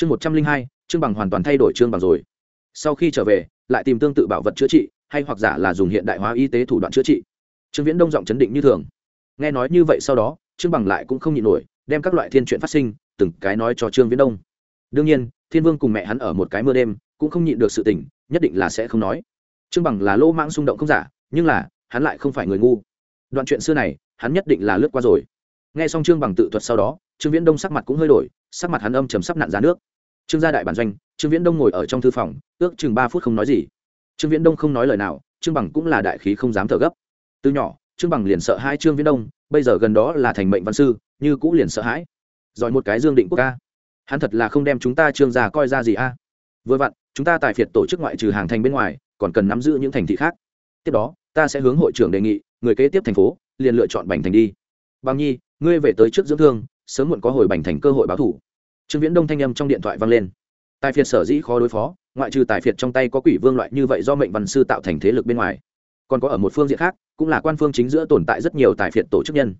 chương một trăm linh hai trương bằng hoàn toàn thay đổi trương bằng rồi. Sau khi trở về, lại tìm tương tự bảo vật chữa trị, hay hoặc giả là dùng hiện đại hóa y tế thủ đoạn chữa trị. Trương viễn đông giọng chấn định như thường. Nghe nói như vậy sau đó, trương bằng lại cũng không nhịn nổi, đem các loại thiên chuyện phát sinh, từng cái nói cho trương viễn đông. Đương nhiên, thiên vương cùng mẹ hắn ở một cái mưa đêm, cũng không nhịn được sự tình, nhất định là sẽ không nói. Trương bằng là lỗ mãng xung động không giả, nhưng là, hắn lại không phải người ngu. Đoạn chuyện xưa này, hắn nhất định là lướt qua rồi. Nghe xong trương bằng tự thuật sau đó, trương viễn đông sắc mặt cũng hơi đổi sắc mặt hắn âm chầm sắp nặn ra nước. Trương gia đại bản doanh, trương viễn đông ngồi ở trong thư phòng, ước chừng ba phút không nói gì. Trương viễn đông không nói lời nào, trương bằng cũng là đại khí không dám thở gấp. Từ nhỏ, trương bằng liền sợ hai trương viễn đông, bây giờ gần đó là thành mệnh văn sư, như cũ liền sợ hãi. Giỏi một cái dương định quốc ca. Hắn thật là không đem chúng ta trương gia coi ra gì a. Vừa vặn, chúng ta tài phiệt tổ chức ngoại trừ hàng thành bên ngoài, còn cần nắm giữ những thành thị khác. Tiếp đó, ta sẽ hướng hội trưởng đề nghị, người kế tiếp thành phố, liền lựa chọn bành thành đi. Bằng nhi, ngươi về tới trước dưỡng thương sớm muộn có hồi bành thành cơ hội báo thủ. Trương viễn đông thanh âm trong điện thoại vang lên. Tài phiệt sở dĩ khó đối phó, ngoại trừ tài phiệt trong tay có quỷ vương loại như vậy do mệnh văn sư tạo thành thế lực bên ngoài. Còn có ở một phương diện khác, cũng là quan phương chính giữa tồn tại rất nhiều tài phiệt tổ chức nhân.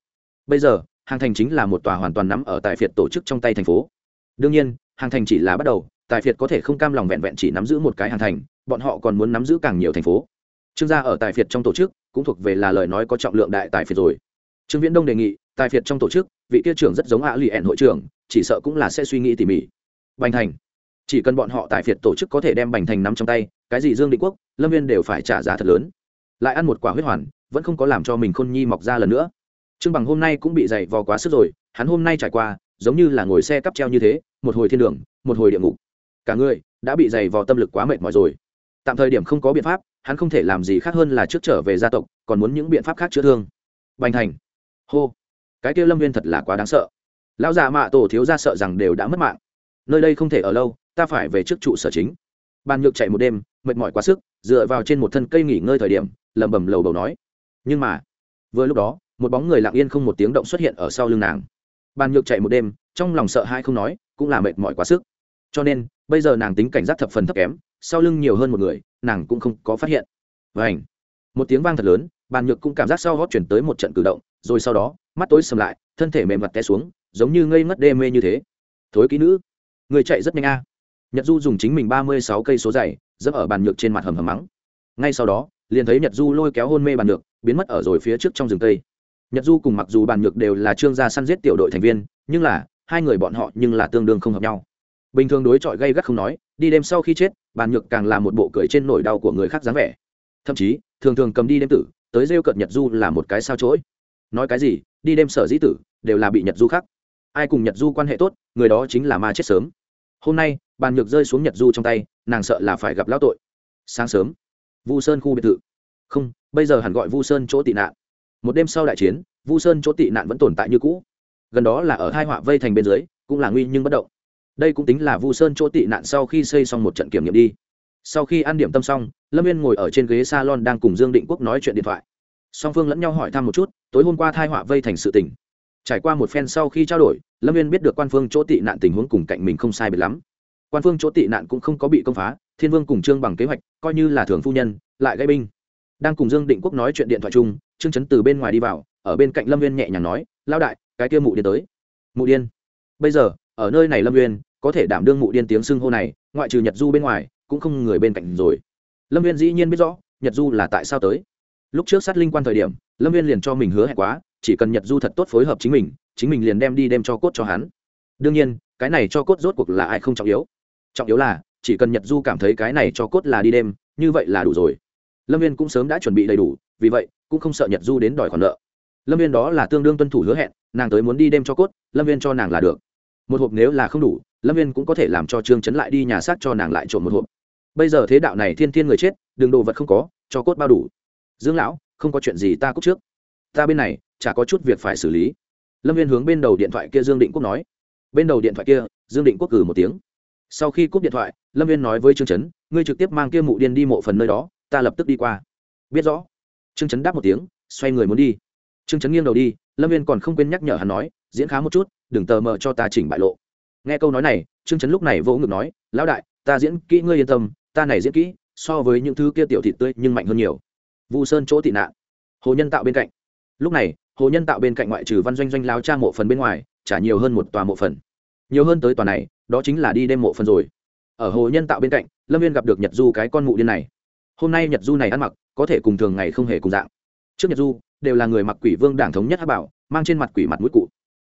Bây giờ, hàng thành chính là một tòa hoàn toàn nắm ở tài phiệt tổ chức trong tay thành phố. Đương nhiên, hàng thành chỉ là bắt đầu, tài phiệt có thể không cam lòng vẹn vẹn chỉ nắm giữ một cái hàng thành, bọn họ còn muốn nắm giữ càng nhiều thành phố. Trương gia ở tài phiệt trong tổ chức, cũng thuộc về là lời nói có trọng lượng đại tài phiệt rồi. Trương viễn đông đề nghị, tài phiệt trong tổ chức vị kia trưởng rất giống ạ lì ẹn hội trưởng, chỉ sợ cũng là sẽ suy nghĩ tỉ mỉ. Bành thành. Chỉ cần bọn họ tại phiệt tổ chức có thể đem bành thành nắm trong tay, cái gì dương định quốc, lâm viên đều phải trả giá thật lớn. Lại ăn một quả huyết hoàn, vẫn không có làm cho mình khôn nhi mọc ra lần nữa. Trương bằng hôm nay cũng bị dày vò quá sức rồi, hắn hôm nay trải qua, giống như là ngồi xe cắp treo như thế, một hồi thiên đường, một hồi địa ngục. Cả người đã bị dày vò tâm lực quá mệt mỏi rồi. Tạm thời điểm không có biện pháp, hắn không thể làm gì khác hơn là trước trở về gia tộc, còn muốn những biện pháp khác chữa thương. Bành thành. Hô cái kia lâm viên thật là quá đáng sợ. Lão già mạ tổ thiếu ra sợ rằng đều đã mất mạng. Nơi đây không thể ở lâu, ta phải về trước trụ sở chính. Bàn nhược chạy một đêm, mệt mỏi quá sức, dựa vào trên một thân cây nghỉ ngơi thời điểm lầm bầm lầu đầu nói. Nhưng mà, vừa lúc đó, một bóng người lặng yên không một tiếng động xuất hiện ở sau lưng nàng. Bàn nhược chạy một đêm, trong lòng sợ hai không nói, cũng là mệt mỏi quá sức. Cho nên, bây giờ nàng tính cảnh giác thập phần thấp kém, sau lưng nhiều hơn một người, nàng cũng không có phát hiện. Vảnh một tiếng vang thật lớn bàn nhược cũng cảm giác sau gót chuyển tới một trận cử động rồi sau đó, mắt tối sầm lại, thân thể mềm mặt té xuống, giống như ngây ngất đê mê như thế. Thối kỹ nữ, người chạy rất nhanh a. Nhật du dùng chính mình ba mươi sáu cây số dày, dẫm ở bàn nhược trên mặt hầm hầm mắng. Ngay sau đó, liền thấy nhật du lôi kéo hôn mê bàn nhược, biến mất ở rồi phía trước trong rừng tây nhật du cùng mặc dù bàn nhược đều là trương gia săn giết tiểu đội thành viên, nhưng là, hai người bọn họ nhưng là tương đương không hợp nhau. Bình thường đối chọi gây gắt không nói, đi đêm sau khi chết, bàn nhược càng là một bộ cười trên nỗi đau của người khác dáng vẻ. Thậm chí, thường thường cầm đi đêm tử, tới rêu cợt nhật du là một cái sao chỗi nói cái gì, đi đêm sở dĩ tử, đều là bị nhật du khắc ai cùng nhật du quan hệ tốt, người đó chính là ma chết sớm. Hôm nay, bàn nhược rơi xuống nhật du trong tay, nàng sợ là phải gặp lão tội. Sáng sớm, vu sơn khu biệt thự. Không, bây giờ hẳn gọi vu sơn chỗ tị nạn. Một đêm sau đại chiến, vu sơn chỗ tị nạn vẫn tồn tại như cũ. Gần đó là ở hai họa vây thành bên dưới, cũng là nguy nhưng bất động. Đây cũng tính là vu sơn chỗ tị nạn sau khi xây xong một trận kiểm nghiệm đi. Sau khi ăn điểm tâm xong, lâm viên ngồi ở trên ghế s a lon đang cùng dương định quốc nói chuyện điện thoại song phương lẫn nhau hỏi thăm một chút, tối hôm qua thai họa vây thành sự tỉnh trải qua một phen sau khi trao đổi, lâm viên biết được quan phương chỗ tị nạn tình huống cùng cạnh mình không sai biệt lắm. Quan phương chỗ tị nạn cũng không có bị công phá, thiên vương cùng trương bằng kế hoạch coi như là thường phu nhân, lại gây binh. Đang cùng dương định quốc nói chuyện điện thoại chung, trương chấn từ bên ngoài đi vào, ở bên cạnh lâm viên nhẹ nhàng nói lao đại, cái kia mụ điên tới. Mụ điên? Bây giờ, ở nơi này lâm viên có thể đảm đương mụ điên tiếng xưng hô này, ngoại trừ nhật du bên ngoài, cũng không người bên cạnh rồi. Lâm viên dĩ nhiên biết rõ, nhật du là tại sao tới lúc trước sát linh quan thời điểm, lâm viên liền cho mình hứa hẹn quá, chỉ cần nhật du thật tốt phối hợp chính mình chính mình liền đem đi đem cho cốt cho hắn. Đương nhiên, cái này cho cốt rốt cuộc là ai không trọng yếu. Trọng yếu là, chỉ cần nhật du cảm thấy cái này cho cốt là đi đêm như vậy là đủ rồi. Lâm viên cũng sớm đã chuẩn bị đầy đủ, vì vậy, cũng không sợ nhật du đến đòi khoản nợ. Lâm viên đó là tương đương tuân thủ hứa hẹn, nàng tới muốn đi đêm cho cốt, lâm viên cho nàng là được. Một hộp nếu là không đủ, lâm viên cũng có thể làm cho trương chấn lại đi nhà xác cho nàng lại trộm một hộp. Bây giờ thế đạo này thiên thiên người chết đường đồ vật không có, cho cốt bao đủ dương lão, không có chuyện gì ta cúc trước. Ta bên này, chả có chút việc phải xử lý. Lâm viên hướng bên đầu điện thoại kia dương định quốc nói. Bên đầu điện thoại kia, dương định quốc cử một tiếng. Sau khi cúp điện thoại, lâm viên nói với trương trấn ngươi trực tiếp mang kia mụ điên đi mộ phần nơi đó, ta lập tức đi qua. Biết rõ. Trương trấn đáp một tiếng, xoay người muốn đi. Trương trấn nghiêng đầu đi, lâm viên còn không quên nhắc nhở hắn nói, diễn khá một chút, đừng tờ mờ cho ta chỉnh bại lộ. Nghe câu nói này, trương trấn lúc này vỗ ngực nói, lão đại, ta diễn kỹ ngươi yên tâm, ta này diễn kỹ, so với những thứ kia tiểu thịt tươi nhưng mạnh hơn nhiều vu sơn chỗ tị nạn. Hồ nhân tạo bên cạnh. Lúc này, hồ nhân tạo bên cạnh ngoại trừ văn doanh doanh lao cha mộ phần bên ngoài trả nhiều hơn một tòa mộ phần. Nhiều hơn tới toàn này, đó chính là đi đêm mộ phần rồi. Ở hồ nhân tạo bên cạnh, lâm viên gặp được nhật du cái con mụ điên này. Hôm nay nhật du này ăn mặc, có thể cùng thường ngày không hề cùng dạng. Trước nhật du, đều là người mặc quỷ vương đảng thống nhất hát bảo, mang trên mặt quỷ mặt mũi cụ.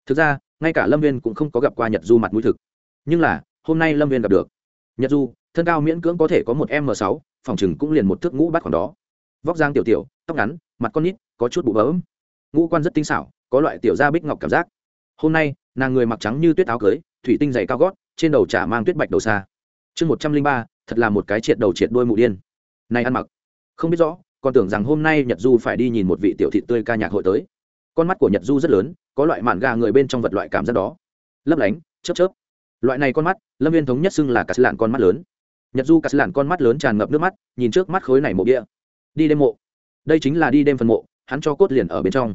Thực ra, ngay cả lâm viên cũng không có gặp qua nhật du mặt mũi thực. Nhưng là, hôm nay lâm viên gặp được. Nhật du, thân cao miễn cưỡng có thể có một m sáu, phòng chừng cũng liền một thước ngũ bát khoảng đó vóc giang tiểu tiểu, tóc ngắn, mặt con nít, có chút bụ bớm ngũ quan rất tinh xảo, có loại tiểu da bích ngọc cảm giác. Hôm nay, nàng người mặc trắng như tuyết áo cưới, thủy tinh dày cao gót, trên đầu chả mang tuyết bạch đầu xa chương một trăm linh ba, thật là một cái triệt đầu triệt đôi mụ điên. Này ăn mặc. Không biết rõ, còn tưởng rằng hôm nay nhật du phải đi nhìn một vị tiểu thị tươi ca nhạc hội tới. Con mắt của nhật du rất lớn, có loại mạn gà người bên trong vật loại cảm giác đó. Lấp lánh, chớp chớp. Loại này con mắt, lâm viên thống nhất xưng là cà lạn con mắt lớn. Nhật du cà lạn con mắt lớn tràn ngập nước mắt, nhìn trước mắt khối này mộ địa đi đêm mộ. Đây chính là đi đêm phần mộ, hắn cho cốt liền ở bên trong.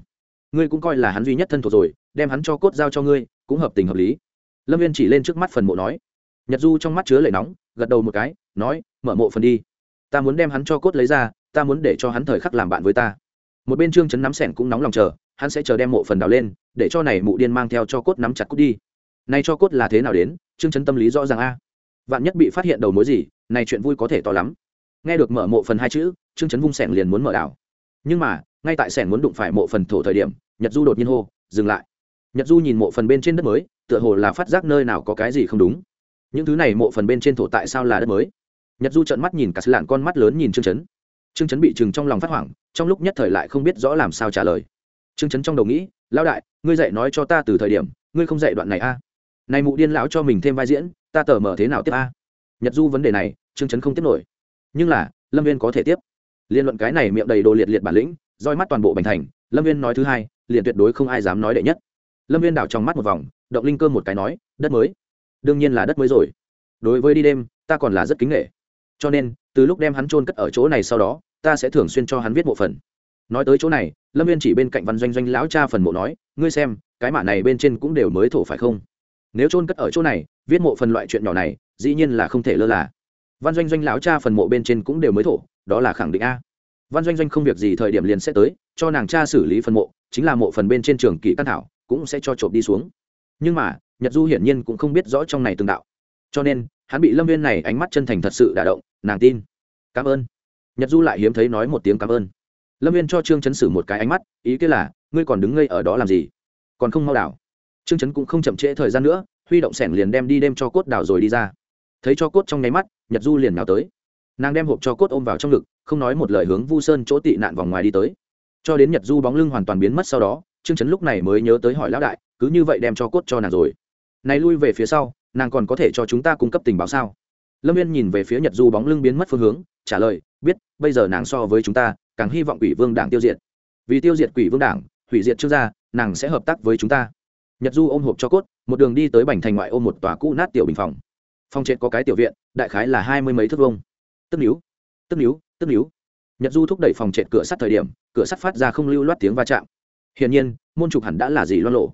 Ngươi cũng coi là hắn duy nhất thân thuộc rồi, đem hắn cho cốt giao cho ngươi, cũng hợp tình hợp lý. Lâm viên chỉ lên trước mắt phần mộ nói. Nhật du trong mắt chứa lệ nóng, gật đầu một cái, nói, mở mộ phần đi. Ta muốn đem hắn cho cốt lấy ra, ta muốn để cho hắn thời khắc làm bạn với ta. Một bên trương chấn nắm sẻn cũng nóng lòng chờ, hắn sẽ chờ đem mộ phần đào lên, để cho này mụ điên mang theo cho cốt nắm chặt cút đi. Nay cho cốt là thế nào đến? Trương chấn tâm lý rõ ràng a. Vạn nhất bị phát hiện đầu mối gì, này chuyện vui có thể to lắm nghe được mở mộ phần hai chữ, trương chấn vung sẻng liền muốn mở đảo. Nhưng mà, ngay tại sẻng muốn đụng phải mộ phần thổ thời điểm, nhật du đột nhiên hô, dừng lại. Nhật du nhìn mộ phần bên trên đất mới, tựa hồ là phát giác nơi nào có cái gì không đúng. Những thứ này mộ phần bên trên thổ tại sao là đất mới? Nhật du trợn mắt nhìn cả sư lạn con mắt lớn nhìn trương chấn. Trương chấn bị chừng trong lòng phát hoảng, trong lúc nhất thời lại không biết rõ làm sao trả lời. Trương chấn trong đầu nghĩ, lão đại, ngươi dạy nói cho ta từ thời điểm, ngươi không dạy đoạn này a. À? này mụ điên lão cho mình thêm vai diễn, ta tờ mở thế nào tiếp a? Nhật du vấn đề này, trương chấn không tiếp nổi nhưng là, lâm viên có thể tiếp. Liên luận cái này miệng đầy đồ liệt liệt bản lĩnh, roi mắt toàn bộ bành thành, lâm viên nói thứ hai, liền tuyệt đối không ai dám nói đệ nhất. Lâm viên đảo trong mắt một vòng, động linh cơ một cái nói, đất mới. Đương nhiên là đất mới rồi. Đối với đi đêm, ta còn là rất kính nghệ cho nên, từ lúc đem hắn trôn cất ở chỗ này sau đó, ta sẽ thường xuyên cho hắn viết mộ phần. Nói tới chỗ này, lâm viên chỉ bên cạnh văn doanh doanh lão cha phần mộ nói, ngươi xem, cái mạ này bên trên cũng đều mới thổ phải không? Nếu trôn cất ở chỗ này, viết mộ phần loại chuyện nhỏ này, dĩ nhiên là không thể lơ là văn doanh doanh lão cha phần mộ bên trên cũng đều mới thổ, đó là khẳng định a. Văn doanh doanh không việc gì thời điểm liền sẽ tới, cho nàng cha xử lý phần mộ, chính là mộ phần bên trên trường kỷ căn thảo, cũng sẽ cho trộm đi xuống. Nhưng mà, nhật du hiển nhiên cũng không biết rõ trong này từng đạo. Cho nên, hắn bị lâm viên này ánh mắt chân thành thật sự đả động, nàng tin. Cảm ơn. Nhật du lại hiếm thấy nói một tiếng cảm ơn. Lâm viên cho trương chấn sử một cái ánh mắt, ý kia là, ngươi còn đứng ngây ở đó làm gì? Còn không mau đảo. Trương chấn cũng không chậm trễ thời gian nữa, huy động sẻng liền đem đi đem cho cốt đảo rồi đi ra thấy cho cốt trong nháy mắt, nhật du liền nào tới. Nàng đem hộp cho cốt ôm vào trong ngực, không nói một lời hướng vu sơn chỗ tị nạn vòng ngoài đi tới. Cho đến nhật du bóng lưng hoàn toàn biến mất sau đó, trương chấn lúc này mới nhớ tới hỏi lão đại, cứ như vậy đem cho cốt cho nàng rồi. Này lui về phía sau, nàng còn có thể cho chúng ta cung cấp tình báo sao? Lâm viên nhìn về phía nhật du bóng lưng biến mất phương hướng, trả lời, biết, bây giờ nàng so với chúng ta, càng hy vọng quỷ vương đảng tiêu diệt. Vì tiêu diệt quỷ vương đảng, hủy diệt trước ra nàng sẽ hợp tác với chúng ta. Nhật du ôm hộp cho cốt, một đường đi tới bành thành ngoại ôm một tòa cũ nát tiểu bình phòng phòng trệt có cái tiểu viện, đại khái là hai mươi mấy thước vông tức níu tức níu tức níu. Nhật du thúc đẩy phòng trệt cửa sắt thời điểm, cửa sắt phát ra không lưu loát tiếng va chạm. Hiển nhiên, môn trục hẳn đã là gì loan lộ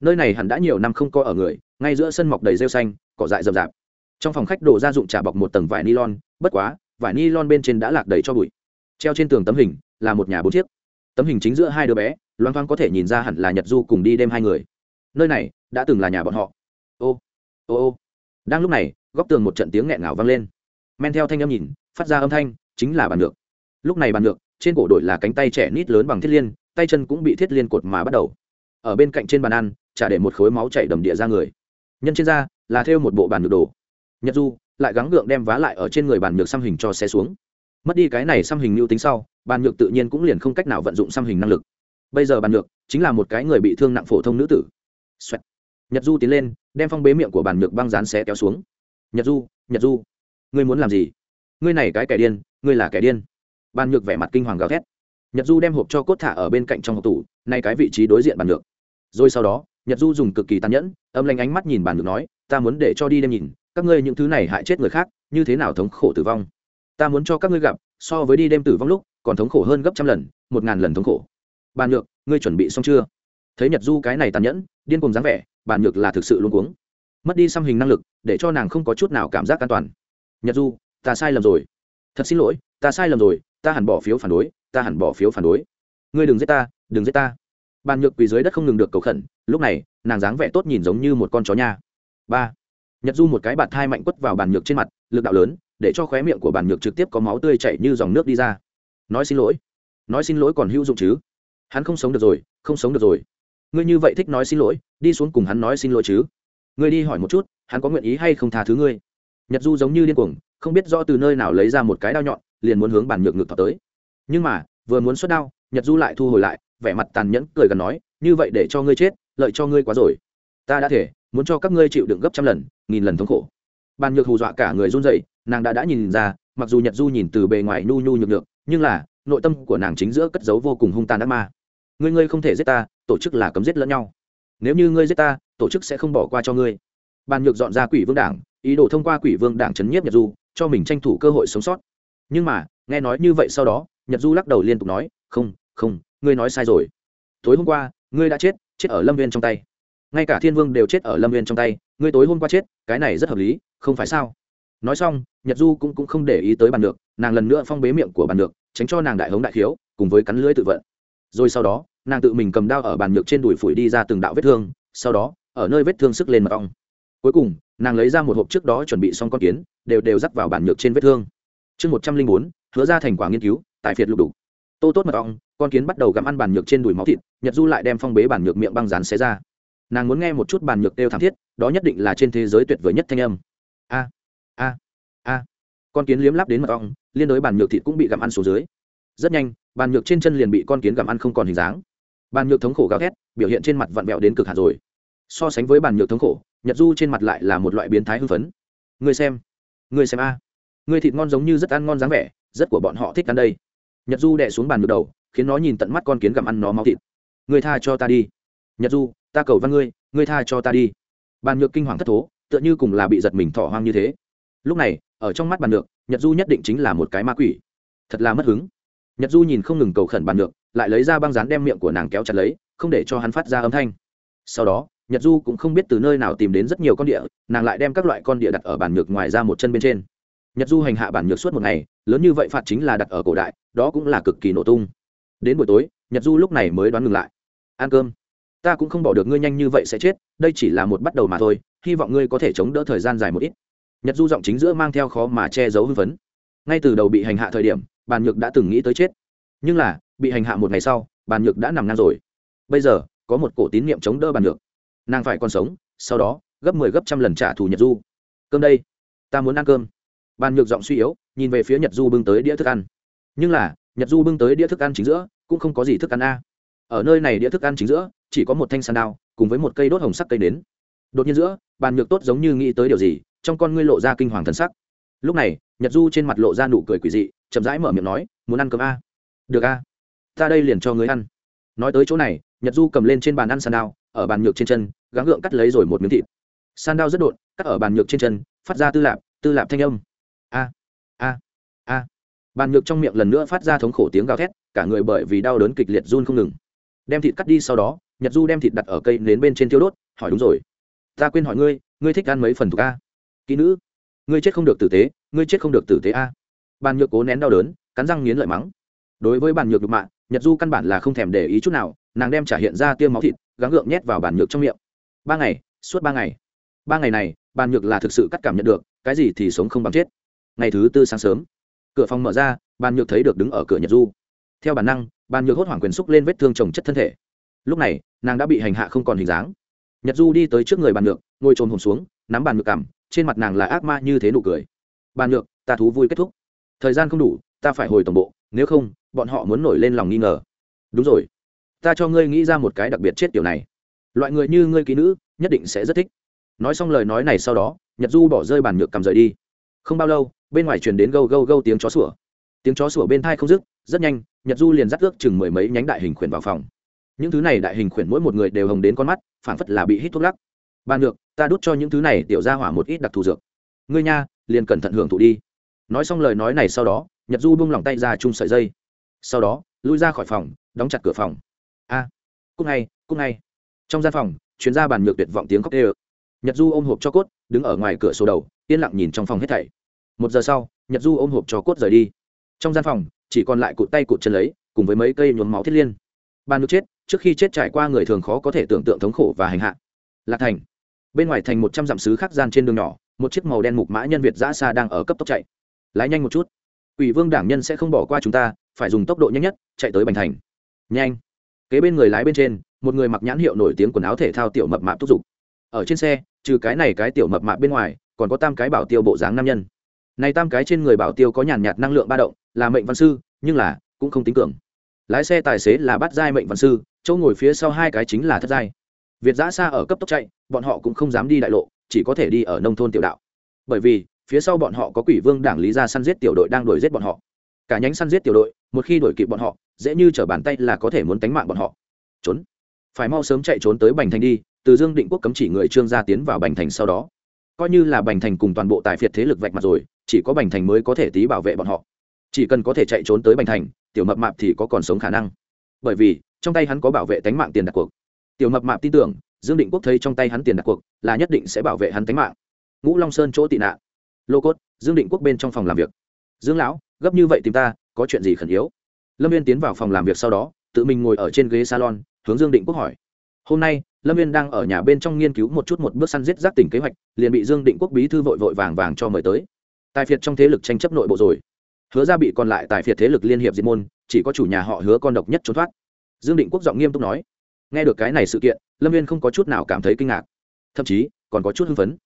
nơi này hẳn đã nhiều năm không có ở người, ngay giữa sân mọc đầy rêu xanh, cỏ dại rậm rạp. Trong phòng khách đổ gia dụng trà bọc một tầng vải nylon, bất quá, vải nylon bên trên đã lạc đầy cho bụi. Treo trên tường tấm hình, là một nhà bốn chiếc. Tấm hình chính giữa hai đứa bé loan thoang có thể nhìn ra hẳn là nhật du cùng đi đêm hai người. Nơi này, đã từng là nhà bọn họ. Ô ô ô đang lúc này, góc tường một trận tiếng nghẹn ngào vang lên. Men theo thanh âm nhìn, phát ra âm thanh, chính là bàn được lúc này bàn được trên cổ đội là cánh tay trẻ nít lớn bằng thiết liên, tay chân cũng bị thiết liên cột mà bắt đầu. Ở bên cạnh trên bàn ăn, chả để một khối máu chảy đầm địa ra người. Nhân trên da, là theo một bộ bàn nhược đồ. Nhật du, lại gắng gượng đem vá lại ở trên người bàn nhược xăm hình cho xe xuống. Mất đi cái này xăm hình lưu tính sau, bàn nhược tự nhiên cũng liền không cách nào vận dụng xăm hình năng lực. Bây giờ bàn nhược chính là một cái người bị thương nặng phổ thông nữ tử. Xoẹt. nhật du tiến lên đem phong bế miệng của bàn nhược băng dán xé kéo xuống. Nhật du nhật du, ngươi muốn làm gì? Ngươi này cái kẻ điên, ngươi là kẻ điên. Bàn nhược vẻ mặt kinh hoàng gào thét. Nhật du đem hộp cho cốt thả ở bên cạnh trong hộp tủ nay cái vị trí đối diện bàn nhược. Rồi sau đó, nhật du dùng cực kỳ tàn nhẫn, âm lanh ánh mắt nhìn bàn nhược nói, ta muốn để cho đi đêm nhìn, các ngươi những thứ này hại chết người khác, như thế nào thống khổ tử vong? Ta muốn cho các ngươi gặp, so với đi đêm tử vong lúc, còn thống khổ hơn gấp trăm lần, một ngàn lần thống khổ. Bàn nhược, ngươi chuẩn bị xong chưa? Thấy nhật du cái này tàn nhẫn, điên cùng dáng vẻ, bản nhược là thực sự luôn cuống. Mất đi xăm hình năng lực, để cho nàng không có chút nào cảm giác an toàn. Nhật du, ta sai lầm rồi. Thật xin lỗi, ta sai lầm rồi, ta hẳn bỏ phiếu phản đối, ta hẳn bỏ phiếu phản đối. Ngươi đừng giết ta, đừng giết ta. Bàn nhược quỳ dưới đất không ngừng được cầu khẩn, lúc này, nàng dáng vẻ tốt nhìn giống như một con chó nha. Ba. Nhật du một cái bạt thai mạnh quất vào bàn nhược trên mặt, lực đạo lớn, để cho khóe miệng của bàn nhược trực tiếp có máu tươi chảy như dòng nước đi ra. Nói xin lỗi. Nói xin lỗi còn hữu dụng chứ. Hắn không sống được rồi, không sống được rồi ngươi như vậy thích nói xin lỗi, đi xuống cùng hắn nói xin lỗi chứ. Ngươi đi hỏi một chút, hắn có nguyện ý hay không tha thứ ngươi? Nhật du giống như điên cuồng, không biết rõ từ nơi nào lấy ra một cái đao nhọn, liền muốn hướng bàn nhược ngực thọ tới. Nhưng mà, vừa muốn xuất đao, nhật du lại thu hồi lại, vẻ mặt tàn nhẫn, cười gần nói, như vậy để cho ngươi chết, lợi cho ngươi quá rồi. Ta đã thể, muốn cho các ngươi chịu đựng gấp trăm lần, nghìn lần thống khổ. Bàn nhược hù dọa cả người run dậy nàng đã đã nhìn ra, mặc dù nhật du nhìn từ bề ngoài nhu nhu nhược nhược, nhưng là, nội tâm của nàng chính giữa cất giấu vô cùng hung tàn ác ma ngươi ngươi không thể giết ta tổ chức là cấm giết lẫn nhau. Nếu như ngươi giết ta tổ chức sẽ không bỏ qua cho ngươi. Bàn nhược dọn ra quỷ vương đảng ý đồ thông qua quỷ vương đảng chấn nhiếp nhật du cho mình tranh thủ cơ hội sống sót. Nhưng mà nghe nói như vậy sau đó nhật du lắc đầu liên tục nói không không ngươi nói sai rồi. Tối hôm qua ngươi đã chết chết ở lâm viên trong tay. Ngay cả thiên vương đều chết ở lâm viên trong tay ngươi tối hôm qua chết cái này rất hợp lý không phải sao? Nói xong nhật du cũng, cũng không để ý tới bàn được nàng lần nữa phong bế miệng của bàn được tránh cho nàng đại hống đại khiếu cùng với cắn lưới tự vận rồi sau đó, nàng tự mình cầm đao ở bàn nhược trên đùi phủi đi ra từng đạo vết thương, sau đó, ở nơi vết thương sức lên mật ong. Cuối cùng, nàng lấy ra một hộp trước đó chuẩn bị xong con kiến, đều đều dắt vào bàn nhược trên vết thương. Chương một trăm linh bốn, hứa ra thành quả nghiên cứu, tại phiệt lục đục. Tô tốt mật ong, con kiến bắt đầu gặm ăn bàn nhược trên đùi máu thịt, nhật du lại đem phong bế bàn nhược miệng băng rán xé ra. Nàng muốn nghe một chút bàn nhược đều thảm thiết, đó nhất định là trên thế giới tuyệt vời nhất thanh âm. A a a. Con kiến liếm lắp đến mật ong, liên đối bàn nhược thịt cũng bị gặm ăn xuống dưới. Rất nhanh bàn nhược trên chân liền bị con kiến gặm ăn không còn hình dáng. Bàn nhược thống khổ gào thét, biểu hiện trên mặt vặn vẹo đến cực hạt rồi. So sánh với bàn nhược thống khổ, nhật du trên mặt lại là một loại biến thái hưng phấn. Người xem người xem a. À. người thịt ngon giống như rất ăn ngon dáng vẻ, rất của bọn họ thích ăn đây. Nhật du đẻ xuống bàn nhược đầu, khiến nó nhìn tận mắt con kiến gặm ăn nó máu thịt. Người tha cho ta đi. Nhật du, ta cầu văn ngươi ngươi tha cho ta đi. Bàn nhược kinh hoàng thất thố, tựa như cùng là bị giật mình thỏ hoang như thế. Lúc này, ở trong mắt bàn nhược, nhật du nhất định chính là một cái ma quỷ. Thật là mất hứng nhật du nhìn không ngừng cầu khẩn bàn được lại lấy ra băng rán đem miệng của nàng kéo chặt lấy, không để cho hắn phát ra âm thanh. Sau đó, nhật du cũng không biết từ nơi nào tìm đến rất nhiều con địa, nàng lại đem các loại con địa đặt ở bàn nhược ngoài ra một chân bên trên. Nhật du hành hạ bản nhược suốt một ngày, lớn như vậy phạt chính là đặt ở cổ đại, đó cũng là cực kỳ nổ tung. Đến buổi tối, nhật du lúc này mới đoán ngừng lại. Ăn cơm. Ta cũng không bỏ được ngươi nhanh như vậy sẽ chết, đây chỉ là một bắt đầu mà thôi, hy vọng ngươi có thể chống đỡ thời gian dài một ít. Nhật du giọng chính giữa mang theo khó mà che giấu hưng phấn. Ngay từ đầu bị hành hạ thời điểm bàn nhược đã từng nghĩ tới chết. Nhưng là, bị hành hạ một ngày sau, bàn nhược đã nằm ngang rồi. Bây giờ, có một cổ tín niệm chống đỡ bàn nhược. Nàng phải còn sống, sau đó, gấp mười 10 gấp trăm lần trả thù nhật du. Cơm đây, ta muốn ăn cơm. Bàn nhược giọng suy yếu, nhìn về phía nhật du bưng tới đĩa thức ăn. Nhưng là, nhật du bưng tới đĩa thức ăn chính giữa, cũng không có gì thức ăn a. Ở nơi này đĩa thức ăn chính giữa, chỉ có một thanh sàn đao, cùng với một cây đốt hồng sắc cây đến đột nhiên giữa, bàn nhược tốt giống như nghĩ tới điều gì, trong con ngươi lộ ra kinh hoàng thần sắc lúc này, nhật du trên mặt lộ ra nụ cười quỷ dị, chậm rãi mở miệng nói, muốn ăn cơm a? Được a, ta đây liền cho người ăn. Nói tới chỗ này, nhật du cầm lên trên bàn ăn sàn đao, ở bàn nhược trên chân, gắng gượng cắt lấy rồi một miếng thịt. Sàn đao rất đột, cắt ở bàn nhược trên chân, phát ra tư lạp tư lạp thanh âm. A a a. Bàn nhược trong miệng lần nữa phát ra thống khổ tiếng gào thét, cả người bởi vì đau đớn kịch liệt run không ngừng. Đem thịt cắt đi sau đó, nhật du đem thịt đặt ở cây nến bên trên tiêu đốt, hỏi đúng rồi. Ta quên hỏi ngươi ngươi thích ăn mấy phần thuộc a? Kỹ nữ ngươi chết không được tử tế, ngươi chết không được tử tế a. Bàn nhược cố nén đau đớn, cắn răng nghiến lợi mắng. Đối với bàn nhược đục mạng nhật du căn bản là không thèm để ý chút nào, nàng đem trả hiện ra tiêm máu thịt, gắng gượng nhét vào bàn nhược trong miệng. Ba ngày, suốt ba ngày. Ba ngày này, bàn nhược là thực sự cắt cảm nhận được, cái gì thì sống không bằng chết. Ngày thứ tư sáng sớm, cửa phòng mở ra, bàn nhược thấy được đứng ở cửa nhật du. Theo bản năng, bàn nhược hốt hoảng quyền xúc lên vết thương trồng chất thân thể. Lúc này, nàng đã bị hành hạ không còn hình dáng. Nhật du đi tới trước người bàn nhược, ngồi trồm hồn xuống, nắm bàn nhược cảm trên mặt nàng là ác ma như thế nụ cười. Bàn nhược, ta thú vui kết thúc. Thời gian không đủ, ta phải hồi tổng bộ, nếu không, bọn họ muốn nổi lên lòng nghi ngờ. Đúng rồi. Ta cho ngươi nghĩ ra một cái đặc biệt chết kiểu này. Loại người như ngươi ký nữ, nhất định sẽ rất thích. Nói xong lời nói này sau đó, nhật du bỏ rơi bàn nhược cầm rời đi. Không bao lâu, bên ngoài truyền đến gâu gâu gâu tiếng chó sủa. Tiếng chó sủa bên thai không dứt, rất nhanh, nhật du liền dắt ước chừng mười mấy nhánh đại hình khuyển vào phòng. Những thứ này đại hình khuyển mỗi một người đều hồng đến con mắt phản phất là bị hít thuốc lắc. Bàn được ta đút cho những thứ này tiểu ra hỏa một ít đặc thù dược. Ngươi nha liền cẩn thận hưởng thụ đi. Nói xong lời nói này sau đó nhật du bung lòng tay ra chung sợi dây. Sau đó lui ra khỏi phòng đóng chặt cửa phòng. A à, cúc ngay cúc ngay. Trong gian phòng chuyến ra bàn nhược tuyệt vọng tiếng khóc ê ơ nhật du ôm hộp cho cốt đứng ở ngoài cửa sổ đầu yên lặng nhìn trong phòng hết thảy. Một giờ sau nhật du ôm hộp cho cốt rời đi. Trong gian phòng chỉ còn lại cụt tay cụt chân lấy cùng với mấy cây nhuốm máu thiết liên. Bàn nước chết trước khi chết trải qua người thường khó có thể tưởng tượng thống khổ và hành hạ. Lạc thành bên ngoài thành một trăm dặm sứ khác gian trên đường nhỏ, một chiếc màu đen mục mã nhân việt giã xa đang ở cấp tốc chạy. Lái nhanh một chút. Ủy vương đảng nhân sẽ không bỏ qua chúng ta, phải dùng tốc độ nhanh nhất, chạy tới bành thành. Nhanh. Kế bên người lái bên trên, một người mặc nhãn hiệu nổi tiếng quần áo thể thao tiểu mập mạp thúc giục. Ở trên xe, trừ cái này cái tiểu mập mạp bên ngoài, còn có tam cái bảo tiêu bộ dáng nam nhân. Này tam cái trên người bảo tiêu có nhàn nhạt năng lượng ba động, là mệnh văn sư, nhưng là cũng không tính cường. Lái xe tài xế là bắt giai mệnh văn sư, chỗ ngồi phía sau hai cái chính là thất giai việt giã xa ở cấp tốc chạy, bọn họ cũng không dám đi đại lộ, chỉ có thể đi ở nông thôn tiểu đạo. Bởi vì, phía sau bọn họ có quỷ vương đảng lý ra săn giết tiểu đội đang đuổi giết bọn họ. Cả nhánh săn giết tiểu đội, một khi đuổi kịp bọn họ, dễ như t bàn tay là có thể muốn tánh mạng bọn họ. Trốn. Phải mau sớm chạy trốn tới bành thành đi, từ dương định quốc cấm chỉ người trương gia tiến vào bành thành sau đó. Coi như là bành thành cùng toàn bộ tài phiệt thế lực vạch mặt rồi, chỉ có bành thành mới có thể tí bảo vệ bọn họ. Chỉ cần có thể chạy trốn tới bành thành, tiểu mập mạp thì có còn sống khả năng. Bởi vì, trong tay hắn có bảo vệ tánh mạng tiền đặt cuộc tiểu mập mạp tin tưởng, dương định quốc thấy trong tay hắn tiền đặt cuộc, là nhất định sẽ bảo vệ hắn tính mạng. Ngũ long sơn chỗ tị nạn. Lô cốt, dương định quốc bên trong phòng làm việc. Dương lão, gấp như vậy tìm ta, có chuyện gì khẩn yếu? Lâm viên tiến vào phòng làm việc sau đó, tự mình ngồi ở trên ghế salon, hướng dương định quốc hỏi. Hôm nay, lâm viên đang ở nhà bên trong nghiên cứu một chút một bước săn giết giác tỉnh kế hoạch, liền bị dương định quốc bí thư vội vội vàng vàng cho mời tới. Tài phiệt trong thế lực tranh chấp nội bộ rồi. Hứa ra bị còn lại tài phiệt thế lực liên hiệp diệt môn, chỉ có chủ nhà họ hứa con độc nhất trốn thoát. Dương định quốc giọng nghiêm túc nói nghe được cái này sự kiện lâm viên không có chút nào cảm thấy kinh ngạc. Thậm chí còn có chút hưng phấn.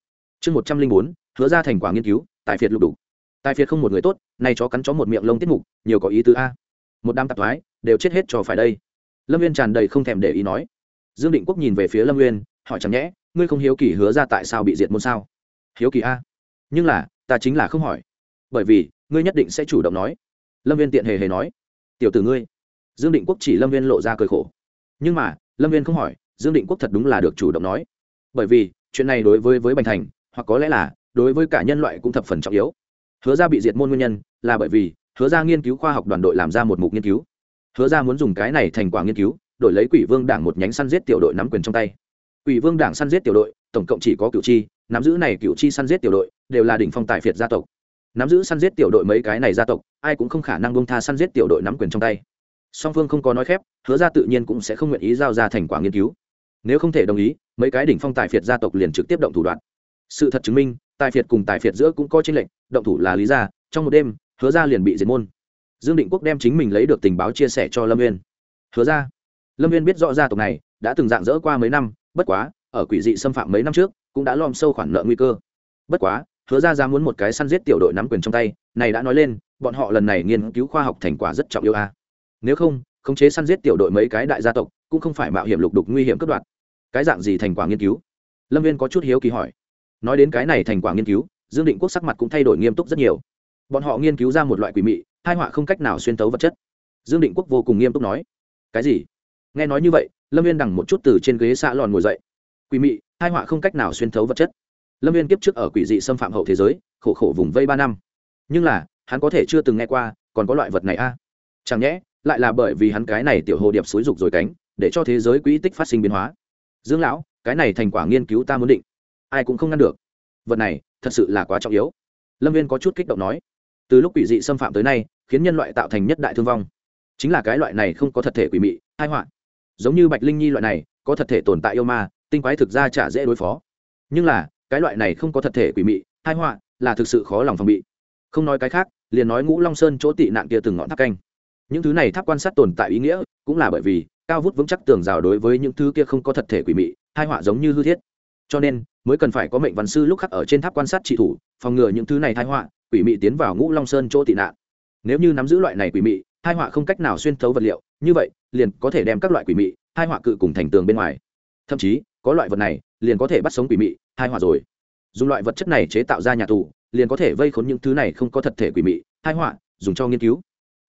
Chương một trăm linh bốn hứa ra thành quả nghiên cứu tại phiệt lục đủ tại phiệt không một người tốt nay chó cắn chó một miệng lông tiết mục nhiều có ý tứ a. Một đám tạp thoái đều chết hết cho phải đây. Lâm viên tràn đầy không thèm để ý nói. Dương định quốc nhìn về phía lâm Viên, hỏi chẳng nhẽ ngươi không hiếu kỳ hứa ra tại sao bị diệt môn sao? Hiếu kỳ a. Nhưng là ta chính là không hỏi. Bởi vì ngươi nhất định sẽ chủ động nói. Lâm viên tiện hề hề nói. Tiểu tử ngươi. Dương định quốc chỉ lâm viên lộ ra cười khổ. Nhưng mà lâm viên không hỏi, dương định quốc thật đúng là được chủ động nói. Bởi vì, chuyện này đối với với bành thành, hoặc có lẽ là đối với cả nhân loại cũng thập phần trọng yếu. Hứa ra bị diệt môn nguyên nhân là bởi vì hứa ra nghiên cứu khoa học đoàn đội làm ra một mục nghiên cứu. Hứa ra muốn dùng cái này thành quả nghiên cứu, đổi lấy quỷ vương đảng một nhánh săn giết tiểu đội nắm quyền trong tay. Quỷ vương đảng săn giết tiểu đội, tổng cộng chỉ có cựu chi, nắm giữ này cựu chi săn giết tiểu đội đều là đỉnh phong tài phiệt gia tộc. Nắm giữ săn giết tiểu đội mấy cái này gia tộc, ai cũng không khả năng bông tha săn giết tiểu đội nắm quyền trong tay song phương không có nói khép hứa ra tự nhiên cũng sẽ không nguyện ý giao ra thành quả nghiên cứu. Nếu không thể đồng ý, mấy cái đỉnh phong tài phiệt gia tộc liền trực tiếp động thủ đoạn sự thật chứng minh, tài phiệt cùng tài phiệt giữa cũng có tranh lệnh động thủ là lý ra trong một đêm, hứa ra liền bị diệt môn. Dương định quốc đem chính mình lấy được tình báo chia sẻ cho lâm viên hứa ra lâm viên biết rõ gia tộc này đã từng dạng dỡ qua mấy năm, bất quá, ở quỷ dị xâm phạm mấy năm trước, cũng đã lom sâu khoản nợ nguy cơ. Bất quá, hứa ra ra muốn một cái săn giết tiểu đội nắm quyền trong tay, này đã nói lên, bọn họ lần này nghiên cứu khoa học thành quả rất trọng yêu a nếu không, khống chế săn giết tiểu đội mấy cái đại gia tộc, cũng không phải mạo hiểm lục đục nguy hiểm cất đoạt. Cái dạng gì thành quả nghiên cứu? Lâm viên có chút hiếu kỳ hỏi. Nói đến cái này thành quả nghiên cứu, dương định quốc sắc mặt cũng thay đổi nghiêm túc rất nhiều. Bọn họ nghiên cứu ra một loại quỷ mị, hai họa không cách nào xuyên tấu vật chất. Dương định quốc vô cùng nghiêm túc nói. Cái gì? Nghe nói như vậy, lâm viên đằng một chút từ trên ghế xạ lòn ngồi dậy. Quỷ mị, hai họa không cách nào xuyên thấu vật chất. Lâm viên kiếp trước ở quỷ dị xâm phạm hậu thế giới, khổ khổ vùng vây ba năm. Nhưng là, hắn có thể chưa từng nghe qua, còn có loại vật này a. Chẳng nhẽ lại là bởi vì hắn cái này tiểu hồ điệp xúi rục rồi cánh, để cho thế giới quỹ tích phát sinh biến hóa. Dương lão, cái này thành quả nghiên cứu ta muốn định. Ai cũng không ngăn được. Vật này, thật sự là quá trọng yếu. Lâm viên có chút kích động nói. Từ lúc quỷ dị xâm phạm tới nay, khiến nhân loại tạo thành nhất đại thương vong. Chính là cái loại này không có thật thể quỷ mị hai họa. Giống như bạch linh nhi loại này, có thật thể tồn tại yêu ma, tinh quái thực ra chả dễ đối phó. Nhưng là, cái loại này không có thật thể quỷ mị hai họa là thực sự khó lòng phòng bị. Không nói cái khác, liền nói ngũ long sơn chỗ tị nạn kia từng ngọn tháp canh những thứ này tháp quan sát tồn tại ý nghĩa cũng là bởi vì cao vút vững chắc tường rào đối với những thứ kia không có thật thể quỷ mị, hai họa giống như hư thiết. Cho nên, mới cần phải có mệnh văn sư lúc khắc ở trên tháp quan sát trị thủ, phòng ngừa những thứ này thai họa, quỷ mị tiến vào ngũ long sơn chỗ tị nạn. Nếu như nắm giữ loại này quỷ mị, hai họa không cách nào xuyên thấu vật liệu, như vậy, liền có thể đem các loại quỷ mị, hai họa cự cùng thành tường bên ngoài. Thậm chí, có loại vật này, liền có thể bắt sống quỷ mị, hai họa rồi. Dùng loại vật chất này chế tạo ra nhà tù, liền có thể vây khốn những thứ này không có thật thể quỷ mị, hai họa, dùng cho nghiên cứu.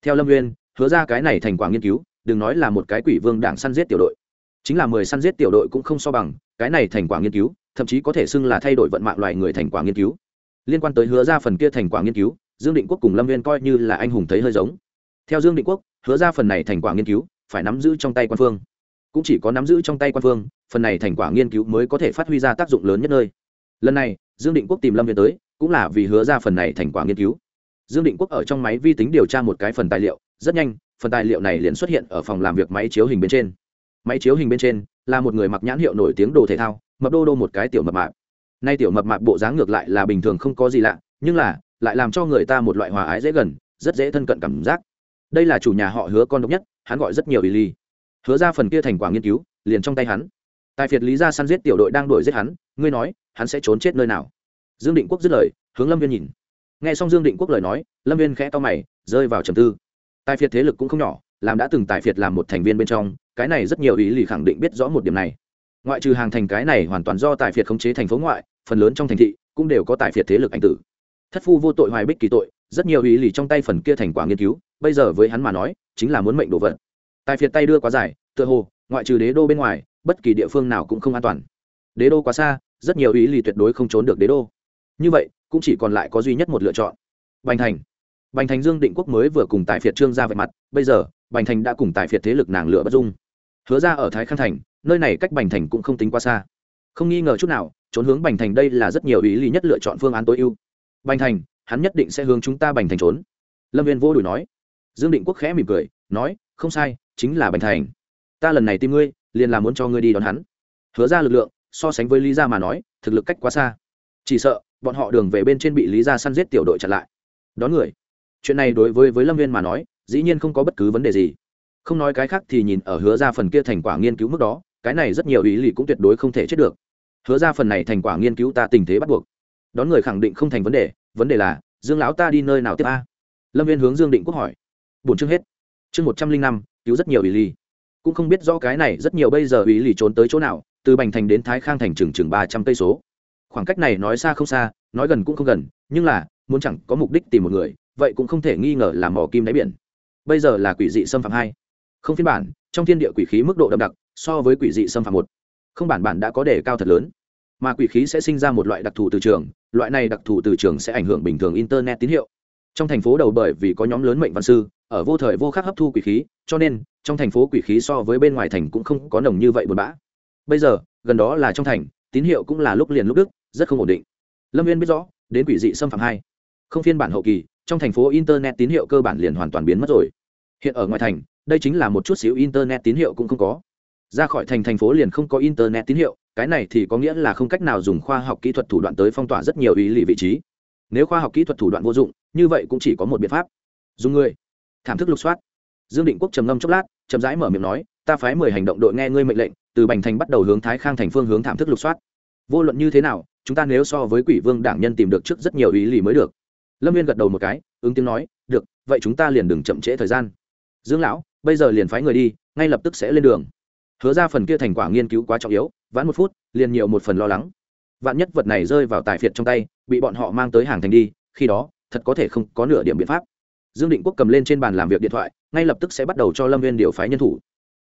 Theo lâm nguyên hứa ra cái này thành quả nghiên cứu, đừng nói là một cái quỷ vương đảng săn giết tiểu đội. Chính là mười săn giết tiểu đội cũng không so bằng, cái này thành quả nghiên cứu, thậm chí có thể xưng là thay đổi vận mạng loài người thành quả nghiên cứu. Liên quan tới hứa ra phần kia thành quả nghiên cứu, dương định quốc cùng lâm viên coi như là anh hùng thấy hơi giống. Theo dương định quốc, hứa ra phần này thành quả nghiên cứu, phải nắm giữ trong tay quan phương. Cũng chỉ có nắm giữ trong tay quan phương, phần này thành quả nghiên cứu mới có thể phát huy ra tác dụng lớn nhất nơi. Lần này, dương định quốc tìm lâm viên tới, cũng là vì hứa ra phần này thành quả nghiên cứu. Dương định quốc ở trong máy vi tính điều tra một cái phần tài liệu rất nhanh, phần tài liệu này liền xuất hiện ở phòng làm việc máy chiếu hình bên trên. Máy chiếu hình bên trên là một người mặc nhãn hiệu nổi tiếng đồ thể thao, mập đô đô một cái tiểu mập mạp. Nay tiểu mập mạp bộ dáng ngược lại là bình thường không có gì lạ, nhưng là lại làm cho người ta một loại hòa ái dễ gần, rất dễ thân cận cảm giác. Đây là chủ nhà họ hứa con độc nhất, hắn gọi rất nhiều ý ly hứa ra phần kia thành quả nghiên cứu, liền trong tay hắn. Tài phiệt lý ra săn giết tiểu đội đang đuổi giết hắn, ngươi nói, hắn sẽ trốn chết nơi nào? Dương định quốc dứt lời, hướng lâm viên nhìn. Nghe xong dương định quốc lời nói, lâm viên khẽ to mày, rơi vào trầm tư tài phiệt thế lực cũng không nhỏ, làm đã từng tài phiệt làm một thành viên bên trong, cái này rất nhiều ý lì khẳng định biết rõ một điểm này. Ngoại trừ hàng thành cái này hoàn toàn do tài phiệt khống chế thành phố ngoại, phần lớn trong thành thị cũng đều có tài phiệt thế lực anh tử. Thất phu vô tội hoài bích kỳ tội, rất nhiều ý lì trong tay phần kia thành quả nghiên cứu, bây giờ với hắn mà nói, chính là muốn mệnh đồ vật. Tài phiệt tay đưa quá dài, tựa hồ, ngoại trừ đế đô bên ngoài, bất kỳ địa phương nào cũng không an toàn. Đế đô quá xa, rất nhiều ý lì tuyệt đối không trốn được đế đô. Như vậy, cũng chỉ còn lại có duy nhất một lựa chọn. Bành thành bành thành dương định quốc mới vừa cùng tài phiệt trương ra vạch mặt, bây giờ, bành thành đã cùng tài phiệt thế lực nàng lựa bất dung. Hứa ra ở thái khang thành, nơi này cách bành thành cũng không tính quá xa. Không nghi ngờ chút nào, trốn hướng bành thành đây là rất nhiều ý lý nhất lựa chọn phương án tối ưu. Bành thành, hắn nhất định sẽ hướng chúng ta bành thành trốn. Lâm viên vô đùi nói. Dương định quốc khẽ mỉm cười, nói, không sai, chính là bành thành. Ta lần này tìm ngươi, liền là muốn cho ngươi đi đón hắn. Hứa ra lực lượng, so sánh với lý gia mà nói, thực lực cách quá xa. Chỉ sợ, bọn họ đường về bên trên bị lý gia săn giết tiểu đội chặn lại. Đón người chuyện này đối với với lâm viên mà nói, dĩ nhiên không có bất cứ vấn đề gì. Không nói cái khác thì nhìn ở hứa ra phần kia thành quả nghiên cứu mức đó, cái này rất nhiều ý lì cũng tuyệt đối không thể chết được. Hứa ra phần này thành quả nghiên cứu ta tình thế bắt buộc. Đón người khẳng định không thành vấn đề vấn đề là, dương lão ta đi nơi nào tiếp a? Lâm viên hướng dương định quốc hỏi. Bổn chương hết. Chương một trăm linh năm, cứu rất nhiều ý lì. Cũng không biết rõ cái này rất nhiều bây giờ ý lì trốn tới chỗ nào, từ bành thành đến thái khang thành chừng chừng ba trăm cây số. Khoảng cách này nói xa không xa, nói gần cũng không gần, nhưng là, muốn chẳng có mục đích tìm một người vậy cũng không thể nghi ngờ là mỏ kim đáy biển. Bây giờ là quỷ dị xâm phạm hai. Không phiên bản, trong thiên địa quỷ khí mức độ đậm đặc, so với quỷ dị xâm phạm một. Không bản bản đã có đề cao thật lớn. Mà quỷ khí sẽ sinh ra một loại đặc thù từ trường, loại này đặc thù từ trường sẽ ảnh hưởng bình thường internet tín hiệu. Trong thành phố đầu bởi vì có nhóm lớn mệnh văn sư, ở vô thời vô khắc hấp thu quỷ khí, cho nên, trong thành phố quỷ khí so với bên ngoài thành cũng không có nồng như vậy buồn bã. Bây giờ, gần đó là trong thành, tín hiệu cũng là lúc liền lúc đức, rất không ổn định. Lâm viên biết rõ, đến quỷ dị xâm phạm hai. Không phiên bản hậu kỳ trong thành phố internet tín hiệu cơ bản liền hoàn toàn biến mất rồi. Hiện ở ngoài thành, đây chính là một chút xíu internet tín hiệu cũng không có. Ra khỏi thành thành phố liền không có internet tín hiệu, cái này thì có nghĩa là không cách nào dùng khoa học kỹ thuật thủ đoạn tới phong tỏa rất nhiều ý lì vị trí. Nếu khoa học kỹ thuật thủ đoạn vô dụng, như vậy cũng chỉ có một biện pháp. Dùng người. Thảm thức lục soát. Dương định quốc trầm ngâm chốc lát, chậm rãi mở miệng nói, ta phái mười hành động đội nghe ngươi mệnh lệnh, từ bành thành bắt đầu hướng thái khang thành phương hướng thảm thức lục soát. Vô luận như thế nào, chúng ta nếu so với quỷ vương đảng nhân tìm được trước rất nhiều ý lì mới được lâm viên gật đầu một cái, ứng tiếng nói, được, vậy chúng ta liền đừng chậm trễ thời gian. Dương lão, bây giờ liền phái người đi, ngay lập tức sẽ lên đường. Hứa ra phần kia thành quả nghiên cứu quá trọng yếu, vãn một phút, liền nhiều một phần lo lắng. Vạn nhất vật này rơi vào tài phiệt trong tay, bị bọn họ mang tới hàng thành đi, khi đó, thật có thể không có nửa điểm biện pháp. Dương định quốc cầm lên trên bàn làm việc điện thoại, ngay lập tức sẽ bắt đầu cho lâm viên điều phái nhân thủ.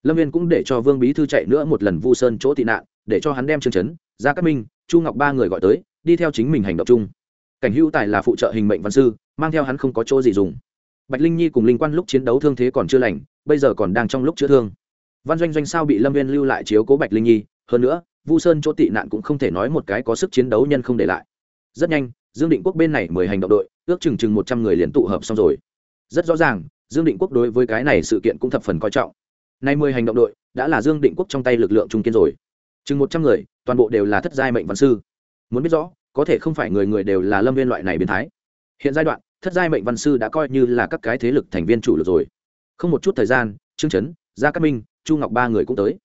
Lâm viên cũng để cho vương bí thư chạy nữa một lần vu sơn chỗ tị nạn, để cho hắn đem trương chấn ra các minh, chu ngọc ba người gọi tới, đi theo chính mình hành động chung cảnh hữu tài là phụ trợ hình mệnh văn sư, mang theo hắn không có chỗ gì dùng. Bạch linh nhi cùng linh quan lúc chiến đấu thương thế còn chưa lành, bây giờ còn đang trong lúc chữa thương. Văn doanh doanh sao bị lâm viên lưu lại chiếu cố bạch linh nhi, hơn nữa, vu sơn chỗ tị nạn cũng không thể nói một cái có sức chiến đấu nhân không để lại. Rất nhanh, dương định quốc bên này mời hành động đội, ước chừng chừng một trăm người liền tụ hợp xong rồi. Rất rõ ràng, dương định quốc đối với cái này sự kiện cũng thập phần coi trọng. Nay mười hành động đội, đã là dương định quốc trong tay lực lượng trung kiên rồi. Chừng một trăm người, toàn bộ đều là thất giai mệnh văn sư. Muốn biết rõ có thể không phải người người đều là lâm viên loại này biến thái. Hiện giai đoạn, thất giai mệnh văn sư đã coi như là các cái thế lực thành viên chủ lực rồi. Không một chút thời gian, trương trấn gia cát minh, chu ngọc ba người cũng tới.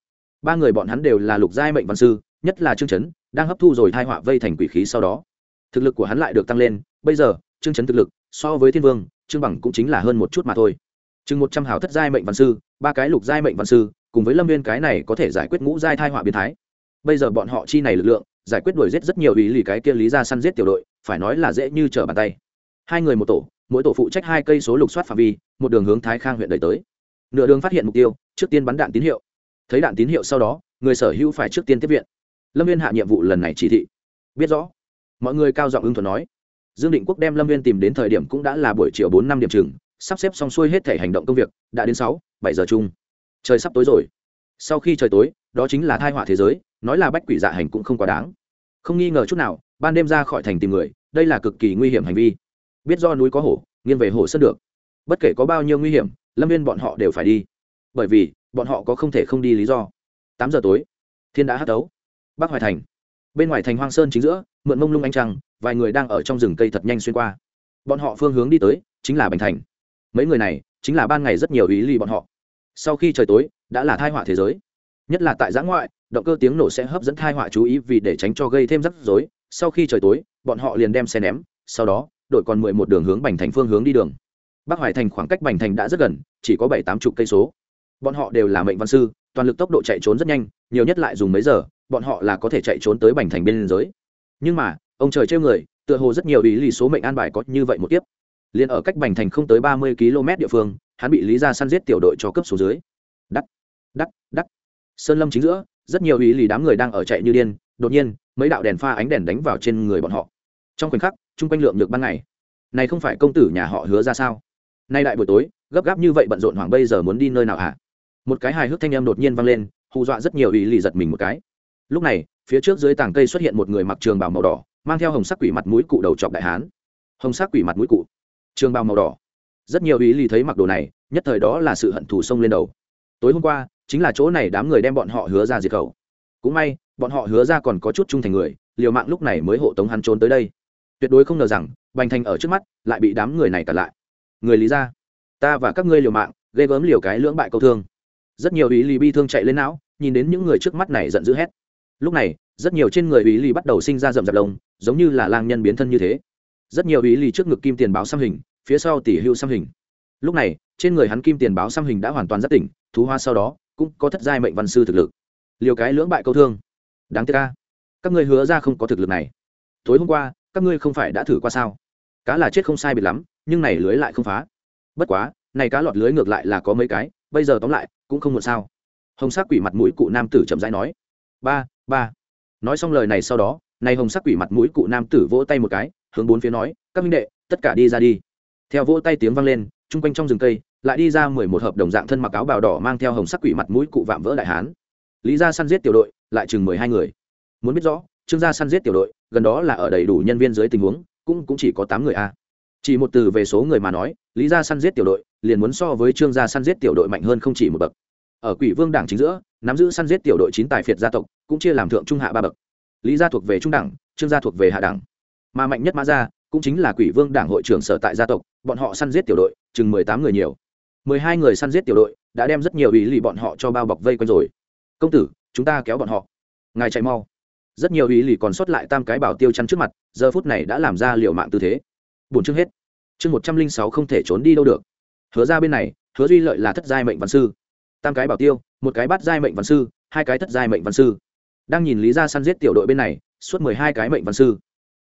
Ba người bọn hắn đều là lục giai mệnh văn sư, nhất là trương trấn đang hấp thu rồi thai họa vây thành quỷ khí sau đó. Thực lực của hắn lại được tăng lên, bây giờ, trương trấn thực lực, so với thiên vương, trương bằng cũng chính là hơn một chút mà thôi. Chừng một trăm hào thất giai mệnh văn sư, ba cái lục giai mệnh văn sư, cùng với lâm viên cái này có thể giải quyết ngũ giai thai họa biến thái. Bây giờ bọn họ chi này lực lượng giải quyết đuổi giết rất nhiều ý lì cái kia lý ra săn giết tiểu đội, phải nói là dễ như trở bàn tay. Hai người một tổ, mỗi tổ phụ trách hai cây số lục soát phạm vi, một đường hướng thái khang huyện đẩy tới. Nửa đường phát hiện mục tiêu, trước tiên bắn đạn tín hiệu. Thấy đạn tín hiệu sau đó, người sở hữu phải trước tiên tiếp viện. Lâm viên hạ nhiệm vụ lần này chỉ thị. Biết rõ. Mọi người cao giọng ưng thuận nói. Dương định quốc đem lâm viên tìm đến thời điểm cũng đã là buổi chiều bốn năm điểm chừng, sắp xếp xong xuôi hết thể hành động công việc, đã đến sáu, bảy giờ chung. Trời sắp tối rồi. Sau khi trời tối, đó chính là thai họa thế giới nói là bách quỷ dạ hành cũng không quá đáng. Không nghi ngờ chút nào, ban đêm ra khỏi thành tìm người, đây là cực kỳ nguy hiểm hành vi. Biết do núi có hổ, nghiêng về hổ sân được. Bất kể có bao nhiêu nguy hiểm, lâm viên bọn họ đều phải đi. Bởi vì, bọn họ có không thể không đi lý do. Tám giờ tối, thiên đã hát tấu bắc hoài thành. Bên ngoài thành hoang sơn chính giữa, mượn mông lung ánh trăng, vài người đang ở trong rừng cây thật nhanh xuyên qua. Bọn họ phương hướng đi tới, chính là bành thành. Mấy người này, chính là ban ngày rất nhiều ý ly bọn họ. Sau khi trời tối, đã là thai họa thế giới. Nhất là tại giã ngoại động cơ tiếng nổ sẽ hấp dẫn thai họa chú ý vì để tránh cho gây thêm rắc rối. Sau khi trời tối, bọn họ liền đem xe ném, sau đó, đội còn mười một đường hướng bành thành phương hướng đi đường. Bắc hoài thành khoảng cách bành thành đã rất gần, chỉ có bảy tám chục cây số. Bọn họ đều là mệnh văn sư, toàn lực tốc độ chạy trốn rất nhanh, nhiều nhất lại dùng mấy giờ, bọn họ là có thể chạy trốn tới bành thành bên giới nhưng mà, ông trời trêu người, tựa hồ rất nhiều ý lý số mệnh an bài có như vậy một tiếp liền ở cách bành thành không tới ba mươi km địa phương, hắn bị lý ra săn giết tiểu đội cho cấp số dưới. Đắt đắt đắt. Sơn lâm chính giữa rất nhiều ý lì đám người đang ở chạy như điên, đột nhiên, mấy đạo đèn pha ánh đèn đánh vào trên người bọn họ. Trong khoảnh khắc, chung quanh lượng được ban ngày. Này không phải công tử nhà họ hứa ra sao? Nay đại buổi tối, gấp gáp như vậy bận rộn hoảng bây giờ muốn đi nơi nào hả? Một cái hài hước thanh em đột nhiên vang lên, hù dọa rất nhiều ý lì giật mình một cái. Lúc này, phía trước dưới tảng cây xuất hiện một người mặc trường bào màu đỏ, mang theo hồng sắc quỷ mặt mũi cụ đầu trọc đại hán. Hồng sắc quỷ mặt mũi cụ. Trường bào màu đỏ. Rất nhiều ý lì thấy mặc đồ này, nhất thời đó là sự hận thù sông lên đầu. Tối hôm qua chính là chỗ này đám người đem bọn họ hứa ra diệt khẩu. Cũng may, bọn họ hứa ra còn có chút trung thành người, liều mạng lúc này mới hộ tống hắn trốn tới đây. Tuyệt đối không ngờ rằng, bành thành ở trước mắt lại bị đám người này cản lại. Người lý ra ta và các ngươi liều mạng, ghê gớm liều cái lưỡng bại câu thương. Rất nhiều ý lì bi thương chạy lên não, nhìn đến những người trước mắt này giận dữ hét. Lúc này, rất nhiều trên người ý lì bắt đầu sinh ra rậm rạp lông, giống như là lang nhân biến thân như thế. Rất nhiều ý lì trước ngực kim tiền báo xăm hình, phía sau tỷ hưu xăm hình. Lúc này, trên người hắn kim tiền báo xăm hình đã hoàn toàn rất tỉnh, thú hoa sau đó cũng có thất giai mệnh văn sư thực lực. Liều cái lưỡng bại câu thương. Đáng tiếc ca các ngươi hứa ra không có thực lực này. Tối hôm qua, các ngươi không phải đã thử qua sao? Cá là chết không sai biệt lắm, nhưng này lưới lại không phá. Bất quá, này cá lọt lưới ngược lại là có mấy cái, bây giờ tóm lại, cũng không muộn sao. Hồng sắc quỷ mặt mũi cụ nam tử chậm rãi nói. Ba ba. Nói xong lời này sau đó, này hồng sắc quỷ mặt mũi cụ nam tử vỗ tay một cái, hướng bốn phía nói, các minh đệ, tất cả đi ra đi. Theo vỗ tay tiếng vang lên, chung quanh trong rừng cây lại đi ra mười một hợp đồng dạng thân mặc áo bào đỏ mang theo hồng sắc quỷ mặt mũi cụ vạm vỡ đại hán. Lý gia săn giết tiểu đội, lại chừng mười hai người. Muốn biết rõ, trương gia săn giết tiểu đội, gần đó là ở đầy đủ nhân viên dưới tình huống, cũng cũng chỉ có tám người a. Chỉ một từ về số người mà nói, lý gia săn giết tiểu đội, liền muốn so với trương gia săn giết tiểu đội mạnh hơn không chỉ một bậc. Ở quỷ vương đảng chính giữa, nắm giữ săn giết tiểu đội chín tài phiệt gia tộc, cũng chia làm thượng trung hạ ba bậc. Lý gia thuộc về trung đẳng, trương gia thuộc về hạ đẳng. Mà mạnh nhất mã gia, cũng chính là quỷ vương đảng hội trưởng sở tại gia tộc, bọn họ săn giết tiểu đội, chừng mười tám người nhiều mười hai người săn giết tiểu đội, đã đem rất nhiều ý lì bọn họ cho bao bọc vây quanh rồi. Công tử, chúng ta kéo bọn họ. Ngài chạy mau. Rất nhiều ý lì còn sót lại tam cái bảo tiêu chắn trước mặt, giờ phút này đã làm ra liệu mạng tư thế. Bốn chương hết. Chương một trăm linh sáu không thể trốn đi đâu được. Hứa ra bên này, hứa duy lợi là thất giai mệnh văn sư. Tam cái bảo tiêu, một cái bắt giai mệnh văn sư, hai cái thất giai mệnh văn sư. Đang nhìn lý ra săn giết tiểu đội bên này, suốt mười hai cái mệnh văn sư.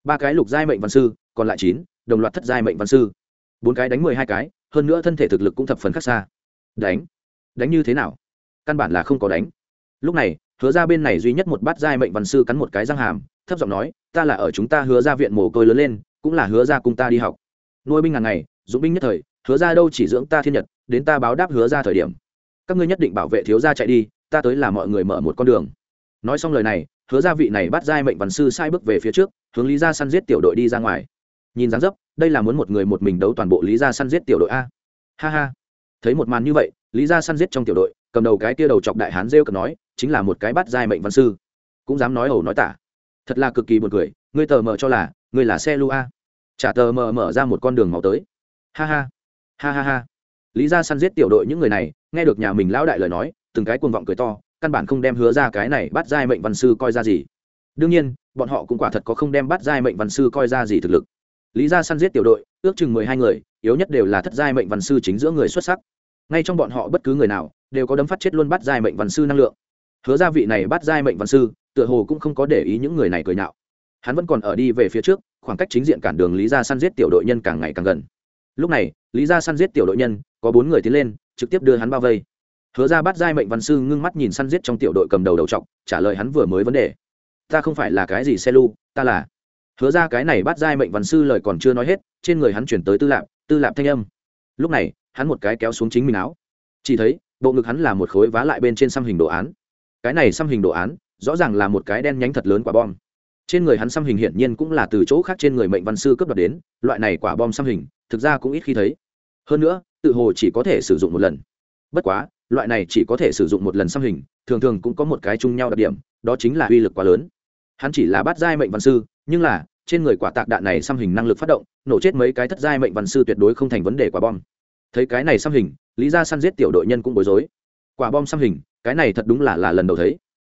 Ba cái lục giai mệnh văn sư, còn lại chín, đồng loạt thất giai mệnh văn sư. Bốn cái đánh mười hai cái hơn nữa thân thể thực lực cũng thập phần khác xa. Đánh. Đánh như thế nào? Căn bản là không có đánh. Lúc này, hứa ra bên này duy nhất một bát giai mệnh văn sư cắn một cái răng hàm, thấp giọng nói, ta là ở chúng ta hứa ra viện mồ côi lớn lên, cũng là hứa ra cùng ta đi học. Nuôi binh ngàn ngày, dũng binh nhất thời, hứa ra đâu chỉ dưỡng ta thiên nhật, đến ta báo đáp hứa ra thời điểm. Các ngươi nhất định bảo vệ thiếu gia chạy đi, ta tới là mọi người mở một con đường. Nói xong lời này, hứa ra vị này bắt giai mệnh văn sư sai bước về phía trước, hướng lý ra săn giết tiểu đội đi ra ngoài. Nhìn dáng dấp đây là muốn một người một mình đấu toàn bộ lý ra săn giết tiểu đội a. Ha ha. Thấy một màn như vậy, lý ra săn giết trong tiểu đội, cầm đầu cái tia đầu chọc đại hán rêu cầm nói, chính là một cái bắt giai mệnh văn sư. Cũng dám nói ẩu nói tả. Thật là cực kỳ buồn cười, ngươi tờ mờ cho là, ngươi là xe lu a. Chả tờ mờ mở ra một con đường màu tới. Ha ha. Ha ha ha. Lý ra săn giết tiểu đội những người này, nghe được nhà mình lão đại lời nói, từng cái cuồng vọng cười to, căn bản không đem hứa ra cái này bắt giai mệnh văn sư coi ra gì. Đương nhiên, bọn họ cũng quả thật có không đem bắt giai mệnh văn sư coi ra gì thực lực lý ra săn giết tiểu đội, ước chừng mười hai người, yếu nhất đều là thất giai mệnh văn sư chính giữa người xuất sắc. Ngay trong bọn họ bất cứ người nào, đều có đấm phát chết luôn bắt giai mệnh văn sư năng lượng. Hứa ra vị này bắt giai mệnh văn sư, tựa hồ cũng không có để ý những người này cười nhạo. Hắn vẫn còn ở đi về phía trước, khoảng cách chính diện cản đường lý ra săn giết tiểu đội nhân càng ngày càng gần. Lúc này, lý ra săn giết tiểu đội nhân, có bốn người tiến lên, trực tiếp đưa hắn bao vây. Hứa ra bắt giai mệnh văn sư ngưng mắt nhìn săn giết trong tiểu đội cầm đầu đầu t trả lời hắn vừa mới vấn đề. Ta không phải là cái gì xe lu, ta là hứa ra cái này bắt giai mệnh văn sư lời còn chưa nói hết, trên người hắn chuyển tới tư lạp tư lạp thanh âm. Lúc này, hắn một cái kéo xuống chính mình áo. Chỉ thấy, bộ ngực hắn là một khối vá lại bên trên xăm hình đồ án. Cái này xăm hình đồ án, rõ ràng là một cái đen nhánh thật lớn quả bom. Trên người hắn xăm hình hiển nhiên cũng là từ chỗ khác trên người mệnh văn sư cấp đoạt đến, loại này quả bom xăm hình, thực ra cũng ít khi thấy. Hơn nữa, tự hồ chỉ có thể sử dụng một lần. Bất quá, loại này chỉ có thể sử dụng một lần xăm hình, thường thường cũng có một cái chung nhau đặc điểm, đó chính là uy lực quá lớn. Hắn chỉ là bát giai mệnh văn sư nhưng là, trên người quả tạc đạn này xăm hình năng lực phát động, nổ chết mấy cái thất giai mệnh văn sư tuyệt đối không thành vấn đề quả bom. Thấy cái này xăm hình, lý ra săn giết tiểu đội nhân cũng bối rối. Quả bom xăm hình, cái này thật đúng là là lần đầu thấy.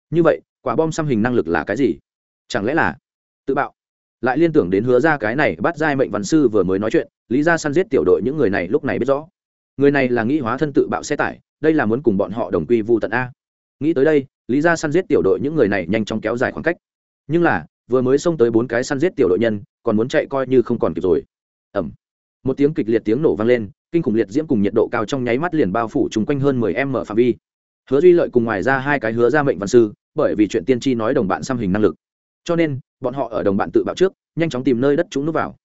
Như vậy, quả bom xăm hình năng lực là cái gì? Chẳng lẽ là tự bạo? Lại liên tưởng đến hứa ra cái này bắt giai mệnh văn sư vừa mới nói chuyện, lý ra săn giết tiểu đội những người này lúc này biết rõ. Người này là nghĩ hóa thân tự bạo xe tải, đây là muốn cùng bọn họ đồng quy vụ tận a. Nghĩ tới đây, lý ra săn giết tiểu đội những người này nhanh chóng kéo dài khoảng cách. Nhưng là vừa mới xông tới bốn cái săn giết tiểu đội nhân, còn muốn chạy coi như không còn kịp rồi. Ẩm một tiếng kịch liệt tiếng nổ vang lên, kinh khủng liệt diễm cùng nhiệt độ cao trong nháy mắt liền bao phủ chung quanh hơn mười em mở phạm vi. Hứa duy lợi cùng ngoài ra hai cái hứa ra mệnh văn sư, bởi vì chuyện tiên tri nói đồng bạn xăm hình năng lực. Cho nên, bọn họ ở đồng bạn tự bạo trước, nhanh chóng tìm nơi đất chúng núp vào.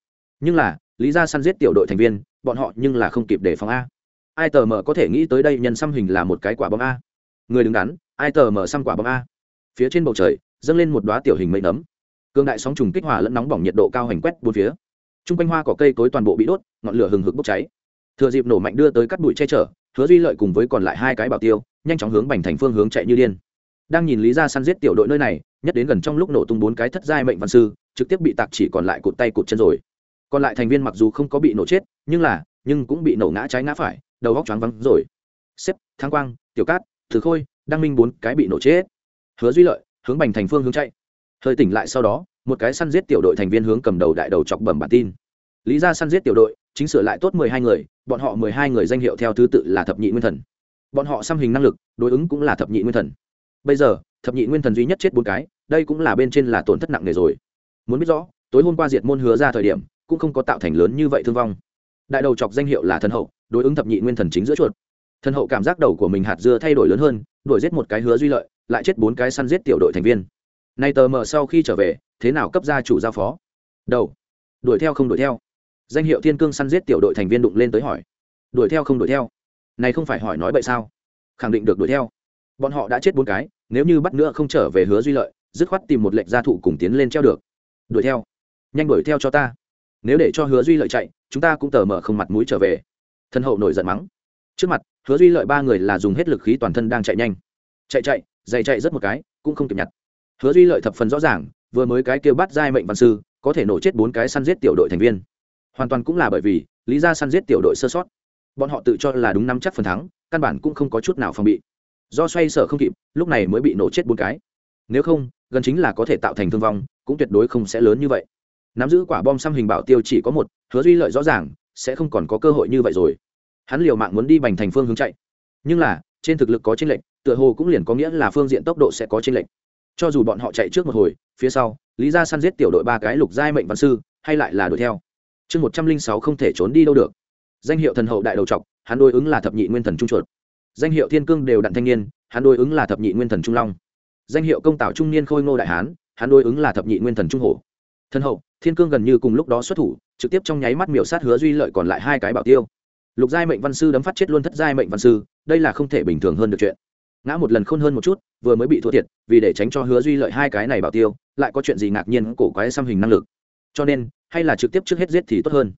Nhưng là, lý ra săn giết tiểu đội thành viên, bọn họ nhưng là không kịp đề phòng a. Ai tờ mờ có thể nghĩ tới đây nhân xăm hình là một cái quả bom a. Người đứng đắn, ai tờ mờ xăm quả bom a. Phía trên bầu trời, dâng lên một đoá tiểu hình mây nấm cương đại sóng trùng kích hòa lẫn nóng bỏng nhiệt độ cao hành quét bốn phía. T r u n g quanh hoa cỏ cây cối toàn bộ bị đốt, ngọn lửa hừng hực bốc cháy. Thừa dịp nổ mạnh đưa tới cắt bụi che chở, hứa duy lợi cùng với còn lại hai cái bảo tiêu, nhanh chóng hướng bành thành phương hướng chạy như điên. Đang nhìn lý ra săn giết tiểu đội nơi này, nhất đến gần trong lúc nổ tung bốn cái thất giai mệnh văn sư, trực tiếp bị tạc chỉ còn lại cụt tay cụt chân rồi. Còn lại thành viên mặc dù không có bị nổ chết, nhưng là, nhưng cũng bị nổ ngã trái ngã phải, đầu góc choáng vắng rồi. Xếp thang quang, tiểu cát thứ khôi, đăng minh bốn cái bị nổ chết. Hứa duy lợi, hướng bành thành phương hướng chạy hơi tỉnh lại sau đó, một cái săn giết tiểu đội thành viên hướng cầm đầu đại đầu chọc bẩm bản tin. Lý ra săn giết tiểu đội, chính sửa lại tốt mười hai người, bọn họ mười hai người danh hiệu theo thứ tự là thập nhị nguyên thần. Bọn họ xăm hình năng lực, đối ứng cũng là thập nhị nguyên thần. Bây giờ, thập nhị nguyên thần duy nhất chết bốn cái, đây cũng là bên trên là tổn thất nặng nề rồi. Muốn biết rõ, tối hôm qua diệt môn hứa ra thời điểm, cũng không có tạo thành lớn như vậy thương vong. Đại đầu chọc danh hiệu là thần hậu, đối ứng thập nhị nguyên thần chính giữa chuột. Thần hậu cảm giác đầu của mình hạt dưa thay đổi lớn hơn, đuổi giết một cái hứa duy lợi, lại chết bốn cái săn giết tiểu đội thành viên nay tờ mờ sau khi trở về, thế nào cấp gia chủ giao phó? Đầu. Đuổi theo không đuổi theo. Danh hiệu thiên cương săn giết tiểu đội thành viên đụng lên tới hỏi. Đuổi theo không đuổi theo. Này không phải hỏi nói vậy sao? Khẳng định được đuổi theo. Bọn họ đã chết bốn cái, nếu như bắt nữa không trở về hứa duy lợi, dứt khoát tìm một lệnh gia thụ cùng tiến lên treo được. Đuổi theo. Nhanh đuổi theo cho ta. Nếu để cho hứa duy lợi chạy, chúng ta cũng tờ mở không mặt mũi trở về. Thân hậu nổi giận mắng. Trước mặt, hứa duy lợi ba người là dùng hết lực khí toàn thân đang chạy nhanh. Chạy chạy dày chạy rất một cái, cũng không kịp nhặt hứa duy lợi thập phần rõ ràng, vừa mới cái kêu bắt giai mệnh văn sư, có thể nổ chết bốn cái săn giết tiểu đội thành viên. Hoàn toàn cũng là bởi vì, lý ra săn giết tiểu đội sơ sót. Bọn họ tự cho là đúng nắm chắc phần thắng, căn bản cũng không có chút nào phòng bị. Do xoay sở không kịp, lúc này mới bị nổ chết bốn cái. Nếu không, gần chính là có thể tạo thành thương vong, cũng tuyệt đối không sẽ lớn như vậy. Nắm giữ quả bom xăm hình bảo tiêu chỉ có một, hứa duy lợi rõ ràng, sẽ không còn có cơ hội như vậy rồi. Hắn liều mạng muốn đi bành thành phương hướng chạy. Nhưng là, trên thực lực có chênh lệch, tựa hồ cũng liền có nghĩa là phương diện tốc độ sẽ có chênh lệch cho dù bọn họ chạy trước một hồi, phía sau, lý ra săn giết tiểu đội ba cái lục giai mệnh văn sư, hay lại là đuổi theo. Chương một trăm linh sáu không thể trốn đi đâu được. Danh hiệu thần hậu đại đầu trọc, hắn đối ứng là thập nhị nguyên thần trung chuột. Danh hiệu thiên cương đều đặn thanh niên, hắn đối ứng là thập nhị nguyên thần trung long. Danh hiệu công tảo trung niên khôi ngô đại hán, hắn đối ứng là thập nhị nguyên thần trung hổ. Thần hậu, thiên cương gần như cùng lúc đó xuất thủ, trực tiếp trong nháy mắt miểu sát hứa duy lợi còn lại hai cái bảo tiêu. Lục giai mệnh văn sư đấm phát chết luôn thất giai mệnh văn sư, đây là không thể bình thường hơn được chuyện ngã một lần khôn hơn một chút, vừa mới bị thua thiệt, vì để tránh cho hứa duy lợi hai cái này bảo tiêu, lại có chuyện gì ngạc nhiên cổ quái xăm hình năng lực. Cho nên, hay là trực tiếp trước hết giết thì tốt hơn.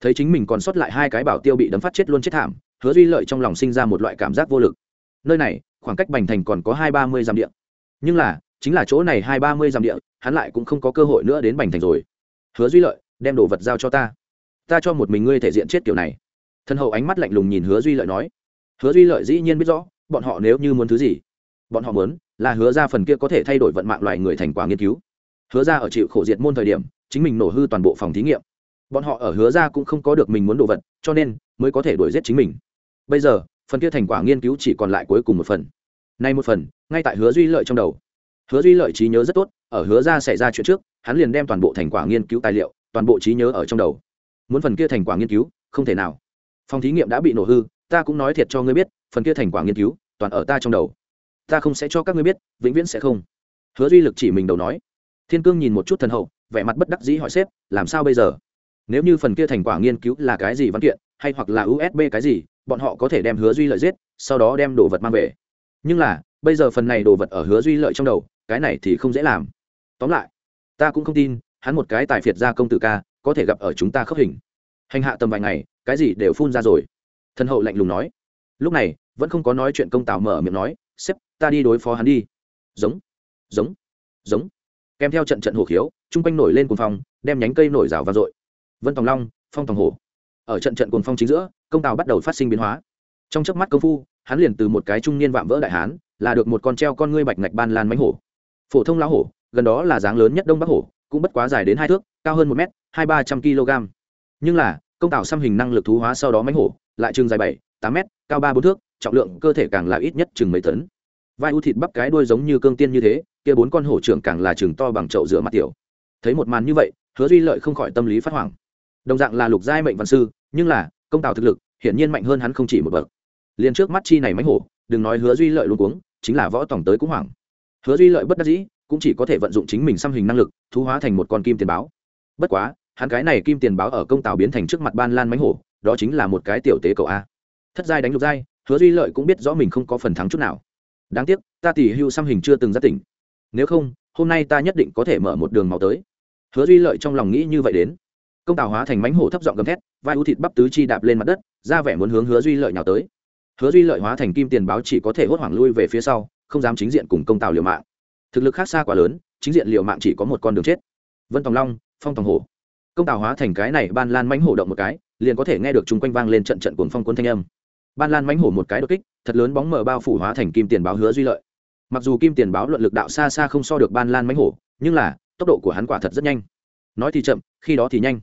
Thấy chính mình còn sót lại hai cái bảo tiêu bị đấm phát chết luôn chết thảm, hứa duy lợi trong lòng sinh ra một loại cảm giác vô lực. Nơi này, khoảng cách bành thành còn có hai ba mươi dặm địa. Nhưng là, chính là chỗ này hai ba mươi dặm địa, hắn lại cũng không có cơ hội nữa đến bành thành rồi. Hứa duy lợi, đem đồ vật giao cho ta. Ta cho một mình ngươi thể diện chết kiểu này. Thân hậu ánh mắt lạnh lùng nhìn hứa duy lợi nói. Hứa duy lợi dĩ nhiên biết rõ bọn họ nếu như muốn thứ gì, bọn họ muốn là hứa ra phần kia có thể thay đổi vận mạng loài người thành quả nghiên cứu. Hứa ra ở chịu khổ diệt môn thời điểm, chính mình nổ hư toàn bộ phòng thí nghiệm. Bọn họ ở hứa ra cũng không có được mình muốn đồ vật, cho nên mới có thể đuổi giết chính mình. Bây giờ, phần kia thành quả nghiên cứu chỉ còn lại cuối cùng một phần. Nay một phần, ngay tại hứa duy lợi trong đầu. Hứa duy lợi trí nhớ rất tốt, ở hứa ra xảy ra chuyện trước, hắn liền đem toàn bộ thành quả nghiên cứu tài liệu, toàn bộ trí nhớ ở trong đầu. Muốn phần kia thành quả nghiên cứu, không thể nào. Phòng thí nghiệm đã bị nổ hư ta cũng nói thiệt cho ngươi biết, phần kia thành quả nghiên cứu toàn ở ta trong đầu. Ta không sẽ cho các ngươi biết, vĩnh viễn sẽ không. Hứa duy lực chỉ mình đầu nói. Thiên cương nhìn một chút thần hậu, vẻ mặt bất đắc dĩ hỏi sếp, làm sao bây giờ? Nếu như phần kia thành quả nghiên cứu là cái gì văn kiện, hay hoặc là usb cái gì, bọn họ có thể đem hứa duy lợi giết, sau đó đem đồ vật mang về. Nhưng là, bây giờ phần này đồ vật ở hứa duy lợi trong đầu, cái này thì không dễ làm. Tóm lại, ta cũng không tin, hắn một cái tài phiệt gia công tử ca, có thể gặp ở chúng ta khớp hình. Hành hạ tầm vài ngày, cái gì đều phun ra rồi thần hậu lạnh lùng nói. Lúc này, vẫn không có nói chuyện công tào mở miệng nói, sếp, ta đi đối phó hắn đi. Giống giống giống. Kèm theo trận trận hổ khiếu, chung quanh nổi lên cuồng phong, đem nhánh cây nổi rào vang dội. Vân tòng long, phong tòng hổ. Ở trận trận cuồng phong chính giữa, công tào bắt đầu phát sinh biến hóa. Trong chớp mắt công phu, hắn liền từ một cái trung niên vạm vỡ đại hán, là được một con treo con ngươi bạch ngạch ban lan mánh hổ. Phổ thông lão hổ, gần đó là dáng lớn nhất đông bắc hổ, cũng bất quá dài đến hai thước, cao hơn một m hai ba trăm kg nhưng là, công tào xăm hình năng lực thú hóa sau đó mánh hổ lại chừng dài bảy tám mét, cao ba bốn thước trọng lượng cơ thể càng là ít nhất chừng mấy tấn. Vai u thịt bắp cái đuôi giống như cương tiên như thế kia bốn con hổ trưởng càng là chừng to bằng chậu rửa mặt tiểu. Thấy một màn như vậy hứa duy lợi không khỏi tâm lý phát hoảng. Đồng dạng là lục giai mệnh văn sư nhưng là công tạo thực lực hiển nhiên mạnh hơn hắn không chỉ một bậc. Liền trước mắt chi này mánh hổ đừng nói hứa duy lợi luôn cuống chính là võ tổng tới cũng hoảng. Hứa duy lợi bất đắc dĩ cũng chỉ có thể vận dụng chính mình xăm hình năng lực thu hóa thành một con kim tiền báo. Bất quá hắn cái này kim tiền báo ở công tàu biến thành trước mặt ban lan mánh hổ đó chính là một cái tiểu tế cầu a. Thất giai đánh lục giai, hứa duy lợi cũng biết rõ mình không có phần thắng chút nào. Đáng tiếc, ta tỷ hưu xăm hình chưa từng ra tỉnh. Nếu không, hôm nay ta nhất định có thể mở một đường máu tới. Hứa duy lợi trong lòng nghĩ như vậy đến. Công tào hóa thành mánh hổ thấp giọng gầm thét, vai ưu thịt bắp tứ chi đạp lên mặt đất, ra vẻ muốn hướng hứa duy lợi nhào tới. Hứa duy lợi hóa thành kim tiền báo chỉ có thể hốt hoảng lui về phía sau, không dám chính diện cùng công tào liều mạng. Thực lực khác xa quá lớn, chính diện liều mạng chỉ có một con đường chết. Vân tòng long, phong tòng hổ. Công tào hóa thành cái này ban lan mánh hổ động một cái liền có thể nghe được chung quanh vang lên trận trận cuồng phong quân thanh âm. Ban lan mánh hổ một cái đột kích, thật lớn bóng mờ bao phủ hóa thành kim tiền báo hứa duy lợi. Mặc dù kim tiền báo luận lực đạo xa xa không so được ban lan mánh hổ, nhưng là, tốc độ của hắn quả thật rất nhanh. Nói thì chậm, khi đó thì nhanh.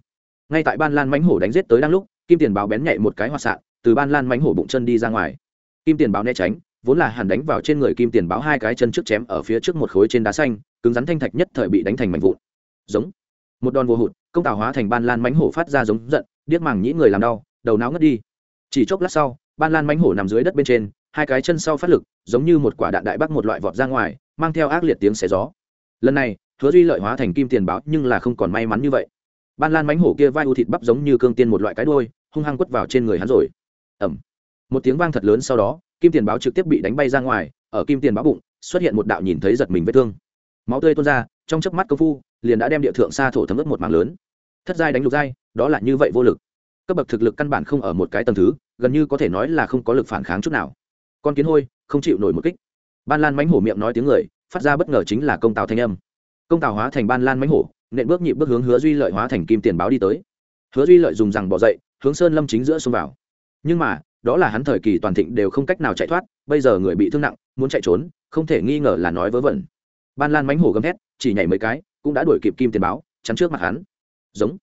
Ngay tại ban lan mánh hổ đánh giết tới đang lúc, kim tiền báo bén nhạy một cái hoa sạn, từ ban lan mánh hổ bụng chân đi ra ngoài. Kim tiền báo né tránh, vốn là hẳn đánh vào trên người kim tiền báo hai cái chân trước chém ở phía trước một khối trên đá xanh, cứng rắn thanh thạch nhất thời bị đánh thành mảnh vụn. Giống. Một đòn vô hụt công tào hóa thành ban lan mánh hổ phát ra giống giận, điếc màng nhĩ người làm đau, đầu não ngất đi. Chỉ chốc lát sau, ban lan mánh hổ nằm dưới đất bên trên, hai cái chân sau phát lực, giống như một quả đạn đại bắc một loại vọt ra ngoài, mang theo ác liệt tiếng xé gió. Lần này, hứa duy lợi hóa thành kim tiền báo nhưng là không còn may mắn như vậy. Ban lan mánh hổ kia vai u thịt bắp giống như cương tiên một loại cái đôi hung hăng quất vào trên người hắn rồi. Ẩm một tiếng vang thật lớn sau đó, kim tiền báo trực tiếp bị đánh bay ra ngoài, ở kim tiền báo bụng, xuất hiện một đạo nhìn thấy giật mình vết thương. Máu tươi tuôn ra, trong chớp mắt công phu, liền đã đem địa thượng xa thổ thấm ướt một mảng lớn thất giai đánh lục giai, đó là như vậy vô lực. Cấp bậc thực lực căn bản không ở một cái tầng thứ, gần như có thể nói là không có lực phản kháng chút nào. Con kiến hôi, không chịu nổi một kích. Ban lan mánh hổ miệng nói tiếng người, phát ra bất ngờ chính là công tào thanh âm. Công tào hóa thành ban lan mánh hổ, nện bước nhịp bước hướng hứa duy lợi hóa thành kim tiền báo đi tới. Hứa duy lợi dùng rằng bỏ dậy, hướng sơn lâm chính giữa xông vào. Nhưng mà, đó là hắn thời kỳ toàn thịnh đều không cách nào chạy thoát, bây giờ người bị thương nặng, muốn chạy trốn, không thể nghi ngờ là nói vớ vẩn. Ban lan mánh hổ gầm thét, chỉ nhảy mấy cái, cũng đã đuổi kịp kim tiền báo, chắn trước mặt hắn giống.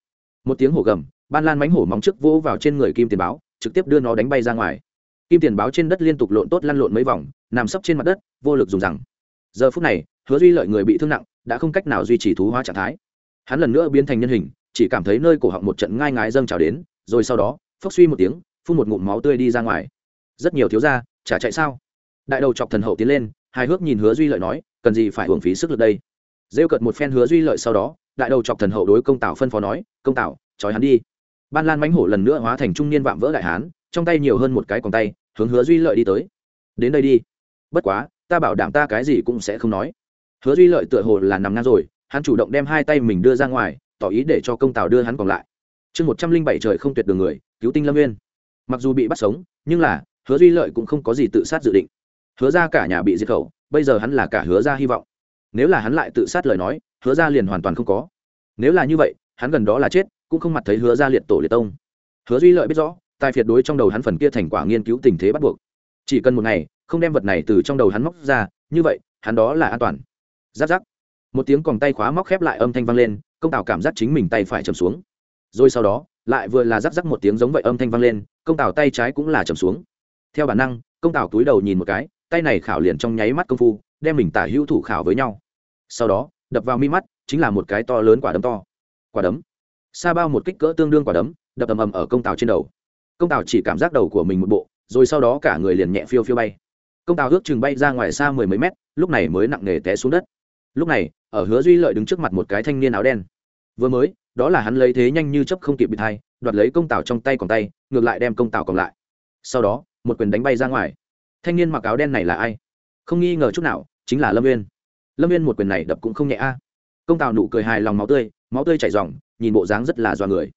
Một tiếng hổ gầm, ban lan mánh hổ móng trước vỗ vào trên người kim tiền báo, trực tiếp đưa nó đánh bay ra ngoài. Kim tiền báo trên đất liên tục lộn tốt lăn lộn mấy vòng, nằm sấp trên mặt đất, vô lực dùng rằng. Giờ phút này, hứa duy lợi người bị thương nặng, đã không cách nào duy trì thú hóa trạng thái. Hắn lần nữa biến thành nhân hình, chỉ cảm thấy nơi cổ họng một trận ngai ngái dâng trào đến, rồi sau đó, phốc suy một tiếng, phun một ngụm máu tươi đi ra ngoài. Rất nhiều thiếu gia, chả chạy sao? Đại đầu chọc thần hậu tiến lên, hài hước nhìn hứa duy lợi nói, cần gì phải hưởng phí sức lực đây? Rêu cợt một phen hứa duy lợi sau đó đại đầu chọc thần hậu đối công tảo phân phó nói, công tảo, trói hắn đi. Ban lan mánh hổ lần nữa hóa thành trung niên vạm vỡ đại hán, trong tay nhiều hơn một cái còn tay, hướng hứa duy lợi đi tới. Đến đây đi. Bất quá, ta bảo đảm ta cái gì cũng sẽ không nói. Hứa duy lợi tựa hồ là nằm ngang rồi, hắn chủ động đem hai tay mình đưa ra ngoài, tỏ ý để cho công tào đưa hắn còn lại. Chương một trăm linh bảy trời không tuyệt đường người, cứu tinh lâm nguyên. Mặc dù bị bắt sống, nhưng là, hứa duy lợi cũng không có gì tự sát dự định. Hứa ra cả nhà bị diệt khẩu, bây giờ hắn là cả hứa ra hy vọng. Nếu là hắn lại tự sát lời nói hứa ra liền hoàn toàn không có. Nếu là như vậy, hắn gần đó là chết, cũng không mặt thấy hứa ra liệt tổ liệt tông. Hứa duy lợi biết rõ, tài phiệt đối trong đầu hắn phần kia thành quả nghiên cứu tình thế bắt buộc. Chỉ cần một ngày, không đem vật này từ trong đầu hắn móc ra, như vậy, hắn đó là an toàn. Giáp giáp. Một tiếng còng tay khóa móc khép lại âm thanh vang lên, công tào cảm giác chính mình tay phải chầm xuống. Rồi sau đó, lại vừa là rắc rắc một tiếng giống vậy âm thanh vang lên, công tào tay trái cũng là chầm xuống. Theo bản năng, công tào túi đầu nhìn một cái, tay này khảo liền trong nháy mắt công phu, đem mình tả hữu thủ khảo với nhau. Sau đó đập vào mi mắt, chính là một cái to lớn quả đấm to. Quả đấm. Sa bao một kích cỡ tương đương quả đấm, đập ầm ầm ở công tào trên đầu. Công tào chỉ cảm giác đầu của mình một bộ, rồi sau đó cả người liền nhẹ phiêu phiêu bay. Công tào ước chừng bay ra ngoài xa mười mấy mét, lúc này mới nặng nề té xuống đất. Lúc này, ở hứa duy lợi đứng trước mặt một cái thanh niên áo đen. Vừa mới, đó là hắn lấy thế nhanh như chấp không kịp bị thay, đoạt lấy công tàu trong tay còn tay, ngược lại đem công tàu còn lại. Sau đó, một quyền đánh bay ra ngoài. Thanh niên mặc áo đen này là ai? Không nghi ngờ chút nào, chính là lâm Uyên lâm viên một quyền này đập cũng không nhẹ a. Công tào nụ cười hài lòng máu tươi máu tươi chảy r nhìn bộ dáng rất là dọa người.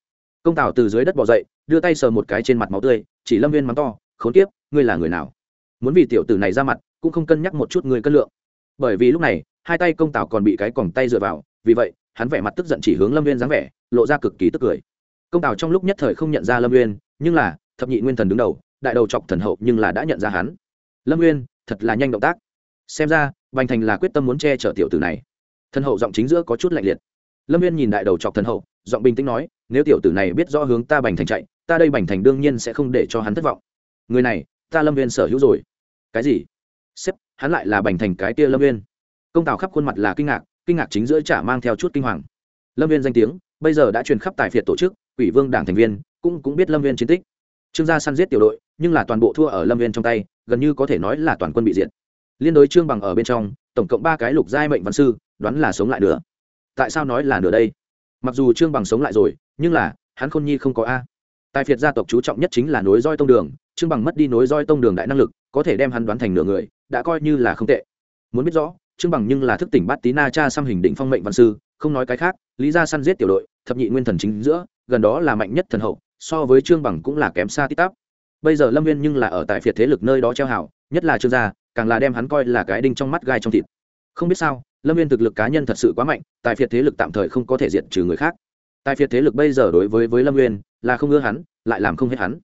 Công tào từ dưới đất bỏ dậy, đưa tay sờ một cái trên mặt máu tươi, chỉ lâm viên mắng to, khốn kiếp, ngươi là người nào? Muốn vì tiểu tử này ra mặt, cũng không cân nhắc một chút người cân lượng. Bởi vì lúc này, hai tay công tào còn bị cái còng tay dựa vào, vì vậy, hắn vẻ mặt tức giận chỉ hướng lâm viên dáng vẻ, lộ ra cực kỳ tức cười. Công tào trong lúc nhất thời không nhận ra lâm uyên, nhưng là, thập nhị nguyên thần đứng đầu, đại đầu chọc thần hậu nhưng là đã nhận ra hắn. Lâm uyên, thật là nhanh động tác. Xem ra bành thành là quyết tâm muốn che chở tiểu tử này. Thần hậu giọng chính giữa có chút lạnh liệt. Lâm viên nhìn đại đầu chọc thần hậu, giọng bình tĩnh nói, nếu tiểu tử này biết rõ hướng ta bành thành chạy, ta đây bành thành đương nhiên sẽ không để cho hắn thất vọng. Người này, ta lâm viên sở hữu rồi. Cái gì? Sếp, hắn lại là bành thành cái kia lâm viên công tào khắp khuôn mặt là kinh ngạc kinh ngạc chính giữa chả mang theo chút kinh hoàng. Lâm viên danh tiếng, bây giờ đã truyền khắp tài phiệt tổ chức ủy vương đảng thành viên, cũng cũng biết lâm viên chiến tích. Trương gia săn giết tiểu đội, nhưng là toàn bộ thua ở lâm viên trong tay, gần như có thể nói là toàn quân bị diệt liên đối trương bằng ở bên trong, tổng cộng ba cái lục giai mệnh văn sư, đoán là sống lại nữa tại sao nói là nửa đây? Mặc dù trương bằng sống lại rồi, nhưng là, hắn khôn nhi không có a. Tài phiệt gia tộc chú trọng nhất chính là nối roi tông đường, trương bằng mất đi nối roi tông đường đại năng lực, có thể đem hắn đoán thành nửa người, đã coi như là không tệ. Muốn biết rõ, trương bằng nhưng là thức tỉnh bát tí na cha xăm hình định phong mệnh văn sư, không nói cái khác, lý ra săn giết tiểu đội, thập nhị nguyên thần chính giữa, gần đó là mạnh nhất thần hậu, so với trương bằng cũng là kém xa tít tắp. Bây giờ lâm viên nhưng là ở tại phiệt thế lực nơi đó treo hảo nhất là trương gia càng là đem hắn coi là cái đinh trong mắt gai trong thịt. Không biết sao, lâm viên thực lực cá nhân thật sự quá mạnh tại phiệt thế lực tạm thời không có thể diệt trừ người khác. Tại phiệt thế lực bây giờ đối với với lâm viên là không ưa hắn, lại làm không hết hắn.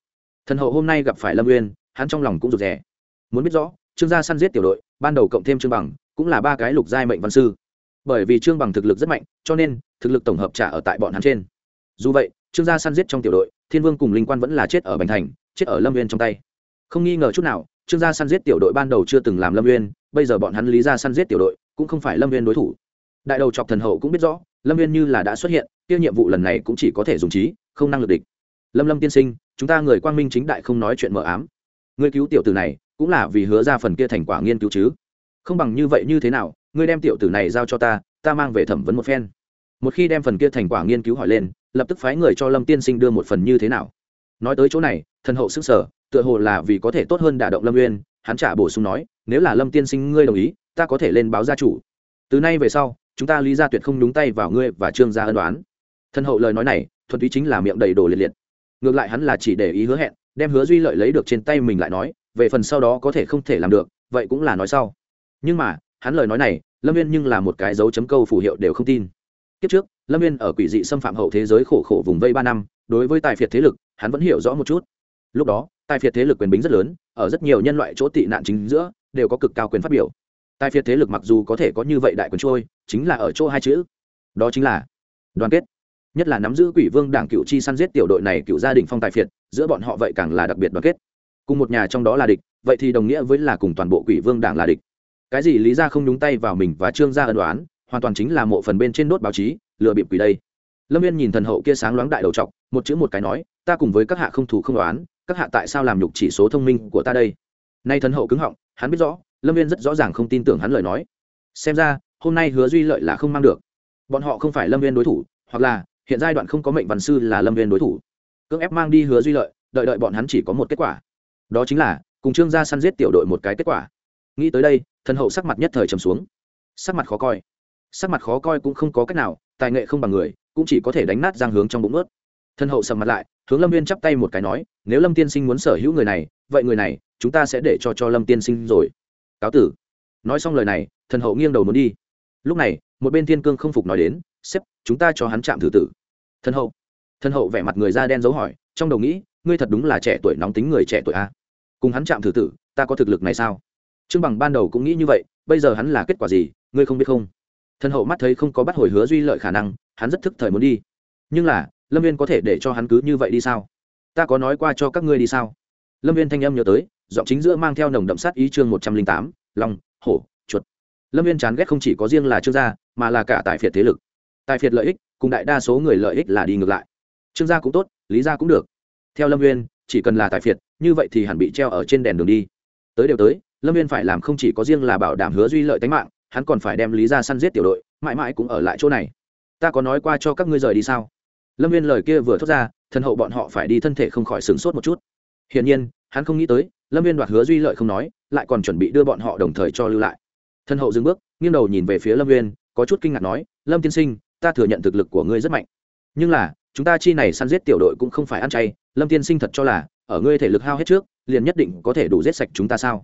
Thần hậu hôm nay gặp phải lâm viên hắn trong lòng cũng rụt rè. Muốn biết rõ, trương gia săn giết tiểu đội, ban đầu cộng thêm trương bằng, cũng là ba cái lục giai mệnh văn sư. Bởi vì trương bằng thực lực rất mạnh, cho nên thực lực tổng hợp trả ở tại bọn hắn trên. Dù vậy, trương gia săn giết trong tiểu đội, thiên vương cùng linh quan vẫn là chết ở bành thành, chết ở lâm viên trong tay. Không nghi ngờ chút nào trương gia săn giết tiểu đội ban đầu chưa từng làm lâm viên bây giờ bọn hắn lý ra săn giết tiểu đội, cũng không phải lâm viên đối thủ. Đại đầu chọc thần hậu cũng biết rõ, lâm viên như là đã xuất hiện tiêu nhiệm vụ lần này cũng chỉ có thể dùng trí, không năng lực địch. Lâm lâm tiên sinh, chúng ta người quang minh chính đại không nói chuyện mờ ám. Người cứu tiểu tử này, cũng là vì hứa ra phần kia thành quả nghiên cứu chứ. Không bằng như vậy như thế nào, ngươi đem tiểu tử này giao cho ta ta mang về thẩm vấn một phen. Một khi đem phần kia thành quả nghiên cứu hỏi lên, lập tức phái người cho lâm tiên sinh đưa một phần như thế nào. Nói tới chỗ này, thần hậu sức sở tựa hồ là vì có thể tốt hơn đả động lâm Nguyên, hắn trả bổ sung nói nếu là lâm tiên sinh ngươi đồng ý ta có thể lên báo gia chủ. Từ nay về sau chúng ta lý gia tuyệt không đúng tay vào ngươi và trương gia ân đoán Thân hậu lời nói này thuần túy chính là miệng đầy đồ liệt liệt. Ngược lại hắn là chỉ để ý hứa hẹn đem hứa duy lợi lấy được trên tay mình lại nói về phần sau đó có thể không thể làm được vậy cũng là nói sau. Nhưng mà hắn lời nói này lâm viên nhưng là một cái dấu chấm câu phù hiệu đều không tin. Kiếp trước lâm viên ở quỷ dị xâm phạm hậu thế giới khổ khổ vùng vây ba năm đối với tài phiệt thế lực hắn vẫn hiểu rõ một chút. Lúc đó tài phiệt thế lực quyền bính rất lớn, ở rất nhiều nhân loại chỗ tị nạn chính giữa, đều có cực cao quyền phát biểu. Tài phiệt thế lực mặc dù có thể có như vậy đại quyền trôi, chính là ở chỗ hai chữ. Đó chính là đoàn kết. Nhất là nắm giữ quỷ vương đảng cựu chi săn giết tiểu đội này cựu gia đình phong tài phiệt, giữa bọn họ vậy càng là đặc biệt đoàn kết. Cùng một nhà trong đó là địch, vậy thì đồng nghĩa với là cùng toàn bộ quỷ vương đảng là địch. Cái gì lý ra không nhúng tay vào mình và trương gia ân đoán hoàn toàn chính là mộ phần bên trên đốt báo chí, lừa bịp quỷ đây. Lâm viên nhìn thần hậu kia sáng loáng đại đầu t một chữ một cái nói, ta cùng với các hạ không thù không đoán các hạ tại sao làm nhục chỉ số thông minh của ta đây? Nay thần hậu cứng họng, hắn biết rõ, lâm viên rất rõ ràng không tin tưởng hắn lời nói. Xem ra, hôm nay hứa duy lợi là không mang được. Bọn họ không phải lâm viên đối thủ, hoặc là, hiện giai đoạn không có mệnh văn sư là lâm viên đối thủ. Cưỡng ép mang đi hứa duy lợi, đợi đợi bọn hắn chỉ có một kết quả. Đó chính là, cùng trương gia săn giết tiểu đội một cái kết quả. Nghĩ tới đây, thần hậu sắc mặt nhất thời trầm xuống. Sắc mặt khó coi. Sắc mặt khó coi cũng không có cách nào, tài nghệ không bằng người, cũng chỉ có thể đánh nát giang hướng trong bụng ướt. Thân hậu sầm mặt lại hướng lâm viên chắp tay một cái nói, nếu lâm tiên sinh muốn sở hữu người này, vậy người này, chúng ta sẽ để cho cho lâm tiên sinh rồi. Cáo tử. Nói xong lời này, thần hậu nghiêng đầu muốn đi. Lúc này, một bên thiên cương không phục nói đến, sếp, chúng ta cho hắn chạm thử tử. Thần hậu Thần hậu vẻ mặt người da đen dấu hỏi, trong đầu nghĩ, ngươi thật đúng là trẻ tuổi nóng tính người trẻ tuổi a. Cùng hắn chạm thử tử, ta có thực lực này sao? Trương bằng ban đầu cũng nghĩ như vậy, bây giờ hắn là kết quả gì, ngươi không biết không? Thần hậu mắt thấy không có bắt hồi hứa duy lợi khả năng, hắn rất thức thời muốn đi. Nhưng là lâm viên có thể để cho hắn cứ như vậy đi sao? Ta có nói qua cho các ngươi đi sao? Lâm viên thanh âm nhớ tới, giọng chính giữa mang theo nồng đậm sát ý chương một trăm linh tám lòng hổ, chuột. Lâm viên chán ghét không chỉ có riêng là trương gia, mà là cả tài phiệt thế lực. Tài phiệt lợi ích, cùng đại đa số người lợi ích là đi ngược lại. Trương gia cũng tốt, lý gia cũng được. Theo lâm viên, chỉ cần là tài phiệt, như vậy thì hẳn bị treo ở trên đèn đường đi. Tới đều tới, lâm viên phải làm không chỉ có riêng là bảo đảm hứa duy lợi tính mạng, hắn còn phải đem lý ra săn giết tiểu đội, mãi mãi cũng ở lại chỗ này. Ta có nói qua cho các ngươi rời đi sao? Lâm viên lời kia vừa thốt ra, thần hậu bọn họ phải đi thân thể không khỏi sửng sốt một chút. Hiển nhiên, hắn không nghĩ tới, lâm viên đoạt hứa duy lợi không nói, lại còn chuẩn bị đưa bọn họ đồng thời cho lưu lại. Thần hậu dừng bước, nghiêng đầu nhìn về phía lâm viên, có chút kinh ngạc nói, lâm tiên sinh, ta thừa nhận thực lực của ngươi rất mạnh. Nhưng là, chúng ta chi này săn giết tiểu đội cũng không phải ăn chay, lâm tiên sinh thật cho là, ở ngươi thể lực hao hết trước, liền nhất định có thể đủ giết sạch chúng ta sao?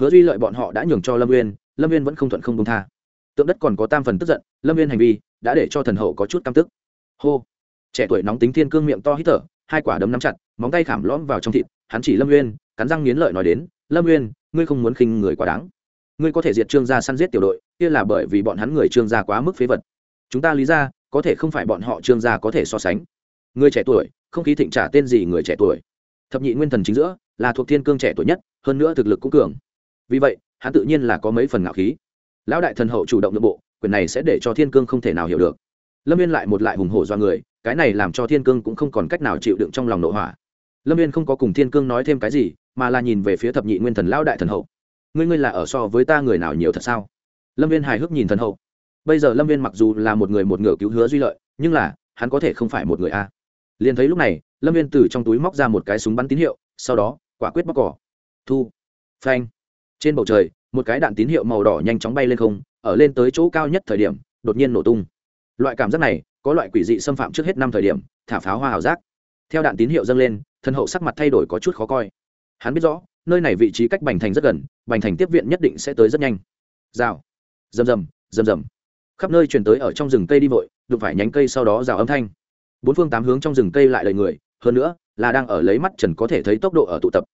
Hứa duy lợi bọn họ đã nhường cho lâm viên lâm viên vẫn không thuận không công tha. Tượng đất còn có tam phần tức giận, lâm viên hành vi đã để cho thần hậu có chút căm tức. Hô trẻ tuổi nóng tính thiên cương miệng to hít thở, hai quả đấm nắm chặt, móng tay khảm lõm vào trong thịt, hắn chỉ lâm nguyên cắn răng nghiến lợi nói đến, lâm nguyên ngươi không muốn khinh người quá đáng. Ngươi có thể diệt trương gia săn giết tiểu đội, kia là bởi vì bọn hắn người trương gia quá mức phế vật. Chúng ta lý ra, có thể không phải bọn họ trương gia có thể so sánh. Người trẻ tuổi, không khí thịnh trả tên gì người trẻ tuổi. Thập nhị nguyên thần chính giữa, là thuộc thiên cương trẻ tuổi nhất, hơn nữa thực lực cũng cường. Vì vậy, hắn tự nhiên là có mấy phần ngạo khí. Lão đại thần hậu chủ động nội bộ, quyền này sẽ để cho thiên cương không thể nào hiểu được. Lâm viên lại một lại hùng hổ do người cái này làm cho thiên cương cũng không còn cách nào chịu đựng trong lòng nội hỏa. Lâm viên không có cùng thiên cương nói thêm cái gì, mà là nhìn về phía thập nhị nguyên thần lão đại thần hậu. Ngươi ngươi là ở so với ta người nào nhiều thật sao? Lâm viên hài hước nhìn thần hậu. Bây giờ lâm viên mặc dù là một người một ngựa cứu hứa duy lợi, nhưng là, hắn có thể không phải một người a. Liền thấy lúc này, lâm viên từ trong túi móc ra một cái súng bắn tín hiệu, sau đó, quả quyết bóc cỏ. Thu. Phanh. Trên bầu trời, một cái đạn tín hiệu màu đỏ nhanh chóng bay lên không, ở lên tới chỗ cao nhất thời điểm, đột nhiên nổ tung. Loại cảm giác này có loại quỷ dị xâm phạm trước hết năm thời điểm, thả pháo hoa hảo giác. Theo đạn tín hiệu dâng lên, thân hậu sắc mặt thay đổi có chút khó coi. Hắn biết rõ, nơi này vị trí cách bành thành rất gần, bành thành tiếp viện nhất định sẽ tới rất nhanh. Rào. Rầm rầm rầm rầm. Khắp nơi chuyển tới ở trong rừng cây đi vội, đụng phải nhánh cây sau đó rào âm thanh. Bốn phương tám hướng trong rừng cây lại đầy người, hơn nữa, là đang ở lấy mắt trần có thể thấy tốc độ ở tụ tập.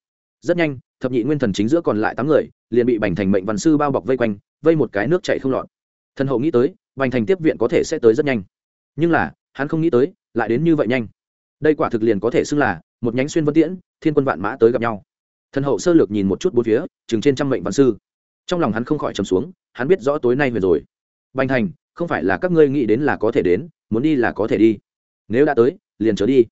Rất nhanh, thập nhị nguyên thần chính giữa còn lại tám người, liền bị bành thành mệnh văn sư bao bọc vây quanh, vây một cái nước chạy không lọt. Thần hậu nghĩ tới, bành thành tiếp viện có thể sẽ tới rất nhanh nhưng là, hắn không nghĩ tới, lại đến như vậy nhanh. Đây quả thực liền có thể xưng là một nhánh xuyên vân tiễn, thiên quân vạn mã tới gặp nhau. Thần hậu sơ lược nhìn một chút bốn phía, chừng trên trăm mệnh văn sư. Trong lòng hắn không khỏi trầm xuống, hắn biết rõ tối nay về rồi. Bành thành, không phải là các ngươi nghĩ đến là có thể đến, muốn đi là có thể đi. Nếu đã tới, liền trở đi.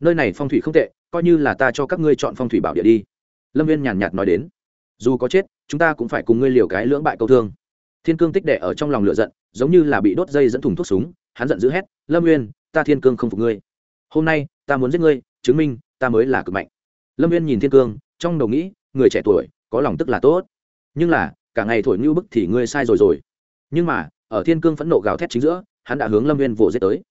Nơi này phong thủy không tệ, coi như là ta cho các ngươi chọn phong thủy bảo địa đi. Lâm viên nhàn nhạt nói đến. Dù có chết, chúng ta cũng phải cùng ngươi liều cái lưỡng bại câu thương. Thiên cương tích đệ ở trong lòng lửa giận, giống như là bị đốt dây dẫn thùng thuốc súng hắn giận dữ hét, lâm nguyên ta thiên cương không phục ngươi. Hôm nay, ta muốn giết ngươi, chứng minh, ta mới là cực mạnh. Lâm uyên nhìn thiên cương, trong đầu nghĩ, người trẻ tuổi, có lòng tức là tốt. Nhưng là, cả ngày thổi như bức thì ngươi sai rồi rồi. Nhưng mà, ở thiên cương phẫn nộ gào thét chính giữa, hắn đã hướng lâm uyên vồ giết tới.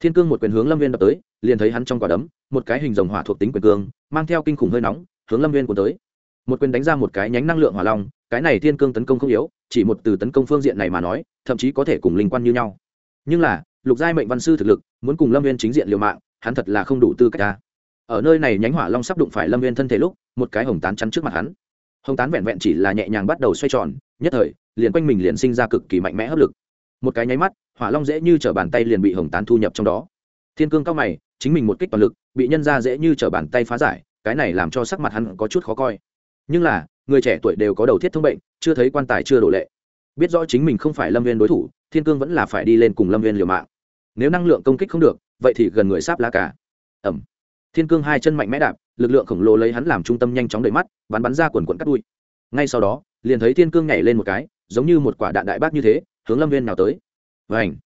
Thiên cương một quyền hướng lâm viên đập tới, liền thấy hắn trong quả đấm, một cái hình rồng hỏa thuộc tính quyền cương, mang theo kinh khủng hơi nóng, hướng lâm viên của tới. Một quyền đánh ra một cái nhánh năng lượng hỏa long, cái này thiên cương tấn công không yếu, chỉ một từ tấn công phương diện này mà nói, thậm chí có thể cùng linh quan như nhau. Nhưng là lục giai mệnh văn sư thực lực, muốn cùng lâm viên chính diện liều mạng, hắn thật là không đủ tư cách ta ở nơi này nhánh hỏa long sắp đụng phải lâm viên thân thể lúc, một cái hồng tán chắn trước mặt hắn. Hồng tán vẹn vẹn chỉ là nhẹ nhàng bắt đầu xoay tròn, nhất thời, liền quanh mình liền sinh ra cực kỳ mạnh mẽ hấp lực. Một cái nháy mắt, hỏa long dễ như t r ở bàn tay liền bị hồng tán thu nhập trong đó. Thiên cương cao mày, chính mình một kích toàn lực, bị nhân ra dễ như t r ở bàn tay phá giải, cái này làm cho sắc mặt hắn có chút khó coi. Nhưng là, người trẻ tuổi đều có đầu thiết thông bệnh, chưa thấy quan tài chưa đổ lệ. Biết rõ chính mình không phải lâm viên đối thủ, thiên cương vẫn là phải đi lên cùng lâm viên liều mạng nếu năng lượng công kích không được, vậy thì gần người sáp lá cả. Ẩm. Thiên cương hai chân mạnh mẽ đạp, lực lượng khổng lồ lấy hắn làm trung tâm nhanh chóng đẩy mắt, bắn bắn ra quần quần cắt đuôi. Ngay sau đó, liền thấy thiên cương nhảy lên một cái, giống như một quả đạn đại bác như thế, hướng lâm viên nào tới. Vành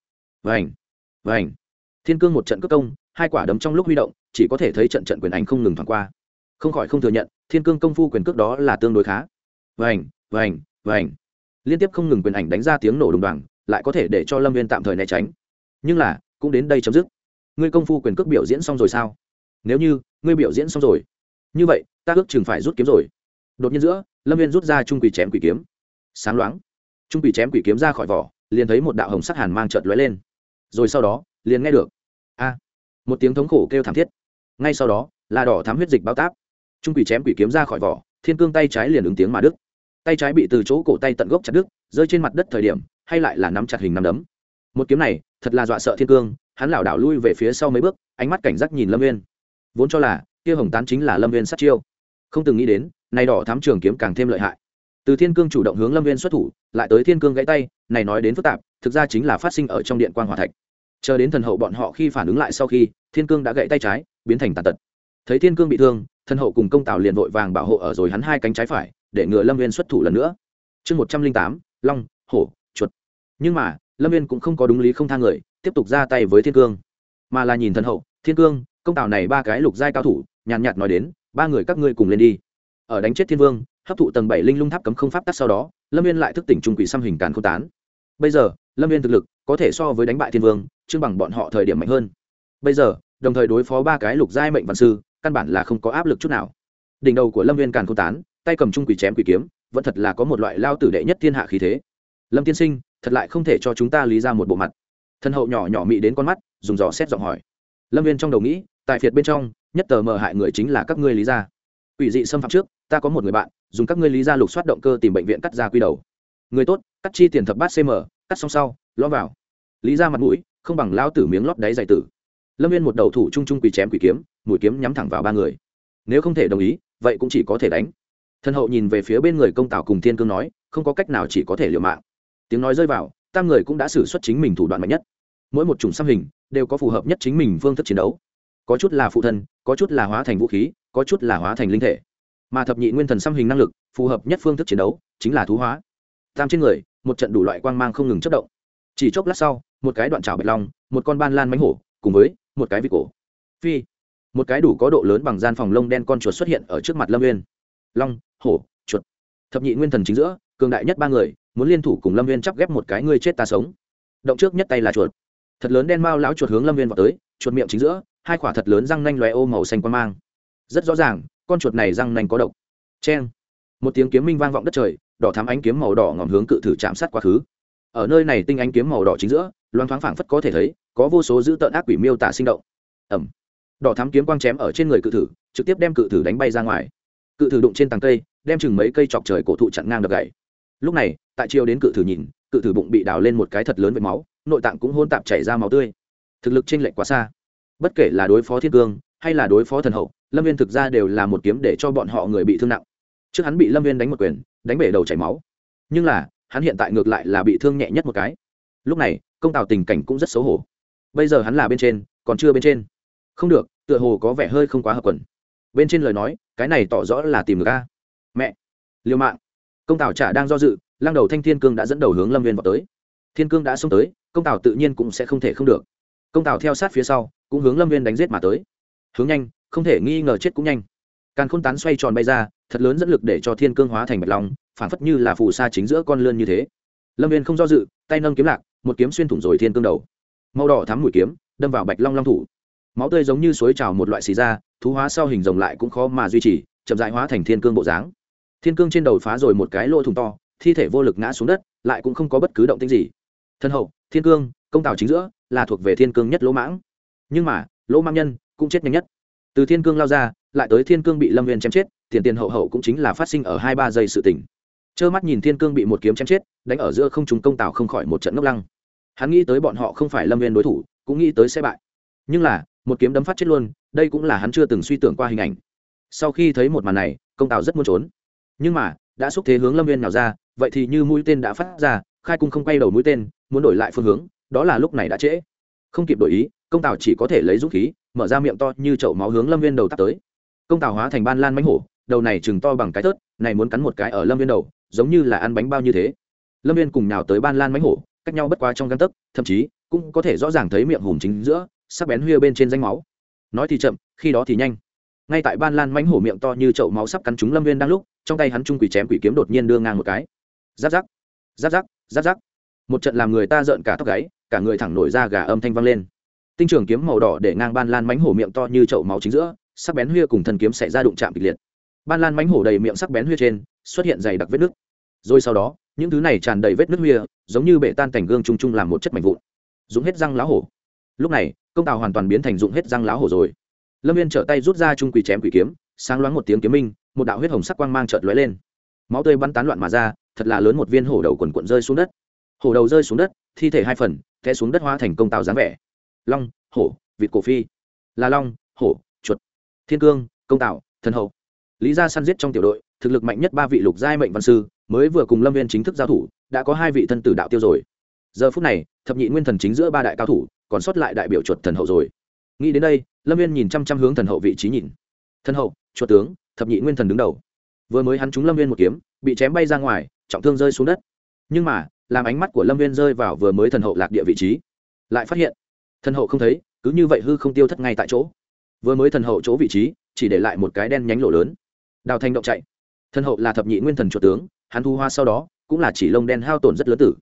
vành vành. Thiên cương một trận cất công, hai quả đấm trong lúc huy động, chỉ có thể thấy trận trận quyền ảnh không ngừng thoảng qua. Không khỏi không thừa nhận, thiên cương công phu quyền cước đó là tương đối khá. Vành vành vành. Liên tiếp không ngừng quyền ảnh đánh ra tiếng nổ đùng đoàn lại có thể để cho lâm viên tạm thời né tránh nhưng là, cũng đến đây chấm dứt. Ngươi công phu quyền cước biểu diễn xong rồi sao? Nếu như, ngươi biểu diễn xong rồi. Như vậy, ta ước chừng phải rút kiếm rồi. Đột nhiên giữa, lâm viên rút ra trung quỷ chém quỷ kiếm. Sáng loáng, trung quỷ chém quỷ kiếm ra khỏi vỏ, liền thấy một đạo hồng sắc hàn mang trợt lóe lên. Rồi sau đó, liền nghe được. A! Một tiếng thống khổ kêu thảm thiết. Ngay sau đó, là đỏ thám huyết dịch bao táp. Trung quỷ chém quỷ kiếm ra khỏi vỏ, thiên cương tay trái liền ứng tiếng mà đứt. Tay trái bị từ chỗ cổ tay tận gốc chặt đứt, rơi trên mặt đất thời điểm, hay lại là nắm chặt hình nắm đấm. Một kiếm này thật là dọa sợ thiên cương, hắn lảo đảo lui về phía sau mấy bước, ánh mắt cảnh giác nhìn lâm viên vốn cho là, kia hồng tán chính là lâm viên sát chiêu. Không từng nghĩ đến nay đỏ thám trường kiếm càng thêm lợi hại. Từ thiên cương chủ động hướng lâm viên xuất thủ, lại tới thiên cương gãy tay, này nói đến phức tạp, thực ra chính là phát sinh ở trong điện quan hòa thạch. Chờ đến thần hậu bọn họ khi phản ứng lại sau khi, thiên cương đã gãy tay trái, biến thành tàn tật. Thấy thiên cương bị thương, thần hậu cùng công tào liền vội vàng bảo hộ ở rồi hắn hai cánh trái phải, để ngừa lâm viên xuất thủ lần nữa. Chương một trăm linh tám, long, hổ, chuột. Nhưng mà lâm viên cũng không có đúng lý không thang người, tiếp tục ra tay với thiên cương. mà là nhìn thần hậu, thiên cương, công tào này ba cái lục giai cao thủ, nhàn nhạt nói đến, ba người các ngươi cùng lên đi. ở đánh chết thiên vương, hấp thụ tầng bảy linh lung tháp cấm không pháp tắc sau đó, lâm viên lại thức tỉnh trung quỷ xăm hình càn k tán. bây giờ, lâm viên thực lực có thể so với đánh bại thiên vương chương bằng bọn họ thời điểm mạnh hơn. bây giờ, đồng thời đối phó ba cái lục giai mệnh văn sư, căn bản là không có áp lực chút nào. đỉnh đầu của lâm viên càn k tán, tay cầm trung quỷ chém quỷ kiếm, vẫn thật là có một loại lao tử đệ nhất thiên hạ khí thế. lâm tiên sinh thật lại không thể cho chúng ta lý ra một bộ mặt. Thân hậu nhỏ nhỏ mị đến con mắt, dùng dò xét giọng hỏi. Lâm viên trong đầu nghĩ tại phiệt bên trong, nhất tờ mờ hại người chính là các ngươi lý gia ủy dị xâm phạm trước, ta có một người bạn, dùng các ngươi lý gia lục soát động cơ tìm bệnh viện cắt ra quy đầu. Người tốt, cắt chi tiền thập bát cm cắt xong sau ló vào. Lý ra mặt mũi, không bằng lao tử miếng lót đáy dày tử. Lâm viên một đầu thủ trung trung quỳ chém quỳ kiếm, mũi kiếm nhắm thẳng vào ba người. Nếu không thể đồng ý, vậy cũng chỉ có thể đánh. Thân hậu nhìn về phía bên người công tảo cùng thiên cương nói, không có cách nào chỉ có thể liều mạng tiếng nói rơi vào, tam người cũng đã xử xuất chính mình thủ đoạn mạnh nhất. Mỗi một chủng xăm hình đều có phù hợp nhất chính mình phương thức chiến đấu. Có chút là phụ thân, có chút là hóa thành vũ khí, có chút là hóa thành linh thể. Mà thập nhị nguyên thần xăm hình năng lực, phù hợp nhất phương thức chiến đấu, chính là thú hóa. Tam trên người, một trận đủ loại quang mang không ngừng chất động. Chỉ chốc lát sau, một cái đoạn trào bạch long, một con ban lan mánh hổ, cùng với một cái vị cổ. Phi. Một cái đủ có độ lớn bằng gian phòng lông đen con chuột xuất hiện ở trước mặt lâm nguyên long, hổ, chuột. Thập nhị nguyên thần chính giữa, cường đại nhất ba người muốn liên thủ cùng lâm viên chắp ghép một cái ngươi chết ta sống. Động trước nhất tay là chuột. Thật lớn đen mao lão chuột hướng lâm viên vào tới, chuột miệng chính giữa, hai quả thật lớn răng nanh lòe ô màu xanh quan mang. Rất rõ ràng, con chuột này răng nanh có độc. Cheng. Một tiếng kiếm minh vang vọng đất trời, đỏ thắm ánh kiếm màu đỏ ngòm hướng cự thử chạm sát quá khứ. Ở nơi này tinh ánh kiếm màu đỏ chính giữa, loang thoáng phảng phất có thể thấy, có vô số dữ tợn ác quỷ miêu tả sinh động. Ẩm. Đỏ thắm kiếm quang chém ở trên người cự thử, trực tiếp đem cự thử đánh bay ra ngoài. Cự thử đụng trên tàng cây, đem chừng mấy cây chọc trời cổ thụ chặn ngang đập gậy lúc này tại chiều đến cự thử nhìn, cự thử bụng bị đào lên một cái thật lớn với máu, nội tạng cũng hôn tạp chảy ra máu tươi. Thực lực trên lệch quá xa. Bất kể là đối phó thiên cương, hay là đối phó thần hậu, lâm viên thực ra đều là một kiếm để cho bọn họ người bị thương nặng. Trước hắn bị lâm viên đánh một quyền, đánh bể đầu chảy máu. Nhưng là, hắn hiện tại ngược lại là bị thương nhẹ nhất một cái. Lúc này, công tào tình cảnh cũng rất xấu hổ. Bây giờ hắn là bên trên, còn chưa bên trên. Không được, tựa hồ có vẻ hơi không quá hợp quần. Bên trên lời nói, cái này tỏ rõ là tìm được ca mẹ! Liêu mạng! Công tào chả đang do dự lăng đầu thanh thiên cương đã dẫn đầu hướng lâm viên vào tới. Thiên cương đã xông tới, công tào tự nhiên cũng sẽ không thể không được. Công tào theo sát phía sau, cũng hướng lâm viên đánh giết mà tới. Hướng nhanh, không thể nghi ngờ chết cũng nhanh. Càn khôn tán xoay tròn bay ra, thật lớn dẫn lực để cho thiên cương hóa thành bạch long, phản phất như là phù sa chính giữa con lươn như thế. Lâm viên không do dự, tay nâng kiếm lạc, một kiếm xuyên thủng rồi thiên cương đầu. Màu đỏ thắm mũi kiếm, đâm vào bạch long long thủ. Máu tươi giống như suối trào một loại xì ra, thú hóa sau hình rồng lại cũng khó mà duy trì, chậm dại hóa thành thiên cương bộ dáng. Thiên cương trên đầu phá rồi một cái lỗ thủng to thi thể vô lực ngã xuống đất, lại cũng không có bất cứ động tĩnh gì. Thân hậu, thiên cương, công tào chính giữa, là thuộc về thiên cương nhất lỗ mãng. Nhưng mà, lỗ mãng nhân cũng chết nhanh nhất. Từ thiên cương lao ra, lại tới thiên cương bị lâm viên chém chết, tiền tiền hậu hậu cũng chính là phát sinh ở hai ba giây sự tỉnh trơ mắt nhìn thiên cương bị một kiếm chém chết, đánh ở giữa không trùng công tào không khỏi một trận ngốc lăng. Hắn nghĩ tới bọn họ không phải lâm viên đối thủ, cũng nghĩ tới sẽ bại. Nhưng là, một kiếm đấm phát chết luôn, đây cũng là hắn chưa từng suy tưởng qua hình ảnh. Sau khi thấy một màn này, công tào rất muốn trốn. Nhưng mà đã xúc thế hướng lâm viên nào ra, vậy thì như mũi tên đã phát ra, khai cung không quay đầu mũi tên, muốn đổi lại phương hướng, đó là lúc này đã trễ. Không kịp đổi ý, công tào chỉ có thể lấy dũng khí, mở ra miệng to như chậu máu hướng lâm viên đầu tắt tới. Công tào hóa thành ban lan mánh hổ, đầu này chừng to bằng cái tớt này muốn cắn một cái ở lâm viên đầu, giống như là ăn bánh bao như thế. Lâm viên cùng nào tới ban lan mánh hổ, cách nhau bất quá trong găng tấc, thậm chí cũng có thể rõ ràng thấy miệng hùm chính giữa, sắc bén huya bên trên danh máu. Nói thì chậm, khi đó thì nhanh. Ngay tại ban lan mánh hổ miệng to như chậu máu sắp cắn trúng lâm viên đang lúc trong tay hắn trung quỷ chém quỷ kiếm đột nhiên đưa ngang một cái. Giáp giáp giáp giáp giáp giáp. Một trận làm người ta rợn cả tóc gáy, cả người thẳng nổi ra gà âm thanh vang lên. Tinh trường kiếm màu đỏ để ngang ban lan mánh hổ miệng to như chậu máu chính giữa, sắc bén huya cùng thần kiếm xảy ra đụng chạm kịch liệt. Ban lan mánh hổ đầy miệng sắc bén huya trên, xuất hiện dày đặc vết nứt. Rồi sau đó, những thứ này tràn đầy vết nứt huya giống như bể tan cảnh gương chung chung làm một chất mảnh vụn. Dùng hết răng lá hổ. Lúc này, công tào hoàn toàn biến thành dụng hết răng lá hổ rồi. Lâm viên trở tay rút ra trung quỷ chém quỷ kiếm, sáng loáng một tiếng kiếm minh một đạo huyết hồng sắc quang mang chợt lóe lên. Máu tươi bắn tán loạn mà ra, thật là lớn một viên hổ đầu quần quận rơi xuống đất. Hổ đầu rơi xuống đất, thi thể hai phần, té xuống đất hóa thành công tạo dáng vẻ. Long, hổ, vịt cổ phi. Là long, hổ, chuột. Thiên cương, công tạo thần hậu. Lý gia săn giết trong tiểu đội, thực lực mạnh nhất ba vị lục giai mệnh văn sư, mới vừa cùng lâm viên chính thức giao thủ, đã có hai vị thân tử đạo tiêu rồi. Giờ phút này, thập nhị nguyên thần chính giữa ba đại cao thủ, còn sót lại đại biểu chuột thần hậu rồi. Nghĩ đến đây, lâm viên nhìn chăm chăm hướng thần hậu vị trí nhìn. Thần hậu, chuột tướng thập nhị nguyên thần đứng đầu. Vừa mới hắn trúng lâm viên một kiếm, bị chém bay ra ngoài, trọng thương rơi xuống đất. Nhưng mà, làm ánh mắt của lâm viên rơi vào vừa mới thần hậu lạc địa vị trí, lại phát hiện, thần hậu không thấy, cứ như vậy hư không tiêu thất ngay tại chỗ. Vừa mới thần hậu chỗ vị trí, chỉ để lại một cái đen nhánh lộ lớn. Đào thanh động chạy. Thần hậu là thập nhị nguyên thần chuột tướng, hắn thu hoa sau đó, cũng là chỉ lông đen hao tổn rất lớn tử.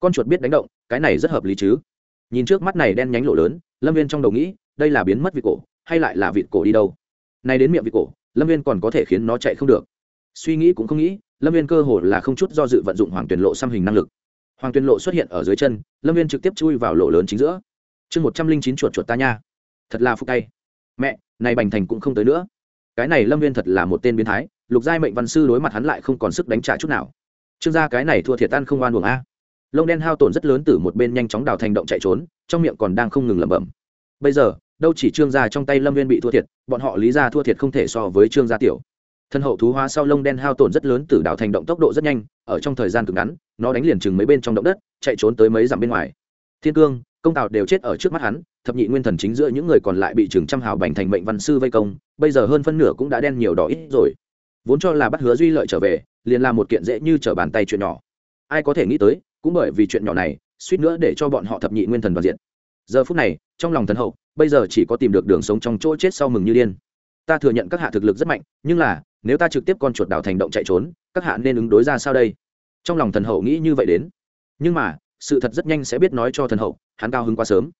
Con chuột biết đánh động, cái này rất hợp lý chứ. Nhìn trước mắt này đen nhánh lộ lớn, lâm viên trong đầu nghĩ, đây là biến mất vị cổ, hay lại là vịt cổ đi đâu? Nay đến miệng vịt cổ lâm viên còn có thể khiến nó chạy không được. Suy nghĩ cũng không nghĩ, lâm viên cơ hồ là không chút do dự vận dụng hoàng tuyển lộ xăm hình năng lực. Hoàng tuyển lộ xuất hiện ở dưới chân, lâm viên trực tiếp chui vào lộ lớn chính giữa. Chương một trăm linh chín chuột chuột ta nha. Thật là phúc tay. Mẹ, này bành thành cũng không tới nữa. Cái này lâm viên thật là một tên biến thái, lục giai mệnh văn sư đối mặt hắn lại không còn sức đánh trả chút nào. Trương gia cái này thua thiệt tan không oan buồng a. Lông đen hao tổn rất lớn từ một bên nhanh chóng đào thành động chạy trốn, trong miệng còn đang không ngừng lẩm bẩm. Bây giờ đâu chỉ trương gia trong tay lâm viên bị thua thiệt, bọn họ lý ra thua thiệt không thể so với trương gia tiểu. Thân hậu thú hóa sau lông đen hao tổn rất lớn từ đảo thành động tốc độ rất nhanh, ở trong thời gian cực ngắn, nó đánh liền chừng mấy bên trong động đất, chạy trốn tới mấy dặm bên ngoài. Thiên cương, công tào đều chết ở trước mắt hắn, thập nhị nguyên thần chính giữa những người còn lại bị trường trăm hào bành thành mệnh văn sư vây công, bây giờ hơn phân nửa cũng đã đen nhiều đỏ ít rồi. Vốn cho là bắt hứa duy lợi trở về, liền làm một kiện dễ như trở bàn tay chuyện nhỏ. Ai có thể nghĩ tới, cũng bởi vì chuyện nhỏ này, suýt nữa để cho bọn họ thập nhị nguyên thần đoàn diện. Giờ phút này, trong lòng thần hậu bây giờ chỉ có tìm được đường sống trong chỗ chết sau mừng như điên. Ta thừa nhận các hạ thực lực rất mạnh, nhưng là, nếu ta trực tiếp con chuột đảo thành động chạy trốn, các hạ nên ứng đối ra sao đây? Trong lòng thần hậu nghĩ như vậy đến. Nhưng mà, sự thật rất nhanh sẽ biết nói cho thần hậu, hắn cao hứng quá sớm.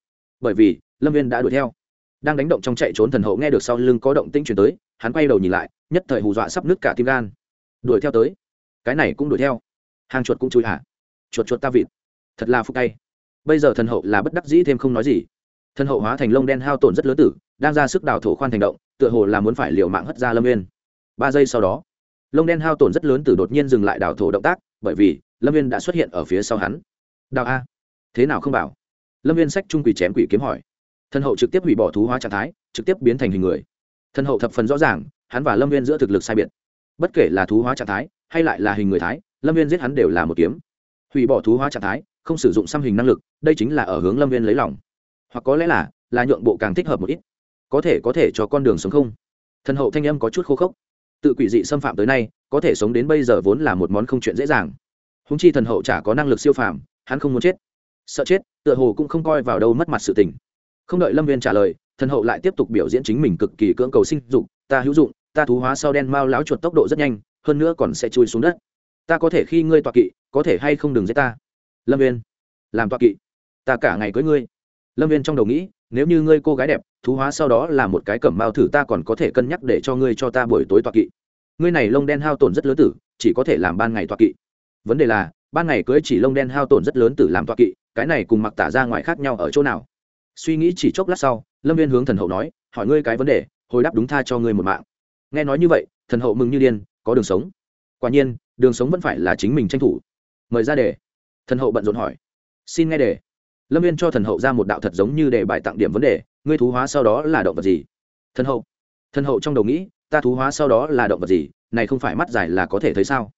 Bởi vì, lâm viên đã đuổi theo. Đang đánh động trong chạy trốn thần hậu nghe được sau lưng có động tĩnh chuyển tới, hắn quay đầu nhìn lại, nhất thời hù dọa sắp nứt cả tim gan. Đuổi theo tới. Cái này cũng đuổi theo. Hàng chuột cũng chui hả chuột chuột ta vịt. Thật là phúc tay. Bây giờ thần hậu là bất đắc dĩ thêm không nói gì thần hậu hóa thành lông đen hao tổn rất lớn tử, đang ra sức đào thổ khoan thành động, tựa hồ là muốn phải liều mạng hất ra lâm viên ba giây sau đó, lông đen hao tổn rất lớn tử đột nhiên dừng lại đào thổ động tác, bởi vì lâm viên đã xuất hiện ở phía sau hắn. Đào a. Thế nào không bảo? Lâm viên sách trung quỷ chém quỷ kiếm hỏi. Thần hậu trực tiếp hủy bỏ thú hóa trạng thái, trực tiếp biến thành hình người. Thần hậu thập phần rõ ràng, hắn và lâm viên giữa thực lực sai biệt. Bất kể là thú hóa trạng thái, hay lại là hình người thái, lâm viên giết hắn đều là một kiếm. Hủy bỏ thú hóa trạng thái, không sử dụng xăm hình năng lực, đây chính là ở hướng lâm viên lấy lòng hoặc có lẽ là là nhượng bộ càng thích hợp một ít. Có thể có thể cho con đường sống không? Thần hậu thanh âm có chút khô khốc. Tự quỷ dị xâm phạm tới nay, có thể sống đến bây giờ vốn là một món không chuyện dễ dàng. Húng chi thần hậu chả có năng lực siêu phàm, hắn không muốn chết. Sợ chết, tựa hồ cũng không coi vào đâu mất mặt sự tình. Không đợi lâm viên trả lời, thần hậu lại tiếp tục biểu diễn chính mình cực kỳ cưỡng cầu sinh dục, ta hữu dụng, ta thú hóa sau đen mao láo chuột tốc độ rất nhanh, hơn nữa còn sẽ chui xuống đất. Ta có thể khi ngươi tọa kỵ, có thể hay không đừng giết ta. Lâm viên, làm tọa kỵ, ta cả ngày cưới ngươi lâm viên trong đầu nghĩ, nếu như ngươi cô gái đẹp, thú hóa sau đó là một cái cẩm mao thử ta còn có thể cân nhắc để cho ngươi cho ta buổi tối toạc kỵ. Ngươi này lông đen hao tổn rất lớn tử, chỉ có thể làm ban ngày toạc kỵ. Vấn đề là, ban ngày cưới chỉ lông đen hao tổn rất lớn tử làm toạc kỵ, cái này cùng mặc tả ra ngoài khác nhau ở chỗ nào? Suy nghĩ chỉ chốc lát sau, lâm viên hướng thần hậu nói, hỏi ngươi cái vấn đề, hồi đáp đúng tha cho ngươi một mạng. Nghe nói như vậy, thần hậu mừng như điên, có đường sống. Quả nhiên, đường sống vẫn phải là chính mình tranh thủ. Mời ra đề. Thần hậu bận rộn hỏi. Xin nghe đề lâm viên cho thần hậu ra một đạo thật giống như để bài tặng điểm vấn đề, ngươi thú hóa sau đó là động vật gì? Thần hậu. Thần hậu trong đầu nghĩ, ta thú hóa sau đó là động vật gì, này không phải mắt dài là có thể thấy sao?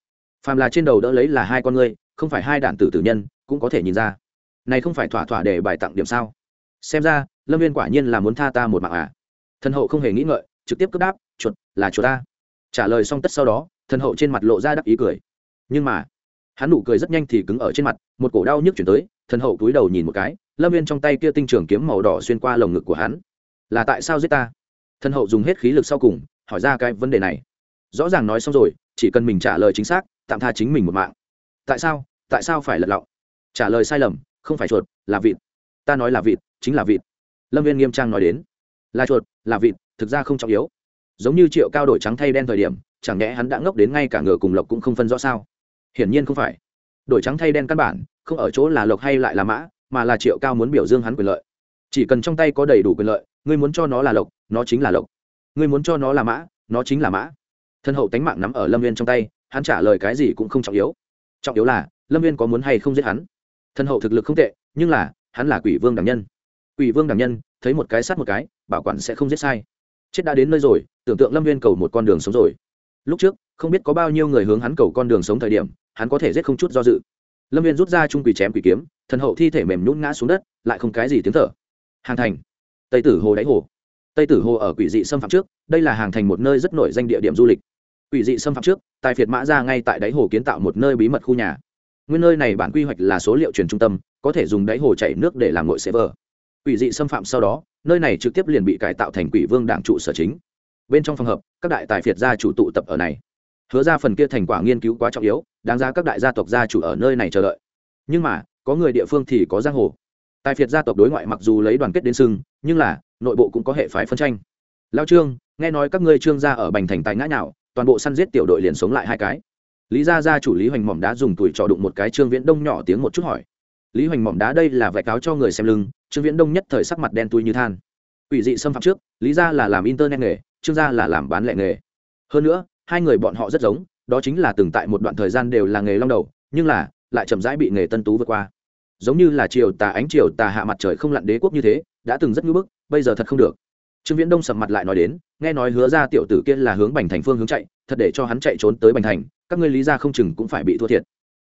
Phàm là trên đầu đỡ lấy là hai con ngươi, không phải hai đạn tử tử nhân, cũng có thể nhìn ra. Này không phải thỏa thỏa để bài tặng điểm sao? Xem ra, lâm viên quả nhiên là muốn tha ta một mạng à. Thần hậu không hề nghĩ ngợi, trực tiếp cướp đáp, chuột, là chuột ta. Trả lời xong tất sau đó, thần hậu trên mặt lộ ra đắc ý cười. Nhưng mà, hắn nụ cười rất nhanh thì cứng ở trên mặt, một cổ đau nhức chuyển tới thần hậu túi đầu nhìn một cái, lâm viên trong tay kia tinh trường kiếm màu đỏ xuyên qua lồng ngực của hắn. Là tại sao giết ta? Thần hậu dùng hết khí lực sau cùng, hỏi ra cái vấn đề này. Rõ ràng nói xong rồi, chỉ cần mình trả lời chính xác, tạm tha chính mình một mạng. Tại sao? Tại sao phải lật lọng? Trả lời sai lầm, không phải chuột, là vịt. Ta nói là vịt, chính là vịt. Lâm viên nghiêm trang nói đến. Là chuột, là vịt, thực ra không trọng yếu. Giống như triệu cao đổi trắng thay đen thời điểm, chẳng nhẽ hắn đã ngốc đến ngay cả ngựa cùng lộc cũng không phân rõ sao? Hiển nhiên không phải đổi trắng thay đen căn bản, không ở chỗ là lộc hay lại là mã, mà là triệu cao muốn biểu dương hắn quyền lợi. Chỉ cần trong tay có đầy đủ quyền lợi, ngươi muốn cho nó là lộc, nó chính là lộc. Ngươi muốn cho nó là mã, nó chính là mã. Thân hậu tánh mạng nắm ở lâm viên trong tay, hắn trả lời cái gì cũng không trọng yếu. Trọng yếu là, lâm viên có muốn hay không giết hắn? Thân hậu thực lực không tệ, nhưng là, hắn là quỷ vương đảm nhân. Quỷ vương đảm nhân, thấy một cái sát một cái, bảo quản sẽ không giết sai. Chết đã đến nơi rồi, tưởng tượng lâm viên cầu một con đường sống rồi. Lúc trước, không biết có bao nhiêu người hướng hắn cầu con đường sống thời điểm hắn có thể giết không chút do dự. Lâm viên rút ra trung quỷ chém quỷ kiếm, thần hậu thi thể mềm nhún ngã xuống đất, lại không cái gì tiếng thở. Hàng thành, tây tử hồ đáy hồ. Tây tử hồ ở quỷ dị xâm phạm trước, đây là hàng thành một nơi rất nổi danh địa điểm du lịch. Quỷ dị xâm phạm trước, tài phiệt mã ra ngay tại đáy hồ kiến tạo một nơi bí mật khu nhà. Nguyên nơi này bản quy hoạch là số liệu truyền trung tâm, có thể dùng đáy hồ chảy nước để làm ngội server quỷ dị xâm phạm sau đó, nơi này trực tiếp liền bị cải tạo thành quỷ vương đảng trụ sở chính. Bên trong phòng hợp, các đại tài phiệt gia chủ tụ tập ở này hứa ra phần kia thành quả nghiên cứu quá trọng yếu, đáng ra các đại gia tộc gia chủ ở nơi này chờ đợi. Nhưng mà, có người địa phương thì có giang hồ. Tài phiệt gia tộc đối ngoại mặc dù lấy đoàn kết đến sưng, nhưng là, nội bộ cũng có hệ phái phân tranh. Lao trương, nghe nói các ngươi trương gia ở bành thành tài ngã nào toàn bộ săn giết tiểu đội liền sống lại hai cái. Lý gia gia chủ lý hoành mỏm đá dùng tuổi trọ đụng một cái trương viễn đông nhỏ tiếng một chút hỏi. Lý hoành mỏm đá đây là vạch cáo cho người xem lưng, trương viễn đông nhất thời sắc mặt đen tui như than. Ủy dị xâm phạm trước, lý gia là làm internet nghề, trương gia là làm bán lẻ nghề. Hơn nữa hai người bọn họ rất giống đó chính là từng tại một đoạn thời gian đều là nghề long đầu nhưng là lại chậm rãi bị nghề tân tú vượt qua. Giống như là chiều tà ánh chiều tà hạ mặt trời không lặn đế quốc như thế đã từng rất ngưỡng bức bây giờ thật không được. Trương viễn đông sầm mặt lại nói đến nghe nói hứa ra tiểu tử kia là hướng bành thành phương hướng chạy thật để cho hắn chạy trốn tới bành thành các ngươi lý ra không chừng cũng phải bị thua thiệt.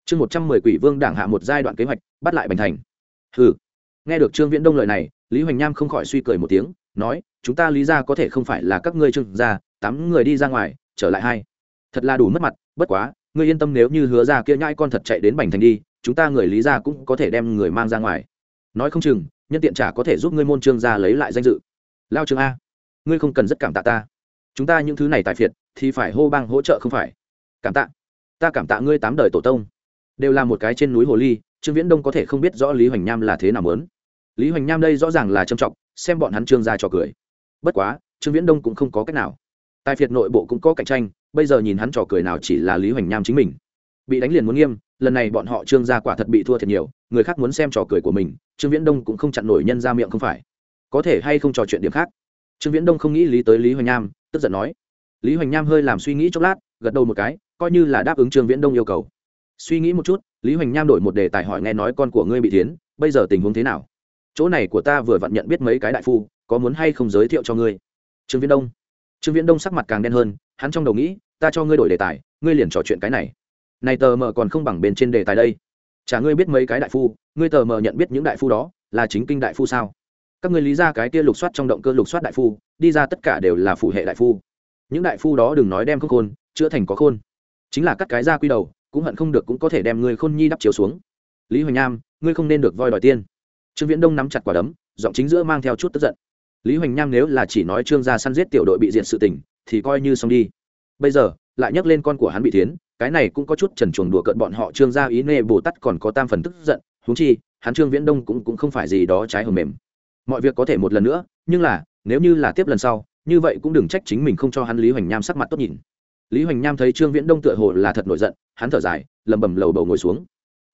Chương một trăm mười quỷ vương đảng hạ một giai đoạn kế hoạch bắt lại bành thành. Hừ, nghe được trương viễn đông lời này lý hoành nham không khỏi suy cười một tiếng nói chúng ta lý ra có thể không phải là các ngươi trương gia tám người đi ra ngoài trở lại hai. Thật là đủ mất mặt, bất quá, ngươi yên tâm nếu như hứa ra kia nhãi con thật chạy đến bành thành đi, chúng ta người lý ra cũng có thể đem người mang ra ngoài. Nói không chừng, nhân tiện trả có thể giúp ngươi môn trương gia lấy lại danh dự. Lao trương a, ngươi không cần rất cảm tạ ta. Chúng ta những thứ này tài phiệt, thì phải hô bang hỗ trợ không phải? Cảm tạ. Ta cảm tạ ngươi tám đời tổ tông. Đều là một cái trên núi hồ ly, trương viễn đông có thể không biết rõ lý hoành nham là thế nào lớn lý hoành nham đây rõ ràng là trầm trọng, xem bọn hắn trương gia trò cười. Bất quá, trương viễn đông cũng không có cách nào tài phiệt nội bộ cũng có cạnh tranh, bây giờ nhìn hắn trò cười nào chỉ là lý hoành nham chính mình. Bị đánh liền muốn nghiêm, lần này bọn họ trương gia quả thật bị thua thiệt nhiều, người khác muốn xem trò cười của mình, trương viễn đông cũng không chặn nổi nhân ra miệng không phải. Có thể hay không trò chuyện điểm khác? Trương viễn đông không nghĩ lý tới lý hoành nham tức giận nói. Lý hoành nham hơi làm suy nghĩ chốc lát, gật đầu một cái, coi như là đáp ứng trương viễn đông yêu cầu. Suy nghĩ một chút, lý hoành nham đổi một đề tài hỏi nghe nói con của ngươi bị thiến, bây giờ tình huống thế nào? Chỗ này của ta vừa vặn nhận biết mấy cái đại phu, có muốn hay không giới thiệu cho ngươi? Trương viễn đông trương viễn đông sắc mặt càng đen hơn hắn trong đầu nghĩ ta cho ngươi đổi đề tài ngươi liền trò chuyện cái này. Này tờ mờ còn không bằng bên trên đề tài đây. Chả ngươi biết mấy cái đại phu ngươi tờ mờ nhận biết những đại phu đó là chính kinh đại phu sao? Các ngươi lý ra cái kia lục soát trong động cơ lục soát đại phu đi ra tất cả đều là phụ hệ đại phu. Những đại phu đó đừng nói đem không khôn chữa thành có khôn. Chính là cắt cái ra quy đầu cũng hận không được cũng có thể đem ngươi khôn nhi đắp chiếu xuống. Lý hoành Nam, ngươi không nên được voi đòi tiên. Trương viễn đông nắm chặt quả đấm giọng chính giữa mang theo chút tức giận lý hoành nham nếu là chỉ nói trương gia săn giết tiểu đội bị diện sự tình, thì coi như xong đi. Bây giờ, lại nhắc lên con của hắn bị thiến, cái này cũng có chút trần chuồng đùa cợt bọn họ trương gia ý nê bồ tát còn có tam phần tức giận, huống chi, hắn trương viễn đông cũng cũng không phải gì đó trái hầm mềm. Mọi việc có thể một lần nữa, nhưng là, nếu như là tiếp lần sau, như vậy cũng đừng trách chính mình không cho hắn lý hoành nham sắc mặt tốt nhìn. Lý hoành nham thấy trương viễn đông tựa hồ là thật nổi giận, hắn thở dài, lẩm bẩm lầu bầu ngồi xuống.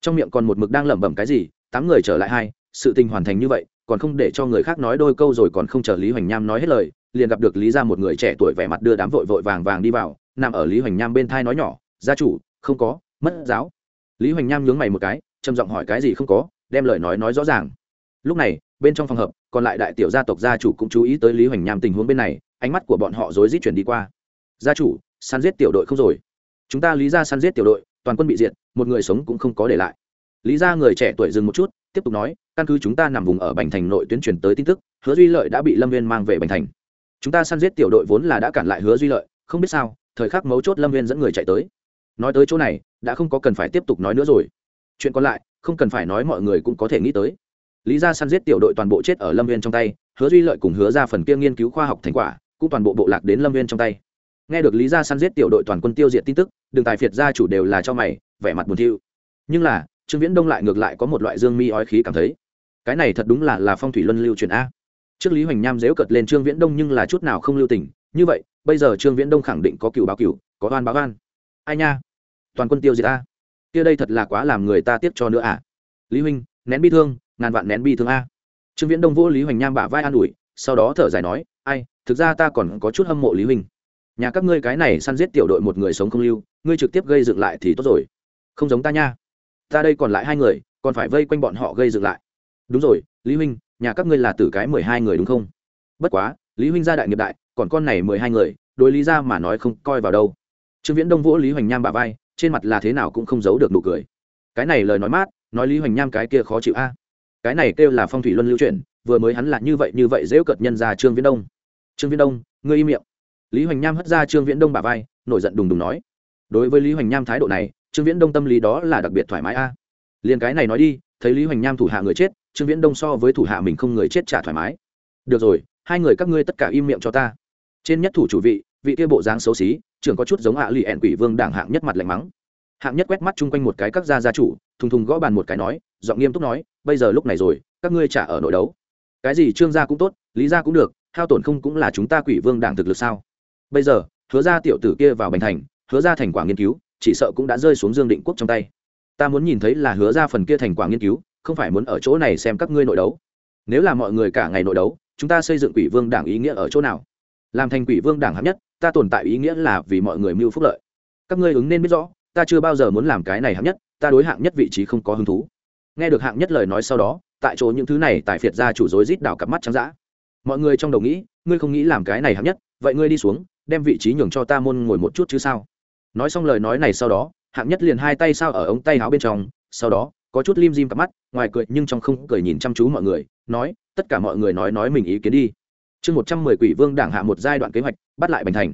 Trong miệng còn một mực đang lẩm bẩm cái gì, tám người trở lại hai, sự tình hoàn thành như vậy còn không để cho người khác nói đôi câu rồi còn không chờ lý hoành nham nói hết lời, liền gặp được lý ra một người trẻ tuổi vẻ mặt đưa đám vội vội vàng vàng đi vào, nằm ở lý hoành nham bên thai nói nhỏ, gia chủ, không có, mất giáo. Lý hoành nham nhướng mày một cái, trầm giọng hỏi cái gì không có? Đem lời nói nói rõ ràng. Lúc này, bên trong phòng hợp còn lại đại tiểu gia tộc gia chủ cũng chú ý tới lý hoành nham tình huống bên này, ánh mắt của bọn họ rối rít chuyển đi qua. Gia chủ, săn giết tiểu đội không rồi? Chúng ta lý ra săn giết tiểu đội, toàn quân bị diệt, một người sống cũng không có để lại. Lý ra người trẻ tuổi dừng một chút tiếp tục nói, căn cứ chúng ta nằm vùng ở bành thành nội tuyến truyền tới tin tức, hứa duy lợi đã bị lâm viên mang về bành thành. Chúng ta săn giết tiểu đội vốn là đã cản lại hứa duy lợi, không biết sao, thời khắc mấu chốt lâm viên dẫn người chạy tới. Nói tới chỗ này, đã không có cần phải tiếp tục nói nữa rồi. Chuyện còn lại, không cần phải nói mọi người cũng có thể nghĩ tới. Lý ra săn giết tiểu đội toàn bộ chết ở lâm viên trong tay, hứa duy lợi cùng hứa ra phần kia nghiên cứu khoa học thành quả, cũng toàn bộ bộ lạc đến lâm viên trong tay. Nghe được lý ra săn giết tiểu đội toàn quân tiêu diệt tin tức, đường tài phiệt gia chủ đều là cho mày, vẻ mặt buồn thiu. Nhưng là trương viễn đông lại ngược lại có một loại dương mi ói khí cảm thấy. Cái này thật đúng là là phong thủy luân lưu truyền a. Trước lý hoành nham dếu cật lên trương viễn đông nhưng là chút nào không lưu tình. Như vậy, bây giờ trương viễn đông khẳng định có cựu báo cựu có oan báo oan. Ai nha? Toàn quân tiêu diệt a. Kia đây thật là quá làm người ta tiếp cho nữa à. Lý huynh nén bi thương, ngàn vạn nén bi thương a. Trương viễn đông vỗ lý hoành nham bả vai an ủi, sau đó thở dài nói, ai, thực ra ta còn có chút hâm mộ lý huynh nhà các ngươi cái này săn giết tiểu đội một người sống không lưu, ngươi trực tiếp gây dựng lại thì tốt rồi. Không giống ta nha ta đây còn lại hai người, còn phải vây quanh bọn họ gây dựng lại. Đúng rồi, lý huynh, nhà các ngươi là tử cái mười hai người đúng không? Bất quá, lý huynh gia đại nghiệp đại, còn con này mười hai người, đối lý ra mà nói không coi vào đâu. Trương viễn đông vỗ lý hoành nham bà vai, trên mặt là thế nào cũng không giấu được nụ cười. Cái này lời nói mát, nói lý hoành nham cái kia khó chịu a. Cái này kêu là phong thủy luân lưu chuyển vừa mới hắn là như vậy như vậy dễ cợt nhân ra trương viễn đông. Trương viễn đông, ngươi im miệng. Lý hoành nham hất ra trương viễn đông bà vai, nổi giận đùng đùng nói. Đối với lý hoành nham thái độ này trương viễn đông tâm lý đó là đặc biệt thoải mái a. À. liền cái này nói đi, thấy lý hoành nham thủ hạ người chết, trương viễn đông so với thủ hạ mình không người chết trả thoải mái. Được rồi, hai người các ngươi tất cả im miệng cho ta. Trên nhất thủ chủ vị vị kia bộ dáng xấu xí, trưởng có chút giống ạ lì ẹn quỷ vương đảng hạng nhất mặt lạnh mắng. Hạng nhất quét mắt chung quanh một cái các gia gia chủ, thùng thùng gõ bàn một cái nói, giọng nghiêm túc nói, bây giờ lúc này rồi, các ngươi trả ở nội đấu. Cái gì, trương gia cũng tốt, lý gia cũng được, hao tổn không cũng là chúng ta quỷ vương đảng thực lực sao? Bây giờ, hứa ra tiểu tử kia vào bành thành, hứa ra thành quả nghiên cứu chỉ sợ cũng đã rơi xuống dương định quốc trong tay. Ta muốn nhìn thấy là hứa ra phần kia thành quả nghiên cứu, không phải muốn ở chỗ này xem các ngươi nội đấu. Nếu là mọi người cả ngày nội đấu, chúng ta xây dựng quỷ vương đảng ý nghĩa ở chỗ nào? Làm thành quỷ vương đảng hạng nhất, ta tồn tại ý nghĩa là vì mọi người mưu phúc lợi. Các ngươi ứng nên biết rõ, ta chưa bao giờ muốn làm cái này hạng nhất, ta đối hạng nhất vị trí không có hứng thú. Nghe được hạng nhất lời nói sau đó, tại chỗ những thứ này tại phiệt ra chủ dối rít đảo cặp mắt trắng dã. Mọi người trong đầu nghĩ, ngươi không nghĩ làm cái này hạng nhất, vậy ngươi đi xuống, đem vị trí nhường cho ta môn ngồi một chút chứ sao? Nói xong lời nói này sau đó, hạng nhất liền hai tay sao ở ống tay áo bên trong, sau đó, có chút lim dim cặp mắt, ngoài cười nhưng trong không cười nhìn chăm chú mọi người, nói, tất cả mọi người nói nói mình ý kiến đi. Chương một trăm mười quỷ vương đảng hạ một giai đoạn kế hoạch, bắt lại bành thành.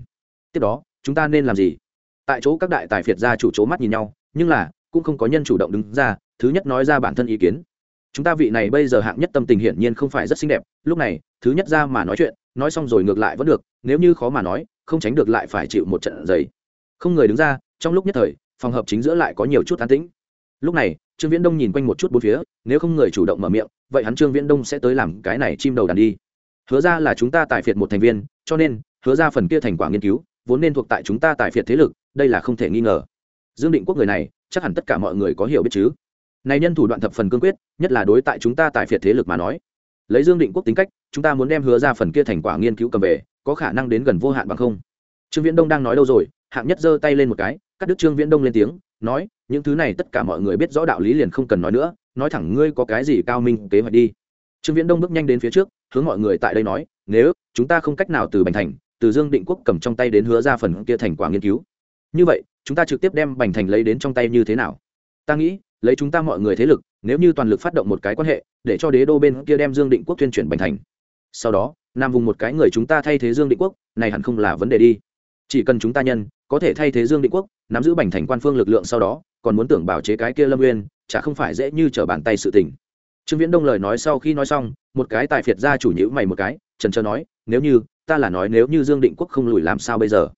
Tiếp đó, chúng ta nên làm gì? Tại chỗ các đại tài phiệt gia chủ c mắt nhìn nhau, nhưng là, cũng không có nhân chủ động đứng ra, thứ nhất nói ra bản thân ý kiến. Chúng ta vị này bây giờ hạng nhất tâm tình hiển nhiên không phải rất xinh đẹp, lúc này, thứ nhất ra mà nói chuyện, nói xong rồi ngược lại vẫn được, nếu như khó mà nói, không tránh được lại phải chịu một trận giấy không người đứng ra, trong lúc nhất thời, phòng hợp chính giữa lại có nhiều chút an tĩnh. Lúc này, trương viễn đông nhìn quanh một chút bốn phía, nếu không người chủ động mở miệng, vậy hắn trương viễn đông sẽ tới làm cái này chim đầu đàn đi. Hứa ra là chúng ta tài phiệt một thành viên, cho nên, hứa ra phần kia thành quả nghiên cứu, vốn nên thuộc tại chúng ta tài phiệt thế lực, đây là không thể nghi ngờ. Dương định quốc người này, chắc hẳn tất cả mọi người có hiểu biết chứ? Này nhân thủ đoạn thập phần cương quyết, nhất là đối tại chúng ta tài phiệt thế lực mà nói. Lấy dương định quốc tính cách, chúng ta muốn đem hứa ra phần kia thành quả nghiên cứu cầm về, có khả năng đến gần vô hạn bằng không? Trương viễn đông đang nói đâu rồi hạng nhất giơ tay lên một cái, cắt đứt trương viễn đông lên tiếng, nói, những thứ này tất cả mọi người biết rõ đạo lý liền không cần nói nữa, nói thẳng ngươi có cái gì cao minh kế hoạch đi. Trương viễn đông bước nhanh đến phía trước, hướng mọi người tại đây nói, nếu chúng ta không cách nào từ bành thành, từ dương định quốc cầm trong tay đến hứa ra phần kia thành quả nghiên cứu, như vậy, chúng ta trực tiếp đem bành thành lấy đến trong tay như thế nào? Ta nghĩ, lấy chúng ta mọi người thế lực, nếu như toàn lực phát động một cái quan hệ, để cho đế đô bên kia đem dương định quốc tuyên truyền bành thành. Sau đó, nam vùng một cái người chúng ta thay thế dương định quốc, này hẳn không là vấn đề đi chỉ cần chúng ta nhân, có thể thay thế dương định quốc, nắm giữ bành thành quan phương lực lượng sau đó, còn muốn tưởng bảo chế cái kia lâm nguyên chả không phải dễ như trở bàn tay sự tình. Trương viễn đông lời nói sau khi nói xong, một cái tài phiệt gia chủ nhữ mày một cái trần trơ nói, nếu như, ta là nói nếu như dương định quốc không lùi làm sao bây giờ?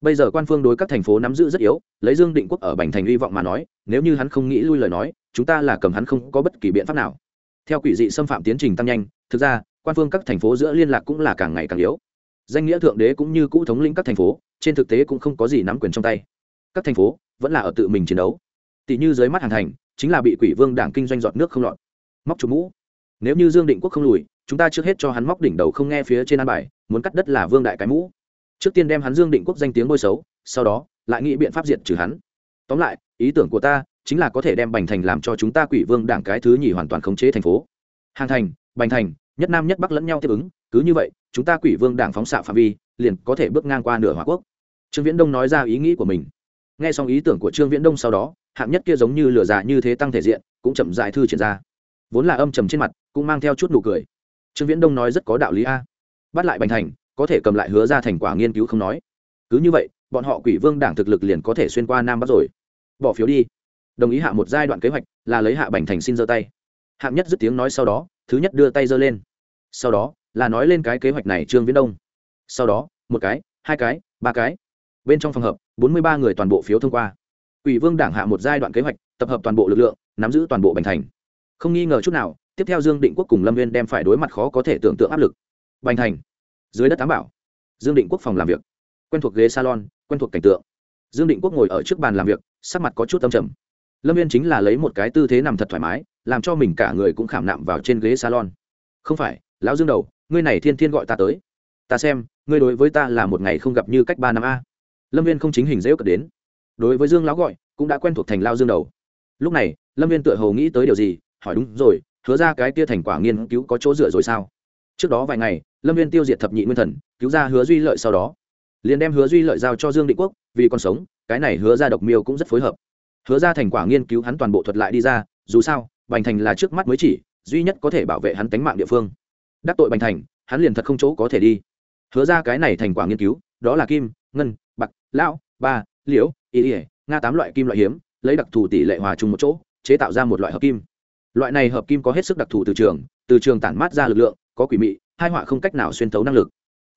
Bây giờ quan phương đối các thành phố nắm giữ rất yếu, lấy dương định quốc ở bành thành hy vọng mà nói, nếu như hắn không nghĩ lui lời nói, chúng ta là cầm hắn không có bất kỳ biện pháp nào. Theo quỷ dị xâm phạm tiến trình tăng nhanh, thực ra, quan phương các thành phố giữa liên lạc cũng là càng ngày càng yếu danh nghĩa thượng đế cũng như cũ thống lĩnh các thành phố, trên thực tế cũng không có gì nắm quyền trong tay. Các thành phố vẫn là ở tự mình chiến đấu. Tỷ như dưới mắt hàng thành, chính là bị quỷ vương đảng kinh doanh giọt nước không lọt. Móc chủ mũ. Nếu như dương định quốc không lùi, chúng ta trước hết cho hắn móc đỉnh đầu không nghe phía trên an bài, muốn cắt đất là vương đại cái mũ. Trước tiên đem hắn dương định quốc danh tiếng bôi xấu, sau đó, lại nghĩ biện pháp diệt trừ hắn. Tóm lại, ý tưởng của ta chính là có thể đem bành thành làm cho chúng ta quỷ vương đảng cái thứ nhì hoàn toàn khống chế thành phố. Hàng thành, bành thành, nhất nam nhất bắc lẫn nhau tiếp ứng cứ như vậy, chúng ta quỷ vương đảng phóng xạ phạm vi, liền có thể bước ngang qua nửa hòa quốc. Trương viễn đông nói ra ý nghĩ của mình. Nghe xong ý tưởng của trương viễn đông sau đó, hạng nhất kia giống như lửa già như thế tăng thể diện, cũng chậm dại thư triển ra. Vốn là âm trầm trên mặt, cũng mang theo chút nụ cười. Trương viễn đông nói rất có đạo lý a. Bắt lại bành thành, có thể cầm lại hứa ra thành quả nghiên cứu không nói. Cứ như vậy, bọn họ quỷ vương đảng thực lực liền có thể xuyên qua nam bắc rồi. Bỏ phiếu đi. Đồng ý hạ một giai đoạn kế hoạch, là lấy hạ bành thành xin giơ tay. Hạng nhất dứt tiếng nói sau đó, thứ nhất đưa tay giơ lên. Sau đó là nói lên cái kế hoạch này trương viễn đông. Sau đó, một cái, hai cái, ba cái. Bên trong phòng hợp bốn mươi ba người toàn bộ phiếu thông qua. Ủy vương đảng hạ một giai đoạn kế hoạch, tập hợp toàn bộ lực lượng, nắm giữ toàn bộ bành thành. Không nghi ngờ chút nào, tiếp theo dương định quốc cùng lâm viên đem phải đối mặt khó có thể tưởng tượng áp lực. Bành thành, dưới đất tám bảo. Dương định quốc phòng làm việc. Quen thuộc ghế salon, quen thuộc cảnh tượng. Dương định quốc ngồi ở trước bàn làm việc, sắc mặt có chút âm trầm. Lâm viên chính là lấy một cái tư thế nằm thật thoải mái, làm cho mình cả người cũng khảm nạm vào trên ghế salon. Không phải, lão dương đầu ngươi này thiên thiên gọi ta tới. Ta xem, ngươi đối với ta là một ngày không gặp như cách ba năm a. Lâm viên không chính hình dễ cật đến. Đối với dương lão gọi, cũng đã quen thuộc thành lao dương đầu. Lúc này, lâm viên tựa hồ nghĩ tới điều gì, hỏi đúng rồi, hứa ra cái tia thành quả nghiên cứu có chỗ dựa rồi sao? Trước đó vài ngày, lâm viên tiêu diệt thập nhị nguyên thần, cứu ra hứa duy lợi sau đó. Liền đem hứa duy lợi giao cho dương định quốc, vì còn sống, cái này hứa ra độc miêu cũng rất phối hợp. Hứa ra thành quả nghiên cứu hắn toàn bộ thuật lại đi ra, dù sao, bành thành là trước mắt mới chỉ, duy nhất có thể bảo vệ hắn tánh mạng địa phương đắc tội bành thành, hắn liền thật không chỗ có thể đi. Hứa ra cái này thành quả nghiên cứu, đó là kim, ngân, bạc, lão, ba, liễu ý ỉa nga tám loại kim loại hiếm, lấy đặc thù tỷ lệ hòa chung một chỗ, chế tạo ra một loại hợp kim. Loại này hợp kim có hết sức đặc thù từ trường từ trường tản mát ra lực lượng, có quỷ mị, hai họa không cách nào xuyên thấu năng lực.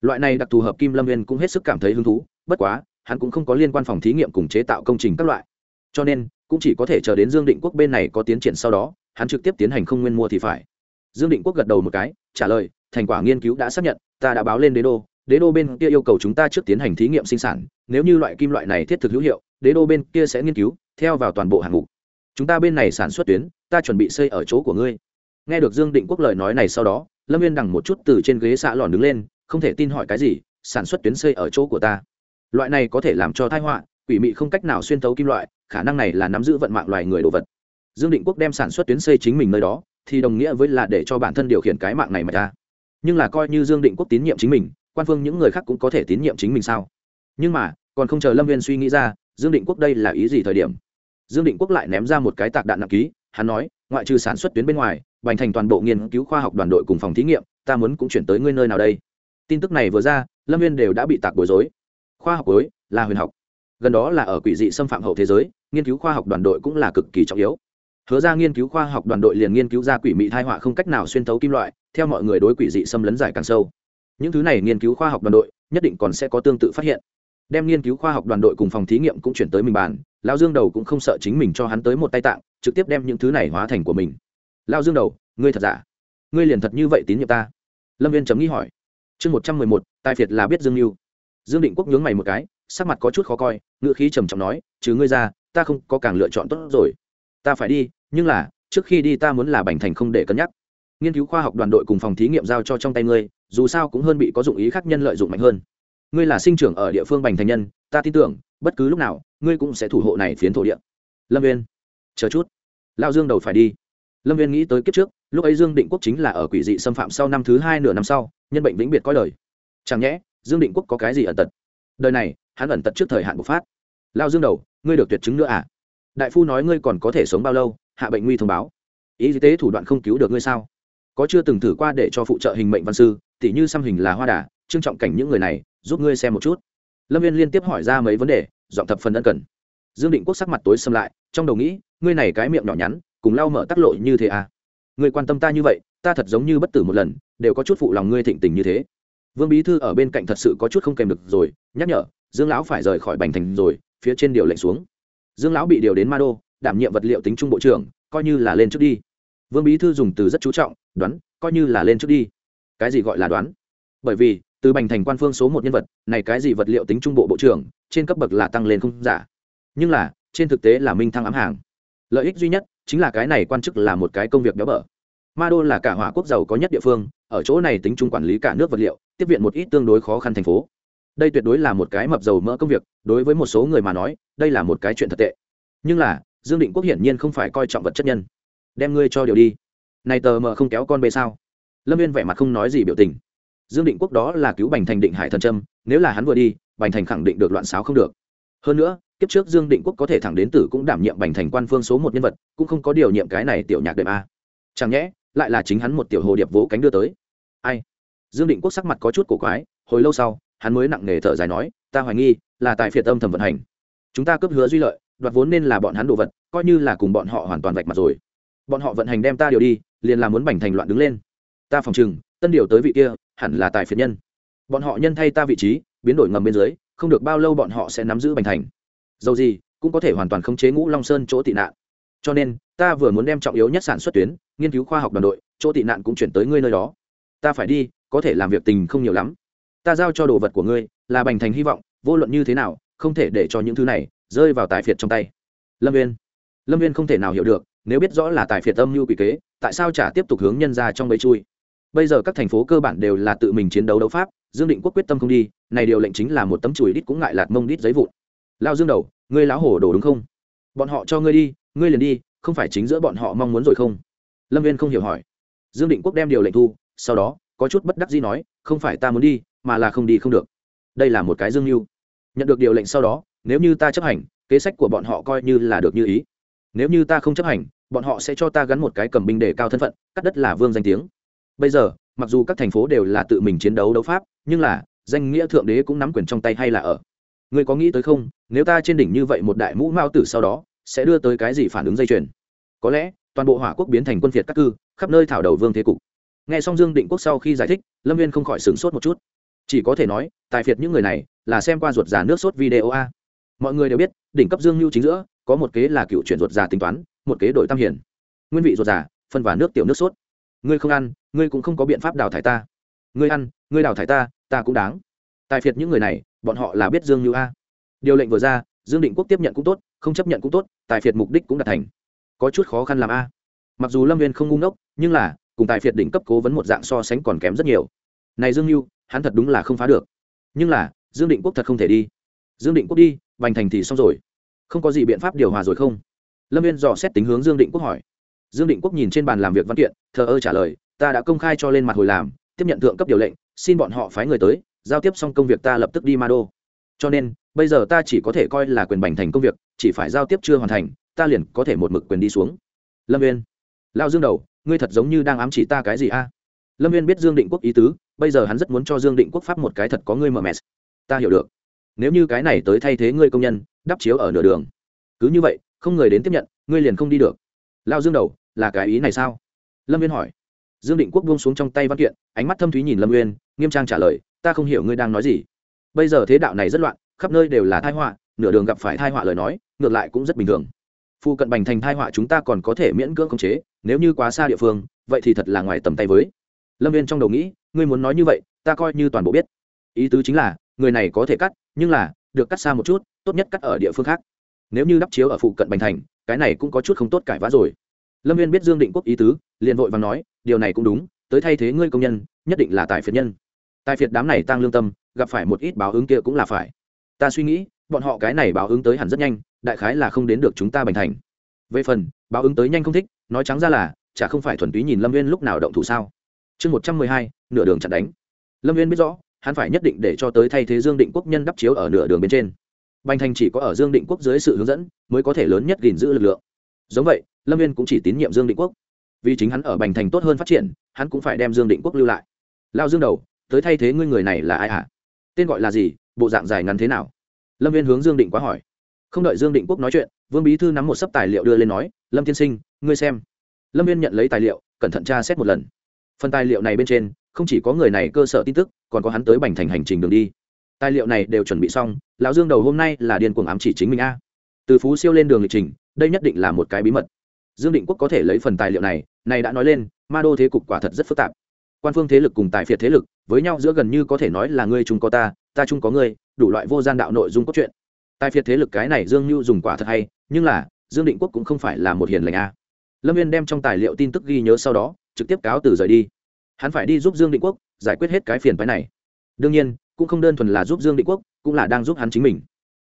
Loại này đặc thù hợp kim lâm viên cũng hết sức cảm thấy hứng thú, bất quá, hắn cũng không có liên quan phòng thí nghiệm cùng chế tạo công trình các loại. Cho nên, cũng chỉ có thể chờ đến dương định quốc bên này có tiến triển sau đó, hắn trực tiếp tiến hành không nguyên mua thì phải dương định quốc gật đầu một cái, trả lời, thành quả nghiên cứu đã xác nhận, ta đã báo lên đế đô. Đế đô bên kia yêu cầu chúng ta trước tiến hành thí nghiệm sinh sản. Nếu như loại kim loại này thiết thực hữu hiệu, đế đô bên kia sẽ nghiên cứu, theo vào toàn bộ hạng mục. Chúng ta bên này sản xuất tuyến, ta chuẩn bị xây ở chỗ của ngươi. Nghe được dương định quốc lời nói này sau đó, lâm viên đằng một chút từ trên ghế xạ lòn đứng lên, không thể tin hỏi cái gì, sản xuất tuyến xây ở chỗ của ta. Loại này có thể làm cho thai họa, quỷ mị không cách nào xuyên thấu kim loại, khả năng này là nắm giữ vận mạng loài người đồ vật. Dương định quốc đem sản xuất tuyến xây chính mình nơi đó thì đồng nghĩa với là để cho bản thân điều khiển cái mạng này mà ra nhưng là coi như dương định quốc tín nhiệm chính mình, quan phương những người khác cũng có thể tín nhiệm chính mình sao? Nhưng mà, còn không chờ lâm viên suy nghĩ ra, dương định quốc đây là ý gì thời điểm? Dương định quốc lại ném ra một cái tạc đạn nặng ký, hắn nói, ngoại trừ sản xuất tuyến bên ngoài, bành thành toàn bộ nghiên cứu khoa học đoàn đội cùng phòng thí nghiệm, ta muốn cũng chuyển tới ngươi nơi nào đây? Tin tức này vừa ra, lâm viên đều đã bị tạc bối rối. Khoa học bối, là huyền học. Gần đó là ở quỷ dị xâm phạm hậu thế giới, nghiên cứu khoa học đoàn đội cũng là cực kỳ trọng yếu hứa ra nghiên cứu khoa học đoàn đội liền nghiên cứu ra quỷ mị thai họa không cách nào xuyên thấu kim loại, theo mọi người đối quỷ dị xâm lấn giải càng sâu. Những thứ này nghiên cứu khoa học đoàn đội, nhất định còn sẽ có tương tự phát hiện. Đem nghiên cứu khoa học đoàn đội cùng phòng thí nghiệm cũng chuyển tới mình bàn lao dương đầu cũng không sợ chính mình cho hắn tới một tay tạng, trực tiếp đem những thứ này hóa thành của mình. Lao dương đầu, ngươi thật giả? Ngươi liền thật như vậy tín nhiệm ta? Lâm viên chấm nghĩ hỏi. Chương một trăm mười một tài phiệt là biết dương mưu dương định quốc nhướng mày một cái, sắc mặt có chút khó coi ngựa khí trầm trọng nói chứ ngươi ra, ta không có càng lựa chọn tốt rồi ta phải đi, nhưng là, trước khi đi ta muốn là bành thành không để cân nhắc. Nghiên cứu khoa học đoàn đội cùng phòng thí nghiệm giao cho trong tay ngươi, dù sao cũng hơn bị có dụng ý khác nhân lợi dụng mạnh hơn. Ngươi là sinh trưởng ở địa phương bành thành nhân, ta tin tưởng, bất cứ lúc nào, ngươi cũng sẽ thủ hộ này phiến thổ địa. Lâm viên chờ chút. Lao dương đầu phải đi. Lâm viên nghĩ tới kiếp trước, lúc ấy dương định quốc chính là ở quỷ dị xâm phạm sau năm thứ hai nửa năm sau, nhân bệnh vĩnh biệt coi đời. Chẳng nhẽ, dương định quốc có cái gì ẩn tật? Đời này, hắn ẩn tật trước thời hạn bộc phát. Lao dương đầu, ngươi được tuyệt chứng nữa à? Đại phu nói ngươi còn có thể sống bao lâu, hạ bệnh nguy thông báo. Y tế thủ đoạn không cứu được ngươi sao? Có chưa từng thử qua để cho phụ trợ hình mệnh văn sư, tỉ như xăm hình là hoa đà, trương trọng cảnh những người này, giúp ngươi xem một chút. Lâm viên liên tiếp hỏi ra mấy vấn đề dọn thập phần ân cần. Dương định quốc sắc mặt tối xâm lại, trong đầu nghĩ, ngươi này cái miệng nhỏ nhắn, cùng lau mở tắc lộ như thế à? Ngươi quan tâm ta như vậy, ta thật giống như bất tử một lần, đều có chút phụ lòng ngươi thịnh tình như thế. Vương bí thư ở bên cạnh thật sự có chút không kèm được rồi, nhắc nhở, dương lão phải rời khỏi bành thành rồi, phía trên điều lệnh xuống dương lão bị điều đến ma đô, đảm nhiệm vật liệu tính trung bộ trưởng, coi như là lên trước đi. Vương bí thư dùng từ rất chú trọng, đoán, coi như là lên trước đi. Cái gì gọi là đoán? Bởi vì, từ bành thành quan phương số một nhân vật, này cái gì vật liệu tính trung bộ bộ trưởng, trên cấp bậc là tăng lên không giả. Nhưng là, trên thực tế là minh thăng ám hàng. Lợi ích duy nhất, chính là cái này quan chức là một cái công việc béo bở. Ma đô là cả hỏa quốc giàu có nhất địa phương, ở chỗ này tính trung quản lý cả nước vật liệu, tiếp viện một ít tương đối khó khăn thành phố đây tuyệt đối là một cái mập dầu mỡ công việc, đối với một số người mà nói, đây là một cái chuyện thật tệ. Nhưng là, dương định quốc hiển nhiên không phải coi trọng vật chất nhân. Đem ngươi cho điều đi. Này tờ mờ không kéo con bê sao? Lâm viên vẻ mặt không nói gì biểu tình. Dương định quốc đó là cứu bành thành định hải thần trâm nếu là hắn vừa đi, bành thành khẳng định được loạn sáo không được. Hơn nữa, kiếp trước dương định quốc có thể thẳng đến tử cũng đảm nhiệm bành thành quan phương số một nhân vật, cũng không có điều nhiệm cái này tiểu nhạc đệm a. Chẳng nhẽ, lại là chính hắn một tiểu hồ điệp vỗ cánh đưa tới. Ai? Dương định quốc sắc mặt có chút cổ quái, hồi lâu sau hắn mới nặng nề thở dài nói, ta hoài nghi, là tại phiệt âm thầm vận hành. Chúng ta cướp hứa duy lợi, đoạt vốn nên là bọn hắn đồ vật, coi như là cùng bọn họ hoàn toàn vạch mặt rồi. Bọn họ vận hành đem ta điều đi, liền là muốn bành thành loạn đứng lên. Ta phòng chừng tân điều tới vị kia, hẳn là tài phiệt nhân. Bọn họ nhân thay ta vị trí, biến đổi ngầm bên dưới, không được bao lâu bọn họ sẽ nắm giữ bành thành. Dầu gì, cũng có thể hoàn toàn khống chế ngũ long sơn chỗ tị nạn. Cho nên, ta vừa muốn đem trọng yếu nhất sản xuất tuyến, nghiên cứu khoa học đoàn đội, chỗ tị nạn cũng chuyển tới ngươi nơi đó. Ta phải đi, có thể làm việc tình không nhiều lắm ta giao cho đồ vật của ngươi, là bành thành hy vọng, vô luận như thế nào, không thể để cho những thứ này rơi vào tài phiệt trong tay. Lâm viên lâm viên không thể nào hiểu được, nếu biết rõ là tài phiệt âm mưu quỷ kế, tại sao chả tiếp tục hướng nhân ra trong bẫy chui? Bây giờ các thành phố cơ bản đều là tự mình chiến đấu đấu pháp, dương định quốc quyết tâm không đi, này điều lệnh chính là một tấm chùi đít cũng ngại lạt mông đít giấy vụn. Lao dương đầu, ngươi láo hổ đồ đúng không? Bọn họ cho ngươi đi, ngươi liền đi, không phải chính giữa bọn họ mong muốn rồi không? Lâm viên không hiểu hỏi. Dương định quốc đem điều lệnh thu, sau đó, có chút bất đắc dĩ nói không phải ta muốn đi, mà là không đi không được. Đây là một cái dương mưu. Nhận được điều lệnh sau đó, nếu như ta chấp hành, kế sách của bọn họ coi như là được như ý. Nếu như ta không chấp hành, bọn họ sẽ cho ta gắn một cái cầm binh để cao thân phận, cắt đất là vương danh tiếng. Bây giờ, mặc dù các thành phố đều là tự mình chiến đấu đấu pháp, nhưng là, danh nghĩa thượng đế cũng nắm quyền trong tay hay là ở. Người có nghĩ tới không, nếu ta trên đỉnh như vậy một đại mũ mao tử sau đó, sẽ đưa tới cái gì phản ứng dây chuyền? Có lẽ, toàn bộ hỏa quốc biến thành quân việt các cư, khắp nơi thảo đầu vương thế cục nghe xong dương định quốc sau khi giải thích, lâm viên không khỏi sửng sốt một chút. Chỉ có thể nói, tài phiệt những người này là xem qua ruột già nước sốt video a. Mọi người đều biết, đỉnh cấp dương lưu chính giữa, có một kế là cựu chuyển ruột già tính toán, một kế đổi tam hiển nguyên vị ruột già, phân và nước tiểu nước sốt. Ngươi không ăn, ngươi cũng không có biện pháp đào thải ta. Ngươi ăn, ngươi đào thải ta ta cũng đáng. Tài phiệt những người này, bọn họ là biết dương lưu a. Điều lệnh vừa ra, dương định quốc tiếp nhận cũng tốt, không chấp nhận cũng tốt, tài phiệt mục đích cũng đạt thành. Có chút khó khăn làm a. Mặc dù lâm viên không ngu ngốc, nhưng là cùng tài phiệt đỉnh cấp cố vấn một dạng so sánh còn kém rất nhiều. Này dương mưu hắn thật đúng là không phá được. Nhưng là, dương định quốc thật không thể đi. Dương định quốc đi, bành thành thì xong rồi. Không có gì biện pháp điều hòa rồi không? Lâm viên dò xét tính hướng dương định quốc hỏi. Dương định quốc nhìn trên bàn làm việc văn kiện, thờ ơ trả lời, ta đã công khai cho lên mặt hồi làm, tiếp nhận thượng cấp điều lệnh, xin bọn họ phái người tới, giao tiếp xong công việc ta lập tức đi ma đô cho nên, bây giờ ta chỉ có thể coi là quyền bành thành công việc, chỉ phải giao tiếp chưa hoàn thành, ta liền có thể một mực quyền đi xuống. Lâm viên lao dương đầu ngươi thật giống như đang ám chỉ ta cái gì a? Lâm viên biết dương định quốc ý tứ, bây giờ hắn rất muốn cho dương định quốc pháp một cái thật có ngươi mờ mẹt. Ta hiểu được. Nếu như cái này tới thay thế ngươi công nhân, đắp chiếu ở nửa đường. Cứ như vậy, không người đến tiếp nhận, ngươi liền không đi được. Lao dương đầu, là cái ý này sao? Lâm viên hỏi. Dương định quốc buông xuống trong tay văn kiện, ánh mắt thâm thúy nhìn lâm uyên, nghiêm trang trả lời, ta không hiểu ngươi đang nói gì. Bây giờ thế đạo này rất loạn, khắp nơi đều là thai họa, nửa đường gặp phải thai họa lời nói, ngược lại cũng rất bình thường. Phụ cận bành thành thai họa chúng ta còn có thể miễn cưỡng khống chế, nếu như quá xa địa phương, vậy thì thật là ngoài tầm tay với. Lâm viên trong đầu nghĩ, ngươi muốn nói như vậy, ta coi như toàn bộ biết. Ý tứ chính là, người này có thể cắt, nhưng là, được cắt xa một chút, tốt nhất cắt ở địa phương khác. Nếu như đắp chiếu ở phụ cận bành thành, cái này cũng có chút không tốt cải vã rồi. Lâm viên biết dương định quốc ý tứ, liền vội và nói, điều này cũng đúng, tới thay thế ngươi công nhân, nhất định là tài phiệt nhân. Tài phiệt đám này tăng lương tâm, gặp phải một ít báo ứng kia cũng là phải. Ta suy nghĩ bọn họ cái này báo ứng tới hẳn rất nhanh, đại khái là không đến được chúng ta bành thành. Về phần, báo ứng tới nhanh không thích, nói trắng ra là, chả không phải thuần túy nhìn lâm viên lúc nào động thủ sao? Chương một trăm mười hai, nửa đường chặn đánh. Lâm viên biết rõ, hắn phải nhất định để cho tới thay thế dương định quốc nhân đắp chiếu ở nửa đường bên trên. Bành thành chỉ có ở dương định quốc dưới sự hướng dẫn, mới có thể lớn nhất gìn giữ lực lượng. Giống vậy, lâm viên cũng chỉ tín nhiệm dương định quốc. Vì chính hắn ở bành thành tốt hơn phát triển, hắn cũng phải đem dương định quốc lưu lại. Lao dương đầu, tới thay thế ngươi người này là ai hả? Tên gọi là gì? Bộ dạng dài ngắn thế nào? Lâm viên hướng dương định quá hỏi. Không đợi dương định quốc nói chuyện, vương bí thư nắm một sấp tài liệu đưa lên nói, lâm tiên sinh, ngươi xem. Lâm viên nhận lấy tài liệu, cẩn thận tra xét một lần. Phần tài liệu này bên trên, không chỉ có người này cơ sở tin tức, còn có hắn tới bành thành hành trình đường đi. Tài liệu này đều chuẩn bị xong, lão dương đầu hôm nay là điên cuồng ám chỉ chính mình a. Từ phú siêu lên đường lịch trình, đây nhất định là một cái bí mật. Dương định quốc có thể lấy phần tài liệu này này đã nói lên, ma đô thế cục quả thật rất phức tạp. Quan phương thế lực cùng tài phiệt thế lực, với nhau giữa gần như có thể nói là ngươi chúng có ta ta chung có ngươi, đủ loại vô gian đạo nội dung cốt truyện. Tài phiệt thế lực cái này dương như dùng quả thật hay, nhưng là, dương định quốc cũng không phải là một hiền lành a. Lâm viên đem trong tài liệu tin tức ghi nhớ sau đó, trực tiếp cáo từ rời đi. Hắn phải đi giúp dương định quốc giải quyết hết cái phiền phái này. Đương nhiên, cũng không đơn thuần là giúp dương định quốc, cũng là đang giúp hắn chính mình.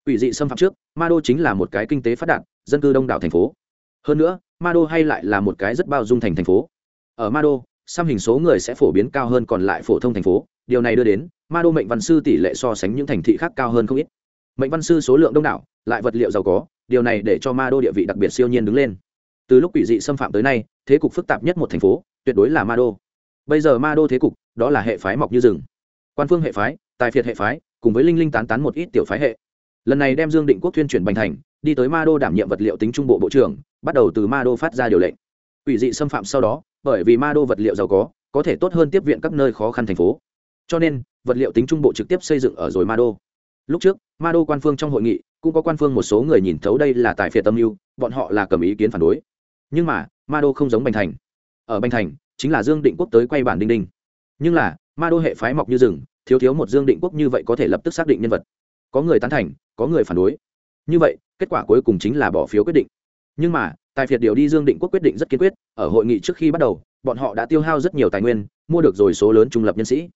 Ủy dị xâm phạm trước, ma đô chính là một cái kinh tế phát đạt, dân cư đông đảo thành phố. Hơn nữa, ma đô hay lại là một cái rất bao dung thành thành phố. Ở ma đô xăm hình số người sẽ phổ biến cao hơn còn lại phổ thông thành phố. Điều này đưa đến, ma đô mệnh văn sư tỷ lệ so sánh những thành thị khác cao hơn không ít. Mệnh văn sư số lượng đông đảo, lại vật liệu giàu có, điều này để cho ma đô địa vị đặc biệt siêu nhiên đứng lên. Từ lúc quỷ dị xâm phạm tới nay, thế cục phức tạp nhất một thành phố, tuyệt đối là ma đô. Bây giờ ma đô thế cục, đó là hệ phái mọc như rừng. Quan phương hệ phái, tài phiệt hệ phái, cùng với linh linh tán tán một ít tiểu phái hệ. Lần này đem dương định quốc tuyên chuyển bành thành, đi tới ma đô đảm nhiệm vật liệu tính trung bộ bộ trưởng, bắt đầu từ ma đô phát ra điều lệnh. Quỷ dị xâm phạm sau đó bởi vì ma đô vật liệu giàu có có thể tốt hơn tiếp viện các nơi khó khăn thành phố. Cho nên, vật liệu tính trung bộ trực tiếp xây dựng ở rồi ma đô. Lúc trước, ma đô quan phương trong hội nghị, cũng có quan phương một số người nhìn thấu đây là tài phiệt tâm mưu, bọn họ là cầm ý kiến phản đối. Nhưng mà, ma đô không giống bành thành. Ở bành thành, chính là dương định quốc tới quay bản đinh đinh. Nhưng là, ma đô hệ phái mọc như rừng, thiếu thiếu một dương định quốc như vậy có thể lập tức xác định nhân vật. Có người tán thành, có người phản đối. Như vậy, kết quả cuối cùng chính là bỏ phiếu quyết định. Nhưng mà tài phiệt điều đi dương định quốc quyết định rất kiên quyết, ở hội nghị trước khi bắt đầu, bọn họ đã tiêu hao rất nhiều tài nguyên, mua được rồi số lớn trung lập nhân sĩ.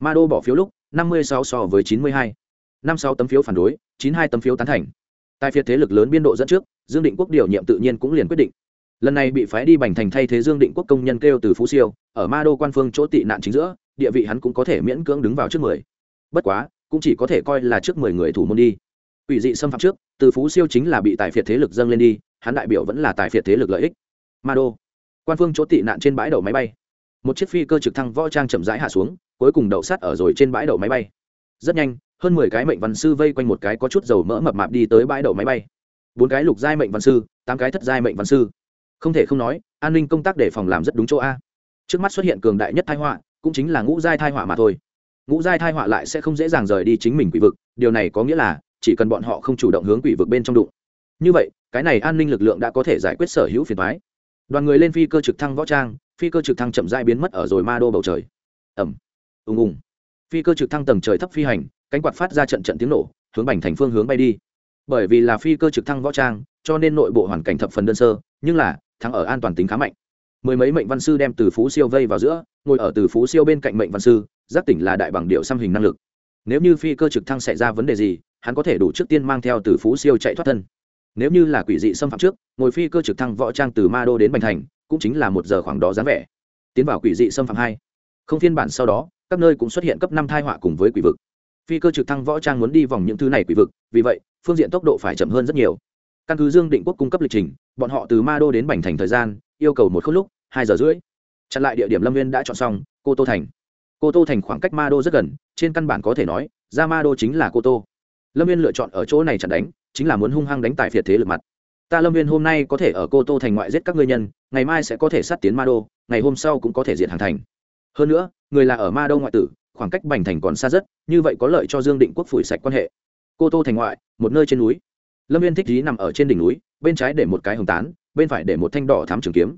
Ma đô bỏ phiếu lúc, năm mươi sáu so với chín mươi hai. năm sáu tấm phiếu phản đối, chín hai tấm phiếu tán thành. Tài phiệt thế lực lớn biên độ dẫn trước, dương định quốc điều nhiệm tự nhiên cũng liền quyết định. Lần này bị phái đi bành thành thay thế dương định quốc công nhân kêu từ phú siêu, ở ma đô quan phương chỗ tị nạn chính giữa, địa vị hắn cũng có thể miễn cưỡng đứng vào trước mười. Bất quá, cũng chỉ có thể coi là trước mười người thủ môn đi. Ủy dị xâm phạm trước, từ phú siêu chính là bị tài phiệt thế lực dâng lên đi hắn đại biểu vẫn là tài phiệt thế lực lợi ích. Ma đô. Quan phương chỗ tị nạn trên bãi đậu máy bay. Một chiếc phi cơ trực thăng võ trang chậm rãi hạ xuống, cuối cùng đậu sát ở rồi trên bãi đậu máy bay. Rất nhanh, hơn mười cái mệnh văn sư vây quanh một cái có chút dầu mỡ mập mạp đi tới bãi đậu máy bay. Bốn cái lục giai mệnh văn sư, tám cái thất giai mệnh văn sư. Không thể không nói, an ninh công tác để phòng làm rất đúng chỗ a. Trước mắt xuất hiện cường đại nhất thái họa, cũng chính là ngũ giai thai họa mà thôi. Ngũ giai thai họa lại sẽ không dễ dàng rời đi chính mình quỷ vực, điều này có nghĩa là chỉ cần bọn họ không chủ động hướng quỷ vực bên trong đụng như vậy, cái này an ninh lực lượng đã có thể giải quyết sở hữu phiền thoái đoàn người lên phi cơ trực thăng võ trang, phi cơ trực thăng chậm dai biến mất ở rồi ma đô bầu trời. Ẩm ùng ùng. Phi cơ trực thăng tầng trời thấp phi hành, cánh quạt phát ra trận trận tiếng nổ, hướng bành thành phương hướng bay đi. Bởi vì là phi cơ trực thăng võ trang, cho nên nội bộ hoàn cảnh thập phần đơn sơ, nhưng là, thắng ở an toàn tính khá mạnh. Mười mấy mệnh văn sư đem từ phú siêu vây vào giữa, ngồi ở từ phú siêu bên cạnh mệnh văn sư, giác tỉnh là đại bằng điệu xăm hình năng lực. Nếu như phi cơ trực thăng xảy ra vấn đề gì, hắn có thể đủ trước tiên mang theo từ phú siêu chạy thoát thân nếu như là quỷ dị xâm phạm trước, ngồi phi cơ trực thăng võ trang từ ma đô đến bành thành, cũng chính là một giờ khoảng đó dáng vẻ. Tiến vào quỷ dị xâm phạm hai. Không phiên bản sau đó, các nơi cũng xuất hiện cấp năm thai họa cùng với quỷ vực. Phi cơ trực thăng võ trang muốn đi vòng những thứ này quỷ vực, vì vậy, phương diện tốc độ phải chậm hơn rất nhiều. Căn cứ dương định quốc cung cấp lịch trình, bọn họ từ ma đô đến bành thành thời gian, yêu cầu một khúc lúc, hai giờ rưỡi. Chặn lại địa điểm lâm viên đã chọn xong, cô tô thành. Cô tô thành khoảng cách ma đô rất gần, trên căn bản có thể nói, ra ma đô chính là cô tô lâm viên lựa chọn ở chỗ này chặn đánh, chính là muốn hung hăng đánh tài phiệt thế lực mặt. Ta lâm viên hôm nay có thể ở cô tô thành ngoại giết các ngươi nhân, ngày mai sẽ có thể sát tiến ma đô, ngày hôm sau cũng có thể diện hàng thành. Hơn nữa, người là ở ma đô ngoại tử, khoảng cách bành thành còn xa rất, như vậy có lợi cho dương định quốc phủi sạch quan hệ. Cô tô thành ngoại, một nơi trên núi. Lâm viên thích trí nằm ở trên đỉnh núi, bên trái để một cái hồng tán, bên phải để một thanh đỏ thám trường kiếm.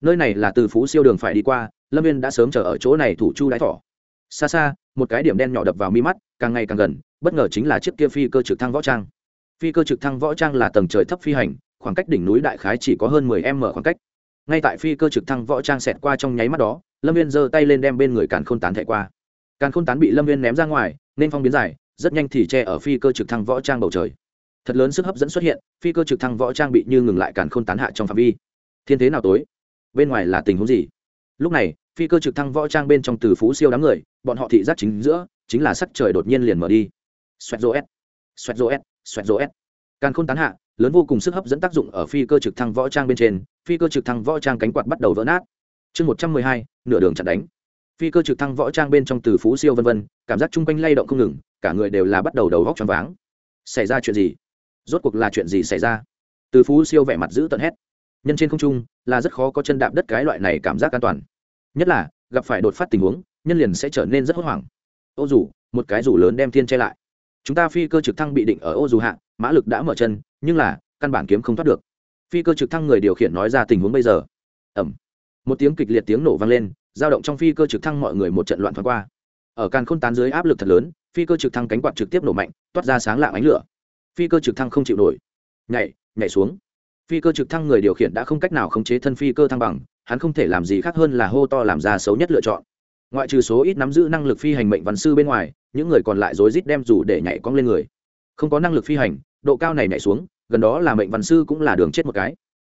Nơi này là từ phú siêu đường phải đi qua, lâm viên đã sớm chờ ở chỗ này thủ chu đái thỏ. Xa xa, một cái điểm đen nhỏ đập vào mi mắt, càng ngày càng gần bất ngờ chính là chiếc kia phi cơ trực thăng võ trang. Phi cơ trực thăng võ trang là tầng trời thấp phi hành, khoảng cách đỉnh núi đại khái chỉ có hơn mười m khoảng cách. Ngay tại phi cơ trực thăng võ trang xẹt qua trong nháy mắt đó, lâm viên giơ tay lên đem bên người càn khôn tán thẻ qua. Càn khôn tán bị lâm viên ném ra ngoài, nên phong biến dài rất nhanh thì che ở phi cơ trực thăng võ trang bầu trời. Thật lớn sức hấp dẫn xuất hiện, phi cơ trực thăng võ trang bị như ngừng lại càn khôn tán hạ trong phạm vi. Thiên thế nào tối? Bên ngoài là tình huống gì? Lúc này, phi cơ trực thăng võ trang bên trong từ phú siêu đám người, bọn họ thị giác chính giữa, chính là sắc trời đột nhiên liền mở đi xoẹt rô s xoẹt rô s xoẹt rô s càn khôn tán hạ, lớn vô cùng sức hấp dẫn tác dụng ở phi cơ trực thăng võ trang bên trên, phi cơ trực thăng võ trang cánh quạt bắt đầu vỡ nát. Chương một trăm mười hai, nửa đường chặn đánh. Phi cơ trực thăng võ trang bên trong từ phú siêu vân vân, cảm giác chung quanh lay động không ngừng, cả người đều là bắt đầu đầu vóc t r váng. Xảy ra chuyện gì? Rốt cuộc là chuyện gì xảy ra? Từ phú siêu vẻ mặt giữ tận hét. Nhân trên không trung, là rất khó có chân đạp đất cái loại này cảm giác an toàn. Nhất là, gặp phải đột phát tình huống, nhân liền sẽ trở nên rất hốt hoảng. Ô dù, một cái dù lớn đem thiên che lại chúng ta phi cơ trực thăng bị định ở ô dù hạ, mã lực đã mở chân, nhưng là, căn bản kiếm không thoát được. Phi cơ trực thăng người điều khiển nói ra tình huống bây giờ. Ẩm. Một tiếng kịch liệt tiếng nổ vang lên, dao động trong phi cơ trực thăng mọi người một trận loạn thoáng qua. Ở càn khôn tán dưới áp lực thật lớn, phi cơ trực thăng cánh quạt trực tiếp nổ mạnh, toát ra sáng lạng ánh lửa. Phi cơ trực thăng không chịu nổi. Nhảy nhảy xuống. Phi cơ trực thăng người điều khiển đã không cách nào khống chế thân phi cơ thăng bằng, hắn không thể làm gì khác hơn là hô to làm ra xấu nhất lựa chọn. Ngoại trừ số ít nắm giữ năng lực phi hành mệnh văn sư bên ngoài những người còn lại rối rít đem dù để nhảy cong lên người. Không có năng lực phi hành, độ cao này nhảy xuống, gần đó là mệnh văn sư cũng là đường chết một cái.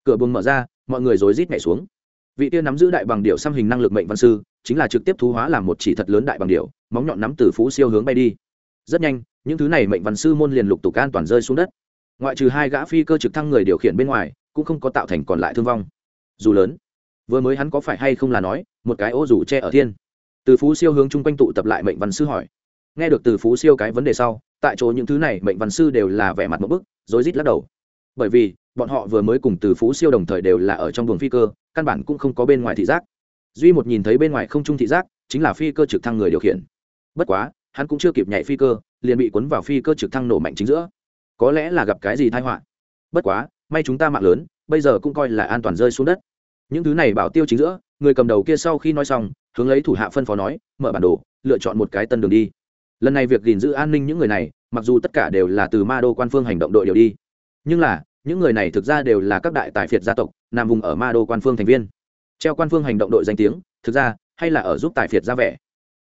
Cửa buồng mở ra, mọi người rối rít nhảy xuống. Vị tiên nắm giữ đại bằng điệu xăm hình năng lực mệnh văn sư, chính là trực tiếp thú hóa làm một chỉ thật lớn đại bằng điệu móng nhọn nắm từ phú siêu hướng bay đi. Rất nhanh, những thứ này mệnh văn sư môn liền lục tục an toàn rơi xuống đất. Ngoại trừ hai gã phi cơ trực thăng người điều khiển bên ngoài, cũng không có tạo thành còn lại thương vong. Dù lớn, vừa mới hắn có phải hay không là nói, một cái ô dù che ở thiên. Từ phú siêu hướng chung quanh tụ tập lại mệnh văn sư hỏi nghe được từ phú siêu cái vấn đề sau, tại chỗ những thứ này mệnh văn sư đều là vẻ mặt một bức, rối rít lắc đầu. Bởi vì, bọn họ vừa mới cùng từ phú siêu đồng thời đều là ở trong buồng phi cơ, căn bản cũng không có bên ngoài thị giác. Duy một nhìn thấy bên ngoài không trung thị giác, chính là phi cơ trực thăng người điều khiển. Bất quá, hắn cũng chưa kịp nhảy phi cơ, liền bị cuốn vào phi cơ trực thăng nổ mạnh chính giữa. Có lẽ là gặp cái gì tai họa. Bất quá, may chúng ta mạng lớn, bây giờ cũng coi là an toàn rơi xuống đất. Những thứ này bảo tiêu chính giữa, người cầm đầu kia sau khi nói xong, hướng lấy thủ hạ phân phó nói, mở bản đồ, lựa chọn một cái tân đường đi lần này việc gìn giữ an ninh những người này, mặc dù tất cả đều là từ ma đô quan phương hành động đội điều đi, nhưng là, những người này thực ra đều là các đại tài phiệt gia tộc, nằm vùng ở ma đô quan phương thành viên. Treo quan phương hành động đội danh tiếng, thực ra, hay là ở giúp tài phiệt ra vẻ.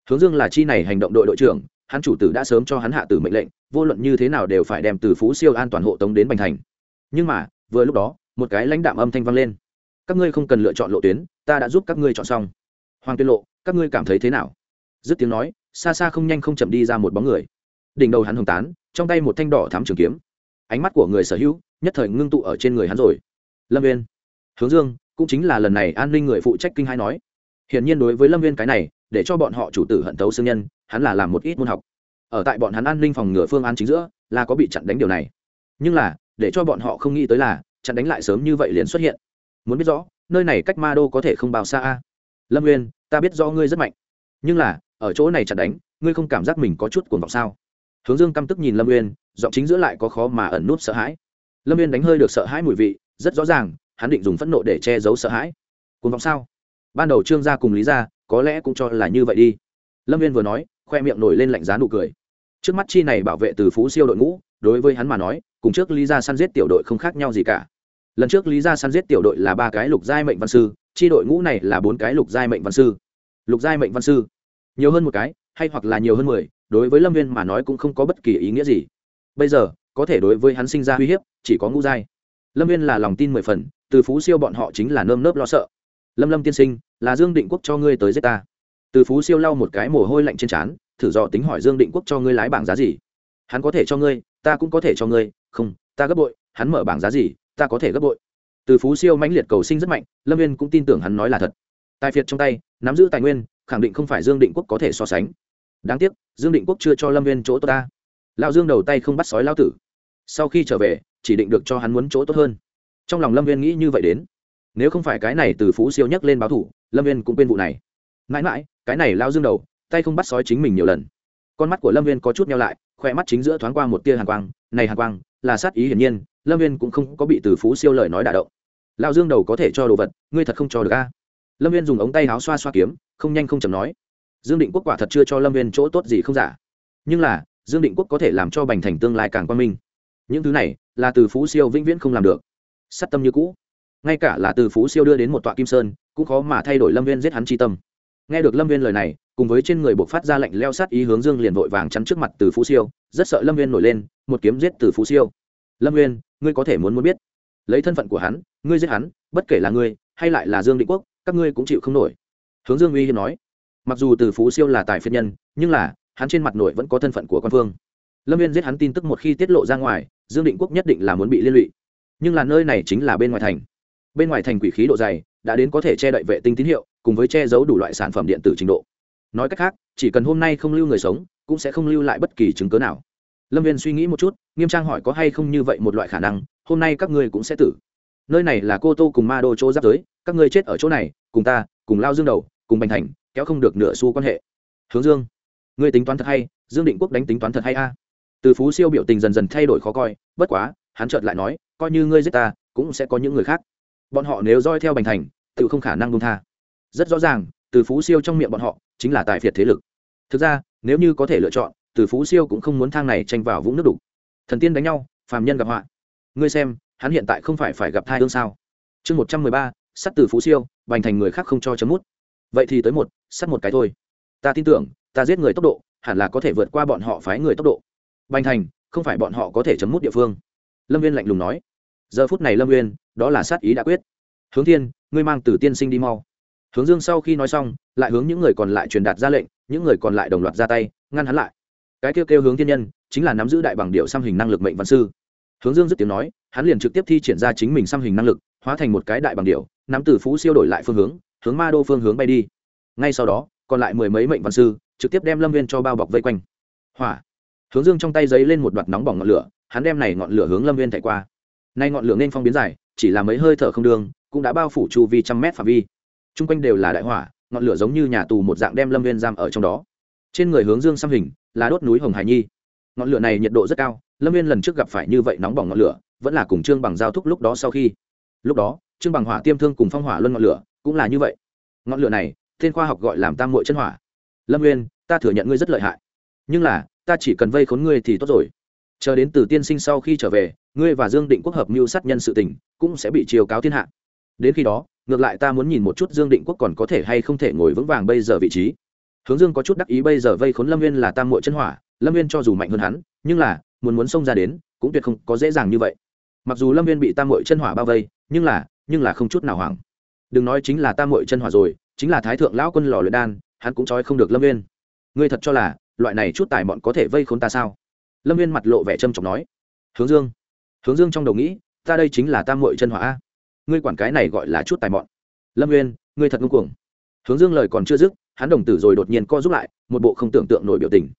Hướng dương là chi này hành động đội đội trưởng, hắn chủ tử đã sớm cho hắn hạ tử mệnh lệnh, vô luận như thế nào đều phải đem từ phú siêu an toàn hộ tống đến bành thành. Nhưng mà, vừa lúc đó, một cái lãnh đạm âm thanh vang lên. Các ngươi không cần lựa chọn lộ tuyến, ta đã giúp các ngươi chọn xong. Hoàng tuyên lộ, các ngươi cảm thấy thế nào? Dứt tiếng nói xa xa không nhanh không chậm đi ra một bóng người. Đỉnh đầu hắn hồng tán, trong tay một thanh đỏ thám trường kiếm. Ánh mắt của người sở hữu, nhất thời ngưng tụ ở trên người hắn rồi. Lâm viên hướng dương, cũng chính là lần này an ninh người phụ trách kinh hai nói. Hiển nhiên đối với lâm viên cái này, để cho bọn họ chủ tử hận tấu xương nhân, hắn là làm một ít môn học. Ở tại bọn hắn an ninh phòng ngừa phương án chính giữa, là có bị chặn đánh điều này. Nhưng là, để cho bọn họ không nghĩ tới là, chặn đánh lại sớm như vậy liền xuất hiện. Muốn biết rõ, nơi này cách ma đô có thể không bao xa a? Lâm nguyên ta biết rõ ngươi rất mạnh. Nhưng là ở chỗ này chặt đánh, ngươi không cảm giác mình có chút cuồng vọng sao? Hướng dương căm tức nhìn lâm nguyên giọng chính giữa lại có khó mà ẩn nút sợ hãi. Lâm nguyên đánh hơi được sợ hãi mùi vị, rất rõ ràng, hắn định dùng phẫn nộ để che giấu sợ hãi. Cuồng vọng sao? Ban đầu trương gia cùng lý gia, có lẽ cũng cho là như vậy đi. Lâm viên vừa nói, khoe miệng nổi lên lạnh giá nụ cười. Trước mắt chi này bảo vệ từ phú siêu đội ngũ, đối với hắn mà nói, cùng trước lý ra săn giết tiểu đội không khác nhau gì cả. Lần trước lý ra săn giết tiểu đội là ba cái lục giai mệnh văn sư, chi đội ngũ này là bốn cái lục giai mệnh văn sư. Lục giai mệnh văn sư nhiều hơn một cái, hay hoặc là nhiều hơn mười, đối với lâm viên mà nói cũng không có bất kỳ ý nghĩa gì. Bây giờ, có thể đối với hắn sinh ra uy hiếp, chỉ có ngũ giai. Lâm viên là lòng tin mười phần, từ phú siêu bọn họ chính là nơm nớp lo sợ. Lâm lâm tiên sinh, là dương định quốc cho ngươi tới giết ta. Từ phú siêu lau một cái mồ hôi lạnh trên trán, thử dò tính hỏi dương định quốc cho ngươi lái bảng giá gì. Hắn có thể cho ngươi, ta cũng có thể cho ngươi, không, ta gấp bội, hắn mở bảng giá gì, ta có thể gấp bội. Từ phú siêu mãnh liệt cầu sinh rất mạnh, lâm viên cũng tin tưởng hắn nói là thật. Tài phiệt trong tay, nắm giữ tài nguyên khẳng định không phải dương định quốc có thể so sánh. Đáng tiếc, dương định quốc chưa cho lâm viên chỗ tốt ta. Lão dương đầu tay không bắt sói lao tử. Sau khi trở về, chỉ định được cho hắn muốn chỗ tốt hơn. Trong lòng lâm viên nghĩ như vậy đến. Nếu không phải cái này từ phú siêu nhắc lên báo thủ, lâm viên cũng quên vụ này. Mãi mãi, cái này lao dương đầu, tay không bắt sói chính mình nhiều lần. Con mắt của lâm viên có chút nhau lại khoe mắt chính giữa thoáng qua một tia hàng quang. Này hàng quang, là sát ý hiển nhiên, lâm viên cũng không có bị từ phú siêu lời nói đả động. Lao dương đầu có thể cho đồ vật, ngươi thật không cho được a. Lâm viên dùng ống tay áo xoa xoa kiếm không nhanh không chầm nói. Dương định quốc quả thật chưa cho lâm viên chỗ tốt gì không giả. Nhưng là, dương định quốc có thể làm cho bành thành tương lai càng quan minh. Những thứ này, là từ phú siêu vĩnh viễn không làm được. Sắt tâm như cũ. Ngay cả là từ phú siêu đưa đến một tọa kim sơn, cũng khó mà thay đổi lâm viên giết hắn chi tâm. Nghe được lâm viên lời này, cùng với trên người buộc phát ra lệnh leo sát ý hướng dương liền vội vàng chắn trước mặt từ phú siêu, rất sợ lâm viên nổi lên, một kiếm giết từ phú siêu. Lâm viên, ngươi có thể muốn muốn biết. Lấy thân phận của hắn, ngươi giết hắn, bất kể là ngươi, hay lại là dương định quốc, các ngươi cũng chịu không nổi hướng dương uy hiếm nói, mặc dù từ phú siêu là tài phiên nhân, nhưng là, hắn trên mặt nổi vẫn có thân phận của quan phương lâm viên giết hắn tin tức một khi tiết lộ ra ngoài, dương định quốc nhất định là muốn bị liên lụy. Nhưng là nơi này chính là bên ngoài thành. Bên ngoài thành quỷ khí độ dày, đã đến có thể che đậy vệ tinh tín hiệu, cùng với che giấu đủ loại sản phẩm điện tử trình độ. Nói cách khác, chỉ cần hôm nay không lưu người sống, cũng sẽ không lưu lại bất kỳ chứng cớ nào. Lâm viên suy nghĩ một chút, nghiêm trang hỏi có hay không như vậy một loại khả năng, hôm nay các ngươi cũng sẽ tử. Nơi này là cô tô cùng ma đô chỗ giáp giới, các ngươi chết ở chỗ này, cùng ta, cùng lao dương đầu cùng bành thành, kéo không được nửa xu quan hệ. Hướng dương, ngươi tính toán thật hay, dương định quốc đánh tính toán thật hay a? Từ phú siêu biểu tình dần dần thay đổi khó coi, bất quá, hắn chợt lại nói, coi như ngươi giết ta, cũng sẽ có những người khác. Bọn họ nếu roi theo bành thành, tự không khả năng buông tha. Rất rõ ràng, từ phú siêu trong miệng bọn họ, chính là tài phiệt thế lực. Thực ra, nếu như có thể lựa chọn, từ phú siêu cũng không muốn thang này tranh vào vũng nước đục. Thần tiên đánh nhau, phàm nhân gặp họa. Ngươi xem, hắn hiện tại không phải phải gặp thai hương sao? Chương một trăm mười ba sắt từ phú siêu, bành thành người khác không cho chấm mút vậy thì tới một, sắt một cái thôi. Ta tin tưởng, ta giết người tốc độ, hẳn là có thể vượt qua bọn họ phái người tốc độ. Bành thành, không phải bọn họ có thể chấm mút địa phương. Lâm viên lạnh lùng nói. Giờ phút này lâm viên đó là sát ý đã quyết. Hướng thiên, ngươi mang từ tiên sinh đi mau. Hướng dương sau khi nói xong, lại hướng những người còn lại truyền đạt ra lệnh, những người còn lại đồng loạt ra tay, ngăn hắn lại. Cái kêu kêu hướng thiên nhân, chính là nắm giữ đại bằng điệu xăm hình năng lực mệnh văn sư. Hướng dương dứt tiếng nói, hắn liền trực tiếp thi triển ra chính mình xăm hình năng lực, hóa thành một cái đại bằng điệu, nắm từ phú siêu đổi lại phương hướng hướng ma đô phương hướng bay đi. Ngay sau đó, còn lại mười mấy mệnh văn sư trực tiếp đem lâm viên cho bao bọc vây quanh. Hỏa. Hướng dương trong tay giấy lên một đoạt nóng bỏng ngọn lửa, hắn đem này ngọn lửa hướng lâm viên thảy qua. Nay ngọn lửa nên phong biến dài, chỉ là mấy hơi thở không đường, cũng đã bao phủ chu vi trăm mét phạm vi. T r u n g quanh đều là đại hỏa, ngọn lửa giống như nhà tù một dạng đem lâm viên giam ở trong đó. Trên người hướng dương xăm hình là đốt núi hồng hải nhi. Ngọn lửa này nhiệt độ rất cao, lâm viên lần trước gặp phải như vậy nóng bỏng ngọn lửa, vẫn là cùng trương bằng giao thúc lúc đó sau khi. Lúc đó, trương bằng hỏa tiêm thương cùng phong hỏa luân ngọn lửa cũng là như vậy. Ngọn lửa này, tên khoa học gọi làm tam mội chân hỏa. Lâm nguyên ta thừa nhận ngươi rất lợi hại. Nhưng là, ta chỉ cần vây khốn ngươi thì tốt rồi. Chờ đến từ tiên sinh sau khi trở về, ngươi và dương định quốc hợp mưu sát nhân sự tình, cũng sẽ bị chiều cáo thiên hạ. Đến khi đó, ngược lại ta muốn nhìn một chút dương định quốc còn có thể hay không thể ngồi vững vàng bây giờ vị trí. Hướng dương có chút đắc ý bây giờ vây khốn lâm viên là tam mội chân hỏa, lâm viên cho dù mạnh hơn hắn, nhưng là, muốn muốn xông ra đến, cũng tuyệt không có dễ dàng như vậy. Mặc dù lâm viên bị tam mội chân hỏa bao vây, nhưng là nhưng là không chút nào hoảng đừng nói chính là tam muội chân hỏa rồi, chính là thái thượng lão quân lò luyện đan, hắn cũng trói không được lâm viên ngươi thật cho là, loại này chút tài bọn có thể vây khốn ta sao? Lâm viên mặt lộ vẻ trâm trọng nói. Hướng dương hướng dương trong đầu nghĩ, ta đây chính là tam muội chân hỏa a. Ngươi quản cái này gọi là chút tài mọn lâm viên ngươi thật ngu cuồng. Hướng dương lời còn chưa dứt, hắn đồng tử rồi đột nhiên co rút lại, một bộ không tưởng tượng nổi biểu tình.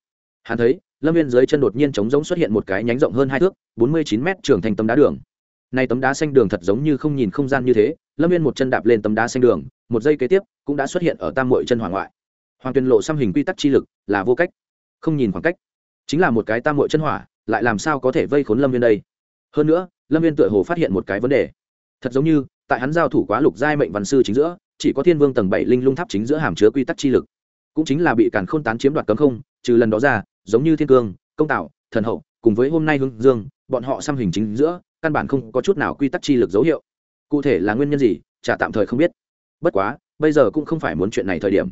Hắn thấy, lâm viên dưới chân đột nhiên trống giống xuất hiện một cái nhánh rộng hơn hai thước, bốn mươi chín mét trường thành tấm đá đường. Nay tấm đá xanh đường thật giống như không nhìn không gian như thế lâm viên một chân đạp lên tấm đá xanh đường, một giây kế tiếp, cũng đã xuất hiện ở tam mội chân hoàng ngoại. Hoàng tuyền lộ xăm hình quy tắc chi lực, là vô cách. Không nhìn khoảng cách. Chính là một cái tam mội chân hỏa, lại làm sao có thể vây khốn lâm viên đây? Hơn nữa, lâm viên tựa hồ phát hiện một cái vấn đề. Thật giống như, tại hắn giao thủ quá lục giai mệnh văn sư chính giữa, chỉ có thiên vương tầng bảy linh lung tháp chính giữa hàm chứa quy tắc chi lực. Cũng chính là bị càn khôn tán chiếm đoạt cấm không, trừ lần đó ra, giống như thiên cương, công tạo, thần hậu, cùng với hôm nay hưng dương, bọn họ xăm hình chính giữa, căn bản không có chút nào quy tắc chi lực dấu hiệu cụ thể là nguyên nhân gì, chả tạm thời không biết. Bất quá, bây giờ cũng không phải muốn chuyện này thời điểm.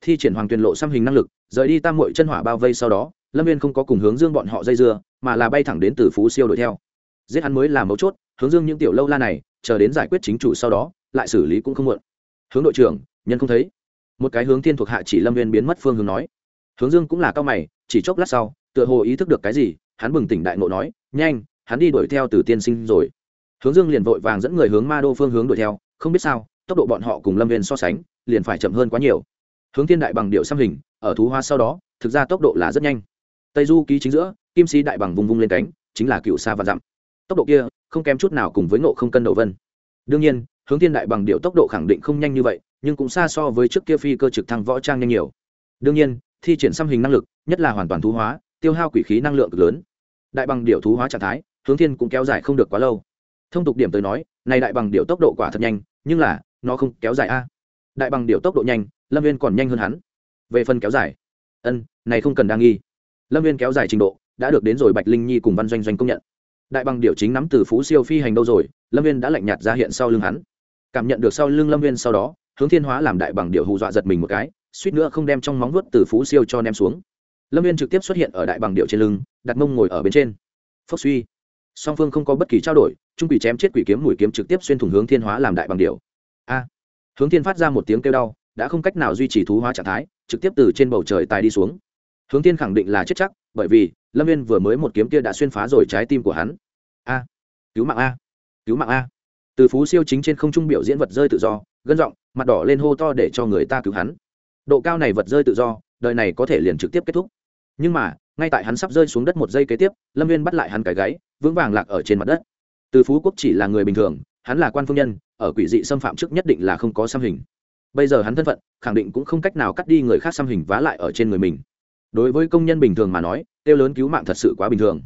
Thi triển hoàng tuyền lộ xăm hình năng lực, rời đi tam mội chân hỏa bao vây sau đó, lâm viên không có cùng hướng dương bọn họ dây dưa, mà là bay thẳng đến từ phú siêu đuổi theo. Giết hắn mới là mấu chốt, hướng dương những tiểu lâu la này, chờ đến giải quyết chính chủ sau đó, lại xử lý cũng không muộn. Hướng đội trưởng, nhân không thấy. Một cái hướng thiên thuộc hạ chỉ lâm viên biến mất phương hướng nói. Hướng dương cũng là cao mày, chỉ chốc lát sau, tựa hồ ý thức được cái gì, hắn bừng tỉnh đại ngộ nói, nhanh, hắn đi đuổi theo từ tiên sinh rồi hướng dương liền vội vàng dẫn người hướng ma đô phương hướng đuổi theo, không biết sao, tốc độ bọn họ cùng lâm viên so sánh, liền phải chậm hơn quá nhiều. Hướng thiên đại bằng điệu xăm hình, ở thú hoa sau đó, thực ra tốc độ là rất nhanh. Tây du ký chính giữa, kim sĩ đại bằng vung vung lên cánh, chính là cựu xa và dặm. Tốc độ kia, không kém chút nào cùng với ngộ không cân đầu vân. Đương nhiên, hướng thiên đại bằng điệu tốc độ khẳng định không nhanh như vậy, nhưng cũng xa so với trước kia phi cơ trực thăng võ trang nhanh nhiều. Đương nhiên, thi triển xăm hình năng lực, nhất là hoàn toàn thú hóa, tiêu hao quỷ khí năng lượng cực lớn. Đại bằng điệu thú hóa trạng thái, hướng thiên cũng kéo dài không được quá lâu thông tục điểm tới nói, này đại bằng điệu tốc độ quả thật nhanh, nhưng là, nó không kéo dài a. Đại bằng điệu tốc độ nhanh, lâm viên còn nhanh hơn hắn. Về phần kéo dài. Ân, này không cần đa nghi. Lâm viên kéo dài trình độ, đã được đến rồi bạch linh nhi cùng văn doanh doanh công nhận. Đại bằng điệu chính nắm từ phú siêu phi hành đâu rồi, lâm viên đã lạnh nhạt ra hiện sau lưng hắn. Cảm nhận được sau lưng lâm viên sau đó, hướng thiên hóa làm đại bằng điệu hù dọa giật mình một cái, suýt nữa không đem trong móng vuốt từ phú siêu cho ném xuống. Lâm viên trực tiếp xuất hiện ở đại bằng điệu trên lưng, đặt mông ngồi ở bên trên. Phốc suy song phương không có bất kỳ trao đổi, trung quỷ chém chết quỷ kiếm mũi kiếm trực tiếp xuyên thủng hướng thiên hóa làm đại bằng điều. A. Hướng thiên phát ra một tiếng kêu đau, đã không cách nào duy trì thú hóa trạng thái, trực tiếp từ trên bầu trời tài đi xuống. Hướng thiên khẳng định là chết chắc, bởi vì, lâm viên vừa mới một kiếm kia đã xuyên phá rồi trái tim của hắn. A. Cứu mạng a. Cứu mạng a. Từ phú siêu chính trên không trung biểu diễn vật rơi tự do, gân giọng, mặt đỏ lên hô to để cho người ta cứu hắn. Độ cao này vật rơi tự do, đời này có thể liền trực tiếp kết thúc. Nhưng mà, ngay tại hắn sắp rơi xuống đất một giây kế tiếp, lâm viên bắt lại hắn cái gáy vững vàng lạc ở trên mặt đất. Từ phú quốc chỉ là người bình thường, hắn là quan phương nhân, ở quỷ dị xâm phạm trước nhất định là không có xăm hình. Bây giờ hắn thân phận, khẳng định cũng không cách nào cắt đi người khác xăm hình vá lại ở trên người mình. Đối với công nhân bình thường mà nói tiêu lớn cứu mạng thật sự quá bình thường.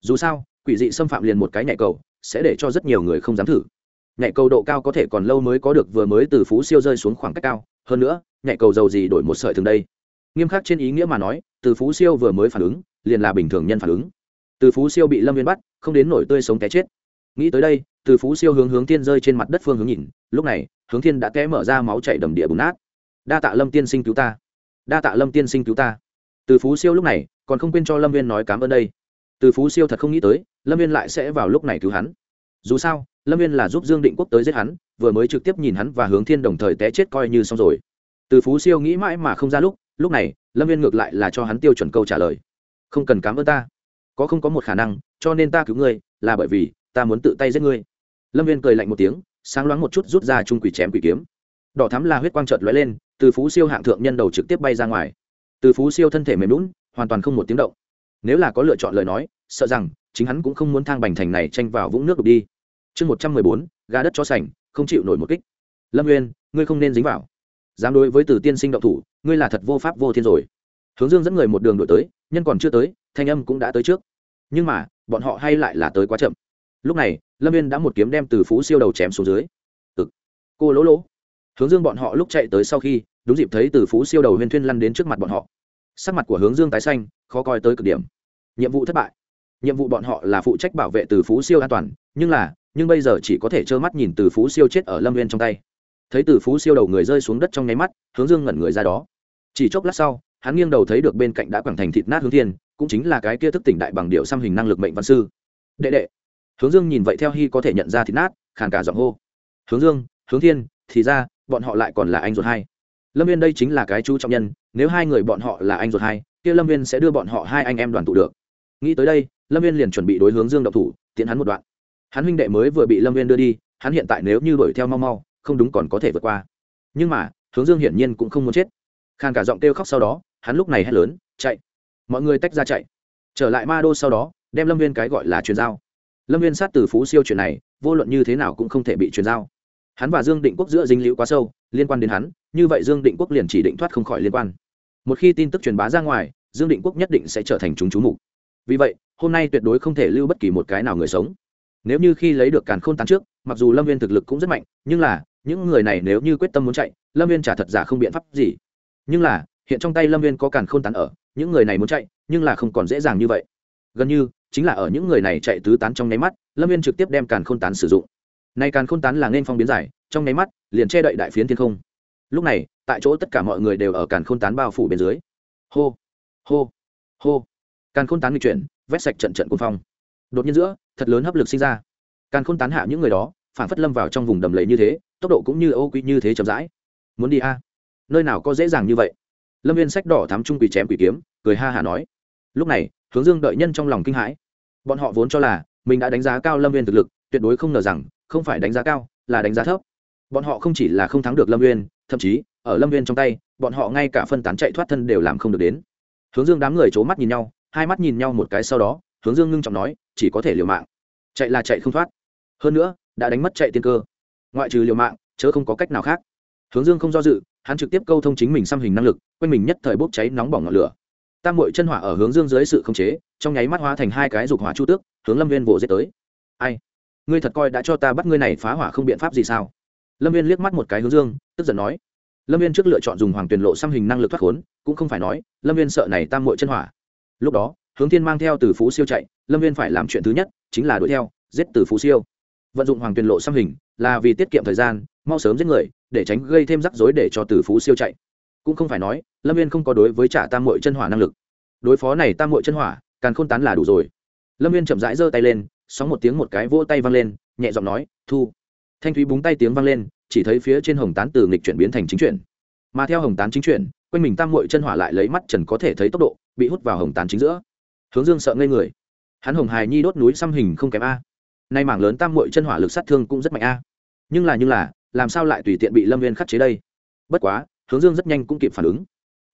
Dù sao, quỷ dị xâm phạm liền một cái nhạy cầu, sẽ để cho rất nhiều người không dám thử. Nhạy cầu độ cao có thể còn lâu mới có được vừa mới từ phú siêu rơi xuống khoảng cách cao, hơn nữa, nhạy cầu dầu gì đổi một sợi thường đây. Nghiêm khắc trên ý nghĩa mà nói, từ phú siêu vừa mới phản ứng, liền là bình thường nhân phản ứng từ phú siêu bị lâm viên bắt, không đến nổi tươi sống té chết. Nghĩ tới đây, từ phú siêu hướng hướng thiên rơi trên mặt đất phương hướng nhìn, lúc này, hướng thiên đã té mở ra máu chảy đầm địa bùn nát. Đa tạ lâm tiên sinh cứu ta. Đa tạ lâm tiên sinh cứu ta. Từ phú siêu lúc này, còn không quên cho lâm viên nói cảm ơn đây. Từ phú siêu thật không nghĩ tới, lâm viên lại sẽ vào lúc này cứu hắn. Dù sao, lâm viên là giúp dương định quốc tới giết hắn, vừa mới trực tiếp nhìn hắn và hướng thiên đồng thời té chết coi như xong rồi. Từ phú siêu nghĩ mãi mà không ra lúc lúc này, lâm viên ngược lại là cho hắn tiêu chuẩn câu trả lời. Không cần cám ơn ta có không có một khả năng, cho nên ta cứu ngươi, là bởi vì ta muốn tự tay giết ngươi. Lâm viên cười lạnh một tiếng, sáng loáng một chút rút ra trung quỷ chém quỷ kiếm. Đỏ thắm là huyết quang trợt lóe lên, từ phú siêu hạng thượng nhân đầu trực tiếp bay ra ngoài. Từ phú siêu thân thể mềm lún hoàn toàn không một tiếng động. Nếu là có lựa chọn lời nói, sợ rằng chính hắn cũng không muốn thang bành thành này tranh vào vũng nước đục đi. Chương một trăm mười bốn, gà đất cho sành, không chịu nổi một kích. Lâm nguyên ngươi không nên dính vào. Dám đối với từ tiên sinh động thủ, ngươi là thật vô pháp vô thiên rồi. Hướng dương dẫn người một đường đổi tới, nhân còn chưa tới thanh âm cũng đã tới trước. Nhưng mà, bọn họ hay lại là tới quá chậm. Lúc này, lâm viên đã một kiếm đem từ phú siêu đầu chém xuống dưới. Ừ. cô lỗ lỗ. Hướng dương bọn họ lúc chạy tới sau khi, đúng dịp thấy từ phú siêu đầu huyên thuyên lăn đến trước mặt bọn họ. Sắc mặt của hướng dương tái xanh, khó coi tới cực điểm. Nhiệm vụ thất bại. Nhiệm vụ bọn họ là phụ trách bảo vệ từ phú siêu an toàn, nhưng là, nhưng bây giờ chỉ có thể trơ mắt nhìn từ phú siêu chết ở lâm viên trong tay. Thấy từ phú siêu đầu người rơi xuống đất trong nháy mắt, hướng dương ngẩn người ra đó. Chỉ chốc lát sau, hắn nghiêng đầu thấy được bên cạnh đã quẳng thành thịt nát hướng thiên cũng chính là cái kia thức tỉnh đại bằng điệu xăm hình năng lực mệnh văn sư. Đệ đệ. Hướng dương nhìn vậy theo hy có thể nhận ra thịt nát, khàn cả giọng hô. Hướng dương, hướng thiên, thì ra, bọn họ lại còn là anh ruột hai. Lâm viên đây chính là cái chú trọng nhân, nếu hai người bọn họ là anh ruột hai, kia lâm viên sẽ đưa bọn họ hai anh em đoàn tụ được. Nghĩ tới đây, lâm viên liền chuẩn bị đối hướng dương động thủ tiến hắn một đoạn. Hắn huynh đệ mới vừa bị lâm viên đưa đi, hắn hiện tại nếu như đuổi theo mau mau, không đúng còn có thể vượt qua. Nhưng mà, hướng dương hiển nhiên cũng không muốn chết. Khàn cả giọng kêu khóc sau đó, hắn lúc này hét lớn, chạy mọi người tách ra chạy. Trở lại ma đô sau đó, đem lâm viên cái gọi là truyền giao. Lâm viên sát từ phú siêu chuyện này, vô luận như thế nào cũng không thể bị truyền giao. Hắn và dương định quốc giữa dinh liễu quá sâu, liên quan đến hắn, như vậy dương định quốc liền chỉ định thoát không khỏi liên quan. Một khi tin tức truyền bá ra ngoài, dương định quốc nhất định sẽ trở thành chúng chú mục. Vì vậy, hôm nay tuyệt đối không thể lưu bất kỳ một cái nào người sống. Nếu như khi lấy được càn khôn tán trước, mặc dù lâm viên thực lực cũng rất mạnh, nhưng là, những người này nếu như quyết tâm muốn chạy, lâm viên trả thật giả không biện pháp gì. Nhưng là, hiện trong tay lâm viên có càn khôn tán ở những người này muốn chạy, nhưng là không còn dễ dàng như vậy. Gần như, chính là ở những người này chạy tứ tán trong nháy mắt, lâm viên trực tiếp đem càn khôn tán sử dụng. Nay càn khôn tán là nên phong biến giải, trong nháy mắt, liền che đậy đại phiến thiên không. Lúc này, tại chỗ tất cả mọi người đều ở càn khôn tán bao phủ bên dưới. Hô hô hô. Càn khôn tán nghịch chuyển, vét sạch trận trận quân phong. Đột nhiên giữa, thật lớn hấp lực sinh ra. Càn khôn tán hạ những người đó, phản phất lâm vào trong vùng đầm lầy như thế, tốc độ cũng như ô quy như thế chậm rãi. Muốn đi a? Nơi nào có dễ dàng như vậy? Lâm viên sách đỏ thắm trung quỷ chém quỷ kiếm, cười ha hả nói. Lúc này, hướng dương đợi nhân trong lòng kinh hãi. Bọn họ vốn cho là mình đã đánh giá cao lâm viên thực lực, tuyệt đối không ngờ rằng, không phải đánh giá cao, là đánh giá thấp. Bọn họ không chỉ là không thắng được lâm viên, thậm chí, ở lâm viên trong tay, bọn họ ngay cả phân tán chạy thoát thân đều làm không được đến. Hướng dương đám người c h ố mắt nhìn nhau, hai mắt nhìn nhau một cái sau đó, hướng dương ngưng trọng nói, chỉ có thể liều mạng. Chạy là chạy không thoát. Hơn nữa, đã đánh mất chạy tiên cơ. Ngoại trừ liều mạng, chớ không có cách nào khác. Hướng dương không do dự hắn trực tiếp câu thông chính mình xăm hình năng lực, quanh mình nhất thời bốc cháy nóng bỏng ngọn lửa. Tam mội chân hỏa ở hướng dương dưới sự khống chế, trong nháy mắt hóa thành hai cái dục hỏa chu tước, hướng lâm viên vồ giết tới. Ai? Ngươi thật coi đã cho ta bắt ngươi này phá hỏa không biện pháp gì sao? Lâm viên liếc mắt một cái hướng dương, tức giận nói. Lâm viên trước lựa chọn dùng hoàng tuyển lộ xăm hình năng lực thoát khốn, cũng không phải nói, lâm viên sợ này tam mội chân hỏa. Lúc đó, hướng thiên mang theo từ phú siêu chạy, lâm viên phải làm chuyện thứ nhất, chính là đuổi theo, giết từ phú siêu. Vận dụng hoàng tuyển lộ xăm hình là vì tiết kiệm thời gian mau sớm giết người, để tránh gây thêm rắc rối để cho từ phú siêu chạy. Cũng không phải nói, lâm viên không có đối với trả tam mội chân hỏa năng lực. Đối phó này tam mội chân hỏa, càng k h ô n tán là đủ rồi. Lâm viên chậm rãi giơ tay lên, sóng một tiếng một cái vỗ tay văng lên, nhẹ giọng nói, thu. Thanh thúy búng tay tiếng văng lên, chỉ thấy phía trên hồng tán từ nghịch chuyển biến thành chính chuyển. Mà theo hồng tán chính chuyển, quanh mình tam mội chân hỏa lại lấy mắt trần có thể thấy tốc độ, bị hút vào hồng tán chính giữa. Hướng dương sợ ngây người. Hắn hồng hài nhi đốt núi xăm hình không kém a. Nay mảng lớn tam mội chân hỏa lực sát thương cũng rất mạnh a. Nhưng là nhưng là làm sao lại tùy tiện bị lâm viên khắc chế đây? Bất quá, hướng dương rất nhanh cũng kịp phản ứng.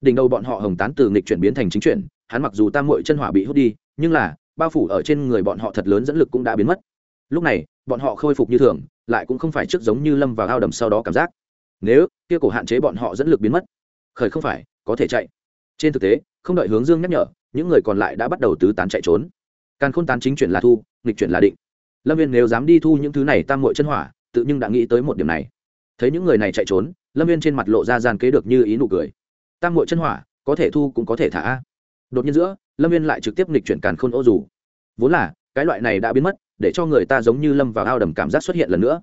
Đỉnh đầu bọn họ hồng tán từ nghịch chuyển biến thành chính chuyển, hắn mặc dù tam mội chân hỏa bị hút đi, nhưng là, bao phủ ở trên người bọn họ thật lớn dẫn lực cũng đã biến mất. Lúc này, bọn họ khôi phục như thường, lại cũng không phải trước giống như lâm vào ao đầm sau đó cảm giác. Nếu, kia cổ hạn chế bọn họ dẫn lực biến mất, khởi không phải, có thể chạy. Trên thực tế, không đợi hướng dương nhắc nhở, những người còn lại đã bắt đầu tứ tán chạy trốn. Càn khôn tán chính chuyển là thu, nghịch chuyển là định. Lâm viên nếu dám đi thu những thứ này tam mội chân hỏa tự nhưng đã nghĩ tới một điểm này. Thấy những người này chạy trốn, lâm viên trên mặt lộ ra gian kế được như ý nụ cười. Tam mội chân hỏa, có thể thu cũng có thể thả. Đột nhiên giữa, lâm viên lại trực tiếp nghịch chuyển càn khôn ô dù. Vốn là, cái loại này đã biến mất, để cho người ta giống như lâm vào ao đầm cảm giác xuất hiện lần nữa.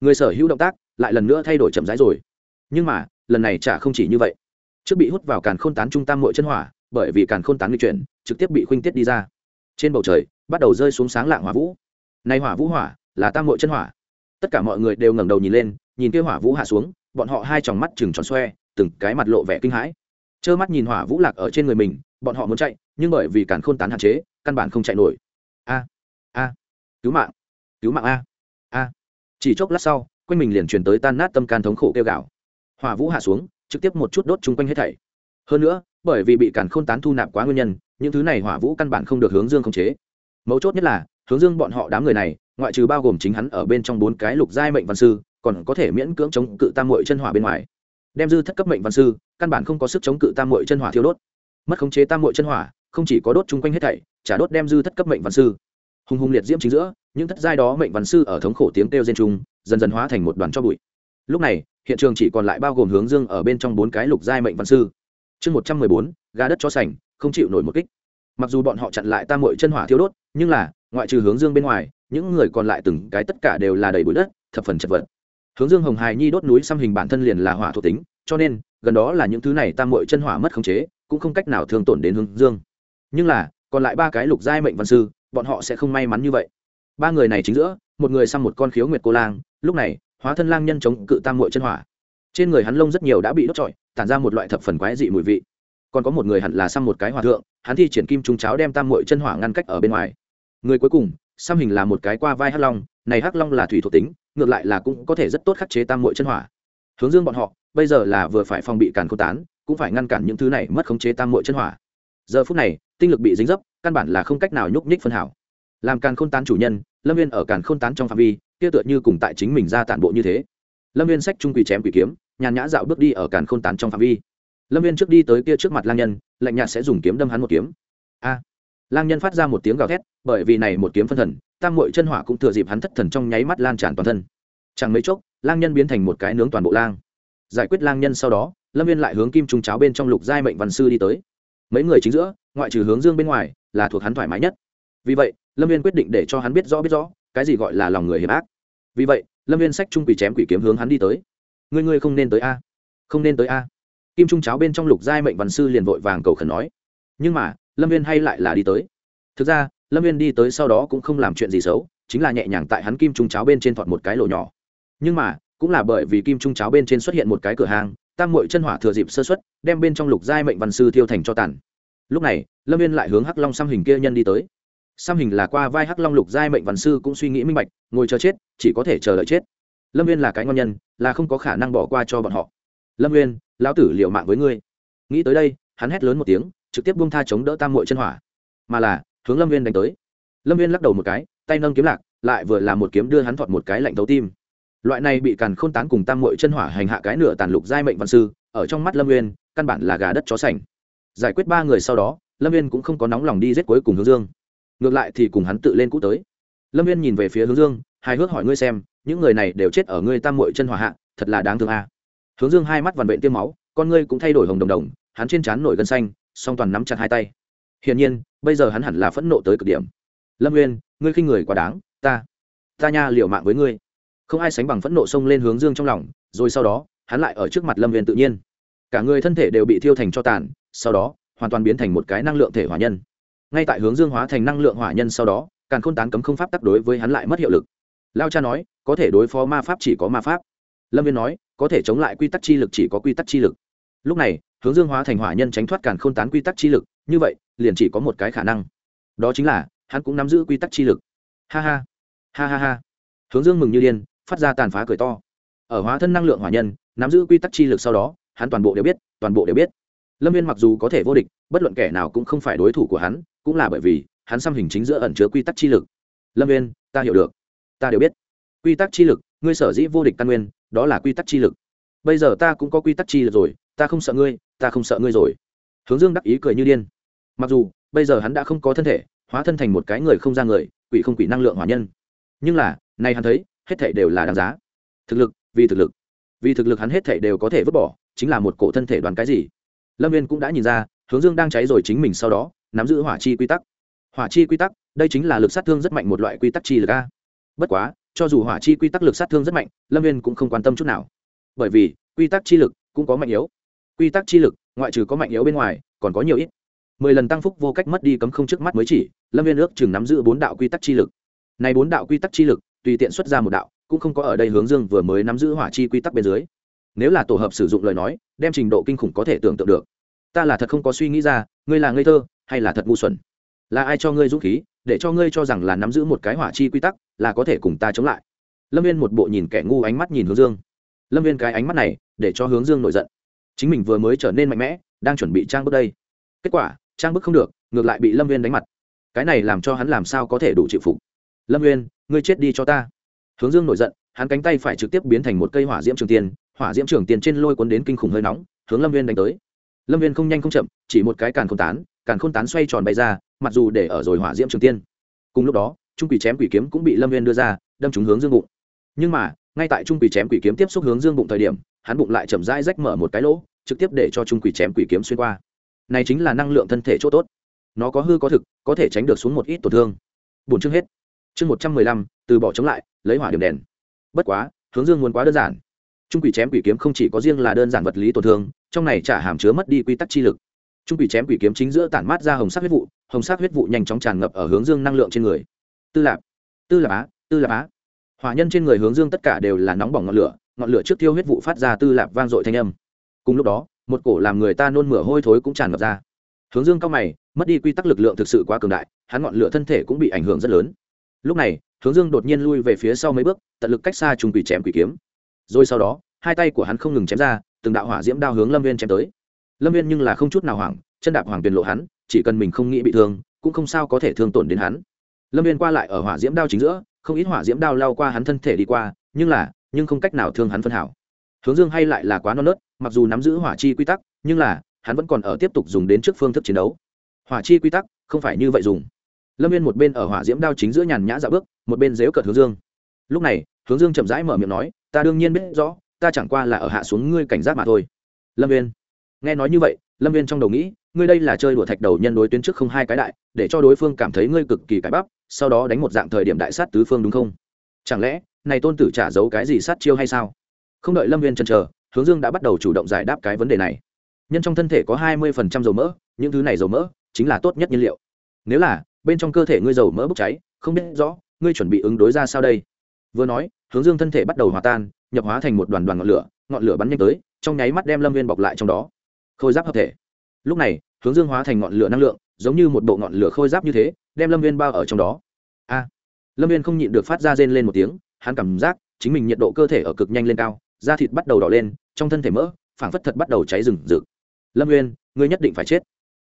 Người sở hữu động tác, lại lần nữa thay đổi chậm rãi rồi. Nhưng mà, lần này chả không chỉ như vậy. Trước bị hút vào càn khôn tán trung tam mội chân hỏa, bởi vì càn khôn tán nghịch chuyển, trực tiếp bị khuynh tiết đi ra. Trên bầu trời, bắt đầu rơi xuống sáng lạng hỏa vũ. Nay hỏa vũ hỏa, là tam mội chân hỏa tất cả mọi người đều ngẩng đầu nhìn lên, nhìn kia hỏa vũ hạ xuống, bọn họ hai tròng mắt chừng tròn xoe, từng cái mặt lộ vẻ kinh hãi. Trơ mắt nhìn hỏa vũ lạc ở trên người mình, bọn họ muốn chạy, nhưng bởi vì cản khôn tán hạn chế, căn bản không chạy nổi. A a, cứu mạng cứu mạng a a. Chỉ chốc lát sau, quanh mình liền truyền tới tan nát tâm can thống khổ kêu gào. Hỏa vũ hạ xuống, trực tiếp một chút đốt chung quanh hết thảy. Hơn nữa, bởi vì bị cản khôn tán thu nạp quá nguyên nhân, những thứ này hỏa vũ căn bản không được hướng dương khống chế. Mấu chốt nhất là, hướng dương bọn họ đám người này ngoại trừ bao gồm chính hắn ở bên trong bốn cái lục giai mệnh văn sư, còn có thể miễn cưỡng chống cự tam mội chân hỏa bên ngoài. Đem dư thất cấp mệnh văn sư, căn bản không có sức chống cự tam mội chân hỏa thiêu đốt. Mất khống chế tam mội chân hỏa, không chỉ có đốt chung quanh hết thảy trả đốt đem dư thất cấp mệnh văn sư. Hùng hùng liệt diễm chính giữa, những thất giai đó mệnh văn sư ở thống khổ tiếng kêu trên trung dần dần hóa thành một đoàn cho bụi. Lúc này, hiện trường chỉ còn lại bao gồm hướng dương ở bên trong bốn cái lục giai mệnh văn sư. Chương một trăm mười bốn, gà đất cho sành, không chịu nổi một kích. Mặc dù bọn họ chặn lại tam mội chân hỏa thiêu đốt, nhưng là, ngoại trừ hướng dương bên ngoài những người còn lại từng cái tất cả đều là đầy bụi đất, thập phần chật vật. Hướng dương hồng hài nhi đốt núi xăm hình bản thân liền là hỏa thuộc tính, cho nên, gần đó là những thứ này tam mội chân hỏa mất khống chế, cũng không cách nào thương tổn đến hướng dương. Nhưng là, còn lại ba cái lục giai mệnh văn sư, bọn họ sẽ không may mắn như vậy. Ba người này chính giữa, một người xăm một con khiếu nguyệt cô lang, lúc này, hóa thân lang nhân chống cự tam mội chân hỏa. Trên người hắn lông rất nhiều đã bị đốt trọi, tản ra một loại thập phần quái dị mùi vị. Còn có một người hẳn là xăm một cái hòa thượng, hắn thi triển kim trung cháo đem tam mội chân hỏa ngăn cách ở bên ngoài. Người cuối cùng xăm hình là một cái qua vai hắc long, này hắc long là thủy thuộc tính, ngược lại là cũng có thể rất tốt khắc chế tam mội chân hỏa. Hướng dương bọn họ, bây giờ là vừa phải phòng bị càn khôn tán, cũng phải ngăn cản những thứ này mất khống chế tam mội chân hỏa. Giờ phút này, tinh lực bị dính dấp, căn bản là không cách nào nhúc nhích phân hảo. Làm càn khôn tán chủ nhân, lâm viên ở càn khôn tán trong phạm vi, kia tựa như cùng tại chính mình ra tản bộ như thế. Lâm viên sách trung quỷ chém quỷ kiếm, nhàn nhã dạo bước đi ở càn khôn tán trong phạm vi. Lâm viên trước đi tới kia trước mặt lang nhân, lạnh nhạt sẽ dùng kiếm đâm hắn một kiếm. A! Lang nhân phát ra một tiếng gào thét, bởi vì này một kiếm phân thần, tam mội chân hỏa cũng thừa dịp hắn thất thần trong nháy mắt lan tràn toàn thân. Chẳng mấy chốc, lang nhân biến thành một cái nướng toàn bộ lang. Giải quyết lang nhân sau đó, lâm viên lại hướng kim trung cháo bên trong lục giai mệnh văn sư đi tới. Mấy người chính giữa, ngoại trừ hướng dương bên ngoài, là thuộc hắn thoải mái nhất. Vì vậy, lâm viên quyết định để cho hắn biết rõ biết rõ, cái gì gọi là lòng người hiểm ác. Vì vậy, lâm viên sách trung quỷ chém quỷ kiếm hướng hắn đi tới. Ngươi ngươi không nên tới a, không nên tới a. Kim trung cháo bên trong lục giai mệnh văn sư liền vội vàng cầu khẩn nói. Nhưng mà lâm viên hay lại là đi tới thực ra lâm viên đi tới sau đó cũng không làm chuyện gì xấu chính là nhẹ nhàng tại hắn kim trung cháo bên trên thọt một cái lỗ nhỏ nhưng mà cũng là bởi vì kim trung cháo bên trên xuất hiện một cái cửa hàng tam mội chân hỏa thừa dịp sơ xuất đem bên trong lục giai mệnh văn sư thiêu thành cho tàn lúc này lâm viên lại hướng hắc long xăm hình kia nhân đi tới xăm hình là qua vai hắc long lục giai mệnh văn sư cũng suy nghĩ minh bạch ngồi chờ chết chỉ có thể chờ đợi chết lâm viên là cái ngon nhân là không có khả năng bỏ qua cho bọn họ lâm viên lão tử liệu mạng với ngươi nghĩ tới đây hắn hét lớn một tiếng trực tiếp buông tha chống đỡ tam muội chân hỏa, mà là hướng lâm viên đánh tới. Lâm viên lắc đầu một cái, tay nâng kiếm lạc, lại vừa là một kiếm đưa hắn thọt một cái lạnh thấu tim. Loại này bị càn khôn tán cùng tam muội chân hỏa hành hạ cái nửa tàn lục giai mệnh văn sư, ở trong mắt lâm viên, căn bản là gà đất chó sành. Giải quyết ba người sau đó, lâm viên cũng không có nóng lòng đi giết cuối cùng hướng dương. Ngược lại thì cùng hắn tự lên cũ tới. Lâm viên nhìn về phía hướng dương, hài hước hỏi ngươi xem, những người này đều chết ở ngươi tam muội chân hỏa hạ, thật là đáng thương a. Hướng dương hai mắt vằn vện tiêm máu, con ngươi cũng thay đổi hồng đồng đồng, hắn trên trán nổi gân xanh song toàn nắm chặt hai tay. Hiển nhiên, bây giờ hắn hẳn là phẫn nộ tới cực điểm. Lâm nguyên ngươi khinh người quá đáng, ta ta nha liệu mạng với ngươi. Không ai sánh bằng phẫn nộ xông lên hướng dương trong lòng, rồi sau đó, hắn lại ở trước mặt lâm nguyên tự nhiên. Cả người thân thể đều bị thiêu thành cho tàn, sau đó, hoàn toàn biến thành một cái năng lượng thể hỏa nhân. Ngay tại hướng dương hóa thành năng lượng hỏa nhân sau đó càng khôn tán cấm không pháp tắc đối với hắn lại mất hiệu lực. Lao cha nói, có thể đối phó ma pháp chỉ có ma pháp. Lâm viên nói, có thể chống lại quy tắc chi lực chỉ có quy tắc chi lực. Lúc này hướng dương hóa thành hỏa nhân tránh thoát càn k h ô n tán quy tắc chi lực, như vậy, liền chỉ có một cái khả năng. Đó chính là, hắn cũng nắm giữ quy tắc chi lực. Ha ha ha ha ha. Hướng dương mừng như điên, phát ra tàn phá cười to. Ở hóa thân năng lượng hỏa nhân, nắm giữ quy tắc chi lực sau đó, hắn toàn bộ đều biết, toàn bộ đều biết. Lâm viên mặc dù có thể vô địch, bất luận kẻ nào cũng không phải đối thủ của hắn, cũng là bởi vì, hắn xăm hình chính giữa ẩn chứa quy tắc chi lực. Lâm viên, ta hiểu được. Ta đều biết. Quy tắc chi lực, ngươi sở dĩ vô địch căn nguyên, đó là quy tắc chi lực. Bây giờ ta cũng có quy tắc chi lực rồi ta không sợ ngươi, ta không sợ ngươi rồi. Hướng dương đắc ý cười như điên. Mặc dù, bây giờ hắn đã không có thân thể, hóa thân thành một cái người không ra người, quỷ không quỷ năng lượng hỏa nhân. Nhưng là nay hắn thấy, hết thảy đều là đáng giá. Thực lực, vì thực lực. Vì thực lực hắn hết thảy đều có thể vứt bỏ, chính là một cổ thân thể đoàn cái gì. Lâm viên cũng đã nhìn ra, hướng dương đang cháy rồi chính mình sau đó, nắm giữ hỏa chi quy tắc. Hỏa chi quy tắc, đây chính là lực sát thương rất mạnh một loại quy tắc chi lực a. Bất quá, cho dù hỏa chi quy tắc lực sát thương rất mạnh, lâm viên cũng không quan tâm chút nào. Bởi vì, quy tắc chi lực cũng có mạnh yếu quy tắc chi lực, ngoại trừ có mạnh yếu bên ngoài, còn có nhiều ít. Mười lần tăng phúc vô cách mất đi cấm không trước mắt mới chỉ, lâm viên ước chừng nắm giữ bốn đạo quy tắc chi lực. Này bốn đạo quy tắc chi lực, tùy tiện xuất ra một đạo, cũng không có ở đây hướng dương vừa mới nắm giữ hỏa chi quy tắc bên dưới. Nếu là tổ hợp sử dụng lời nói, đem trình độ kinh khủng có thể tưởng tượng được. Ta là thật không có suy nghĩ ra, ngươi là ngây thơ, hay là thật ngu xuẩn? Là ai cho ngươi dũng khí, để cho ngươi cho rằng là nắm giữ một cái hỏa chi quy tắc, là có thể cùng ta chống lại? Lâm viên một bộ nhìn kẻ ngu ánh mắt nhìn hướng dương. Lâm viên cái ánh mắt này, để cho hướng dương nổi giận chính mình vừa mới trở nên mạnh mẽ, đang chuẩn bị trang bước đây. Kết quả, trang bức không được, ngược lại bị lâm viên đánh mặt. Cái này làm cho hắn làm sao có thể đủ chịu phục? Lâm viên ngươi chết đi cho ta. Hướng dương nổi giận, hắn cánh tay phải trực tiếp biến thành một cây hỏa diễm trường tiên, hỏa diễm trường tiên trên lôi cuốn đến kinh khủng hơi nóng, hướng lâm viên đánh tới. Lâm viên không nhanh không chậm, chỉ một cái càn không tán, càn không tán xoay tròn bay ra, mặc dù để ở rồi hỏa diễm trường tiên. Cùng lúc đó, trung quỷ chém quỷ kiếm cũng bị lâm viên đưa ra, đâm trúng hướng dương bụng. Nhưng mà, ngay tại trung quỷ chém quỷ kiếm tiếp xúc hướng dương bụng thời điểm, hắn bụng lại chậm rãi rách mở một cái lỗ trực tiếp để cho trung quỷ chém quỷ kiếm xuyên qua. Này chính là năng lượng thân thể chỗ tốt. Nó có hư có thực, có thể tránh được xuống một ít tổn thương. Bốn chương hết. Chương một trăm mười lăm, từ bỏ chống lại, lấy hỏa điểm đèn. Bất quá, hướng dương muốn quá đơn giản. Trung quỷ chém quỷ kiếm không chỉ có riêng là đơn giản vật lý tổn thương, trong này chả hàm chứa mất đi quy tắc chi lực. Trung quỷ chém quỷ kiếm chính giữa tản mát ra hồng sắc huyết vụ, hồng sắc huyết vụ nhanh chóng tràn ngập ở hướng dương năng lượng trên người. Tư lạp tư lạp á, tư lạp á. Hỏa nhân trên người hướng dương tất cả đều là nóng bỏng ngọn lửa ngọn lửa trước tiêu huyết vụ phát ra tư lạp vang dội thanh âm cùng lúc đó, một cổ làm người ta nôn mửa hôi thối cũng tràn ngập ra. Hướng dương cao mày, mất đi quy tắc lực lượng thực sự quá cường đại, hắn ngọn lửa thân thể cũng bị ảnh hưởng rất lớn. Lúc này, hướng dương đột nhiên lui về phía sau mấy bước, tận lực cách xa trùng quỷ chém quỷ kiếm. Rồi sau đó, hai tay của hắn không ngừng chém ra, từng đạo hỏa diễm đao hướng lâm viên chém tới. Lâm viên nhưng là không chút nào hoảng, chân đạp hoàng tuyền lộ hắn, chỉ cần mình không nghĩ bị thương, cũng không sao có thể thương tổn đến hắn. Lâm viên qua lại ở hỏa diễm đao chính giữa, không ít hỏa diễm đao lao qua hắn thân thể đi qua, nhưng là, nhưng không cách nào thương hắn phân hảo. Hướng dương hay lại là quá non nớt mặc dù nắm giữ hỏa chi quy tắc, nhưng là, hắn vẫn còn ở tiếp tục dùng đến trước phương thức chiến đấu. Hỏa chi quy tắc, không phải như vậy dùng. Lâm viên một bên ở hỏa diễm đao chính giữa nhàn nhã dạo bước, một bên dếu cợt hướng dương. Lúc này, hướng dương chậm rãi mở miệng nói, ta đương nhiên biết rõ, ta chẳng qua là ở hạ xuống ngươi cảnh giác mà thôi. Lâm viên nghe nói như vậy, lâm viên trong đầu nghĩ, ngươi đây là chơi đùa thạch đầu nhân đối tuyến trước không hai cái đại, để cho đối phương cảm thấy ngươi cực kỳ cái bắp, sau đó đánh một dạng thời điểm đại sát tứ phương đúng không? Chẳng lẽ, này tôn tử trả giấu cái gì sát chiêu hay sao? Không đợi lâm viên chần chờ hướng dương đã bắt đầu chủ động giải đáp cái vấn đề này. Nhân trong thân thể có hai mươi dầu mỡ, những thứ này dầu mỡ chính là tốt nhất nhiên liệu. Nếu là, bên trong cơ thể ngươi dầu mỡ bốc cháy, không biết rõ, ngươi chuẩn bị ứng đối ra sao đây? Vừa nói, hướng dương thân thể bắt đầu hòa tan, nhập hóa thành một đoàn đoàn ngọn lửa ngọn lửa bắn nhanh tới, trong nháy mắt đem lâm viên bọc lại trong đó. Khôi giáp hợp thể. Lúc này, hướng dương hóa thành ngọn lửa năng lượng, giống như một bộ ngọn lửa khôi giáp như thế, đem lâm viên bao ở trong đó. A! Lâm viên không nhịn được phát ra rên lên một tiếng, hắn cảm giác chính mình nhiệt độ cơ thể ở cực nhanh lên cao, da thịt bắt đầu đỏ lên trong thân thể mỡ, phảng phất thật bắt đầu cháy rừng rực. Lâm nguyên ngươi nhất định phải chết.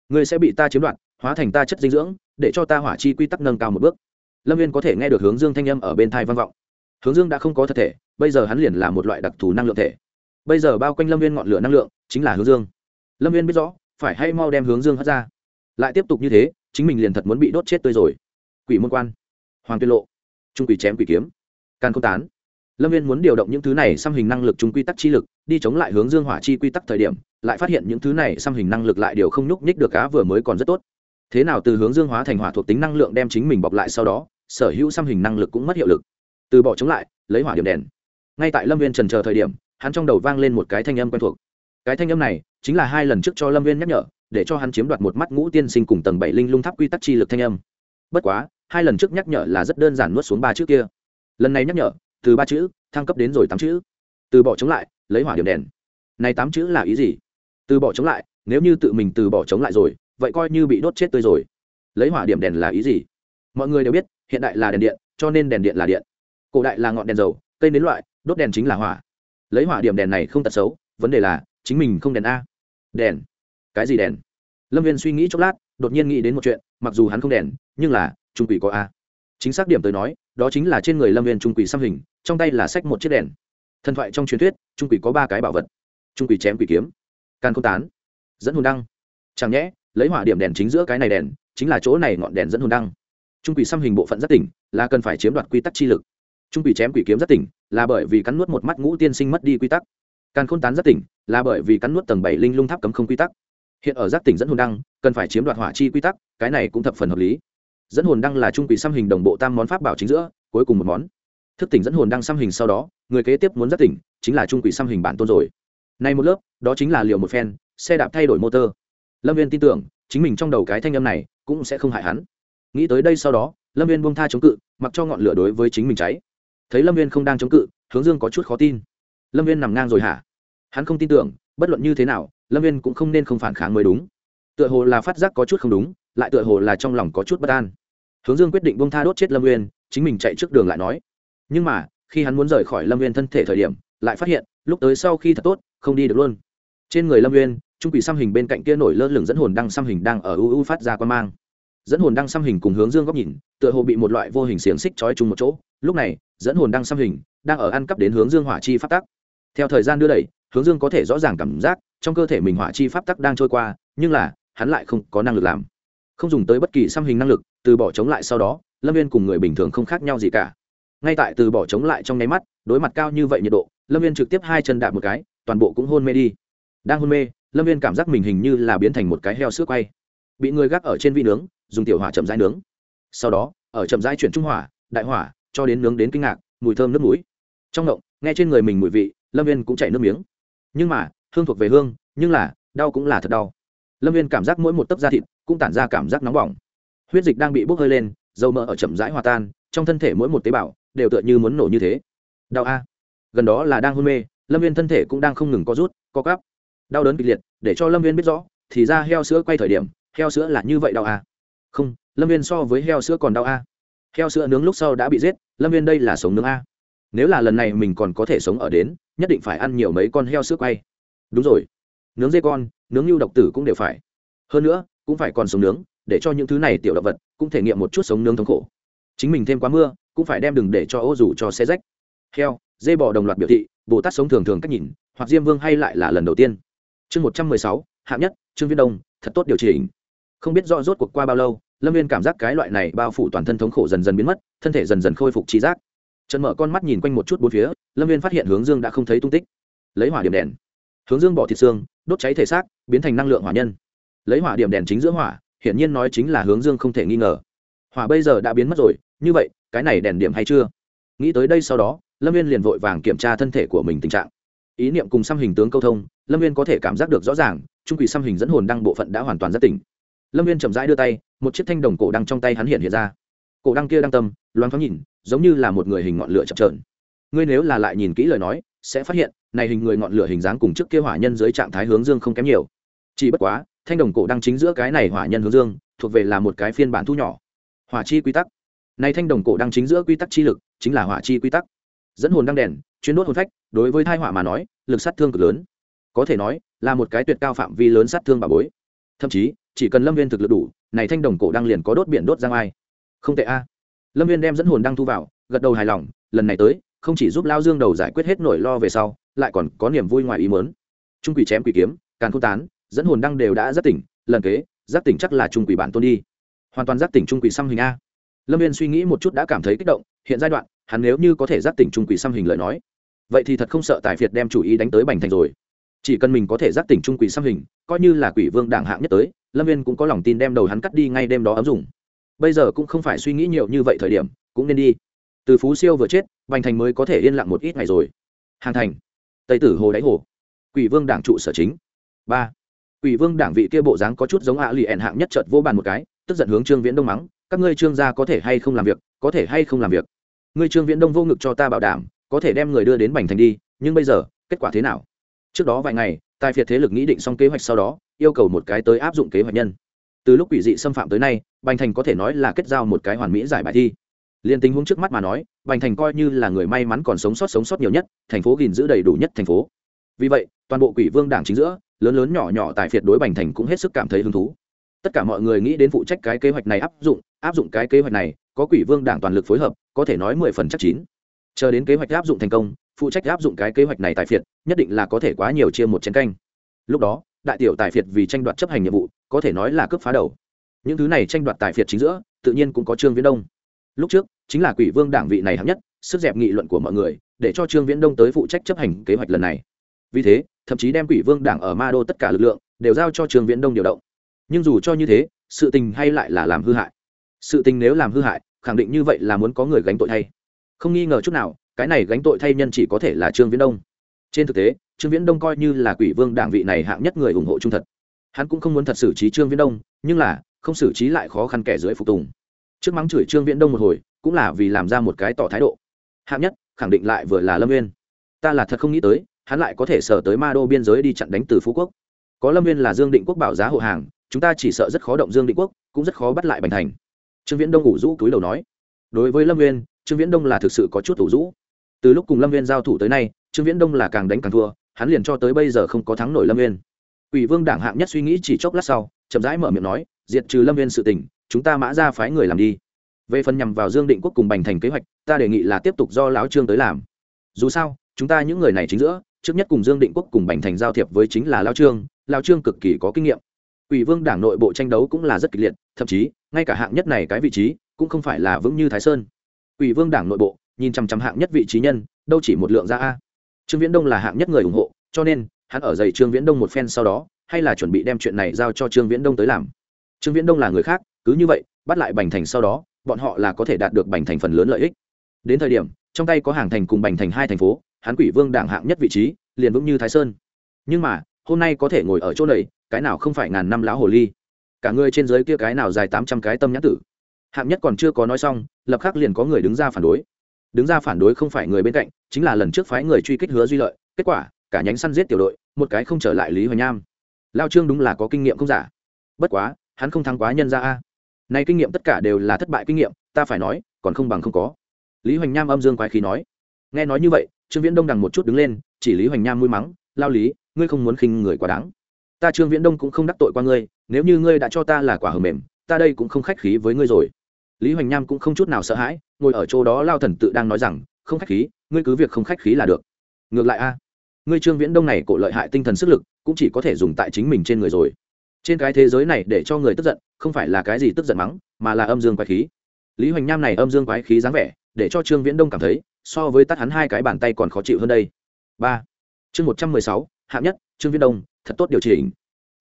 Ngươi sẽ bị ta chiếm đoạt, hóa thành ta chất dinh dưỡng, để cho ta hỏa chi quy tắc nâng cao một bước. Lâm nguyên có thể nghe được hướng dương thanh â m ở bên thai vang vọng. Hướng dương đã không có thật thể, bây giờ hắn liền là một loại đặc thù năng lượng thể. Bây giờ bao quanh lâm nguyên ngọn lửa năng lượng, chính là hướng dương. Lâm nguyên biết rõ, phải hay mau đem hướng dương hất ra. Lại tiếp tục như thế, chính mình liền thật muốn bị đốt chết tươi rồi. Quỷ môn quan. Hoàng tuyên lộ. Trung quỷ chém quỷ kiếm. Can công tán lâm viên muốn điều động những thứ này xăm hình năng lực chúng quy tắc chi lực, đi chống lại hướng dương hỏa chi quy tắc thời điểm, lại phát hiện những thứ này xăm hình năng lực lại đều không nhúc nhích được cá vừa mới còn rất tốt. Thế nào từ hướng dương hóa thành hỏa thuộc tính năng lượng đem chính mình bọc lại sau đó, sở hữu xăm hình năng lực cũng mất hiệu lực. Từ bỏ chống lại, lấy hỏa điểm đèn. Ngay tại lâm viên trần chờ thời điểm, hắn trong đầu vang lên một cái thanh âm quen thuộc. Cái thanh âm này chính là hai lần trước cho lâm viên nhắc nhở, để cho hắn chiếm đoạt một mắt ngũ tiên sinh cùng tầng bảy linh lung tháp quy tắc chi lực thanh âm. Bất quá, hai lần trước nhắc nhở là rất đơn giản nuốt xuống ba chữ kia. Lần này nhắc nhở từ ba chữ, thăng cấp đến rồi tám chữ. Từ bỏ chống lại, lấy hỏa điểm đèn. Này tám chữ là ý gì? Từ bỏ chống lại, nếu như tự mình từ bỏ chống lại rồi, vậy coi như bị đốt chết tươi rồi. Lấy hỏa điểm đèn là ý gì? Mọi người đều biết, hiện đại là đèn điện, cho nên đèn điện là điện. Cổ đại là ngọn đèn dầu, cây nến loại, đốt đèn chính là hỏa. Lấy hỏa điểm đèn này không tật xấu, vấn đề là, chính mình không đèn a. Đèn? Cái gì đèn? Lâm viên suy nghĩ chốc lát, đột nhiên nghĩ đến một chuyện, mặc dù hắn không đèn, nhưng là, trung quỷ có a. Chính xác điểm tới nói, đó chính là trên người lâm viên trung quỷ xăm hình trong tay là sách một chiếc đèn. Thần thoại trong truyền thuyết, trung quỷ có ba cái bảo vật. Trung quỷ chém quỷ kiếm. Can không tán. Dẫn hồn đăng. Chẳng nhẽ, lấy hỏa điểm đèn chính giữa cái này đèn, chính là chỗ này ngọn đèn dẫn hồn đăng. Trung quỷ xăm hình bộ phận rất tỉnh, là cần phải chiếm đoạt quy tắc chi lực. Trung quỷ chém quỷ kiếm rất tỉnh, là bởi vì cắn nuốt một mắt ngũ tiên sinh mất đi quy tắc. Càn khôn tán rất tỉnh, là bởi vì cắn nuốt tầng bảy linh lung tháp cấm không quy tắc. Hiện ở giác tỉnh dẫn hồn đăng, cần phải chiếm đoạt hỏa chi quy tắc, cái này cũng thập phần hợp lý. Dẫn hồn đăng là trung quỷ xăm hình đồng bộ tam món pháp bảo chính giữa, cuối cùng một món thức tỉnh dẫn hồn đang xăm hình sau đó, người kế tiếp muốn giác tỉnh chính là trung quỷ xăm hình bản tôn rồi. Nay một lớp, đó chính là liều một phen, xe đạp thay đổi motor. Lâm viên tin tưởng, chính mình trong đầu cái thanh âm này cũng sẽ không hại hắn. Nghĩ tới đây sau đó, lâm viên buông tha chống cự, mặc cho ngọn lửa đối với chính mình cháy. Thấy lâm viên không đang chống cự, hướng dương có chút khó tin. Lâm viên nằm ngang rồi hả? Hắn không tin tưởng, bất luận như thế nào, lâm viên cũng không nên không phản kháng mới đúng. Tựa hồ là phát giác có chút không đúng, lại tựa hồ là trong lòng có chút bất an. Hướng dương quyết định buông tha đốt chết lâm viên, chính mình chạy trước đường lại nói nhưng mà, khi hắn muốn rời khỏi lâm viên thân thể thời điểm, lại phát hiện, lúc tới sau khi thật tốt, không đi được luôn. Trên người lâm viên trung quỷ xăm hình bên cạnh kia nổi lơ lửng dẫn hồn đăng xăm hình đang ở u u phát ra quan mang. Dẫn hồn đăng xăm hình cùng hướng dương góc nhìn, tựa hồ bị một loại vô hình xiềng xích trói chung một chỗ. Lúc này, dẫn hồn đăng xăm hình đang ở ăn cắp đến hướng dương hỏa chi phát tắc. Theo thời gian đưa đẩy, hướng dương có thể rõ ràng cảm giác trong cơ thể mình hỏa chi pháp tắc đang trôi qua, nhưng là, hắn lại không có năng lực làm. Không dùng tới bất kỳ xăm hình năng lực, từ bỏ chống lại sau đó, lâm viên cùng người bình thường không khác nhau gì cả ngay tại từ bỏ chống lại trong nháy mắt, đối mặt cao như vậy nhiệt độ, lâm viên trực tiếp hai chân đạp một cái, toàn bộ cũng hôn mê đi. Đang hôn mê, lâm viên cảm giác mình hình như là biến thành một cái heo sữa quay. Bị người gác ở trên vi nướng, dùng tiểu hỏa chậm rãi nướng. Sau đó, ở chậm rãi chuyển trung hỏa, đại hỏa, cho đến nướng đến kinh ngạc, mùi thơm nước mũi. Trong động nghe trên người mình mùi vị, lâm viên cũng chảy nước miếng. Nhưng mà, hương thuộc về hương, nhưng là, đau cũng là thật đau. Lâm viên cảm giác mỗi một tấc da thịt cũng tản ra cảm giác nóng bỏng. Huyết dịch đang bị bốc hơi lên, dầu mỡ ở chậm rãi hòa tan, trong thân thể mỗi một tế bào đều tựa như muốn nổ như thế. Đau a. Gần đó là đang hôn mê, lâm viên thân thể cũng đang không ngừng co rút, co cắp. Đau đớn kịch liệt, để cho lâm viên biết rõ, thì ra heo sữa quay thời điểm, heo sữa là như vậy đau a. Không, lâm viên so với heo sữa còn đau a. Heo sữa nướng lúc sau đã bị giết, lâm viên đây là sống nướng a. Nếu là lần này mình còn có thể sống ở đến, nhất định phải ăn nhiều mấy con heo sữa quay. Đúng rồi. Nướng dê con, nướng lưu độc tử cũng đều phải. Hơn nữa, cũng phải còn sống nướng, để cho những thứ này tiểu động vật cũng thể nghiệm một chút sống nướng thống khổ. Chính mình thêm quá mưa cũng phải đem đừng để cho ô dù cho xe rách. Heo, dê bò đồng loạt biểu thị, bồ tát sống thường thường cách nhìn, hoặc diêm vương hay lại là lần đầu tiên. Chương một trăm mười sáu, hạng nhất, trương viên đông, thật tốt điều chỉnh. Không biết rõ rốt cuộc qua bao lâu, lâm viên cảm giác cái loại này bao phủ toàn thân thống khổ dần dần biến mất, thân thể dần dần khôi phục trí giác. Trần mở con mắt nhìn quanh một chút bốn phía, lâm viên phát hiện hướng dương đã không thấy tung tích. Lấy hỏa điểm đèn. Hướng dương bỏ thịt xương, đốt cháy thể xác, biến thành năng lượng hỏa nhân. Lấy hỏa điểm đèn chính giữa hỏa, hiển nhiên nói chính là hướng dương không thể nghi ngờ. Hỏa bây giờ đã biến mất rồi như vậy, cái này đèn điểm hay chưa? Nghĩ tới đây sau đó, lâm viên liền vội vàng kiểm tra thân thể của mình tình trạng. Ý niệm cùng xăm hình tướng câu thông, lâm viên có thể cảm giác được rõ ràng, trung quỷ xăm hình dẫn hồn đăng bộ phận đã hoàn toàn rất tỉnh. Lâm viên chậm rãi đưa tay, một chiếc thanh đồng cổ đăng trong tay hắn hiện hiện ra. Cổ đăng kia đăng tâm, loáng thoáng nhìn, giống như là một người hình ngọn lửa chập trờn ngươi nếu là lại nhìn kỹ lời nói, sẽ phát hiện, này hình người ngọn lửa hình dáng cùng trước kia hỏa nhân dưới trạng thái hướng dương không kém nhiều. Chỉ bất quá, thanh đồng cổ đăng chính giữa cái này hỏa nhân hướng dương, thuộc về là một cái phiên bản thu nhỏ. Hỏa chi quy tắc này thanh đồng cổ đang chính giữa quy tắc chi lực, chính là hỏa chi quy tắc. Dẫn hồn đăng đèn chuyến đốt hồn phách, đối với thai hỏa mà nói, lực sát thương cực lớn. Có thể nói, là một cái tuyệt cao phạm vi lớn sát thương bà bối. Thậm chí, chỉ cần lâm viên thực lực đủ, này thanh đồng cổ đang liền có đốt biển đốt giang ai không tệ a. Lâm viên đem dẫn hồn đăng thu vào, gật đầu hài lòng, lần này tới, không chỉ giúp lao dương đầu giải quyết hết nỗi lo về sau, lại còn có niềm vui ngoài ý muốn. trung quỷ chém quỷ kiếm, càn khôn tán, dẫn hồn đăng đều đã rất tỉnh, lần kế, giác tỉnh chắc là trung quỷ bản tôn đi. Hoàn toàn giác tỉnh trung quỷ xăm hình a lâm viên suy nghĩ một chút đã cảm thấy kích động, hiện giai đoạn, hắn nếu như có thể giác tỉnh trung quỷ xăm hình lời nói, vậy thì thật không sợ tài phiệt đem chủ ý đánh tới bành thành rồi. Chỉ cần mình có thể giác tỉnh trung quỷ xăm hình, coi như là quỷ vương đảng hạng nhất tới, lâm viên cũng có lòng tin đem đầu hắn cắt đi ngay đêm đó ấm dùng. Bây giờ cũng không phải suy nghĩ nhiều như vậy thời điểm, cũng nên đi. Từ phú siêu vừa chết, bành thành mới có thể yên lặng một ít ngày rồi. Hàng thành, tây tử hồ đáy hồ, quỷ vương đảng trụ sở chính. Ba, quỷ vương đảng vị kia bộ dáng có chút giống ạ lì ẻn hạng nhất trợt vô bàn một cái, tức giận hướng trương viễn đông mắng các ngươi trương gia có thể hay không làm việc, có thể hay không làm việc. Ngươi trương viễn đông vô ngực cho ta bảo đảm, có thể đem người đưa đến bành thành đi, nhưng bây giờ, kết quả thế nào? Trước đó vài ngày, tài phiệt thế lực nghĩ định xong kế hoạch sau đó, yêu cầu một cái tới áp dụng kế hoạch nhân. Từ lúc quỷ dị xâm phạm tới nay, bành thành có thể nói là kết giao một cái hoàn mỹ giải bài thi. Liên tình huống trước mắt mà nói, bành thành coi như là người may mắn còn sống sót sống sót nhiều nhất, thành phố gìn giữ đầy đủ nhất thành phố. Vì vậy, toàn bộ quỷ vương đảng chính giữa, lớn lớn nhỏ nhỏ tại phiệt đối bành thành cũng hết sức cảm thấy hứng thú tất cả mọi người nghĩ đến phụ trách cái kế hoạch này áp dụng áp dụng cái kế hoạch này, có quỷ vương đảng toàn lực phối hợp, có thể nói mười phần chắc chín. Chờ đến kế hoạch áp dụng thành công, phụ trách áp dụng cái kế hoạch này tại phiệt, nhất định là có thể quá nhiều chia một chén canh. Lúc đó, đại tiểu tài phiệt vì tranh đoạt chấp hành nhiệm vụ, có thể nói là cướp phá đầu. Những thứ này tranh đoạt tài phiệt chính giữa, tự nhiên cũng có trương viễn đông. Lúc trước, chính là quỷ vương đảng vị này hạng nhất, sức dẹp nghị luận của mọi người, để cho trương viễn đông tới phụ trách chấp hành kế hoạch lần này. Vì thế, thậm chí đem quỷ vương đảng ở ma đô tất cả lực lượng, đều giao cho trương viễn đông điều động nhưng dù cho như thế, sự tình hay lại là làm hư hại. Sự tình nếu làm hư hại, khẳng định như vậy là muốn có người gánh tội thay. Không nghi ngờ chút nào, cái này gánh tội thay nhân chỉ có thể là trương viễn đông. Trên thực tế, trương viễn đông coi như là quỷ vương đảng vị này hạng nhất người ủng hộ trung thật. Hắn cũng không muốn thật xử trí trương viễn đông, nhưng là, không xử trí lại khó khăn kẻ dưới phục tùng. Trước mắng chửi trương viễn đông một hồi, cũng là vì làm ra một cái tỏ thái độ. Hạng nhất, khẳng định lại vừa là lâm viên ta là thật không nghĩ tới, hắn lại có thể sở tới ma đô biên giới đi chặn đánh từ phú quốc. Có lâm viên là dương định quốc bảo giá hộ hàng chúng ta chỉ sợ rất khó động dương định quốc, cũng rất khó bắt lại bành thành. Trương viễn đông ủ rũ túi đầu nói. Đối với lâm Nguyên trương viễn đông là thực sự có chút ủ rũ. Từ lúc cùng lâm Nguyên giao thủ tới nay, trương viễn đông là càng đánh càng thua, hắn liền cho tới bây giờ không có thắng nổi lâm Nguyên ủy vương đảng hạng nhất suy nghĩ chỉ chốc lát sau, chậm rãi mở miệng nói, diệt trừ lâm Nguyên sự tình, chúng ta mã ra phái người làm đi. Về phần nhằm vào dương định quốc cùng bành thành kế hoạch, ta đề nghị là tiếp tục do lão trương tới làm. Dù sao, chúng ta những người này chính giữa, trước nhất cùng dương định quốc cùng bành thành giao thiệp với chính là lao trương lao trương cực kỳ có kinh nghiệm. Quỷ vương đảng nội bộ tranh đấu cũng là rất kịch liệt, thậm chí, ngay cả hạng nhất này cái vị trí cũng không phải là vững như thái sơn. Quỷ vương đảng nội bộ, nhìn chằm chằm hạng nhất vị trí nhân, đâu chỉ một lượng ra a. Trương viễn đông là hạng nhất người ủng hộ, cho nên, hắn ở dày trương viễn đông một phen sau đó, hay là chuẩn bị đem chuyện này giao cho trương viễn đông tới làm. Trương viễn đông là người khác, cứ như vậy, bắt lại bành thành sau đó, bọn họ là có thể đạt được bành thành phần lớn lợi ích. Đến thời điểm, trong tay có hàng thành cùng bành thành hai thành phố, hắn quỷ vương đảng hạng nhất vị trí, liền vững như thái sơn. Nhưng mà hôm nay có thể ngồi ở chỗ này, cái nào không phải ngàn năm lão hồ ly. Cả người trên dưới kia cái nào dài tám trăm cái tâm nhãn tử. Hạng nhất còn chưa có nói xong, lập khắc liền có người đứng ra phản đối. Đứng ra phản đối không phải người bên cạnh, chính là lần trước phái người truy kích hứa duy lợi, kết quả, cả nhánh săn giết tiểu đội, một cái không trở lại lý hoài nham lao trương đúng là có kinh nghiệm không giả. Bất quá, hắn không thắng quá nhân ra a. Nay kinh nghiệm tất cả đều là thất bại kinh nghiệm, ta phải nói, còn không bằng không có. Lý hoành nham âm dương quái khí nói. Nghe nói như vậy, trương viễn đông đằng một chút đứng lên, chỉ lý hoành nham mũi mắng, lao lý ngươi không muốn khinh người quá đáng. Ta trương viễn đông cũng không đắc tội qua ngươi, nếu như ngươi đã cho ta là quả hờ mềm, ta đây cũng không khách khí với ngươi rồi. Lý hoành nham cũng không chút nào sợ hãi, ngồi ở chỗ đó lao thần tự đang nói rằng, không khách khí, ngươi cứ việc không khách khí là được. Ngược lại a, ngươi trương viễn đông này cổ lợi hại tinh thần sức lực, cũng chỉ có thể dùng tại chính mình trên người rồi. Trên cái thế giới này để cho người tức giận, không phải là cái gì tức giận mắng, mà là âm dương quái khí. Lý hoành nham này âm dương quái khí dáng vẻ, để cho trương viễn đông cảm thấy, so với tắt hắn hai cái bàn tay còn khó chịu hơn đây. Ba. Chương một trăm mười sáu hạng nhất, trương viễn đông, thật tốt điều chỉnh.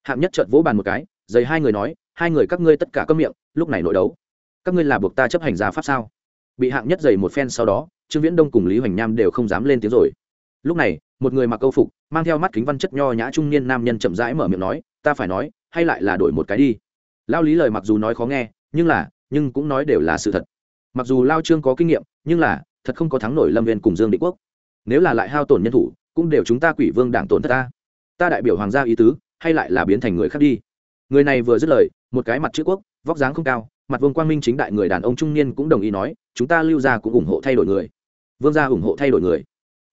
Hạng nhất trợt vỗ bàn một cái dày hai người nói, hai người các ngươi tất cả câm miệng, lúc này nội đấu. Các ngươi là buộc ta chấp hành giá pháp sao? Bị hạng nhất dày một phen sau đó, trương viễn đông cùng lý hoành nam đều không dám lên tiếng rồi. Lúc này, một người mặc câu phục, mang theo mắt kính văn chất nho nhã trung niên nam nhân chậm rãi mở miệng nói, ta phải nói, hay lại là đổi một cái đi. Lao lý lời mặc dù nói khó nghe, nhưng là, nhưng cũng nói đều là sự thật. Mặc dù lao trương có kinh nghiệm, nhưng là, thật không có thắng nổi lâm viên cùng dương định quốc. Nếu là lại hao tổn nhân thủ cũng đều chúng ta quỷ vương đảng tổn thất ta. Ta đại biểu hoàng gia ý tứ, hay lại là biến thành người khác đi. Người này vừa dứt lời, một cái mặt chữ quốc, vóc dáng không cao, mặt vương quang minh chính đại người đàn ông trung niên cũng đồng ý nói, chúng ta lưu gia cũng ủng hộ thay đổi người. Vương gia ủng hộ thay đổi người.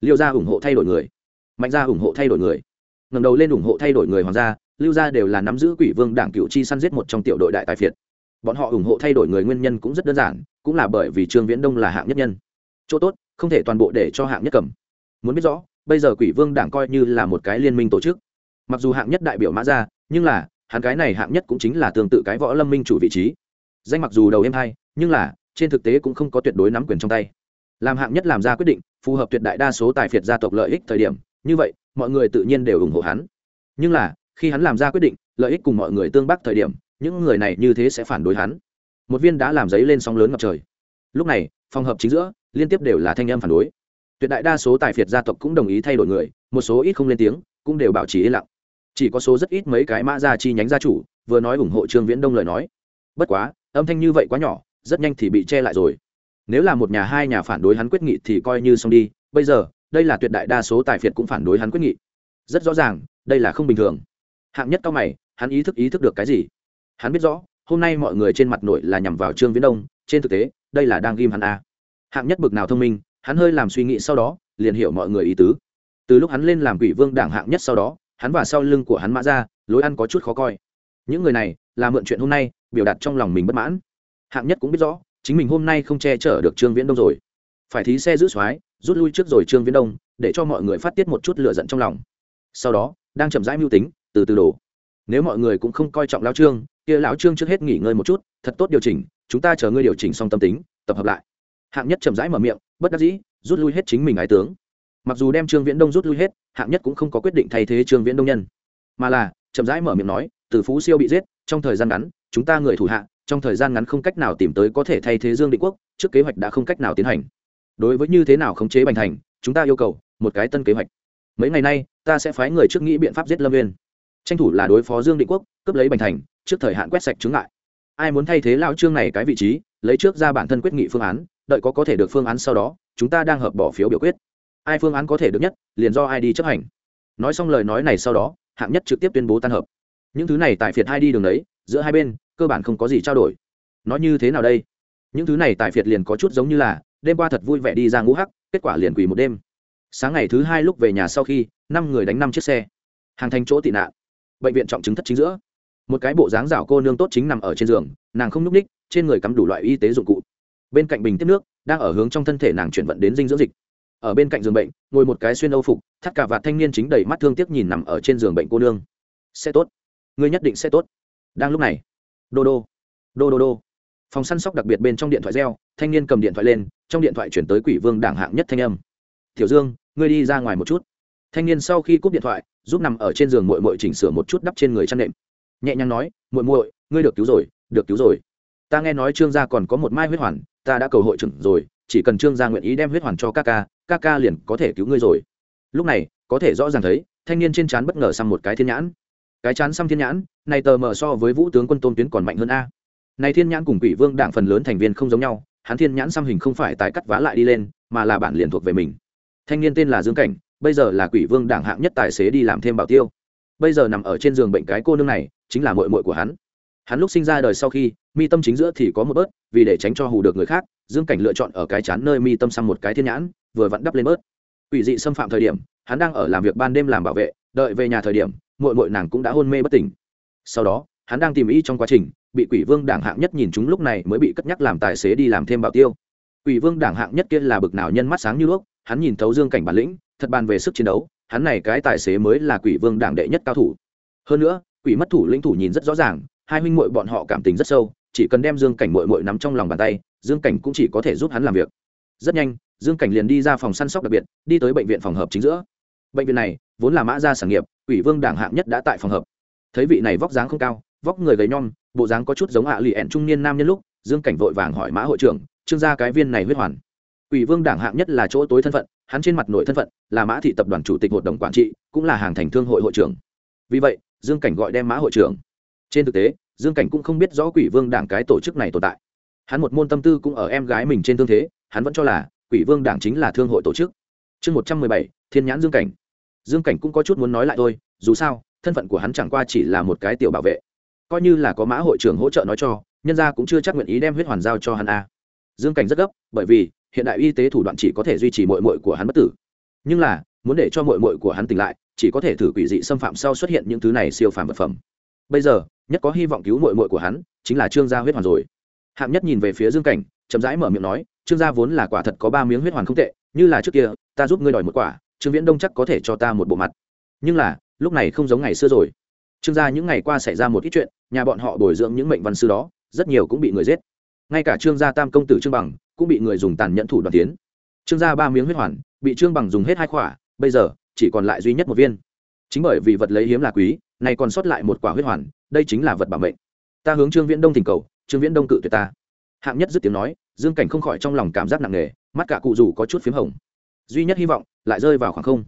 Liêu gia ủng hộ thay đổi người. Mạnh gia ủng hộ thay đổi người. Ngầm đầu lên ủng hộ thay đổi người hoàng gia, lưu gia đều là nắm giữ quỷ vương đảng cựu chi săn giết một trong tiểu đội đại tài phiệt. Bọn họ ủng hộ thay đổi người nguyên nhân cũng rất đơn giản, cũng là bởi vì trương viễn đông là hạng nhất nhân. Chỗ tốt, không thể toàn bộ để cho hạng nhất cầm. Muốn biết rõ bây giờ quỷ vương đảng coi như là một cái liên minh tổ chức. Mặc dù hạng nhất đại biểu mã ra nhưng là, hắn cái này hạng nhất cũng chính là tương tự cái võ lâm minh chủ vị trí. Danh mặc dù đầu em hai, nhưng là, trên thực tế cũng không có tuyệt đối nắm quyền trong tay. Làm hạng nhất làm ra quyết định, phù hợp tuyệt đại đa số tài phiệt gia tộc lợi ích thời điểm, như vậy, mọi người tự nhiên đều ủng hộ hắn. Nhưng là, khi hắn làm ra quyết định, lợi ích cùng mọi người tương bắc thời điểm, những người này như thế sẽ phản đối hắn. Một viên đã làm giấy lên sóng lớn ngập trời. Lúc này, phòng hợp chính giữa, liên tiếp đều là thanh âm phản đối tuyệt đại đa số tài phiệt gia tộc cũng đồng ý thay đổi người, một số ít không lên tiếng, cũng đều bảo trì yên lặng. Chỉ có số rất ít mấy cái mã gia chi nhánh gia chủ, vừa nói ủng hộ trương viễn đông lời nói. Bất quá, âm thanh như vậy quá nhỏ, rất nhanh thì bị che lại rồi. Nếu là một nhà hai nhà phản đối hắn quyết nghị thì coi như xong đi, bây giờ, đây là tuyệt đại đa số tài phiệt cũng phản đối hắn quyết nghị. Rất rõ ràng, đây là không bình thường. Hạng nhất cao mày, hắn ý thức ý thức được cái gì? Hắn biết rõ, hôm nay mọi người trên mặt nội là nhằm vào trương viễn đông, trên thực tế, đây là đang ghim hắn a. Hạng nhất bực nào thông minh hắn hơi làm suy nghĩ sau đó, liền hiểu mọi người ý tứ. Từ lúc hắn lên làm quỷ vương đảng hạng nhất sau đó, hắn và sau lưng của hắn mã ra lối ăn có chút khó coi. Những người này, là mượn chuyện hôm nay, biểu đạt trong lòng mình bất mãn. Hạng nhất cũng biết rõ, chính mình hôm nay không che chở được trương viễn đông rồi. Phải thí xe giữ soái, rút lui trước rồi trương viễn đông, để cho mọi người phát tiết một chút lửa giận trong lòng. Sau đó, đang chậm rãi mưu tính, từ từ đổ. Nếu mọi người cũng không coi trọng lão trương, kia lão trương trước hết nghỉ ngơi một chút, thật tốt điều chỉnh, chúng ta chờ ngươi điều chỉnh xong tâm tính, tập hợp lại hạng nhất chậm rãi mở miệng, bất đắc dĩ, rút lui hết chính mình ái tướng. Mặc dù đem trương viễn đông rút lui hết, hạng nhất cũng không có quyết định thay thế trương viễn đông nhân. Mà là, chậm rãi mở miệng nói, từ phú siêu bị giết, trong thời gian ngắn, chúng ta người thủ hạ, trong thời gian ngắn không cách nào tìm tới có thể thay thế dương định quốc, trước kế hoạch đã không cách nào tiến hành. Đối với như thế nào khống chế bành thành, chúng ta yêu cầu một cái tân kế hoạch. Mấy ngày nay, ta sẽ phái người trước nghĩ biện pháp giết lâm viên tranh thủ là đối phó dương định quốc, cướp lấy bành thành, trước thời hạn quét sạch chứng lại ai muốn thay thế lao trương này cái vị trí, lấy trước ra bản thân quyết nghị phương án đợi có có thể được phương án sau đó, chúng ta đang hợp bỏ phiếu biểu quyết. Ai phương án có thể được nhất, liền do ai đi chấp hành. Nói xong lời nói này sau đó, hạng nhất trực tiếp tuyên bố tan hợp. Những thứ này tại phiệt hai đi đường đấy, giữa hai bên, cơ bản không có gì trao đổi. Nói như thế nào đây? Những thứ này tại phiệt liền có chút giống như là, đêm qua thật vui vẻ đi ra ngũ hắc, kết quả liền quỳ một đêm. Sáng ngày thứ hai lúc về nhà sau khi, năm người đánh năm chiếc xe. Hàng thành chỗ tị nạn. Bệnh viện trọng chứng thất chính giữa. Một cái bộ dáng rảo cô nương tốt chính nằm ở trên giường, nàng không n ú c ních trên người cắm đủ loại y tế dụng cụ bên cạnh bình tiếp nước, đang ở hướng trong thân thể nàng chuyển vận đến dinh dưỡng dịch. Ở bên cạnh giường bệnh, ngồi một cái xuyên âu phục, thắt cả vạt thanh niên chính đầy mắt thương tiếc nhìn nằm ở trên giường bệnh cô nương. Sẽ tốt. Ngươi nhất định sẽ tốt. Đang lúc này, đô đô đô đô đô. Phòng săn sóc đặc biệt bên trong điện thoại reo, thanh niên cầm điện thoại lên, trong điện thoại chuyển tới quỷ vương đảng hạng nhất thanh âm. Tiểu dương, ngươi đi ra ngoài một chút. Thanh niên sau khi cúp điện thoại, giúp nằm ở trên giường mội mội chỉnh sửa một chút đắp trên người chăn nệm. Nhẹ nhàng nói, muội muội, ngươi được cứu rồi, được cứu rồi. Ta nghe nói trương gia còn có một mai huyết hoàn ta đã cầu hội trưởng rồi, chỉ cần trương gia nguyện ý đem huyết hoàn cho ca ca ca ca liền có thể cứu ngươi rồi. Lúc này, có thể rõ ràng thấy, thanh niên trên trán bất ngờ xăm một cái thiên nhãn. Cái chán xăm thiên nhãn, này tờ mờ so với vũ tướng quân tôn tuyến còn mạnh hơn a. Này thiên nhãn cùng quỷ vương đảng phần lớn thành viên không giống nhau, hắn thiên nhãn xăm hình không phải tại cắt vá lại đi lên, mà là bản liền thuộc về mình. Thanh niên tên là dương cảnh, bây giờ là quỷ vương đảng hạng nhất tài xế đi làm thêm bảo tiêu. Bây giờ nằm ở trên giường bệnh cái cô nương này, chính là mội mội của hắn hắn lúc sinh ra đời sau khi, mi tâm chính giữa thì có một bớt, vì để tránh cho hù được người khác, dương cảnh lựa chọn ở cái chán nơi mi tâm xăm một cái thiên nhãn, vừa vặn đắp lên bớt. Ủy dị xâm phạm thời điểm, hắn đang ở làm việc ban đêm làm bảo vệ, đợi về nhà thời điểm mội mội nàng cũng đã hôn mê bất tỉnh. Sau đó, hắn đang tìm ý trong quá trình, bị quỷ vương đảng hạng nhất nhìn chúng lúc này mới bị cất nhắc làm tài xế đi làm thêm bảo tiêu. Quỷ vương đảng hạng nhất kia là bực nào nhân mắt sáng như đuốc, hắn nhìn thấu dương cảnh bản lĩnh, thật bàn về sức chiến đấu, hắn này cái tài xế mới là quỷ vương đảng đệ nhất cao thủ. Hơn nữa, quỷ mất thủ lĩnh thủ nhìn rất rõ ràng hai huynh muội bọn họ cảm tình rất sâu, chỉ cần đem dương cảnh muội muội nắm trong lòng bàn tay, dương cảnh cũng chỉ có thể giúp hắn làm việc. Rất nhanh, dương cảnh liền đi ra phòng săn sóc đặc biệt, đi tới bệnh viện phòng hợp chính giữa. Bệnh viện này, vốn là mã gia sản nghiệp quỷ vương đảng hạng nhất đã tại phòng hợp. Thấy vị này vóc dáng không cao, vóc người gầy nhom, bộ dáng có chút giống hạ lì ẹn trung niên nam nhân lúc, dương cảnh vội vàng hỏi mã hội trưởng, trương gia cái viên này huyết hoàn? Quỷ vương đảng hạng nhất là chỗ tối thân phận, hắn trên mặt nội thân phận, là mã thị tập đoàn chủ tịch hội đồng quản trị, cũng là hàng thành thương hội hội trưởng. Vì vậy, dương cảnh gọi đem mã hội trưởng trên thực tế, dương cảnh cũng không biết rõ quỷ vương đảng cái tổ chức này tồn tại. Hắn một môn tâm tư cũng ở em gái mình trên thương thế, hắn vẫn cho là quỷ vương đảng chính là thương hội tổ chức. Chương một trăm mười bảy, thiên nhãn dương cảnh. Dương cảnh cũng có chút muốn nói lại thôi, dù sao, thân phận của hắn chẳng qua chỉ là một cái tiểu bảo vệ. Coi như là có mã hội trưởng hỗ trợ nói cho, nhân gia cũng chưa chắc nguyện ý đem huyết hoàn giao cho hắn a. Dương cảnh rất gấp, bởi vì, hiện đại y tế thủ đoạn chỉ có thể duy trì mội mội của hắn bất tử. Nhưng là, muốn để cho mội mội của hắn tỉnh lại, chỉ có thể thử quỷ dị xâm phạm sau xuất hiện những thứ này siêu phàm vật phẩm. Bây giờ nhất có hy vọng cứu mội mội của hắn, chính là trương gia huyết hoàn rồi. Hạng nhất nhìn về phía dương cảnh, chậm rãi mở miệng nói, trương gia vốn là quả thật có ba miếng huyết hoàn không tệ, như là trước kia, ta giúp ngươi đòi một quả, trương viễn đông chắc có thể cho ta một bộ mặt. Nhưng là, lúc này không giống ngày xưa rồi. Trương gia những ngày qua xảy ra một ít chuyện, nhà bọn họ bồi dưỡng những mệnh văn sư đó, rất nhiều cũng bị người giết. Ngay cả trương gia tam công tử trương bằng, cũng bị người dùng tàn nhẫn thủ đoàn tiến. Trương gia ba miếng huyết hoàn, bị trương bằng dùng hết hai khỏa bây giờ, chỉ còn lại duy nhất một viên. Chính bởi vì vật lấy hiếm là quý này còn sót lại một quả huyết hoàn đây chính là vật bảo mệnh. Ta hướng trương viễn đông thỉnh cầu, trương viễn đông cự tuyệt ta. Hạng nhất dứt tiếng nói, dương cảnh không khỏi trong lòng cảm giác nặng nề, mắt cả cụ rủ có chút p h í m hồng. Duy nhất hy vọng, lại rơi vào khoảng không.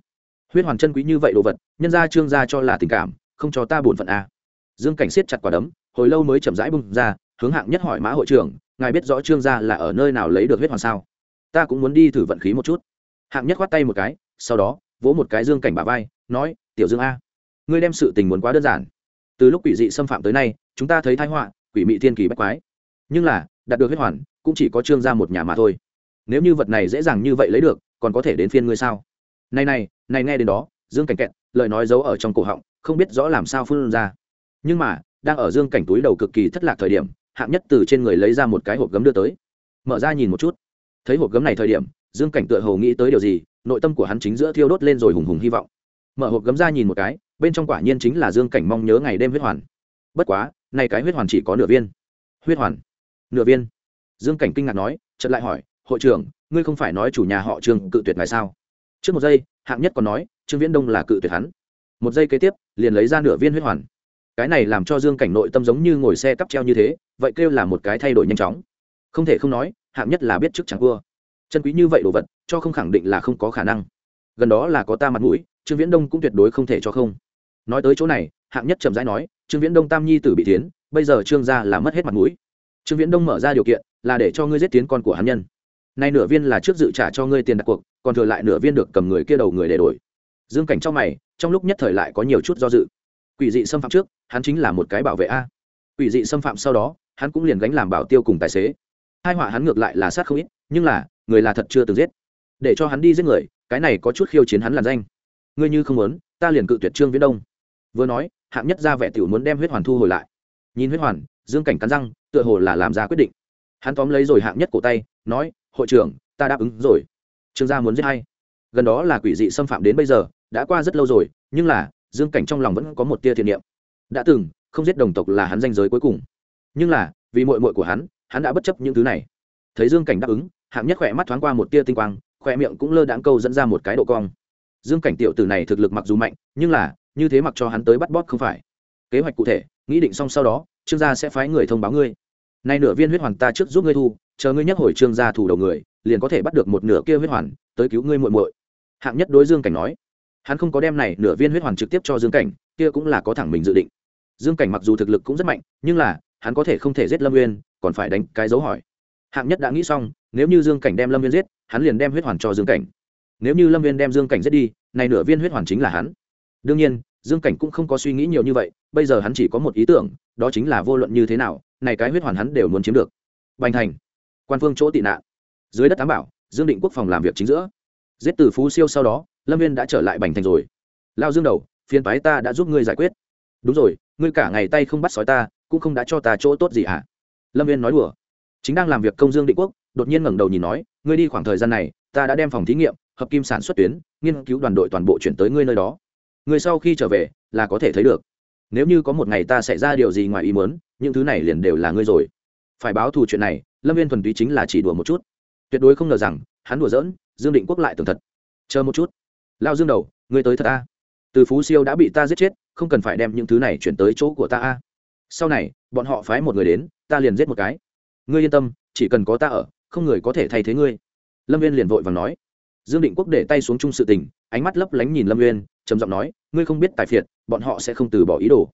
Huyết hoàn chân quý như vậy đồ vật, nhân ra trương gia cho là tình cảm, không cho ta bổn phận a. Dương cảnh siết chặt quả đấm, hồi lâu mới chậm rãi bung ra, hướng hạng nhất hỏi mã hội trưởng, ngài biết rõ trương gia là ở nơi nào lấy được huyết hoàn sao? Ta cũng muốn đi thử vận khí một chút. Hạng nhất khoát tay một cái, sau đó, vỗ một cái dương cảnh bà vai, nói, tiểu dương a, ngươi đem sự tình muốn quá đơn giản từ lúc quỷ dị xâm phạm tới nay, chúng ta thấy thái họa, quỷ mị thiên kỳ bách quái. Nhưng là, đạt được huyết hoàn, cũng chỉ có trương ra một nhà mà thôi. Nếu như vật này dễ dàng như vậy lấy được, còn có thể đến phiên ngươi sao? Này này này nghe đến đó, dương cảnh kẹt, lời nói giấu ở trong cổ họng, không biết rõ làm sao phun ra. Nhưng mà, đang ở dương cảnh túi đầu cực kỳ thất lạc thời điểm, hạng nhất từ trên người lấy ra một cái hộp gấm đưa tới. Mở ra nhìn một chút. Thấy hộp gấm này thời điểm, dương cảnh tựa hồ nghĩ tới điều gì, nội tâm của hắn chính giữa thiêu đốt lên rồi hùng hùng hy vọng mở hộp gấm ra nhìn một cái, bên trong quả nhiên chính là dương cảnh mong nhớ ngày đêm huyết hoàn. Bất quá nay cái huyết hoàn chỉ có nửa viên. Huyết hoàn? Nửa viên. Dương cảnh kinh ngạc nói, chợt lại hỏi, hội trưởng, ngươi không phải nói chủ nhà họ Trường cự tuyệt ngài sao? Trước một giây, hạng nhất còn nói, trương viễn đông là cự tuyệt hắn. Một giây kế tiếp, liền lấy ra nửa viên huyết hoàn. Cái này làm cho dương cảnh nội tâm giống như ngồi xe cắp treo như thế, vậy kêu là một cái thay đổi nhanh chóng. Không thể không nói, hạng nhất là biết trước chẳng cua chân quý như vậy đồ vật, cho không khẳng định là không có khả năng gần đó là có ta mặt mũi, trương viễn đông cũng tuyệt đối không thể cho không. Nói tới chỗ này, hạng nhất chậm rãi nói, trương viễn đông tam nhi tử bị tiến bây giờ trương gia là mất hết mặt mũi. Trương viễn đông mở ra điều kiện, là để cho ngươi giết tiến con của hắn nhân. Nay nửa viên là trước dự trả cho ngươi tiền đặt cuộc, còn thừa lại nửa viên được cầm người kia đầu người để đổi. Dương cảnh trong mày, trong lúc nhất thời lại có nhiều chút do dự. Quỷ dị xâm phạm trước, hắn chính là một cái bảo vệ a. Quỷ dị xâm phạm sau đó, hắn cũng liền gánh làm bảo tiêu cùng tài xế. Hai họa hắn ngược lại là sát không ít, nhưng là, người là thật chưa từng giết. Để cho hắn đi giết người cái này có chút khiêu chiến hắn làn danh. Ngươi như không muốn, ta liền cự tuyệt trương viễn đông. Vừa nói, hạng nhất ra vẻ tiểu muốn đem huyết hoàn thu hồi lại. Nhìn huyết hoàn, dương cảnh cắn răng, tựa hồ là làm ra quyết định. Hắn tóm lấy rồi hạng nhất cổ tay, nói, hội trưởng, ta đáp ứng rồi. Trương gia muốn giết hay? Gần đó là quỷ dị xâm phạm đến bây giờ, đã qua rất lâu rồi, nhưng là, dương cảnh trong lòng vẫn có một tia thiện niệm. Đã từng, không giết đồng tộc là hắn danh giới cuối cùng. Nhưng là, vì mội mội của hắn hắn đã bất chấp những thứ này. Thấy dương cảnh đáp ứng, hạng nhất khỏe mắt thoáng qua một tia tinh quang khỏe miệng cũng lơ đãng câu dẫn ra một cái độ cong. Dương cảnh tiểu tử này thực lực mặc dù mạnh, nhưng là, như thế mặc cho hắn tới bắt bóp không phải. Kế hoạch cụ thể, nghĩ định xong sau đó, trương gia sẽ phái người thông báo ngươi. Nay nửa viên huyết hoàn ta trước giúp ngươi thu, chờ ngươi nhắc hồi trương gia thủ đầu người, liền có thể bắt được một nửa kia huyết hoàn, tới cứu ngươi muội muội. Hạng nhất đối dương cảnh nói. Hắn không có đem này nửa viên huyết hoàn trực tiếp cho dương cảnh, kia cũng là có thẳng mình dự định. Dương cảnh mặc dù thực lực cũng rất mạnh, nhưng là, hắn có thể không thể giết lâm nguyên còn phải đánh cái dấu hỏi. Hạng nhất đã nghĩ xong, nếu như dương cảnh đem lâm uyên giết hắn liền đem huyết hoàn cho dương cảnh. Nếu như lâm viên đem dương cảnh giết đi, này nửa viên huyết hoàn chính là hắn. Đương nhiên, dương cảnh cũng không có suy nghĩ nhiều như vậy, bây giờ hắn chỉ có một ý tưởng, đó chính là vô luận như thế nào, này cái huyết hoàn hắn đều muốn chiếm được. Bành thành, quan phương chỗ tị nạn. Dưới đất tám bảo, dương định quốc phòng làm việc chính giữa. Giết từ phú siêu sau đó, lâm viên đã trở lại bành thành rồi. Lao dương đầu phiên phái ta đã giúp ngươi giải quyết. Đúng rồi, ngươi cả ngày tay không bắt sói ta, cũng không đã cho ta chỗ tốt gì hả? Lâm viên nói đùa. Chính đang làm việc công dương định quốc đột nhiên ngẩng đầu nhìn nói, ngươi đi khoảng thời gian này, ta đã đem phòng thí nghiệm, hợp kim sản xuất tuyến, nghiên cứu đoàn đội toàn bộ chuyển tới ngươi nơi đó. Ngươi sau khi trở về, là có thể thấy được. Nếu như có một ngày ta xảy ra điều gì ngoài ý muốn, những thứ này liền đều là ngươi rồi. Phải báo thù chuyện này, lâm viên thuần túy chính là chỉ đùa một chút. Tuyệt đối không ngờ rằng, hắn đùa giỡn, dương định quốc lại tưởng thật. Chờ một chút. Lao dương đầu, ngươi tới thật a. Từ phú siêu đã bị ta giết chết, không cần phải đem những thứ này chuyển tới chỗ của ta a. Sau này, bọn họ phái một người đến, ta liền giết một cái. Ngươi yên tâm, chỉ cần có ta ở không người có thể thay thế ngươi. Lâm viên liền vội và nói. Dương định quốc để tay xuống chung sự tình, ánh mắt lấp lánh nhìn lâm viên trầm giọng nói, ngươi không biết tài phiệt, bọn họ sẽ không từ bỏ ý đồ.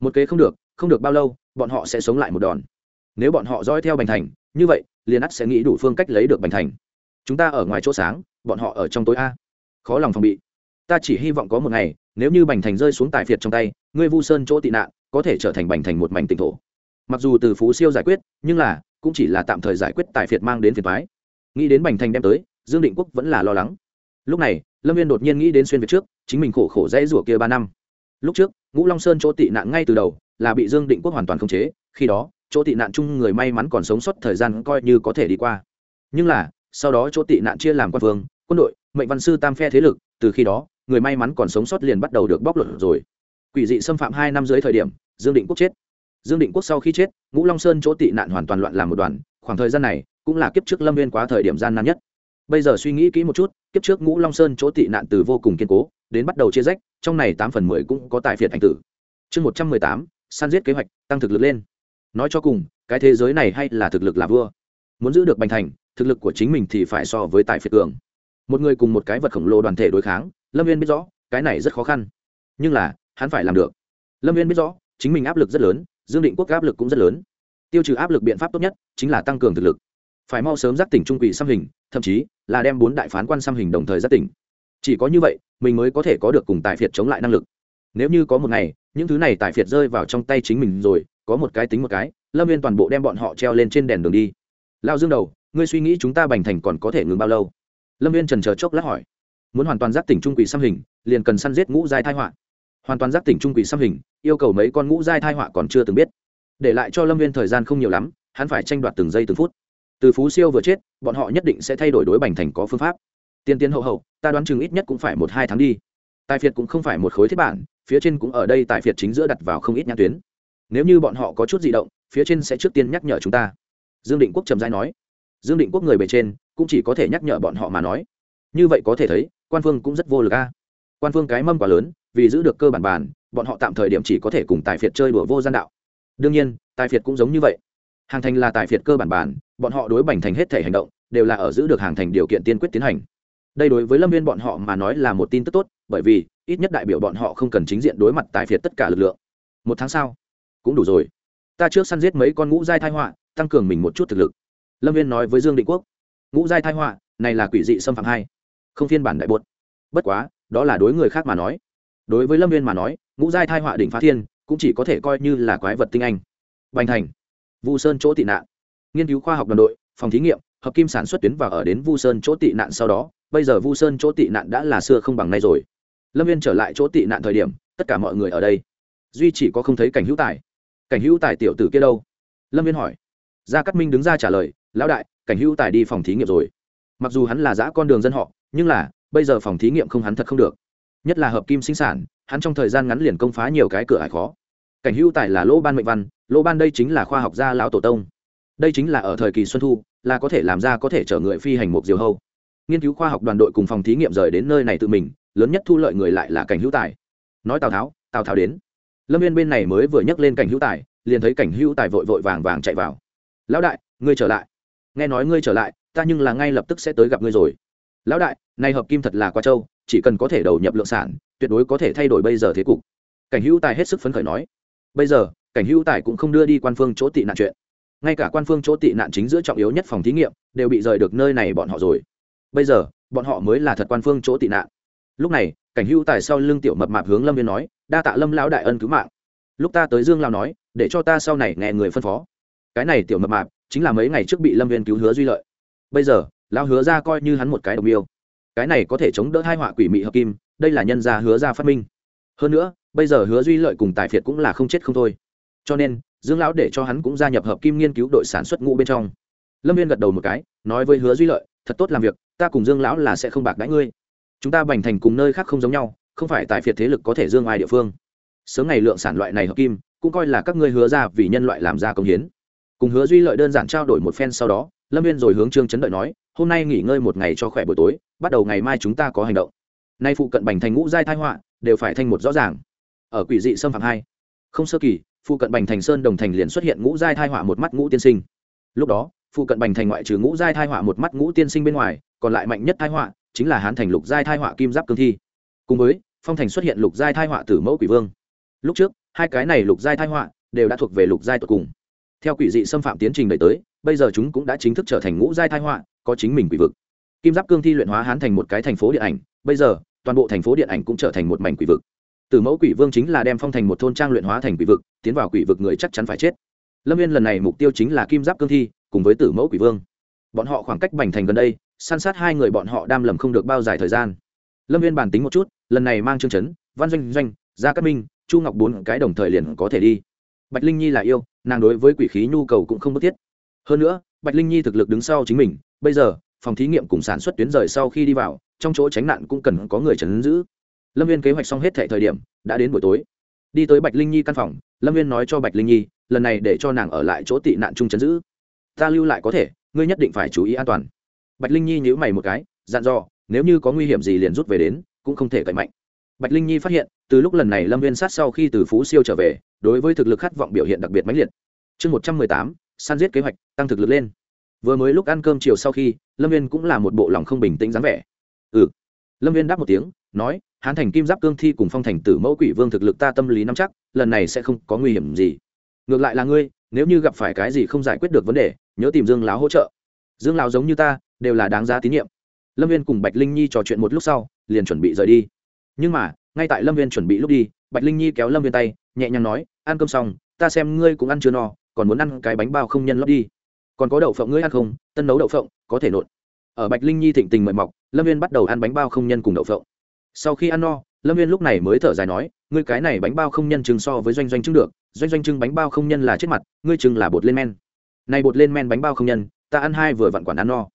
Một kế không được không được bao lâu, bọn họ sẽ sống lại một đòn. Nếu bọn họ dõi theo bành thành, như vậy, liền ắt sẽ nghĩ đủ phương cách lấy được bành thành. Chúng ta ở ngoài chỗ sáng, bọn họ ở trong tối a. Khó lòng phòng bị. Ta chỉ hy vọng có một ngày, nếu như bành thành rơi xuống tài phiệt trong tay, ngươi vu sơn chỗ tị nạn, có thể trở thành bành thành một mảnh tỉnh thổ mặc dù từ phú siêu giải quyết, nhưng là, cũng chỉ là tạm thời giải quyết tài phiệt mang đến phiền thoái nghĩ đến bành thành đem tới, dương định quốc vẫn là lo lắng. Lúc này, lâm viên đột nhiên nghĩ đến xuyên việt trước, chính mình khổ khổ dễ rủa kia ba năm. Lúc trước, ngũ long sơn chỗ tị nạn ngay từ đầu, là bị dương định quốc hoàn toàn khống chế, khi đó, chỗ tị nạn chung người may mắn còn sống sót thời gian coi như có thể đi qua. Nhưng là, sau đó chỗ tị nạn chia làm quan vương, quân đội, mệnh văn sư tam phe thế lực, từ khi đó, người may mắn còn sống sót liền bắt đầu được bóc lột rồi. Quỷ dị xâm phạm hai năm dưới thời điểm, dương định quốc chết dương định quốc sau khi chết, ngũ long sơn chỗ tị nạn hoàn toàn loạn làm một đoàn, khoảng thời gian này cũng là kiếp trước lâm viên quá thời điểm gian nan nhất. Bây giờ suy nghĩ kỹ một chút, kiếp trước ngũ long sơn chỗ tị nạn từ vô cùng kiên cố, đến bắt đầu chia rách, trong này tám phần mười cũng có tài phiệt thành tử. Chương một trăm mười tám săn giết kế hoạch, tăng thực lực lên. Nói cho cùng, cái thế giới này hay là thực lực là vua. Muốn giữ được bành thành, thực lực của chính mình thì phải so với tài phiệt cường. Một người cùng một cái vật khổng lồ đoàn thể đối kháng, lâm viên biết rõ, cái này rất khó khăn. Nhưng là, hắn phải làm được. Lâm viên biết rõ, chính mình áp lực rất lớn dương định quốc áp lực cũng rất lớn. Tiêu trừ áp lực biện pháp tốt nhất chính là tăng cường thực lực. Phải mau sớm giác tỉnh trung quỷ xăm hình, thậm chí là đem bốn đại phán quan xăm hình đồng thời giác tỉnh. Chỉ có như vậy, mình mới có thể có được cùng tài phiệt chống lại năng lực. Nếu như có một ngày, những thứ này tài phiệt rơi vào trong tay chính mình rồi, có một cái tính một cái, lâm viên toàn bộ đem bọn họ treo lên trên đèn đường đi. Lao dương đầu, ngươi suy nghĩ chúng ta bành thành còn có thể ngừng bao lâu? Lâm viên trần chờ chốc lát hỏi. Muốn hoàn toàn giác tỉnh trung quỷ xăm hình, liền cần săn giết ngũ giai thai họa hoàn toàn giác tỉnh trung quỷ xăm hình, yêu cầu mấy con ngũ giai thai họa còn chưa từng biết. Để lại cho lâm viên thời gian không nhiều lắm, hắn phải tranh đoạt từng giây từng phút. Từ phú siêu vừa chết, bọn họ nhất định sẽ thay đổi đối bành thành có phương pháp. Tiên tiến hậu hậu, ta đoán chừng ít nhất cũng phải một hai tháng đi. Tài phiệt cũng không phải một khối thiết bản, phía trên cũng ở đây tài phiệt chính giữa đặt vào không ít nhãn tuyến. Nếu như bọn họ có chút di động, phía trên sẽ trước tiên nhắc nhở chúng ta. Dương định quốc trầm giai nói. Dương định quốc người bề trên, cũng chỉ có thể nhắc nhở bọn họ mà nói. Như vậy có thể thấy, quan phương cũng rất vô lực a. Quan phương cái mâm quá lớn vì giữ được cơ bản bàn, bọn họ tạm thời điểm chỉ có thể cùng tài phiệt chơi đùa vô gian đạo. Đương nhiên, tài phiệt cũng giống như vậy. Hàng thành là tài phiệt cơ bản bàn, bọn họ đối bành thành hết thể hành động, đều là ở giữ được hàng thành điều kiện tiên quyết tiến hành. Đây đối với lâm viên bọn họ mà nói là một tin tức tốt, bởi vì, ít nhất đại biểu bọn họ không cần chính diện đối mặt tài phiệt tất cả lực lượng. Một tháng sau, cũng đủ rồi. Ta trước săn giết mấy con ngũ giai thai họa, tăng cường mình một chút thực lực. Lâm viên nói với dương định quốc, ngũ giai thai họa, này là quỷ dị xâm phạm hai, không phiên bản đại bột. Bất quá, đó là đối người khác mà nói đối với lâm viên mà nói, ngũ giai thai họa đỉnh phá thiên cũng chỉ có thể coi như là quái vật tinh anh. Bành thành, vu sơn chỗ tị nạn. Nghiên cứu khoa học đoàn đội, phòng thí nghiệm, hợp kim sản xuất tuyến vào ở đến vu sơn chỗ tị nạn sau đó, bây giờ vu sơn chỗ tị nạn đã là xưa không bằng nay rồi. Lâm viên trở lại chỗ tị nạn thời điểm, tất cả mọi người ở đây. Duy chỉ có không thấy cảnh hữu tài. Cảnh hữu tài tiểu tử kia đâu? Lâm viên hỏi. Gia cát minh đứng ra trả lời, lão đại, cảnh hữu tài đi phòng thí nghiệm rồi. Mặc dù hắn là giã con đường dân họ, nhưng là, bây giờ phòng thí nghiệm không hắn thật không được nhất là hợp kim sinh sản, hắn trong thời gian ngắn liền công phá nhiều cái cửa ải khó. Cảnh hữu tài là lỗ ban mệnh văn lỗ ban đây chính là khoa học gia lão tổ tông. Đây chính là ở thời kỳ xuân thu, là có thể làm ra có thể chở người phi hành một diều hâu. Nghiên cứu khoa học đoàn đội cùng phòng thí nghiệm rời đến nơi này tự mình, lớn nhất thu lợi người lại là cảnh hữu tài. Nói tào tháo tào tháo đến. Lâm viên bên này mới vừa nhắc lên cảnh hữu tài, liền thấy cảnh hữu tài vội vội vàng vàng chạy vào. Lão đại, ngươi trở lại. Nghe nói ngươi trở lại, ta nhưng là ngay lập tức sẽ tới gặp ngươi rồi. Lão đại nay hợp kim thật là quá trâu chỉ cần có thể đầu nhập lượng sản, tuyệt đối có thể thay đổi bây giờ thế cục. Cảnh hữu tài hết sức phấn khởi nói, bây giờ, cảnh hữu tài cũng không đưa đi quan phương chỗ tị nạn chuyện. Ngay cả quan phương chỗ tị nạn chính giữa trọng yếu nhất phòng thí nghiệm, đều bị rời được nơi này bọn họ rồi. Bây giờ, bọn họ mới là thật quan phương chỗ tị nạn. Lúc này, cảnh hữu tài sau lưng tiểu mập mạp hướng lâm viên nói, đa tạ lâm lão đại ân cứu mạng. Lúc ta tới dương lao nói, để cho ta sau này nghe người phân phó. Cái này tiểu mập mạp, chính là mấy ngày trước bị lâm viên cứu hứa duy lợi. Bây giờ, Lão hứa ra coi như hắn một cái đồng yêu cái này có thể chống đỡ hai họa quỷ mị hợp kim, đây là nhân gia hứa ra phát minh. Hơn nữa, bây giờ hứa duy lợi cùng tài phiệt cũng là không chết không thôi. Cho nên, dương lão để cho hắn cũng gia nhập hợp kim nghiên cứu đội sản xuất ngũ bên trong. Lâm viên gật đầu một cái, nói với hứa duy lợi, thật tốt làm việc, ta cùng dương lão là sẽ không bạc đãi ngươi. Chúng ta bành thành cùng nơi khác không giống nhau, không phải tài phiệt thế lực có thể dương ai địa phương. Sớm ngày lượng sản loại này hợp kim, cũng coi là các ngươi hứa ra vì nhân loại làm ra công hiến. Cùng hứa duy lợi đơn giản trao đổi một phen sau đó lâm viên rồi hướng trương chấn đợi nói, hôm nay nghỉ ngơi một ngày cho khỏe buổi tối, bắt đầu ngày mai chúng ta có hành động. Nay phụ cận bành thành ngũ giai thai họa đều phải thanh một rõ ràng. Ở quỷ dị xâm phạm hai, không sơ kỳ, phụ cận bành thành sơn đồng thành liền xuất hiện ngũ giai thai họa một mắt ngũ tiên sinh. Lúc đó, phụ cận bành thành ngoại trừ ngũ giai thai họa một mắt ngũ tiên sinh bên ngoài, còn lại mạnh nhất thai họa chính là hán thành lục giai thai họa kim giáp cương thi. Cùng với, phong thành xuất hiện lục giai thai họa tử mẫu quỷ vương. Lúc trước, hai cái này lục giai thai họa đều đã thuộc về lục giai tột cùng theo quỷ dị xâm phạm tiến trình đẩy tới, bây giờ chúng cũng đã chính thức trở thành ngũ giai thai họa, có chính mình quỷ vực. Kim giáp cương thi luyện hóa hán thành một cái thành phố điện ảnh, bây giờ, toàn bộ thành phố điện ảnh cũng trở thành một mảnh quỷ vực. Từ mẫu quỷ vương chính là đem phong thành một thôn trang luyện hóa thành quỷ vực, tiến vào quỷ vực người chắc chắn phải chết. Lâm viên lần này mục tiêu chính là kim giáp cương thi, cùng với tử mẫu quỷ vương. Bọn họ khoảng cách bành thành gần đây săn sát hai người bọn họ đam lầm không được bao dài thời gian. Lâm viên bàn tính một chút, lần này mang chương chấn, văn doanh doanh, gia cát minh, chu ngọc bốn cái đồng thời liền có thể đi bạch linh nhi là yêu, nàng đối với quỷ khí nhu cầu cũng không bất thiết. Hơn nữa, bạch linh nhi thực lực đứng sau chính mình, bây giờ, phòng thí nghiệm cùng sản xuất tuyến rời sau khi đi vào, trong chỗ tránh nạn cũng cần có người chấn giữ. Lâm viên kế hoạch xong hết thệ thời điểm, đã đến buổi tối. Đi tới bạch linh nhi căn phòng, lâm viên nói cho bạch linh nhi, lần này để cho nàng ở lại chỗ tị nạn chung chấn giữ. Ta lưu lại có thể, ngươi nhất định phải chú ý an toàn. Bạch linh nhi nhữ mày một cái, dặn dò, nếu như có nguy hiểm gì liền rút về đến, cũng không thể cậy mạnh. Bạch linh nhi phát hiện, từ lúc lần này lâm viên sát sau khi từ phú siêu trở về đối với thực lực khát vọng biểu hiện đặc biệt mãnh liệt. Chương một trăm mười tám săn giết kế hoạch, tăng thực lực lên. Vừa mới lúc ăn cơm chiều sau khi, lâm viên cũng là một bộ lòng không bình tĩnh dáng vẻ. Ừ. Lâm viên đáp một tiếng, nói, hán thành kim giáp cương thi cùng phong thành tử mẫu quỷ vương thực lực ta tâm lý nắm chắc, lần này sẽ không có nguy hiểm gì. Ngược lại là ngươi, nếu như gặp phải cái gì không giải quyết được vấn đề, nhớ tìm dương láo hỗ trợ. Dương láo giống như ta, đều là đáng giá tín nhiệm. Lâm viên cùng bạch linh nhi trò chuyện một lúc sau, liền chuẩn bị rời đi. Nhưng mà, ngay tại lâm viên chuẩn bị lúc đi bạch linh nhi kéo lâm viên tay, nhẹ nhàng nói, ăn cơm xong, ta xem ngươi cũng ăn chưa no, còn muốn ăn cái bánh bao không nhân lót đi. Còn có đậu phộng ngươi ăn không? Tân nấu đậu phộng, có thể nộn. Ở bạch linh nhi thịnh tình mời mọc, lâm viên bắt đầu ăn bánh bao không nhân cùng đậu phộng. Sau khi ăn no, lâm viên lúc này mới thở dài nói, ngươi cái này bánh bao không nhân chừng so với doanh doanh chưng được, doanh doanh chưng bánh bao không nhân là chết mặt, ngươi chừng là bột lên men. Này bột lên men bánh bao không nhân, ta ăn hai vừa vặn quản ăn no.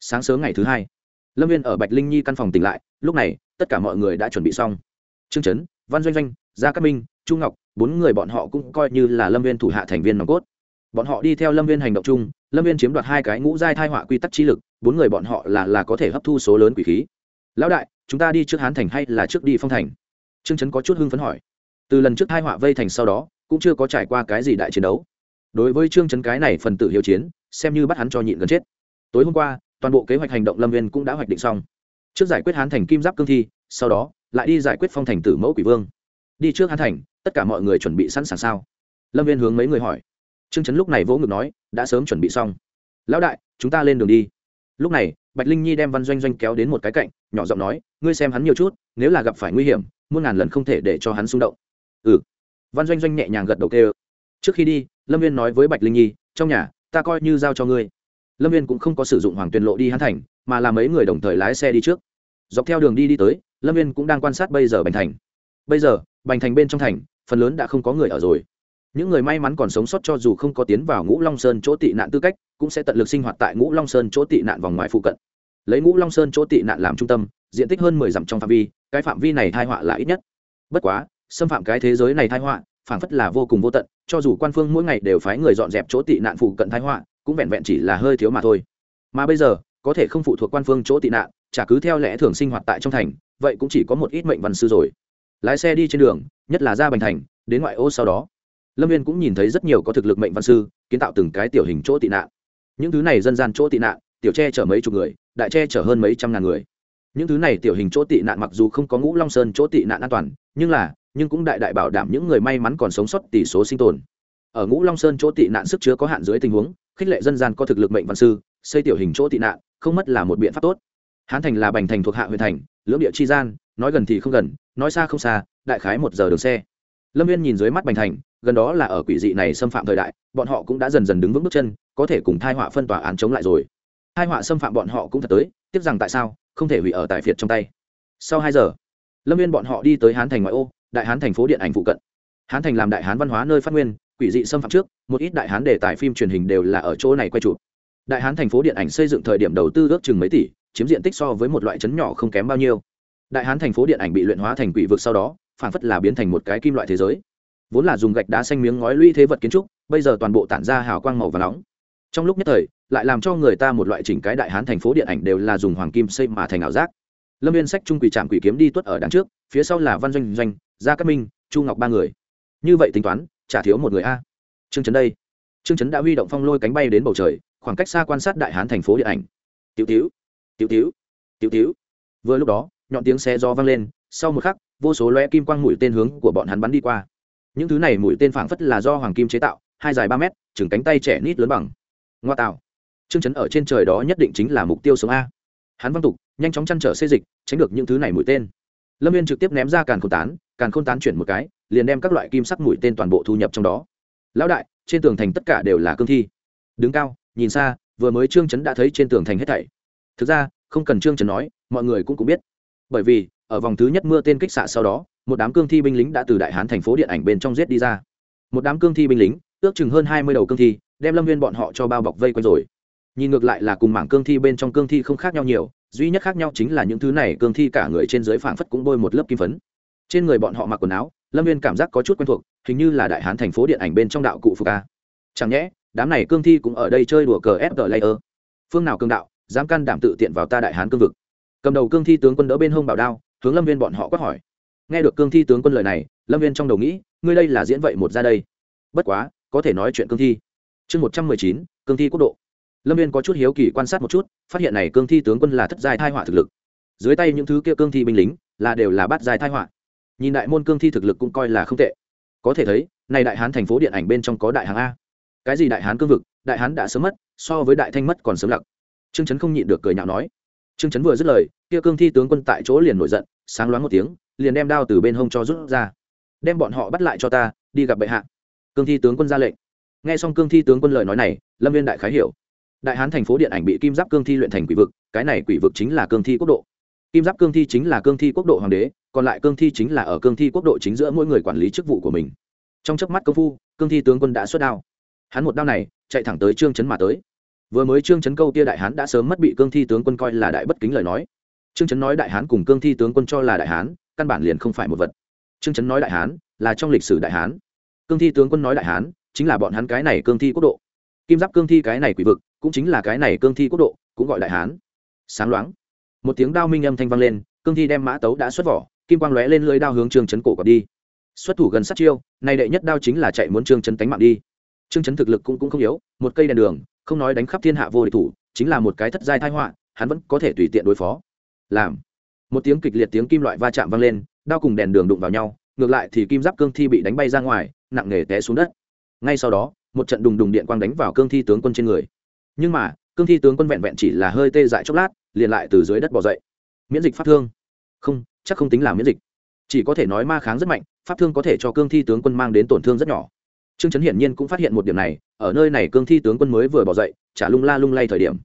Sáng sớm ngày thứ hai, lâm viên ở bạch linh nhi căn phòng tỉnh lại, lúc này, tất cả mọi người đã chuẩn bị xong. Trương trấn văn doanh doanh gia cát minh, chu ngọc, bốn người bọn họ cũng coi như là lâm viên thủ hạ thành viên nòng cốt. Bọn họ đi theo lâm viên hành động chung, lâm viên chiếm đoạt hai cái ngũ giai thai họa quy tắc trí lực, bốn người bọn họ là là có thể hấp thu số lớn quỷ khí. Lão đại, chúng ta đi trước hán thành hay là trước đi phong thành? Trương trấn có chút hưng phấn hỏi. Từ lần trước thai họa vây thành sau đó, cũng chưa có trải qua cái gì đại chiến đấu. Đối với trương trấn cái này phần tử hiếu chiến, xem như bắt hắn cho nhịn gần chết. Tối hôm qua, toàn bộ kế hoạch hành động lâm viên cũng đã hoạch định xong. Trước giải quyết hán thành kim giáp cương thi, sau đó, lại đi giải quyết phong thành tử mẫu quỷ vương đi trước an thành, tất cả mọi người chuẩn bị sẵn sàng sao? Lâm viên hướng mấy người hỏi. Trương trấn lúc này vỗ ngực nói, đã sớm chuẩn bị xong. Lão đại, chúng ta lên đường đi. Lúc này, bạch linh nhi đem văn doanh doanh kéo đến một cái cạnh, nhỏ giọng nói, ngươi xem hắn nhiều chút, nếu là gặp phải nguy hiểm, muôn ngàn lần không thể để cho hắn xung động. Ừ. Văn doanh doanh nhẹ nhàng gật đầu kêu. Trước khi đi, lâm viên nói với bạch linh nhi, trong nhà, ta coi như giao cho ngươi. Lâm viên cũng không có sử dụng hoàng tuyền lộ đi hắn thành, mà là mấy người đồng thời lái xe đi trước. Dọc theo đường đi đi tới, lâm viên cũng đang quan sát bây giờ bành thành. Bây giờ bành thành bên trong thành, phần lớn đã không có người ở rồi. Những người may mắn còn sống sót cho dù không có tiến vào ngũ long sơn chỗ tị nạn tư cách, cũng sẽ tận lực sinh hoạt tại ngũ long sơn chỗ tị nạn vòng ngoài phụ cận. Lấy ngũ long sơn chỗ tị nạn làm trung tâm, diện tích hơn mười dặm trong phạm vi, cái phạm vi này thai họa là ít nhất. Bất quá, xâm phạm cái thế giới này thai họa, phảng phất là vô cùng vô tận, cho dù quan phương mỗi ngày đều phái người dọn dẹp chỗ tị nạn phụ cận thai họa, cũng vẹn vẹn chỉ là hơi thiếu mà thôi. Mà bây giờ, có thể không phụ thuộc quan phương chỗ tị nạn, chả cứ theo lẽ thường sinh hoạt tại trong thành, vậy cũng chỉ có một ít mệnh văn sư rồi lái xe đi trên đường, nhất là ra bành thành, đến ngoại ô sau đó. Lâm viên cũng nhìn thấy rất nhiều có thực lực mệnh văn sư, kiến tạo từng cái tiểu hình chỗ tị nạn. Những thứ này dân gian chỗ tị nạn, tiểu tre chở mấy chục người, đại tre chở hơn mấy trăm ngàn người. Những thứ này tiểu hình chỗ tị nạn mặc dù không có ngũ long sơn chỗ tị nạn an toàn, nhưng là, nhưng cũng đại đại bảo đảm những người may mắn còn sống sót tỷ số sinh tồn. Ở ngũ long sơn chỗ tị nạn sức chứa có hạn dưới tình huống, khích lệ dân gian có thực lực mệnh văn sư, xây tiểu hình chỗ tị nạn, không mất là một biện pháp tốt. Hán thành là bành thành thuộc hạ huyện thành, lưỡng địa chi gian nói gần thì không gần, nói xa không xa, đại khái một giờ đường xe. Lâm viên nhìn dưới mắt bành thành, gần đó là ở quỷ dị này xâm phạm thời đại, bọn họ cũng đã dần dần đứng vững bước chân, có thể cùng thai họa phân tòa án chống lại rồi. Hai họa xâm phạm bọn họ cũng thật tới, tiếc rằng tại sao, không thể hủy ở tại phiệt trong tay. Sau hai giờ, lâm viên bọn họ đi tới hán thành ngoại ô, đại hán thành phố điện ảnh phụ cận. Hán thành làm đại hán văn hóa nơi phát nguyên, quỷ dị xâm phạm trước, một ít đại hán đề tài phim truyền hình đều là ở chỗ này quay chụp. Đại hán thành phố điện ảnh xây dựng thời điểm đầu tư ước chừng mấy tỷ, chiếm diện tích so với một loại trấn nhỏ không kém bao nhiêu đại hán thành phố điện ảnh bị luyện hóa thành quỷ vực sau đó, phản phất là biến thành một cái kim loại thế giới. Vốn là dùng gạch đá xanh miếng ngói lũy thế vật kiến trúc, bây giờ toàn bộ tản ra hào quang màu và nóng. Trong lúc nhất thời, lại làm cho người ta một loại chỉnh cái đại hán thành phố điện ảnh đều là dùng hoàng kim xây mà thành ảo giác. Lâm viên sách trung quỷ trạm quỷ kiếm đi tuất ở đằng trước, phía sau là văn doanh doanh, gia cát minh, chu ngọc ba người. Như vậy tính toán, chả thiếu một người a. Trương trấn đây. Trương chấn đã huy động phong lôi cánh bay đến bầu trời, khoảng cách xa quan sát đại hán thành phố điện ảnh. Tiểu tiểu tiểu tiểu tiểu tiểu vừa lúc đó nhọn tiếng xe do vang lên, sau một khắc, vô số lóe kim quang mũi tên hướng của bọn hắn bắn đi qua. Những thứ này mũi tên phảng phất là do hoàng kim chế tạo, hai dài ba mét, chừng cánh tay trẻ nít lớn bằng. Ngoa tạo. Chương chấn ở trên trời đó nhất định chính là mục tiêu sống a. Hắn văng tục, nhanh chóng chăn trở xê dịch, tránh được những thứ này mũi tên. Lâm viên trực tiếp ném ra càn khôn tán, càn khôn tán chuyển một cái, liền đem các loại kim sắc mũi tên toàn bộ thu nhập trong đó. Lão đại, trên tường thành tất cả đều là cương thi. Đứng cao, nhìn xa, vừa mới trương chấn đã thấy trên tường thành hết thảy. Thực ra, không cần trương chấn nói, mọi người cũng cũng biết bởi vì, ở vòng thứ nhất mưa tên kích xạ sau đó, một đám cương thi binh lính đã từ đại hán thành phố điện ảnh bên trong giết đi ra. Một đám cương thi binh lính, ước chừng hơn hai mươi đầu cương thi, đem lâm viên bọn họ cho bao bọc vây quanh rồi. Nhìn ngược lại là cùng mảng cương thi bên trong cương thi không khác nhau nhiều, duy nhất khác nhau chính là những thứ này cương thi cả người trên dưới phảng phất cũng bôi một lớp kim phấn. Trên người bọn họ mặc quần áo, lâm viên cảm giác có chút quen thuộc, hình như là đại hán thành phố điện ảnh bên trong đạo cụ phục ca chẳng nhẽ, đám này cương thi cũng ở đây chơi đùa cờ ép fg layer phương nào cương đạo, dám can đảm tự tiện vào ta đại hán cương vực? Cầm đầu cương thi tướng quân đỡ bên hông bảo đao, hướng lâm viên bọn họ quát hỏi. Nghe được cương thi tướng quân lời này, lâm viên trong đầu nghĩ, ngươi đây là diễn vậy một ra đây. Bất quá, có thể nói chuyện cương thi. Chương một trăm mười chín, cương thi quốc độ. Lâm viên có chút hiếu kỳ quan sát một chút, phát hiện này cương thi tướng quân là thất giai thai họa thực lực. Dưới tay những thứ kia cương thi binh lính, là đều là bát giai thai họa. Nhìn đại môn cương thi thực lực cũng coi là không tệ. Có thể thấy, này đại hán thành phố điện ảnh bên trong có đại hán a. Cái gì đại hán cương vực, đại hán đã sớm mất, so với đại thanh mất còn sớm lặc trương trấn không nhịn được cười nhạo nói trương Chấn vừa dứt lời, kia cương thi tướng quân tại chỗ liền nổi giận, sáng loáng một tiếng, liền đem đao từ bên hông cho rút ra. Đem bọn họ bắt lại cho ta, đi gặp bệ hạ. Cương thi tướng quân ra lệnh. Nghe xong cương thi tướng quân lời nói này, lâm viên đại khái hiểu. Đại hán thành phố điện ảnh bị kim giáp cương thi luyện thành quỷ vực, cái này quỷ vực chính là cương thi quốc độ. Kim giáp cương thi chính là cương thi quốc độ hoàng đế, còn lại cương thi chính là ở cương thi quốc độ chính giữa mỗi người quản lý chức vụ của mình. Trong chớp mắt công phu, cương thi tướng quân đã xuất đao. Hắn một đao này, chạy thẳng tới trương chấn mà tới vừa mới trương chấn câu tia đại hán đã sớm mất bị cương thi tướng quân coi là đại bất kính lời nói. Trương chấn nói đại hán cùng cương thi tướng quân cho là đại hán, căn bản liền không phải một vật. Trương chấn nói đại hán là trong lịch sử đại hán. Cương thi tướng quân nói đại hán chính là bọn hắn cái này cương thi quốc độ. Kim giáp cương thi cái này quỷ vực cũng chính là cái này cương thi quốc độ, cũng gọi đại hán. Sáng loáng, một tiếng đao minh âm thanh vang lên, cương thi đem mã tấu đã xuất vỏ, kim quang lóe lên lưới đao hướng trương chấn cổ còn đi. Xuất thủ gần sát chiêu này đệ nhất đao chính là chạy muốn trương chấn tánh mạng đi. Trương chấn thực lực cũng cũng không yếu, một cây đèn đường không nói đánh khắp thiên hạ vô địch thủ, chính là một cái thất giai thai họa, hắn vẫn có thể tùy tiện đối phó. Làm. Một tiếng kịch liệt tiếng kim loại va chạm vang lên, đao cùng đèn đường đụng vào nhau, ngược lại thì kim giáp cương thi bị đánh bay ra ngoài, nặng nề té xuống đất. Ngay sau đó, một trận đùng đùng điện quang đánh vào cương thi tướng quân trên người. Nhưng mà, cương thi tướng quân vẹn vẹn chỉ là hơi tê dại chốc lát, liền lại từ dưới đất bỏ dậy. Miễn dịch pháp thương. Không, chắc không tính là miễn dịch. Chỉ có thể nói ma kháng rất mạnh, pháp thương có thể cho cương thi tướng quân mang đến tổn thương rất nhỏ trương trấn hiển nhiên cũng phát hiện một điểm này, ở nơi này cương thi tướng quân mới vừa bỏ dậy trả lung la lung lay thời điểm.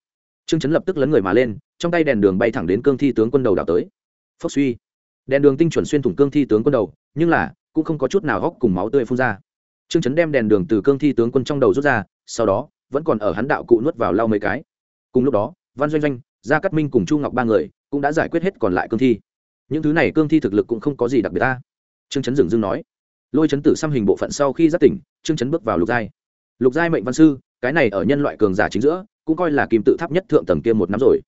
Trương trấn lập tức lấn người mà lên, trong tay đèn đường bay thẳng đến cương thi tướng quân đầu đảo tới. Phốc suy. Đèn đường tinh chuẩn xuyên thủng cương thi tướng quân đầu, nhưng là, cũng không có chút nào góc cùng máu tươi phun ra. Trương trấn đem đèn đường từ cương thi tướng quân trong đầu rút ra, sau đó, vẫn còn ở hắn đạo cụ nuốt vào lau mấy cái. Cùng lúc đó, văn doanh doanh, gia cát minh cùng chu ngọc ba người cũng đã giải quyết hết còn lại cương thi. Những thứ này cương thi thực lực cũng không có gì đặc biệt ta. Trương trấn dừng dưng nói lôi chấn tử xăm hình bộ phận sau khi giác tỉnh, trương chấn bước vào lục giai. Lục giai mệnh văn sư, cái này ở nhân loại cường giả chính giữa, cũng coi là kim tự tháp nhất thượng tầng kia một năm rồi.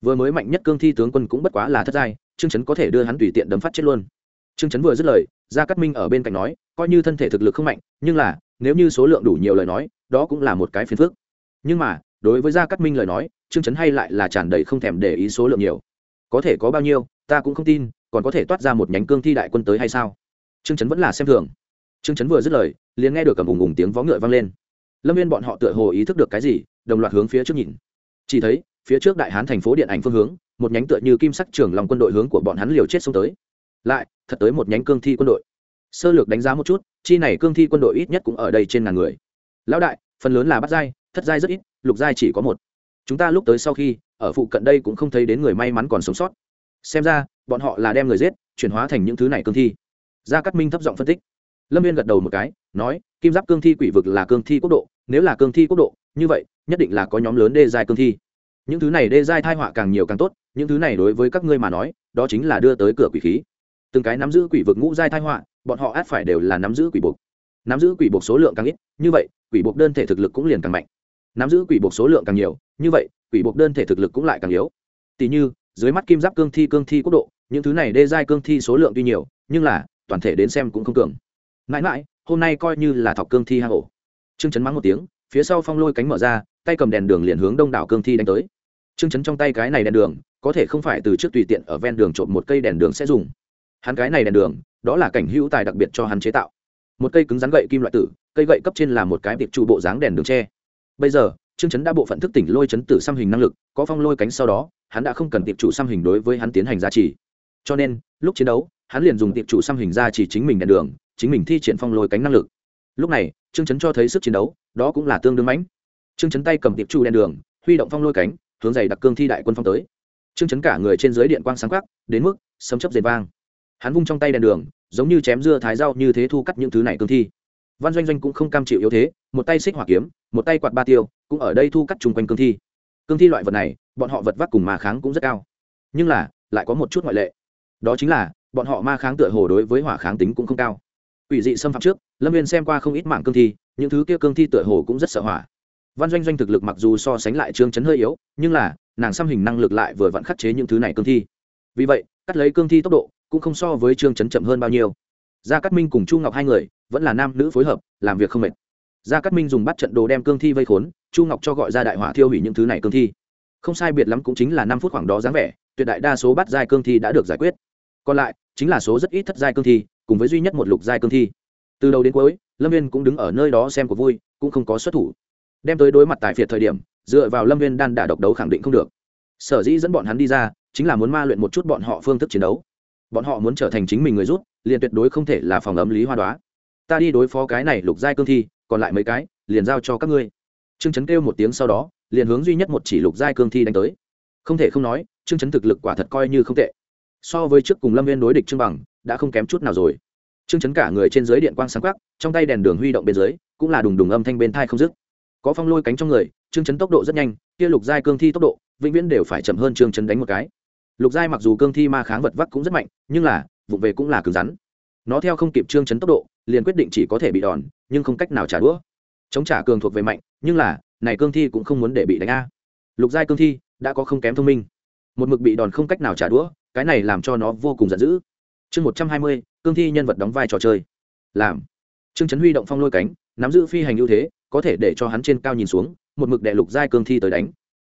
Vừa mới mạnh nhất cương thi tướng quân cũng bất quá là thất giai, trương chấn có thể đưa hắn tùy tiện đấm phát chết luôn. Trương chấn vừa dứt lời, gia cát minh ở bên cạnh nói, coi như thân thể thực lực không mạnh, nhưng là, nếu như số lượng đủ nhiều lời nói, đó cũng là một cái phiền phức. Nhưng mà, đối với gia cát minh lời nói, trương chấn hay lại là tràn đầy không thèm để ý số lượng nhiều. Có thể có bao nhiêu, ta cũng không tin, còn có thể toát ra một nhánh cương thi đại quân tới hay sao? Trương chấn vẫn là xem thường. Trương chấn vừa dứt lời, liền nghe được cầm ùng ùng tiếng vó ngựa vang lên. Lâm viên bọn họ tựa hồ ý thức được cái gì, đồng loạt hướng phía trước nhìn. Chỉ thấy, phía trước đại hán thành phố điện ảnh phương hướng, một nhánh tựa như kim sắc trường lòng quân đội hướng của bọn hắn liều chết xông tới. Lại, thật tới một nhánh cương thi quân đội. Sơ lược đánh giá một chút, chi này cương thi quân đội ít nhất cũng ở đây trên ngàn người. Lão đại, phần lớn là bắt giai, thất giai rất ít, lục giai chỉ có một. Chúng ta lúc tới sau khi, ở phụ cận đây cũng không thấy đến người may mắn còn sống sót. Xem ra, bọn họ là đem người giết, chuyển hóa thành những thứ này cương thi gia cát minh thấp giọng phân tích. Lâm viên gật đầu một cái, nói, kim giáp cương thi quỷ vực là cương thi quốc độ, nếu là cương thi quốc độ, như vậy, nhất định là có nhóm lớn đê giai cương thi. Những thứ này đê giai thai họa càng nhiều càng tốt, những thứ này đối với các ngươi mà nói, đó chính là đưa tới cửa quỷ khí. Từng cái nắm giữ quỷ vực ngũ giai thai họa, bọn họ át phải đều là nắm giữ quỷ buộc. Nắm giữ quỷ buộc số lượng càng ít, như vậy, quỷ buộc đơn thể thực lực cũng liền càng mạnh. Nắm giữ quỷ buộc số lượng càng nhiều, như vậy, quỷ buộc đơn thể thực lực cũng lại càng yếu. Tỷ như, dưới mắt kim giáp cương thi cương thi quốc độ, những thứ này đê giai cương thi số lượng tuy nhiều, nhưng là toàn thể đến xem cũng không cường. Mãi mãi, hôm nay coi như là thọc cương thi hang ổ. Trương chấn mắng một tiếng, phía sau phong lôi cánh mở ra, tay cầm đèn đường liền hướng đông đảo cương thi đánh tới. Trương chấn trong tay cái này đèn đường, có thể không phải từ trước tùy tiện ở ven đường trộm một cây đèn đường sẽ dùng. Hắn cái này đèn đường, đó là cảnh hữu tài đặc biệt cho hắn chế tạo. Một cây cứng rắn gậy kim loại tử, cây gậy cấp trên là một cái tiệp trụ bộ dáng đèn đường tre. Bây giờ, Trương chấn đã bộ phận thức tỉnh lôi chấn tử xăm hình năng lực, có phong lôi cánh sau đó, hắn đã không cần tiệp trụ xăm hình đối với hắn tiến hành giá trị. cho nên, lúc chiến đấu hắn liền dùng tiệp chủ xăm hình ra chỉ chính mình đèn đường, chính mình thi triển phong lôi cánh năng lực. Lúc này, trương chấn cho thấy sức chiến đấu, đó cũng là tương đương mãnh. Trương chấn tay cầm tiệp chủ đèn đường, huy động phong lôi cánh, hướng dày đặc cương thi đại quân phong tới. Trương chấn cả người trên dưới điện quang sáng khắc đến mức sấm chấp dệt vang. Hắn vung trong tay đèn đường, giống như chém dưa thái rau như thế thu cắt những thứ này cương thi. Văn doanh doanh cũng không cam chịu yếu thế, một tay xích hỏa kiếm, một tay quạt ba tiêu, cũng ở đây thu cắt chung quanh cương thi. Cương thi loại vật này, bọn họ vật vác cùng mà kháng cũng rất cao. Nhưng là, lại có một chút ngoại lệ. Đó chính là bọn họ ma kháng tựa hồ đối với hỏa kháng tính cũng không cao. Ủy dị xâm phạm trước, lâm viên xem qua không ít mạng cương thi, những thứ kia cương thi tựa hồ cũng rất sợ hỏa. Văn doanh doanh thực lực mặc dù so sánh lại trương chấn hơi yếu, nhưng là, nàng xăm hình năng lực lại vừa vặn khắc chế những thứ này cương thi. Vì vậy, cắt lấy cương thi tốc độ, cũng không so với trương chấn chậm hơn bao nhiêu. Gia cát minh cùng chu ngọc hai người, vẫn là nam nữ phối hợp, làm việc không mệt. Gia cát minh dùng bắt trận đồ đem cương thi vây khốn, chu ngọc cho gọi ra đại hỏa thiêu hủy những thứ này cương thi. Không sai biệt lắm cũng chính là năm phút khoảng đó dáng vẻ, tuyệt đại đa số bắt giai cương thi đã được giải quyết còn lại, chính là số rất ít thất giai cương thi, cùng với duy nhất một lục giai cương thi. Từ đầu đến cuối, lâm viên cũng đứng ở nơi đó xem có vui, cũng không có xuất thủ. Đem tới đối mặt tại phiệt thời điểm, dựa vào lâm viên đan đả độc đấu khẳng định không được. Sở dĩ dẫn bọn hắn đi ra, chính là muốn ma luyện một chút bọn họ phương thức chiến đấu. Bọn họ muốn trở thành chính mình người rút liền tuyệt đối không thể là phòng ấm lý hoa đoá. Ta đi đối phó cái này lục giai cương thi, còn lại mấy cái, liền giao cho các ngươi. Trương chấn kêu một tiếng sau đó, liền hướng duy nhất một chỉ lục giai cương thi đánh tới. Không thể không nói, trương chấn thực lực quả thật coi như không tệ so với trước cùng lâm viên đối địch trương bằng, đã không kém chút nào rồi. Trương chấn cả người trên dưới điện quang sáng quắc, trong tay đèn đường huy động bên dưới, cũng là đùng đùng âm thanh bên thai không dứt. Có phong lôi cánh trong người, trương chấn tốc độ rất nhanh, kia lục giai cương thi tốc độ, vĩnh viễn đều phải chậm hơn trương chấn đánh một cái. Lục giai mặc dù cương thi ma kháng vật vắc cũng rất mạnh, nhưng là, vụ về cũng là cứng rắn. Nó theo không kịp trương chấn tốc độ, liền quyết định chỉ có thể bị đòn, nhưng không cách nào trả đũa. Chống trả cường thuộc về mạnh, nhưng là, này cương thi cũng không muốn để bị đánh a. Lục giai cương thi, đã có không kém thông minh. Một mực bị đòn không cách nào trả đũa cái này làm cho nó vô cùng giận dữ. Chương một trăm hai mươi, cương thi nhân vật đóng vai trò chơi. Làm. Trương trấn huy động phong lôi cánh, nắm giữ phi hành ưu thế, có thể để cho hắn trên cao nhìn xuống, một mực đệ lục giai cương thi tới đánh.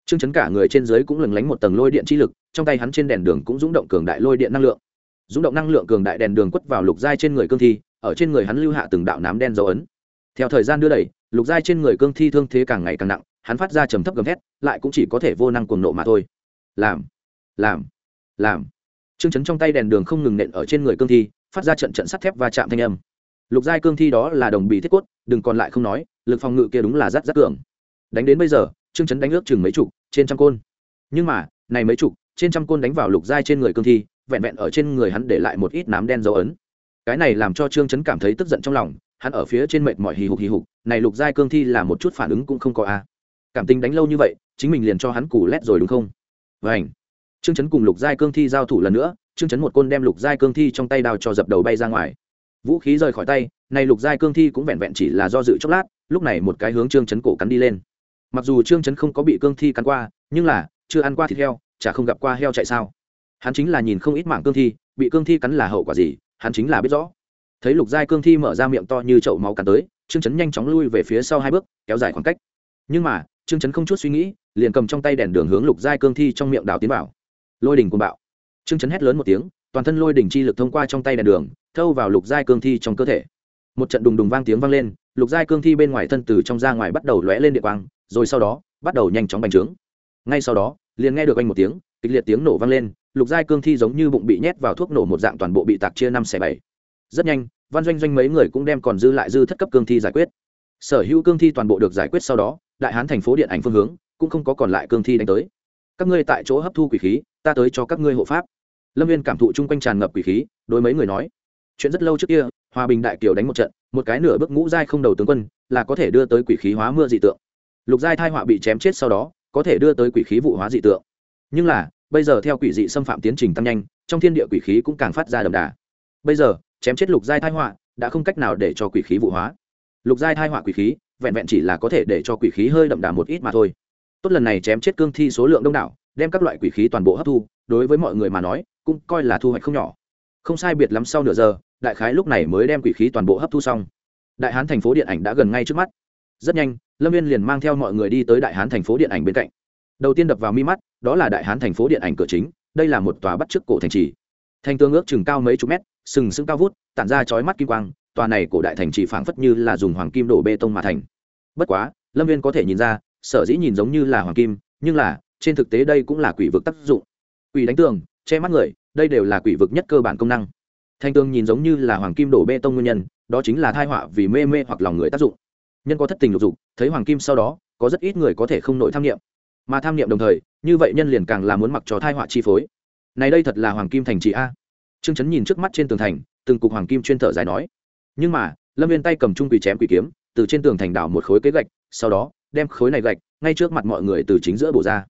Trương trấn cả người trên dưới cũng lừng lánh một tầng lôi điện chi lực, trong tay hắn trên đèn đường cũng rúng động cường đại lôi điện năng lượng. Rúng động năng lượng cường đại đèn đường quất vào lục giai trên người cương thi, ở trên người hắn lưu hạ từng đạo nám đen dấu ấn. Theo thời gian đưa đẩy, lục giai trên người cương thi thương thế càng ngày càng nặng, hắn phát ra trầm thấp gầm thét, lại cũng chỉ có thể vô năng cuồng nộ mà thôi. Làm. Làm làm. Trương chấn trong tay đèn đường không ngừng nện ở trên người cương thi, phát ra trận trận sắt thép và chạm thanh âm. Lục giai cương thi đó là đồng bị thiết cốt, đừng còn lại không nói, lực phòng ngự kia đúng là rát rát cường. Đánh đến bây giờ, trương chấn đánh ước chừng mấy chục, trên trăm côn. Nhưng mà, này mấy chục, trên trăm côn đánh vào lục giai trên người cương thi, vẹn vẹn ở trên người hắn để lại một ít nám đen dấu ấn. Cái này làm cho trương chấn cảm thấy tức giận trong lòng, hắn ở phía trên mệt mỏi hì hục hì hục, này lục giai cương thi là một chút phản ứng cũng không có a. Cảm tình đánh lâu như vậy, chính mình liền cho hắn củ lét rồi đúng không? Vảnh trương chấn cùng lục giai cương thi giao thủ lần nữa, trương chấn một côn đem lục giai cương thi trong tay đao cho dập đầu bay ra ngoài. Vũ khí rời khỏi tay, này lục giai cương thi cũng vẹn vẹn chỉ là do dự chốc lát, lúc này một cái hướng trương chấn cổ cắn đi lên. Mặc dù trương chấn không có bị cương thi cắn qua, nhưng là, chưa ăn qua thịt heo, chả không gặp qua heo chạy sao. Hắn chính là nhìn không ít mảng cương thi, bị cương thi cắn là hậu quả gì, hắn chính là biết rõ. Thấy lục giai cương thi mở ra miệng to như chậu máu cắn tới, trương chấn nhanh chóng lui về phía sau hai bước, kéo dài khoảng cách. Nhưng mà, trương chấn không chút suy nghĩ, liền cầm trong tay đèn đường hướng lục giai cương thi trong miệng đào tiến vào lôi đỉnh cuồng bạo. Trương chấn hét lớn một tiếng, toàn thân lôi đỉnh chi lực thông qua trong tay đèn đường, thâu vào lục giai cương thi trong cơ thể. Một trận đùng đùng vang tiếng vang lên, lục giai cương thi bên ngoài thân từ trong ra ngoài bắt đầu lóe lên địa quang, rồi sau đó, bắt đầu nhanh chóng bành trướng. Ngay sau đó, liền nghe được anh một tiếng, kịch liệt tiếng nổ vang lên, lục giai cương thi giống như bụng bị nhét vào thuốc nổ một dạng toàn bộ bị tạc chia năm xẻ bảy. Rất nhanh, văn doanh doanh mấy người cũng đem còn dư lại dư thất cấp cương thi giải quyết. Sở hữu cương thi toàn bộ được giải quyết sau đó, đại hán thành phố điện ảnh phương hướng, cũng không có còn lại cương thi đánh tới các ngươi tại chỗ hấp thu quỷ khí, ta tới cho các ngươi hộ pháp. Lâm viên cảm thụ chung quanh tràn ngập quỷ khí, đối mấy người nói, chuyện rất lâu trước kia, hòa bình đại kiều đánh một trận, một cái nửa bước ngũ giai không đầu tướng quân, là có thể đưa tới quỷ khí hóa mưa dị tượng. Lục giai thai họa bị chém chết sau đó, có thể đưa tới quỷ khí vụ hóa dị tượng. Nhưng là, bây giờ theo quỷ dị xâm phạm tiến trình tăng nhanh, trong thiên địa quỷ khí cũng càng phát ra đậm đà. Bây giờ, chém chết lục giai thai họa đã không cách nào để cho quỷ khí vụ hóa. Lục giai thai họa quỷ khí, vẹn vẹn chỉ là có thể để cho quỷ khí hơi đậm đà một ít mà thôi tốt lần này chém chết cương thi số lượng đông đảo, đem các loại quỷ khí toàn bộ hấp thu, đối với mọi người mà nói, cũng coi là thu hoạch không nhỏ. Không sai biệt lắm sau nửa giờ, đại khái lúc này mới đem quỷ khí toàn bộ hấp thu xong. Đại hán thành phố điện ảnh đã gần ngay trước mắt. Rất nhanh, lâm viên liền mang theo mọi người đi tới đại hán thành phố điện ảnh bên cạnh. Đầu tiên đập vào mi mắt, đó là đại hán thành phố điện ảnh cửa chính, đây là một tòa bắt trước cổ thành trì. Thành tương ước chừng cao mấy chục mét, sừng sững cao vút, tản ra chói mắt kim quang, tòa này cổ đại thành trì phảng phất như là dùng hoàng kim đổ bê tông mà thành. Bất quá, lâm viên có thể nhìn ra sở dĩ nhìn giống như là hoàng kim, nhưng là, trên thực tế đây cũng là quỷ vực tác dụng. Quỷ đánh tường, che mắt người, đây đều là quỷ vực nhất cơ bản công năng. Thanh tương nhìn giống như là hoàng kim đổ bê tông nguyên nhân, đó chính là thai họa vì mê mê hoặc lòng người tác dụng. Nhân có thất tình lục dục, thấy hoàng kim sau đó, có rất ít người có thể không nội tham nghiệm mà tham nghiệm đồng thời, như vậy nhân liền càng là muốn mặc cho thai họa chi phối. Này đây thật là hoàng kim thành trì a. Trương chấn nhìn trước mắt trên tường thành, từng cục hoàng kim chuyên thở dài nói. Nhưng mà, lâm viên tay cầm trung quỷ chém quỷ kiếm, từ trên tường thành đảo một khối kế gạch, sau đó đem khối này gạch, ngay trước mặt mọi người từ chính giữa bổ ra.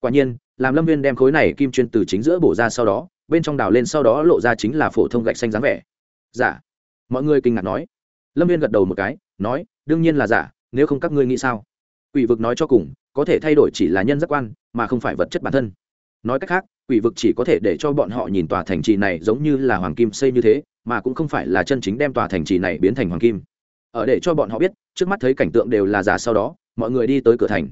Quả nhiên, làm lâm viên đem khối này kim chuyên từ chính giữa bổ ra sau đó, bên trong đào lên sau đó lộ ra chính là phổ thông gạch xanh dáng vẻ. Giả mọi người kinh ngạc nói. Lâm viên gật đầu một cái, nói, đương nhiên là giả nếu không các ngươi nghĩ sao? Quỷ vực nói cho cùng, có thể thay đổi chỉ là nhân giác quan, mà không phải vật chất bản thân. Nói cách khác, quỷ vực chỉ có thể để cho bọn họ nhìn tòa thành trì này giống như là hoàng kim xây như thế, mà cũng không phải là chân chính đem tòa thành trì này biến thành hoàng kim ở để cho bọn họ biết, trước mắt thấy cảnh tượng đều là giả sau đó, mọi người đi tới cửa thành.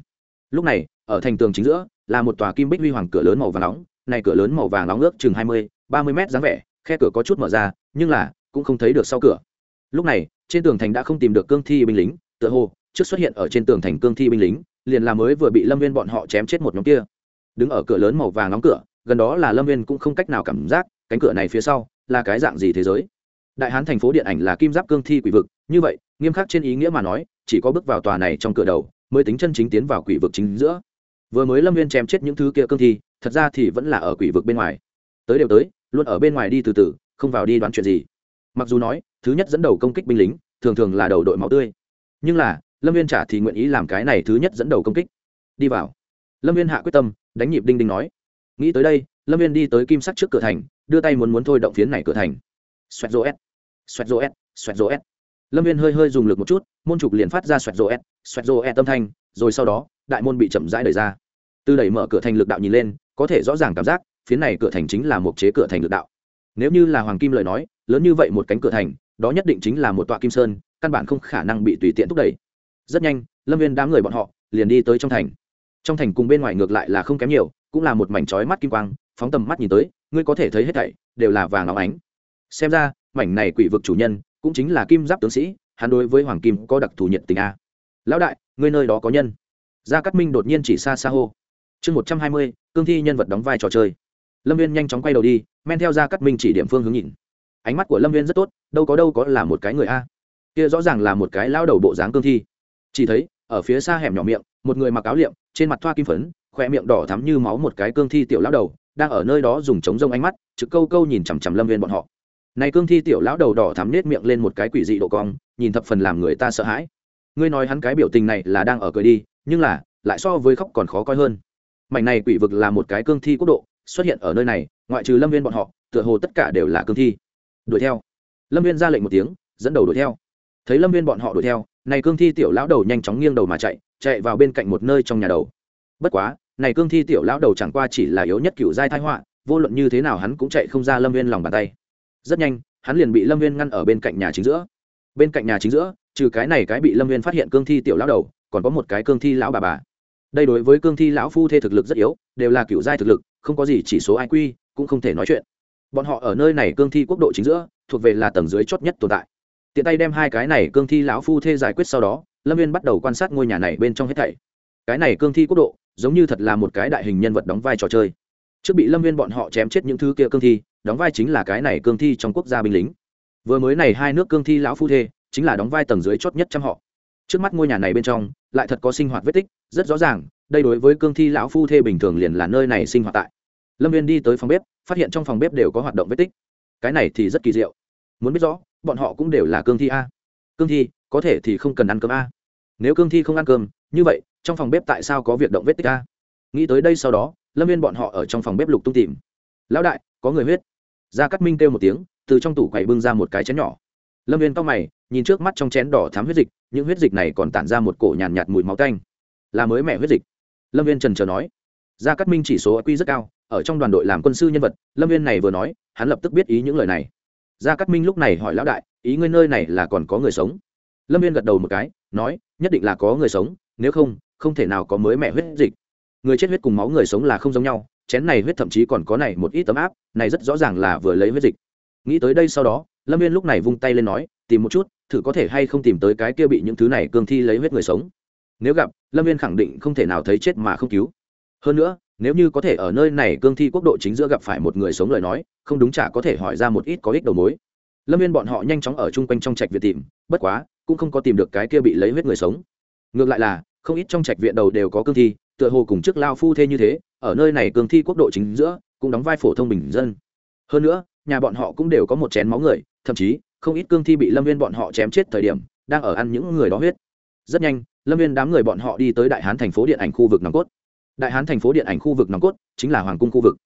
Lúc này, ở thành tường chính giữa, là một tòa kim bích huy hoàng cửa lớn màu vàng nóng, này cửa lớn màu vàng nóng ước chừng hai mươi, ba mươi mét dáng vẻ, khe cửa có chút mở ra, nhưng là, cũng không thấy được sau cửa. Lúc này, trên tường thành đã không tìm được cương thi binh lính, tựa hồ, trước xuất hiện ở trên tường thành cương thi binh lính, liền là mới vừa bị lâm viên bọn họ chém chết một nhóm kia. Đứng ở cửa lớn màu vàng nóng cửa, gần đó là lâm viên cũng không cách nào cảm giác, cánh cửa này phía sau, là cái dạng gì thế giới? Đại hán thành phố điện ảnh là kim giáp cương thi quỷ vực, như vậy nghiêm khắc trên ý nghĩa mà nói, chỉ có bước vào tòa này trong cửa đầu, mới tính chân chính tiến vào quỷ vực chính giữa. Vừa mới lâm viên chém chết những thứ kia cương thi, thật ra thì vẫn là ở quỷ vực bên ngoài. Tới đều tới, luôn ở bên ngoài đi từ từ, không vào đi đoán chuyện gì. Mặc dù nói, thứ nhất dẫn đầu công kích binh lính, thường thường là đầu đội máu tươi. Nhưng là, lâm viên trả thì nguyện ý làm cái này thứ nhất dẫn đầu công kích. Đi vào. Lâm viên hạ quyết tâm, đánh nhịp đinh đinh nói. Nghĩ tới đây, lâm viên đi tới kim sắc trước cửa thành, đưa tay muốn muốn thôi động phiến này cửa thành. Xoẹt rô s xoẹt rô s xoẹt rô s lâm viên hơi hơi dùng lực một chút, môn trục liền phát ra xoẹt rô ed xoẹt rô ed tâm thanh, rồi sau đó, đại môn bị chậm rãi đẩy ra. Từ đẩy mở cửa thành lực đạo nhìn lên, có thể rõ ràng cảm giác phía này cửa thành chính là một chế cửa thành lực đạo. Nếu như là hoàng kim lời nói, lớn như vậy một cánh cửa thành, đó nhất định chính là một tọa kim sơn, căn bản không khả năng bị tùy tiện thúc đẩy. Rất nhanh, lâm viên đám người bọn họ liền đi tới trong thành. Trong thành cùng bên ngoài ngược lại là không kém nhiều, cũng là một mảnh trói mắt kim quang, phóng tầm mắt nhìn tới, ngươi có thể thấy hết thảy đều là vàng óng ánh. Xem ra, mảnh này quỷ vực chủ nhân cũng chính là kim giáp tướng sĩ, hắn đối với hoàng kim có đặc thù nhiệt tình a. Lão đại, ngươi nơi đó có nhân? Gia cát minh đột nhiên chỉ xa xa hô. Chương một trăm hai mươi, cương thi nhân vật đóng vai trò chơi. Lâm viên nhanh chóng quay đầu đi, men theo gia cát minh chỉ điểm phương hướng nhìn. Ánh mắt của lâm viên rất tốt, đâu có đâu có là một cái người a. Kia rõ ràng là một cái lao đầu bộ dáng cương thi. Chỉ thấy, ở phía xa hẻm nhỏ miệng, một người mặc áo liệm, trên mặt thoa kim phấn khoe miệng đỏ thắm như máu một cái cương thi tiểu lão đầu, đang ở nơi đó dùng trống rông ánh mắt, trực câu câu nhìn chằm chằm lâm viên bọn họ này cương thi tiểu lão đầu đỏ thắm nết miệng lên một cái quỷ dị độ cong, nhìn thập phần làm người ta sợ hãi. Ngươi nói hắn cái biểu tình này là đang ở cười đi, nhưng là, lại so với khóc còn khó coi hơn. Mảnh này quỷ vực là một cái cương thi quốc độ, xuất hiện ở nơi này, ngoại trừ lâm viên bọn họ, tựa hồ tất cả đều là cương thi. Đuổi theo. Lâm viên ra lệnh một tiếng, dẫn đầu đuổi theo. Thấy lâm viên bọn họ đuổi theo, này cương thi tiểu lão đầu nhanh chóng nghiêng đầu mà chạy chạy vào bên cạnh một nơi trong nhà đầu. Bất quá, này cương thi tiểu lão đầu chẳng qua chỉ là yếu nhất cựu giai thái họa, vô luận như thế nào hắn cũng chạy không ra lâm viên lòng bàn tay rất nhanh, hắn liền bị lâm viên ngăn ở bên cạnh nhà chính giữa. Bên cạnh nhà chính giữa, trừ cái này cái bị lâm viên phát hiện cương thi tiểu lão đầu, còn có một cái cương thi lão bà bà. Đây đối với cương thi lão phu thê thực lực rất yếu, đều là kiểu giai thực lực, không có gì chỉ số iq cũng không thể nói chuyện. Bọn họ ở nơi này cương thi quốc độ chính giữa, thuộc về là tầng dưới chót nhất tồn tại. Tiện tay đem hai cái này cương thi lão phu thê giải quyết sau đó, lâm viên bắt đầu quan sát ngôi nhà này bên trong hết thảy. Cái này cương thi quốc độ, giống như thật là một cái đại hình nhân vật đóng vai trò chơi. Trước bị lâm viên bọn họ chém chết những thứ kia cương thi đóng vai chính là cái này cương thi trong quốc gia binh lính. Vừa mới này hai nước cương thi lão phu thê, chính là đóng vai tầng dưới chót nhất trăm họ. Trước mắt ngôi nhà này bên trong, lại thật có sinh hoạt vết tích, rất rõ ràng, đây đối với cương thi lão phu thê bình thường liền là nơi này sinh hoạt tại. Lâm viên đi tới phòng bếp, phát hiện trong phòng bếp đều có hoạt động vết tích. Cái này thì rất kỳ diệu. Muốn biết rõ, bọn họ cũng đều là cương thi a. Cương thi, có thể thì không cần ăn cơm a. Nếu cương thi không ăn cơm, như vậy, trong phòng bếp tại sao có việc động vết tích a? Nghĩ tới đây sau đó, lâm viên bọn họ ở trong phòng bếp lục tung tìm. Lão đại, có người huyết gia Cát minh kêu một tiếng từ trong tủ quầy bưng ra một cái chén nhỏ. Lâm viên cau mày nhìn trước mắt trong chén đỏ thám huyết dịch những huyết dịch này còn tản ra một cổ nhàn nhạt, nhạt mùi máu tanh. Là mới mẹ huyết dịch. Lâm viên trần trờ nói. Gia Cát minh chỉ số q rất cao ở trong đoàn đội làm quân sư nhân vật lâm viên này vừa nói hắn lập tức biết ý những lời này. Gia cát minh lúc này hỏi lão đại ý ngươi nơi này là còn có người sống? Lâm viên gật đầu một cái nói nhất định là có người sống nếu không không thể nào có mới mẹ huyết dịch. Người chết huyết cùng máu người sống là không giống nhau chén này huyết thậm chí còn có này một ít tấm áp, này rất rõ ràng là vừa lấy huyết dịch. Nghĩ tới đây sau đó, lâm viên lúc này vung tay lên nói, tìm một chút, thử có thể hay không tìm tới cái kia bị những thứ này cương thi lấy huyết người sống. Nếu gặp, lâm viên khẳng định không thể nào thấy chết mà không cứu. Hơn nữa, nếu như có thể ở nơi này cương thi quốc độ chính giữa gặp phải một người sống lời nói, không đúng chả có thể hỏi ra một ít có ích đầu mối. Lâm viên bọn họ nhanh chóng ở chung quanh trong trạch viện tìm, bất quá, cũng không có tìm được cái kia bị lấy huyết người sống. Ngược lại là, không ít trong trạch viện đầu đều có cương thi, tựa hồ cùng trước lao phu thê như thế ở nơi này cương thi quốc độ chính giữa, cũng đóng vai phổ thông bình dân. Hơn nữa, nhà bọn họ cũng đều có một chén máu người, thậm chí, không ít cương thi bị lâm viên bọn họ chém chết thời điểm, đang ở ăn những người đó huyết. Rất nhanh, lâm viên đám người bọn họ đi tới đại hán thành phố điện ảnh khu vực nòng cốt. Đại hán thành phố điện ảnh khu vực nòng cốt chính là hoàng cung khu vực.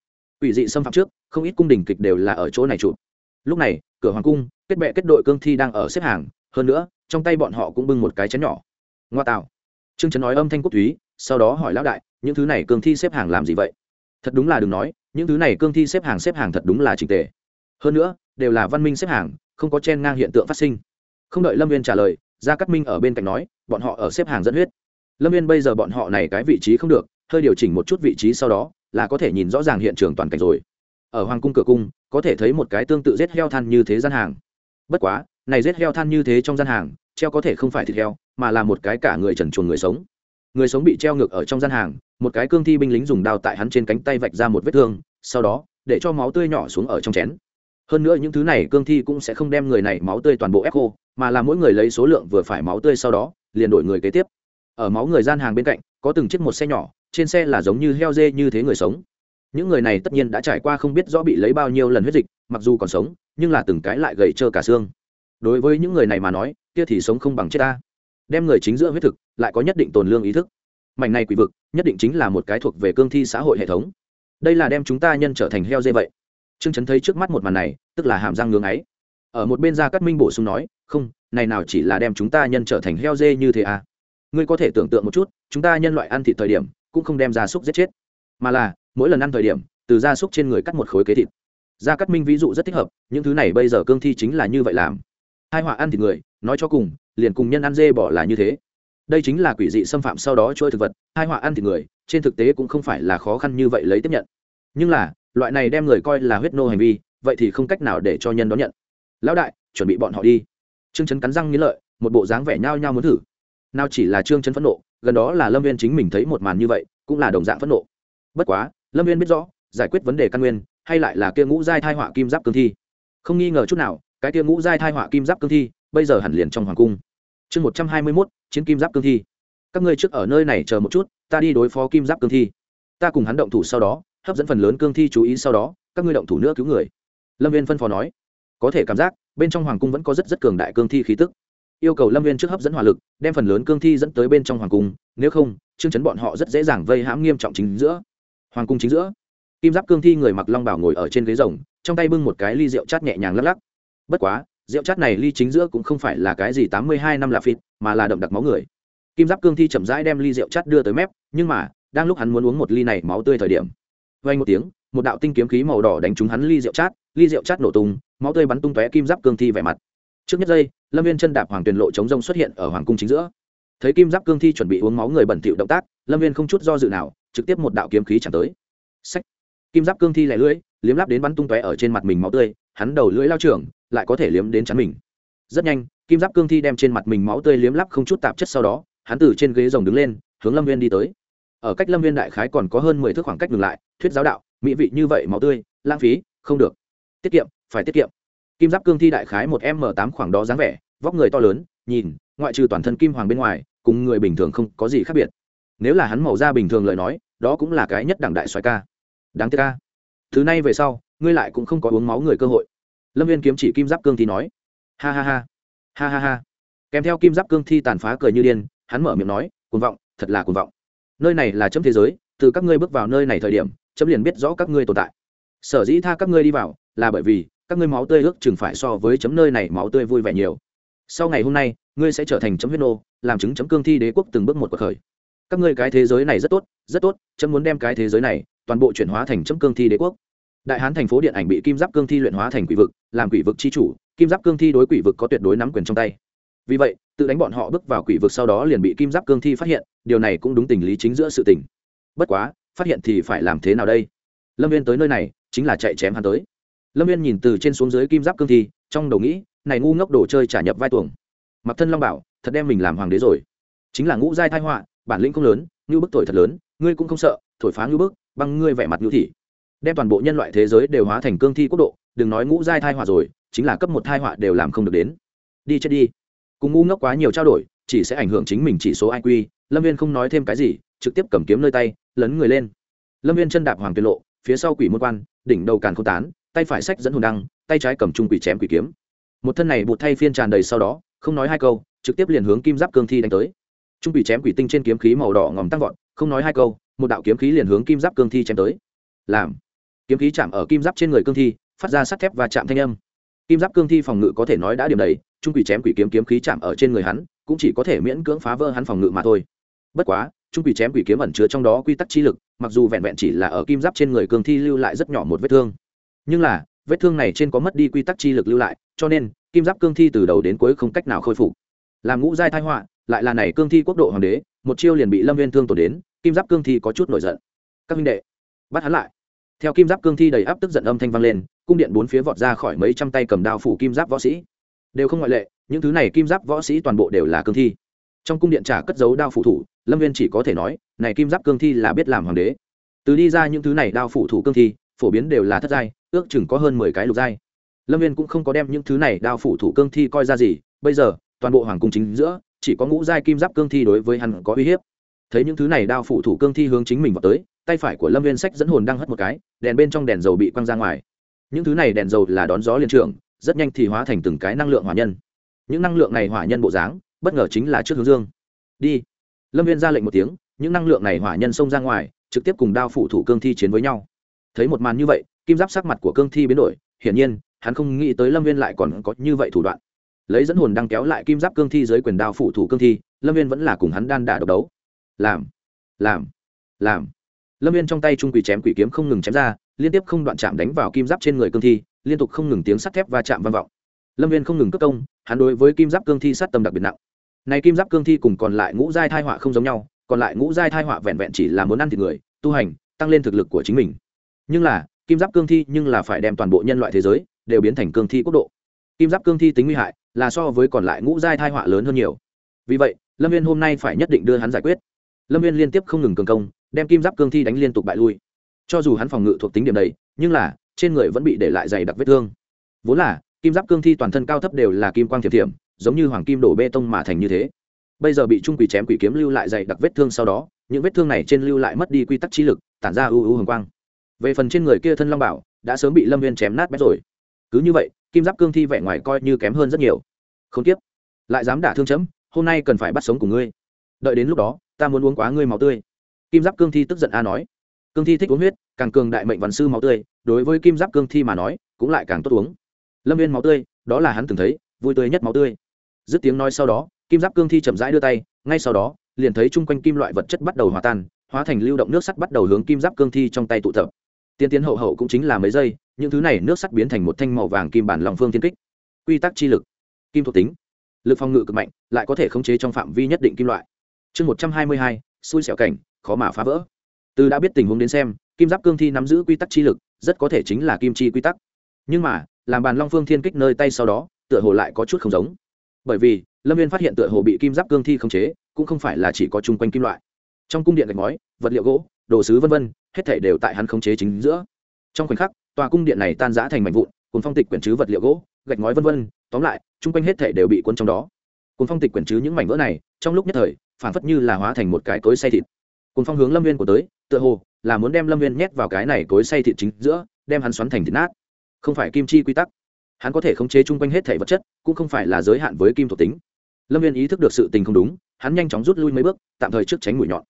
Ủy dị xâm phạm trước, không ít cung đình kịch đều là ở chỗ này chụp lúc này, cửa hoàng cung, kết bệ kết đội cương thi đang ở xếp hàng, hơn nữa, trong tay bọn họ cũng bưng một cái chén nhỏ. Ngoa tạo. Trương trấn nói âm thanh quốc túy, sau đó hỏi lão đại những thứ này cương thi xếp hàng làm gì vậy? Thật đúng là đừng nói, những thứ này cương thi xếp hàng xếp hàng thật đúng là trình tề. Hơn nữa, đều là văn minh xếp hàng, không có chen ngang hiện tượng phát sinh. Không đợi lâm viên trả lời, gia cát minh ở bên cạnh nói, bọn họ ở xếp hàng dẫn huyết. Lâm viên bây giờ bọn họ này cái vị trí không được, hơi điều chỉnh một chút vị trí sau đó, là có thể nhìn rõ ràng hiện trường toàn cảnh rồi. Ở hoàng cung cửa cung, có thể thấy một cái tương tự rết heo than như thế gian hàng. Bất quá, này rết heo than như thế trong gian hàng, treo có thể không phải thịt heo, mà là một cái cả người trần chuồng người sống. Người sống bị treo ngược ở trong gian hàng một cái cương thi binh lính dùng đao tại hắn trên cánh tay vạch ra một vết thương, sau đó, để cho máu tươi nhỏ xuống ở trong chén. Hơn nữa những thứ này cương thi cũng sẽ không đem người này máu tươi toàn bộ ép khô, mà là mỗi người lấy số lượng vừa phải máu tươi sau đó, liền đổi người kế tiếp. Ở máu người gian hàng bên cạnh, có từng chiếc một xe nhỏ, trên xe là giống như heo dê như thế người sống. Những người này tất nhiên đã trải qua không biết rõ bị lấy bao nhiêu lần huyết dịch, mặc dù còn sống, nhưng là từng cái lại gầy trơ cả xương. Đối với những người này mà nói, kia thì sống không bằng chết ta. Đem người chính giữa huyết thực, lại có nhất định tồn lương ý thức mảnh này quỷ vực nhất định chính là một cái thuộc về cương thi xã hội hệ thống. Đây là đem chúng ta nhân trở thành heo dê vậy. Trương trấn thấy trước mắt một màn này, tức là hàm răng ngưng ấy ở một bên gia cát minh bổ sung nói, không, này nào chỉ là đem chúng ta nhân trở thành heo dê như thế à? Ngươi có thể tưởng tượng một chút, chúng ta nhân loại ăn thịt thời điểm, cũng không đem gia súc giết chết. Mà là, mỗi lần ăn thời điểm, từ gia súc trên người cắt một khối kế thịt. Gia cát minh ví dụ rất thích hợp, những thứ này bây giờ cương thi chính là như vậy làm. Hai họa ăn thịt người, nói cho cùng, liền cùng nhân ăn dê bỏ là như thế đây chính là quỷ dị xâm phạm sau đó trôi thực vật, hai họa ăn thịt người, trên thực tế cũng không phải là khó khăn như vậy lấy tiếp nhận. Nhưng là, loại này đem người coi là huyết nô hành vi, vậy thì không cách nào để cho nhân đón nhận. Lão đại, chuẩn bị bọn họ đi. Trương chấn cắn răng nghĩ lợi, một bộ dáng vẻ nhao nhao muốn thử. Nào chỉ là trương chấn phẫn nộ, gần đó là lâm viên chính mình thấy một màn như vậy, cũng là đồng dạng phẫn nộ. Bất quá, lâm viên biết rõ, giải quyết vấn đề căn nguyên, hay lại là kia ngũ giai thai họa kim giáp cương thi. Không nghi ngờ chút nào, cái kia ngũ giai thai họa kim giáp cương thi, bây giờ hẳn liền trong hoàng cung chương một trăm hai mươi mốt, chiến kim giáp cương thi. Các ngươi trước ở nơi này chờ một chút, ta đi đối phó kim giáp cương thi. Ta cùng hắn động thủ sau đó, hấp dẫn phần lớn cương thi chú ý sau đó, các ngươi động thủ nữa cứu người. Lâm viên phân phó nói. Có thể cảm giác, bên trong hoàng cung vẫn có rất rất cường đại cương thi khí tức. Yêu cầu lâm viên trước hấp dẫn hỏa lực, đem phần lớn cương thi dẫn tới bên trong hoàng cung, nếu không chương chấn bọn họ rất dễ dàng vây hãm nghiêm trọng chính giữa. Hoàng cung chính giữa, kim giáp cương thi người mặc long bảo ngồi ở trên ghế rồng, trong tay bưng một cái ly rượu chát nhẹ nhàng lắc lắc. Bất quá rượu chát này ly chính giữa cũng không phải là cái gì tám mươi hai năm là phịt, mà là đậm đặc máu người. Kim giáp cương thi chậm rãi đem ly rượu chát đưa tới mép, nhưng mà, đang lúc hắn muốn uống một ly này máu tươi thời điểm vay một tiếng, một đạo tinh kiếm khí màu đỏ đánh trúng hắn ly rượu chát, ly rượu chát nổ tung, máu tươi bắn tung tóe kim giáp cương thi vẻ mặt. Trước nhất giây, lâm viên chân đạp hoàng tuyền lộ chống rông xuất hiện ở hoàng cung chính giữa. Thấy kim giáp cương thi chuẩn bị uống máu người bẩn thỉu động tác, lâm viên không chút do dự nào, trực tiếp một đạo kiếm khí chẳng tới. Sách kim giáp cương thi lẻ lưỡi, liếm lắp đến bắn tung tóe ở trên mặt mình máu tươi hắn đầu lưỡi lao trưởng lại có thể liếm đến chắn mình. Rất nhanh, kim giáp cương thi đem trên mặt mình máu tươi liếm lắp không chút tạp chất sau đó, hắn từ trên ghế rồng đứng lên, hướng lâm viên đi tới. Ở cách lâm viên đại khái còn có hơn mười thước khoảng cách ngừng lại, thuyết giáo đạo, mỹ vị như vậy máu tươi, lãng phí, không được. Tiết kiệm, phải tiết kiệm. Kim giáp cương thi đại khái một m tám khoảng đó dáng vẻ, vóc người to lớn, nhìn, ngoại trừ toàn thân kim hoàng bên ngoài, cùng người bình thường không có gì khác biệt. Nếu là hắn màu da bình thường lời nói, đó cũng là cái nhất đẳng đại xoài ca. Đáng tiếc ca. Thứ này về sau ngươi lại cũng không có uống máu người cơ hội. Lâm viên kiếm chỉ kim giáp cương thi nói. Ha ha ha. Ha ha ha. Kèm theo kim giáp cương thi tàn phá cười như điên, hắn mở miệng nói Cuồn vọng, thật là cuồn vọng. Nơi này là chấm thế giới, từ các ngươi bước vào nơi này thời điểm, chấm liền biết rõ các ngươi tồn tại. Sở dĩ tha các ngươi đi vào, là bởi vì, các ngươi máu tươi ước chừng phải so với chấm nơi này máu tươi vui vẻ nhiều. Sau ngày hôm nay, ngươi sẽ trở thành chấm huyết nô, làm chứng chấm cương thi đế quốc từng bước một cuộc khởi. Các ngươi cái thế giới này rất tốt rất tốt, chấm muốn đem cái thế giới này, toàn bộ chuyển hóa thành chấm cương thi đế quốc đại hán thành phố điện ảnh bị kim giáp cương thi luyện hóa thành quỷ vực, làm quỷ vực c h i chủ, kim giáp cương thi đối quỷ vực có tuyệt đối nắm quyền trong tay. Vì vậy, tự đánh bọn họ bước vào quỷ vực sau đó liền bị kim giáp cương thi phát hiện, điều này cũng đúng tình lý chính giữa sự tình. Bất quá, phát hiện thì phải làm thế nào đây? Lâm viên tới nơi này, chính là chạy chém hắn tới. Lâm viên nhìn từ trên xuống dưới kim giáp cương thi, trong đầu nghĩ, này ngu ngốc đồ chơi trả nhập vai tuồng. Mặc thân long bảo, thật đem mình làm hoàng đế rồi. Chính là ngũ giai thai họa, bản lĩnh không lớn, như bức thổi thật lớn, ngươi cũng không sợ, thổi phá như bức, băng ngươi vẻ mặt như thị đem toàn bộ nhân loại thế giới đều hóa thành cương thi quốc độ, đừng nói ngũ giai thai họa rồi, chính là cấp một thai họa đều làm không được đến. Đi chết đi. Cùng ngu ngốc quá nhiều trao đổi, chỉ sẽ ảnh hưởng chính mình chỉ số iq lâm viên không nói thêm cái gì, trực tiếp cầm kiếm nơi tay, lấn người lên. Lâm viên chân đạp hoàng tiên lộ, phía sau quỷ môn quan, đỉnh đầu càn k tán, tay phải sách dẫn hồn đăng, tay trái cầm trung quỷ chém quỷ kiếm. Một thân này bụt thay phiên tràn đầy sau đó, không nói hai câu, trực tiếp liền hướng kim giáp cương thi đánh tới. Trung quỷ chém quỷ tinh trên kiếm khí màu đỏ ngòm tăng vọt, không nói hai câu, một đạo kiếm khí liền hướng kim giáp cương thi chém tới. Làm kiếm khí chạm ở kim giáp trên người cương thi, phát ra sắt thép và chạm thanh âm. Kim giáp cương thi phòng ngự có thể nói đã điểm đầy, trung quỷ chém quỷ kiếm kiếm khí chạm ở trên người hắn, cũng chỉ có thể miễn cưỡng phá vỡ hắn phòng ngự mà thôi. Bất quá, trung quỷ chém quỷ kiếm ẩn chứa trong đó quy tắc chi lực, mặc dù vẹn vẹn chỉ là ở kim giáp trên người cương thi lưu lại rất nhỏ một vết thương. Nhưng là, vết thương này trên có mất đi quy tắc chi lực lưu lại, cho nên, kim giáp cương thi từ đầu đến cuối không cách nào khôi phục. Làm ngũ giai thai họa, lại là này cương thi quốc độ hoàng đế, một chiêu liền bị lâm viên thương tổn đến, kim giáp cương thi có chút nổi giận. Các minh đệ, bắt hắn lại theo kim giáp cương thi đầy áp tức giận âm thanh vang lên, cung điện bốn phía vọt ra khỏi mấy trăm tay cầm đao phủ kim giáp võ sĩ. Đều không ngoại lệ, những thứ này kim giáp võ sĩ toàn bộ đều là cương thi. Trong cung điện trả cất giấu đao phủ thủ, lâm viên chỉ có thể nói, này kim giáp cương thi là biết làm hoàng đế. Từ đi ra những thứ này đao phủ thủ cương thi, phổ biến đều là thất giai, ước chừng có hơn mười cái lục giai. Lâm viên cũng không có đem những thứ này đao phủ thủ cương thi coi ra gì, bây giờ, toàn bộ hoàng cung chính giữa, chỉ có ngũ giai kim giáp cương thi đối với hắn có uy hiếp. Thấy những thứ này đao phủ thủ cương thi hướng chính mình vào tới tay phải của lâm viên sách dẫn hồn đang hất một cái, đèn bên trong đèn dầu bị quăng ra ngoài. Những thứ này đèn dầu là đón gió liên trường, rất nhanh thì hóa thành từng cái năng lượng hỏa nhân. Những năng lượng này hỏa nhân bộ dáng, bất ngờ chính là trước hướng dương. Đi. Lâm viên ra lệnh một tiếng, những năng lượng này hỏa nhân xông ra ngoài, trực tiếp cùng đao phủ thủ cương thi chiến với nhau. Thấy một màn như vậy, kim giáp sắc mặt của cương thi biến đổi, hiển nhiên, hắn không nghĩ tới lâm viên lại còn có như vậy thủ đoạn. Lấy dẫn hồn đang kéo lại kim giáp cương thi dưới quyền đao phủ thủ cương thi, lâm viên vẫn là cùng hắn đan đả độc đấu. Làm. Làm. Làm lâm viên trong tay trung quỷ chém quỷ kiếm không ngừng chém ra, liên tiếp không đoạn chạm đánh vào kim giáp trên người cương thi, liên tục không ngừng tiếng sắt thép và chạm vang vọng. Lâm viên không ngừng cất công, hắn đối với kim giáp cương thi sát tâm đặc biệt nặng. Này kim giáp cương thi cùng còn lại ngũ giai thai họa không giống nhau, còn lại ngũ giai thai họa vẹn vẹn chỉ là muốn ăn thịt người, tu hành, tăng lên thực lực của chính mình. Nhưng là, kim giáp cương thi nhưng là phải đem toàn bộ nhân loại thế giới đều biến thành cương thi quốc độ. Kim giáp cương thi tính nguy hại, là so với còn lại ngũ giai thai họa lớn hơn nhiều. Vì vậy, lâm viên hôm nay phải nhất định đưa hắn giải quyết. Lâm viên liên tiếp không ngừng cường công đem kim giáp cương thi đánh liên tục bại lui. Cho dù hắn phòng ngự thuộc tính điểm đầy, nhưng là, trên người vẫn bị để lại dày đặc vết thương. Vốn là, kim giáp cương thi toàn thân cao thấp đều là kim quang thiệp thiểm, giống như hoàng kim đổ bê tông mà thành như thế. Bây giờ bị trung quỷ chém quỷ kiếm lưu lại dày đặc vết thương sau đó, những vết thương này trên lưu lại mất đi quy tắc trí lực, tản ra ưu ưu hồng quang. Về phần trên người kia thân long bảo, đã sớm bị lâm viên chém nát bét rồi. Cứ như vậy, kim giáp cương thi vẻ ngoài coi như kém hơn rất nhiều. Không tiếp lại dám đả thương chấm, hôm nay cần phải bắt sống của ngươi. Đợi đến lúc đó, ta muốn uống quá ngươi máu tươi kim giáp cương thi tức giận a nói. Cương thi thích uống huyết, càng cường đại mệnh văn sư máu tươi, đối với kim giáp cương thi mà nói, cũng lại càng tốt uống. Lâm viên máu tươi, đó là hắn từng thấy, vui tươi nhất máu tươi. Dứt tiếng nói sau đó, kim giáp cương thi chậm rãi đưa tay, ngay sau đó, liền thấy chung quanh kim loại vật chất bắt đầu hòa tan, hóa thành lưu động nước sắt bắt đầu hướng kim giáp cương thi trong tay tụ tập. Tiên tiến hậu hậu cũng chính là mấy giây, những thứ này nước sắt biến thành một thanh màu vàng kim bản lòng phương thiên kích. Quy tắc chi lực. Kim thuộc tính. Lực phòng ngự cực mạnh, lại có thể khống chế trong phạm vi nhất định kim loại. Chương một trăm hai mươi hai xui xẻo cảnh, khó mà phá vỡ. Từ đã biết tình huống đến xem, kim giáp cương thi nắm giữ quy tắc chi lực, rất có thể chính là kim chi quy tắc. Nhưng mà, làm bàn long phương thiên kích nơi tay sau đó, tựa hồ lại có chút không giống. Bởi vì, lâm viên phát hiện tựa hồ bị kim giáp cương thi khống chế, cũng không phải là chỉ có chung quanh kim loại. Trong cung điện gạch ngói, vật liệu gỗ, đồ sứ v v hết thể đều tại hắn khống chế chính giữa. Trong khoảnh khắc, tòa cung điện này tan rã thành mảnh vụn cùng phong tịch quyển chứ vật liệu gỗ, gạch ngói v v tóm lại, chung quanh hết thể đều bị cuốn trong đó. Cùng phong tịch quyển chứ những mảnh vỡ này, trong lúc nhất thời phản phất như là hóa thành một cái cối say thịt. Cùng phong hướng lâm viên của tới, tựa hồ là muốn đem lâm viên nhét vào cái này cối say thịt chính giữa, đem hắn xoắn thành thịt nát. Không phải kim chi quy tắc. Hắn có thể khống chế chung quanh hết thể vật chất, cũng không phải là giới hạn với kim thuộc tính. Lâm viên ý thức được sự tình không đúng, hắn nhanh chóng rút lui mấy bước, tạm thời trước tránh mũi nhọn.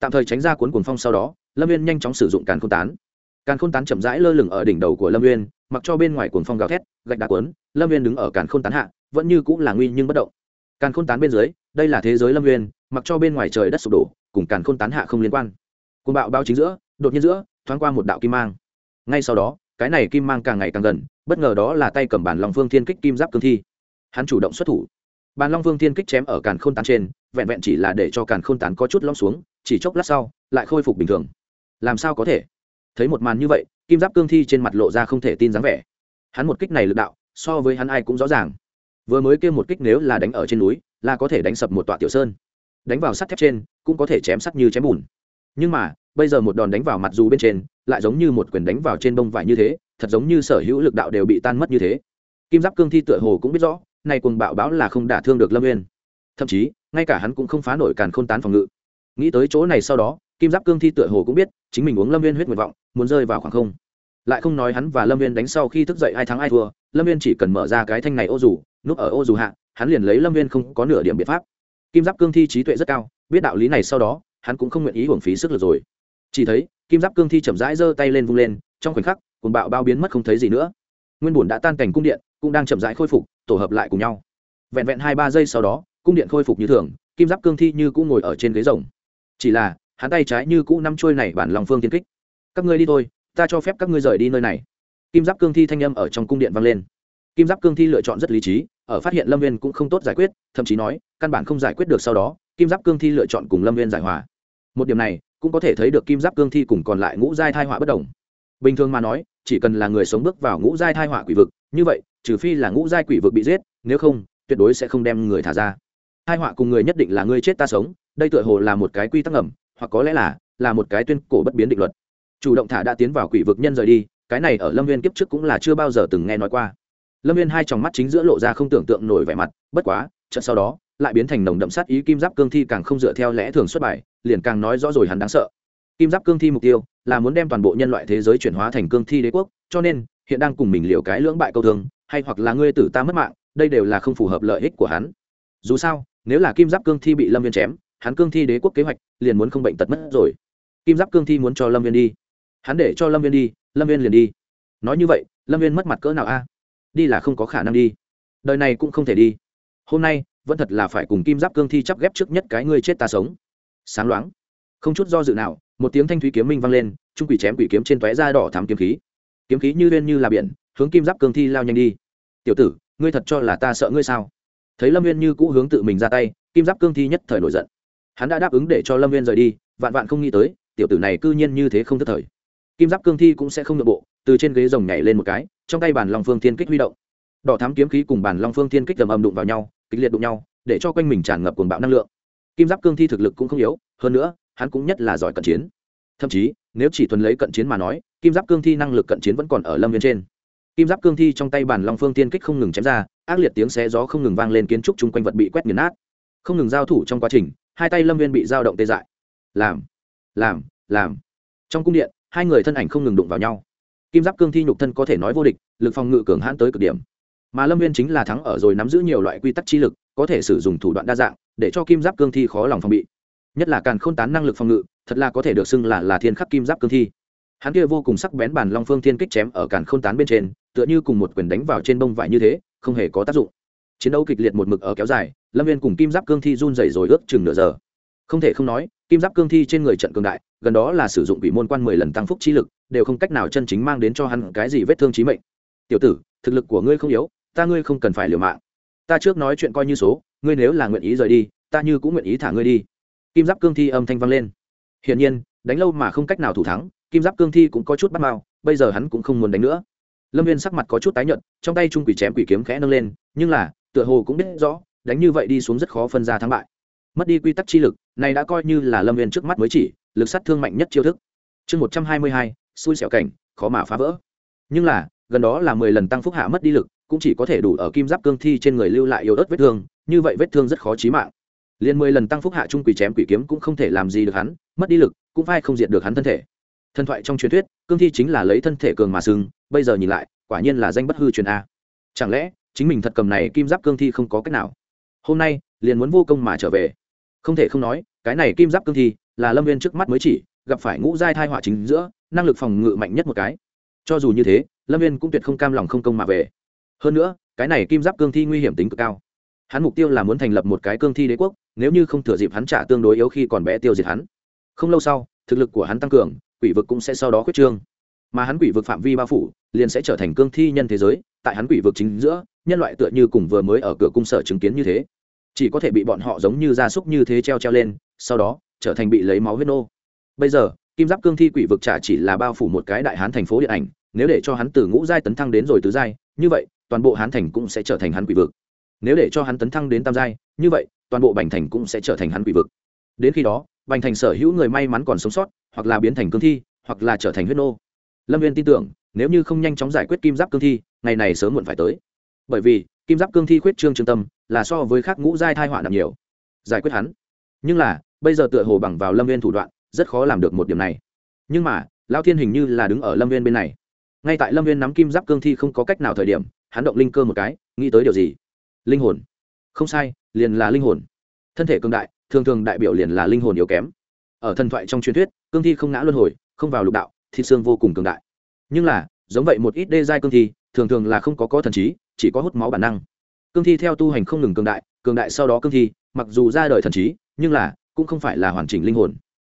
Tạm thời tránh ra cuốn cuồng phong sau đó, lâm viên nhanh chóng sử dụng càn k h ô n tán. Càn k h ô n tán chậm rãi lơ lửng ở đỉnh đầu của lâm viên mặc cho bên ngoài cuồng phong gào thét, gạch đá cuốn, lâm viên đứng ở càn k h ô n tán hạ, vẫn như cũng là nguy nhưng bất động. Càn k h ô n tán bên dưới, đây là thế giới lâm viên mặc cho bên ngoài trời đất sụp đổ, cùng càn khôn tán hạ không liên quan. Côn bạo bao chính giữa, đột nhiên giữa, thoáng qua một đạo kim mang. Ngay sau đó, cái này kim mang càng ngày càng gần, bất ngờ đó là tay cầm bản lòng phương thiên kích kim giáp cương thi. Hắn chủ động xuất thủ. Bàn long vương thiên kích chém ở càn khôn tán trên, vẹn vẹn chỉ là để cho càn khôn tán có chút lom xuống, chỉ chốc lát sau, lại khôi phục bình thường. Làm sao có thể? Thấy một màn như vậy, kim giáp cương thi trên mặt lộ ra không thể tin dáng vẻ. Hắn một kích này lực đạo, so với hắn ai cũng rõ ràng. Vừa mới kêu một kích nếu là đánh ở trên núi, là có thể đánh sập một tọa tiểu sơn đánh vào sắt thép trên, cũng có thể chém sắt như chém bùn. Nhưng mà, bây giờ một đòn đánh vào mặt dù bên trên, lại giống như một quyền đánh vào trên bông vải như thế, thật giống như sở hữu lực đạo đều bị tan mất như thế. Kim giáp cương thi tựa hồ cũng biết rõ, nay cuồng bạo báo là không đả thương được lâm uyên. Thậm chí, ngay cả hắn cũng không phá nổi càn k h ô n tán phòng ngự. Nghĩ tới chỗ này sau đó, kim giáp cương thi tựa hồ cũng biết, chính mình uống lâm viên huyết nguyện vọng, muốn rơi vào khoảng không. Lại không nói hắn và lâm viên đánh sau khi thức dậy ai thắng ai thua, lâm viên chỉ cần mở ra cái thanh này ô dù, núp ở ô dù hạ, hắn liền lấy lâm viên không có nửa điểm biện pháp kim giáp cương thi trí tuệ rất cao, biết đạo lý này sau đó, hắn cũng không nguyện ý hưởng phí sức lực rồi. Chỉ thấy, kim giáp cương thi chậm rãi giơ tay lên vung lên, trong khoảnh khắc cùng bạo bao biến mất không thấy gì nữa. Nguyên bùn đã tan cảnh cung điện, cũng đang chậm rãi khôi phục, tổ hợp lại cùng nhau. Vẹn vẹn hai ba giây sau đó, cung điện khôi phục như thường, kim giáp cương thi như cũ ngồi ở trên ghế rồng. Chỉ là, hắn tay trái như cũ năm trôi này bản lòng phương tiên kích. Các ngươi đi thôi, ta cho phép các ngươi rời đi nơi này. Kim giáp cương thi thanh â m ở trong cung điện vang lên kim giáp cương thi lựa chọn rất lý trí, ở phát hiện lâm viên cũng không tốt giải quyết, thậm chí nói, căn bản không giải quyết được sau đó, kim giáp cương thi lựa chọn cùng lâm viên giải hòa. Một điểm này, cũng có thể thấy được kim giáp cương thi cùng còn lại ngũ giai thai họa bất đồng. Bình thường mà nói, chỉ cần là người sống bước vào ngũ giai thai họa quỷ vực, như vậy, trừ phi là ngũ giai quỷ vực bị giết, nếu không, tuyệt đối sẽ không đem người thả ra. Hai họa cùng người nhất định là ngươi chết ta sống, đây tựa hồ là một cái quy tắc ẩm hoặc có lẽ là là một cái tuyên cổ bất biến định luật. Chủ động thả đã tiến vào quỷ vực nhân rời đi, cái này ở lâm viên kiếp trước cũng là chưa bao giờ từng nghe nói qua lâm viên hai tròng mắt chính giữa lộ ra không tưởng tượng nổi vẻ mặt, bất quá trận sau đó, lại biến thành nồng đậm sát ý kim giáp cương thi càng không dựa theo lẽ thường xuất bài, liền càng nói rõ rồi hắn đáng sợ. Kim giáp cương thi mục tiêu là muốn đem toàn bộ nhân loại thế giới chuyển hóa thành cương thi đế quốc, cho nên, hiện đang cùng mình liều cái lưỡng bại câu thương, hay hoặc là ngươi tử ta mất mạng, đây đều là không phù hợp lợi ích của hắn. Dù sao, nếu là kim giáp cương thi bị lâm viên chém, hắn cương thi đế quốc kế hoạch liền muốn không bệnh tật mất rồi. Kim giáp cương thi muốn cho lâm viên đi. Hắn để cho lâm viên đi, lâm viên liền đi. Nói như vậy, lâm viên mất mặt cỡ nào a? Đi là không có khả năng đi. Đời này cũng không thể đi. Hôm nay, vẫn thật là phải cùng kim giáp cương thi chắp ghép trước nhất cái ngươi chết ta sống. Sáng loáng. Không chút do dự nào, một tiếng thanh thúy kiếm minh vang lên, trung quỷ chém quỷ kiếm trên tóe da đỏ thám kiếm khí. Kiếm khí như lên như là biển, hướng kim giáp cương thi lao nhanh đi. Tiểu tử, ngươi thật cho là ta sợ ngươi sao? Thấy lâm viên như cũ hướng tự mình ra tay, kim giáp cương thi nhất thời nổi giận. Hắn đã đáp ứng để cho lâm viên rời đi, vạn vạn không nghĩ tới, tiểu tử này cư nhiên như thế không thất thời kim giáp cương thi cũng sẽ không nội bộ, từ trên ghế rồng nhảy lên một cái, trong tay bản long phương thiên kích huy động. Đỏ thám kiếm khí cùng bản long phương thiên kích tầm âm đụng vào nhau, kịch liệt đụng nhau, để cho quanh mình tràn ngập cuồng bạo năng lượng. Kim giáp cương thi thực lực cũng không yếu, hơn nữa, hắn cũng nhất là giỏi cận chiến. Thậm chí, nếu chỉ thuần lấy cận chiến mà nói, kim giáp cương thi năng lực cận chiến vẫn còn ở lâm viên trên. Kim giáp cương thi trong tay bản long phương tiên kích không ngừng chém ra, ác liệt tiếng xé gió không ngừng vang lên kiến trúc chung quanh vật bị quét nghiền nát. Không ngừng giao thủ trong quá trình, hai tay lâm viên bị giao động tê dại. Làm làm làm. Trong cung điện hai người thân ảnh không ngừng đụng vào nhau. Kim giáp cương thi nhục thân có thể nói vô địch, lực phòng ngự cường hãn tới cực điểm. Mà lâm viên chính là thắng ở rồi nắm giữ nhiều loại quy tắc chi lực, có thể sử dụng thủ đoạn đa dạng, để cho kim giáp cương thi khó lòng phòng bị. Nhất là càng k h ô n tán năng lực phòng ngự, thật là có thể được xưng là là thiên khắc kim giáp cương thi. Hắn kia vô cùng sắc bén bàn long phương thiên kích chém ở càn k h ô n tán bên trên, tựa như cùng một quyền đánh vào trên bông vải như thế, không hề có tác dụng. Chiến đấu kịch liệt một mực ở kéo dài, lâm viên cùng kim giáp cương thi run dày rồi ước chừng nửa giờ không thể không nói, kim giáp cương thi trên người trận cương đại, gần đó là sử dụng quỷ môn quan mười lần tăng phúc trí lực, đều không cách nào chân chính mang đến cho hắn cái gì vết thương trí mệnh. Tiểu tử, thực lực của ngươi không yếu, ta ngươi không cần phải liều mạng. Ta trước nói chuyện coi như số, ngươi nếu là nguyện ý rời đi, ta như cũng nguyện ý thả ngươi đi. Kim giáp cương thi âm thanh vang lên. Hiển nhiên, đánh lâu mà không cách nào thủ thắng, kim giáp cương thi cũng có chút bắt mao, bây giờ hắn cũng không muốn đánh nữa. Lâm viên sắc mặt có chút tái nhợt, trong tay trung quỷ chém quỷ kiếm khẽ nâng lên, nhưng là, tựa hồ cũng biết rõ, đánh như vậy đi xuống rất khó phân ra thắng bại. Mất đi quy tắc chi lực này đã coi như là lâm viên trước mắt mới chỉ, lực sát thương mạnh nhất chiêu thức. Chương một trăm hai mươi hai, xui xẻo cảnh, khó mà phá vỡ. Nhưng là, gần đó là mười lần tăng phúc hạ mất đi lực, cũng chỉ có thể đủ ở kim giáp cương thi trên người lưu lại yếu ớt vết thương, như vậy vết thương rất khó chí mạng. Liền mười lần tăng phúc hạ trung quỷ chém quỷ kiếm cũng không thể làm gì được hắn, mất đi lực, cũng phải không diệt được hắn thân thể. Thần thoại trong truyền thuyết, cương thi chính là lấy thân thể cường mà sưng bây giờ nhìn lại, quả nhiên là danh bất hư truyền a. Chẳng lẽ, chính mình thật cầm này kim giáp cương thi không có cách nào? Hôm nay, liền muốn vô công mà trở về không thể không nói, cái này kim giáp cương thi là lâm viên trước mắt mới chỉ, gặp phải ngũ giai thai họa chính giữa, năng lực phòng ngự mạnh nhất một cái. Cho dù như thế, lâm viên cũng tuyệt không cam lòng không công mà về. Hơn nữa, cái này kim giáp cương thi nguy hiểm tính cực cao. Hắn mục tiêu là muốn thành lập một cái cương thi đế quốc, nếu như không thừa dịp hắn trả tương đối yếu khi còn bé tiêu diệt hắn. Không lâu sau, thực lực của hắn tăng cường, quỷ vực cũng sẽ sau đó khuyết trương. Mà hắn quỷ vực phạm vi bao phủ, liền sẽ trở thành cương thi nhân thế giới, tại hắn quỷ vực chính giữa, nhân loại tựa như cùng vừa mới ở cửa cung sở chứng kiến như thế chỉ có thể bị bọn họ giống như gia súc như thế treo treo lên, sau đó, trở thành bị lấy máu huyết nô. Bây giờ, kim giáp cương thi quỷ vực trả chỉ là bao phủ một cái đại hán thành phố điện ảnh, nếu để cho hắn từ ngũ giai tấn thăng đến rồi tứ giai, như vậy, toàn bộ hán thành cũng sẽ trở thành hắn quỷ vực. Nếu để cho hắn tấn thăng đến tam giai, như vậy, toàn bộ bành thành cũng sẽ trở thành hắn quỷ vực. Đến khi đó, bành thành sở hữu người may mắn còn sống sót, hoặc là biến thành cương thi, hoặc là trở thành huyết nô. Lâm viên tin tưởng, nếu như không nhanh chóng giải quyết kim giáp cương thi, ngày này sớm muộn phải tới. Bởi vì kim giáp cương thi khuyết trương trương tâm, là so với khác ngũ giai thai họa nặng nhiều. Giải quyết hắn. Nhưng là, bây giờ tựa hồ bằng vào lâm viên thủ đoạn, rất khó làm được một điểm này. Nhưng mà lao thiên hình như là đứng ở lâm viên bên này. Ngay tại lâm viên nắm kim giáp cương thi không có cách nào thời điểm, hắn động linh cơ một cái, nghĩ tới điều gì? Linh hồn. Không sai, liền là linh hồn. Thân thể cương đại, thường thường đại biểu liền là linh hồn yếu kém. Ở thần thoại trong truyền thuyết, cương thi không ngã luân hồi, không vào lục đạo, thịt xương vô cùng cường đại. Nhưng là, giống vậy một ít đê giai cương thi, thường thường là không có có thần trí chỉ có hút máu bản năng. Cương thi theo tu hành không ngừng cường đại cường đại sau đó cương thi, mặc dù ra đời thần trí, nhưng là, cũng không phải là hoàn chỉnh linh hồn.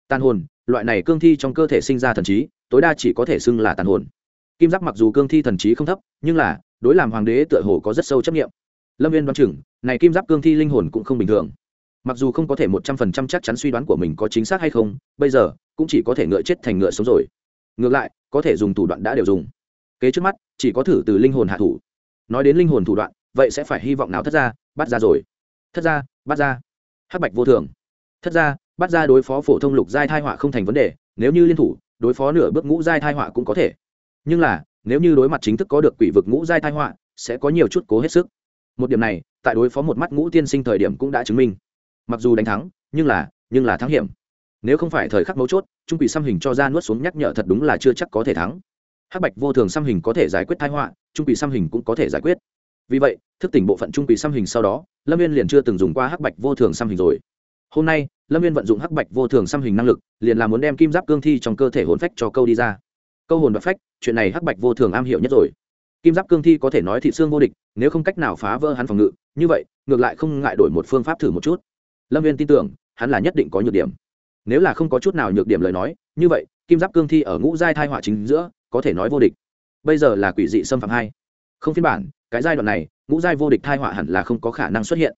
Tàn hồn, loại này cương thi trong cơ thể sinh ra thần trí, tối đa chỉ có thể xưng là tàn hồn. Kim giác mặc dù cương thi thần trí không thấp, nhưng là, đối làm hoàng đế tựa hồ có rất sâu chấp nghiệm lâm viên đoán chừng, này kim giáp cương thi linh hồn cũng không bình thường. Mặc dù không có thể một trăm phần trăm chắc chắn suy đoán của mình có chính xác hay không, bây giờ, cũng chỉ có thể ngựa chết thành ngựa sống rồi. Ngược lại, có thể dùng thủ đoạn đã đều dùng. Kế trước mắt, chỉ có thử từ linh hồn hạ thủ nói đến linh hồn thủ đoạn, vậy sẽ phải hy vọng nào thất ra bắt ra rồi. Thất ra bắt ra. Hắc bạch vô thường. Thất ra bắt ra đối phó phổ thông lục giai thai họa không thành vấn đề, nếu như liên thủ, đối phó nửa bước ngũ giai thai họa cũng có thể. Nhưng là, nếu như đối mặt chính thức có được quỷ vực ngũ giai thai họa, sẽ có nhiều chút cố hết sức. Một điểm này, tại đối phó một mắt ngũ tiên sinh thời điểm cũng đã chứng minh. Mặc dù đánh thắng, nhưng là nhưng là thắng hiểm. Nếu không phải thời khắc mấu chốt, trung quỷ xăm hình cho ra nuốt xuống nhắc nhở thật đúng là chưa chắc có thể thắng hắc bạch vô thường xăm hình có thể giải quyết thái họa, trung quỷ xăm hình cũng có thể giải quyết. Vì vậy, thức tỉnh bộ phận trung quỷ xăm hình sau đó, lâm viên liền chưa từng dùng qua hắc bạch vô thường xăm hình rồi. Hôm nay, lâm viên vận dụng hắc bạch vô thường xăm hình năng lực, liền là muốn đem kim giáp cương thi trong cơ thể hồn phách cho câu đi ra. Câu hồn và phách, chuyện này hắc bạch vô thường am hiểu nhất rồi. Kim giáp cương thi có thể nói thị xương vô địch, nếu không cách nào phá vỡ hắn phòng ngự, như vậy, ngược lại không ngại đổi một phương pháp thử một chút. Lâm viên tin tưởng, hắn là nhất định có nhược điểm. Nếu là không có chút nào nhược điểm lời nói, như vậy, kim giáp cương thi ở ngũ giai thai họa chính giữa có thể nói vô địch. Bây giờ là quỷ dị xâm phạm hai. Không phiên bản, cái giai đoạn này, ngũ giai vô địch thai họa hẳn là không có khả năng xuất hiện.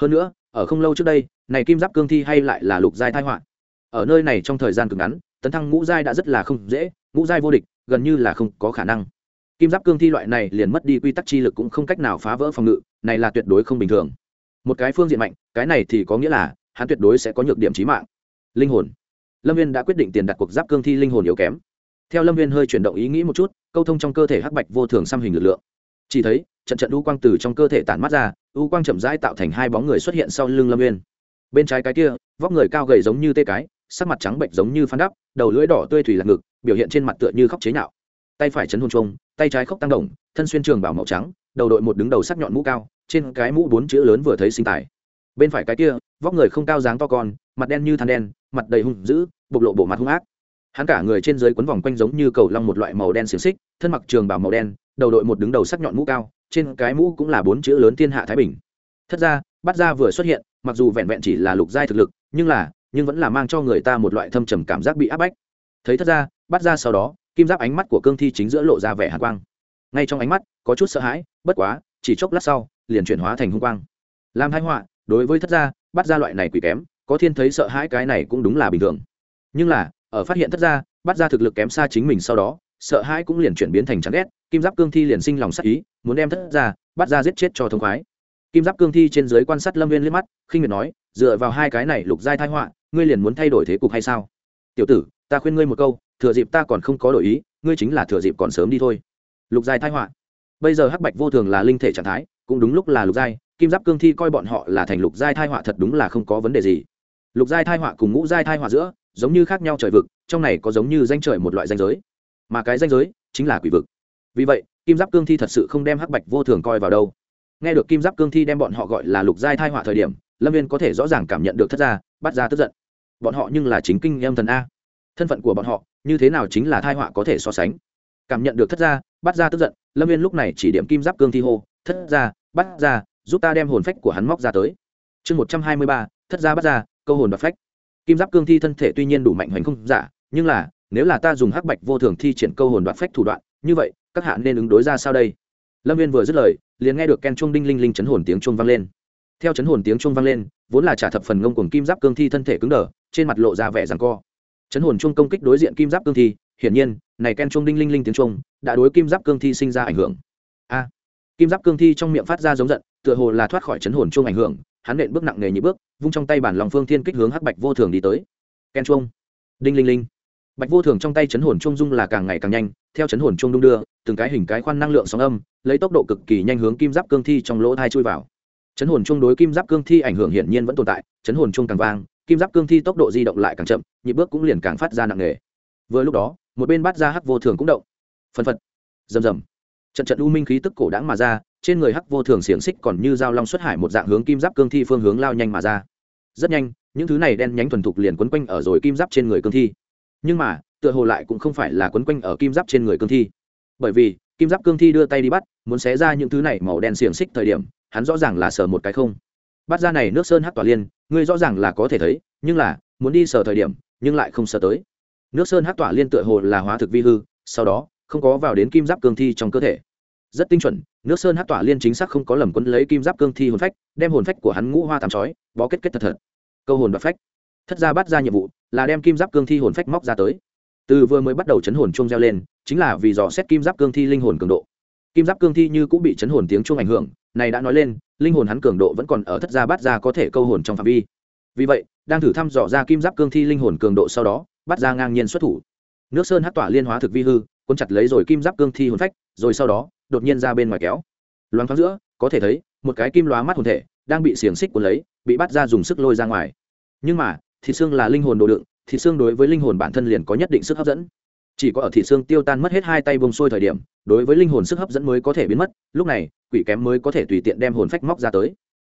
Hơn nữa, ở không lâu trước đây, này kim giáp cương thi hay lại là lục giai thai họa. Ở nơi này trong thời gian cực ngắn, tấn thăng ngũ giai đã rất là không dễ, ngũ giai vô địch, gần như là không có khả năng. Kim giáp cương thi loại này liền mất đi quy tắc chi lực cũng không cách nào phá vỡ phòng ngự, này là tuyệt đối không bình thường. Một cái phương diện mạnh, cái này thì có nghĩa là, hắn tuyệt đối sẽ có nhược điểm trí mạng. Linh hồn. Lâm viên đã quyết định tiền đặt cuộc giáp cương thi linh hồn yếu kém theo lâm viên hơi chuyển động ý nghĩ một chút, câu thông trong cơ thể hắc bạch vô thường xăm hình lực lượng. Chỉ thấy, trận trận u quang từ trong cơ thể tản mắt ra, u quang chậm rãi tạo thành hai bóng người xuất hiện sau lưng lâm viên. Bên trái cái kia, vóc người cao gầy giống như tê cái, sắc mặt trắng bệnh giống như phan đắp, đầu lưỡi đỏ tươi thủy lạc ngực, biểu hiện trên mặt tựa như khóc chế nhạo. Tay phải chấn hôn trông tay trái khóc tăng đồng thân xuyên trường bảo màu trắng, đầu đội một đứng đầu sắc nhọn mũ cao, trên cái mũ bốn chữ lớn vừa thấy sinh tài. Bên phải cái kia, vóc người không cao dáng to con, mặt đen như than đen, mặt đầy hung dữ, bộc lộ bộ mặt hung ác hắn cả người trên dưới quấn vòng quanh giống như cầu long một loại màu đen xiềng xích, thân mặc trường bảo màu đen, đầu đội một đứng đầu sắc nhọn mũ cao, trên cái mũ cũng là bốn chữ lớn thiên hạ thái bình. Thất ra, bắt ra vừa xuất hiện, mặc dù vẹn vẹn chỉ là lục giai thực lực, nhưng là, nhưng vẫn là mang cho người ta một loại thâm trầm cảm giác bị áp bách. Thấy thất ra, bắt ra sau đó, kim giáp ánh mắt của cương thi chính giữa lộ ra vẻ hạ quang. Ngay trong ánh mắt, có chút sợ hãi, bất quá, chỉ chốc lát sau, liền chuyển hóa thành hung quang. Làm thái họa, đối với thất gia bắt ra loại này quỷ kém, có thiên thấy sợ hãi cái này cũng đúng là bình thường. Nhưng là ở phát hiện thất gia, bắt ra thực lực kém xa chính mình sau đó, sợ hãi cũng liền chuyển biến thành chán ghét, kim giáp cương thi liền sinh lòng sắc ý, muốn đem thất gia, bắt ra giết chết cho thông khoái. Kim giáp cương thi trên dưới quan sát lâm viên liếc mắt, khinh miệt nói, dựa vào hai cái này lục giai thai họa, ngươi liền muốn thay đổi thế cục hay sao? Tiểu tử, ta khuyên ngươi một câu, thừa dịp ta còn không có đổi ý, ngươi chính là thừa dịp còn sớm đi thôi. Lục giai thai họa. Bây giờ hắc bạch vô thường là linh thể trạng thái, cũng đúng lúc là lục giai, kim giáp cương thi coi bọn họ là thành lục giai thai họa thật đúng là không có vấn đề gì. Lục giai thai họa cùng ngũ giai thai họa giữa giống như khác nhau trời vực, trong này có giống như danh trời một loại danh giới. Mà cái danh giới chính là quỷ vực. Vì vậy, kim giáp cương thi thật sự không đem hắc bạch vô thường coi vào đâu. Nghe được kim giáp cương thi đem bọn họ gọi là lục giai thai họa thời điểm, lâm viên có thể rõ ràng cảm nhận được thất gia bắt ra tức giận. Bọn họ nhưng là chính kinh em thần a. Thân phận của bọn họ, như thế nào chính là thai họa có thể so sánh. Cảm nhận được thất gia bắt ra tức giận, lâm viên lúc này chỉ điểm kim giáp cương thi hô, thất gia bắt ra giúp ta đem hồn phách của hắn móc ra tới. Chương một trăm hai mươi ba, thất gia bắt ra câu hồn và phách kim giáp cương thi thân thể tuy nhiên đủ mạnh hoành không giả, nhưng là, nếu là ta dùng hắc bạch vô thường thi triển câu hồn đoạt phách thủ đoạn, như vậy, các hạ nên ứng đối ra sao đây? Lâm viên vừa dứt lời, liền nghe được ken chuông đinh linh linh chấn hồn tiếng chuông vang lên. Theo chấn hồn tiếng chuông vang lên, vốn là trả thập phần ngông cuồng kim giáp cương thi thân thể cứng đờ, trên mặt lộ ra vẻ rằng co. Chấn hồn chuông công kích đối diện kim giáp cương thi, hiển nhiên, này ken chuông đinh linh linh tiếng chuông, đã đối kim giáp cương thi sinh ra ảnh hưởng. A! Kim giáp cương thi trong miệng phát ra giống giận, tựa hồ là thoát khỏi chấn hồn chuông ảnh hưởng hắn nện bước nặng nề nhị bước, vung trong tay bản lòng phương thiên kích hướng hắc bạch vô thường đi tới. Ken chuông. Đinh linh linh. Bạch vô thường trong tay chấn hồn chuông dung là càng ngày càng nhanh, theo chấn hồn chuông đung đưa, từng cái hình cái khoan năng lượng sóng âm, lấy tốc độ cực kỳ nhanh hướng kim giáp cương thi trong lỗ thai chui vào. Chấn hồn chuông đối kim giáp cương thi ảnh hưởng hiển nhiên vẫn tồn tại, chấn hồn chuông càng vang, kim giáp cương thi tốc độ di động lại càng chậm nhịp bước cũng liền càng phát ra nặng nề. Vừa lúc đó, một bên bát ra hắc vô thường cũng động. Phân phật. Rầm rầm. Trận trận u minh khí tức cổ đáng mà ra trên người hắc vô thường xiềng xích còn như dao long xuất hải một dạng hướng kim giáp cương thi phương hướng lao nhanh mà ra. Rất nhanh, những thứ này đen nhánh thuần thục liền quấn quanh ở rồi kim giáp trên người cương thi. Nhưng mà, tựa hồ lại cũng không phải là quấn quanh ở kim giáp trên người cương thi. Bởi vì, kim giáp cương thi đưa tay đi bắt, muốn xé ra những thứ này màu đen xiềng xích thời điểm, hắn rõ ràng là sờ một cái không. Bắt ra này nước sơn hắc tỏa liên, ngươi rõ ràng là có thể thấy, nhưng là, muốn đi sờ thời điểm, nhưng lại không sờ tới. Nước sơn hắc tỏa liên tựa hồ là hóa thực vi hư, sau đó, không có vào đến kim giáp cương thi trong cơ thể. Rất tinh chuẩn nước sơn hát tỏa liên chính xác không có lầm quấn lấy kim giáp cương thi hồn phách, đem hồn phách của hắn ngũ hoa tàm chói, bó kết kết thật thật. Câu hồn và phách. Thất gia bắt ra nhiệm vụ là đem kim giáp cương thi hồn phách móc ra tới. Từ vừa mới bắt đầu chấn hồn chung reo lên, chính là vì dò xét kim giáp cương thi linh hồn cường độ. Kim giáp cương thi như cũng bị chấn hồn tiếng chuông ảnh hưởng, này đã nói lên, linh hồn hắn cường độ vẫn còn ở thất gia bắt ra có thể câu hồn trong phạm vi. Vì vậy, đang thử thăm dò ra kim giáp cương thi linh hồn cường độ sau đó, bắt ra ngang nhiên xuất thủ. Nước sơn hát tỏa liên hóa thực vi hư quân chặt lấy rồi kim giáp cương thi hồn phách, rồi sau đó đột nhiên ra bên ngoài kéo. Loáng thoáng giữa, có thể thấy, một cái kim lóa mắt hồn thể đang bị xiềng xích cuốn lấy, bị bắt ra dùng sức lôi ra ngoài. Nhưng mà, thịt xương là linh hồn đồ đựng, thịt xương đối với linh hồn bản thân liền có nhất định sức hấp dẫn. Chỉ có ở thịt xương tiêu tan mất hết hai tay bông sôi thời điểm, đối với linh hồn sức hấp dẫn mới có thể biến mất, lúc này, quỷ kém mới có thể tùy tiện đem hồn phách móc ra tới.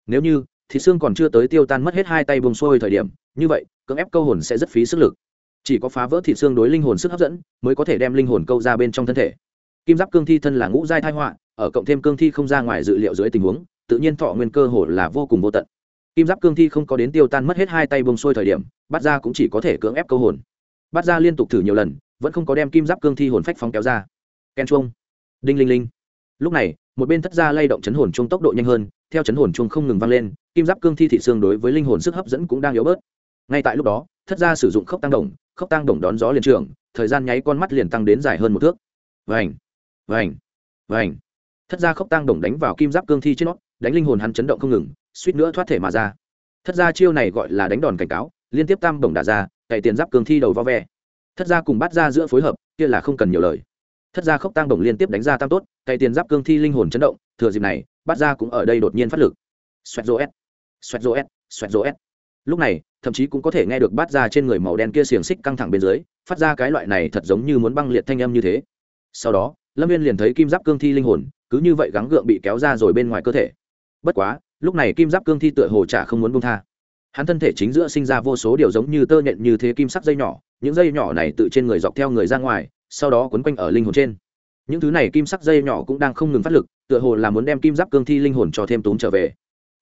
Nếu như, thịt xương còn chưa tới tiêu tan mất hết hai tay bông sôi thời điểm, như vậy, cưỡng ép câu hồn sẽ rất phí sức lực. Chỉ có phá vỡ thịt xương đối linh hồn sức hấp dẫn mới có thể đem linh hồn câu ra bên trong thân thể kim giáp cương thi thân là ngũ giai thai họa, ở cộng thêm cương thi không ra ngoài dự liệu dưới tình huống, tự nhiên thọ nguyên cơ hồ là vô cùng vô tận. Kim giáp cương thi không có đến tiêu tan mất hết hai tay bông sôi thời điểm bắt ra cũng chỉ có thể cưỡng ép câu hồn. Bắt ra liên tục thử nhiều lần, vẫn không có đem kim giáp cương thi hồn phách phóng kéo ra. Ken chuông. Đinh linh linh. Lúc này, một bên thất gia lay động chấn hồn chung tốc độ nhanh hơn, theo chấn hồn chung không ngừng vang lên, kim giáp cương thi thị xương đối với linh hồn sức hấp dẫn cũng đang yếu bớt. Ngay tại lúc đó, thất gia sử dụng khốc tăng đồng, khốc tăng đồng đón gió liền trường, thời gian nháy con mắt liền tăng đến dài hơn một thước. Vành vành vành. Thất gia khốc tăng đồng đánh vào kim giáp cương thi trên nó, đánh linh hồn hắn chấn động không ngừng, suýt nữa thoát thể mà ra. Thất gia chiêu này gọi là đánh đòn cảnh cáo, liên tiếp tam đồng đả ra, cậy tiền giáp cương thi đầu vo ve. Thất gia cùng bắt ra giữa phối hợp, kia là không cần nhiều lời. Thất gia khốc tăng đồng liên tiếp đánh ra tam tốt, cậy tiền giáp cương thi linh hồn chấn động, thừa dịp này bắt ra cũng ở đây đột nhiên phát lực. Xoẹt rô s xoẹt rô s xoẹt rô s lúc này, thậm chí cũng có thể nghe được bắt ra trên người màu đen kia xiềng xích căng thẳng bên dưới, phát ra cái loại này thật giống như muốn băng liệt thanh âm như thế. Sau đó lâm viên liền thấy kim giáp cương thi linh hồn, cứ như vậy gắng gượng bị kéo ra rồi bên ngoài cơ thể. Bất quá, lúc này kim giáp cương thi tựa hồ chả không muốn bông tha. Hắn thân thể chính giữa sinh ra vô số điều giống như tơ nhện như thế kim sắc dây nhỏ, những dây nhỏ này tự trên người dọc theo người ra ngoài, sau đó quấn quanh ở linh hồn trên. Những thứ này kim sắc dây nhỏ cũng đang không ngừng phát lực, tựa hồ là muốn đem kim giáp cương thi linh hồn cho thêm tốn trở về.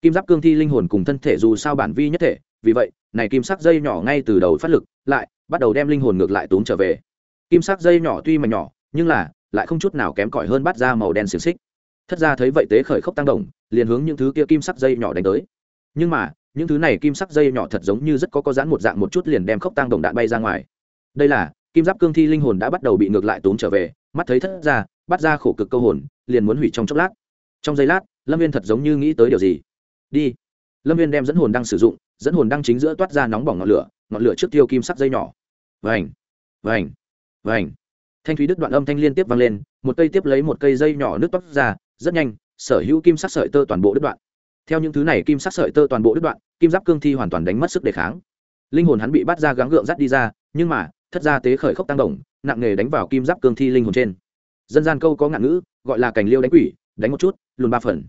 Kim giáp cương thi linh hồn cùng thân thể dù sao bản vi nhất thể, vì vậy, này kim sắc dây nhỏ ngay từ đầu phát lực, lại bắt đầu đem linh hồn ngược lại tốn trở về. Kim sắc dây nhỏ tuy mà nhỏ, nhưng là lại không chút nào kém cỏi hơn Bát ra màu đen xiềng xích. Thất ra thấy vậy tế khởi khốc tăng đồng, liền hướng những thứ kia kim sắc dây nhỏ đánh tới. Nhưng mà, những thứ này kim sắc dây nhỏ thật giống như rất có có dán một dạng một chút liền đem khốc tăng đồng đạn bay ra ngoài. Đây là, kim giáp cương thi linh hồn đã bắt đầu bị ngược lại tốn trở về, mắt thấy thất ra bắt ra khổ cực câu hồn, liền muốn hủy trong chốc lát. Trong giây lát, lâm viên thật giống như nghĩ tới điều gì. Đi. Lâm viên đem dẫn hồn đang sử dụng, dẫn hồn đang chính giữa toát ra nóng bỏng ngọn lửa ngọn lửa trước tiêu kim sắc dây nhỏ. Vành. Vành. Vành thanh thúy đức đoạn âm thanh liên tiếp vang lên, một cây tiếp lấy một cây dây nhỏ nước tóc ra, rất nhanh, sở hữu kim sắc sợi tơ toàn bộ đứt đoạn. Theo những thứ này, kim sắc sợi tơ toàn bộ đứt đoạn, kim giáp cương thi hoàn toàn đánh mất sức đề kháng. Linh hồn hắn bị bắt ra gắng gượng dắt đi ra, nhưng mà, thất gia tế khởi khốc tăng đồng nặng nghề đánh vào kim giáp cương thi linh hồn trên. Dân gian câu có ngạn ngữ, gọi là cảnh liêu đánh quỷ, đánh một chút, lùn ba phần.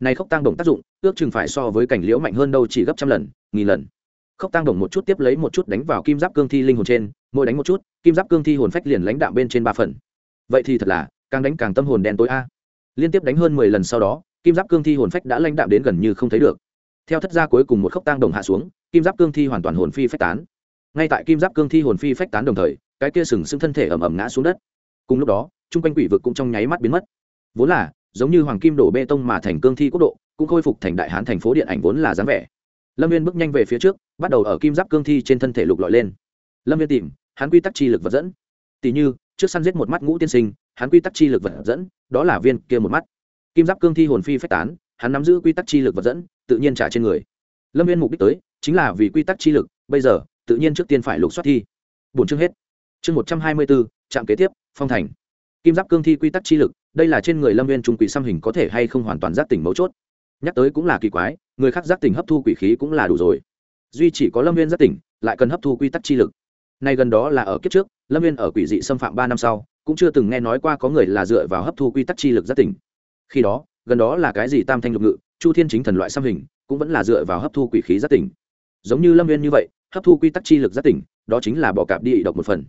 Này khốc tăng đồng tác dụng, ước chừng phải so với cảnh liễu mạnh hơn đâu chỉ gấp trăm lần, nghìn lần. Khốc tăng đồng một chút tiếp lấy một chút đánh vào kim giáp cương thi linh hồn trên mỗi đánh một chút, kim giáp cương thi hồn phách liền lãnh đạo bên trên ba phần. Vậy thì thật là, càng đánh càng tâm hồn đen tối a. Liên tiếp đánh hơn mười lần sau đó, kim giáp cương thi hồn phách đã lãnh đạm đến gần như không thấy được. Theo thất gia cuối cùng một khốc tăng đồng hạ xuống, kim giáp cương thi hoàn toàn hồn phi phách tán. Ngay tại kim giáp cương thi hồn phi phách tán đồng thời, cái kia sừng sững thân thể ẩm ẩm ngã xuống đất. Cùng lúc đó, chung quanh quỷ vực cũng trong nháy mắt biến mất. Vốn là, giống như hoàng kim đổ bê tông mà thành cương thi quốc độ, cũng khôi phục thành đại hán thành phố điện ảnh vốn là dáng vẻ. Lâm viên bước nhanh về phía trước, bắt đầu ở kim giáp cương thi trên thân thể lục lọi lên. Lâm viên tìm hắn quy tắc chi lực vật dẫn. Tỷ như, trước săn giết một mắt ngũ tiên sinh, hắn quy tắc chi lực vật dẫn, đó là viên kia một mắt. Kim giáp cương thi hồn phi phách tán, hắn nắm giữ quy tắc chi lực vật dẫn, tự nhiên trả trên người. Lâm viên mục đích tới, chính là vì quy tắc chi lực, bây giờ, tự nhiên trước tiên phải lục soát thi. Bốn chương hết. Chương một trăm hai mươi bốn, trạm kế tiếp, phong thành. Kim giáp cương thi quy tắc chi lực, đây là trên người lâm viên trung quỷ xăm hình có thể hay không hoàn toàn giác tỉnh mấu chốt. Nhắc tới cũng là kỳ quái, người khác giác tỉnh hấp thu quỷ khí cũng là đủ rồi. Duy chỉ có lâm viên giác tỉnh, lại cần hấp thu quy tắc chi lực nay gần đó là ở kiếp trước, lâm viên ở quỷ dị xâm phạm ba năm sau, cũng chưa từng nghe nói qua có người là dựa vào hấp thu quy tắc chi lực giác tỉnh. Khi đó, gần đó là cái gì tam thanh lục ngự, chu thiên chính thần loại xăm hình, cũng vẫn là dựa vào hấp thu quỷ khí giác tỉnh. Giống như lâm viên như vậy, hấp thu quy tắc chi lực giác tỉnh, đó chính là bỏ cạp đi độc một phần.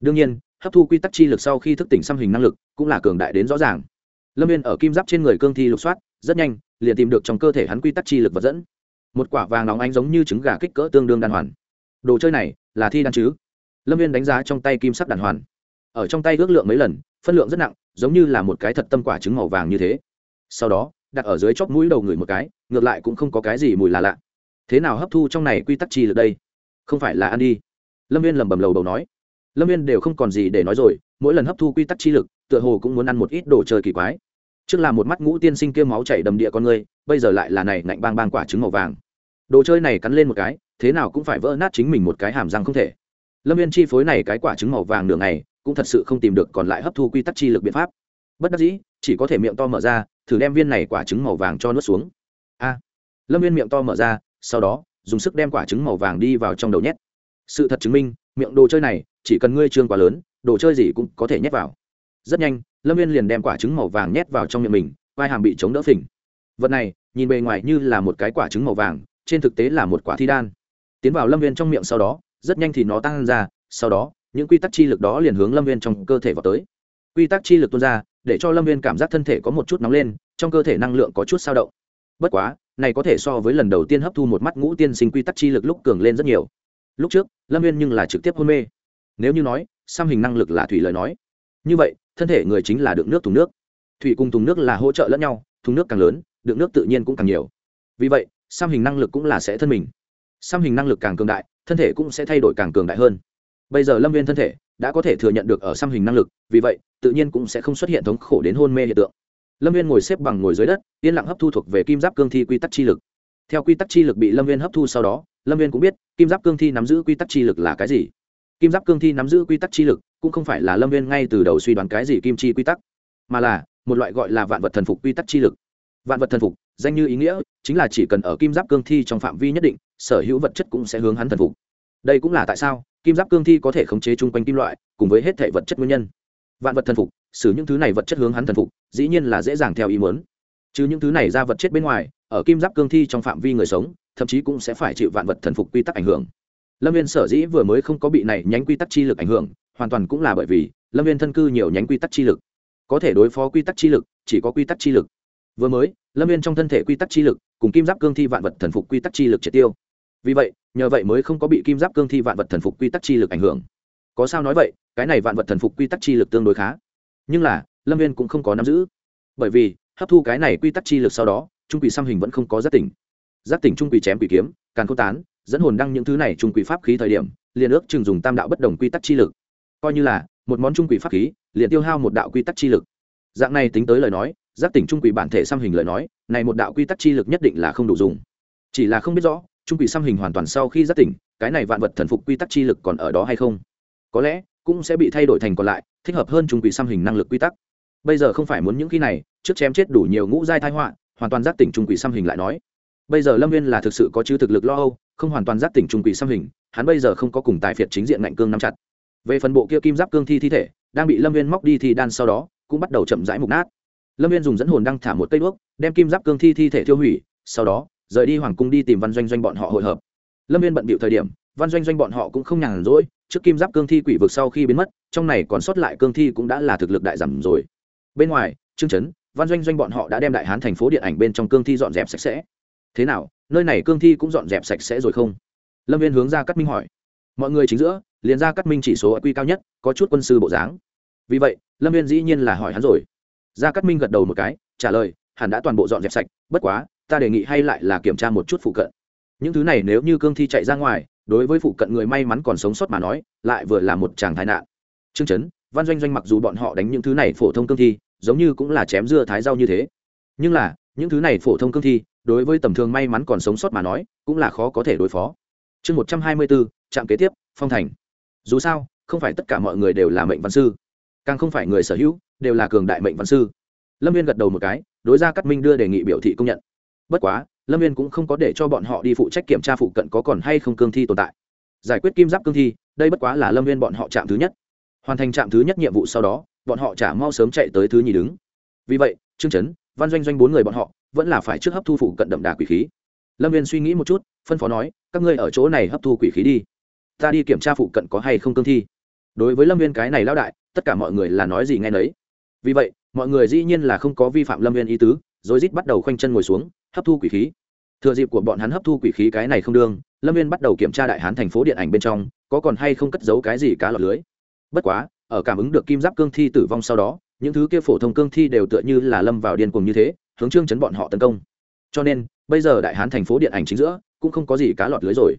Đương nhiên, hấp thu quy tắc chi lực sau khi thức tỉnh xăm hình năng lực, cũng là cường đại đến rõ ràng. Lâm viên ở kim giáp trên người cương thi lục soát, rất nhanh, liền tìm được trong cơ thể hắn quy tắc chi lực vật dẫn. Một quả vàng nóng ánh giống như trứng gà kích cỡ tương đương đan hoàn. Đồ chơi này, là thi đan chứ? Lâm viên đánh giá trong tay kim sắc đàn hoàn. Ở trong tay ước lượng mấy lần, phân lượng rất nặng, giống như là một cái thật tâm quả trứng màu vàng như thế. Sau đó, đặt ở dưới chóp mũi đầu người một cái, ngược lại cũng không có cái gì mùi là lạ. Thế nào hấp thu trong này quy tắc chi lực đây? Không phải là ăn đi. Lâm viên lẩm bẩm lầu đầu nói. Lâm viên đều không còn gì để nói rồi, mỗi lần hấp thu quy tắc chi lực, tựa hồ cũng muốn ăn một ít đồ chơi kỳ quái. Trước là một mắt ngũ tiên sinh kia máu chảy đầm địa con người, bây giờ lại là này ngạnh bang bang quả trứng màu vàng. Đồ chơi này cắn lên một cái, thế nào cũng phải vỡ nát chính mình một cái hàm răng không thể lâm viên chi phối này cái quả trứng màu vàng đường này cũng thật sự không tìm được còn lại hấp thu quy tắc chi lực biện pháp. Bất đắc dĩ, chỉ có thể miệng to mở ra, thử đem viên này quả trứng màu vàng cho nuốt xuống. A! Lâm viên miệng to mở ra, sau đó, dùng sức đem quả trứng màu vàng đi vào trong đầu nhét. Sự thật chứng minh, miệng đồ chơi này, chỉ cần ngươi trương quá lớn, đồ chơi gì cũng có thể nhét vào. Rất nhanh, lâm viên liền đem quả trứng màu vàng nhét vào trong miệng mình, vai hàm bị chống đỡ phình. Vật này, nhìn bề ngoài như là một cái quả trứng màu vàng, trên thực tế là một quả thi đan. Tiến vào lâm viên trong miệng sau đó rất nhanh thì nó tăng ra, sau đó, những quy tắc chi lực đó liền hướng lâm viên trong cơ thể vào tới. Quy tắc chi lực tuôn ra, để cho lâm viên cảm giác thân thể có một chút nóng lên, trong cơ thể năng lượng có chút sao động. Bất quá, này có thể so với lần đầu tiên hấp thu một mắt ngũ tiên sinh quy tắc chi lực lúc cường lên rất nhiều. Lúc trước, lâm viên nhưng là trực tiếp hôn mê. Nếu như nói, xăm hình năng lực là thủy lời nói. Như vậy, thân thể người chính là đựng nước thùng nước. Thủy cùng thùng nước là hỗ trợ lẫn nhau, thùng nước càng lớn, đựng nước tự nhiên cũng càng nhiều. Vì vậy, xăm hình năng lực cũng là sẽ thân mình. Xăm hình năng lực càng cường đại thân thể cũng sẽ thay đổi càng cường đại hơn. Bây giờ lâm viên thân thể đã có thể thừa nhận được ở xăm hình năng lực, vì vậy, tự nhiên cũng sẽ không xuất hiện thống khổ đến hôn mê hiện tượng. Lâm viên ngồi xếp bằng ngồi dưới đất, yên lặng hấp thu thuộc về kim giáp cương thi quy tắc chi lực. Theo quy tắc chi lực bị lâm viên hấp thu sau đó, lâm viên cũng biết, kim giáp cương thi nắm giữ quy tắc chi lực là cái gì. Kim giáp cương thi nắm giữ quy tắc chi lực, cũng không phải là lâm viên ngay từ đầu suy đoán cái gì kim chi quy tắc, mà là một loại gọi là vạn vật thần phục quy tắc chi lực. Vạn vật thần phục, danh như ý nghĩa, chính là chỉ cần ở kim giáp cương thi trong phạm vi nhất định sở hữu vật chất cũng sẽ hướng hắn thần phục. Đây cũng là tại sao kim giáp cương thi có thể khống chế chung quanh kim loại, cùng với hết thể vật chất nguyên nhân. Vạn vật thần phục xử những thứ này vật chất hướng hắn thần phục, dĩ nhiên là dễ dàng theo ý muốn. Chứ những thứ này ra vật chất bên ngoài, ở kim giáp cương thi trong phạm vi người sống, thậm chí cũng sẽ phải chịu vạn vật thần phục quy tắc ảnh hưởng. Lâm viên sở dĩ vừa mới không có bị này nhánh quy tắc chi lực ảnh hưởng, hoàn toàn cũng là bởi vì lâm viên thân cư nhiều nhánh quy tắc chi lực. Có thể đối phó quy tắc chi lực, chỉ có quy tắc chi lực. Vừa mới, lâm viên trong thân thể quy tắc chi lực, cùng kim giáp cương thi vạn vật thần phục quy tắc chi lực triệt tiêu vì vậy, nhờ vậy mới không có bị kim giáp cương thi vạn vật thần phục quy tắc chi lực ảnh hưởng. Có sao nói vậy, cái này vạn vật thần phục quy tắc chi lực tương đối khá. Nhưng là, lâm viên cũng không có nắm giữ. Bởi vì, hấp thu cái này quy tắc chi lực sau đó, trung quỷ xăm hình vẫn không có giác tỉnh. Giác tỉnh trung quỷ chém quỷ kiếm, càn câu tán, dẫn hồn đăng những thứ này trung quỷ pháp khí thời điểm, liền ước chừng dùng tam đạo bất đồng quy tắc chi lực. Coi như là, một món trung quỷ pháp khí, liền tiêu hao một đạo quy tắc chi lực. Dạng này tính tới lời nói, giác tỉnh trung quỷ bản thể xăm hình lời nói, này một đạo quy tắc chi lực nhất định là không đủ dùng. Chỉ là không biết rõ trung quỷ xăm hình hoàn toàn sau khi giác tỉnh, cái này vạn vật thần phục quy tắc chi lực còn ở đó hay không? Có lẽ, cũng sẽ bị thay đổi thành còn lại, thích hợp hơn trung quỷ xăm hình năng lực quy tắc. Bây giờ không phải muốn những khi này, trước chém chết đủ nhiều ngũ giai thái họa, hoàn toàn giác tỉnh trung quỷ xăm hình lại nói. Bây giờ lâm viên là thực sự có chứ thực lực lo âu, không hoàn toàn giác tỉnh trung quỷ xăm hình, hắn bây giờ không có cùng tài phiệt chính diện ngạnh cương nắm chặt. Về phần bộ kia kim giáp cương thi thi thể, đang bị lâm viên móc đi thì đan sau đó, cũng bắt đầu chậm rãi mục nát. Lâm viên dùng dẫn hồn đăng thả một cây đuốc, đem kim giáp cương thi thi thể tiêu hủy, sau đó rời đi hoàng cung đi tìm văn doanh doanh bọn họ hội hợp. Lâm viên bận bịu thời điểm văn doanh doanh bọn họ cũng không nhàn rỗi trước kim giáp cương thi quỷ vực sau khi biến mất trong này còn sót lại cương thi cũng đã là thực lực đại giảm rồi. Bên ngoài trương chấn, văn doanh doanh bọn họ đã đem đại hán thành phố điện ảnh bên trong cương thi dọn dẹp sạch sẽ. Thế nào nơi này cương thi cũng dọn dẹp sạch sẽ rồi không? Lâm viên hướng ra cắt minh hỏi. Mọi người chính giữa liền ra cắt minh chỉ số quy cao nhất có chút quân sư bộ dáng. Vì vậy lâm viên dĩ nhiên là hỏi hắn rồi. Ra cát minh gật đầu một cái trả lời hẳn đã toàn bộ dọn dẹp sạch bất quá ta đề nghị hay lại là kiểm tra một chút phụ cận. Những thứ này nếu như cương thi chạy ra ngoài, đối với phụ cận người may mắn còn sống sót mà nói, lại vừa là một chàng tai nạn. Chương chấn, văn doanh doanh mặc dù bọn họ đánh những thứ này phổ thông cương thi, giống như cũng là chém dưa thái rau như thế. Nhưng là, những thứ này phổ thông cương thi, đối với tầm thường may mắn còn sống sót mà nói, cũng là khó có thể đối phó. Chương một trăm hai mươi bốn, trạm kế tiếp, phong thành. Dù sao, không phải tất cả mọi người đều là mệnh văn sư. Càng không phải người sở hữu, đều là cường đại mệnh văn sư. Lâm viên gật đầu một cái, đối ra cắt minh đưa đề nghị biểu thị công nhận bất quá, lâm viên cũng không có để cho bọn họ đi phụ trách kiểm tra phụ cận có còn hay không cương thi tồn tại. Giải quyết kim giáp cương thi, đây bất quá là lâm viên bọn họ chạm thứ nhất. Hoàn thành trạm thứ nhất nhiệm vụ sau đó, bọn họ chả mau sớm chạy tới thứ nhì đứng. Vì vậy, trương trấn văn doanh doanh bốn người bọn họ vẫn là phải trước hấp thu phụ cận đậm đà quỷ khí. Lâm viên suy nghĩ một chút, phân phó nói, các ngươi ở chỗ này hấp thu quỷ khí đi. Ta đi kiểm tra phụ cận có hay không cương thi. Đối với lâm viên cái này lao đại, tất cả mọi người là nói gì nghe nấy. Vì vậy, mọi người dĩ nhiên là không có vi phạm lâm viên ý tứ, rồi rít bắt đầu khoanh chân ngồi xuống hấp thu quỷ khí. Thừa dịp của bọn hắn hấp thu quỷ khí cái này không đương, lâm viên bắt đầu kiểm tra đại hán thành phố điện ảnh bên trong, có còn hay không cất giấu cái gì cá lọt lưới. Bất quá, ở cảm ứng được kim giáp cương thi tử vong sau đó, những thứ kia phổ thông cương thi đều tựa như là lâm vào điên cuồng như thế, hướng trương chấn bọn họ tấn công. Cho nên, bây giờ đại hán thành phố điện ảnh chính giữa, cũng không có gì cá lọt lưới rồi.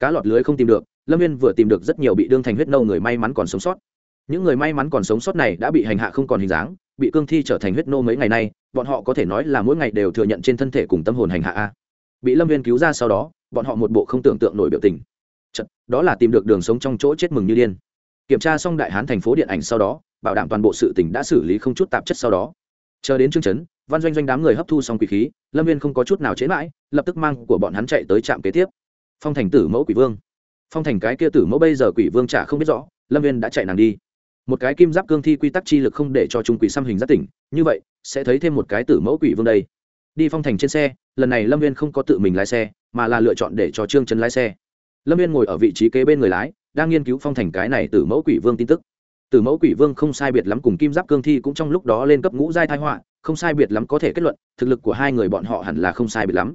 Cá lọt lưới không tìm được, lâm viên vừa tìm được rất nhiều bị đương thành huyết nâu người may mắn còn sống sót. Những người may mắn còn sống sót này đã bị hành hạ không còn hình dáng bị cương thi trở thành huyết nô mấy ngày nay bọn họ có thể nói là mỗi ngày đều thừa nhận trên thân thể cùng tâm hồn hành hạ a. Bị lâm viên cứu ra sau đó bọn họ một bộ không tưởng tượng nổi biểu tình. Chật, đó là tìm được đường sống trong chỗ chết mừng như điên. Kiểm tra xong đại hán thành phố điện ảnh sau đó bảo đảm toàn bộ sự tỉnh đã xử lý không chút tạp chất sau đó. Chờ đến chương chấn văn doanh doanh đám người hấp thu xong quỷ khí lâm viên không có chút nào chế mãi lập tức mang của bọn hắn chạy tới trạm kế tiếp. Phong thành tử mẫu quỷ vương. Phong thành cái kia tử mẫu bây giờ quỷ vương chả không biết rõ lâm viên đã chạy nàng đi một cái kim giáp cương thi quy tắc chi lực không để cho trung quỷ xăm hình giác tỉnh, như vậy, sẽ thấy thêm một cái tử mẫu quỷ vương đây. Đi phong thành trên xe, lần này lâm viên không có tự mình lái xe, mà là lựa chọn để cho trương trấn lái xe. Lâm viên ngồi ở vị trí kế bên người lái, đang nghiên cứu phong thành cái này từ mẫu quỷ vương tin tức. Từ mẫu quỷ vương không sai biệt lắm cùng kim giáp cương thi cũng trong lúc đó lên cấp ngũ giai thái họa, không sai biệt lắm có thể kết luận, thực lực của hai người bọn họ hẳn là không sai biệt lắm.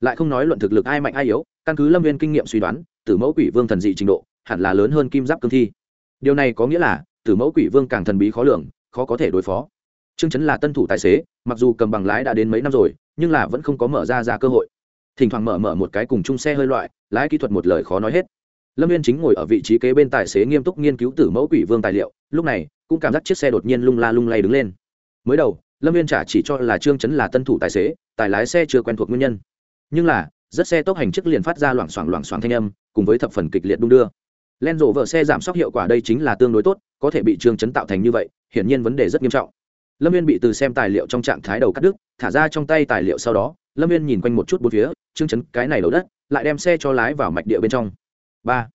Lại không nói luận thực lực ai mạnh ai yếu, căn cứ lâm viên kinh nghiệm suy đoán từ mẫu quỷ vương thần dị trình độ, hẳn là lớn hơn kim giáp cương thi. Điều này có nghĩa là từ mẫu quỷ vương càng thần bí khó lường, khó có thể đối phó. Trương chấn là tân thủ tài xế, mặc dù cầm bằng lái đã đến mấy năm rồi, nhưng là vẫn không có mở ra ra cơ hội. Thỉnh thoảng mở mở một cái cùng chung xe hơi loại, lái kỹ thuật một lời khó nói hết. Lâm viên chính ngồi ở vị trí kế bên tài xế nghiêm túc nghiên cứu tử mẫu quỷ vương tài liệu, lúc này, cũng cảm giác chiếc xe đột nhiên lung la lung lay đứng lên. Mới đầu, lâm viên trả chỉ cho là trương chấn là tân thủ tài xế, tài lái xe chưa quen thuộc nguyên nhân. Nhưng là, rất xe tốc hành chức liền phát ra loảng xoảng loảng xoảng thanh âm, cùng với thập phần kịch liệt đung đưa len rộ vợ xe giảm sốc hiệu quả đây chính là tương đối tốt, có thể bị trương chấn tạo thành như vậy, hiển nhiên vấn đề rất nghiêm trọng. Lâm viên bị từ xem tài liệu trong trạng thái đầu cắt đứt, thả ra trong tay tài liệu sau đó, lâm viên nhìn quanh một chút bốn phía trương chấn cái này đầu đất, lại đem xe cho lái vào mạch địa bên trong. Ba.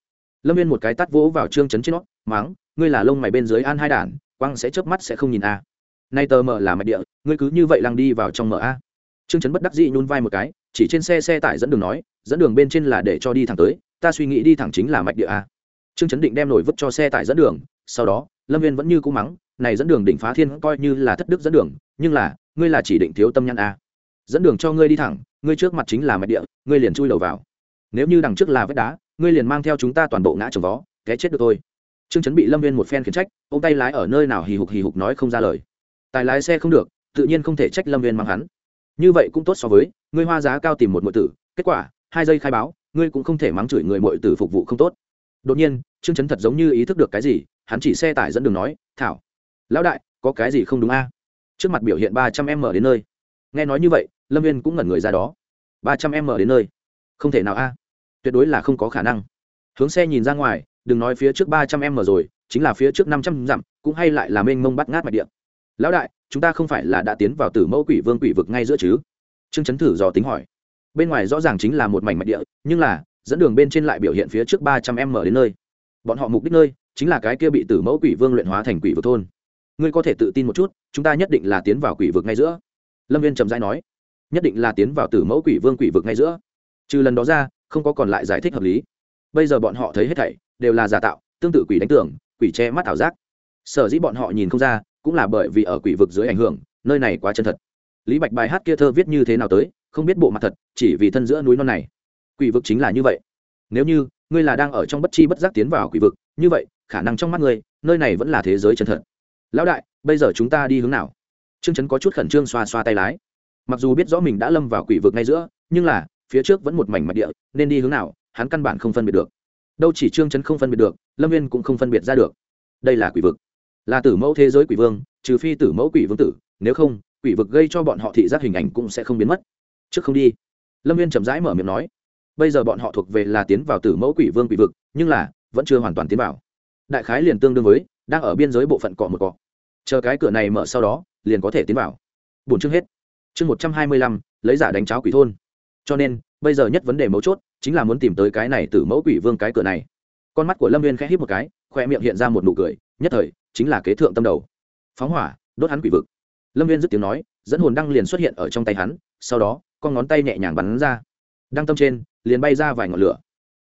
Lâm viên một cái tắt vỗ vào trương chấn trên nó, máng, ngươi là lông mày bên dưới an hai đản, quăng sẽ chớp mắt sẽ không nhìn a. Nay tờ mở là mạch địa, ngươi cứ như vậy lăng đi vào trong mở a. Trương chấn bất đắc dĩ nhún vai một cái, chỉ trên xe xe tải dẫn đường nói, dẫn đường bên trên là để cho đi thẳng tới, ta suy nghĩ đi thẳng chính là mạch địa a trương chấn định đem nổi vứt cho xe tải dẫn đường, sau đó, lâm viên vẫn như cũ mắng, này dẫn đường đỉnh phá thiên coi như là thất đức dẫn đường, nhưng là, ngươi là chỉ định thiếu tâm nhãn a. Dẫn đường cho ngươi đi thẳng, ngươi trước mặt chính là mạch địa, ngươi liền chui đầu vào. Nếu như đằng trước là vách đá, ngươi liền mang theo chúng ta toàn bộ ngã trồng vó cái chết được thôi. Trương chấn bị lâm viên một phen khiển trách ô tay lái ở nơi nào hì hục hì hục nói không ra lời. Tài lái xe không được, tự nhiên không thể trách lâm viên mang hắn. Như vậy cũng tốt so với, ngươi hoa giá cao tìm một mượn tử, kết quả, hai giây khai báo, ngươi cũng không thể mắng chửi người mọi tử phục vụ không tốt đột nhiên, trương chấn thật giống như ý thức được cái gì, hắn chỉ xe tải dẫn đường nói, thảo, lão đại, có cái gì không đúng a? Trước mặt biểu hiện ba trăm m đến nơi. Nghe nói như vậy, lâm viên cũng ngẩn người ra đó. ba trăm m đến nơi. Không thể nào a. Tuyệt đối là không có khả năng. Hướng xe nhìn ra ngoài, đừng nói phía trước ba trăm m rồi, chính là phía trước năm trăm dặm, cũng hay lại là mênh mông bắt ngát mạch điện lão đại, chúng ta không phải là đã tiến vào tử mẫu quỷ vương quỷ vực ngay giữa chứ? Trương chấn thử dò tính hỏi. Bên ngoài rõ ràng chính là một mảnh mạch địa, nhưng là dẫn đường bên trên lại biểu hiện phía trước ba trăm m đến nơi. Bọn họ mục đích nơi chính là cái kia bị tử mẫu quỷ vương luyện hóa thành quỷ vực thôn. Ngươi có thể tự tin một chút, chúng ta nhất định là tiến vào quỷ vực ngay giữa. Lâm viên trầm dai nói, nhất định là tiến vào tử mẫu quỷ vương quỷ vực ngay giữa. Trừ lần đó ra, không có còn lại giải thích hợp lý. Bây giờ bọn họ thấy hết thảy đều là giả tạo, tương tự quỷ đánh tưởng, quỷ che mắt ảo giác. Sở dĩ bọn họ nhìn không ra, cũng là bởi vì ở quỷ vực dưới ảnh hưởng, nơi này quá chân thật. Lý bạch bài hát kia thơ viết như thế nào tới, không biết bộ mặt thật, chỉ vì thân giữa núi non này quỷ vực chính là như vậy. Nếu như, ngươi là đang ở trong bất chi bất giác tiến vào quỷ vực, như vậy, khả năng trong mắt ngươi, nơi này vẫn là thế giới chân thật. Lão đại, bây giờ chúng ta đi hướng nào? Trương chấn có chút khẩn trương xoa xoa tay lái. Mặc dù biết rõ mình đã lâm vào quỷ vực ngay giữa, nhưng là, phía trước vẫn một mảnh mặt địa, nên đi hướng nào, hắn căn bản không phân biệt được. Đâu chỉ trương chấn không phân biệt được, lâm viên cũng không phân biệt ra được. Đây là quỷ vực. Là tử mẫu thế giới quỷ vương, trừ phi tử mẫu quỷ vương tử, nếu không, quỷ vực gây cho bọn họ thị giác hình ảnh cũng sẽ không biến mất. Trước không đi. Lâm viên chậm rãi mở miệng nói bây giờ bọn họ thuộc về là tiến vào tử mẫu quỷ vương quỷ vực, nhưng là vẫn chưa hoàn toàn tiến vào. Đại khái liền tương đương với đang ở biên giới bộ phận cọ một cọ. Chờ cái cửa này mở sau đó, liền có thể tiến vào. Bốn chương hết. Chương một trăm hai mươi lăm, lấy giả đánh cháo quỷ thôn. Cho nên, bây giờ nhất vấn đề mấu chốt chính là muốn tìm tới cái này từ mẫu quỷ vương cái cửa này. Con mắt của lâm viên khẽ hít một cái khoe miệng hiện ra một nụ cười, nhất thời, chính là kế thượng tâm đầu. Phóng hỏa, đốt hắn quỷ vực. Lâm viên dứt tiếng nói, dẫn hồn đăng liền xuất hiện ở trong tay hắn, sau đó, con ngón tay nhẹ nhàng bắn ra. Đăng tâm trên liền bay ra vài ngọn lửa.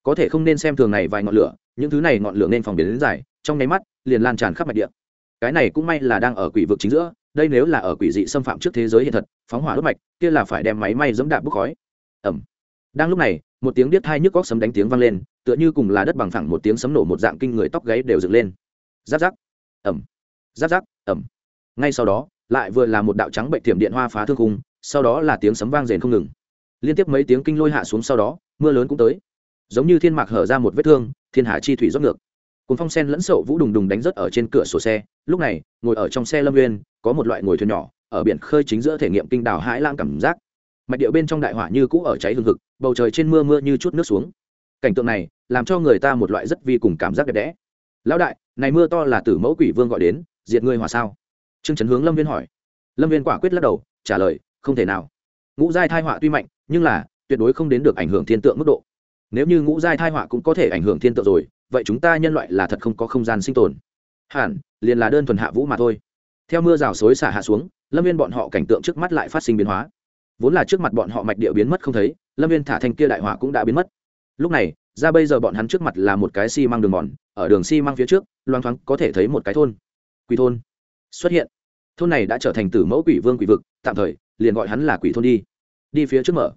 Có thể không nên xem thường này vài ngọn lửa, những thứ này ngọn lửa nên phòng biến đến dài, trong nháy mắt, liền lan tràn khắp mạch địa. Cái này cũng may là đang ở quỷ vực chính giữa, đây nếu là ở quỷ dị xâm phạm trước thế giới hiện thật, phóng hỏa đốt mạch, kia là phải đem máy may dẫm đạp bốc khói. Ẩm đang lúc này, một tiếng điếc thai nhức góc sấm đánh tiếng vang lên, tựa như cùng là đất bằng phẳng một tiếng sấm nổ một dạng kinh người tóc gáy đều dựng lên. Giáp giáp. Ẩm giáp giáp. Ẩm ngay sau đó, lại vừa là một đạo trắng bệnh tiềm điện hoa phá thương khung, sau đó là tiếng sấm vang rền không ngừng. Liên tiếp mấy tiếng kinh lôi hạ xuống sau đó mưa lớn cũng tới. Giống như thiên mạc hở ra một vết thương, thiên hạ chi thủy rót ngược. Cuốn phong sen lẫn sậu vũ đùng đùng đánh rớt ở trên cửa sổ xe, lúc này, ngồi ở trong xe lâm nguyên có một loại ngồi thuyền nhỏ, ở biển khơi chính giữa thể nghiệm kinh đảo hãi lang cảm giác. Mạch điệu bên trong đại hỏa như cũ ở cháy hương thực bầu trời trên mưa mưa như chút nước xuống. Cảnh tượng này, làm cho người ta một loại rất vi cùng cảm giác đẹp đẽ. Lão đại, này mưa to là tử mẫu quỷ vương gọi đến, diệt ngươi hòa sao? Trương trấn hướng lâm viên hỏi. Lâm viên quả quyết lắc đầu, trả lời, không thể nào. Ngũ giai thai họa tuy mạnh, nhưng là tuyệt đối không đến được ảnh hưởng thiên tượng mức độ. Nếu như ngũ giai thai họa cũng có thể ảnh hưởng thiên tượng rồi, vậy chúng ta nhân loại là thật không có không gian sinh tồn. Hẳn, liền là đơn thuần hạ vũ mà thôi. Theo mưa rào xối xả hạ xuống, lâm viên bọn họ cảnh tượng trước mắt lại phát sinh biến hóa. Vốn là trước mặt bọn họ mạch địa biến mất không thấy, lâm viên thả thanh kia đại họa cũng đã biến mất. Lúc này, ra bây giờ bọn hắn trước mặt là một cái xi măng đường mòn, ở đường xi măng phía trước, loang thoáng có thể thấy một cái thôn. Quỷ thôn xuất hiện. Thôn này đã trở thành tử mẫu quỷ vương quỷ vực, tạm thời liền gọi hắn là quỷ thôn đi. Đi phía trước mở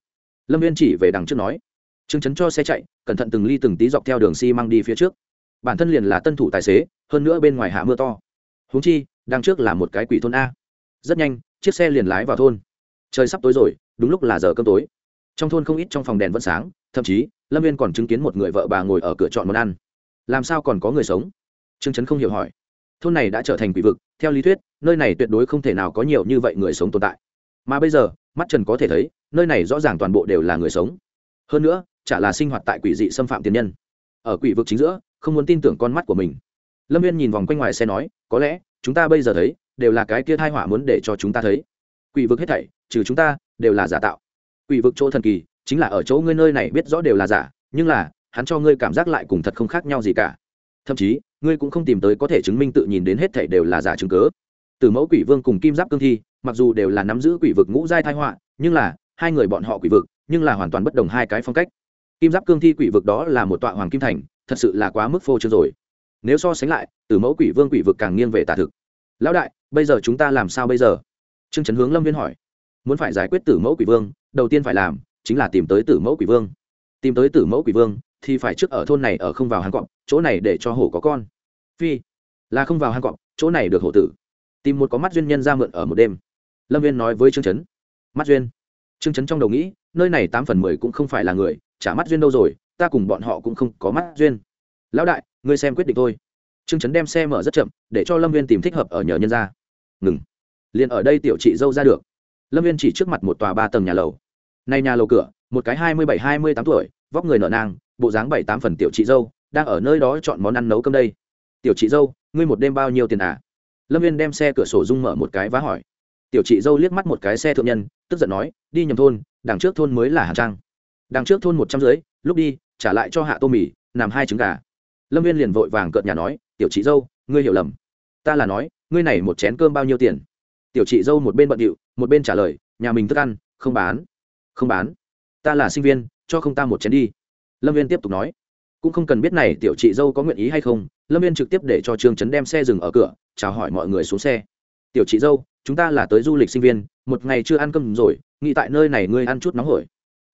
lâm viên chỉ về đằng trước nói chứng chấn cho xe chạy, cẩn thận từng ly từng tí dọc theo đường xi đi phía trước. Bản thân liền là tân thủ tài xế, hơn nữa bên ngoài hạ mưa to. Húng chi, đằng trước là một cái quỷ thôn a. Rất nhanh, chiếc xe liền lái vào thôn. Trời sắp tối rồi, đúng lúc là giờ cơm tối. Trong thôn không ít trong phòng đèn vẫn sáng, thậm chí, lâm viên còn chứng kiến một người vợ bà ngồi ở cửa chọn món ăn. Làm sao còn có người sống? Trương trấn không hiểu hỏi. Thôn này đã trở thành quỷ vực, theo lý thuyết, nơi này tuyệt đối không thể nào có nhiều như vậy người sống tồn tại mà bây giờ, mắt trần có thể thấy, nơi này rõ ràng toàn bộ đều là người sống. Hơn nữa, chả là sinh hoạt tại quỷ dị xâm phạm tiền nhân. Ở quỷ vực chính giữa, không muốn tin tưởng con mắt của mình. Lâm viên nhìn vòng quanh ngoài xe nói, có lẽ, chúng ta bây giờ thấy, đều là cái kia thai họa muốn để cho chúng ta thấy. Quỷ vực hết thảy, trừ chúng ta, đều là giả tạo. Quỷ vực chỗ thần kỳ, chính là ở chỗ ngươi nơi này biết rõ đều là giả, nhưng là, hắn cho ngươi cảm giác lại cùng thật không khác nhau gì cả. Thậm chí, ngươi cũng không tìm tới có thể chứng minh tự nhìn đến hết thảy đều là giả chứng cớ từ mẫu quỷ vương cùng kim giáp cương thi mặc dù đều là nắm giữ quỷ vực ngũ giai thai họa, nhưng là, hai người bọn họ quỷ vực, nhưng là hoàn toàn bất đồng hai cái phong cách. Kim giáp cương thi quỷ vực đó là một tọa hoàng kim thành, thật sự là quá mức phô trương rồi. Nếu so sánh lại từ mẫu quỷ vương quỷ vực càng nghiêng về tà thực. Lão đại, bây giờ chúng ta làm sao bây giờ? Trương trấn hướng lâm viên hỏi. Muốn phải giải quyết tử mẫu quỷ vương, đầu tiên phải làm chính là tìm tới tử mẫu quỷ vương. Tìm tới tử mẫu quỷ vương thì phải trước ở thôn này ở không vào hang cọp, chỗ này để cho hổ có con. Phi. Là không vào hang cọp, chỗ này được hổ tử. Tìm một có mắt duyên nhân ra mượn ở một đêm lâm viên nói với trương trấn mắt duyên. Trương trấn trong đầu nghĩ, nơi này tám phần mười cũng không phải là người trả mắt duyên đâu rồi, ta cùng bọn họ cũng không có mắt duyên. Lão đại, ngươi xem quyết định thôi. Trương trấn đem xe mở rất chậm, để cho lâm viên tìm thích hợp ở nhờ nhân ra. Ngừng. Liền ở đây tiểu chị dâu ra được. Lâm viên chỉ trước mặt một tòa ba tầng nhà lầu. Nay nhà lầu cửa, một cái hai mươi bảy, hai mươi tám tuổi, vóc người nở nang, bộ dáng bảy, tám phần tiểu chị dâu, đang ở nơi đó chọn món ăn nấu cơm đây. Tiểu chị dâu, ngươi một đêm bao nhiêu tiền à? Lâm viên đem xe cửa sổ rung mở một cái vá hỏi tiểu chị dâu liếc mắt một cái xe thượng nhân, tức giận nói, đi nhầm thôn, đằng trước thôn mới là hàng trang. Đằng trước thôn một trăm dưới lúc đi, trả lại cho hạ tô mì làm hai trứng gà. Lâm viên liền vội vàng cợt nhà nói, tiểu chị dâu, ngươi hiểu lầm. Ta là nói, ngươi này một chén cơm bao nhiêu tiền? Tiểu chị dâu một bên bận điệu, một bên trả lời, nhà mình thức ăn, không bán không bán. Ta là sinh viên, cho không ta một chén đi. Lâm viên tiếp tục nói, cũng không cần biết này tiểu chị dâu có nguyện ý hay không. Lâm viên trực tiếp để cho trương trấn đem xe dừng ở cửa, chào hỏi mọi người xuống xe. Tiểu chị dâu chúng ta là tới du lịch sinh viên, một ngày chưa ăn cơm rồi, nghĩ tại nơi này ngươi ăn chút nóng hổi.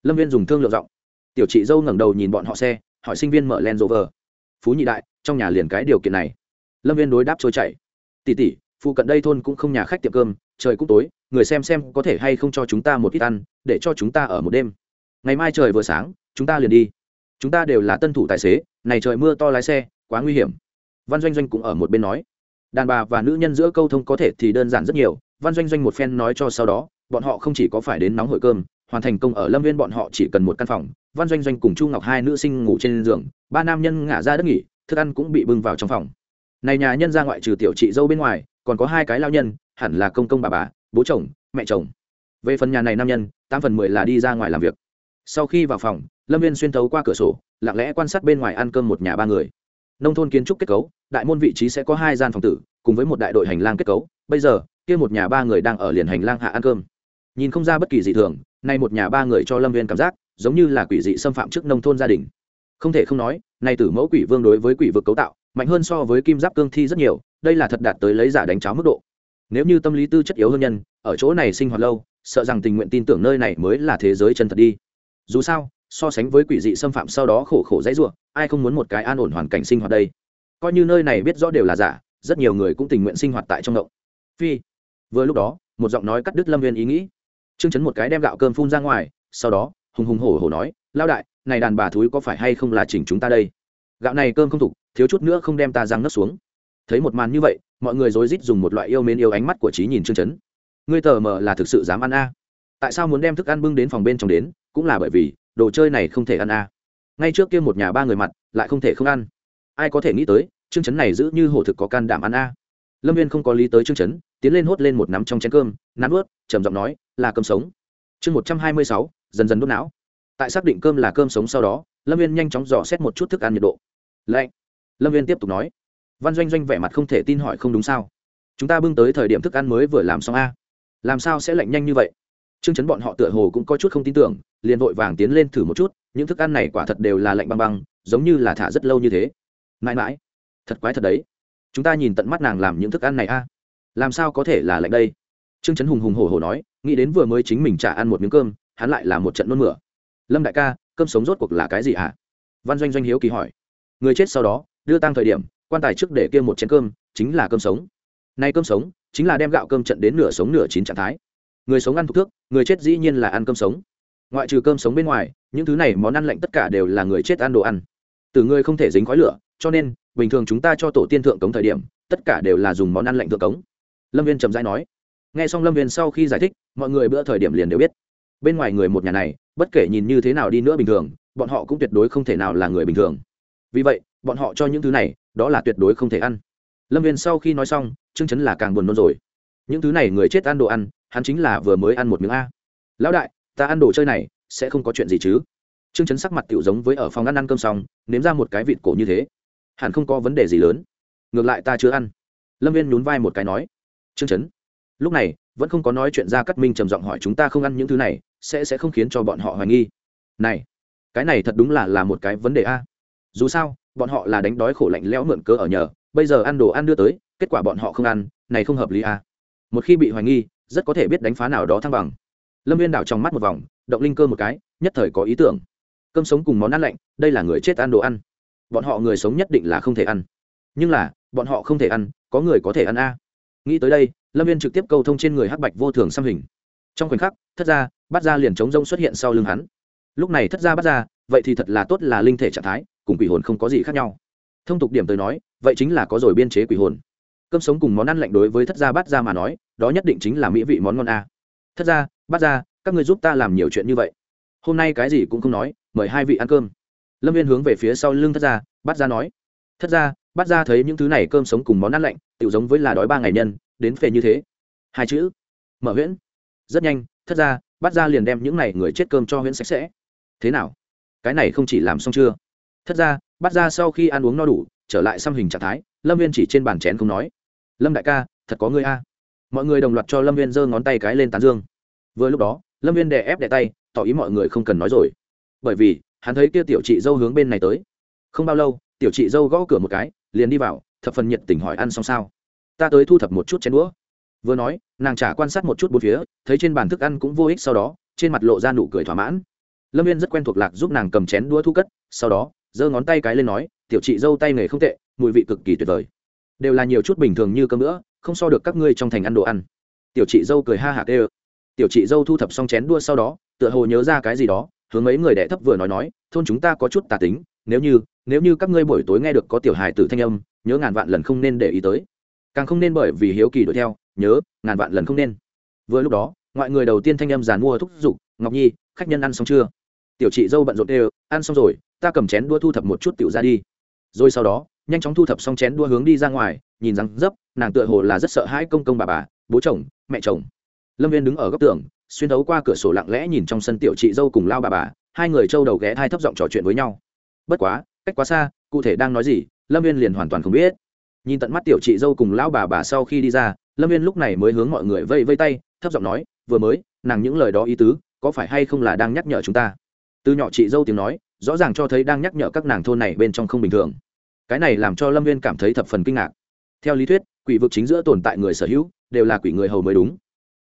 Lâm viên dùng thương lượng giọng. Tiểu chị dâu ngẩng đầu nhìn bọn họ xe, hỏi sinh viên mở len vờ. phú nhị đại, trong nhà liền cái điều kiện này. Lâm viên đối đáp trôi chảy. Tỉ tỉ phụ cận đây thôn cũng không nhà khách tiệm cơm, trời cũng tối, người xem xem có thể hay không cho chúng ta một ít ăn, để cho chúng ta ở một đêm. Ngày mai trời vừa sáng, chúng ta liền đi. Chúng ta đều là tân thủ tài xế, này trời mưa to lái xe, quá nguy hiểm. Văn doanh doanh cũng ở một bên nói đàn bà và nữ nhân giữa câu thông có thể thì đơn giản rất nhiều. Văn doanh doanh một phen nói cho sau đó, bọn họ không chỉ có phải đến nóng hội cơm, hoàn thành công ở lâm viên bọn họ chỉ cần một căn phòng. Văn doanh doanh cùng chu ngọc hai nữ sinh ngủ trên giường, ba nam nhân ngả ra đất nghỉ, thức ăn cũng bị bưng vào trong phòng. Này nhà nhân ra ngoại trừ tiểu chị dâu bên ngoài, còn có hai cái lao nhân, hẳn là công công bà bà, bố chồng, mẹ chồng. Về phần nhà này nam nhân, tám phần mười là đi ra ngoài làm việc. Sau khi vào phòng, lâm viên xuyên thấu qua cửa sổ, lặng lẽ quan sát bên ngoài ăn cơm một nhà ba người nông thôn kiến trúc kết cấu, đại môn vị trí sẽ có hai gian phòng tử, cùng với một đại đội hành lang kết cấu. Bây giờ, kia một nhà ba người đang ở liền hành lang hạ ăn cơm. Nhìn không ra bất kỳ gì thường, nay một nhà ba người cho lâm viên cảm giác, giống như là quỷ dị xâm phạm trước nông thôn gia đình. Không thể không nói, nay tử mẫu quỷ vương đối với quỷ vực cấu tạo, mạnh hơn so với kim giáp cương thi rất nhiều, đây là thật đạt tới lấy giả đánh cháo mức độ. Nếu như tâm lý tư chất yếu hơn nhân, ở chỗ này sinh hoạt lâu, sợ rằng tình nguyện tin tưởng nơi này mới là thế giới chân thật đi. Dù sao so sánh với quỷ dị xâm phạm sau đó khổ khổ dãy ruộng ai không muốn một cái an ổn hoàn cảnh sinh hoạt đây? Coi như nơi này biết rõ đều là giả, rất nhiều người cũng tình nguyện sinh hoạt tại trong động. Phi. Vừa lúc đó, một giọng nói cắt đứt lâm viên ý nghĩ. Chương chấn một cái đem gạo cơm phun ra ngoài, sau đó, hùng hùng hổ hổ nói lao đại, này đàn bà thúi có phải hay không là chỉnh chúng ta đây? Gạo này cơm không thục, thiếu chút nữa không đem ta răng nấc xuống. Thấy một màn như vậy, mọi người rối rít dùng một loại yêu mến yêu ánh mắt của trí nhìn chương chấn. Ngươi tờ mờ là thực sự dám ăn a? Tại sao muốn đem thức ăn bưng đến phòng bên trong đến, cũng là bởi vì đồ chơi này không thể ăn a ngay trước kia một nhà ba người mặt, lại không thể không ăn. Ai có thể nghĩ tới, chương chấn này giữ như hổ thực có can đảm ăn a lâm viên không có lý tới chương chấn, tiến lên hốt lên một nắm trong chén cơm, nắn ướt trầm giọng nói, là cơm sống. Chương một trăm hai mươi sáu, dần dần đốt não. Tại xác định cơm là cơm sống sau đó, lâm viên nhanh chóng dò xét một chút thức ăn nhiệt độ. Lạnh. Lâm viên tiếp tục nói, văn doanh doanh vẻ mặt không thể tin hỏi không đúng sao? Chúng ta bưng tới thời điểm thức ăn mới vừa làm xong a làm sao sẽ lạnh nhanh như vậy? Trương chấn bọn họ tựa hồ cũng có chút không tin tưởng, liền vội vàng tiến lên thử một chút, những thức ăn này quả thật đều là lạnh băng băng, giống như là thả rất lâu như thế. Mãi mãi, thật quái thật đấy. Chúng ta nhìn tận mắt nàng làm những thức ăn này a. Làm sao có thể là lạnh đây? Trương trấn hùng hùng hổ hổ nói, nghĩ đến vừa mới chính mình trả ăn một miếng cơm, hắn lại là một trận nôn mửa. Lâm đại ca, cơm sống rốt cuộc là cái gì à? văn doanh doanh hiếu kỳ hỏi. Người chết sau đó, đưa tang thời điểm, quan tài trước để kia một chén cơm, chính là cơm sống. Nay cơm sống, chính là đem gạo cơm trận đến nửa sống nửa chín trạng thái người sống ăn thuộc thước, người chết dĩ nhiên là ăn cơm sống. Ngoại trừ cơm sống bên ngoài, những thứ này món ăn lạnh tất cả đều là người chết ăn đồ ăn. Từ người không thể dính khói lửa, cho nên, bình thường chúng ta cho tổ tiên thượng cống thời điểm, tất cả đều là dùng món ăn lạnh thượng cống. Lâm viên trầm dai nói. N g h e xong lâm viên sau khi giải thích, mọi người bữa thời điểm liền đều biết. Bên ngoài người một nhà này, bất kể nhìn như thế nào đi nữa bình thường, bọn họ cũng tuyệt đối không thể nào là người bình thường. Vì vậy, bọn họ cho những thứ này, đó là tuyệt đối không thể ăn. Lâm viên sau khi nói xong chương chấn là càng buồn nôn rồi. Những thứ này người chết ăn đồ ăn hắn chính là vừa mới ăn một miếng a. Lão đại, ta ăn đồ chơi này, sẽ không có chuyện gì chứ? Chương chấn sắc mặt tiểu giống với ở phòng ăn ăn cơm xong, nếm ra một cái vịt cổ như thế. Hẳn không có vấn đề gì lớn. Ngược lại ta chưa ăn. Lâm viên nhún vai một cái nói. Chương chấn, lúc này, vẫn không có nói chuyện ra cắt minh trầm giọng hỏi chúng ta không ăn những thứ này, sẽ sẽ không khiến cho bọn họ hoài nghi. Này, cái này thật đúng là là một cái vấn đề a. Dù sao, bọn họ là đánh đói khổ lạnh lẽo mượn cớ ở nhờ, bây giờ ăn đồ ăn đưa tới, kết quả bọn họ không ăn, này không hợp lý a. Một khi bị hoài nghi rất có thể biết đánh phá nào đó thăng bằng. Lâm viên đảo trong mắt một vòng, động linh cơ một cái, nhất thời có ý tưởng. Cơm sống cùng món ăn lạnh, đây là người chết ăn đồ ăn. Bọn họ người sống nhất định là không thể ăn. Nhưng là, bọn họ không thể ăn, có người có thể ăn a. Nghĩ tới đây, lâm viên trực tiếp câu thông trên người hắc bạch vô thường xăm hình. Trong khoảnh khắc, thất Gia bắt ra liền chống rông xuất hiện sau lưng hắn. Lúc này thất Gia bắt ra vậy thì thật là tốt là linh thể trạng thái, cùng quỷ hồn không có gì khác nhau. Thông tục điểm tới nói, vậy chính là có rồi biên chế quỷ hồn cơm sống cùng món ăn lạnh đối với thất gia bát gia mà nói, đó nhất định chính là mỹ vị món ngon a. Thất gia, bát gia, các người giúp ta làm nhiều chuyện như vậy. Hôm nay cái gì cũng không nói, mời hai vị ăn cơm. Lâm viên hướng về phía sau lưng thất gia, bát gia nói. Thất gia, bát gia thấy những thứ này cơm sống cùng món ăn lạnh tự giống với là đói ba ngày nhân, đến phê như thế. Hai chữ, mở huyễn. Rất nhanh, thất gia, bát gia liền đem những này người chết cơm cho huyễn sạch sẽ. Thế nào? Cái này không chỉ làm xong chưa? Thất gia, bát gia sau khi ăn uống no đủ, trở lại xăm hình trạng thái, lâm viên chỉ trên bàn chén không nói lâm đại ca, thật có người a. Mọi người đồng loạt cho lâm viên giơ ngón tay cái lên tán dương. Vừa lúc đó, lâm viên đè ép đè tay, tỏ ý mọi người không cần nói rồi. Bởi vì, hắn thấy kia tiểu chị dâu hướng bên này tới. Không bao lâu, tiểu chị dâu gõ cửa một cái, liền đi vào, thập phần nhiệt tình hỏi ăn xong sao. Ta tới thu thập một chút chén đũa. Vừa nói, nàng trả quan sát một chút bốn phía, thấy trên bàn thức ăn cũng vô ích sau đó, trên mặt lộ ra nụ cười thỏa mãn. Lâm viên rất quen thuộc lạc giúp nàng cầm chén đũa thu cất, sau đó, giơ ngón tay cái lên nói, tiểu chị dâu tay nghề không tệ, mùi vị cực kỳ tuyệt vời đều là nhiều chút bình thường như cơm nữa không so được các ngươi trong thành ăn đồ ăn. Tiểu chị dâu cười ha hả tê tiểu chị dâu thu thập xong chén đua sau đó, tựa hồ nhớ ra cái gì đó, hướng mấy người đệ thấp vừa nói nói, thôn chúng ta có chút tà tính, nếu như nếu như các ngươi buổi tối nghe được có tiểu hài tử thanh âm, nhớ ngàn vạn lần không nên để ý tới. Càng không nên bởi vì hiếu kỳ đuổi theo, nhớ, ngàn vạn lần không nên. Vừa lúc đó, ngoại người đầu tiên thanh âm giàn mua thúc giục, ngọc nhi, khách nhân ăn xong chưa? Tiểu chị dâu bận rộn đều ăn xong rồi, ta cầm chén đua thu thập một chút tiểu ra đi. Rồi sau đó nhanh chóng thu thập xong chén đua hướng đi ra ngoài, nhìn rằng dấp, nàng tựa hồ là rất sợ hãi công công bà bà, bố chồng, mẹ chồng. Lâm viên đứng ở góc tường, xuyên thấu qua cửa sổ lặng lẽ nhìn trong sân tiểu chị dâu cùng lao bà bà, hai người trâu đầu ghé thai thấp giọng trò chuyện với nhau. Bất quá, cách quá xa, cụ thể đang nói gì, lâm viên liền hoàn toàn không biết. Nhìn tận mắt tiểu chị dâu cùng lao bà bà sau khi đi ra, lâm viên lúc này mới hướng mọi người vây vây tay, thấp giọng nói, vừa mới, nàng những lời đó ý tứ, có phải hay không là đang nhắc nhở chúng ta? Từ nhỏ chị dâu tiếng nói, rõ ràng cho thấy đang nhắc nhở các nàng thôn này bên trong không bình thường cái này làm cho lâm viên cảm thấy thập phần kinh ngạc. Theo lý thuyết, quỷ vực chính giữa tồn tại người sở hữu, đều là quỷ người hầu mới đúng.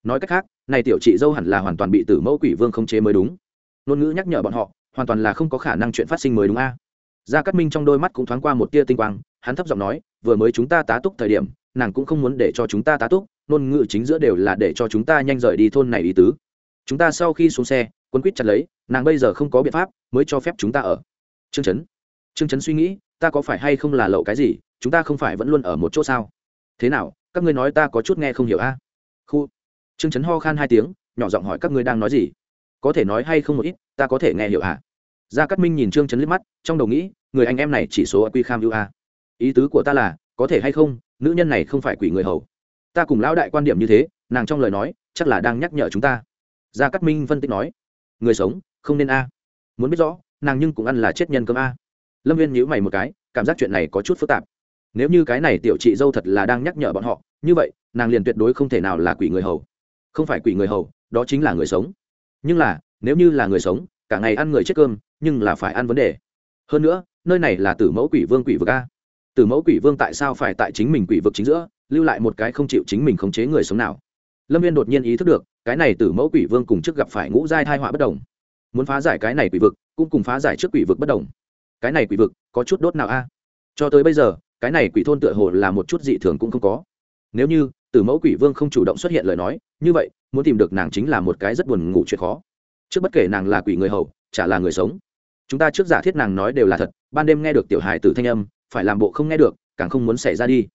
Nói cách khác, này tiểu chị dâu hẳn là hoàn toàn bị tử mẫu quỷ vương không chế mới đúng. Ngôn ngữ nhắc nhở bọn họ, hoàn toàn là không có khả năng chuyện phát sinh mới đúng a. Gia cát minh trong đôi mắt cũng thoáng qua một tia tinh quang, hắn thấp giọng nói, vừa mới chúng ta tá túc thời điểm, nàng cũng không muốn để cho chúng ta tá túc, ngôn ngữ chính giữa đều là để cho chúng ta nhanh rời đi thôn này ý tứ. Chúng ta sau khi xuống xe quân quýt chặt lấy, nàng bây giờ không có biện pháp mới cho phép chúng ta ở. Trương trấn trương trấn suy nghĩ ta có phải hay không là lậu cái gì, chúng ta không phải vẫn luôn ở một chỗ sao? Thế nào, các ngươi nói ta có chút nghe không hiểu a? Khu. Trương chấn ho khan hai tiếng, nhỏ giọng hỏi các ngươi đang nói gì? Có thể nói hay không một ít, ta có thể nghe hiểu à gia cát minh nhìn trương chấn liếc mắt, trong đầu nghĩ, người anh em này chỉ số quy kham ưu a. Ý tứ của ta là, có thể hay không, nữ nhân này không phải quỷ người hầu. Ta cùng lão đại quan điểm như thế, nàng trong lời nói, chắc là đang nhắc nhở chúng ta. Gia cát minh phân tích nói, người sống, không nên a. Muốn biết rõ, nàng nhưng cũng ăn là chết nhân cơm a lâm viên nhíu mày một cái, cảm giác chuyện này có chút phức tạp. Nếu như cái này tiểu chị dâu thật là đang nhắc nhở bọn họ, như vậy, nàng liền tuyệt đối không thể nào là quỷ người hầu. Không phải quỷ người hầu, đó chính là người sống. Nhưng là, nếu như là người sống, cả ngày ăn người chết cơm, nhưng là phải ăn vấn đề. Hơn nữa, nơi này là tử mẫu quỷ vương quỷ vực a. Tử mẫu quỷ vương tại sao phải tại chính mình quỷ vực chính giữa, lưu lại một cái không chịu chính mình khống chế người sống nào? Lâm viên đột nhiên ý thức được, cái này tử mẫu quỷ vương cùng trước gặp phải ngũ giai thai họa bất đồng. Muốn phá giải cái này quỷ vực, cũng cùng phá giải trước quỷ vực bất đồng cái này quỷ vực có chút đốt nào a? Cho tới bây giờ, cái này quỷ thôn tựa hồ là một chút dị thường cũng không có. Nếu như tử mẫu quỷ vương không chủ động xuất hiện lời nói, như vậy, muốn tìm được nàng chính là một cái rất buồn ngủ chuyện khó. Trước bất kể nàng là quỷ người hầu, chả là người sống. Chúng ta trước giả thiết nàng nói đều là thật, ban đêm nghe được tiểu hài tử thanh âm, phải làm bộ không nghe được, càng không muốn xảy ra đi.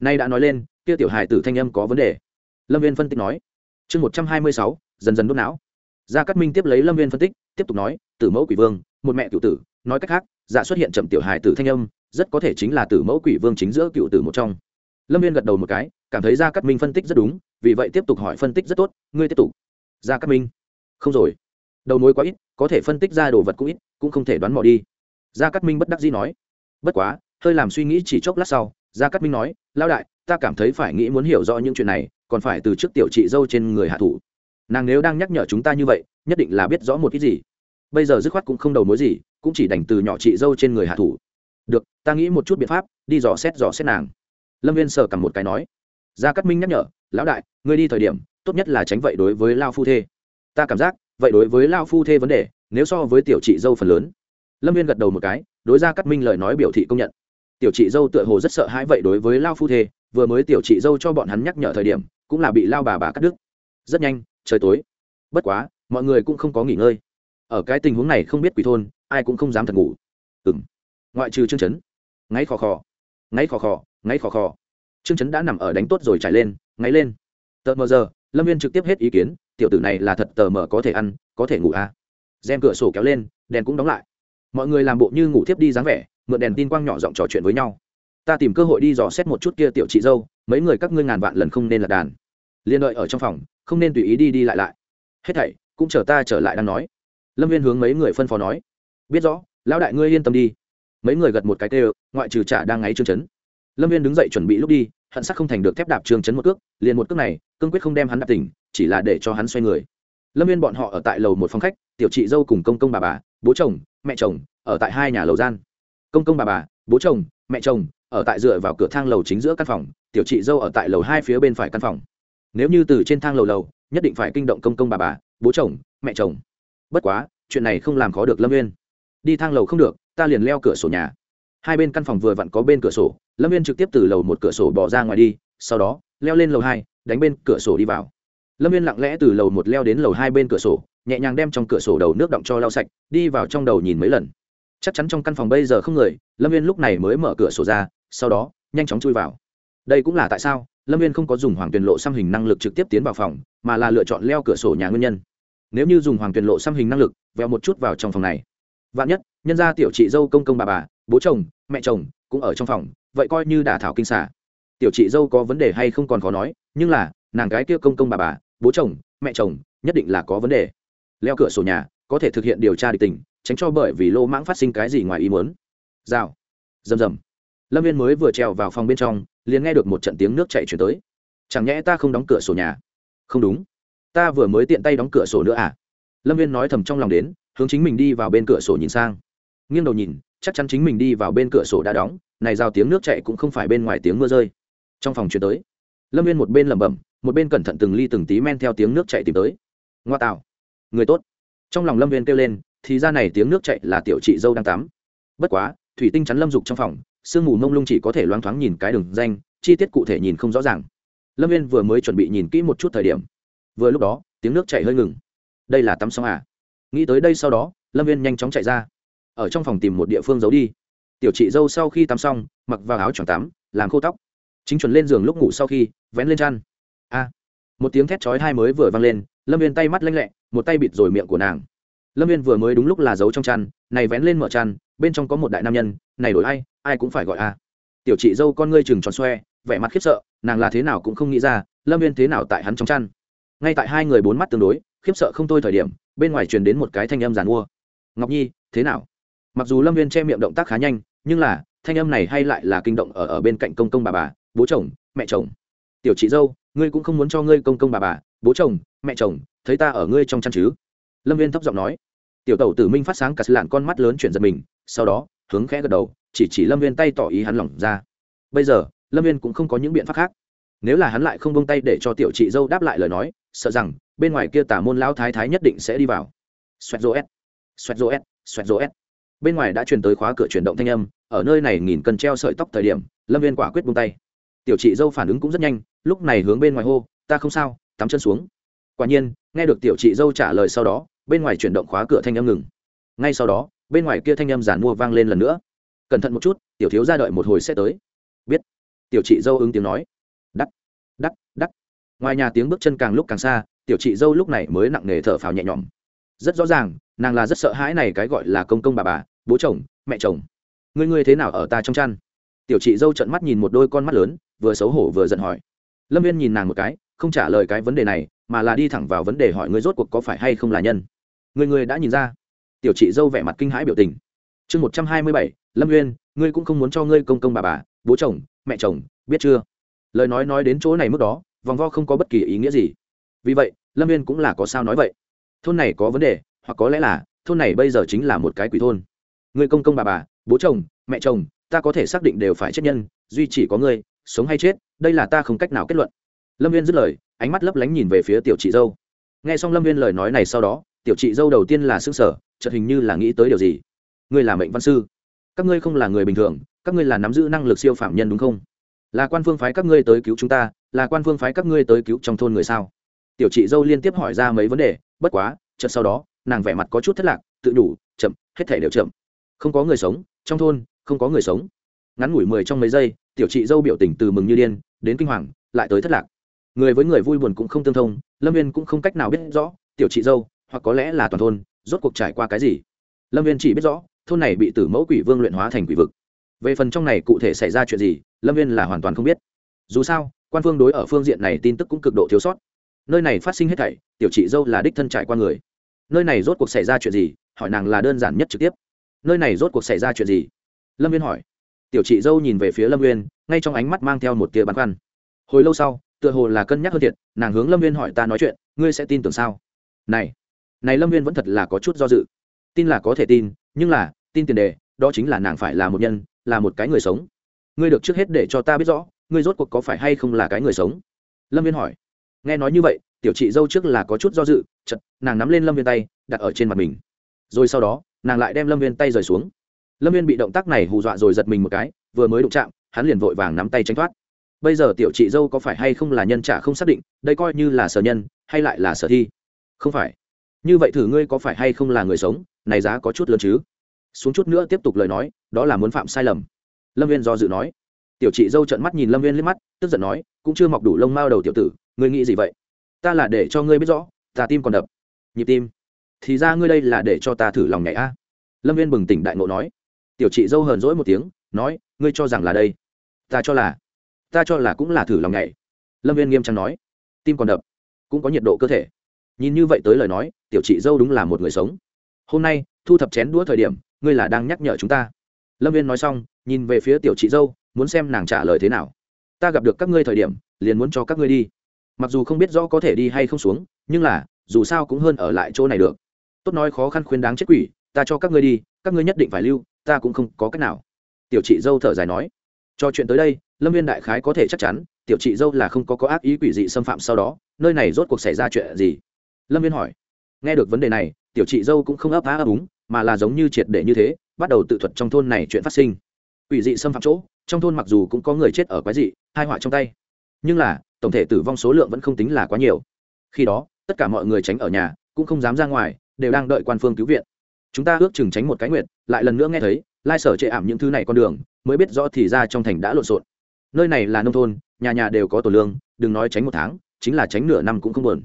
Nay đã nói lên, kia tiểu hài tử thanh âm có vấn đề. Lâm viên phân tích nói. Chương một trăm hai mươi sáu, dần dần đốt não. Gia cát minh tiếp lấy lâm viên phân tích, tiếp tục nói, tử mẫu quỷ vương, một mẹ cựu tử, nói cách khác Dạ xuất hiện chậm tiểu hài tử thanh âm, rất có thể chính là tử mẫu quỷ vương chính giữa cựu tử một trong. Lâm viên gật đầu một cái, cảm thấy gia cát minh phân tích rất đúng, vì vậy tiếp tục hỏi phân tích rất tốt, ngươi tiếp tục. Gia cát minh, không rồi. Đầu mối quá ít, có thể phân tích ra đồ vật cũng ít, cũng không thể đoán mò đi. Gia cát minh bất đắc dĩ nói. Bất quá, hơi làm suy nghĩ chỉ chốc lát sau, gia cát minh nói lao đại, ta cảm thấy phải nghĩ muốn hiểu rõ những chuyện này, còn phải từ trước tiểu chị dâu trên người hạ thủ. Nàng nếu đang nhắc nhở chúng ta như vậy, nhất định là biết rõ một ít gì bây giờ dứt khoát cũng không đầu mối gì, cũng chỉ đành từ nhỏ chị dâu trên người hạ thủ. Được, ta nghĩ một chút biện pháp, đi dò xét dò xét nàng. Lâm viên sờ cầm một cái nói. Gia cát minh nhắc nhở, lão đại, ngươi đi thời điểm, tốt nhất là tránh vậy đối với lao phu thê. Ta cảm giác, vậy đối với lao phu thê vấn đề, nếu so với tiểu chị dâu phần lớn. Lâm viên gật đầu một cái, đối ra cắt minh lời nói biểu thị công nhận. Tiểu chị dâu tựa hồ rất sợ hãi vậy đối với lao phu thê, vừa mới tiểu chị dâu cho bọn hắn nhắc nhở thời điểm, cũng là bị lao bà bà cắt đứt. Rất nhanh, trời tối. Bất quá, mọi người cũng không có nghỉ ngơi ở cái tình huống này không biết quỷ thôn, ai cũng không dám thật ngủ. Ừng ngoại trừ chương chấn. Ngáy khò khò. Ngáy khò khò, ngáy khò khò. Chương chấn đã nằm ở đánh tốt rồi trải lên, ngáy lên. Tờ mờ giờ, lâm viên trực tiếp hết ý kiến, tiểu tử này là thật tờ mờ có thể ăn, có thể ngủ à. rèm cửa sổ kéo lên, đèn cũng đóng lại. Mọi người làm bộ như ngủ thiếp đi dáng vẻ, mượn đèn tin quang nhỏ giọng trò chuyện với nhau. Ta tìm cơ hội đi dò xét một chút kia tiểu chị dâu, mấy người các ngươi ngàn vạn lần không nên là đàn. Liên đợi ở trong phòng, không nên tùy ý đi đi lại lại. Hết thảy, cũng chờ ta trở lại đang nói lâm viên hướng mấy người phân phó nói, biết rõ, lão đại ngươi yên tâm đi. Mấy người gật một cái tê ngoại trừ trả đang ngáy trương chấn. Lâm viên đứng dậy chuẩn bị lúc đi, hận sắc không thành được thép đạp trương chấn một cước, liền một cước này, cương quyết không đem hắn đạp tỉnh, chỉ là để cho hắn xoay người. Lâm viên bọn họ ở tại lầu một phòng khách, tiểu chị dâu cùng công công bà bà, bố chồng, mẹ chồng, ở tại hai nhà lầu gian. Công công bà bà, bố chồng, mẹ chồng, ở tại dựa vào cửa thang lầu chính giữa căn phòng, tiểu chị dâu ở tại lầu hai phía bên phải căn phòng. Nếu như từ trên thang lầu lầu, nhất định phải kinh động công công bà bà, bố chồng, mẹ chồng bất quá, chuyện này không làm khó được lâm viên đi thang lầu không được, ta liền leo cửa sổ nhà. Hai bên căn phòng vừa vặn có bên cửa sổ, lâm viên trực tiếp từ lầu một cửa sổ bỏ ra ngoài đi, sau đó, leo lên lầu hai, đánh bên cửa sổ đi vào. Lâm viên lặng lẽ từ lầu một leo đến lầu hai bên cửa sổ, nhẹ nhàng đem trong cửa sổ đầu nước động cho lau sạch, đi vào trong đầu nhìn mấy lần. Chắc chắn trong căn phòng bây giờ không người, lâm viên lúc này mới mở cửa sổ ra, sau đó, nhanh chóng chui vào. Đây cũng là tại sao, lâm viên không có dùng hoàng tuyền lộ xăm hình năng lực trực tiếp tiến vào phòng, mà là lựa chọn leo cửa sổ nhà nguyên nhân nếu như dùng hoàng tuyển lộ xăm hình năng lực, veo một chút vào trong phòng này. Vạn nhất, nhân gia tiểu chị dâu công công bà bà, bố chồng, mẹ chồng cũng ở trong phòng, vậy coi như đả thảo kinh xả. Tiểu chị dâu có vấn đề hay không còn khó nói, nhưng là, nàng cái kia công công bà bà, bố chồng, mẹ chồng, nhất định là có vấn đề. Leo cửa sổ nhà, có thể thực hiện điều tra địch tình, tránh cho bởi vì lô mãng phát sinh cái gì ngoài ý muốn. Rào. Rầm rầm. Lâm viên mới vừa trèo vào phòng bên trong, liền nghe được một trận tiếng nước chạy chuyển tới. Chẳng nhẽ ta không đóng cửa sổ nhà? Không đúng ta vừa mới tiện tay đóng cửa sổ nữa à? Lâm viên nói thầm trong lòng đến, hướng chính mình đi vào bên cửa sổ nhìn sang. Nghiêng đầu nhìn, chắc chắn chính mình đi vào bên cửa sổ đã đóng, này giao tiếng nước chạy cũng không phải bên ngoài tiếng mưa rơi. Trong phòng chuyển tới, lâm viên một bên lẩm bẩm, một bên cẩn thận từng ly từng tí men theo tiếng nước chạy tìm tới. Ngoa tạo. Người tốt. Trong lòng lâm viên kêu lên, thì ra này tiếng nước chạy là tiểu chị dâu đang tắm. Bất quá, thủy tinh chắn lâm dục trong phòng, sương mù mông lung chỉ có thể loáng thoáng nhìn cái đường danh, chi tiết cụ thể nhìn không rõ ràng. Lâm viên vừa mới chuẩn bị nhìn kỹ một chút thời điểm vừa lúc đó, tiếng nước chảy hơi ngừng. Đây là tắm xong à? Nghĩ tới đây sau đó, lâm viên nhanh chóng chạy ra. Ở trong phòng tìm một địa phương giấu đi. Tiểu chị dâu sau khi tắm xong, mặc vào áo choàng tắm, làm khô tóc. Chính chuẩn lên giường lúc ngủ sau khi, vén lên chăn. A! Một tiếng thét chói hai mới vừa vang lên, lâm viên tay mắt lanh lẹ, một tay bịt rồi miệng của nàng. Lâm viên vừa mới đúng lúc là giấu trong chăn, này vén lên mở chăn, bên trong có một đại nam nhân, này đổi ai ai cũng phải gọi a. Tiểu chị dâu con ngươi chừng tròn xoe, vẻ mặt khiếp sợ, nàng là thế nào cũng không nghĩ ra, lâm viên thế nào tại hắn trong chăn ngay tại hai người bốn mắt tương đối, khiếp sợ không thôi thời điểm, bên ngoài truyền đến một cái thanh âm giàn mua. Ngọc nhi, thế nào? Mặc dù lâm viên che miệng động tác khá nhanh, nhưng là, thanh âm này hay lại là kinh động ở ở bên cạnh công công bà bà, bố chồng, mẹ chồng. Tiểu chị dâu, ngươi cũng không muốn cho ngươi công công bà bà, bố chồng, mẹ chồng, thấy ta ở ngươi trong chăn chứ? Lâm viên thấp giọng nói. Tiểu tẩu tử minh phát sáng cả sự lạn con mắt lớn chuyển giật mình, sau đó, hướng khẽ gật đầu, chỉ chỉ lâm viên tay tỏ ý hắn lỏng ra. Bây giờ, lâm viên cũng không có những biện pháp khác nếu là hắn lại không bông tay để cho tiểu chị dâu đáp lại lời nói, sợ rằng, bên ngoài kia tả môn lão thái thái nhất định sẽ đi vào. Xoẹt rô s xoẹt rô s xoẹt rô s bên ngoài đã truyền tới khóa cửa chuyển động thanh âm, ở nơi này nghìn cần treo sợi tóc thời điểm, lâm viên quả quyết bông tay. Tiểu chị dâu phản ứng cũng rất nhanh, lúc này hướng bên ngoài hô, ta không sao, tắm chân xuống. Quả nhiên, nghe được tiểu chị dâu trả lời sau đó, bên ngoài chuyển động khóa cửa thanh âm ngừng. Ngay sau đó, bên ngoài kia thanh âm giản mua vang lên lần nữa. Cẩn thận một chút, tiểu thiếu ra đợi một hồi sẽ tới. Biết. Tiểu chị dâu ứng tiếng nói ngoài nhà tiếng bước chân càng lúc càng xa, tiểu chị dâu lúc này mới nặng nề thở phào nhẹ nhõm. Rất rõ ràng, nàng là rất sợ hãi này cái gọi là công công bà bà, bố chồng, mẹ chồng. Ngươi ngươi thế nào ở ta trong chăn? Tiểu chị dâu trận mắt nhìn một đôi con mắt lớn, vừa xấu hổ vừa giận hỏi. Lâm viên nhìn nàng một cái, không trả lời cái vấn đề này, mà là đi thẳng vào vấn đề hỏi ngươi rốt cuộc có phải hay không là nhân. Người người đã nhìn ra. Tiểu chị dâu vẻ mặt kinh hãi biểu tình. Chương một trăm hai mươi bảy, lâm uyên ngươi cũng không muốn cho ngươi công công bà bà, bố chồng, mẹ chồng, biết chưa? Lời nói nói đến chỗ này mức đó vòng vo không có bất kỳ ý nghĩa gì. Vì vậy, lâm uyên cũng là có sao nói vậy. Thôn này có vấn đề, hoặc có lẽ là, thôn này bây giờ chính là một cái quỷ thôn. Người công công bà bà, bố chồng, mẹ chồng, ta có thể xác định đều phải chết nhân, duy chỉ có ngươi, sống hay chết, đây là ta không cách nào kết luận. Lâm viên dứt lời, ánh mắt lấp lánh nhìn về phía tiểu chị dâu. N g h e xong lâm viên lời nói này sau đó, tiểu chị dâu đầu tiên là s ư ơ n g sở chợt hình như là nghĩ tới điều gì. Ngươi là mệnh văn sư. Các ngươi không là người bình thường, các ngươi là nắm giữ năng lực siêu phạm nhân đúng không? Là quan phương phái các ngươi tới cứu chúng ta, là quan phương phái các ngươi tới cứu trong thôn người sao? Tiểu chị dâu liên tiếp hỏi ra mấy vấn đề, bất quá, chợt sau đó, nàng vẻ mặt có chút thất lạc, tự đủ, chậm, hết thể đều chậm. Không có người sống, trong thôn, không có người sống. Ngắn ngủi mười trong mấy giây, tiểu chị dâu biểu tình từ mừng như điên, đến kinh hoàng, lại tới thất lạc. Người với người vui buồn cũng không tương thông, lâm viên cũng không cách nào biết rõ, tiểu chị dâu, hoặc có lẽ là toàn thôn, rốt cuộc trải qua cái gì? Lâm viên chỉ biết rõ, thôn này bị tử mẫu quỷ vương luyện hóa thành quỷ vực về phần trong này cụ thể xảy ra chuyện gì, lâm viên là hoàn toàn không biết. Dù sao, quan phương đối ở phương diện này tin tức cũng cực độ thiếu sót. Nơi này phát sinh hết thảy, tiểu chị dâu là đích thân trải qua người. Nơi này rốt cuộc xảy ra chuyện gì, hỏi nàng là đơn giản nhất trực tiếp. Nơi này rốt cuộc xảy ra chuyện gì? Lâm viên hỏi. Tiểu chị dâu nhìn về phía lâm viên, ngay trong ánh mắt mang theo một tia băn khoăn. Hồi lâu sau, tựa hồ là cân nhắc hơn thiệt, nàng hướng lâm viên hỏi ta nói chuyện, ngươi sẽ tin tưởng sao? Này này lâm viên vẫn thật là có chút do dự. Tin là có thể tin, nhưng là, tin tiền đề, đó chính là nàng phải là một nhân là một cái người sống. Ngươi được trước hết để cho ta biết rõ, ngươi rốt cuộc có phải hay không là cái người sống? Lâm viên hỏi. Nghe nói như vậy, tiểu chị dâu trước là có chút do dự chật nàng nắm lên lâm viên tay, đặt ở trên mặt mình. Rồi sau đó, nàng lại đem lâm viên tay rời xuống. Lâm viên bị động tác này hù dọa rồi giật mình một cái, vừa mới đụng chạm, hắn liền vội vàng nắm tay tránh thoát. Bây giờ tiểu chị dâu có phải hay không là nhân trả không xác định, đây coi như là sở nhân, hay lại là sở thi? Không phải. Như vậy thử ngươi có phải hay không là người sống, này giá có chút lớn chứ? Xuống chút nữa tiếp tục lời nói, đó là muốn phạm sai lầm. Lâm viên do dự nói. Tiểu chị dâu trận mắt nhìn lâm viên liếc mắt, tức giận nói, cũng chưa mọc đủ lông mao đầu tiểu tử, ngươi nghĩ gì vậy? Ta là để cho ngươi biết rõ, ta tim còn đập. Nhịp tim. Thì ra ngươi đây là để cho ta thử lòng nhảy a. Lâm viên bừng tỉnh đại ngộ nói. Tiểu chị dâu hờn dỗi một tiếng, nói, ngươi cho rằng là đây. Ta cho là, ta cho là cũng là thử lòng nhảy. Lâm viên nghiêm trang nói. Tim còn đập, cũng có nhiệt độ cơ thể. Nhìn như vậy tới lời nói, tiểu chị dâu đúng là một người sống. Hôm nay, thu thập chén đũa thời điểm ngươi là đang nhắc nhở chúng ta. Lâm viên nói xong, nhìn về phía tiểu chị dâu, muốn xem nàng trả lời thế nào. Ta gặp được các ngươi thời điểm, liền muốn cho các ngươi đi. Mặc dù không biết rõ có thể đi hay không xuống, nhưng là, dù sao cũng hơn ở lại chỗ này được. Tốt nói khó khăn khuyên đáng chết quỷ, ta cho các ngươi đi, các ngươi nhất định phải lưu, ta cũng không có cách nào. Tiểu chị dâu thở dài nói. Cho chuyện tới đây, lâm viên đại khái có thể chắc chắn, tiểu chị dâu là không có có ác ý quỷ dị xâm phạm sau đó, nơi này rốt cuộc xảy ra chuyện gì? Lâm viên hỏi. Nghe được vấn đề này, tiểu chị dâu cũng không ấp á ấp úng mà là giống như triệt để như thế, bắt đầu tự thuật trong thôn này chuyện phát sinh. Quỷ dị xâm phạm chỗ, trong thôn mặc dù cũng có người chết ở quái dị, hai họa trong tay. Nhưng là, tổng thể tử vong số lượng vẫn không tính là quá nhiều. Khi đó, tất cả mọi người tránh ở nhà, cũng không dám ra ngoài, đều đang đợi quan phương cứu viện. Chúng ta ước chừng tránh một cái nguyện lại lần nữa nghe thấy, lai sở chệ ảm những thứ này con đường, mới biết rõ thì ra trong thành đã lộn xộn. Nơi này là nông thôn, nhà nhà đều có tổ lương, đừng nói tránh một tháng, chính là tránh nửa năm cũng không buồn.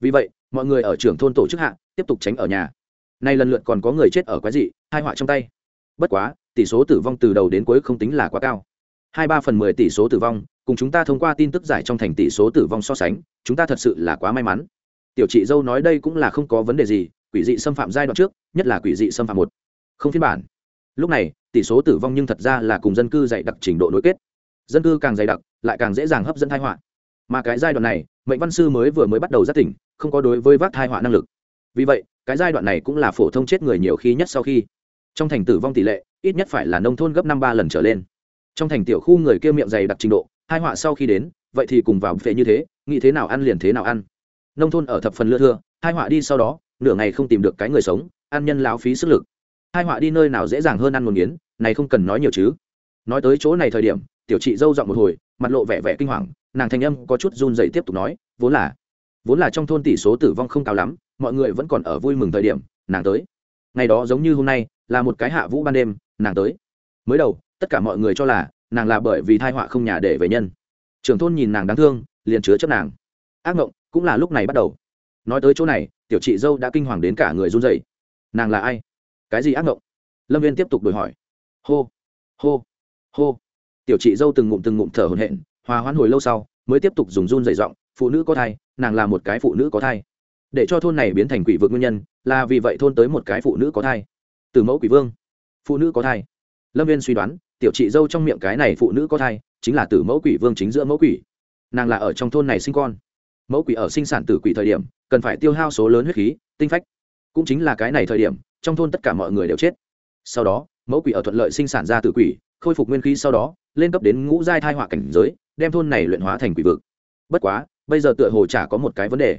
Vì vậy, mọi người ở trưởng thôn tổ chức hạ, tiếp tục tránh ở nhà nay lần lượt còn có người chết ở quái dị, hai họa trong tay. Bất quá, tỷ số tử vong từ đầu đến cuối không tính là quá cao. Hai ba phần mười tỷ số tử vong, cùng chúng ta thông qua tin tức giải trong thành tỷ số tử vong so sánh, chúng ta thật sự là quá may mắn. Tiểu chị dâu nói đây cũng là không có vấn đề gì, quỷ dị xâm phạm giai đoạn trước, nhất là quỷ dị xâm phạm một. Không phiên bản. Lúc này, tỷ số tử vong nhưng thật ra là cùng dân cư dạy đặc trình độ nối kết. Dân cư càng dày đặc, lại càng dễ dàng hấp dẫn thai họa. Mà cái giai đoạn này, mệnh văn sư mới vừa mới bắt đầu giác tỉnh, không có đối với vác thai họa năng lực vì vậy, cái giai đoạn này cũng là phổ thông chết người nhiều khi nhất sau khi. Trong thành tử vong tỷ lệ, ít nhất phải là nông thôn gấp năm ba lần trở lên. Trong thành tiểu khu người kia miệng dày đặc trình độ, hai họa sau khi đến, vậy thì cùng vào phệ như thế, nghĩ thế nào ăn liền thế nào ăn. Nông thôn ở thập phần lưa thưa, hai họa đi sau đó, nửa ngày không tìm được cái người sống, ăn nhân láo phí sức lực. Hai họa đi nơi nào dễ dàng hơn ăn một miến này không cần nói nhiều chứ. Nói tới chỗ này thời điểm, tiểu chị dâu dọn một hồi, mặt lộ vẻ vẻ kinh hoàng, nàng thanh âm có chút run dậy tiếp tục nói, vốn là vốn là trong thôn tỷ số tử vong không cao lắm mọi người vẫn còn ở vui mừng thời điểm, nàng tới. Ngày đó giống như hôm nay, là một cái hạ vũ ban đêm, nàng tới. Mới đầu, tất cả mọi người cho là, nàng là bởi vì thai họa không nhà để về nhân. Trưởng thôn nhìn nàng đáng thương, liền chứa chấp nàng. Ác mộng cũng là lúc này bắt đầu. Nói tới chỗ này, tiểu chị dâu đã kinh hoàng đến cả người run dậy nàng là ai? Cái gì ác mộng lâm viên tiếp tục đổi hỏi. Hô hô hô. Tiểu chị dâu từng ngụm từng ngụm thở hồn hện hòa hoãn hồi lâu sau, mới tiếp tục dùng run dày giọng, phụ nữ có thai, nàng là một cái phụ nữ có thai để cho thôn này biến thành quỷ vực nguyên nhân là vì vậy thôn tới một cái phụ nữ có thai. Từ mẫu quỷ vương, phụ nữ có thai. Lâm viên suy đoán, tiểu chị dâu trong miệng cái này phụ nữ có thai, chính là từ mẫu quỷ vương chính giữa mẫu quỷ. Nàng là ở trong thôn này sinh con. Mẫu quỷ ở sinh sản tử quỷ thời điểm, cần phải tiêu hao số lớn huyết khí, tinh phách. Cũng chính là cái này thời điểm, trong thôn tất cả mọi người đều chết. Sau đó, mẫu quỷ ở thuận lợi sinh sản ra tử quỷ, khôi phục nguyên khí sau đó, lên cấp đến ngũ giai thai họa cảnh giới, đem thôn này luyện hóa thành quỷ vực. Bất quá, bây giờ tựa hồ chả có một cái vấn đề.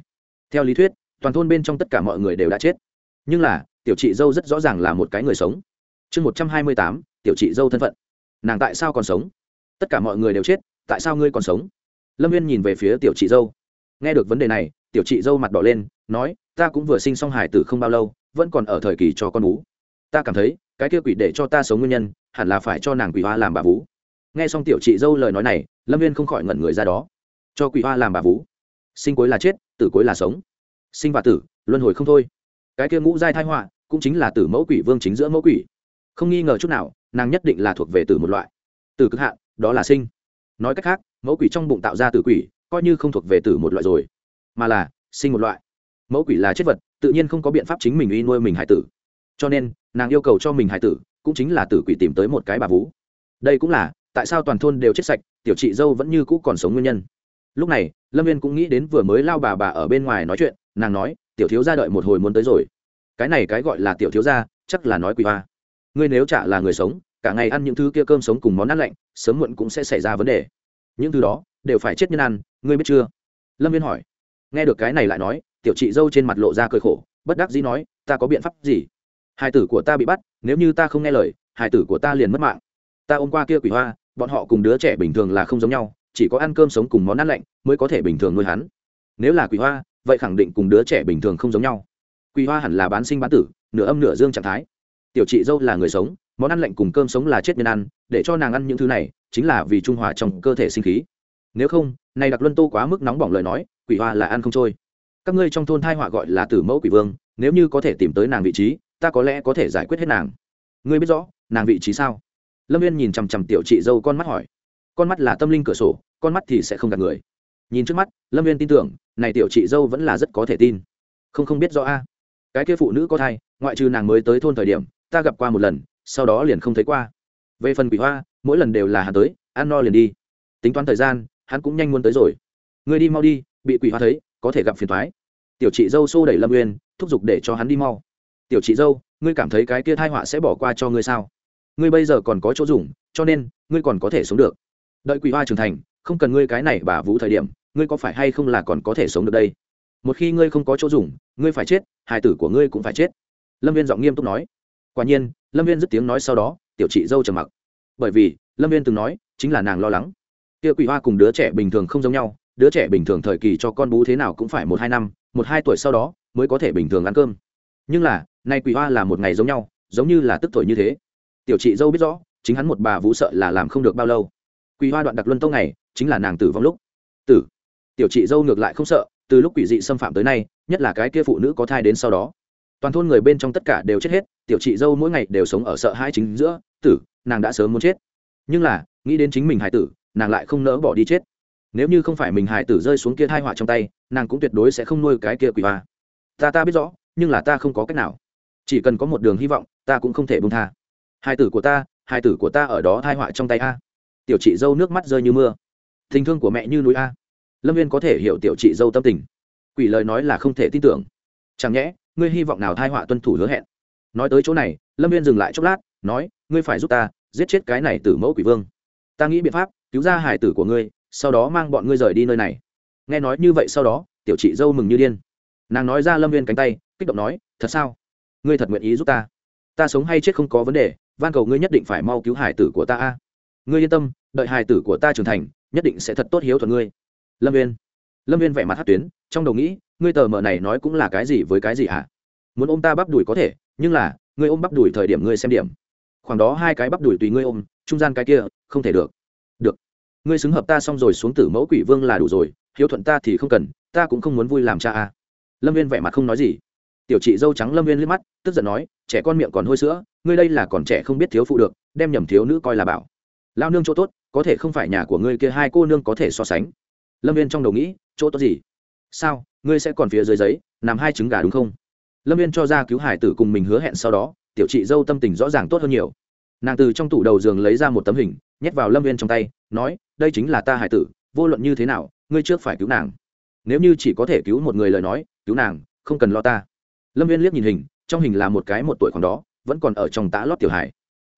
Theo lý thuyết toàn thôn bên trong tất cả mọi người đều đã chết. Nhưng là, tiểu chị dâu rất rõ ràng là một cái người sống. Chương một trăm hai mươi tám, tiểu chị dâu thân phận. Nàng tại sao còn sống? Tất cả mọi người đều chết, tại sao ngươi còn sống? Lâm viên nhìn về phía tiểu chị dâu. Nghe được vấn đề này, tiểu chị dâu mặt đỏ lên, nói, ta cũng vừa sinh xong hải tử không bao lâu, vẫn còn ở thời kỳ cho con bú. Ta cảm thấy, cái kia quỷ để cho ta sống nguyên nhân, hẳn là phải cho nàng quỷ hoa làm bà vú. Nghe xong tiểu chị dâu lời nói này, lâm viên không khỏi ngẩn người ra đó. Cho quỷ hoa làm bà vú? Sinh cuối là chết, tử cuối là sống sinh và tử, luân hồi không thôi. Cái kia ngũ giai thai họa cũng chính là tử mẫu quỷ vương chính giữa mẫu quỷ. Không nghi ngờ chút nào, nàng nhất định là thuộc về tử một loại. Tử cực hạn, đó là sinh. Nói cách khác, mẫu quỷ trong bụng tạo ra tử quỷ, coi như không thuộc về tử một loại rồi, mà là sinh một loại. Mẫu quỷ là chết vật, tự nhiên không có biện pháp chính mình uy nuôi mình hải tử. Cho nên, nàng yêu cầu cho mình hải tử, cũng chính là tử quỷ tìm tới một cái bà vú. Đây cũng là tại sao toàn thôn đều chết sạch, tiểu chị dâu vẫn như cũ còn sống nguyên nhân. Lúc này, lâm viên cũng nghĩ đến vừa mới lao bà bà ở bên ngoài nói chuyện nàng nói, tiểu thiếu gia đợi một hồi muốn tới rồi. Cái này cái gọi là tiểu thiếu gia, chắc là nói quỷ hoa. Ngươi nếu chả là người sống, cả ngày ăn những thứ kia cơm sống cùng món ăn lạnh, sớm muộn cũng sẽ xảy ra vấn đề. Những thứ đó đều phải chết nhân ăn, ngươi biết chưa? Lâm viên hỏi. Nghe được cái này lại nói, tiểu chị dâu trên mặt lộ ra cười khổ, bất đắc dĩ nói, ta có biện pháp gì? Hai tử của ta bị bắt, nếu như ta không nghe lời hai tử của ta liền mất mạng. Ta ôm qua kia quỷ hoa, bọn họ cùng đứa trẻ bình thường là không giống nhau, chỉ có ăn cơm sống cùng món ăn lạnh mới có thể bình thường nuôi hắn. Nếu là quỷ hoa vậy khẳng định cùng đứa trẻ bình thường không giống nhau. Quỷ hoa hẳn là bán sinh bán tử, nửa âm nửa dương trạng thái. Tiểu chị dâu là người sống, món ăn lạnh cùng cơm sống là chết nhân ăn, để cho nàng ăn những thứ này, chính là vì trung hòa trong cơ thể sinh khí. Nếu không này đặc luân tô quá mức nóng bỏng lời nói quỷ hoa là ăn không trôi. Các ngươi trong thôn thai họa gọi là tử mẫu quỷ vương, nếu như có thể tìm tới nàng vị trí, ta có lẽ có thể giải quyết hết nàng. Ngươi biết rõ, nàng vị trí sao? Lâm viên nhìn chằm chằm tiểu chị dâu con mắt hỏi. Con mắt là tâm linh cửa sổ, con mắt thì sẽ không gạt người. Nhìn trước mắt, lâm viên tin tưởng này tiểu chị dâu vẫn là rất có thể tin. Không không biết rõ a. Cái kia phụ nữ có thai, ngoại trừ nàng mới tới thôn thời điểm, ta gặp qua một lần, sau đó liền không thấy qua. Về phần quỷ hoa, mỗi lần đều là hắn tới, ăn no liền đi. Tính toán thời gian, hắn cũng nhanh muốn tới rồi. Ngươi đi mau đi, bị quỷ hoa thấy, có thể gặp phiền thoái tiểu chị dâu xô đẩy lâm uyên, thúc giục để cho hắn đi mau. Tiểu chị dâu, ngươi cảm thấy cái kia thai họa sẽ bỏ qua cho ngươi sao? Ngươi bây giờ còn có chỗ dùng, cho nên, ngươi còn có thể sống được. Đợi quỷ hoa trưởng thành, không cần ngươi cái này bà vũ thời điểm ngươi có phải hay không là còn có thể sống được đây? Một khi ngươi không có chỗ dùng, ngươi phải chết, hài tử của ngươi cũng phải chết. Lâm viên giọng nghiêm túc nói. Quả nhiên, lâm viên dứt tiếng nói sau đó, tiểu chị dâu trầm mặc. Bởi vì, lâm viên từng nói, chính là nàng lo lắng. Kia quỷ hoa cùng đứa trẻ bình thường không giống nhau, đứa trẻ bình thường thời kỳ cho con bú thế nào cũng phải một hai năm, một hai tuổi sau đó mới có thể bình thường ăn cơm. Nhưng là, nay quỷ hoa là một ngày giống nhau, giống như là tức tuổi như thế. Tiểu chị dâu biết rõ, chính hắn một bà vũ sợ là làm không được bao lâu. Quỷ hoa đoạn đặc luân tâu này chính là nàng tử vong lúc. Tử tiểu chị dâu ngược lại không sợ, từ lúc quỷ dị xâm phạm tới nay, nhất là cái kia phụ nữ có thai đến sau đó. Toàn thôn người bên trong tất cả đều chết hết, tiểu chị dâu mỗi ngày đều sống ở sợ hãi chính giữa, tử, nàng đã sớm muốn chết. Nhưng là, nghĩ đến chính mình hải tử, nàng lại không nỡ bỏ đi chết. Nếu như không phải mình hải tử rơi xuống kia thai họa trong tay, nàng cũng tuyệt đối sẽ không nuôi cái kia quỷ hoa. Ta ta biết rõ, nhưng là ta không có cách nào. Chỉ cần có một đường hy vọng, ta cũng không thể bông tha. Hai tử của ta hai tử của ta ở đó thai họa trong tay a. Tiểu chị dâu nước mắt rơi như mưa. Tình thương của mẹ như núi a lâm viên có thể hiểu tiểu chị dâu tâm tình. Quỷ lời nói là không thể tin tưởng. Chẳng nhẽ, ngươi hy vọng nào thai họa tuân thủ hứa hẹn? Nói tới chỗ này, lâm viên dừng lại chốc lát, nói, ngươi phải giúp ta giết chết cái này từ mẫu quỷ vương. Ta nghĩ biện pháp, cứu ra hải tử của ngươi, sau đó mang bọn ngươi rời đi nơi này. Nghe nói như vậy sau đó, tiểu chị dâu mừng như điên. Nàng nói ra lâm viên cánh tay, kích động nói, thật sao? Ngươi thật nguyện ý giúp ta? Ta sống hay chết không có vấn đề, van cầu ngươi nhất định phải mau cứu hải tử của ta a. Ngươi yên tâm, đợi hải tử của ta trưởng thành, nhất định sẽ thật tốt hiếu thuận ngươi lâm viên lâm viên vẻ mặt hát tuyến, trong đầu nghĩ, ngươi tờ mờ này nói cũng là cái gì với cái gì hả? Muốn ôm ta bắp đùi có thể, nhưng là, ngươi ôm bắp đùi thời điểm ngươi xem điểm. Khoảng đó hai cái bắp đùi tùy ngươi ôm, trung gian cái kia, không thể được. Được. Ngươi xứng hợp ta xong rồi xuống tử mẫu quỷ vương là đủ rồi, hiếu thuận ta thì không cần, ta cũng không muốn vui làm cha a. Lâm viên vẻ mặt không nói gì. Tiểu chị dâu trắng lâm viên liếc mắt, tức giận nói, trẻ con miệng còn hôi sữa, ngươi đây là còn trẻ không biết thiếu phụ được, đem nhầm thiếu nữ coi là bảo. Lao nương chỗ tốt, có thể không phải nhà của ngươi kia hai cô nương có thể so sánh lâm viên trong đầu nghĩ, chỗ tốt gì? Sao, ngươi sẽ còn phía dưới giấy làm hai trứng gà đúng không? Lâm viên cho ra cứu hải tử cùng mình hứa hẹn sau đó, tiểu chị dâu tâm tình rõ ràng tốt hơn nhiều. Nàng từ trong tủ đầu giường lấy ra một tấm hình, nhét vào lâm viên trong tay, nói, đây chính là ta hải tử, vô luận như thế nào, ngươi trước phải cứu nàng. Nếu như chỉ có thể cứu một người lời nói, cứu nàng, không cần lo ta. Lâm viên liếc nhìn hình, trong hình là một cái một tuổi khoảng đó, vẫn còn ở trong tã lót tiểu hải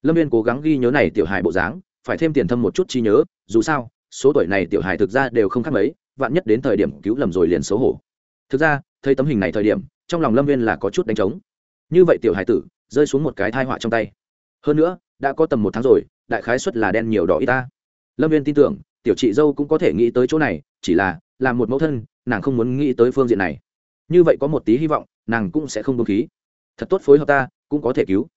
lâm viên cố gắng ghi nhớ này tiểu hải bộ dáng, phải thêm tiền thâm một chút trí nhớ, dù sao số tuổi này tiểu hải thực ra đều không khác mấy, vạn nhất đến thời điểm cứu lầm rồi liền xấu hổ. Thực ra, thấy tấm hình này thời điểm, trong lòng lâm viên là có chút đánh trống. Như vậy tiểu hải tử, rơi xuống một cái thai họa trong tay. Hơn nữa, đã có tầm một tháng rồi, đại khái xuất là đen nhiều đỏ y ta. Lâm viên tin tưởng, tiểu chị dâu cũng có thể nghĩ tới chỗ này, chỉ là, làm một mẫu thân, nàng không muốn nghĩ tới phương diện này. Như vậy có một tí hy vọng, nàng cũng sẽ không bông khí. Thật tốt phối hợp ta, cũng có thể cứu.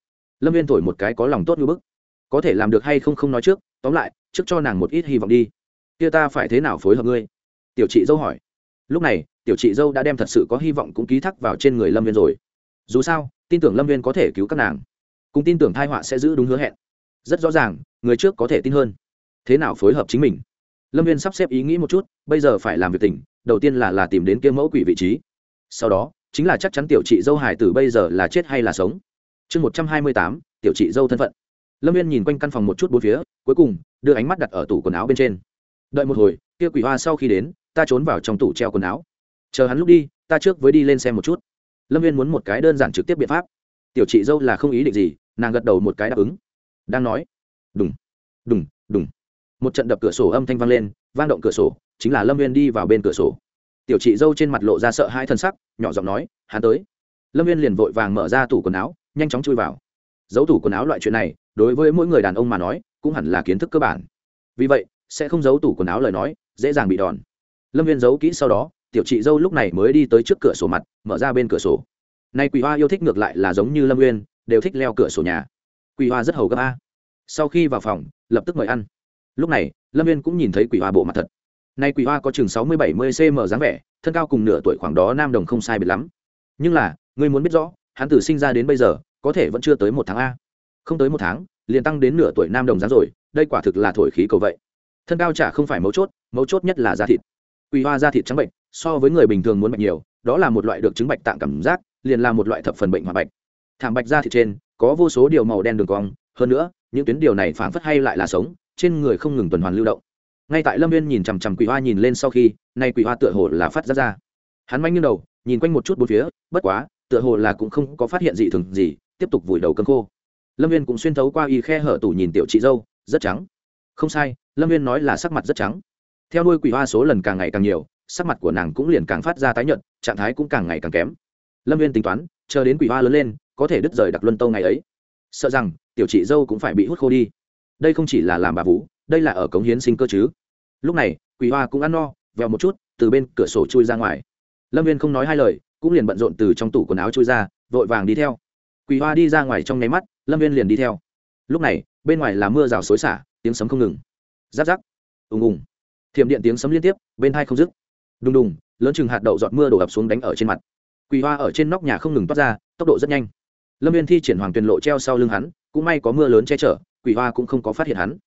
Lâm viên thổi một cái có lòng tốt như bức. Có thể làm được hay không không nói trước, tóm lại, trước cho nàng một ít hy vọng đi kia ta phải thế nào phối hợp ngươi? Tiểu chị dâu hỏi. Lúc này, tiểu chị dâu đã đem thật sự có hy vọng cũng ký thác vào trên người lâm viên rồi. Dù sao, tin tưởng lâm viên có thể cứu các nàng. Cũng tin tưởng thai họa sẽ giữ đúng hứa hẹn. Rất rõ ràng, người trước có thể tin hơn. Thế nào phối hợp chính mình? Lâm viên sắp xếp ý nghĩ một chút, bây giờ phải làm việc tỉnh, đầu tiên là là tìm đến kia mẫu quỷ vị trí. Sau đó, chính là chắc chắn tiểu chị dâu hải tử bây giờ là chết hay là sống. Chương một trăm hai mươi tám, tiểu chị dâu thân phận. Lâm viên nhìn quanh căn phòng một chút bốn phía, cuối cùng, đưa ánh mắt đặt ở tủ quần áo bên trên đợi một hồi, kia quỷ hoa sau khi đến, ta trốn vào trong tủ treo quần áo. Chờ hắn lúc đi, ta trước với đi lên xem một chút. Lâm viên muốn một cái đơn giản trực tiếp biện pháp. Tiểu chị dâu là không ý định gì, nàng gật đầu một cái đáp ứng. Đang nói, đùng đùng đùng. Một trận đập cửa sổ âm thanh vang lên, vang động cửa sổ, chính là lâm viên đi vào bên cửa sổ. Tiểu chị dâu trên mặt lộ ra sợ hai thân sắc, nhỏ giọng nói, hắn tới. Lâm viên liền vội vàng mở ra tủ quần áo, nhanh chóng chui vào. Giấu tủ quần áo loại chuyện này, đối với mỗi người đàn ông mà nói, cũng hẳn là kiến thức cơ bản. Vì vậy sẽ không giấu tủ quần áo lời nói, dễ dàng bị đòn. Lâm viên giấu kỹ sau đó, tiểu chị dâu lúc này mới đi tới trước cửa sổ mặt, mở ra bên cửa sổ. Nay quỷ hoa yêu thích ngược lại là giống như lâm viên đều thích leo cửa sổ nhà. Quỷ hoa rất hầu gấp a. Sau khi vào phòng, lập tức mời ăn. Lúc này, lâm viên cũng nhìn thấy quỷ hoa bộ mặt thật. Nay quỷ hoa có chừng sáu mươi bảy mươi cm dáng vẻ, thân cao cùng nửa tuổi khoảng đó nam đồng không sai biệt lắm. Nhưng là, ngươi muốn biết rõ, hắn từ sinh ra đến bây giờ, có thể vẫn chưa tới một tháng a. Không tới một tháng, liền tăng đến nửa tuổi nam đồng dáng rồi, đây quả thực là thổi khí cầu vậy thân cao chả không phải mấu chốt mấu chốt nhất là da thịt. Quỳ hoa da thịt trắng bệnh, so với người bình thường muốn bệnh nhiều, đó là một loại được chứng bạch tạng cảm giác, liền là một loại thập phần bệnh hòa bạch. Thảm bạch da thịt trên, có vô số điều màu đen đường cong, hơn nữa, những tuyến điều này phảng phất hay lại là sống, trên người không ngừng tuần hoàn lưu động. Ngay tại lâm viên nhìn chằm chằm quỷ hoa nhìn lên sau khi, nay quỷ hoa tựa hồ là phát ra ra. Hắn manh như đầu, nhìn quanh một chút bốn phía, bất quá, tựa hồ là cũng không có phát hiện gì thường gì, tiếp tục vùi đầu cơn khô. Lâm viên cũng xuyên thấu qua y khe hở tủ nhìn tiểu chị dâu, rất trắng. Không sai lâm viên nói là sắc mặt rất trắng. Theo đuôi quỷ hoa số lần càng ngày càng nhiều, sắc mặt của nàng cũng liền càng phát ra tái nhợt, trạng thái cũng càng ngày càng kém. Lâm viên tính toán, chờ đến quỷ hoa lớn lên, có thể đứt rời đặc luân tâu ngày ấy. Sợ rằng, tiểu chị dâu cũng phải bị hút khô đi. Đây không chỉ là làm bà vú, đây là ở cống hiến sinh cơ chứ. Lúc này, quỷ hoa cũng ăn no, vèo một chút, từ bên cửa sổ chui ra ngoài. Lâm viên không nói hai lời, cũng liền bận rộn từ trong tủ quần áo chui ra, vội vàng đi theo. Quỷ hoa đi ra ngoài trong nháy mắt, lâm viên liền đi theo. Lúc này, bên ngoài là mưa rào xối xả, tiếng sấm không ngừng giáp giáp. Ùng ùng. Thiểm điện tiếng sấm liên tiếp, bên hai không dứt. Đùng đùng, lớn chừng hạt đậu giọt mưa đổ ập xuống đánh ở trên mặt. Quỳ hoa ở trên nóc nhà không ngừng toát ra, tốc độ rất nhanh. Lâm viên thi triển hoàng tuyền lộ treo sau lưng hắn, cũng may có mưa lớn che chở quỳ hoa cũng không có phát hiện hắn.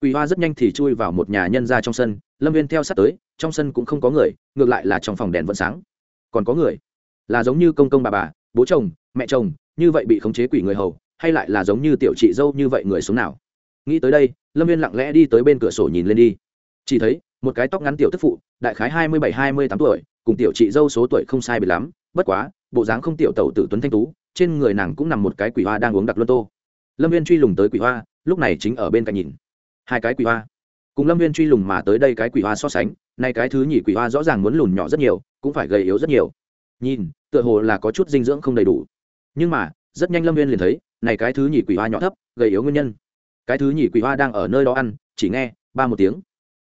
Quỳ hoa rất nhanh thì chui vào một nhà nhân ra trong sân, lâm viên theo sát tới, trong sân cũng không có người, ngược lại là trong phòng đèn vẫn sáng. Còn có người? Là giống như công công bà bà, bố chồng, mẹ chồng, như vậy bị khống chế quỷ người hầu, hay lại là giống như tiểu chị dâu như vậy người sống nào? Nghĩ tới đây, lâm viên lặng lẽ đi tới bên cửa sổ nhìn lên đi. Chỉ thấy, một cái tóc ngắn tiểu tức phụ, đại khái hai mươi bảy, hai mươi tám tuổi, cùng tiểu chị dâu số tuổi không sai bị lắm. Bất quá, bộ dáng không tiểu tẩu tử tuấn thanh tú, trên người nàng cũng nằm một cái quỷ hoa đang uống đặc luân tô. Lâm viên truy lùng tới quỷ hoa, lúc này chính ở bên cạnh nhìn. Hai cái quỷ hoa. Cùng lâm viên truy lùng mà tới đây cái quỷ hoa so sánh, nay cái thứ nhì quỷ hoa rõ ràng muốn lùn nhỏ rất nhiều, cũng phải gầy yếu rất nhiều. Nhìn, tựa hồ là có chút dinh dưỡng không đầy đủ. Nhưng mà, rất nhanh lâm viên liền thấy, này cái thứ nhì quỷ hoa nhỏ thấp, gầy yếu nguyên nhân cái thứ nhì quỷ hoa đang ở nơi đó ăn, chỉ nghe, ba một tiếng.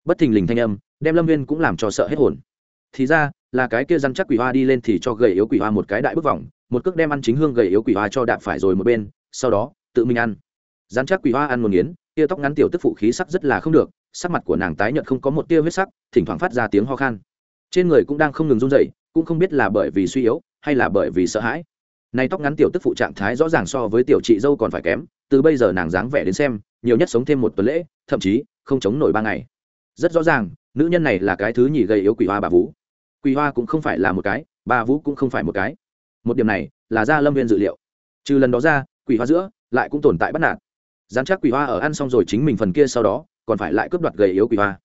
Bất thình lình thanh âm, đem lâm viên cũng làm cho sợ hết hồn. Thì ra, là cái kia răn chắc quỷ hoa đi lên thì cho gầy yếu quỷ hoa một cái đại bước vòng, một cước đem ăn chính hương gầy yếu quỷ hoa cho đạp phải rồi một bên, sau đó, tự mình ăn. Răn chắc quỷ hoa ăn một nghiến, tia tóc ngắn tiểu tức phụ khí sắc rất là không được, sắc mặt của nàng tái nhợt không có một tia huyết sắc, thỉnh thoảng phát ra tiếng ho khan. Trên người cũng đang không ngừng run rẩy, cũng không biết là bởi vì suy yếu, hay là bởi vì sợ hãi này tóc ngắn tiểu tức phụ trạng thái rõ ràng so với tiểu chị dâu còn phải kém, từ bây giờ nàng dáng vẻ đến xem, nhiều nhất sống thêm một tuần lễ, thậm chí không chống nổi ba ngày. Rất rõ ràng, nữ nhân này là cái thứ nhì gây yếu quỷ hoa bà vũ. Quỷ hoa cũng không phải là một cái, bà vũ cũng không phải một cái. Một điểm này là ra lâm viên dự liệu. Trừ lần đó ra, quỷ hoa giữa lại cũng tồn tại bắt nạt. Dám chắc quỷ hoa ở ăn xong rồi chính mình phần kia sau đó, còn phải lại cướp đoạt gầy yếu quỷ hoa.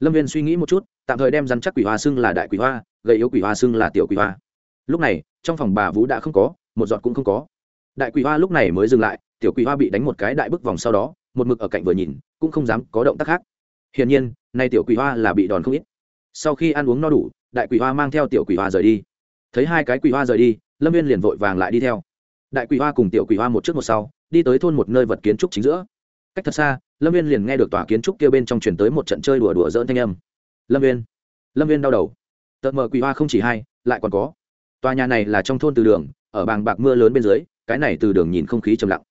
Lâm viên suy nghĩ một chút, tạm thời đem dám chắc quỷ hoa xưng là đại quỷ hoa, gầy yếu quỷ hoa xưng là tiểu quỷ hoa. Lúc này, trong phòng bà vũ đã không có một giọt cũng không có. Đại quỷ hoa lúc này mới dừng lại, tiểu quỷ hoa bị đánh một cái đại bức vòng sau đó, một mực ở cạnh vừa nhìn, cũng không dám có động tác khác. Hiển nhiên, nay tiểu quỷ hoa là bị đòn không ít. Sau khi ăn uống no đủ, đại quỷ hoa mang theo tiểu quỷ hoa rời đi. Thấy hai cái quỷ hoa rời đi, lâm viên liền vội vàng lại đi theo. Đại quỷ hoa cùng tiểu quỷ hoa một trước một sau, đi tới thôn một nơi vật kiến trúc chính giữa. Cách thật xa, lâm viên liền nghe được tòa kiến trúc kia bên trong chuyển tới một trận chơi đùa đùa dỡn thanh âm. Lâm viên. Lâm viên đau đầu. Tợt mờ quỷ hoa không chỉ hai, lại còn có. Tòa nhà này là trong thôn từ đường ở bàng bạc mưa lớn bên dưới, cái này từ đường nhìn không khí trầm lặng.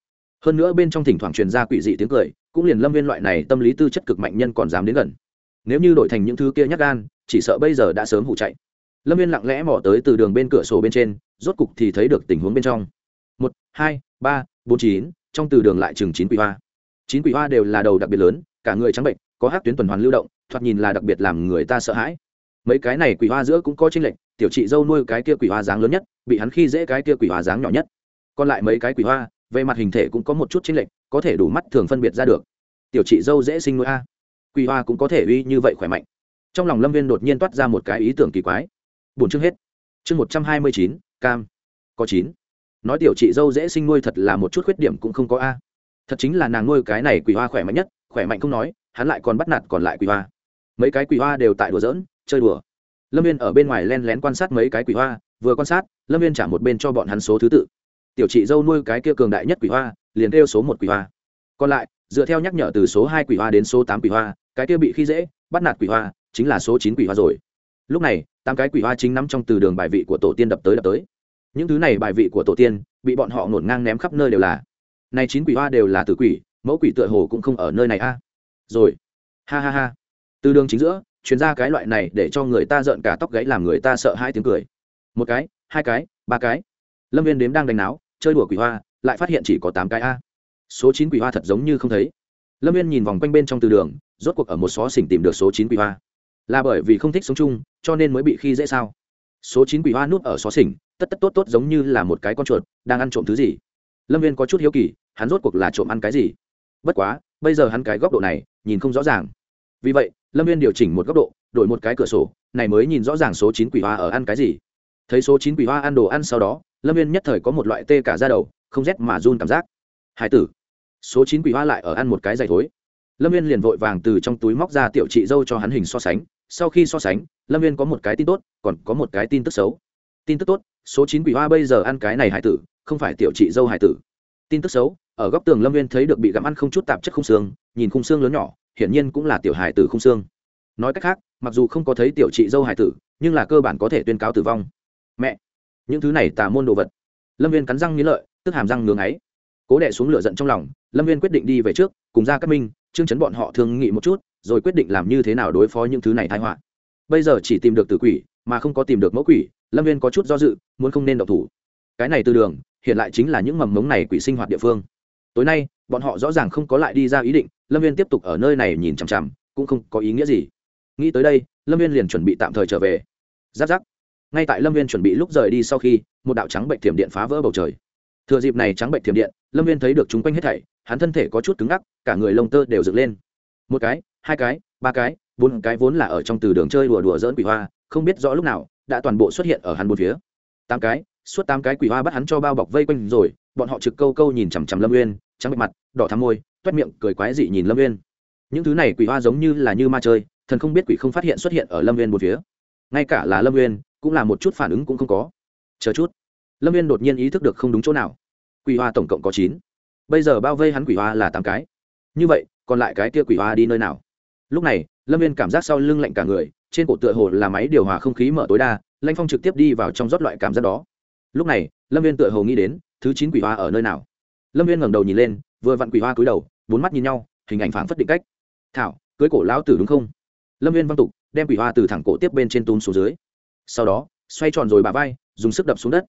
Hơn nữa bên trong thỉnh thoảng truyền ra quỷ dị tiếng cười, cũng liền lâm viên loại này tâm lý tư chất cực mạnh nhân còn dám đến gần. Nếu như đổi thành những thứ kia nhắc gan, chỉ sợ bây giờ đã sớm vụ chạy. Lâm viên lặng lẽ mỏ tới từ đường bên cửa sổ bên trên, rốt cục thì thấy được tình huống bên trong. Một, hai, ba, bốn, chín, trong từ đường lại chừng chín quỷ hoa. Chín quỷ hoa đều là đầu đặc biệt lớn, cả người trắng bệnh, có hát tuyến tuần hoàn lưu động, thoạt nhìn là đặc biệt làm người ta sợ hãi. Mấy cái này quỷ hoa giữa cũng có tranh lệch tiểu chị dâu nuôi cái kia quỷ hoa dáng lớn nhất, bị hắn khi dễ cái kia quỷ hoa dáng nhỏ nhất. Còn lại mấy cái quỷ hoa, về mặt hình thể cũng có một chút chênh lệch, có thể đủ mắt thường phân biệt ra được. Tiểu chị dâu dễ sinh nuôi a. Quỷ hoa cũng có thể uy như vậy khỏe mạnh. Trong lòng lâm viên đột nhiên toát ra một cái ý tưởng kỳ quái. Bốn chương hết. Chương một trăm hai mươi chín, cam. Có chín. Nói tiểu chị dâu dễ sinh nuôi thật là một chút khuyết điểm cũng không có a. Thật chính là nàng nuôi cái này quỷ hoa khỏe mạnh nhất, khỏe mạnh không nói, hắn lại còn bắt nạt còn lại quỷ hoa. Mấy cái quỷ hoa đều tại đùa giỡn, chơi đùa lâm viên ở bên ngoài len lén quan sát mấy cái quỷ hoa, vừa quan sát, lâm viên trả một bên cho bọn hắn số thứ tự. Tiểu chị dâu nuôi cái kia cường đại nhất quỷ hoa, liền kêu số một quỷ hoa. Còn lại, dựa theo nhắc nhở từ số hai quỷ hoa đến số tám quỷ hoa, cái kia bị khi dễ, bắt nạt quỷ hoa, chính là số chín quỷ hoa rồi. Lúc này, tám cái quỷ hoa chính nắm trong từ đường bài vị của tổ tiên đập tới đập tới. Những thứ này bài vị của tổ tiên, bị bọn họ ngổn ngang ném khắp nơi đều là. Này chín quỷ hoa đều là tử quỷ, mẫu quỷ tựa hồ cũng không ở nơi này a. Rồi. Ha ha ha. Từ đường chính giữa chuyến ra cái loại này để cho người ta rợn cả tóc gáy làm người ta sợ hai tiếng cười. Một cái, hai cái, ba cái. Lâm viên đếm đang đánh náo, chơi đùa quỷ hoa, lại phát hiện chỉ có tám cái a. Số chín quỷ hoa thật giống như không thấy. Lâm viên nhìn vòng quanh bên trong từ đường, rốt cuộc ở một xó xỉnh tìm được số chín quỷ hoa. Là bởi vì không thích sống chung, cho nên mới bị khi dễ sao? Số chín quỷ hoa núp ở xó xỉnh, tất tất tốt tốt giống như là một cái con chuột, đang ăn trộm thứ gì? Lâm viên có chút hiếu kỳ, hắn rốt cuộc là trộm ăn cái gì? Bất quá, bây giờ hắn cái góc độ này, nhìn không rõ ràng. Vì vậy lâm viên điều chỉnh một góc độ, đổi một cái cửa sổ, này mới nhìn rõ ràng số chín quỷ hoa ở ăn cái gì. Thấy số chín quỷ hoa ăn đồ ăn sau đó, lâm viên nhất thời có một loại tê cả ra đầu, không rét mà run cảm giác. Hải tử, số chín quỷ hoa lại ở ăn một cái dày thối. Lâm viên liền vội vàng từ trong túi móc ra tiểu chị dâu cho hắn hình so sánh. Sau khi so sánh, lâm viên có một cái tin tốt, còn có một cái tin tức xấu. Tin tức tốt, số chín quỷ hoa bây giờ ăn cái này hải tử, không phải tiểu chị dâu hải tử. Tin tức xấu, ở góc tường lâm viên thấy được bị gặm ăn không chút tạp chất khung xương, nhìn khung xương lớn nhỏ hiển nhiên cũng là tiểu hải tử không xương. Nói cách khác, mặc dù không có thấy tiểu chị dâu hải tử, nhưng là cơ bản có thể tuyên cáo tử vong. Mẹ, những thứ này tà môn đồ vật. Lâm viên cắn răng nghĩ lợi, tức hàm răng ngưng ấy cố đè xuống lửa giận trong lòng, lâm viên quyết định đi về trước, cùng ra các minh chương chấn bọn họ thương nghị một chút, rồi quyết định làm như thế nào đối phó những thứ này thái họa. Bây giờ chỉ tìm được tử quỷ, mà không có tìm được mẫu quỷ, lâm viên có chút do dự, muốn không nên độc thủ. Cái này từ đường, hiện lại chính là những mầm mống này quỷ sinh hoạt địa phương. Tối nay bọn họ rõ ràng không có lại đi ra ý định, lâm viên tiếp tục ở nơi này nhìn chằm chằm, cũng không có ý nghĩa gì. Nghĩ tới đây, lâm viên liền chuẩn bị tạm thời trở về. Giáp giáp. Ngay tại lâm viên chuẩn bị lúc rời đi sau khi, một đạo trắng bệnh thiểm điện phá vỡ bầu trời. Thừa dịp này trắng bệnh thiểm điện, lâm viên thấy được chúng quanh hết thảy, hắn thân thể có chút cứng ngắc, cả người lông tơ đều dựng lên. Một cái, hai cái, ba cái, bốn cái vốn là ở trong từ đường chơi đùa đùa dỡn quỷ hoa, không biết rõ lúc nào, đã toàn bộ xuất hiện ở hắn một phía. Tám cái, suốt tám cái quỷ hoa bắt hắn cho bao bọc vây quanh rồi, bọn họ trực câu câu nhìn chằm chằm lâm uyên trắng bệ mặt, đỏ thắm môi, toét miệng, cười quái dị nhìn lâm Viên. những thứ này quỷ hoa giống như là như ma chơi, thần không biết quỷ không phát hiện xuất hiện ở lâm Viên một phía. Ngay cả là lâm Viên cũng là một chút phản ứng cũng không có. Chờ chút. Lâm viên đột nhiên ý thức được không đúng chỗ nào. Quỷ hoa tổng cộng có chín. Bây giờ bao vây hắn quỷ hoa là tám cái. Như vậy, còn lại cái kia quỷ hoa đi nơi nào? Lúc này, lâm viên cảm giác sau lưng lạnh cả người, trên cổ tựa hồ là máy điều hòa không khí mở tối đa lanh phong trực tiếp đi vào trong rót loại cảm giác đó. Lúc này, lâm viên tựa hồ nghĩ đến, thứ chín quỷ hoa ở nơi nào? Lâm viên ngẩng đầu nhìn lên, vừa vặn quỷ hoa cúi đầu, bốn mắt nhìn nhau, hình ảnh phảng phất định cách. Thảo, cưới cổ lão tử đúng không? Lâm viên văn tục, đem quỷ hoa từ thẳng cổ tiếp bên trên tún xuống dưới. Sau đó, xoay tròn rồi bà vai, dùng sức đập xuống đất.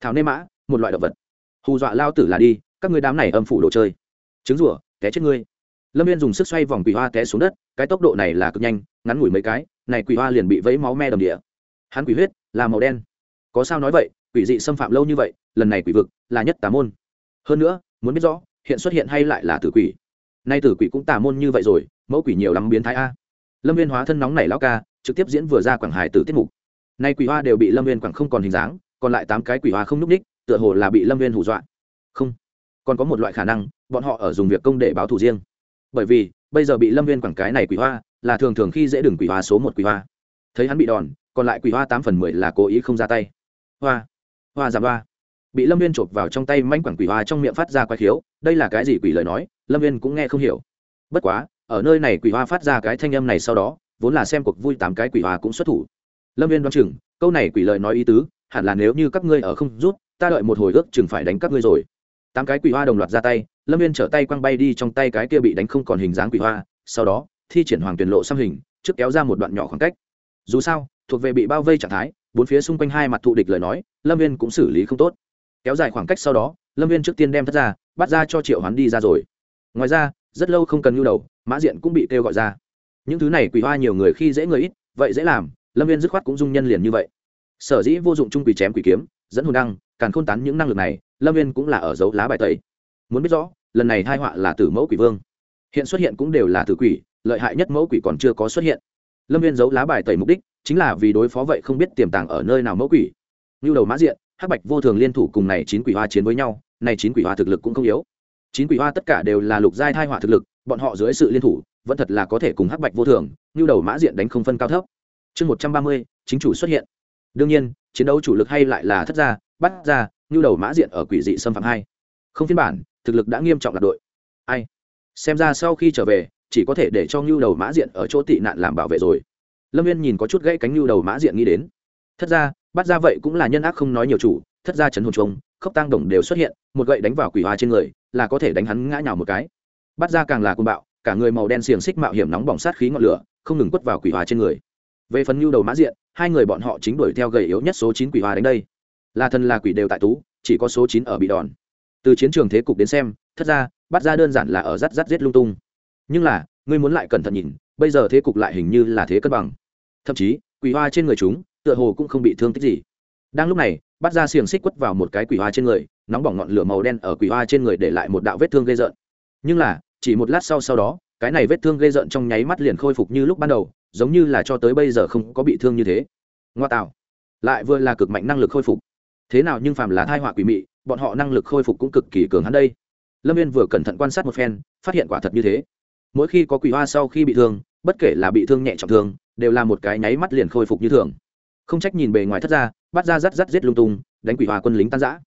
Thảo nê mã, một loại động vật. Hù dọa lao tử là đi, các người đám này âm phủ đồ chơi. Trứng rủa té chết ngươi. Lâm viên dùng sức xoay vòng quỷ hoa té xuống đất, cái tốc độ này là cực nhanh, ngắn ngủi mấy cái, này quỷ hoa liền bị vấy máu me đầm địa. Hắn quỷ huyết là màu đen. Có sao nói vậy, quỷ dị xâm phạm lâu như vậy, lần này quỷ vực là nhất tà môn. Hơn nữa muốn biết rõ, hiện xuất hiện hay lại là tử quỷ. Nay tử quỷ cũng tà môn như vậy rồi, mẫu quỷ nhiều lắm biến thái a. Lâm viên hóa thân nóng nảy lao ca, trực tiếp diễn vừa ra quảng hải tử tiết mục. Nay quỷ hoa đều bị lâm viên quảng không còn hình dáng, còn lại tám cái quỷ hoa không n ú c ních tựa hồ là bị lâm viên hù dọa. Không, còn có một loại khả năng, bọn họ ở dùng việc công để báo thù riêng. Bởi vì, bây giờ bị lâm viên quảng cái này quỷ hoa, là thường thường khi dễ đừng quỷ hoa số một quỷ hoa. Thấy hắn bị đòn, còn lại quỷ hoa tám phần mười là cố ý không ra tay. Hoa hoa giảm hoa bị lâm viên chộp vào trong tay manh quản quỷ hoa trong miệng phát ra quái khiếu, đây là cái gì quỷ lời nói, lâm viên cũng nghe không hiểu. Bất quá, ở nơi này quỷ hoa phát ra cái thanh âm này sau đó, vốn là xem cuộc vui tám cái quỷ hoa cũng xuất thủ. Lâm viên đoán chừng, câu này quỷ lời nói ý tứ, hẳn là nếu như các ngươi ở không rút, ta đợi một hồi ước chừng phải đánh các ngươi rồi. Tám cái quỷ hoa đồng loạt ra tay, lâm viên trở tay quăng bay đi trong tay cái kia bị đánh không còn hình dáng quỷ hoa, sau đó, thi triển hoàng tuyển lộ xăm hình, trước kéo ra một đoạn nhỏ khoảng cách. Dù sao, thuộc về bị bao vây trạng thái, bốn phía xung quanh hai mặt thụ địch lời nói, lâm viên cũng xử lý không tốt kéo dài khoảng cách sau đó, lâm viên trước tiên đem thất ra, bắt ra cho triệu hoán đi ra rồi. Ngoài ra, rất lâu không cần nhu đầu, mã diện cũng bị kêu gọi ra. Những thứ này quỷ hoa nhiều người khi dễ người ít, vậy dễ làm, lâm viên dứt khoát cũng dung nhân liền như vậy. Sở dĩ vô dụng trung quỷ chém quỷ kiếm, dẫn hồn đăng, càng khôn tán những năng lực này, lâm viên cũng là ở dấu lá bài tẩy. Muốn biết rõ, lần này hai họa là tử mẫu quỷ vương. Hiện xuất hiện cũng đều là tử quỷ, lợi hại nhất mẫu quỷ còn chưa có xuất hiện. Lâm viên giấu lá bài tẩy mục đích chính là vì đối phó vậy không biết tiềm tàng ở nơi nào mẫu quỷ. Như đầu mã diện hắc bạch vô thường liên thủ cùng này chín quỷ hoa chiến với nhau này chín quỷ hoa thực lực cũng không yếu. Chín quỷ hoa tất cả đều là lục giai thai hỏa thực lực bọn họ dưới sự liên thủ vẫn thật là có thể cùng hắc bạch vô thường như đầu mã diện đánh không phân cao thấp. Chương một trăm ba mươi chính chủ xuất hiện. Đương nhiên chiến đấu chủ lực hay lại là thất gia bắt gia, như đầu mã diện ở quỷ dị xâm phạm hai. Không phiên bản thực lực đã nghiêm trọng lạc đội. Ai? Xem ra sau khi trở về chỉ có thể để cho ngưu đầu mã diện ở chỗ tị nạn làm bảo vệ rồi. Lâm viên nhìn có chút gãy cánh ngưu đầu mã diện nghĩ đến. Thất ra bắt ra vậy cũng là nhân ác không nói nhiều chủ, thất ra chấn hồn trống khốc tăng đồng đều xuất hiện, một gậy đánh vào quỷ hoa trên người, là có thể đánh hắn ngã nhào một cái. Bắt ra càng là côn bạo, cả người màu đen xiềng xích mạo hiểm nóng bỏng sát khí ngọn lửa, không ngừng quất vào quỷ hoa trên người. Về phần nhu đầu mã diện, hai người bọn họ chính đuổi theo gầy yếu nhất số chín quỷ hoa đánh đây. Là thần là quỷ đều tại tú, chỉ có số chín ở bị đòn. Từ chiến trường thế cục đến xem, thất ra bắt ra đơn giản là ở rắt rắt giết lung tung. Nhưng là, ngươi muốn lại cẩn thận nhìn, bây giờ thế cục lại hình như là thế cân bằng. Thậm chí, quỷ hoa trên người chúng tựa hồ cũng không bị thương tích gì. Đang lúc này, bắt ra xiềng xích quất vào một cái quỷ hoa trên người, nóng bỏng ngọn lửa màu đen ở quỷ hoa trên người để lại một đạo vết thương gây rợn. Nhưng là, chỉ một lát sau sau đó, cái này vết thương gây rợn trong nháy mắt liền khôi phục như lúc ban đầu, giống như là cho tới bây giờ không có bị thương như thế. Ngoa tạo. Lại vừa là cực mạnh năng lực khôi phục. Thế nào nhưng phàm là thai họa quỷ mị, bọn họ năng lực khôi phục cũng cực kỳ cường hắn đây. Lâm viên vừa cẩn thận quan sát một phen, phát hiện quả thật như thế. Mỗi khi có quỷ hoa sau khi bị thương, bất kể là bị thương nhẹ trọng thương, đều là một cái nháy mắt liền khôi phục như thường không trách nhìn bề ngoài thất ra bắt ra rắt rắt giết lung tung, đánh quỷ hoa quân lính tan giã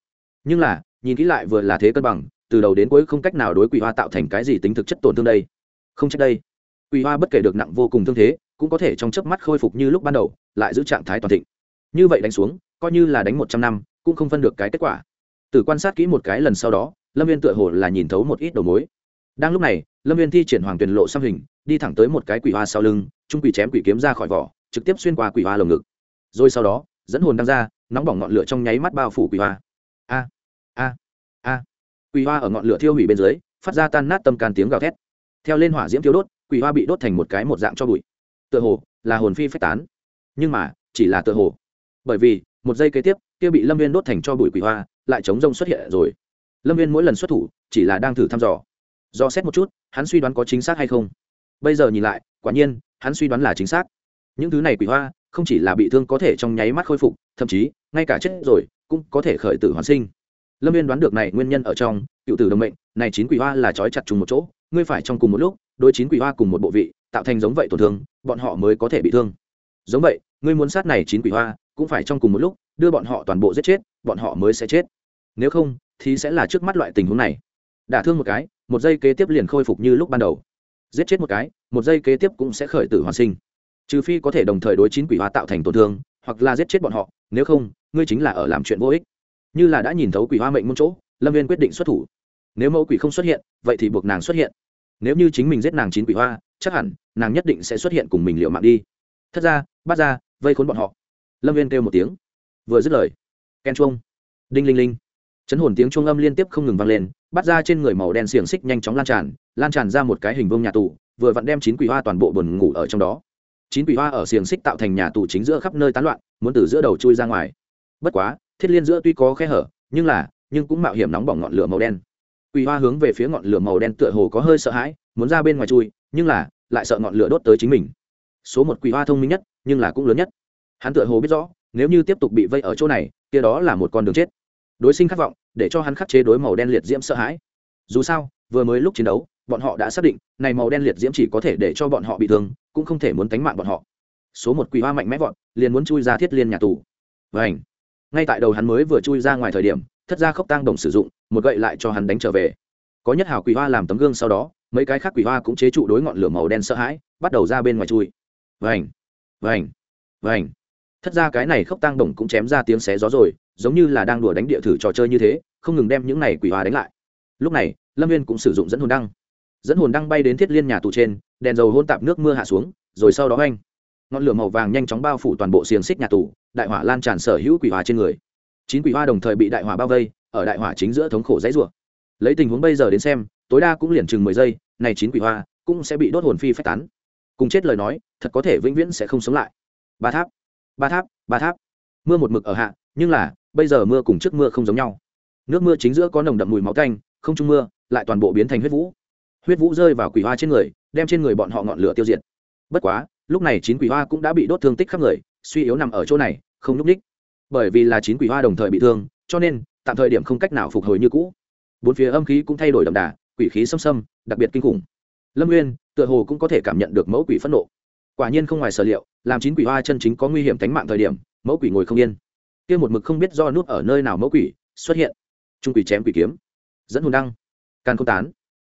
nhưng là, nhìn kỹ lại vừa là thế cân bằng, từ đầu đến cuối không cách nào đối quỷ hoa tạo thành cái gì tính thực chất tổn thương đây. Không trách đây. Quỷ hoa bất kể được nặng vô cùng thương thế, cũng có thể trong chớp mắt khôi phục như lúc ban đầu, lại giữ trạng thái toàn thịnh. Như vậy đánh xuống, coi như là đánh một trăm năm, cũng không phân được cái kết quả. Từ quan sát kỹ một cái lần sau đó, lâm viên tựa hồ là nhìn thấu một ít đầu mối. Đang lúc này, lâm viên thi triển hoàng tuyền lộ xăm hình, đi thẳng tới một cái quỷ hoa sau lưng, trung quỷ chém quỷ kiếm ra khỏi vỏ, trực tiếp xuyên qua quỷ hoa lồng ngực rồi sau đó, dẫn hồn đăng ra, nóng bỏng ngọn lửa trong nháy mắt bao phủ quỷ hoa. A a a. Quỷ hoa ở ngọn lửa thiêu hủy bên dưới, phát ra tan nát tâm can tiếng gào thét. Theo lên hỏa diễm thiêu đốt, quỷ hoa bị đốt thành một cái một dạng cho bụi. Tựa hồ là hồn phi phách tán. Nhưng mà, chỉ là tựa hồ. Bởi vì, một giây kế tiếp, kia bị lâm viên đốt thành cho bụi quỷ hoa, lại chống rông xuất hiện rồi. Lâm viên mỗi lần xuất thủ, chỉ là đang thử thăm dò. Do xét một chút, hắn suy đoán có chính xác hay không. Bây giờ nhìn lại, quả nhiên, hắn suy đoán là chính xác. Những thứ này quỷ hoa không chỉ là bị thương có thể trong nháy mắt khôi phục, thậm chí, ngay cả chết rồi, cũng có thể khởi tử hoàn sinh. Lâm viên đoán được này nguyên nhân ở trong, cựu tử đồng mệnh, này chín quỷ hoa là trói chặt chung một chỗ, ngươi phải trong cùng một lúc đôi chín quỷ hoa cùng một bộ vị, tạo thành giống vậy tổn thương, bọn họ mới có thể bị thương. Giống vậy, ngươi muốn sát này chín quỷ hoa, cũng phải trong cùng một lúc, đưa bọn họ toàn bộ giết chết, bọn họ mới sẽ chết. Nếu không, thì sẽ là trước mắt loại tình huống này. Đả thương một cái, một giây kế tiếp liền khôi phục như lúc ban đầu. Giết chết một cái, một giây kế tiếp cũng sẽ khởi tử hoàn sinh trừ phi có thể đồng thời đối chín quỷ hoa tạo thành tổn thương, hoặc là giết chết bọn họ, nếu không, ngươi chính là ở làm chuyện vô ích. Như là đã nhìn thấu quỷ hoa mệnh môn chỗ, lâm viên quyết định xuất thủ. Nếu mẫu quỷ không xuất hiện, vậy thì buộc nàng xuất hiện. Nếu như chính mình giết nàng chín quỷ hoa, chắc hẳn nàng nhất định sẽ xuất hiện cùng mình liệu mạng đi. Thất ra bắt ra vây khốn bọn họ. Lâm viên kêu một tiếng. Vừa dứt lời, ken chuông. Đinh linh linh. Chấn hồn tiếng chuông âm liên tiếp không ngừng vang lên bắt ra trên người màu đen xiềng xích nhanh chóng lan tràn lan tràn ra một cái hình vương nhà tù, vừa vặn đem chín quỷ hoa toàn bộ buồn ngủ ở trong đó chín quỷ hoa ở xiềng xích tạo thành nhà tù chính giữa khắp nơi tán loạn, muốn từ giữa đầu chui ra ngoài. Bất quá, thiết liên giữa tuy có khe hở, nhưng là, nhưng cũng mạo hiểm nóng bỏng ngọn lửa màu đen. Quỷ hoa hướng về phía ngọn lửa màu đen tựa hồ có hơi sợ hãi, muốn ra bên ngoài chui, nhưng là, lại sợ ngọn lửa đốt tới chính mình. Số một quỷ hoa thông minh nhất, nhưng là cũng lớn nhất. Hắn tựa hồ biết rõ, nếu như tiếp tục bị vây ở chỗ này, kia đó là một con đường chết. Đối sinh khát vọng, để cho hắn khắc chế đối màu đen liệt diễm sợ hãi. Dù sao, vừa mới lúc chiến đấu bọn họ đã xác định, này màu đen liệt diễm chỉ có thể để cho bọn họ bị thương, cũng không thể muốn tánh mạng bọn họ. Số một quỷ hoa mạnh mẽ vọt, liền muốn chui ra thiết liên nhà tù. Vảnh ngay tại đầu hắn mới vừa chui ra ngoài thời điểm, thất ra khốc tăng đồng sử dụng, một gậy lại cho hắn đánh trở về. Có nhất hào quỷ hoa làm tấm gương sau đó, mấy cái khác quỷ hoa cũng chế trụ đối ngọn lửa màu đen sợ hãi, bắt đầu ra bên ngoài chui. Vảnh vảnh vảnh thất ra cái này khốc tăng đồng cũng chém ra tiếng xé gió rồi, giống như là đang đùa đánh địa thử trò chơi như thế, không ngừng đem những này quỷ hoa đánh lại. Lúc này, lâm viên cũng sử dụng dẫn hồn đăng dẫn hồn đăng bay đến thiết liên nhà tù trên, đèn dầu hôn tạp nước mưa hạ xuống, rồi sau đó oanh ngọn lửa màu vàng nhanh chóng bao phủ toàn bộ xiềng xích nhà tù, đại hỏa lan tràn sở hữu quỷ hoa trên người. Chín quỷ hoa đồng thời bị đại hỏa bao vây, ở đại hỏa chính giữa thống khổ dãy rủa. Lấy tình huống bây giờ đến xem, tối đa cũng liền chừng mười giây, này chín quỷ hoa cũng sẽ bị đốt hồn phi phách tán. Cùng chết lời nói, thật có thể vĩnh viễn sẽ không sống lại. Ba tháp ba tháp ba tháp. Mưa một mực ở hạ, nhưng là, bây giờ mưa cùng trước mưa không giống nhau. Nước mưa chính giữa có nồng đậm mùi máu canh không trung mưa, lại toàn bộ biến thành huyết vũ huyết vũ rơi vào quỷ hoa trên người, đem trên người bọn họ ngọn lửa tiêu diệt. Bất quá, lúc này chín quỷ hoa cũng đã bị đốt thương tích khắp người, suy yếu nằm ở chỗ này, không nhúc ních bởi vì là chín quỷ hoa đồng thời bị thương, cho nên, tạm thời điểm không cách nào phục hồi như cũ. Bốn phía âm khí cũng thay đổi đậm đà, quỷ khí xâm xâm, đặc biệt kinh khủng. Lâm nguyên, tựa hồ cũng có thể cảm nhận được mẫu quỷ phẫn nộ. Quả nhiên không ngoài sở liệu, làm chín quỷ hoa chân chính có nguy hiểm tính mạng thời điểm, mẫu quỷ ngồi không yên. Kia một mực không biết do nút ở nơi nào mẫu quỷ xuất hiện. Trung quỷ chém quỷ kiếm. Dẫn hồn đăng. Can công tán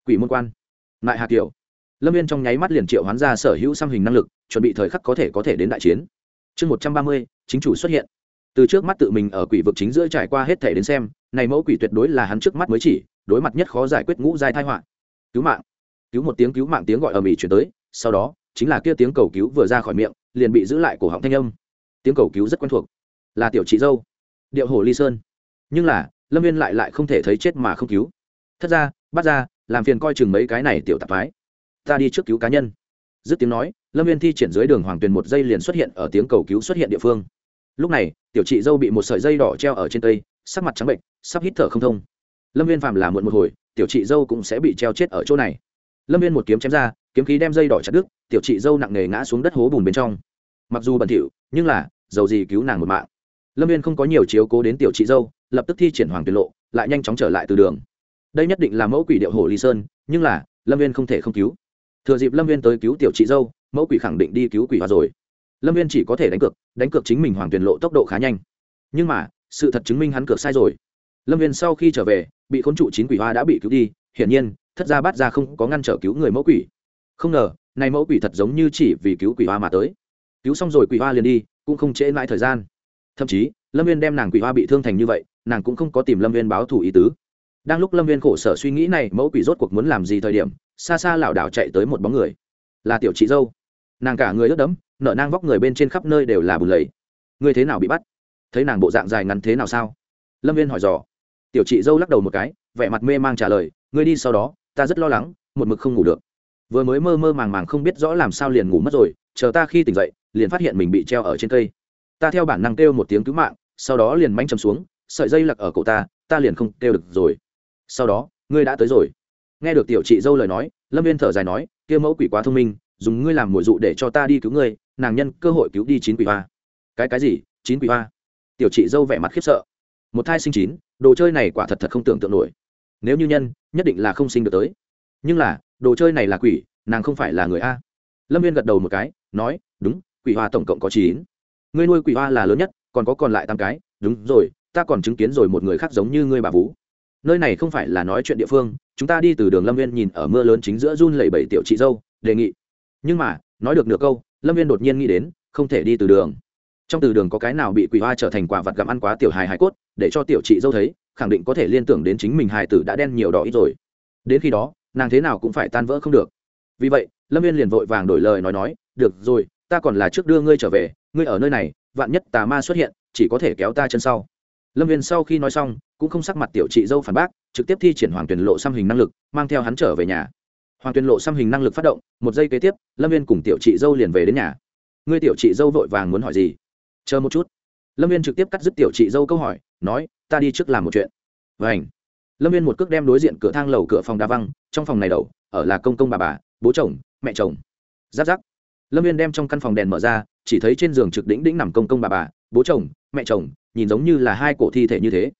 quỷ môn quan. Nại hà kiều. Lâm viên trong nháy mắt liền triệu hoán ra sở hữu xăm hình năng lực, chuẩn bị thời khắc có thể có thể đến đại chiến. Chương một trăm ba mươi, chính chủ xuất hiện. Từ trước mắt tự mình ở quỷ vực chính giữa trải qua hết thể đến xem, này mẫu quỷ tuyệt đối là hắn trước mắt mới chỉ, đối mặt nhất khó giải quyết ngũ giai thai họa. Cứu mạng. Cứu một tiếng cứu mạng tiếng gọi ở mỹ chuyển tới, sau đó, chính là kia tiếng cầu cứu vừa ra khỏi miệng, liền bị giữ lại cổ họng thanh âm. Tiếng cầu cứu rất quen thuộc. Là tiểu chị dâu. Điệu hồ ly sơn. Nhưng là, lâm viên lại lại không thể thấy chết mà không cứu. Thất ra, bắt ra làm phiền coi chừng mấy cái này tiểu tạp phái. Ta đi trước cứu cá nhân. Dứt tiếng nói, lâm viên thi triển dưới đường hoàng tuyền một dây liền xuất hiện ở tiếng cầu cứu xuất hiện địa phương. Lúc này, tiểu chị dâu bị một sợi dây đỏ treo ở trên cây, sắc mặt trắng bệnh sắp hít thở không thông. Lâm viên phàm là muộn một hồi, tiểu chị dâu cũng sẽ bị treo chết ở chỗ này. Lâm viên một kiếm chém ra, kiếm khí đem dây đỏ chặt đứt, tiểu chị dâu nặng nề ngã xuống đất hố bùn bên trong. Mặc dù bẩn thỉu, nhưng là, dầu gì cứu nàng một mạng. Lâm viên không có nhiều chiếu cố đến tiểu chị dâu, lập tức thi triển hoàng tuyệt lộ, lại nhanh chóng trở lại từ đường đây nhất định là mẫu quỷ điệu hồ ly sơn, nhưng là, lâm viên không thể không cứu. Thừa dịp lâm viên tới cứu tiểu chị dâu, mẫu quỷ khẳng định đi cứu quỷ hoa rồi. Lâm viên chỉ có thể đánh cược đánh cược chính mình hoàng tuyển lộ tốc độ khá nhanh. Nhưng mà, sự thật chứng minh hắn cược sai rồi. Lâm viên sau khi trở về, bị khốn trụ chín quỷ hoa đã bị cứu đi, hiển nhiên, thất gia bắt ra không có ngăn trở cứu người mẫu quỷ. Không ngờ nay mẫu quỷ thật giống như chỉ vì cứu quỷ hoa mà tới. Cứu xong rồi quỷ hoa liền đi, cũng không trễ mãi thời gian. Thậm chí, lâm viên đem nàng quỷ hoa bị thương thành như vậy, nàng cũng không có tìm lâm viên báo thủ ý tứ đang lúc lâm viên khổ sở suy nghĩ này, mẫu quỷ rốt cuộc muốn làm gì thời điểm, xa xa lảo đảo chạy tới một bóng người. Là tiểu chị dâu. Nàng cả người ướt đẫm nợ nang vóc người bên trên khắp nơi đều là bùn lầy. Ngươi thế nào bị bắt? Thấy nàng bộ dạng dài ngắn thế nào sao? Lâm viên hỏi dò. Tiểu chị dâu lắc đầu một cái, vẻ mặt mê mang trả lời, ngươi đi sau đó, ta rất lo lắng, một mực không ngủ được. Vừa mới mơ mơ màng màng không biết rõ làm sao liền ngủ mất rồi, chờ ta khi tỉnh dậy, liền phát hiện mình bị treo ở trên cây. Ta theo bản năng kêu một tiếng cứu mạng, sau đó liền manh chầm xuống, sợi dây lặc ở cổ ta ta liền không kêu được rồi sau đó, ngươi đã tới rồi. Nghe được tiểu chị dâu lời nói, lâm viên thở dài nói, kia mẫu quỷ quá thông minh, dùng ngươi làm mồi dụ để cho ta đi cứu ngươi, nàng nhân cơ hội cứu đi chín quỷ hoa. Cái cái gì? Chín quỷ hoa? Tiểu chị dâu vẻ mặt khiếp sợ. Một thai sinh chín, đồ chơi này quả thật thật không tưởng tượng nổi. Nếu như nhân, nhất định là không sinh được tới. Nhưng là, đồ chơi này là quỷ, nàng không phải là người a. Lâm viên gật đầu một cái, nói, đúng, quỷ hoa tổng cộng có chín. Ngươi nuôi quỷ hoa là lớn nhất, còn có còn lại tám cái. Đúng rồi, ta còn chứng kiến rồi một người khác giống như ngươi bà vú nơi này không phải là nói chuyện địa phương, chúng ta đi từ đường lâm viên nhìn ở mưa lớn chính giữa run lẩy bẩy tiểu chị dâu, đề nghị. Nhưng mà, nói được nửa câu, lâm viên đột nhiên nghĩ đến, không thể đi từ đường. Trong từ đường có cái nào bị quỷ hoa trở thành quả vật gặm ăn quá tiểu hài hài cốt, để cho tiểu chị dâu thấy, khẳng định có thể liên tưởng đến chính mình hài tử đã đen nhiều đỏ ít rồi. Đến khi đó, nàng thế nào cũng phải tan vỡ không được. Vì vậy, lâm viên liền vội vàng đổi lời nói nói, được rồi, ta còn là trước đưa ngươi trở về, ngươi ở nơi này, vạn nhất tà ma xuất hiện, chỉ có thể kéo ta chân sau lâm viên sau khi nói xong, cũng không sắc mặt tiểu chị dâu phản bác, trực tiếp thi triển hoàng tuyển lộ xăm hình năng lực, mang theo hắn trở về nhà. Hoàng tuyển lộ xăm hình năng lực phát động, một giây kế tiếp, lâm viên cùng tiểu chị dâu liền về đến nhà. Ngươi tiểu chị dâu vội vàng muốn hỏi gì? Chờ một chút. Lâm viên trực tiếp cắt dứt tiểu chị dâu câu hỏi, nói, ta đi trước làm một chuyện. Vảnh lâm viên một cước đem đối diện cửa thang lầu cửa phòng đa văng, trong phòng này đầu, ở là công công bà bà, bố chồng, mẹ chồng. Giáp giáp. Lâm viên đem trong căn phòng đèn mở ra, chỉ thấy trên giường trực đỉnh đỉnh nằm công công bà bà, bố chồng, mẹ chồng nhìn giống như là hai cổ thi thể như thế.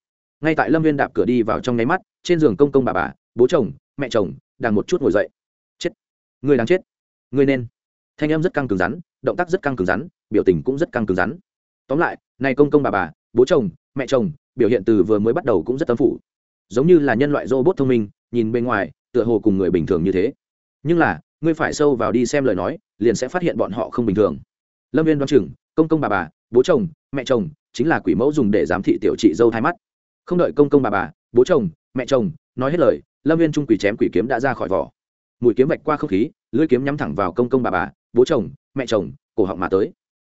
Ngay tại lâm viên đạp cửa đi vào trong nháy mắt, trên giường công công bà bà, bố chồng, mẹ chồng, đang một chút ngồi dậy. Chết! Người đang chết! Người nên! Thanh em rất căng cứng rắn, động tác rất căng cứng rắn, biểu tình cũng rất căng cứng rắn. Tóm lại, này công công bà bà, bố chồng, mẹ chồng, biểu hiện từ vừa mới bắt đầu cũng rất tâm phủ. Giống như là nhân loại robot thông minh, nhìn bên ngoài, tựa hồ cùng người bình thường như thế. Nhưng là, ngươi phải sâu vào đi xem lời nói, liền sẽ phát hiện bọn họ không bình thường. Lâm viên đoán chừng, công công bà bà, bố chồng, mẹ chồng chính là quỷ mẫu dùng để giám thị tiểu chị dâu thai mắt. Không đợi công công bà bà, bố chồng, mẹ chồng nói hết lời, lâm viên trung quỷ chém quỷ kiếm đã ra khỏi vỏ. Mũi kiếm vạch qua không khí, lưỡi kiếm nhắm thẳng vào công công bà bà, bố chồng, mẹ chồng, cổ họng mà tới.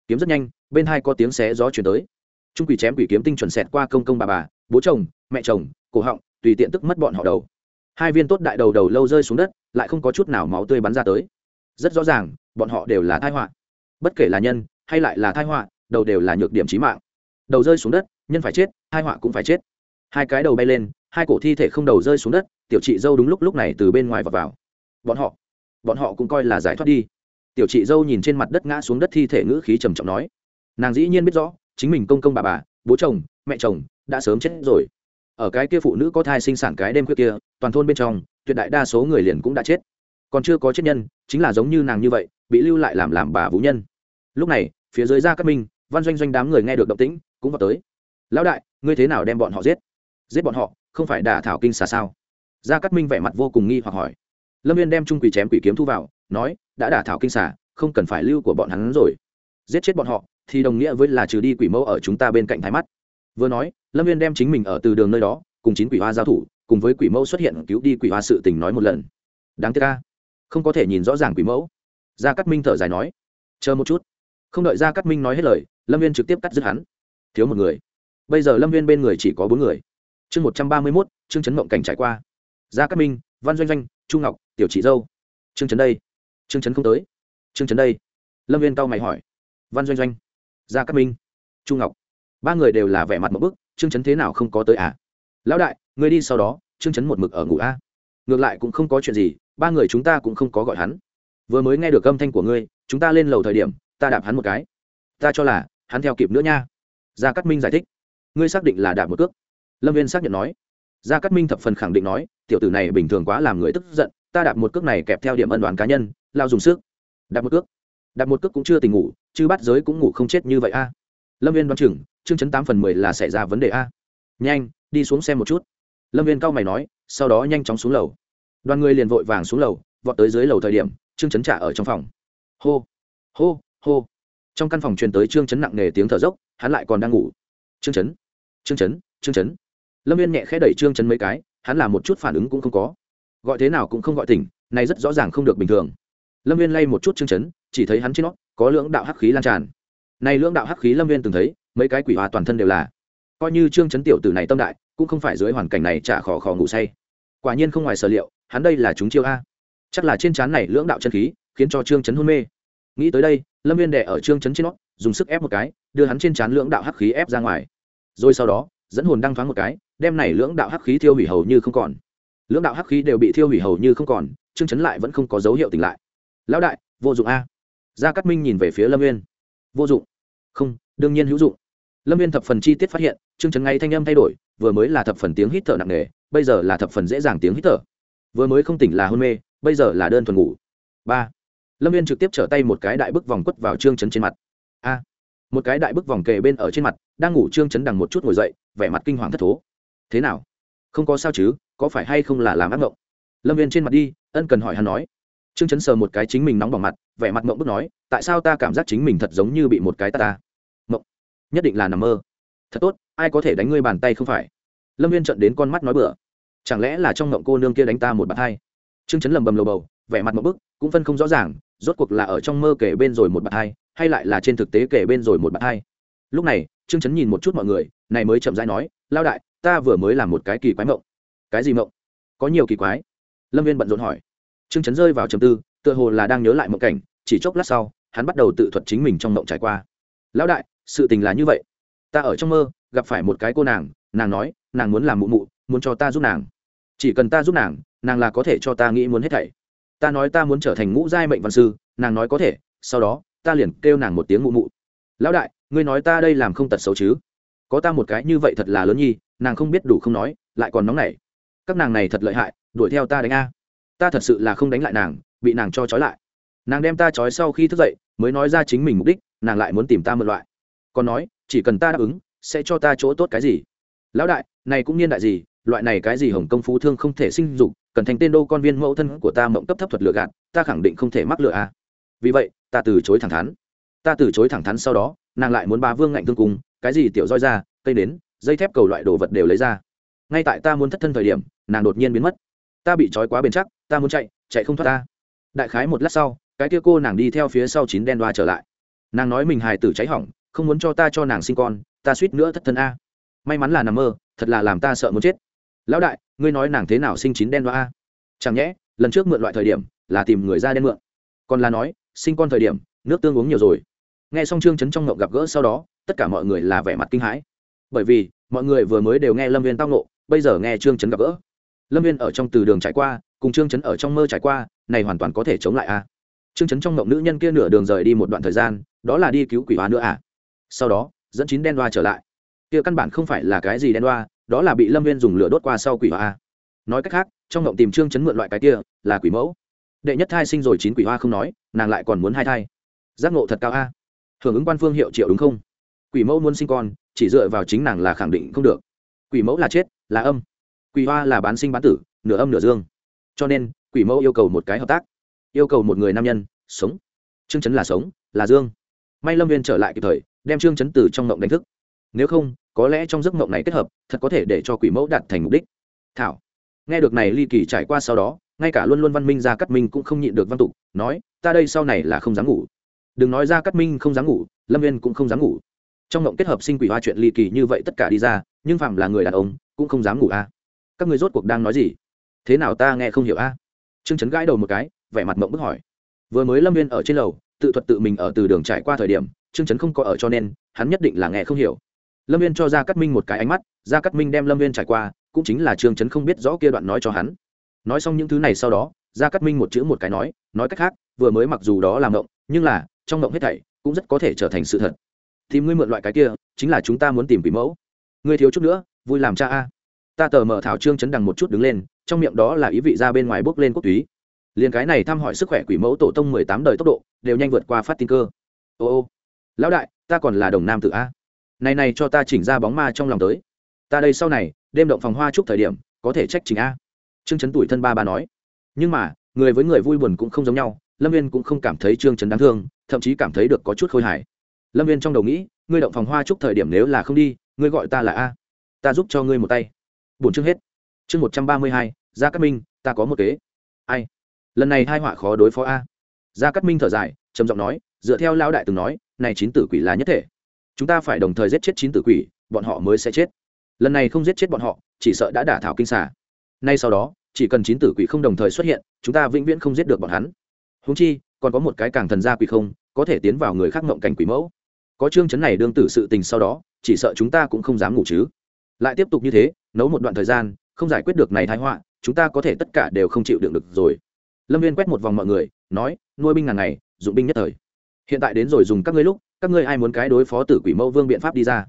Kiếm rất nhanh, bên hai có tiếng xé gió chuyển tới. Trung quỷ chém quỷ kiếm tinh chuẩn xẹt qua công công bà bà, bố chồng, mẹ chồng, cổ họng, tùy tiện tức mất bọn họ đầu. Hai viên tốt đại đầu đầu lâu rơi xuống đất, lại không có chút nào máu tươi bắn ra tới. Rất rõ ràng, bọn họ đều là thai họa. Bất kể là nhân, hay lại là thai họa, đầu đều là nhược điểm trí mạng đầu rơi xuống đất nhân phải chết hai họa cũng phải chết. Hai cái đầu bay lên hai cổ thi thể không đầu rơi xuống đất tiểu chị dâu đúng lúc lúc này từ bên ngoài vào, vào. bọn họ bọn họ cũng coi là giải thoát đi. Tiểu chị dâu nhìn trên mặt đất ngã xuống đất thi thể ngữ khí trầm trọng nói nàng dĩ nhiên biết rõ chính mình công công bà bà bố chồng mẹ chồng đã sớm chết rồi. Ở cái kia phụ nữ có thai sinh sản cái đêm khuya kia toàn thôn bên trong tuyệt đại đa số người liền cũng đã chết. Còn chưa có chết nhân chính là giống như nàng như vậy bị lưu lại làm làm bà vũ nhân. Lúc này phía dưới ra các minh văn doanh doanh đám người nghe được động tĩnh cũng vào tới. Lão đại ngươi thế nào đem bọn họ giết? Giết bọn họ? Không phải đả thảo kinh xà sao? Gia cát minh vẻ mặt vô cùng nghi hoặc hỏi. Lâm viên đem trung quỷ chém quỷ kiếm thu vào nói đã đả thảo kinh xà, không cần phải lưu của bọn hắn rồi. Giết chết bọn họ thì đồng nghĩa với là trừ đi quỷ mẫu ở chúng ta bên cạnh thái mắt. Vừa nói lâm viên đem chính mình ở từ đường nơi đó cùng chín quỷ hoa giao thủ cùng với quỷ mẫu xuất hiện cứu đi quỷ hoa sự tình nói một lần. Đáng tiếc ca không có thể nhìn rõ ràng quỷ mẫu. Gia cát minh thở dài nói chờ một chút không đợi gia cát minh nói hết lời, lâm viên trực tiếp cắt dứt hắn. Thiếu một người. Bây giờ lâm viên bên người chỉ có bốn người. Chương một trăm ba mươi mốt chương chấn mộng cảnh trải qua. Gia cát minh, văn doanh doanh, chu ngọc, tiểu chị dâu. Chương chấn đây. Chương chấn không tới. Chương chấn đây. Lâm viên cau mày hỏi. Văn doanh doanh. Gia cát minh, chu ngọc. Ba người đều là vẻ mặt một bức chương chấn thế nào không có tới à? Lão đại, người đi sau đó chương chấn một mực ở ngủ a. Ngược lại cũng không có chuyện gì, ba người chúng ta cũng không có gọi hắn. Vừa mới nghe được âm thanh của ngươi, chúng ta lên lầu thời điểm ta đạp hắn một cái. Ta cho là, hắn theo kịp nữa nha. Gia cát minh giải thích. Ngươi xác định là đạp một cước. Lâm viên xác nhận nói. Gia cát minh thập phần khẳng định nói, tiểu tử này bình thường quá làm người tức giận, ta đạp một cước này kẹp theo điểm ân đoàn cá nhân, lao dùng sức. Đạp một cước. Đạp một cước cũng chưa tình ngủ, chứ bắt giới cũng ngủ không chết như vậy a. Lâm viên đoán chừng, chương chấn tám phần mười là xảy ra vấn đề a. Nhanh, đi xuống xem một chút. Lâm viên cao mày nói, sau đó nhanh chóng xuống lầu. Đoàn người liền vội vàng xuống lầu, vọt tới dưới lầu thời điểm, trương chấn trả ở trong phòng. Hô hô hô. Trong căn phòng truyền tới trương chấn nặng nề tiếng thở dốc, hắn lại còn đang ngủ. Trương chấn trương chấn trương chấn. Lâm viên nhẹ khẽ đẩy trương chấn mấy cái, hắn làm một chút phản ứng cũng không có. Gọi thế nào cũng không gọi tỉnh, này rất rõ ràng không được bình thường. Lâm viên lay một chút trương chấn, chỉ thấy hắn trên nó có lưỡng đạo hắc khí lan tràn. Này lưỡng đạo hắc khí lâm viên từng thấy, mấy cái quỷ hòa toàn thân đều là. Coi như trương chấn tiểu tử này tâm đại, cũng không phải dưới hoàn cảnh này chả khò khò ngủ say. Quả nhiên không ngoài sở liệu, hắn đây là chúng chiêu a. Chắc là trên trán này lưỡng đạo chân khí, khiến cho trương chấn hôn mê nghĩ tới đây, lâm viên đẻ ở trương chấn trên nó, dùng sức ép một cái, đưa hắn trên trán lưỡng đạo hắc khí ép ra ngoài. Rồi sau đó, dẫn hồn đăng thoáng một cái, đem này lưỡng đạo hắc khí thiêu hủy hầu như không còn. Lưỡng đạo hắc khí đều bị thiêu hủy hầu như không còn, trương chấn lại vẫn không có dấu hiệu tỉnh lại. Lão đại, vô dụng a. Gia cát minh nhìn về phía lâm viên. Vô dụng? Không, đương nhiên hữu dụng. Lâm viên thập phần chi tiết phát hiện, Trương chấn ngay thanh âm thay đổi, vừa mới là thập phần tiếng hít thở nặng nề, bây giờ là thập phần dễ dàng tiếng hít thở. Vừa mới không tỉnh là hôn mê, bây giờ là đơn thuần ngủ. Ba lâm viên trực tiếp trở tay một cái đại bức vòng quất vào trương chấn trên mặt. A! Một cái đại bức vòng kề bên ở trên mặt, đang ngủ trương chấn đằng một chút ngồi dậy, vẻ mặt kinh hoàng thất thố. Thế nào? Không có sao chứ, có phải hay không là làm ác mộng lâm viên trên mặt đi, ân cần hỏi hắn nói. Trương chấn sờ một cái chính mình nóng bỏng mặt, vẻ mặt mộng bức nói, tại sao ta cảm giác chính mình thật giống như bị một cái ta ta? Mộng nhất định là nằm mơ. Thật tốt, ai có thể đánh ngươi bàn tay không phải? Lâm viên trận đến con mắt nói bừa. Chẳng lẽ là trong mộng cô nương kia đánh ta một bàn tay? Trương chấn lầm bầm lầu bầu, vẻ mặt mộng bức, cũng phân không rõ ràng rốt cuộc là ở trong mơ kể bên rồi một bàn hai, hay lại là trên thực tế kể bên rồi một bàn hai. lúc này trương chấn nhìn một chút mọi người này mới chậm rãi nói lao đại ta vừa mới làm một cái kỳ quái mộng. Cái gì mộng? Có nhiều kỳ quái. Lâm viên bận rộn hỏi. Trương chấn rơi vào trầm tư tựa hồ là đang nhớ lại mộng cảnh chỉ chốc lát sau hắn bắt đầu tự thuật chính mình trong mộng trải qua. Lão đại sự tình là như vậy. Ta ở trong mơ gặp phải một cái cô nàng nàng nói nàng muốn làm mụ mụ muốn cho ta giúp nàng. Chỉ cần ta giúp nàng nàng là có thể cho ta nghĩ muốn hết thảy ta nói ta muốn trở thành ngũ giai mệnh văn sư, nàng nói có thể, sau đó, ta liền kêu nàng một tiếng mụ mụ. Lão đại, ngươi nói ta đây làm không tật xấu chứ? Có ta một cái như vậy thật là lớn nhi, nàng không biết đủ không nói, lại còn nóng nảy. Các nàng này thật lợi hại, đuổi theo ta đánh a. Ta thật sự là không đánh lại nàng, bị nàng cho trói lại. Nàng đem ta trói sau khi thức dậy, mới nói ra chính mình mục đích, nàng lại muốn tìm ta một loại. Còn nói, chỉ cần ta đáp ứng, sẽ cho ta chỗ tốt cái gì? Lão đại, này cũng niên đại gì loại này cái gì hồng công phú thương không thể sinh dục, cần thành tên đô con viên mẫu thân của ta mộng cấp thấp thuật lựa gạt, ta khẳng định không thể mắc lừa à. vì vậy, ta từ chối thẳng thắn. Ta từ chối thẳng thắn sau đó, nàng lại muốn ba vương ngạnh thương cùng, cái gì tiểu roi ra, cây đến dây thép cầu loại đồ vật đều lấy ra. Ngay tại ta muốn thất thân thời điểm, nàng đột nhiên biến mất. Ta bị trói quá bền chắc, ta muốn chạy chạy không thoát ta. Đại khái một lát sau, cái kia cô nàng đi theo phía sau chín đen đoa trở lại. Nàng nói mình hài tử cháy hỏng, không muốn cho ta cho nàng sinh con, ta suýt nữa thất thân a. May mắn là nằm mơ, thật là làm ta sợ muốn chết lão đại, ngươi nói nàng thế nào sinh chín đen đoa a? Chẳng nhẽ, lần trước mượn loại thời điểm là tìm người ra đen mượn. Còn là nói, sinh con thời điểm, nước tương uống nhiều rồi. Nghe xong trương chấn trong ngộng gặp gỡ sau đó, tất cả mọi người là vẻ mặt kinh hãi. Bởi vì, mọi người vừa mới đều nghe lâm viên tao nộ bây giờ nghe trương chấn gặp gỡ. Lâm viên ở trong từ đường trải qua, cùng trương chấn ở trong mơ trải qua, này hoàn toàn có thể chống lại a. Trương chấn trong ngộng nữ nhân kia nửa đường rời đi một đoạn thời gian, đó là đi cứu quỷ hóa nữa à. Sau đó, dẫn chín đen đoa trở lại. Kia căn bản không phải là cái gì đen đoa đó là bị lâm viên dùng lửa đốt qua sau quỷ hoa. a. Nói cách khác, trong ngộng tìm trương chấn mượn loại cái kia, là quỷ mẫu. Đệ nhất thai sinh rồi chín quỷ hoa không nói, nàng lại còn muốn hai thai. Giác ngộ thật cao a. Hưởng ứng quan phương hiệu triệu đúng không? Quỷ mẫu muốn sinh con, chỉ dựa vào chính nàng là khẳng định không được. Quỷ mẫu là chết, là âm. Quỷ hoa là bán sinh bán tử, nửa âm nửa dương. Cho nên, quỷ mẫu yêu cầu một cái hợp tác. Yêu cầu một người nam nhân, sống. Trương chấn là sống, là dương. May lâm viên trở lại kịp thời, đem trương chấn từ trong ngộng đánh thức. Nếu không có lẽ trong giấc mộng này kết hợp, thật có thể để cho quỷ mẫu đạt thành mục đích. Thảo, nghe được này ly kỳ trải qua sau đó, ngay cả luôn luôn văn minh ra cắt minh cũng không nhịn được văn tục, nói, ta đây sau này là không dám ngủ. Đừng nói ra cắt minh không dám ngủ, lâm viên cũng không dám ngủ. Trong mộng kết hợp sinh quỷ hoa chuyện ly kỳ như vậy tất cả đi ra, nhưng phạm là người đàn ông, cũng không dám ngủ a các người rốt cuộc đang nói gì? Thế nào ta nghe không hiểu a trương chấn gãi đầu một cái, vẻ mặt mộng bức hỏi. Vừa mới lâm viên ở trên lầu, tự thuật tự mình ở từ đường trải qua thời điểm, trương chấn không có ở cho nên, hắn nhất định là nghe không hiểu lâm viên cho ra cắt minh một cái ánh mắt ra cắt minh đem lâm viên trải qua, cũng chính là trương trấn không biết rõ kia đoạn nói cho hắn. Nói xong những thứ này sau đó ra cắt minh một chữ một cái nói nói cách khác, vừa mới mặc dù đó là mộng, nhưng là, trong mộng hết thảy, cũng rất có thể trở thành sự thật. Thì ngươi mượn loại cái kia, chính là chúng ta muốn tìm quỷ mẫu. Ngươi thiếu chút nữa, vui làm cha a. Ta tờ mở thảo trương chấn đằng một chút đứng lên, trong miệng đó là ý vị ra bên ngoài bước lên quốc túy. Liền cái này thăm hỏi sức khỏe quỷ mẫu tổ tông mười tám đời tốc độ, đều nhanh vượt qua phát tin cơ. Ô ô, lão đại, ta còn là đồng nam tự a này này cho ta chỉnh ra bóng ma trong lòng tới. Ta đây sau này, đêm động phòng hoa chúc thời điểm, có thể trách chính a. Trương chấn tuổi thân ba ba nói. Nhưng mà, người với người vui buồn cũng không giống nhau, lâm viên cũng không cảm thấy trương chấn đáng thương, thậm chí cảm thấy được có chút khôi hài. Lâm viên trong đầu nghĩ, ngươi động phòng hoa chúc thời điểm nếu là không đi, ngươi gọi ta là a. Ta giúp cho ngươi một tay. Bổn chương hết. Chương một trăm ba mươi hai, gia cát minh, ta có một kế. Ai? Lần này hai họa khó đối phó a. Gia cát minh thở dài, trầm giọng nói, dựa theo lao đại từng nói, này chín tử quỷ là nhất thể chúng ta phải đồng thời giết chết chín tử quỷ, bọn họ mới sẽ chết. Lần này không giết chết bọn họ, chỉ sợ đã đả thảo kinh xả nay sau đó, chỉ cần chín tử quỷ không đồng thời xuất hiện, chúng ta vĩnh viễn không giết được bọn hắn. Húng chi, còn có một cái càng thần gia quỷ không, có thể tiến vào người khác mộng cảnh quỷ mẫu. Có chương chấn này đương tử sự tình sau đó, chỉ sợ chúng ta cũng không dám ngủ chứ. Lại tiếp tục như thế, nấu một đoạn thời gian, không giải quyết được này thái họa, chúng ta có thể tất cả đều không chịu đựng được rồi. Lâm viên quét một vòng mọi người, nói, nuôi binh ngàn ngày, dụng binh nhất thời. Hiện tại đến rồi dùng các ngươi lúc các ngươi ai muốn cái đối phó tử quỷ mẫu vương biện pháp đi ra?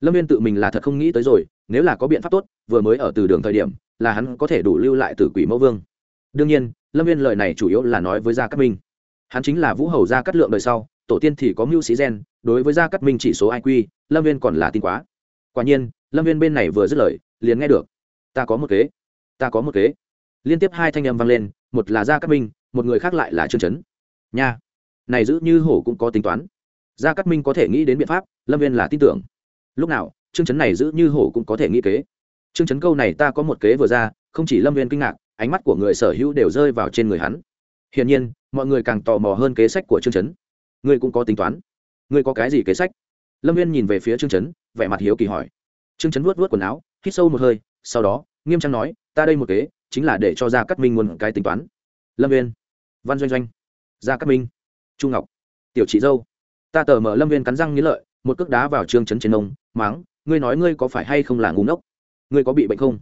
Lâm viên tự mình là thật không nghĩ tới rồi, nếu là có biện pháp tốt, vừa mới ở từ đường thời điểm, là hắn có thể đủ lưu lại tử quỷ mẫu vương. Đương nhiên, lâm viên lời này chủ yếu là nói với gia cát minh. Hắn chính là vũ hầu gia cát lượng đời sau, tổ tiên thì có mưu sĩ gen, đối với gia cát minh chỉ số iq lâm viên còn là tin quá. Quả nhiên, lâm viên bên này vừa dứt lời, liền nghe được, ta có một kế, ta có một kế. Liên tiếp hai thanh âm vang lên, một là gia cát minh, một người khác lại là trương trấn nha, này giữ như hổ cũng có tính toán gia cát minh có thể nghĩ đến biện pháp lâm viên là tin tưởng. Lúc nào trương chấn này giữ như hổ cũng có thể nghĩ kế. Trương Chấn câu này ta có một kế vừa ra không chỉ lâm viên kinh ngạc ánh mắt của người sở hữu đều rơi vào trên người hắn. Hiển nhiên mọi người càng tò mò hơn kế sách của trương chấn. ngươi cũng có tính toán. Ngươi có cái gì kế sách? Lâm viên nhìn về phía trương chấn, vẻ mặt hiếu kỳ hỏi. Trương Chấn vuốt vuốt quần áo hít sâu một hơi sau đó nghiêm trang nói ta đây một kế chính là để cho gia cát minh nguồn cái tính toán. Lâm viên văn doanh doanh. Gia cát minh. Trung ngọc. Tiểu chị dâu ta tờ mở lâm viên cắn răng nghĩ lợi, một cước đá vào trương trấn trên ông, máng, ngươi nói ngươi có phải hay không là ngu ngốc? Ngươi có bị bệnh không?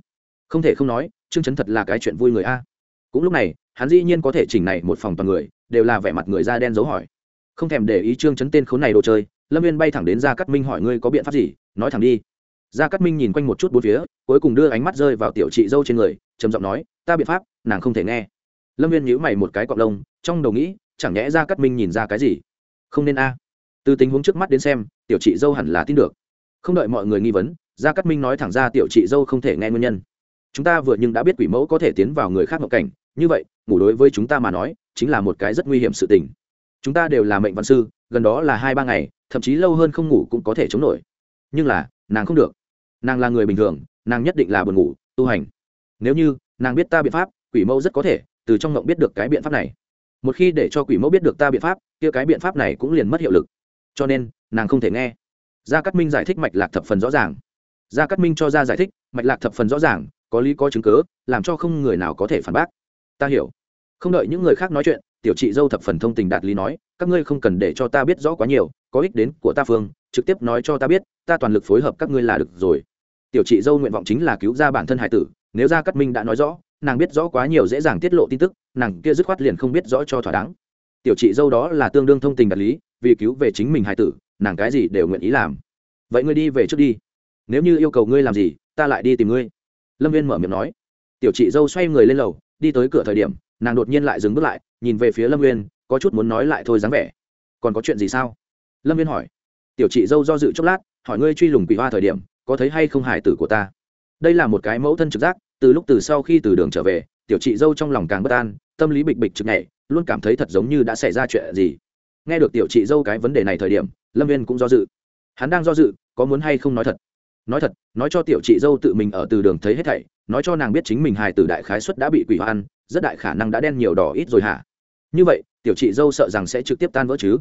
Không thể không nói, trương trấn thật là cái chuyện vui người a. Cũng lúc này, hắn dĩ nhiên có thể chỉnh này một phòng toàn người, đều là vẻ mặt người da đen dấu hỏi. Không thèm để ý trương chấn tên khốn này đồ chơi, lâm viên bay thẳng đến gia cát minh hỏi ngươi có biện pháp gì, nói thẳng đi. Gia cát minh nhìn quanh một chút bốn phía, cuối cùng đưa ánh mắt rơi vào tiểu chị dâu trên người, trầm giọng nói, ta biện pháp, nàng không thể nghe. Lâm viên nhíu mày một cái cọc lông, trong đầu nghĩ, chẳng nhẽ gia cát minh nhìn ra cái gì? Không nên a từ tình huống trước mắt đến xem, tiểu chị dâu hẳn là tin được. Không đợi mọi người nghi vấn, gia cát minh nói thẳng ra tiểu chị dâu không thể nghe nguyên nhân. Chúng ta vừa nhưng đã biết quỷ mẫu có thể tiến vào người khác ngộ cảnh, như vậy, ngủ đối với chúng ta mà nói, chính là một cái rất nguy hiểm sự tình. Chúng ta đều là mệnh văn sư, gần đó là hai ba ngày, thậm chí lâu hơn không ngủ cũng có thể chống nổi. Nhưng là, nàng không được. Nàng là người bình thường, nàng nhất định là buồn ngủ, tu hành. Nếu như, nàng biết ta biện pháp, quỷ mẫu rất có thể, từ trong ngộng biết được cái biện pháp này. Một khi để cho quỷ mẫu biết được ta biện pháp, kia cái biện pháp này cũng liền mất hiệu lực cho nên, nàng không thể nghe. Gia cát minh giải thích mạch lạc thập phần rõ ràng. Gia cát minh cho ra giải thích, mạch lạc thập phần rõ ràng, có lý có chứng cớ làm cho không người nào có thể phản bác. Ta hiểu. Không đợi những người khác nói chuyện, tiểu chị dâu thập phần thông tình đạt lý nói, các ngươi không cần để cho ta biết rõ quá nhiều, có ích đến của ta phương, trực tiếp nói cho ta biết, ta toàn lực phối hợp các ngươi là được rồi. Tiểu chị dâu nguyện vọng chính là cứu ra bản thân hải tử, nếu ra cát minh đã nói rõ, nàng biết rõ quá nhiều dễ dàng tiết lộ tin tức, nàng kia dứt khoát liền không biết rõ cho thỏa đáng tiểu chị dâu đó là tương đương thông tình đạt lý, vì cứu về chính mình hải tử, nàng cái gì đều nguyện ý làm. Vậy ngươi đi về trước đi. Nếu như yêu cầu ngươi làm gì, ta lại đi tìm ngươi. Lâm viên mở miệng nói. Tiểu chị dâu xoay người lên lầu, đi tới cửa thời điểm, nàng đột nhiên lại dừng bước lại, nhìn về phía lâm viên, có chút muốn nói lại thôi dáng vẻ. Còn có chuyện gì sao? Lâm viên hỏi. Tiểu chị dâu do dự chốc lát, hỏi ngươi truy lùng quỷ hoa thời điểm, có thấy hay không hải tử của ta? Đây là một cái mẫu thân trực giác, từ lúc từ sau khi từ đường trở về, tiểu chị dâu trong lòng càng bất an tâm lý bịch bịch chực nhảy, luôn cảm thấy thật giống như đã xảy ra chuyện gì. Nghe được tiểu chị dâu cái vấn đề này thời điểm, lâm viên cũng do dự. Hắn đang do dự, có muốn hay không nói thật? Nói thật, nói cho tiểu chị dâu tự mình ở từ đường thấy hết thảy, nói cho nàng biết chính mình hài tử đại khái xuất đã bị quỷ hoa ăn rất đại khả năng đã đen nhiều đỏ ít rồi hả? Như vậy, tiểu chị dâu sợ rằng sẽ trực tiếp tan vỡ chứ.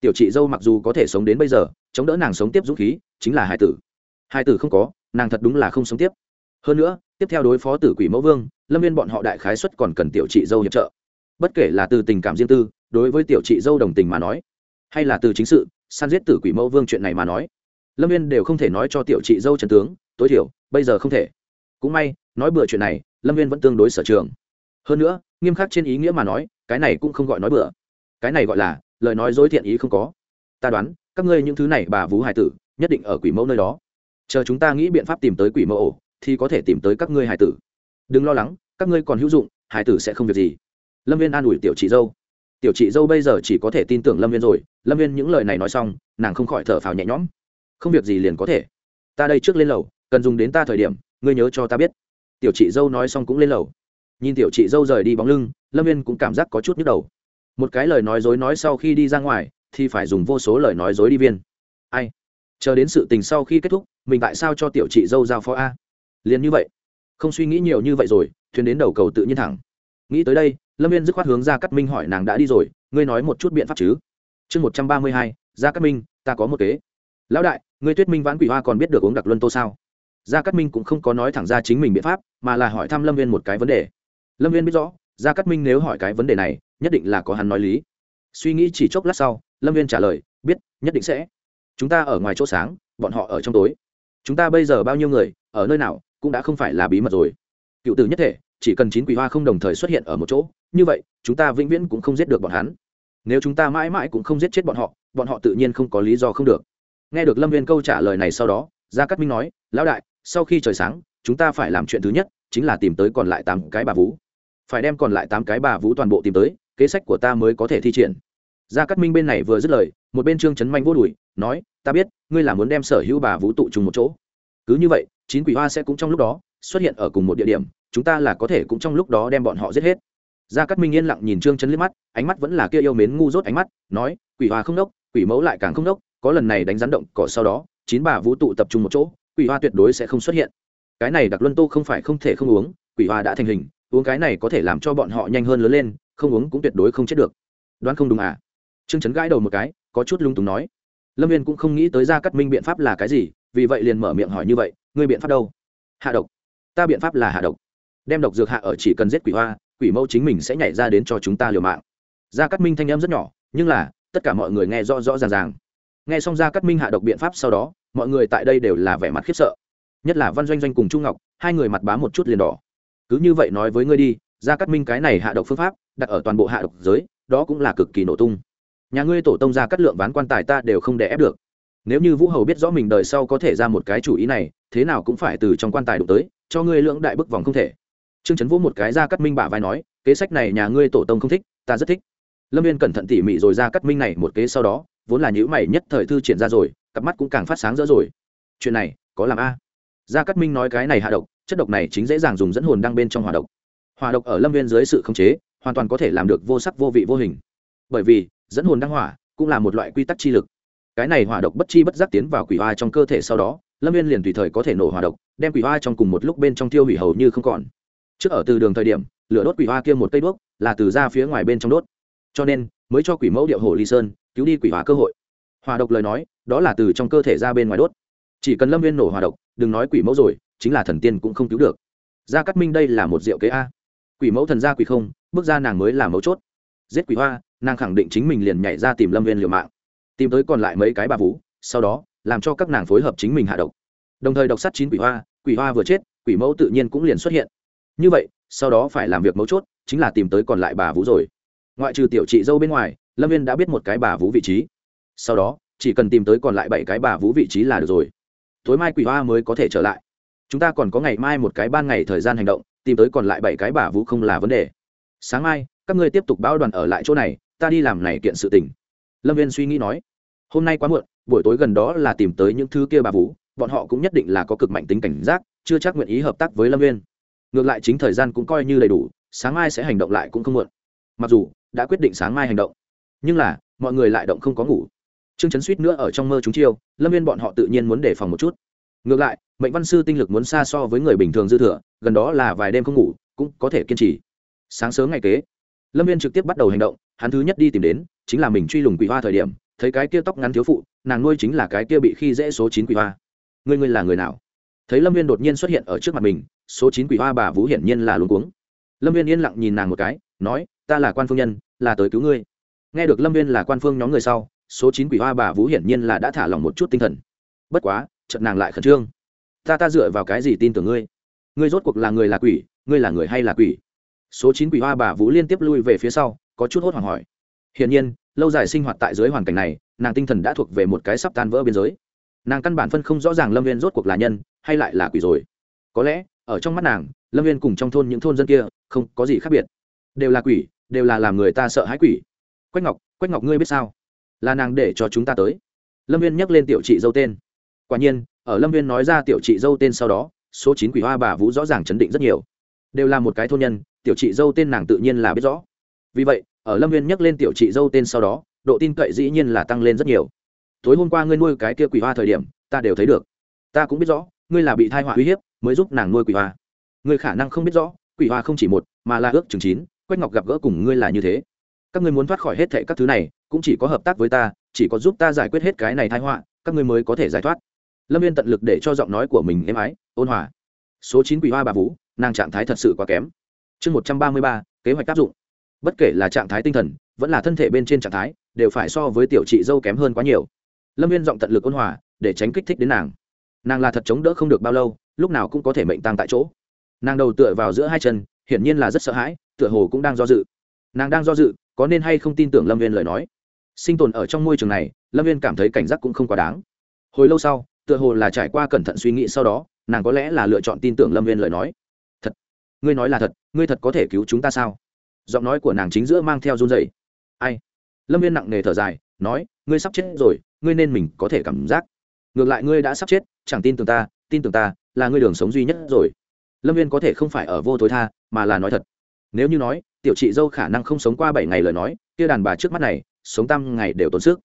Tiểu chị dâu mặc dù có thể sống đến bây giờ, chống đỡ nàng sống tiếp dũng khí, chính là hài tử. Hài tử không có, nàng thật đúng là không sống tiếp. Hơn nữa, tiếp theo đối phó tử quỷ mẫu vương lâm viên bọn họ đại khái xuất còn cần tiểu chị dâu hiệp trợ. Bất kể là từ tình cảm riêng tư, đối với tiểu chị dâu đồng tình mà nói, hay là từ chính sự săn giết tử quỷ mẫu vương chuyện này mà nói, lâm viên đều không thể nói cho tiểu chị dâu trần tướng, tối thiểu, bây giờ không thể. Cũng may, nói bừa chuyện này, lâm viên vẫn tương đối sở trường. Hơn nữa, nghiêm khắc trên ý nghĩa mà nói, cái này cũng không gọi nói bừa. Cái này gọi là, lời nói dối thiện ý không có. Ta đoán, các ngươi những thứ này bà vú hải tử, nhất định ở quỷ mẫu nơi đó. Chờ chúng ta nghĩ biện pháp tìm tới quỷ mẫu ổ, thì có thể tìm tới các ngươi hải tử. Đừng lo lắng các ngươi còn hữu dụng, hải tử sẽ không việc gì. Lâm viên an ủi tiểu chị dâu. Tiểu chị dâu bây giờ chỉ có thể tin tưởng lâm viên rồi. Lâm viên những lời này nói xong, nàng không khỏi thở phào nhẹ nhõm. Không việc gì liền có thể. Ta đây trước lên lầu, cần dùng đến ta thời điểm, ngươi nhớ cho ta biết. Tiểu chị dâu nói xong cũng lên lầu. Nhìn tiểu chị dâu rời đi bóng lưng, lâm viên cũng cảm giác có chút nhức đầu. Một cái lời nói dối nói sau khi đi ra ngoài, thì phải dùng vô số lời nói dối đi viên. Ai? Chờ đến sự tình sau khi kết thúc, mình tại sao cho tiểu chị dâu giao phó a? Liền như vậy. Không suy nghĩ nhiều như vậy rồi thuyền đến đầu cầu tự nhiên thẳng. Nghĩ tới đây, lâm viên dứt khoát hướng ra cắt minh hỏi nàng đã đi rồi, ngươi nói một chút biện pháp chứ? Chương một trăm ba mươi hai ra cắt minh, ta có một kế. Lão đại, ngươi tuyết minh vãn quỷ hoa còn biết được uống đặc luân tô sao? Gia cát minh cũng không có nói thẳng ra chính mình biện pháp, mà là hỏi thăm lâm viên một cái vấn đề. Lâm viên biết rõ, gia cát minh nếu hỏi cái vấn đề này, nhất định là có hắn nói lý. Suy nghĩ chỉ chốc lát sau, lâm viên trả lời, biết, nhất định sẽ. Chúng ta ở ngoài chỗ sáng, bọn họ ở trong tối. Chúng ta bây giờ bao nhiêu người, ở nơi nào, cũng đã không phải là bí mật rồi cựu tử nhất thể, chỉ cần chín quỷ hoa không đồng thời xuất hiện ở một chỗ, như vậy, chúng ta vĩnh viễn cũng không giết được bọn hắn. Nếu chúng ta mãi mãi cũng không giết chết bọn họ bọn họ tự nhiên không có lý do không được. Nghe được lâm viên câu trả lời này sau đó, gia cát minh nói, lão đại, sau khi trời sáng, chúng ta phải làm chuyện thứ nhất, chính là tìm tới còn lại tám cái bà vú phải đem còn lại tám cái bà vú toàn bộ tìm tới, kế sách của ta mới có thể thi triển. Gia cát minh bên này vừa dứt lời, một bên trương trấn manh vô đùi nói, ta biết, ngươi là muốn đem sở hữu bà vú tụ trùng một chỗ. Cứ như vậy, chín quỷ hoa sẽ cũng trong lúc đó xuất hiện ở cùng một địa điểm, chúng ta là có thể cũng trong lúc đó đem bọn họ giết hết. Gia cát minh yên lặng nhìn trương chấn liếc mắt, ánh mắt vẫn là kia yêu mến ngu dốt ánh mắt, nói, quỷ hoa không đốc, quỷ mẫu lại càng không đốc, có lần này đánh rắn động cỏ sau đó, chín bà vũ tụ tập trung một chỗ, quỷ hoa tuyệt đối sẽ không xuất hiện. Cái này đặc luân tô không phải không thể không uống, quỷ hoa đã thành hình, uống cái này có thể làm cho bọn họ nhanh hơn lớn lên, không uống cũng tuyệt đối không chết được. Đoán không đúng à? Trương chấn gãi đầu một cái, có chút lung túng nói. Lâm viên cũng không nghĩ tới ra cắt minh biện pháp là cái gì, vì vậy liền mở miệng hỏi như vậy, ngươi biện pháp đâu? Hạ độc ta biện pháp là hạ độc. Đem độc dược hạ ở chỉ cần giết quỷ hoa, quỷ mẫu chính mình sẽ nhảy ra đến cho chúng ta liều mạng. Gia cắt minh thanh em rất nhỏ, nhưng là, tất cả mọi người nghe rõ rõ ràng ràng. Nghe xong gia cắt minh hạ độc biện pháp sau đó, mọi người tại đây đều là vẻ mặt khiếp sợ. Nhất là văn doanh doanh cùng trung ngọc, hai người mặt bám một chút liền đỏ. Cứ như vậy nói với ngươi đi, gia cắt minh cái này hạ độc phương pháp, đặt ở toàn bộ hạ độc giới, đó cũng là cực kỳ nổ tung. Nhà ngươi tổ tông Gia cắt lượng ván quan tài ta đều không đè ép được nếu như vũ hầu biết rõ mình đời sau có thể ra một cái chủ ý này, thế nào cũng phải từ trong quan tài đụng tới, cho ngươi lưỡng đại bức vòng không thể. Trương trấn vũ một cái ra cắt minh bả vai nói, kế sách này nhà ngươi tổ tông không thích, ta rất thích. Lâm viên cẩn thận tỉ mỉ rồi ra cắt minh này một kế sau đó, vốn là nhữ mày nhất thời thư triển ra rồi, cặp mắt cũng càng phát sáng rỡ rồi. Chuyện này, có làm a? Gia cát minh nói cái này hạ độc, chất độc này chính dễ dàng dùng dẫn hồn đăng bên trong hỏa độc. Hỏa độc ở lâm viên dưới sự khống chế, hoàn toàn có thể làm được vô sắc vô vị vô hình. Bởi vì, dẫn hồn đăng hỏa cũng là một loại quy tắc chi lực cái này hỏa độc bất chi bất giác tiến vào quỷ hoa trong cơ thể sau đó, lâm viên liền tùy thời có thể nổ hỏa độc, đem quỷ hoa trong cùng một lúc bên trong tiêu hủy hầu như không còn. Trước ở từ đường thời điểm, lửa đốt quỷ hoa kia một cây đuốc, là từ ra phía ngoài bên trong đốt. Cho nên, mới cho quỷ mẫu điệu hồ ly sơn cứu đi quỷ hoa cơ hội. Hòa độc lời nói, đó là từ trong cơ thể ra bên ngoài đốt. Chỉ cần lâm viên nổ hòa độc, đừng nói quỷ mẫu rồi, chính là thần tiên cũng không cứu được. Gia cát minh đây là một diệu kế a. Quỷ mẫu thần gia quỷ không, bước ra nàng mới là mấu chốt. Giết quỷ hoa, nàng khẳng định chính mình liền nhảy ra tìm lâm viên liều mạng tìm tới còn lại mấy cái bà vũ, sau đó làm cho các nàng phối hợp chính mình hạ độc. Đồng thời độc sát chín quỷ hoa quỷ hoa vừa chết quỷ mẫu tự nhiên cũng liền xuất hiện. Như vậy sau đó phải làm việc mấu chốt chính là tìm tới còn lại bà vũ rồi. Ngoại trừ tiểu chị dâu bên ngoài lâm viên đã biết một cái bà vũ vị trí. Sau đó chỉ cần tìm tới còn lại bảy cái bà vũ vị trí là được rồi. Tối mai quỷ hoa mới có thể trở lại. Chúng ta còn có ngày mai một cái ban ngày thời gian hành động tìm tới còn lại bảy cái bà vũ không là vấn đề. Sáng mai các ngươi tiếp tục báo đoàn ở lại chỗ này ta đi làm này kiện sự tình lâm viên suy nghĩ nói, hôm nay quá muộn, buổi tối gần đó là tìm tới những thứ kia bà vũ, bọn họ cũng nhất định là có cực mạnh tính cảnh giác, chưa chắc nguyện ý hợp tác với lâm viên ngược lại chính thời gian cũng coi như đầy đủ, sáng mai sẽ hành động lại cũng không muộn. Mặc dù đã quyết định sáng mai hành động, nhưng là mọi người lại động không có ngủ. Trương chấn suýt nữa ở trong mơ chúng chiêu, lâm viên bọn họ tự nhiên muốn đề phòng một chút. Ngược lại, mệnh văn sư tinh lực muốn xa so với người bình thường dư thừa, gần đó là vài đêm không ngủ, cũng có thể kiên trì. Sáng sớm ngày kế, lâm viên trực tiếp bắt đầu hành động hắn thứ nhất đi tìm đến chính là mình truy lùng quỷ hoa thời điểm, thấy cái kia tóc ngắn thiếu phụ, nàng nuôi chính là cái kia bị khi dễ số chín quỷ hoa. Ngươi ngươi là người nào? Thấy lâm viên đột nhiên xuất hiện ở trước mặt mình, số chín quỷ hoa bà vũ hiển nhiên là luống cuống. Lâm viên yên lặng nhìn nàng một cái, nói, ta là quan phương nhân, là tới cứu ngươi. Nghe được lâm viên là quan phương nhóm người sau, số chín quỷ hoa bà vũ hiển nhiên là đã thả lỏng một chút tinh thần. Bất quá trận nàng lại khẩn trương. Ta ta dựa vào cái gì tin tưởng ngươi? Ngươi rốt cuộc là người là quỷ, ngươi là người hay là quỷ? Số chín quỷ hoa bà vũ liên tiếp lui về phía sau có chút hốt hoảng hỏi. Hiển nhiên, lâu dài sinh hoạt tại dưới hoàn cảnh này, nàng tinh thần đã thuộc về một cái sắp tan vỡ biên giới. Nàng căn bản phân không rõ ràng lâm viên rốt cuộc là nhân hay lại là quỷ rồi. Có lẽ, ở trong mắt nàng, lâm viên cùng trong thôn những thôn dân kia không có gì khác biệt. Đều là quỷ, đều là làm người ta sợ hãi quỷ. Quách ngọc quách ngọc ngươi biết sao? Là nàng để cho chúng ta tới. Lâm viên nhắc lên tiểu chị dâu tên. Quả nhiên, ở lâm viên nói ra tiểu chị dâu tên sau đó, số chín quỷ hoa bà vũ rõ ràng chấn định rất nhiều. Đều là một cái thôn nhân, tiểu chị dâu tên nàng tự nhiên là biết rõ vì vậy, ở lâm viên nhắc lên tiểu chị dâu tên sau đó, độ tin cậy dĩ nhiên là tăng lên rất nhiều. Tối hôm qua ngươi nuôi cái kia quỷ hoa thời điểm, ta đều thấy được. Ta cũng biết rõ, ngươi là bị thai họa uy hiếp, mới giúp nàng nuôi quỷ hoa. Ngươi khả năng không biết rõ, quỷ hoa không chỉ một, mà là ước chừng chín, quách ngọc gặp gỡ cùng ngươi là như thế. Các ngươi muốn thoát khỏi hết thệ các thứ này, cũng chỉ có hợp tác với ta, chỉ có giúp ta giải quyết hết cái này thai họa, các ngươi mới có thể giải thoát. Lâm viên tận lực để cho giọng nói của mình êm ái, ôn hòa. Số chín quỷ hoa bà vũ nàng trạng thái thật sự quá kém. Chương một trăm ba mươi ba, kế hoạch áp dụng bất kể là trạng thái tinh thần, vẫn là thân thể bên trên trạng thái, đều phải so với tiểu chị dâu kém hơn quá nhiều. Lâm viên giọng tận lực ôn hòa, để tránh kích thích đến nàng. Nàng là thật chống đỡ không được bao lâu, lúc nào cũng có thể mệnh tăng tại chỗ. Nàng đầu tựa vào giữa hai chân, hiển nhiên là rất sợ hãi, tựa hồ cũng đang do dự. Nàng đang do dự, có nên hay không tin tưởng lâm viên lời nói. Sinh tồn ở trong môi trường này, lâm viên cảm thấy cảnh giác cũng không quá đáng. Hồi lâu sau, tựa hồ là trải qua cẩn thận suy nghĩ sau đó, nàng có lẽ là lựa chọn tin tưởng lâm viên lời nói. Thật, ngươi nói là thật, ngươi thật có thể cứu chúng ta sao? Giọng nói của nàng chính giữa mang theo run dày ai? Lâm viên nặng nề thở dài, nói, ngươi sắp chết rồi, ngươi nên mình có thể cảm giác. Ngược lại ngươi đã sắp chết, chẳng tin tưởng ta, tin tưởng ta là ngươi đường sống duy nhất rồi. Lâm viên có thể không phải ở vô tối tha, mà là nói thật. Nếu như nói, tiểu chị dâu khả năng không sống qua bảy ngày lời nói, kia đàn bà trước mắt này, sống tam ngày đều tốn sức.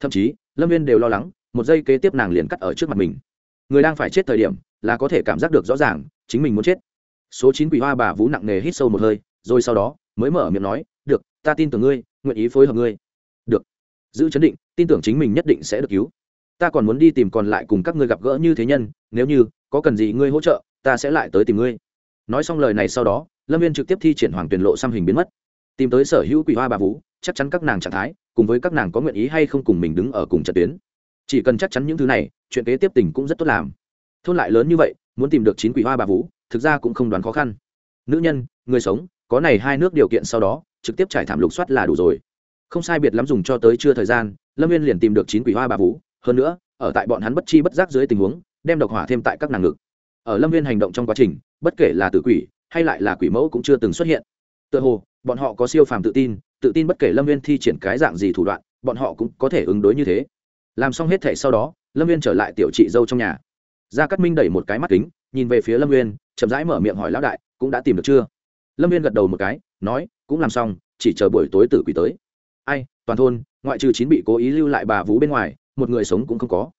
Thậm chí, lâm viên đều lo lắng, một giây kế tiếp nàng liền cắt ở trước mặt mình. Người đang phải chết thời điểm, là có thể cảm giác được rõ ràng, chính mình muốn chết. Số chín quỷ hoa bà vũ nặng nề hít sâu một hơi, rồi sau đó mới mở miệng nói, được, ta tin tưởng ngươi, nguyện ý phối hợp ngươi. Được. Giữ chấn định, tin tưởng chính mình nhất định sẽ được cứu. Ta còn muốn đi tìm còn lại cùng các ngươi gặp gỡ như thế nhân, nếu như có cần gì ngươi hỗ trợ, ta sẽ lại tới tìm ngươi. Nói xong lời này sau đó, lâm viên trực tiếp thi triển hoàng tuyển lộ xăm hình biến mất. Tìm tới sở hữu quỷ hoa bà vũ, chắc chắn các nàng trạng thái, cùng với các nàng có nguyện ý hay không cùng mình đứng ở cùng trận tuyến. Chỉ cần chắc chắn những thứ này, chuyện kế tiếp tình cũng rất tốt làm. Thôn lại lớn như vậy, muốn tìm được chín quỷ hoa bà vũ, thực ra cũng không đoán khó khăn. Nữ nhân, người sống có này hai nước điều kiện sau đó, trực tiếp trải thảm lục soát là đủ rồi. Không sai biệt lắm dùng cho tới chưa thời gian, lâm viên liền tìm được chín quỷ hoa bà vũ, hơn nữa, ở tại bọn hắn bất chi bất giác dưới tình huống, đem độc hỏa thêm tại các nàng ngực. Ở lâm viên hành động trong quá trình, bất kể là tử quỷ, hay lại là quỷ mẫu cũng chưa từng xuất hiện. Tựa hồ, bọn họ có siêu phàm tự tin tự tin bất kể lâm viên thi triển cái dạng gì thủ đoạn, bọn họ cũng có thể ứng đối như thế. Làm xong hết thể sau đó, lâm viên trở lại tiểu chị dâu trong nhà. Gia cát minh đẩy một cái mắt kính, nhìn về phía lâm viên chậm rãi mở miệng hỏi lão đại, cũng đã tìm được chưa? Lâm viên gật đầu một cái, nói, cũng làm xong, chỉ chờ buổi tối tử quỷ tới. Ai, toàn thôn, ngoại trừ chín bị cố ý lưu lại bà vú bên ngoài, một người sống cũng không có.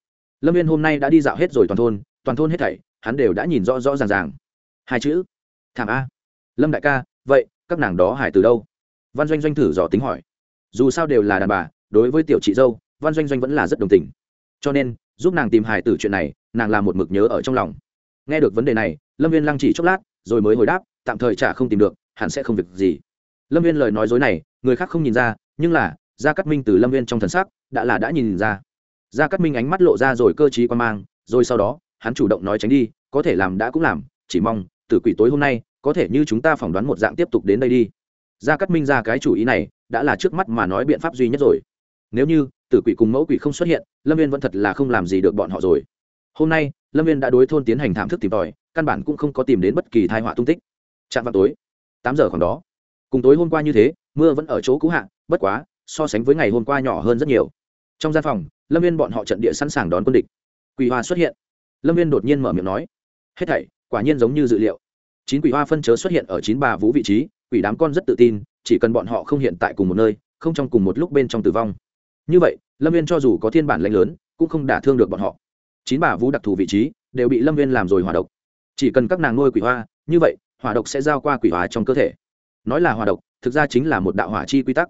Lâm viên hôm nay đã đi dạo hết rồi toàn thôn toàn thôn hết thảy, hắn đều đã nhìn rõ rõ ràng ràng. Hai chữ, thảm a. Lâm đại ca, vậy, các nàng đó hải từ đâu? Văn doanh doanh thử dò tính hỏi. Dù sao đều là đàn bà, đối với tiểu chị dâu, văn doanh doanh vẫn là rất đồng tình. Cho nên, giúp nàng tìm hải tử chuyện này, nàng làm một mực nhớ ở trong lòng. Nghe được vấn đề này, lâm viên lăng chỉ chốc lát rồi mới hồi đáp, tạm thời chả không tìm được, hẳn sẽ không việc gì. Lâm viên lời nói dối này, người khác không nhìn ra, nhưng là, gia cát minh từ lâm viên trong thần sắc, đã là đã nhìn ra. Gia cát minh ánh mắt lộ ra rồi cơ t r í quan mang, rồi sau đó, hắn chủ động nói tránh đi, có thể làm đã cũng làm, chỉ mong, tử quỷ tối hôm nay, có thể như chúng ta phỏng đoán một dạng tiếp tục đến đây đi. Gia cát minh ra cái chủ ý này, đã là trước mắt mà nói biện pháp duy nhất rồi. Nếu như, tử quỷ cùng mẫu quỷ không xuất hiện, lâm viên vẫn thật là không làm gì được bọn họ rồi. Hôm nay, lâm viên đã đối thôn tiến hành thảm thức tìm tòi căn bản cũng không có tìm đến bất kỳ thai họa tung tích. Chạm vào tối, tám giờ khoảng đó. Cùng tối hôm qua như thế, mưa vẫn ở chỗ cũ hạ, bất quá, so sánh với ngày hôm qua nhỏ hơn rất nhiều. Trong gian phòng, lâm viên bọn họ trận địa sẵn sàng đón quân địch. Quỷ hoa xuất hiện. Lâm viên đột nhiên mở miệng nói, hết thảy, quả nhiên giống như dự liệu. Chín quỷ hoa phân chớ xuất hiện ở chín bà vũ vị trí, quỷ đám con rất tự tin, chỉ cần bọn họ không hiện tại cùng một nơi, không trong cùng một lúc bên trong tử vong. Như vậy, lâm viên cho dù có thiên bản lãnh lớn, cũng không đả thương được bọn họ. Chín bà vũ đặc thù vị trí, đều bị lâm viên làm rồi hòa độc chỉ cần các nàng nuôi quỷ hoa, như vậy, hỏa độc sẽ giao qua quỷ hoa trong cơ thể. Nói là hỏa độc, thực ra chính là một đạo hỏa chi quy tắc.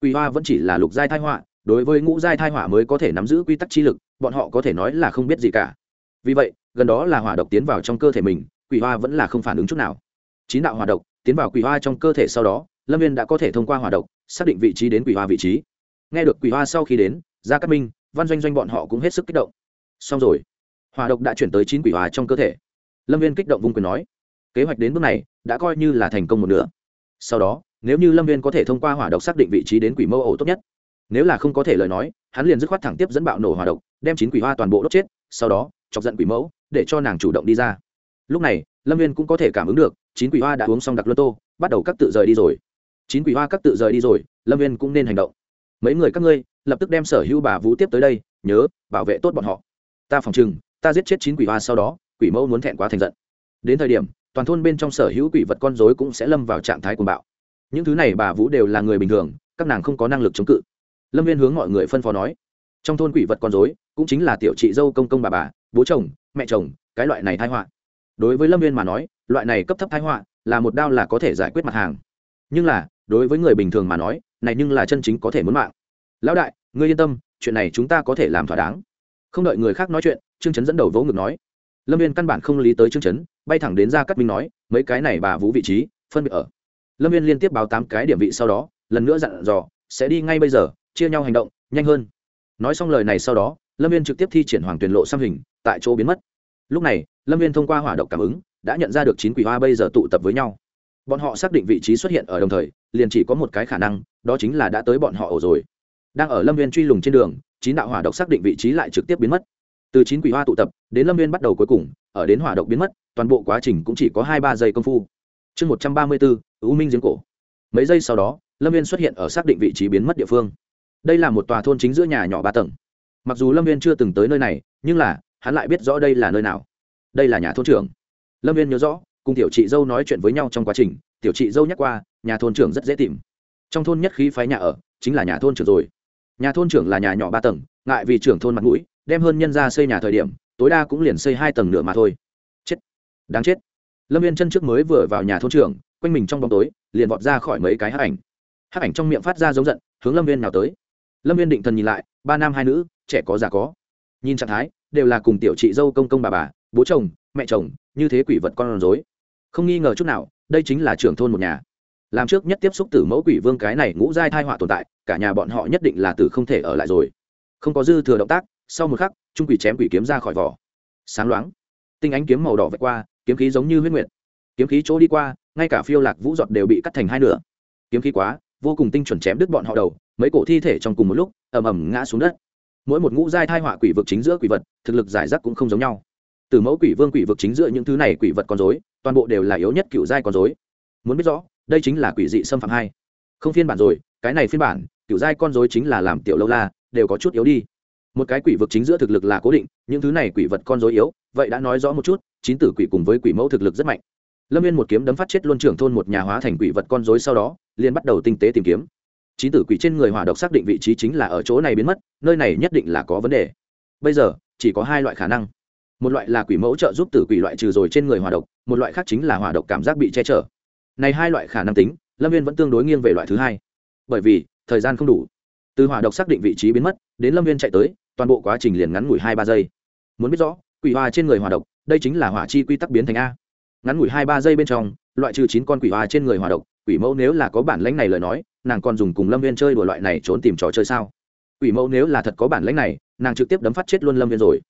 Quỷ hoa vẫn chỉ là lục giai thai họa, đối với ngũ giai thai hỏa mới có thể nắm giữ quy tắc chi lực, bọn họ có thể nói là không biết gì cả. Vì vậy, gần đó là hỏa độc tiến vào trong cơ thể mình, quỷ hoa vẫn là không phản ứng chút nào. Chín đạo hỏa độc tiến vào quỷ hoa trong cơ thể sau đó, lâm viên đã có thể thông qua hỏa độc, xác định vị trí đến quỷ hoa vị trí. Nghe được quỷ hoa sau khi đến, gia cát minh, văn doanh doanh bọn họ cũng hết sức kích động. Xong rồi, hỏa độc đã chuyển tới chín quỷ hoa trong cơ thể lâm viên kích động vung quyền nói, kế hoạch đến bước này, đã coi như là thành công một nửa. Sau đó, nếu như lâm viên có thể thông qua hỏa độc xác định vị trí đến quỷ mẫu ổ tốt nhất, nếu là không có thể lời nói, hắn liền dứt khoát thẳng tiếp dẫn bạo nổ hỏa độc, đem chín quỷ hoa toàn bộ đốt chết, sau đó, chọc giận quỷ mẫu, để cho nàng chủ động đi ra. Lúc này, lâm viên cũng có thể cảm ứng được, chín quỷ hoa đã uống xong đặc luân tô, bắt đầu các tự rời đi rồi. Chín quỷ hoa các tự rời đi rồi, lâm viên cũng nên hành động. Mấy người các ngươi, lập tức đem sở hữu bà vũ tiếp tới đây, nhớ, bảo vệ tốt bọn họ. Ta phòng chừng ta giết chết chín quỷ hoa sau đó quỷ mẫu muốn thẹn quá thành giận. Đến thời điểm, toàn thôn bên trong sở hữu quỷ vật con dối cũng sẽ lâm vào trạng thái cuồng bạo. Những thứ này bà vũ đều là người bình thường, các nàng không có năng lực chống cự. Lâm viên hướng mọi người phân phó nói, trong thôn quỷ vật con dối cũng chính là tiểu chị dâu công công bà bà, bố chồng, mẹ chồng, cái loại này thái họa. Đối với lâm viên mà nói, loại này cấp thấp thái họa là một đao là có thể giải quyết mặt hàng. Nhưng là, đối với người bình thường mà nói, này nhưng là chân chính có thể muốn mạng. Lão đại, ngươi yên tâm, chuyện này chúng ta có thể làm thỏa đáng. Không đợi người khác nói chuyện, trương chấn dẫn đầu vỗ ngực nói lâm viên căn bản không lý tới trương chấn, bay thẳng đến ra cắt minh nói, mấy cái này bà vũ vị trí, phân biệt ở. Lâm viên liên tiếp báo tám cái điểm vị sau đó, lần nữa dặn dò, sẽ đi ngay bây giờ, chia nhau hành động, nhanh hơn. Nói xong lời này sau đó, lâm viên trực tiếp thi triển hoàng tuyển lộ xăm hình, tại chỗ biến mất. Lúc này, lâm viên thông qua hỏa động cảm ứng, đã nhận ra được chín quỷ hoa bây giờ tụ tập với nhau. Bọn họ xác định vị trí xuất hiện ở đồng thời, liền chỉ có một cái khả năng, đó chính là đã tới bọn họ ổ rồi. Đang ở lâm viên truy lùng trên đường, chín đạo hỏa độc xác định vị trí lại trực tiếp biến mất từ chín quỷ hoa tụ tập, đến lâm viên bắt đầu cuối cùng, ở đến hỏa độc biến mất, toàn bộ quá trình cũng chỉ có hai ba giây công phu. Chương một trăm ba mươi bốn ưu minh giếng cổ. Mấy giây sau đó, lâm viên xuất hiện ở xác định vị trí biến mất địa phương. Đây là một tòa thôn chính giữa nhà nhỏ ba tầng. Mặc dù lâm viên chưa từng tới nơi này, nhưng là, hắn lại biết rõ đây là nơi nào. Đây là nhà thôn trưởng. Lâm viên nhớ rõ, cùng tiểu chị dâu nói chuyện với nhau trong quá trình, tiểu chị dâu nhắc qua, nhà thôn trưởng rất dễ tìm. Trong thôn nhất khí phái nhà ở, chính là nhà thôn trưởng rồi. Nhà thôn trưởng là nhà nhỏ ba tầng, ngại vì trưởng thôn mặt mũi đem hơn nhân ra xây nhà thời điểm, tối đa cũng liền xây hai tầng nửa mà thôi. Chết. Đáng chết. Lâm viên chân trước mới vừa vào nhà thôn trưởng, quanh mình trong bóng tối, liền vọt ra khỏi mấy cái hát ảnh. Hát ảnh trong miệng phát ra giống giận, hướng lâm viên nào tới. Lâm viên định thần nhìn lại, ba nam hai nữ, trẻ có già có. Nhìn trạng thái, đều là cùng tiểu chị dâu công công bà bà, bố chồng, mẹ chồng, như thế quỷ vật con rối. Không nghi ngờ chút nào, đây chính là trưởng thôn một nhà. Làm trước nhất tiếp xúc tử mẫu quỷ vương cái này ngũ giai thai họa tồn tại, cả nhà bọn họ nhất định là tử không thể ở lại rồi. Không có dư thừa động tác sau một khắc, trung quỷ chém quỷ kiếm ra khỏi vỏ. Sáng loáng, tinh ánh kiếm màu đỏ vạch qua, kiếm khí giống như huyết nguyệt. Kiếm khí chỗ đi qua, ngay cả phiêu lạc vũ giọt đều bị cắt thành hai nửa. Kiếm khí quá, vô cùng tinh chuẩn chém đứt bọn họ đầu, mấy cổ thi thể trong cùng một lúc, ầm ầm ngã xuống đất. Mỗi một ngũ giai thai họa quỷ vực chính giữa quỷ vật, thực lực giải rác cũng không giống nhau. Từ mẫu quỷ vương quỷ vực chính giữa những thứ này quỷ vật con dối toàn bộ đều là yếu nhất cựu giai con dối muốn biết rõ, đây chính là quỷ dị xâm phạm hai. Không phiên bản rồi, cái này phiên bản, cựu giai con dối chính là làm tiểu lâu la, đều có chút yếu đi một cái quỷ vực chính giữa thực lực là cố định, những thứ này quỷ vật con dối yếu, vậy đã nói rõ một chút, chín tử quỷ cùng với quỷ mẫu thực lực rất mạnh. Lâm viên một kiếm đấm phát chết luân trưởng thôn một nhà hóa thành quỷ vật con dối sau đó, liền bắt đầu tinh tế tìm kiếm. Chín tử quỷ trên người hỏa độc xác định vị trí chính là ở chỗ này biến mất, nơi này nhất định là có vấn đề. Bây giờ, chỉ có hai loại khả năng. Một loại là quỷ mẫu trợ giúp tử quỷ loại trừ rồi trên người hỏa độc, một loại khác chính là hỏa độc cảm giác bị che chở. Này hai loại khả năng tính, lâm viên vẫn tương đối nghiêng về loại thứ hai. Bởi vì, thời gian không đủ. Từ hỏa độc xác định vị trí biến mất, đến lâm viên chạy tới toàn bộ quá trình liền ngắn ngủi hai ba giây. Muốn biết rõ, quỷ hoa trên người hòa độc, đây chính là hỏa chi quy tắc biến thành a. Ngắn ngủi hai ba giây bên trong, loại trừ chín con quỷ hoa trên người hòa độc, quỷ mẫu nếu là có bản lãnh này lời nói, nàng còn dùng cùng lâm viên chơi đùa loại này trốn tìm trò chơi sao? Quỷ mẫu nếu là thật có bản lãnh này, nàng trực tiếp đấm phát chết luôn lâm viên rồi.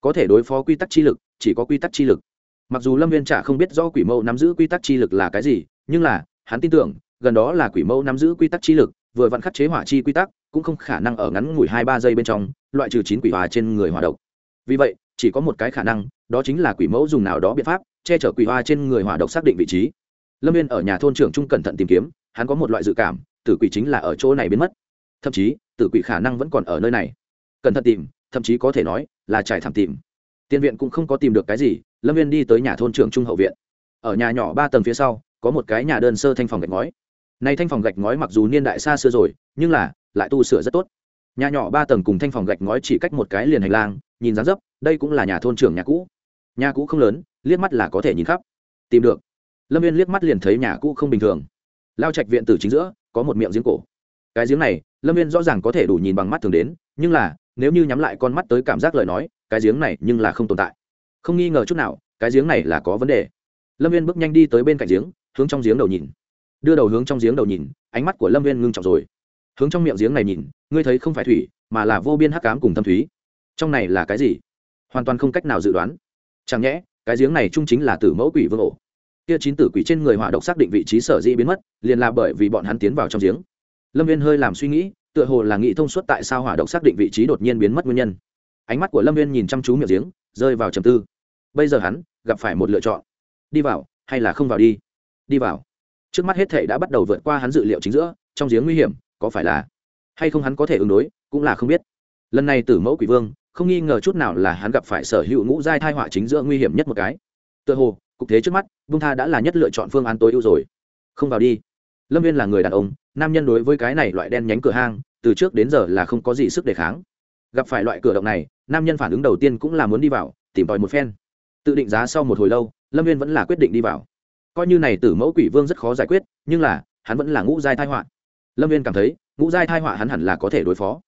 Có thể đối phó quy tắc chi lực, chỉ có quy tắc chi lực. Mặc dù lâm viên chả không biết do quỷ mẫu nắm giữ quy tắc chi lực là cái gì, nhưng là, hắn tin tưởng, gần đó là quỷ mẫu nắm giữ quy tắc chi lực, vừa vặn khắc chế hỏa chi quy tắc cũng không khả năng ở ngắn ngủi hai ba giây bên trong, loại trừ chín quỷ hòa trên người hòa độc. Vì vậy, chỉ có một cái khả năng, đó chính là quỷ mẫu dùng nào đó biện pháp, che chở quỷ hoa trên người hỏa độc xác định vị trí. Lâm viên ở nhà thôn trưởng trung cẩn thận tìm kiếm, hắn có một loại dự cảm, tử quỷ chính là ở chỗ này biến mất. Thậm chí, tử quỷ khả năng vẫn còn ở nơi này. Cẩn thận tìm, thậm chí có thể nói là trải thảm tìm. Tiên viện cũng không có tìm được cái gì, lâm viên đi tới nhà thôn trưởng trung hậu viện. Ở nhà nhỏ ba tầng phía sau, có một cái nhà đơn sơ thanh phòng gạch ngói. Nay thanh phòng gạch ngói mặc dù niên đại xa xưa rồi, nhưng là lại tu sửa rất tốt. Nhà nhỏ ba tầng cùng thanh phòng gạch ngói chỉ cách một cái liền hành lang, nhìn dáng dấp, đây cũng là nhà thôn trưởng nhà cũ. Nhà cũ không lớn, liếc mắt là có thể nhìn khắp. Tìm được. Lâm viên liếc mắt liền thấy nhà cũ không bình thường. Lao trạch viện tử chính giữa, có một miệng giếng cổ. Cái giếng này, lâm viên rõ ràng có thể đủ nhìn bằng mắt thường đến, nhưng là, nếu như nhắm lại con mắt tới cảm giác lời nói, cái giếng này nhưng là không tồn tại. Không nghi ngờ chút nào, cái giếng này là có vấn đề. Lâm viên bước nhanh đi tới bên cạnh giếng, hướng trong giếng đầu nhìn. Đưa đầu hướng trong giếng đầu nhìn, ánh mắt của lâm viên ngưng trọng rồi hướng trong miệng giếng này nhìn, ngươi thấy không phải thủy, mà là vô biên hắc cám cùng thâm thúy. Trong này là cái gì? Hoàn toàn không cách nào dự đoán. Chẳng nhẽ, cái giếng này chung chính là tử mẫu quỷ vương ổ. Kia chín tử quỷ trên người hỏa độc xác định vị trí sở dĩ biến mất, liền là bởi vì bọn hắn tiến vào trong giếng. Lâm viên hơi làm suy nghĩ, tựa hồ là nghĩ thông suốt tại sao hỏa độc xác định vị trí đột nhiên biến mất nguyên nhân. Ánh mắt của lâm viên nhìn chăm chú miệng giếng, rơi vào trầm tư. Bây giờ hắn gặp phải một lựa chọn. Đi vào, hay là không vào đi? Đi vào. Trước mắt hết thể đã bắt đầu vượt qua hắn dự liệu chính giữa, trong giếng nguy hiểm có phải là? Hay không hắn có thể ứng đối, cũng là không biết. Lần này tử mẫu quỷ vương, không nghi ngờ chút nào là hắn gặp phải sở hữu ngũ giai thai họa chính giữa nguy hiểm nhất một cái. Tựa hồ, cục thế trước mắt bung tha đã là nhất lựa chọn phương án tối ưu rồi. Không vào đi. Lâm viên là người đàn ông, nam nhân đối với cái này loại đen nhánh cửa hang, từ trước đến giờ là không có gì sức đề kháng. Gặp phải loại cửa động này, nam nhân phản ứng đầu tiên cũng là muốn đi vào, tìm tòi một phen. Tự định giá sau một hồi lâu, lâm viên vẫn là quyết định đi vào. Coi như này tử mẫu quỷ vương rất khó giải quyết, nhưng là, hắn vẫn là ngũ giai thai họa lâm viên cảm thấy, ngũ giai thai họa hắn hẳn là có thể đối phó.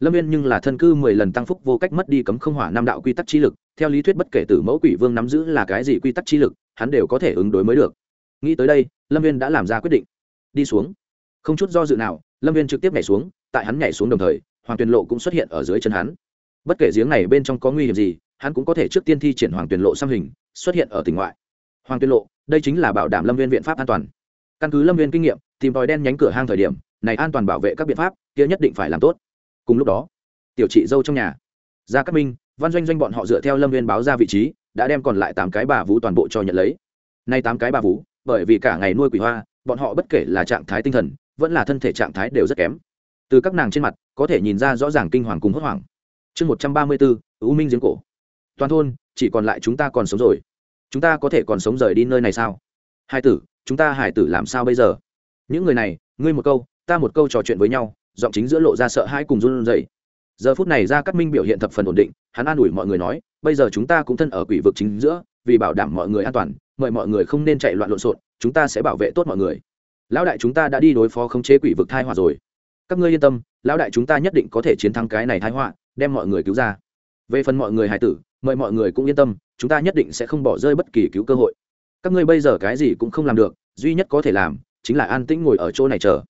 Lâm viên nhưng là thân cư mười lần tăng phúc vô cách mất đi cấm không hỏa nam đạo quy tắc chi lực, theo lý thuyết bất kể tử mẫu quỷ vương nắm giữ là cái gì quy tắc chi lực, hắn đều có thể ứng đối mới được. Nghĩ tới đây, lâm viên đã làm ra quyết định. Đi xuống. Không chút do dự nào, lâm viên trực tiếp nhảy xuống, tại hắn nhảy xuống đồng thời, hoàng tuyền lộ cũng xuất hiện ở dưới chân hắn. Bất kể giếng này bên trong có nguy hiểm gì, hắn cũng có thể trước tiên thi triển hoàng tuyền lộ xăm hình, xuất hiện ở tỉnh ngoại. Hoàng tuyền lộ, đây chính là bảo đảm lâm viên biện pháp an toàn. Căn cứ lâm viên kinh nghiệm, tìm tòi đen nhánh cửa hang thời điểm này an toàn bảo vệ các biện pháp, kia nhất định phải làm tốt. Cùng lúc đó, tiểu chị dâu trong nhà, gia cát minh, văn doanh doanh bọn họ dựa theo lâm viên báo ra vị trí, đã đem còn lại tám cái bà vú toàn bộ cho nhận lấy. Nay tám cái bà vú, bởi vì cả ngày nuôi quỷ hoa, bọn họ bất kể là trạng thái tinh thần, vẫn là thân thể trạng thái đều rất kém. Từ các nàng trên mặt, có thể nhìn ra rõ ràng kinh hoàng cùng hốt hoảng. Chương một trăm ba mươi bốn ưu minh giếng cổ. Toàn thôn, chỉ còn lại chúng ta còn sống rồi. Chúng ta có thể còn sống rời đi nơi này sao? Hai tử, chúng ta hải tử làm sao bây giờ? Những người này, ngươi một câu ta một câu trò chuyện với nhau, giọng chính giữa lộ ra sợ hãi cùng run rẩy. Giờ phút này ra cắt minh biểu hiện thập phần ổn định, hắn an ủi mọi người nói, bây giờ chúng ta cũng thân ở quỷ vực chính giữa, vì bảo đảm mọi người an toàn, mời mọi người không nên chạy loạn lộn xộn, chúng ta sẽ bảo vệ tốt mọi người. Lão đại chúng ta đã đi đối phó khống chế quỷ vực thai họa rồi. Các ngươi yên tâm, lão đại chúng ta nhất định có thể chiến thắng cái này thái họa, đem mọi người cứu ra. Về phần mọi người hài tử, mời mọi người cũng yên tâm, chúng ta nhất định sẽ không bỏ rơi bất kỳ cứu cơ hội. Các ngươi bây giờ cái gì cũng không làm được, duy nhất có thể làm, chính là an tĩnh ngồi ở chỗ này chờ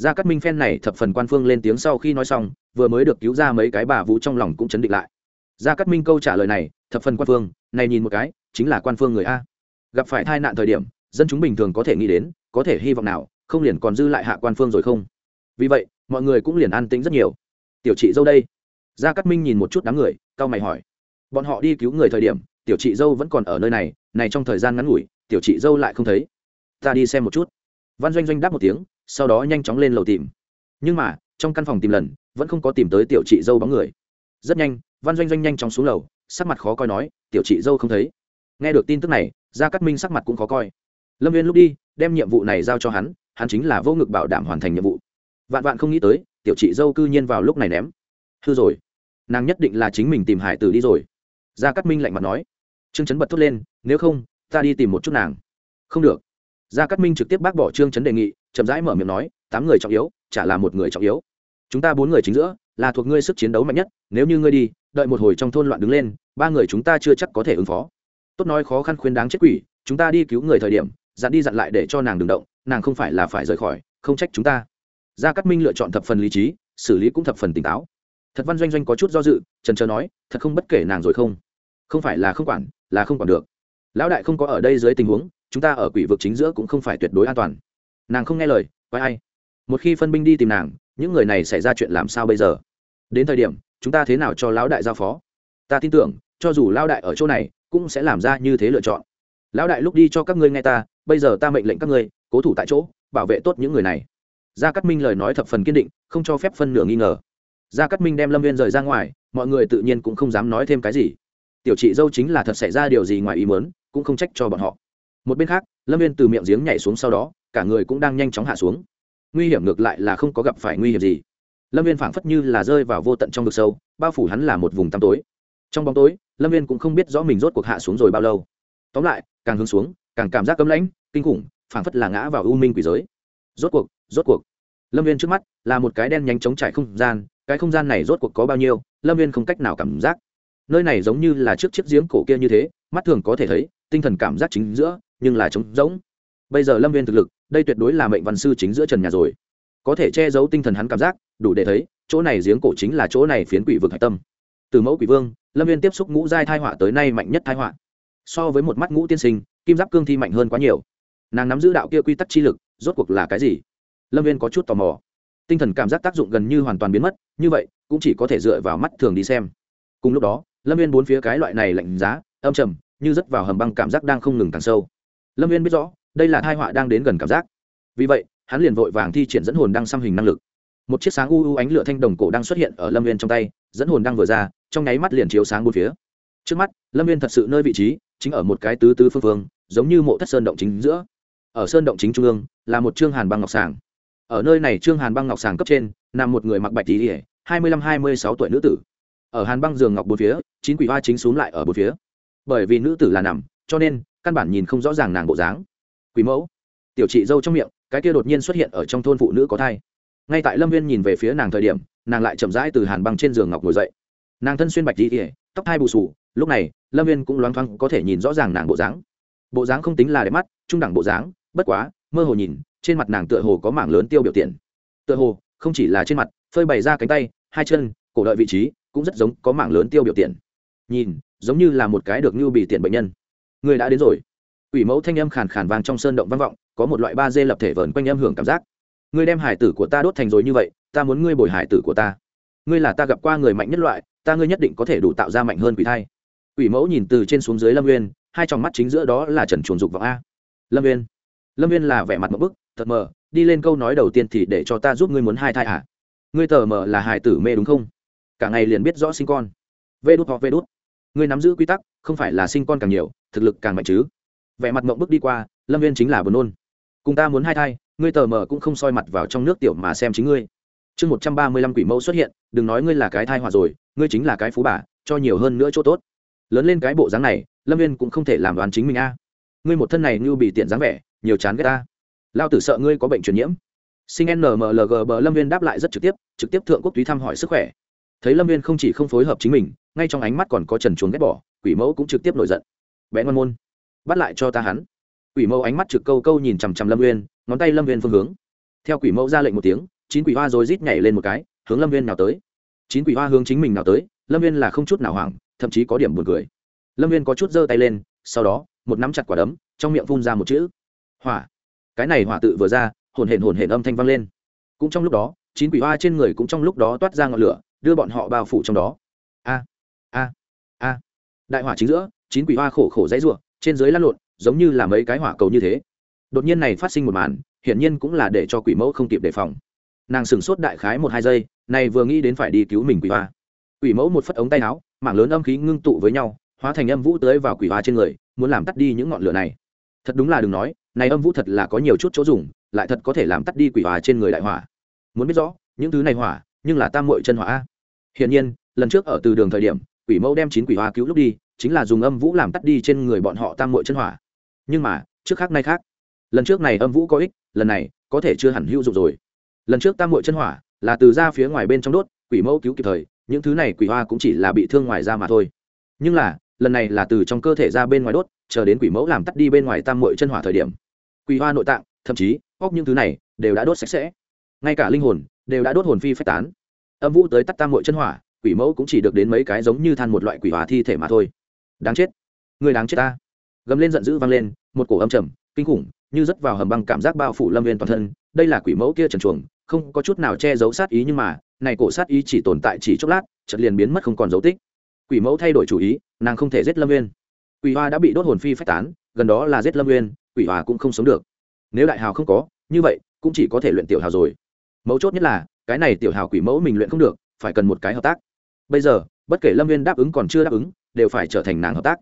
gia cát minh phen này thập phần quan phương lên tiếng sau khi nói xong, vừa mới được cứu ra mấy cái bà vũ trong lòng cũng chấn định lại. Gia cát minh câu trả lời này, thập phần quan phương, này nhìn một cái, chính là quan phương người a. Gặp phải tai nạn thời điểm, dân chúng bình thường có thể nghĩ đến, có thể hy vọng nào, không liền còn dư lại hạ quan phương rồi không? Vì vậy, mọi người cũng liền an tĩnh rất nhiều. Tiểu chị dâu đây. Gia cát minh nhìn một chút đám người cao mày hỏi. Bọn họ đi cứu người thời điểm, tiểu chị dâu vẫn còn ở nơi này này trong thời gian ngắn ngủi, tiểu chị dâu lại không thấy. Ta đi xem một chút. Văn doanh doanh đáp một tiếng sau đó nhanh chóng lên lầu tìm. Nhưng mà, trong căn phòng tìm lần, vẫn không có tìm tới tiểu chị dâu bóng người. Rất nhanh, văn doanh doanh nhanh chóng xuống lầu, sắc mặt khó coi nói, tiểu chị dâu không thấy. Nghe được tin tức này, gia cát minh sắc mặt cũng khó coi. Lâm viên lúc đi, đem nhiệm vụ này giao cho hắn hắn chính là vô ngực bảo đảm hoàn thành nhiệm vụ. Vạn vạn không nghĩ tới, tiểu chị dâu cư nhiên vào lúc này ném. Hư rồi. Nàng nhất định là chính mình tìm hải tử đi rồi. Gia cát minh lạnh mặt nói. Trương chấn bật thốt lên, nếu không, ta đi tìm một chút nàng. Không được. Gia cát minh trực tiếp bác bỏ trương chấn đề nghị chậm rãi mở miệng nói, tám người trọng yếu, chả là một người trọng yếu. Chúng ta bốn người chính giữa, là thuộc ngươi sức chiến đấu mạnh nhất, nếu như ngươi đi, đợi một hồi trong thôn loạn đứng lên, ba người chúng ta chưa chắc có thể ứng phó. Tốt nói khó khăn khuyên đáng chết quỷ, chúng ta đi cứu người thời điểm, dặn đi dặn lại để cho nàng đừng động, nàng không phải là phải rời khỏi, không trách chúng ta. Gia cát minh lựa chọn thập phần lý trí, xử lý cũng thập phần tỉnh táo. Thật văn doanh doanh có chút do dự, trần trờ nói, thật không bất kể nàng rồi không? Không phải là không quản, là không quản được. Lão đại không có ở đây dưới tình huống, chúng ta ở quỷ vực chính giữa cũng không phải tuyệt đối an toàn nàng không nghe lời quay ai. Một khi phân binh đi tìm nàng, những người này xảy ra chuyện làm sao bây giờ? Đến thời điểm, chúng ta thế nào cho lão đại giao phó? Ta tin tưởng, cho dù lão đại ở chỗ này, cũng sẽ làm ra như thế lựa chọn. Lão đại lúc đi cho các ngươi nghe ta, bây giờ ta mệnh lệnh các ngươi, cố thủ tại chỗ, bảo vệ tốt những người này. Gia cát minh lời nói thập phần kiên định, không cho phép phân nửa nghi ngờ. Gia cát minh đem lâm viên rời ra ngoài, mọi người tự nhiên cũng không dám nói thêm cái gì. Tiểu chị dâu chính là thật xảy ra điều gì ngoài ý muốn, cũng không trách cho bọn họ một bên khác, lâm viên từ miệng giếng nhảy xuống sau đó, cả người cũng đang nhanh chóng hạ xuống. Nguy hiểm ngược lại là không có gặp phải nguy hiểm gì. Lâm viên phảng phất như là rơi vào vô tận trong vực sâu, bao phủ hắn là một vùng tăm tối. Trong bóng tối, lâm viên cũng không biết rõ mình rốt cuộc hạ xuống rồi bao lâu. Tóm lại, càng hướng xuống, càng cảm giác cấm lãnh, kinh khủng, phảng phất là ngã vào u minh quỷ giới. Rốt cuộc rốt cuộc. Lâm viên trước mắt là một cái đen nhánh chống trải không gian, cái không gian này rốt cuộc có bao nhiêu, lâm viên không cách nào cảm giác. Nơi này giống như là trước chiếc giếng cổ kia như thế, mắt thường có thể thấy, tinh thần cảm giác chính giữa nhưng là trống rỗng. Bây giờ lâm viên thực lực, đây tuyệt đối là mệnh văn sư chính giữa trần nhà rồi. Có thể che giấu tinh thần hắn cảm giác, đủ để thấy, chỗ này giếng cổ chính là chỗ này phiến quỷ vực hạch tâm. Từ mẫu quỷ vương, lâm viên tiếp xúc ngũ giai thai họa tới nay mạnh nhất thai họa. So với một mắt ngũ tiên sinh, kim giáp cương thi mạnh hơn quá nhiều. Nàng nắm giữ đạo kia quy tắc chi lực, rốt cuộc là cái gì? Lâm viên có chút tò mò. Tinh thần cảm giác tác dụng gần như hoàn toàn biến mất, như vậy, cũng chỉ có thể dựa vào mắt thường đi xem. Cùng lúc đó, lâm viên bốn phía cái loại này lạnh giá, âm trầm, như rất vào hầm băng cảm giác đang không ngừng càng sâu lâm viên biết rõ, đây là thai họa đang đến gần cảm giác. Vì vậy, hắn liền vội vàng thi triển dẫn hồn đang xăm hình năng lực. Một chiếc sáng u u ánh lửa thanh đồng cổ đang xuất hiện ở lâm viên trong tay, dẫn hồn đang vừa ra, trong nháy mắt liền chiếu sáng bốn phía. Trước mắt, lâm viên thật sự nơi vị trí, chính ở một cái tứ tứ phương phương, giống như mộ thất sơn động chính giữa. Ở sơn động chính trung ương, là một trương hàn băng ngọc sàng. Ở nơi này trương hàn băng ngọc sàng cấp trên, nằm một người mặc bạch tỉ ỉa hai mươi lăm, hai mươi sáu tuổi nữ tử. Ở hàn băng giường ngọc bốn phía, chín quỷ hoa chính xuống lại ở bốn phía. Bởi vì nữ tử là nằm, cho nên căn bản nhìn không rõ ràng nàng bộ dáng. Quý mẫu. Tiểu chị dâu trong miệng, cái kia đột nhiên xuất hiện ở trong thôn phụ nữ có thai. Ngay tại lâm viên nhìn về phía nàng thời điểm, nàng lại chậm rãi từ hàn băng trên giường ngọc ngồi dậy. Nàng thân xuyên bạch đi ỉa tóc hai bù sù lúc này, lâm viên cũng loáng thoáng có thể nhìn rõ ràng nàng bộ dáng. Bộ dáng không tính là đẹp mắt, trung đẳng bộ dáng, bất quá, mơ hồ nhìn, trên mặt nàng tựa hồ có mảng lớn tiêu biểu tiền. Tựa hồ, không chỉ là trên mặt, phơi bày ra cánh tay, hai chân, cổ đợi vị trí, cũng rất giống có mảng lớn tiêu biểu tiền. Nhìn, giống như là một cái được như bị tiền bệnh nhân người đã đến rồi. Ủy mẫu thanh âm khàn khàn vang trong sơn động vang vọng có một loại ba dê lập thể vờn quanh âm hưởng cảm giác. Ngươi đem hải tử của ta đốt thành rồi như vậy ta muốn ngươi bồi hải tử của ta. Ngươi là ta gặp qua người mạnh nhất loại ta ngươi nhất định có thể đủ tạo ra mạnh hơn quỷ thai. Quỷ mẫu nhìn từ trên xuống dưới lâm nguyên hai tròng mắt chính giữa đó là trần chuồn dục vọng a. Lâm Nguyên, lâm Nguyên là vẻ mặt một bức thật mờ đi lên câu nói đầu tiên thì để cho ta giúp ngươi muốn hai thai à ngươi tờ mờ là hài tử mê đúng không? Cả ngày liền biết rõ sinh con. Vê đút hoặc vê đút. Ngươi nắm giữ quy tắc không phải là sinh con càng nhiều thực lực càng mạnh chứ. Vẻ mặt mộng bức đi qua, lâm viên chính là buồn nôn. Cùng ta muốn hai thai, ngươi tờ mờ cũng không soi mặt vào trong nước tiểu mà xem chính ngươi. Chương một trăm ba mươi lăm quỷ mẫu xuất hiện, đừng nói ngươi là cái thai hòa rồi, ngươi chính là cái phú bà, cho nhiều hơn nữa chỗ tốt. Lớn lên cái bộ dáng này, lâm viên cũng không thể làm đoán chính mình a. Ngươi một thân này như bị tiện dáng vẻ, nhiều chán ghét ta. Lao tử sợ ngươi có bệnh truyền nhiễm. Sinh nmlg bờ lâm viên đáp lại rất trực tiếp trực tiếp thượng quốc túy thăm hỏi sức khỏe. Thấy lâm viên không chỉ không phối hợp chính mình, ngay trong ánh mắt còn có trần chuồng ghét bỏ, quỷ mẫu cũng trực tiếp nổi giận bé ngoan môn. Bắt lại cho ta hắn. Quỷ mẫu ánh mắt trực câu câu nhìn chằm chằm lâm uyên, ngón tay lâm uyên phương hướng. Theo quỷ mẫu ra lệnh một tiếng, chín quỷ hoa rồi rít nhảy lên một cái, hướng lâm uyên nào tới. Chín quỷ hoa hướng chính mình nào tới, lâm uyên là không chút nào hoảng, thậm chí có điểm buồn cười. Lâm uyên có chút giơ tay lên, sau đó, một nắm chặt quả đấm, trong miệng phun ra một chữ. Hỏa. Cái này hỏa tự vừa ra, hồn hển hồn hển âm thanh vang lên. Cũng trong lúc đó, chín quỷ hoa trên người cũng trong lúc đó toát ra ngọn lửa, đưa bọn họ bao phủ trong đó. A a a. Đại hỏa chính giữa chín quỷ hoa khổ khổ dãy ruộng trên dưới lăn lộn, giống như là mấy cái hỏa cầu như thế. Đột nhiên này phát sinh một màn, hiển nhiên cũng là để cho quỷ mẫu không kịp đề phòng. Nàng sửng sốt đại khái một hai giây, này vừa nghĩ đến phải đi cứu mình quỷ hoa. Quỷ mẫu một phất ống tay áo, mảng lớn âm khí ngưng tụ với nhau, hóa thành âm vũ tới vào quỷ hoa trên người, muốn làm tắt đi những ngọn lửa này. Thật đúng là đừng nói, này âm vũ thật là có nhiều chút chỗ dùng, lại thật có thể làm tắt đi quỷ hoa trên người đại hỏa. Muốn biết rõ, những thứ này hỏa, nhưng là tam muội chân hỏa hiển nhiên, lần trước ở từ đường thời điểm, quỷ mẫu đem chín quỷ hoa cứu lúc đi chính là dùng âm vũ làm tắt đi trên người bọn họ tam muội chân hỏa. Nhưng mà, trước khác nay khác. Lần trước này âm vũ có ích, lần này, có thể chưa hẳn hữu dụng rồi. Lần trước tam muội chân hỏa, là từ ra phía ngoài bên trong đốt, quỷ mẫu cứu kịp thời, những thứ này quỷ hoa cũng chỉ là bị thương ngoài ra mà thôi. Nhưng là, lần này là từ trong cơ thể ra bên ngoài đốt, chờ đến quỷ mẫu làm tắt đi bên ngoài tam mội chân hỏa thời điểm. Quỷ hoa nội tạng, thậm chí, óc những thứ này, đều đã đốt sạch sẽ. Ngay cả linh hồn, đều đã đốt hồn phi phách tán. Âm vũ tới tắt tam mội chân hỏa, quỷ mẫu cũng chỉ được đến mấy cái giống như than một loại quỷ hóa thi thể mà thôi đáng chết. Người đáng chết ta. Gầm lên giận dữ vang lên, một cổ âm trầm, kinh khủng, như rớt vào hầm băng cảm giác bao phủ lâm viên toàn thân. Đây là quỷ mẫu kia trần chuồng, không có chút nào che giấu sát ý nhưng mà, này cổ sát ý chỉ tồn tại chỉ chốc lát, chợt liền biến mất không còn dấu tích. Quỷ mẫu thay đổi chủ ý, nàng không thể giết lâm viên quỷ hoa đã bị đốt hồn phi phách tán, gần đó là giết lâm nguyên quỷ hoa cũng không sống được. Nếu đại hào không có, như vậy, cũng chỉ có thể luyện tiểu hào rồi. Mấu chốt nhất là, cái này tiểu hào quỷ mẫu mình luyện không được, phải cần một cái hợp tác. Bây giờ, bất kể lâm viên đáp ứng còn chưa đáp ứng đều phải trở thành nàng hợp tác.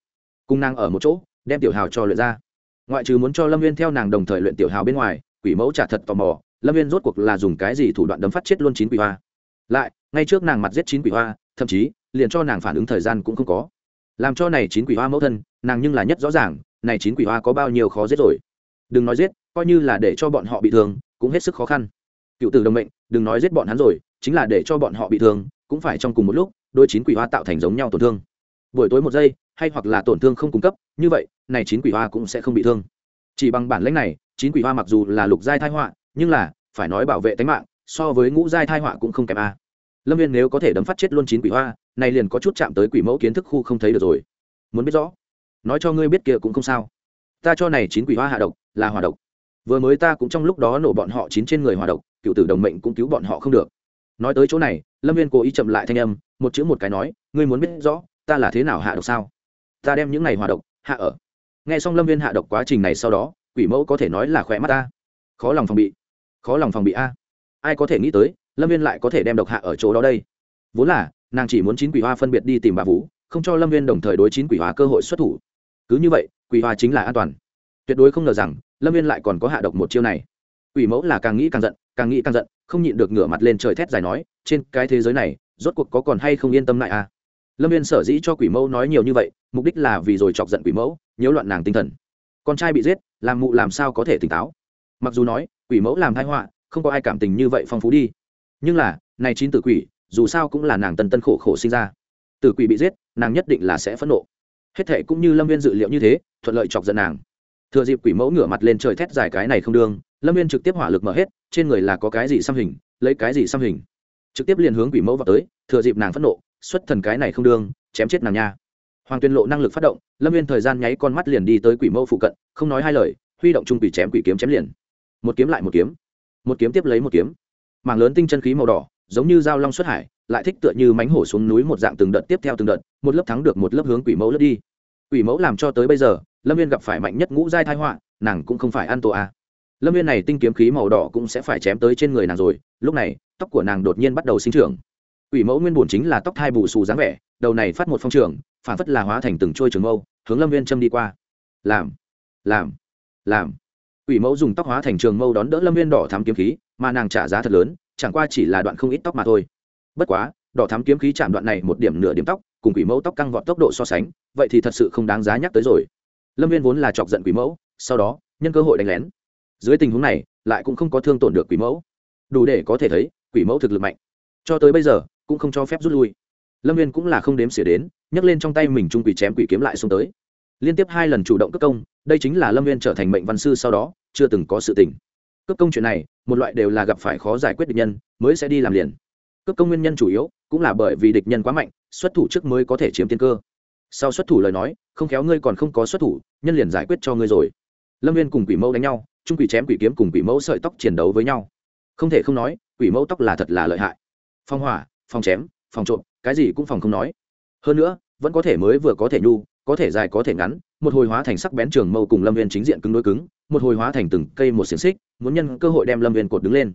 Cùng nàng ở một chỗ, đem tiểu hào cho luyện ra. Ngoại trừ muốn cho lâm viên theo nàng đồng thời luyện tiểu hào bên ngoài, quỷ mẫu trả thật tò mò, lâm viên rốt cuộc là dùng cái gì thủ đoạn đấm phát chết luôn chín quỷ hoa. Lại, ngay trước nàng mặt giết chín quỷ hoa, thậm chí, liền cho nàng phản ứng thời gian cũng không có. Làm cho này chín quỷ hoa mẫu thân, nàng nhưng là nhất rõ ràng, này chín quỷ hoa có bao nhiêu khó giết rồi. Đừng nói giết, coi như là để cho bọn họ bị thương, cũng hết sức khó khăn. Cựu tử đồng mệnh, đừng nói giết bọn hắn rồi, chính là để cho bọn họ bị thương, cũng phải trong cùng một lúc, đôi chín quỷ hoa tạo thành giống nhau tổn thương buổi tối một giây, hay hoặc là tổn thương không cung cấp, như vậy, này chín quỷ hoa cũng sẽ không bị thương. Chỉ bằng bản lãnh này, chín quỷ hoa mặc dù là lục giai thai họa, nhưng là, phải nói bảo vệ tính mạng, so với ngũ giai thai họa cũng không kém a. Lâm viên nếu có thể đấm phát chết luôn chín quỷ hoa, này liền có chút chạm tới quỷ mẫu kiến thức khu không thấy được rồi. Muốn biết rõ? Nói cho ngươi biết kia cũng không sao. Ta cho này chín quỷ hoa hạ độc, là hòa độc. Vừa mới ta cũng trong lúc đó nổ bọn họ chín trên người hòa độc, cựu tử đồng mệnh cũng cứu bọn họ không được. Nói tới chỗ này, lâm viên cố ý chậm lại thanh âm, một chữ một cái nói, ngươi muốn biết rõ ta là thế nào hạ độc sao? Ta đem những này hòa độc, hạ ở. Nghe xong lâm viên hạ độc quá trình này sau đó, quỷ mẫu có thể nói là khỏe mắt ta. Khó lòng phòng bị. Khó lòng phòng bị a. Ai có thể nghĩ tới, lâm viên lại có thể đem độc hạ ở chỗ đó đây? Vốn là, nàng chỉ muốn chín quỷ hoa phân biệt đi tìm bà vũ, không cho lâm viên đồng thời đối chín quỷ hoa cơ hội xuất thủ. Cứ như vậy, quỷ hoa chính là an toàn. Tuyệt đối không ngờ rằng, lâm viên lại còn có hạ độc một chiêu này. Quỷ mẫu là càng nghĩ càng giận, càng nghĩ càng giận, không nhịn được ngửa mặt lên trời thét dài nói, trên cái thế giới này, rốt cuộc có còn hay không yên tâm lại à? Lâm viên sở dĩ cho quỷ mẫu nói nhiều như vậy, mục đích là vì rồi chọc giận quỷ mẫu, nhiễu loạn nàng tinh thần. Con trai bị giết, làm mụ làm sao có thể tỉnh táo? Mặc dù nói, quỷ mẫu làm thái họa, không có ai cảm tình như vậy phong phú đi. Nhưng là, này chín tử quỷ, dù sao cũng là nàng tân tân khổ khổ sinh ra. Tử quỷ bị giết, nàng nhất định là sẽ phẫn nộ. Hết thệ cũng như lâm viên dự liệu như thế, thuận lợi chọc giận nàng. Thừa dịp quỷ mẫu ngửa mặt lên trời thét dài cái này không đương, lâm viên trực tiếp hỏa lực mở hết, trên người là có cái gì xăm hình, lấy cái gì xăm hình? Trực tiếp liền hướng quỷ mẫu vào tới, thừa dịp nàng phẫn nộ xuất thần cái này không đương, chém chết nàng nha. Hoàng tuyên lộ năng lực phát động, lâm viên thời gian nháy con mắt liền đi tới quỷ mẫu phụ cận, không nói hai lời, huy động trung quỷ chém quỷ kiếm chém liền. Một kiếm lại một kiếm. Một kiếm tiếp lấy một kiếm. Mảng lớn tinh chân khí màu đỏ, giống như dao long xuất hải, lại thích tựa như mánh hổ xuống núi một dạng từng đợt tiếp theo từng đợt, một lớp thắng được một lớp hướng quỷ mẫu lướt đi. Quỷ mẫu làm cho tới bây giờ, lâm viên gặp phải mạnh nhất ngũ giai thai họa, nàng cũng không phải ăn tổ a. À. lâm viên này tinh kiếm khí màu đỏ cũng sẽ phải chém tới trên người nàng rồi, lúc này, tóc của nàng đột nhiên bắt đầu sinh trưởng quỷ mẫu nguyên bổn chính là tóc thai bù xù dáng vẻ, đầu này phát một phong trường, phản phất là hóa thành từng trôi trường mâu, hướng lâm viên châm đi qua. Làm làm làm. Quỷ mẫu dùng tóc hóa thành trường mâu đón đỡ lâm viên đỏ thám kiếm khí, mà nàng trả giá thật lớn, chẳng qua chỉ là đoạn không ít tóc mà thôi. Bất quá, đỏ thám kiếm khí chạm đoạn này một điểm nửa điểm tóc, cùng quỷ mẫu tóc căng vọt tốc độ so sánh, vậy thì thật sự không đáng giá nhắc tới rồi. Lâm viên vốn là chọc giận quỷ mẫu, sau đó, nhân cơ hội đánh lén. Dưới tình huống này, lại cũng không có thương tổn được quỷ mẫu. Đủ để có thể thấy, quỷ mẫu thực lực mạnh. Cho tới bây giờ cũng không cho phép rút lui. Lâm viên cũng là không đếm xỉa đến, nhấc lên trong tay mình trung quỷ chém quỷ kiếm lại xuống tới. Liên tiếp hai lần chủ động cấp công, đây chính là lâm viên trở thành mệnh văn sư sau đó, chưa từng có sự tình. Cấp công chuyện này, một loại đều là gặp phải khó giải quyết địch nhân, mới sẽ đi làm liền. Cấp công nguyên nhân chủ yếu, cũng là bởi vì địch nhân quá mạnh, xuất thủ trước mới có thể chiếm tiên cơ. Sau xuất thủ lời nói, không khéo ngươi còn không có xuất thủ, nhân liền giải quyết cho ngươi rồi. Lâm viên cùng quỷ mẫu đánh nhau, trung quỷ chém quỷ kiếm cùng quỷ mẫu sợi tóc chiến đấu với nhau. Không thể không nói, quỷ mẫu tóc là thật là lợi hại. Phong hỏa phòng chém, phòng trộm, cái gì cũng phòng không nói. Hơn nữa, vẫn có thể mới vừa có thể nhu, có thể dài có thể ngắn, một hồi hóa thành sắc bén trường mâu cùng lâm viên chính diện cứng đối cứng, một hồi hóa thành từng cây một xiềng xích, muốn nhân cơ hội đem lâm viên cột đứng lên.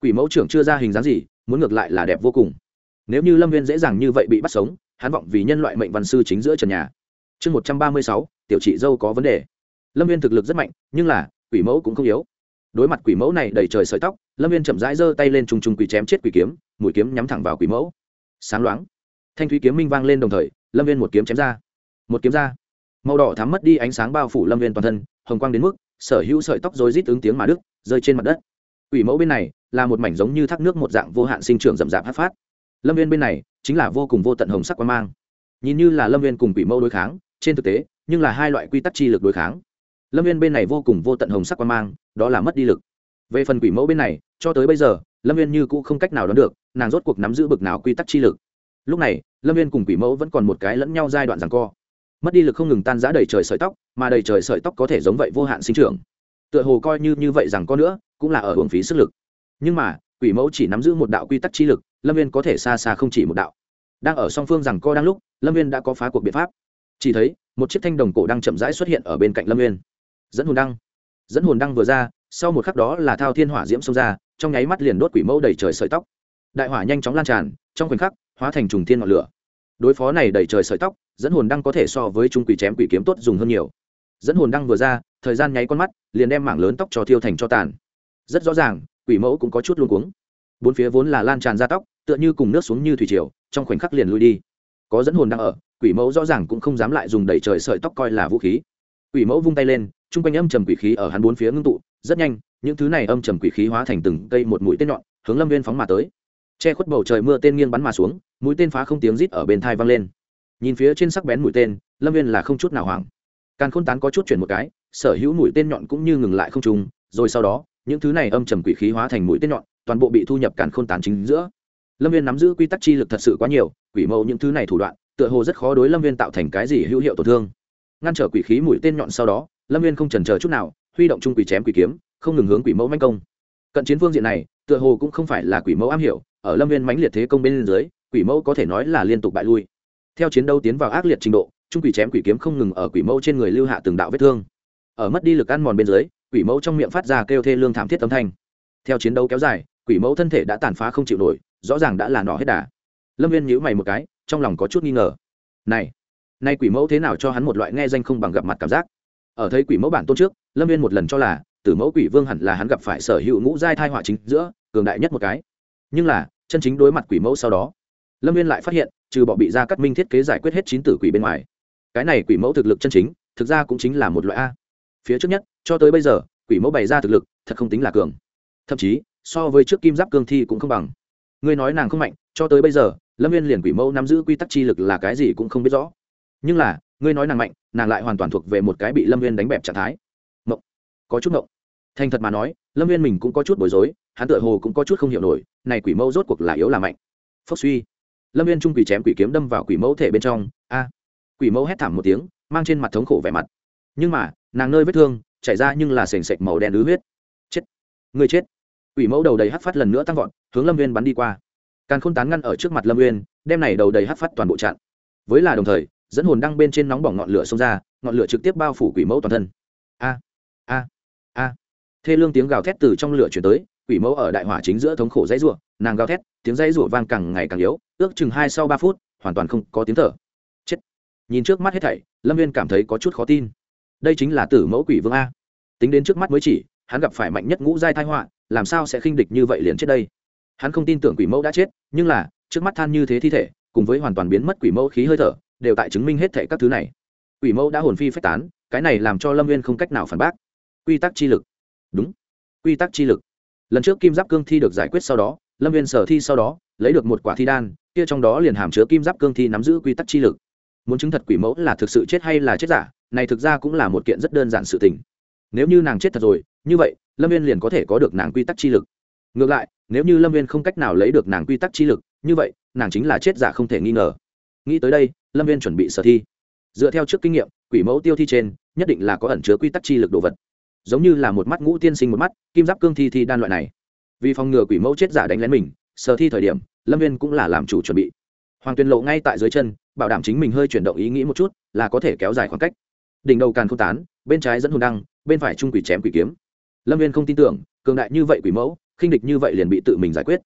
Quỷ mẫu trưởng chưa ra hình dáng gì, muốn ngược lại là đẹp vô cùng. Nếu như lâm viên dễ dàng như vậy bị bắt sống, hắn vọng vì nhân loại mệnh văn sư chính giữa trần nhà. Chương một trăm ba mươi sáu, tiểu chị dâu có vấn đề. Lâm viên thực lực rất mạnh, nhưng là, quỷ mẫu cũng không yếu đối mặt quỷ mẫu này đầy trời sợi tóc, lâm viên chậm rãi giơ tay lên trùng trùng quỷ chém chết quỷ kiếm, mũi kiếm nhắm thẳng vào quỷ mẫu. Sáng loáng, thanh thúy kiếm minh vang lên đồng thời, lâm viên một kiếm chém ra. Một kiếm ra. Màu đỏ thắm mất đi ánh sáng bao phủ lâm viên toàn thân, hồng quang đến mức, sở hữu sợi tóc rồi rít ứng tiếng mà đức rơi trên mặt đất. Quỷ mẫu bên này, là một mảnh giống như thác nước một dạng vô hạn sinh trưởng rậm rạp hát phát. Lâm viên bên này, chính là vô cùng vô tận hồng sắc quan mang. Nhìn như là lâm viên cùng quỷ mẫu đối kháng, trên thực tế, nhưng là hai loại quy tắc chi lực đối kháng lâm viên bên này vô cùng vô tận hồng sắc quan mang, đó là mất đi lực. Về phần quỷ mẫu bên này, cho tới bây giờ, lâm viên như cũ không cách nào đoán được, nàng rốt cuộc nắm giữ bực nào quy tắc chi lực. Lúc này, lâm viên cùng quỷ mẫu vẫn còn một cái lẫn nhau giai đoạn rằng co. Mất đi lực không ngừng tan giã đầy trời sợi tóc, mà đầy trời sợi tóc có thể giống vậy vô hạn sinh trưởng. Tựa hồ coi như như vậy rằng có nữa, cũng là ở hưởng phí sức lực. Nhưng mà, quỷ mẫu chỉ nắm giữ một đạo quy tắc chi lực, lâm viên có thể xa xa không chỉ một đạo. Đang ở song phương rằng co đang lúc, lâm viên đã có phá cuộc biện pháp. Chỉ thấy, một chiếc thanh đồng cổ đang chậm rãi xuất hiện ở bên cạnh lâm viên dẫn hồn đăng. Dẫn hồn đăng vừa ra, sau một khắc đó là thao thiên hỏa diễm xông ra, trong nháy mắt liền đốt quỷ mẫu đầy trời sợi tóc. Đại hỏa nhanh chóng lan tràn, trong khoảnh khắc, hóa thành trùng thiên ngọn lửa. Đối phó này đầy trời sợi tóc, dẫn hồn đăng có thể so với trung quỷ chém quỷ kiếm tốt dùng hơn nhiều. Dẫn hồn đăng vừa ra, thời gian nháy con mắt, liền đem mảng lớn tóc cho thiêu thành cho tàn. Rất rõ ràng, quỷ mẫu cũng có chút luôn cuống. Bốn phía vốn là lan tràn ra tóc, tựa như cùng nước xuống như thủy triều, trong khoảnh khắc liền lui đi. Có dẫn hồn đang ở, quỷ mẫu rõ ràng cũng không dám lại dùng đẩy trời sợi tóc coi là vũ khí quỷ mẫu vung tay lên, chung quanh âm trầm quỷ khí ở hắn bốn phía ngưng tụ, rất nhanh, những thứ này âm trầm quỷ khí hóa thành từng cây một mũi tên nhọn, hướng lâm viên phóng mà tới. Che khuất bầu trời mưa tên nghiêng bắn mà xuống, mũi tên phá không tiếng rít ở bên thai vang lên. Nhìn phía trên sắc bén mũi tên, lâm viên là không chút nào hoảng. Càng khôn tán có chút chuyển một cái, sở hữu mũi tên nhọn cũng như ngừng lại không trùng rồi sau đó, những thứ này âm trầm quỷ khí hóa thành mũi tên nhọn, toàn bộ bị thu nhập càn khôn tán chính giữa. Lâm viên nắm giữ quy tắc chi lực thật sự quá nhiều, quỷ mẫu những thứ này thủ đoạn, tựa hồ rất khó đối lâm viên tạo thành cái gì hữu hiệu tổn thương ngăn trở quỷ khí mũi tên nhọn sau đó, lâm viên không chần chờ chút nào, huy động trung quỷ chém quỷ kiếm, không ngừng hướng quỷ mẫu manh công. Cận chiến phương diện này, tựa hồ cũng không phải là quỷ mẫu am hiểu, ở lâm viên mãnh liệt thế công bên dưới, quỷ mẫu có thể nói là liên tục bại lui. Theo chiến đấu tiến vào ác liệt trình độ, trung quỷ chém quỷ kiếm không ngừng ở quỷ mẫu trên người lưu hạ từng đạo vết thương. Ở mất đi lực ăn mòn bên dưới, quỷ mẫu trong miệng phát ra kêu thê lương thảm thiết âm thanh. Theo chiến đấu kéo dài, quỷ mẫu thân thể đã tàn phá không chịu nổi, rõ ràng đã là nỏ hết đà. Lâm viên nhíu mày một cái, trong lòng có chút nghi ngờ. Này nay quỷ mẫu thế nào cho hắn một loại nghe danh không bằng gặp mặt cảm giác? Ở thấy quỷ mẫu bản tôn trước, lâm viên một lần cho là, tử mẫu quỷ vương hẳn là hắn gặp phải sở hữu ngũ giai thai họa chính giữa, cường đại nhất một cái. Nhưng là, chân chính đối mặt quỷ mẫu sau đó, lâm viên lại phát hiện, trừ bọ bị ra cắt minh thiết kế giải quyết hết chín tử quỷ bên ngoài, cái này quỷ mẫu thực lực chân chính, thực ra cũng chính là một loại a. Phía trước nhất, cho tới bây giờ, quỷ mẫu bày ra thực lực, thật không tính là cường. Thậm chí, so với trước kim giáp cương thi cũng không bằng. Ngươi nói nàng không mạnh, cho tới bây giờ, lâm viên liền quỷ mẫu nắm giữ quy tắc chi lực là cái gì cũng không biết rõ nhưng là ngươi nói nàng mạnh nàng lại hoàn toàn thuộc về một cái bị lâm viên đánh bẹp trạng thái. Mộng. Có chút mộng. Thành thật mà nói lâm viên mình cũng có chút bối rối hắn tựa hồ cũng có chút không hiểu nổi này quỷ mẫu rốt cuộc là yếu là mạnh. Phốc suy. Lâm viên trung quỷ chém quỷ kiếm đâm vào quỷ mẫu thể bên trong. A. Quỷ mẫu hét thảm một tiếng mang trên mặt thống khổ vẻ mặt. Nhưng mà nàng nơi vết thương chảy ra nhưng là sềnh sệch màu đen ứ huyết. Chết. Người chết. Quỷ mẫu đầu đầy hắt phát lần nữa tăng vọt hướng lâm viên bắn đi qua. Càng khôn tán ngăn ở trước mặt lâm Uyên, đem này đầu đầy hắt phát toàn bộ chặn. Với là đồng thời dẫn hồn đăng bên trên nóng bỏng ngọn lửa xông ra, ngọn lửa trực tiếp bao phủ quỷ mẫu toàn thân. A a a. Thê lương tiếng gào thét từ trong lửa chuyển tới, quỷ mẫu ở đại hỏa chính giữa thống khổ dãy rủa, nàng gào thét, tiếng dãy rủa vang càng ngày càng yếu, ước chừng hai sau ba phút, hoàn toàn không có tiếng thở. Chết. Nhìn trước mắt hết thảy, lâm viên cảm thấy có chút khó tin. Đây chính là tử mẫu quỷ vương a. Tính đến trước mắt mới chỉ, hắn gặp phải mạnh nhất ngũ giai thai họa, làm sao sẽ khinh địch như vậy liền chết đây? Hắn không tin tưởng quỷ mẫu đã chết, nhưng là, trước mắt than như thế thi thể, cùng với hoàn toàn biến mất quỷ mẫu khí hơi thở đều tại chứng minh hết thệ các thứ này. Quỷ mẫu đã hồn phi phách tán, cái này làm cho lâm viên không cách nào phản bác. Quy tắc chi lực. Đúng. Quy tắc chi lực. Lần trước kim giáp cương thi được giải quyết sau đó, lâm viên sở thi sau đó, lấy được một quả thi đan, kia trong đó liền hàm chứa kim giáp cương thi nắm giữ quy tắc chi lực. Muốn chứng thật quỷ mẫu là thực sự chết hay là chết giả, này thực ra cũng là một kiện rất đơn giản sự tình. Nếu như nàng chết thật rồi, như vậy, lâm viên liền có thể có được nàng quy tắc chi lực. Ngược lại, nếu như lâm viên không cách nào lấy được nàng quy tắc chi lực, như vậy, nàng chính là chết giả không thể nghi ngờ. Nghĩ tới đây lâm viên chuẩn bị sở thi. Dựa theo trước kinh nghiệm, quỷ mẫu tiêu thi trên, nhất định là có ẩn chứa quy tắc chi lực đồ vật. Giống như là một mắt ngũ tiên sinh một mắt, kim giáp cương thi thi đan loại này. Vì phòng ngừa quỷ mẫu chết giả đánh lén mình, sở thi thời điểm, lâm viên cũng là làm chủ chuẩn bị. Hoàng tuyền lộ ngay tại dưới chân, bảo đảm chính mình hơi chuyển động ý nghĩ một chút, là có thể kéo dài khoảng cách. Đỉnh đầu càn không tán, bên trái dẫn hồn đăng, bên phải trung quỷ chém quỷ kiếm. Lâm viên không tin tưởng, cường đại như vậy quỷ mẫu, khinh địch như vậy liền bị tự mình giải quyết.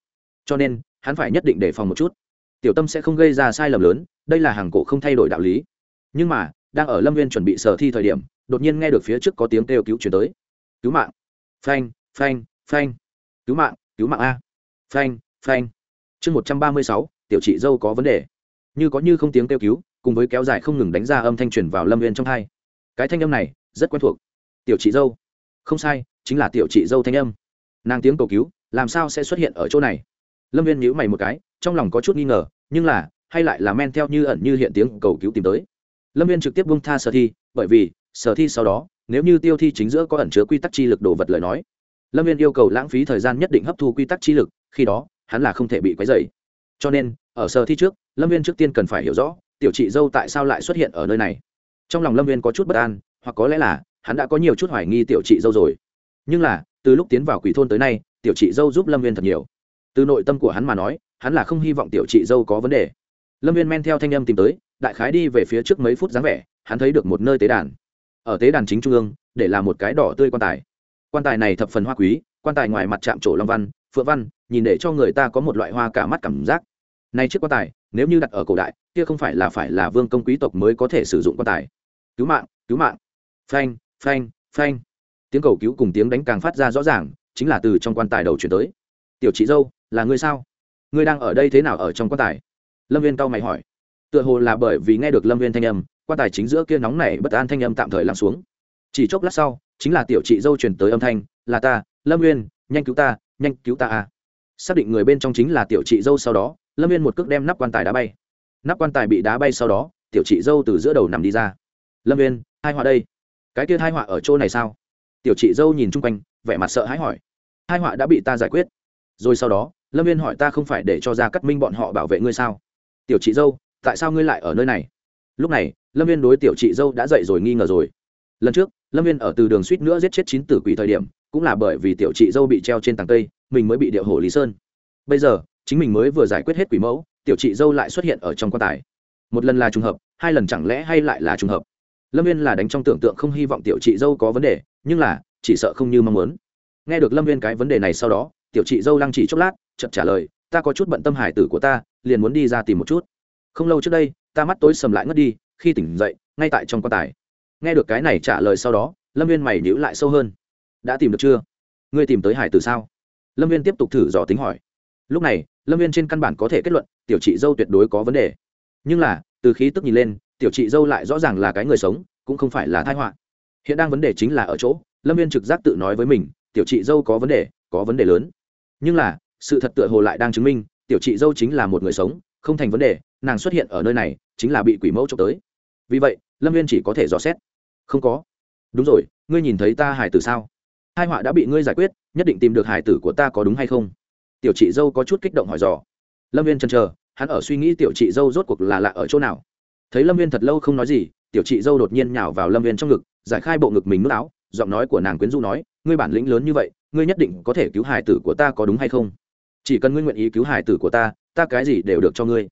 Cho nên, hắn phải nhất định đề phòng một chút tiểu tâm sẽ không gây ra sai lầm lớn, đây là hàng cổ không thay đổi đạo lý. Nhưng mà, đang ở lâm viên chuẩn bị sở thi thời điểm, đột nhiên nghe được phía trước có tiếng kêu cứu chuyển tới. Cứu mạng. Phanh phanh phanh. Cứu mạng cứu mạng a. Phanh phanh. Chương một trăm ba mươi sáu, tiểu chị dâu có vấn đề. Như có như không tiếng kêu cứu, cùng với kéo dài không ngừng đánh ra âm thanh truyền vào lâm viên trong hai. Cái thanh âm này, rất quen thuộc. Tiểu chị dâu. Không sai, chính là tiểu chị dâu thanh âm. Nàng tiếng cầu cứu, làm sao sẽ xuất hiện ở chỗ này? Lâm viên nhữ mày một cái trong lòng có chút nghi ngờ, nhưng là, hay lại là men theo như ẩn như hiện tiếng cầu cứu tìm tới. Lâm viên trực tiếp bung tha sở thi, bởi vì, sở thi sau đó, nếu như tiêu thi chính giữa có ẩn chứa quy tắc chi lực đồ vật lời nói, lâm viên yêu cầu lãng phí thời gian nhất định hấp thu quy tắc chi lực, khi đó, hắn là không thể bị quấy dày cho nên, ở sở thi trước, lâm viên trước tiên cần phải hiểu rõ, tiểu chị dâu tại sao lại xuất hiện ở nơi này. Trong lòng lâm viên có chút bất an, hoặc có lẽ là, hắn đã có nhiều chút hoài nghi tiểu chị dâu rồi. Nhưng là, từ lúc tiến vào quỷ thôn tới nay, tiểu chị dâu giúp lâm viên thật nhiều từ nội tâm của hắn mà nói, hắn là không hy vọng tiểu chị dâu có vấn đề. Lâm viên men theo thanh âm tìm tới, đại khái đi về phía trước mấy phút dáng vẻ, hắn thấy được một nơi tế đàn. Ở tế đàn chính trung ương, để là một cái đỏ tươi quan tài. Quan tài này thập phần hoa quý, quan tài ngoài mặt chạm trổ long văn, phượng văn, nhìn để cho người ta có một loại hoa cả mắt cảm giác. Nay chiếc quan tài, nếu như đặt ở cổ đại, kia không phải là phải là vương công quý tộc mới có thể sử dụng quan tài. Cứu mạng cứu mạng. Phanh phanh phanh. Tiếng cầu cứu cùng tiếng đánh càng phát ra rõ ràng, chính là từ trong quan tài đầu chuyển tới. Tiểu chị dâu là ngươi sao? Ngươi đang ở đây thế nào ở trong quan tài? Lâm viên cau mày hỏi. Tựa hồ là bởi vì nghe được lâm viên thanh âm, quan tài chính giữa kia nóng này bất an thanh âm tạm thời lắng xuống. Chỉ chốc lát sau, chính là tiểu chị dâu truyền tới âm thanh, là ta, lâm viên, nhanh cứu ta, nhanh cứu ta à. Xác định người bên trong chính là tiểu chị dâu sau đó, lâm viên một cước đem nắp quan tài đá bay. Nắp quan tài bị đá bay sau đó, tiểu chị dâu từ giữa đầu nằm đi ra. Lâm viên, hai họa đây. Cái kia hai họa ở chỗ này sao? Tiểu chị dâu nhìn chung quanh, vẻ mặt sợ hãi hỏi. Hai họa đã bị ta giải quyết. Rồi sau đó lâm viên hỏi ta không phải để cho ra cắt minh bọn họ bảo vệ ngươi sao? Tiểu chị dâu, tại sao ngươi lại ở nơi này? Lúc này, lâm viên đối tiểu chị dâu đã dậy rồi nghi ngờ rồi. Lần trước, lâm viên ở từ đường suýt nữa giết chết chín tử quỷ thời điểm, cũng là bởi vì tiểu chị dâu bị treo trên tàng cây, mình mới bị điệu hổ lý sơn. Bây giờ, chính mình mới vừa giải quyết hết quỷ mẫu, tiểu chị dâu lại xuất hiện ở trong quan tài. Một lần là trùng hợp, hai lần chẳng lẽ hay lại là trùng hợp? Lâm viên là đánh trong tưởng tượng không hy vọng tiểu chị dâu có vấn đề, nhưng là, chỉ sợ không như mong muốn. Nghe được lâm viên cái vấn đề này sau đó, tiểu chị dâu lăng chỉ chốc lát chậm trả lời, ta có chút bận tâm hải tử của ta, liền muốn đi ra tìm một chút. Không lâu trước đây, ta mắt tối sầm lại ngất đi, khi tỉnh dậy, ngay tại trong quan tài. Nghe được cái này trả lời sau đó, lâm viên mày nhữ lại sâu hơn. Đã tìm được chưa? Ngươi tìm tới hải tử sao? Lâm viên tiếp tục thử dò tính hỏi. Lúc này, lâm viên trên căn bản có thể kết luận, tiểu chị dâu tuyệt đối có vấn đề. Nhưng là, từ khí tức nhìn lên, tiểu chị dâu lại rõ ràng là cái người sống, cũng không phải là thai họa. Hiện đang vấn đề chính là ở chỗ, lâm viên trực giác tự nói với mình, tiểu chị dâu có vấn đề, có vấn đề lớn. Nhưng là sự thật tựa hồ lại đang chứng minh, tiểu chị dâu chính là một người sống, không thành vấn đề, nàng xuất hiện ở nơi này, chính là bị quỷ mẫu trộm tới. Vì vậy, lâm viên chỉ có thể dò xét. Không có. Đúng rồi, ngươi nhìn thấy ta hải tử sao? Hai họa đã bị ngươi giải quyết, nhất định tìm được hải tử của ta có đúng hay không? Tiểu chị dâu có chút kích động hỏi dò. Lâm viên chần chờ, hắn ở suy nghĩ tiểu chị dâu rốt cuộc là lạ ở chỗ nào. Thấy lâm viên thật lâu không nói gì, tiểu chị dâu đột nhiên nhào vào lâm viên trong ngực, giải khai bộ ngực mình nước áo, giọng nói của nàng quyến du nói, ngươi bản lĩnh lớn như vậy, ngươi nhất định có thể cứu hải tử của ta có đúng hay không? Chỉ cần ngươi nguyện ý cứu hải tử của ta ta cái gì đều được cho ngươi.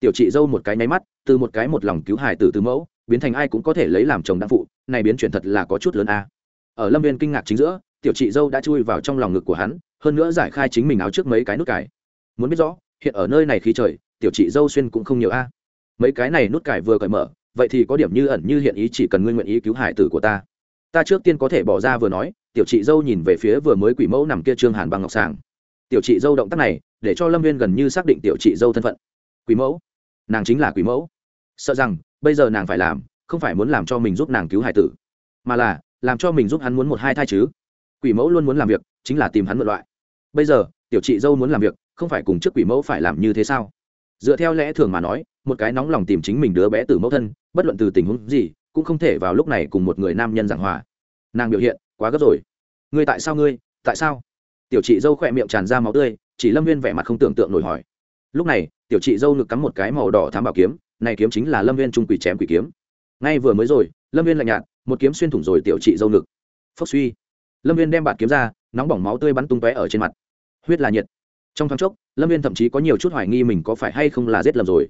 Tiểu chị dâu một cái nháy mắt, từ một cái một lòng cứu hải tử từ mẫu, biến thành ai cũng có thể lấy làm chồng đáng phụ, này biến chuyển thật là có chút lớn a. Ở lâm viên kinh ngạc chính giữa, tiểu chị dâu đã chui vào trong lòng ngực của hắn, hơn nữa giải khai chính mình áo trước mấy cái nút cải. Muốn biết rõ, hiện ở nơi này khí trời, tiểu chị dâu xuyên cũng không nhiều a. Mấy cái này nút cải vừa cởi mở, vậy thì có điểm như ẩn như hiện ý chỉ cần ngươi nguyện ý cứu hải tử của ta. Ta trước tiên có thể bỏ ra vừa nói, tiểu chị dâu nhìn về phía vừa mới quỷ mẫu nằm kia trương hàn bằng ngọc sàng tiểu chị dâu động tác này, để cho lâm viên gần như xác định tiểu chị dâu thân phận. Quỷ mẫu. Nàng chính là quỷ mẫu. Sợ rằng, bây giờ nàng phải làm, không phải muốn làm cho mình giúp nàng cứu hải tử, mà là làm cho mình giúp hắn muốn một hai thai chứ. Quỷ mẫu luôn muốn làm việc, chính là tìm hắn mượn loại. Bây giờ, tiểu chị dâu muốn làm việc, không phải cùng trước quỷ mẫu phải làm như thế sao? Dựa theo lẽ thường mà nói, một cái nóng lòng tìm chính mình đứa bé từ mẫu thân, bất luận từ tình huống gì, cũng không thể vào lúc này cùng một người nam nhân giảng hòa. Nàng biểu hiện, quá gấp rồi. Ngươi tại sao ngươi? Tại sao? Tiểu chị dâu khỏe miệng tràn ra máu tươi, chỉ lâm viên vẻ mặt không tưởng tượng nổi hỏi. Lúc này, tiểu chị dâu ngực cắm một cái màu đỏ thám bảo kiếm, này kiếm chính là lâm viên trung quỷ chém quỷ kiếm. Ngay vừa mới rồi, lâm viên lạnh nhạt, một kiếm xuyên thủng rồi tiểu chị dâu ngực. Phốc suy. Lâm viên đem bạt kiếm ra, nóng bỏng máu tươi bắn tung tóe ở trên mặt. Huyết là nhiệt. Trong thoáng chốc, lâm viên thậm chí có nhiều chút hoài nghi mình có phải hay không là giết lầm rồi.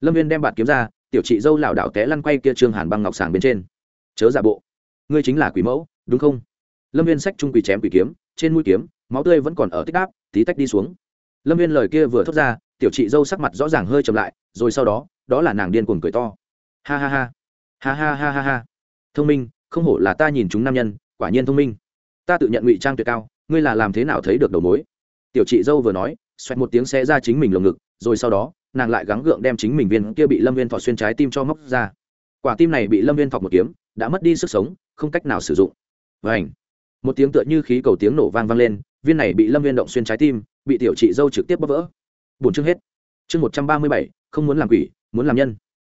Lâm viên đem bạt kiếm ra, tiểu chị dâu lảo đảo té lăn quay kia trương hàn băng ngọc sàng bên trên. Chớ giả bộ. Ngươi chính là quỷ mẫu, đúng không? Lâm viên sách trung quỷ chém quỷ kiếm, trên mũi kiếm máu tươi vẫn còn ở tích áp tí tách đi xuống. Lâm viên lời kia vừa thốt ra, tiểu chị dâu sắc mặt rõ ràng hơi chậm lại, rồi sau đó đó là nàng điên cuồng cười to. Ha ha ha. Ha ha ha ha ha. Thông minh, không hổ là ta nhìn chúng nam nhân, quả nhiên thông minh. Ta tự nhận ngụy trang tuyệt cao, ngươi là làm thế nào thấy được đầu mối? Tiểu chị dâu vừa nói, xoẹt một tiếng xe ra chính mình lồng ngực, rồi sau đó, nàng lại gắng gượng đem chính mình viên kia bị lâm viên thọ xuyên trái tim cho móc ra. Quả tim này bị lâm viên thọc một kiếm, đã mất đi sức sống, không cách nào sử dụng. Và ảnh một tiếng tựa như khí cầu tiếng nổ vang vang lên viên này bị lâm viên động xuyên trái tim, bị tiểu chị dâu trực tiếp bóp vỡ. Bốn chương hết. Chương một trăm ba mươi bảy, không muốn làm quỷ, muốn làm nhân.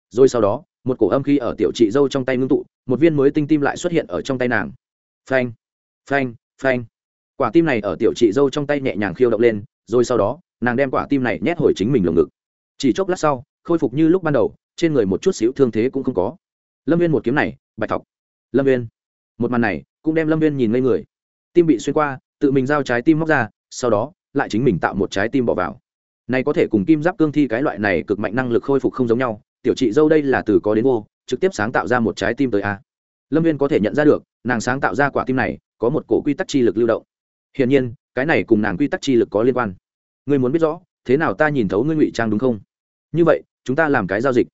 Rồi sau đó, một cổ âm khi ở tiểu chị dâu trong tay ngưng tụ, một viên mới tinh tim lại xuất hiện ở trong tay nàng. Phanh phanh phanh. Quả tim này ở tiểu chị dâu trong tay nhẹ nhàng khiêu động lên, rồi sau đó, nàng đem quả tim này nhét hồi chính mình lồng ngực. Chỉ chốc lát sau, khôi phục như lúc ban đầu, trên người một chút xíu thương thế cũng không có. Lâm viên một kiếm này, bạch thọc. Lâm viên. Một màn này, cũng đem lâm viên nhìn ngây người. Tim bị xuyên qua tự mình giao trái tim móc ra, sau đó, lại chính mình tạo một trái tim bỏ vào. Này có thể cùng kim giáp cương thi cái loại này cực mạnh năng lực khôi phục không giống nhau, tiểu chị dâu đây là từ có đến vô, trực tiếp sáng tạo ra một trái tim tới a. Lâm viên có thể nhận ra được, nàng sáng tạo ra quả tim này, có một cổ quy tắc chi lực lưu động. Hiển nhiên, cái này cùng nàng quy tắc chi lực có liên quan. Ngươi muốn biết rõ, thế nào ta nhìn thấu ngươi ngụy trang đúng không? Như vậy, chúng ta làm cái giao dịch.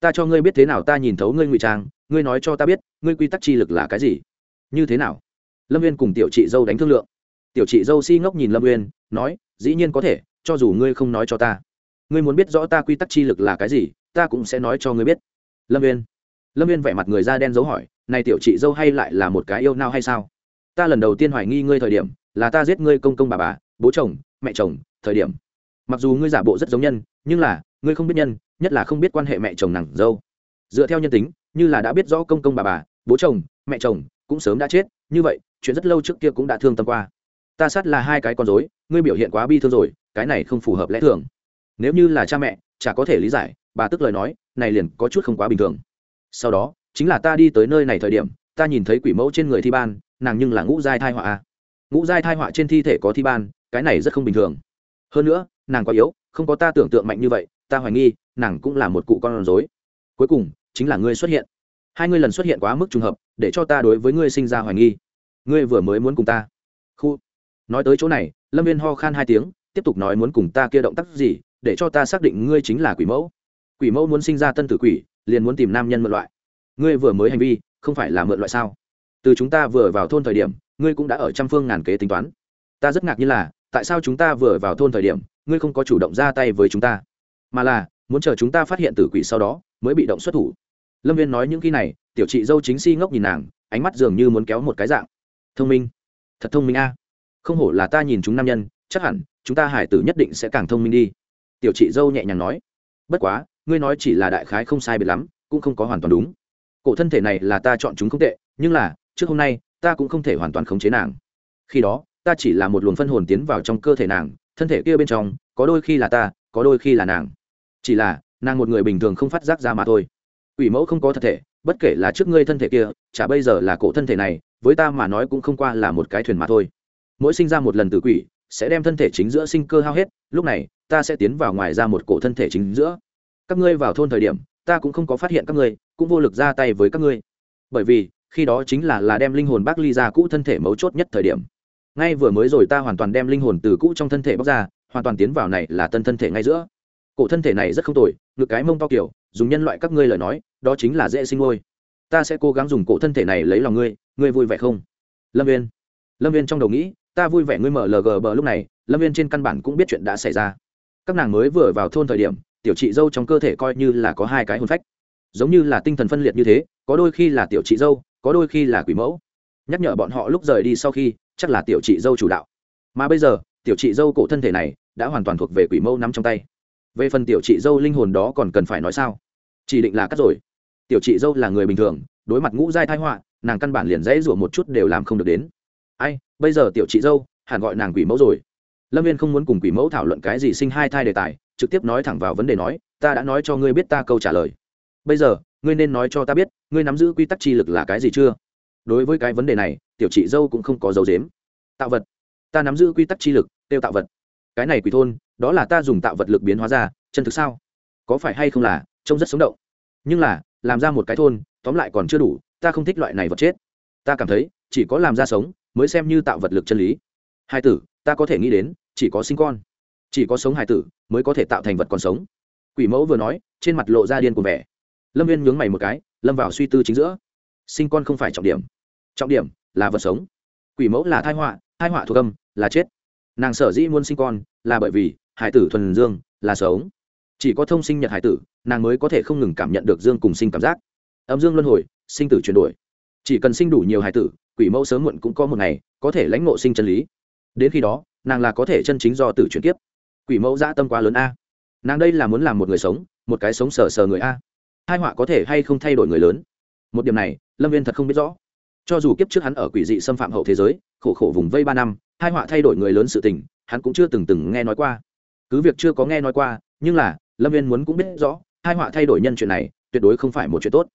Ta cho ngươi biết thế nào ta nhìn thấu ngươi ngụy trang, ngươi nói cho ta biết, ngươi quy tắc chi lực là cái gì? Như thế nào? Lâm viên cùng tiểu chị dâu đánh thương lượng tiểu chị dâu si ngốc nhìn lâm uyên, nói, dĩ nhiên có thể, cho dù ngươi không nói cho ta. Ngươi muốn biết rõ ta quy tắc chi lực là cái gì, ta cũng sẽ nói cho ngươi biết. Lâm uyên. Lâm uyên vẻ mặt người da đen dấu hỏi, này tiểu chị dâu hay lại là một cái yêu nao hay sao? Ta lần đầu tiên hoài nghi ngươi thời điểm, là ta giết ngươi công công bà bà, bố chồng, mẹ chồng, thời điểm. Mặc dù ngươi giả bộ rất giống nhân, nhưng là, ngươi không biết nhân, nhất là không biết quan hệ mẹ chồng nàng dâu. Dựa theo nhân tính, như là đã biết rõ công công bà bà, bố chồng, mẹ chồng, cũng sớm đã chết, như vậy, chuyện rất lâu trước kia cũng đã thương tâm qua ta sát là hai cái con dối ngươi biểu hiện quá bi thương rồi, cái này không phù hợp lẽ thường. Nếu như là cha mẹ, chả có thể lý giải, bà tức lời nói, này liền có chút không quá bình thường. Sau đó, chính là ta đi tới nơi này thời điểm, ta nhìn thấy quỷ mẫu trên người thi ban, nàng nhưng là ngũ giai thai họa ngũ giai thai họa trên thi thể có thi ban, cái này rất không bình thường. Hơn nữa, nàng quá yếu, không có ta tưởng tượng mạnh như vậy, ta hoài nghi, nàng cũng là một cụ con rối. Cuối cùng, chính là ngươi xuất hiện. Hai ngươi lần xuất hiện quá mức trùng hợp, để cho ta đối với ngươi sinh ra hoài nghi. Ngươi vừa mới muốn cùng ta. Khu nói tới chỗ này, lâm viên ho khan hai tiếng, tiếp tục nói muốn cùng ta kia động tác gì, để cho ta xác định ngươi chính là quỷ mẫu. Quỷ mẫu muốn sinh ra tân tử quỷ, liền muốn tìm nam nhân mượn loại. Ngươi vừa mới hành vi, không phải là mượn loại sao? Từ chúng ta vừa vào thôn thời điểm, ngươi cũng đã ở trăm phương ngàn kế tính toán. Ta rất ngạc nhiên là, tại sao chúng ta vừa vào thôn thời điểm, ngươi không có chủ động ra tay với chúng ta? Mà là, muốn chờ chúng ta phát hiện tử quỷ sau đó, mới bị động xuất thủ. Lâm viên nói những khi này, tiểu chị dâu chính si ngốc nhìn nàng, ánh mắt dường như muốn kéo một cái dạng. Thông minh. Thật thông minh a không hổ là ta nhìn chúng nam nhân, chắc hẳn, chúng ta hải tử nhất định sẽ càng thông minh đi. Tiểu chị dâu nhẹ nhàng nói. Bất quá, ngươi nói chỉ là đại khái không sai biệt lắm, cũng không có hoàn toàn đúng. Cổ thân thể này là ta chọn chúng không tệ, nhưng là, trước hôm nay, ta cũng không thể hoàn toàn khống chế nàng. Khi đó, ta chỉ là một luồng phân hồn tiến vào trong cơ thể nàng, thân thể kia bên trong, có đôi khi là ta, có đôi khi là nàng. Chỉ là, nàng một người bình thường không phát giác ra mà thôi. Ủy mẫu không có thật thể, bất kể là trước ngươi thân thể kia, chả bây giờ là cổ thân thể này, với ta mà nói cũng không qua là một cái thuyền mà thôi mỗi sinh ra một lần tử quỷ, sẽ đem thân thể chính giữa sinh cơ hao hết, lúc này, ta sẽ tiến vào ngoài ra một cổ thân thể chính giữa. Các ngươi vào thôn thời điểm, ta cũng không có phát hiện các ngươi, cũng vô lực ra tay với các ngươi. Bởi vì, khi đó chính là là đem linh hồn bác ly ra cũ thân thể mấu chốt nhất thời điểm. Ngay vừa mới rồi ta hoàn toàn đem linh hồn từ cũ trong thân thể bóc ra, hoàn toàn tiến vào này là tân thân thể ngay giữa. Cổ thân thể này rất không tồi, ngực cái mông to kiểu, dùng nhân loại các ngươi lời nói, đó chính là dễ sinh ngôi. Ta sẽ cố gắng dùng cổ thân thể này lấy lòng ngươi ngươi vui vẻ không? Lâm viên lâm viên trong đầu nghĩ ta vui vẻ ngươi mở lg bờ lúc này, lâm viên trên căn bản cũng biết chuyện đã xảy ra. Các nàng mới vừa vào thôn thời điểm, tiểu chị dâu trong cơ thể coi như là có hai cái hồn phách. Giống như là tinh thần phân liệt như thế, có đôi khi là tiểu chị dâu, có đôi khi là quỷ mẫu. Nhắc nhở bọn họ lúc rời đi sau khi, chắc là tiểu chị dâu chủ đạo. Mà bây giờ, tiểu chị dâu cổ thân thể này đã hoàn toàn thuộc về quỷ mẫu nắm trong tay. Về phần tiểu chị dâu linh hồn đó còn cần phải nói sao? Chỉ định là cắt rồi. Tiểu chị dâu là người bình thường, đối mặt ngũ giai thái họa, nàng căn bản liền dãy rủa một chút đều làm không được đến ai, bây giờ tiểu chị dâu, hẳn gọi nàng quỷ mẫu rồi. Lâm viên không muốn cùng quỷ mẫu thảo luận cái gì sinh hai thai đề tài, trực tiếp nói thẳng vào vấn đề nói, ta đã nói cho ngươi biết ta câu trả lời. Bây giờ, ngươi nên nói cho ta biết, ngươi nắm giữ quy tắc chi lực là cái gì chưa? Đối với cái vấn đề này, tiểu chị dâu cũng không có dấu dếm tạo vật. Ta nắm giữ quy tắc chi lực, tiêu tạo vật. Cái này quỷ thôn, đó là ta dùng tạo vật lực biến hóa ra, chân thực sao? Có phải hay không là, trông rất sống động. Nhưng là, làm ra một cái thôn, tóm lại còn chưa đủ, ta không thích loại này vật chết. Ta cảm thấy chỉ có làm ra sống mới xem như tạo vật lực chân lý. Hai tử, ta có thể nghĩ đến, chỉ có sinh con, chỉ có sống hài tử mới có thể tạo thành vật còn sống. Quỷ mẫu vừa nói, trên mặt lộ ra điên cuồng vẻ. Lâm viên nhướng mày một cái, lâm vào suy tư chính giữa. Sinh con không phải trọng điểm. Trọng điểm là vật sống. Quỷ mẫu là thai họa thai họa thuộc âm, là chết. Nàng sở dĩ muốn sinh con là bởi vì hải tử thuần dương, là sống. Chỉ có thông sinh nhật hải tử, nàng mới có thể không ngừng cảm nhận được dương cùng sinh cảm giác. Âm dương luân hồi, sinh tử chuyển đổi chỉ cần sinh đủ nhiều hải tử, quỷ mẫu sớm muộn cũng có một ngày có thể lãnh ngộ sinh chân lý. Đến khi đó, nàng là có thể chân chính do tử chuyển tiếp quỷ mẫu dã tâm quá lớn a. Nàng đây là muốn làm một người sống, một cái sống sờ sờ người a. Hai họa có thể hay không thay đổi người lớn? Một điểm này, lâm viên thật không biết rõ. Cho dù kiếp trước hắn ở quỷ dị xâm phạm hậu thế giới, khổ khổ vùng vây ba năm, hai họa thay đổi người lớn sự tình, hắn cũng chưa từng từng nghe nói qua. Cứ việc chưa có nghe nói qua, nhưng là, lâm viên muốn cũng biết rõ, hai họa thay đổi nhân chuyện này, tuyệt đối không phải một chuyện tốt.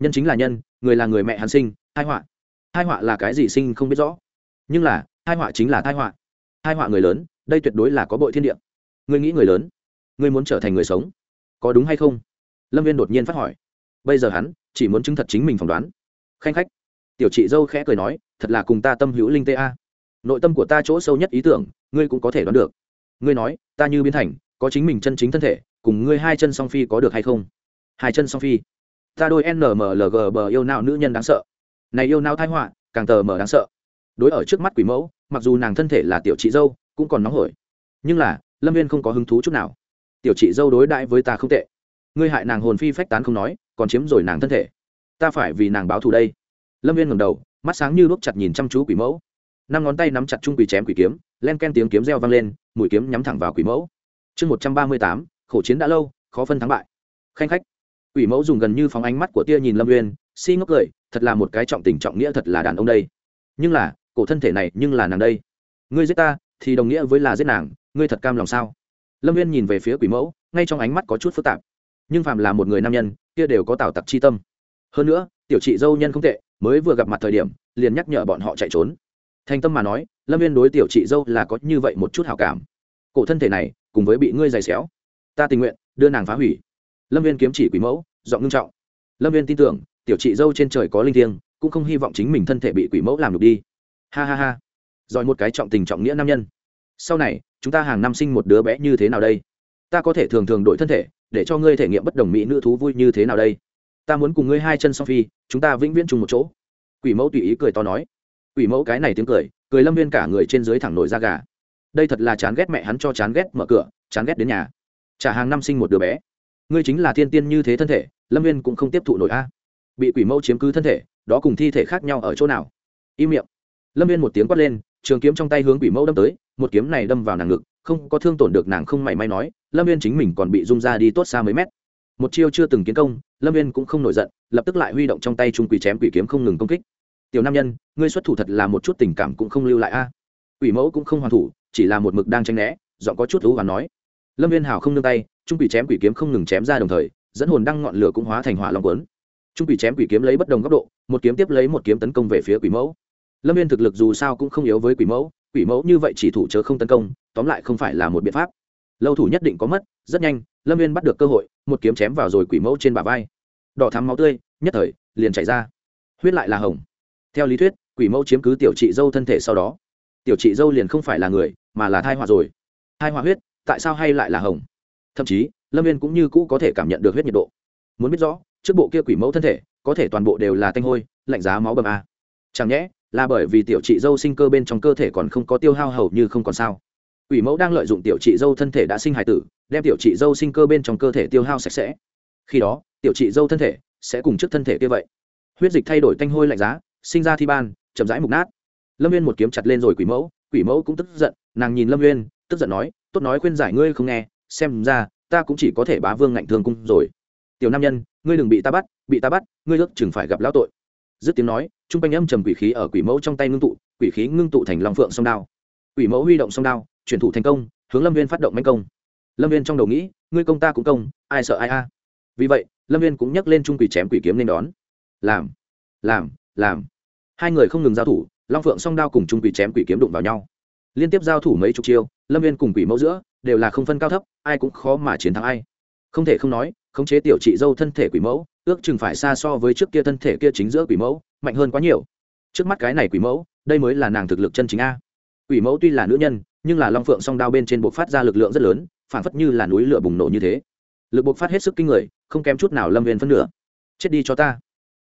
Nhân chính là nhân người là người mẹ hắn sinh thai họa. Thai họa là cái gì sinh không biết rõ. Nhưng là thai họa chính là thai họa. Thai họa người lớn, đây tuyệt đối là có bội thiên địa. Ngươi nghĩ người lớn ngươi muốn trở thành người sống, có đúng hay không? Lâm viên đột nhiên phát hỏi. Bây giờ hắn chỉ muốn chứng thật chính mình phỏng đoán. Khanh khách. Tiểu chị dâu khẽ cười nói, thật là cùng ta tâm hữu linh tê a. Nội tâm của ta chỗ sâu nhất ý tưởng, ngươi cũng có thể đoán được. Ngươi nói, ta như biến thành, có chính mình chân chính thân thể, cùng ngươi hai chân song phi có được hay không? Hai chân song phi ta đôi nmlg bờ yêu nào nữ nhân đáng sợ. Này yêu nào thái họa, càng tờ mờ đáng sợ. Đối ở trước mắt quỷ mẫu, mặc dù nàng thân thể là tiểu chị dâu, cũng còn nóng hổi. Nhưng là, lâm viên không có hứng thú chút nào. Tiểu chị dâu đối đãi với ta không tệ. Ngươi hại nàng hồn phi phách tán không nói, còn chiếm rồi nàng thân thể. Ta phải vì nàng báo thù đây. Lâm viên ngầm đầu, mắt sáng như lúc chặt nhìn chăm chú quỷ mẫu. Năm ngón tay nắm chặt chung quỷ chém quỷ kiếm, len ken tiếng kiếm reo vang lên, mũi kiếm nhắm thẳng vào quỷ mẫu. Chương một trăm ba mươi tám, khổ chiến đã lâu, khó phân thắng bại. Khanh khách quỷ mẫu dùng gần như phóng ánh mắt của tia nhìn lâm uyên, si ngốc cười, thật là một cái trọng tình trọng nghĩa thật là đàn ông đây. Nhưng là, cổ thân thể này nhưng là nàng đây. Ngươi giết ta, thì đồng nghĩa với là giết nàng, ngươi thật cam lòng sao? Lâm viên nhìn về phía quỷ mẫu, ngay trong ánh mắt có chút phức tạp. Nhưng phàm là một người nam nhân, kia đều có tào tặc chi tâm. Hơn nữa, tiểu chị dâu nhân không tệ, mới vừa gặp mặt thời điểm, liền nhắc nhở bọn họ chạy trốn. Thành tâm mà nói, lâm viên đối tiểu chị dâu là có như vậy một chút hào cảm. Cổ thân thể này, cùng với bị ngươi giày xéo, ta tình nguyện đưa nàng phá hủy lâm viên kiếm chỉ quỷ mẫu, giọng ngưng trọng. Lâm viên tin tưởng, tiểu chị dâu trên trời có linh thiêng, cũng không hy vọng chính mình thân thể bị quỷ mẫu làm đục đi. Ha ha ha. Giỏi một cái trọng tình trọng nghĩa nam nhân. Sau này, chúng ta hàng năm sinh một đứa bé như thế nào đây? Ta có thể thường thường đổi thân thể, để cho ngươi thể nghiệm bất đồng mỹ nữ thú vui như thế nào đây? Ta muốn cùng ngươi hai chân song phi, chúng ta vĩnh viễn chung một chỗ. Quỷ mẫu tùy ý cười to nói. Quỷ mẫu cái này tiếng cười cười lâm viên cả người trên dưới thẳng nổi da gà. Đây thật là chán ghét mẹ hắn cho chán ghét mở cửa, chán ghét đến nhà. Trả hàng năm sinh một đứa bé ngươi chính là thiên tiên như thế thân thể, lâm viên cũng không tiếp thụ nổi a. Bị quỷ mẫu chiếm cứ thân thể, đó cùng thi thể khác nhau ở chỗ nào? Im miệng. Lâm viên một tiếng quát lên, trường kiếm trong tay hướng quỷ mẫu đâm tới, một kiếm này đâm vào nàng ngực, không có thương tổn được nàng không mảy may nói, lâm viên chính mình còn bị rung ra đi tốt xa mấy mét. Một chiêu chưa từng kiến công, lâm viên cũng không nổi giận, lập tức lại huy động trong tay trung quỷ chém quỷ kiếm không ngừng công kích. Tiểu nam nhân, ngươi xuất thủ thật là một chút tình cảm cũng không lưu lại a. Quỷ mẫu cũng không hoàn thủ, chỉ là một mực đang tranh né dọn có chút thú và nói. Lâm viên hào không nương tay trung quỷ chém quỷ kiếm không ngừng chém ra đồng thời, dẫn hồn đăng ngọn lửa cũng hóa thành hỏa long quấn trung quỷ chém quỷ kiếm lấy bất đồng góc độ, một kiếm tiếp lấy một kiếm tấn công về phía quỷ mẫu. Lâm viên thực lực dù sao cũng không yếu với quỷ mẫu quỷ mẫu như vậy chỉ thủ chớ không tấn công, tóm lại không phải là một biện pháp. Lâu thủ nhất định có mất, rất nhanh, lâm viên bắt được cơ hội, một kiếm chém vào rồi quỷ mẫu trên bả vai. Đỏ thắm máu tươi, nhất thời, liền chảy ra. Huyết lại là hồng. Theo lý thuyết, quỷ mẫu chiếm cứ tiểu chị dâu thân thể sau đó. Tiểu chị dâu liền không phải là người, mà là thai họa rồi. Thai họa huyết, tại sao hay lại là hồng? Thậm chí, lâm viên cũng như cũ có thể cảm nhận được huyết nhiệt độ. Muốn biết rõ, trước bộ kia quỷ mẫu thân thể, có thể toàn bộ đều là tanh hôi, lạnh giá máu bầm a. Chẳng nhẽ, là bởi vì tiểu chị dâu sinh cơ bên trong cơ thể còn không có tiêu hao hầu như không còn sao? Quỷ mẫu đang lợi dụng tiểu chị dâu thân thể đã sinh hài tử, đem tiểu chị dâu sinh cơ bên trong cơ thể tiêu hao sạch sẽ. Khi đó, tiểu chị dâu thân thể sẽ cùng trước thân thể kia vậy. Huyết dịch thay đổi tanh hôi lạnh giá, sinh ra thi ban, chậm rãi mục nát. Lâm viên một kiếm chặt lên rồi quỷ mẫu quỷ mẫu cũng tức giận, nàng nhìn lâm viên, tức giận nói, tốt nói khuyên giải ngươi không nghe xem ra, ta cũng chỉ có thể bá vương ngạnh thương cung rồi. Tiểu nam nhân, ngươi đừng bị ta bắt, bị ta bắt, ngươi ước chừng phải gặp lão tội. Dứt tiếng nói t r u n g quanh âm trầm quỷ khí ở quỷ mẫu trong tay ngưng tụ, quỷ khí ngưng tụ thành lòng phượng song đao. Quỷ mẫu huy động song đao, chuyển thủ thành công, hướng lâm viên phát động manh công. Lâm viên trong đầu nghĩ, ngươi công ta cũng công, ai sợ ai a? Vì vậy, lâm viên cũng nhắc lên trung quỷ chém quỷ kiếm nên đón. Làm làm làm. Hai người không ngừng giao thủ, long phượng song đao cùng trung quỷ chém quỷ kiếm đụng vào nhau. Liên tiếp giao thủ mấy chục chiêu, lâm viên cùng quỷ mẫu giữa đều là không phân cao thấp, ai cũng khó mà chiến thắng ai. Không thể không nói, khống chế tiểu chị dâu thân thể quỷ mẫu, ước chừng phải xa so với trước kia thân thể kia chính giữa quỷ mẫu, mạnh hơn quá nhiều. Trước mắt cái này quỷ mẫu, đây mới là nàng thực lực chân chính a. Quỷ mẫu tuy là nữ nhân, nhưng là long phượng song đao bên trên buộc phát ra lực lượng rất lớn, phản phất như là núi lửa bùng nổ như thế. Lực buộc phát hết sức kinh người, không kém chút nào lâm viên phân nửa. Chết đi cho ta.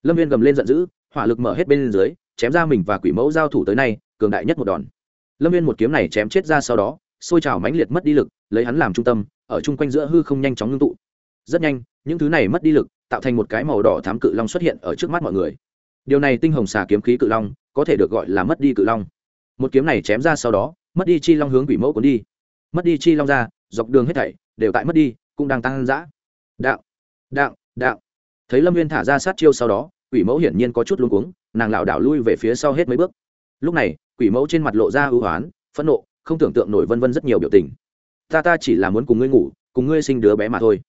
Lâm viên gầm lên giận dữ, hỏa lực mở hết bên dưới, chém ra mình và quỷ mẫu giao thủ tới nay, cường đại nhất một đòn. Lâm viên một kiếm này chém chết ra sau đó xôi trào mãnh liệt mất đi lực, lấy hắn làm trung tâm, ở chung quanh giữa hư không nhanh chóng ngưng tụ. Rất nhanh, những thứ này mất đi lực, tạo thành một cái màu đỏ thám cự long xuất hiện ở trước mắt mọi người. Điều này tinh hồng xà kiếm khí cự long, có thể được gọi là mất đi cự long. Một kiếm này chém ra sau đó, mất đi chi long hướng quỷ mẫu cuốn đi. Mất đi chi long ra, dọc đường hết thảy đều tại mất đi, cũng đang tăng dã. Đạo đạo đạo. Thấy lâm viên thả ra sát chiêu sau đó, quỷ mẫu hiển nhiên có chút luống cuống, nàng lảo đảo lui về phía sau hết mấy bước. Lúc này, quỷ mẫu trên mặt lộ ra ưu hoán, phẫn nộ không tưởng tượng nổi vân vân rất nhiều biểu tình. Ta ta chỉ là muốn cùng ngươi ngủ, cùng ngươi sinh đứa bé mà thôi.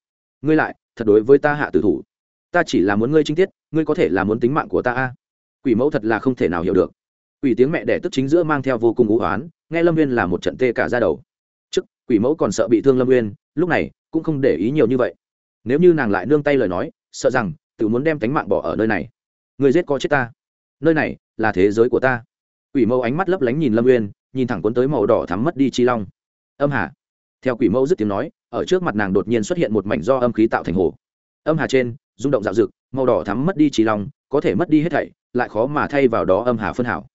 Ngươi lại, thật đối với ta hạ tử thủ. Ta chỉ là muốn ngươi trinh tiết, ngươi có thể là muốn tính mạng của ta a. Quỷ mẫu thật là không thể nào hiểu được. Quỷ tiếng mẹ đẻ tức chính giữa mang theo vô cùng ngũ oán, nghe lâm viên là một trận tê cả ra đầu. Trước, quỷ mẫu còn sợ bị thương lâm viên lúc này cũng không để ý nhiều như vậy. Nếu như nàng lại nương tay lời nói, sợ rằng tự muốn đem tánh mạng bỏ ở nơi này. Người giết có chết ta. Nơi này là thế giới của ta. Quỷ mẫu ánh mắt lấp lánh nhìn lâm uyên nhìn thẳng cuốn tới màu đỏ thắm mất đi chi long. Âm hà. Theo quỷ mẫu dứt tiếng nói, ở trước mặt nàng đột nhiên xuất hiện một mảnh do âm khí tạo thành hồ. Âm hà trên, rung động dạo dực, màu đỏ thắm mất đi chi long, có thể mất đi hết thảy, lại khó mà thay vào đó âm hà phân hảo.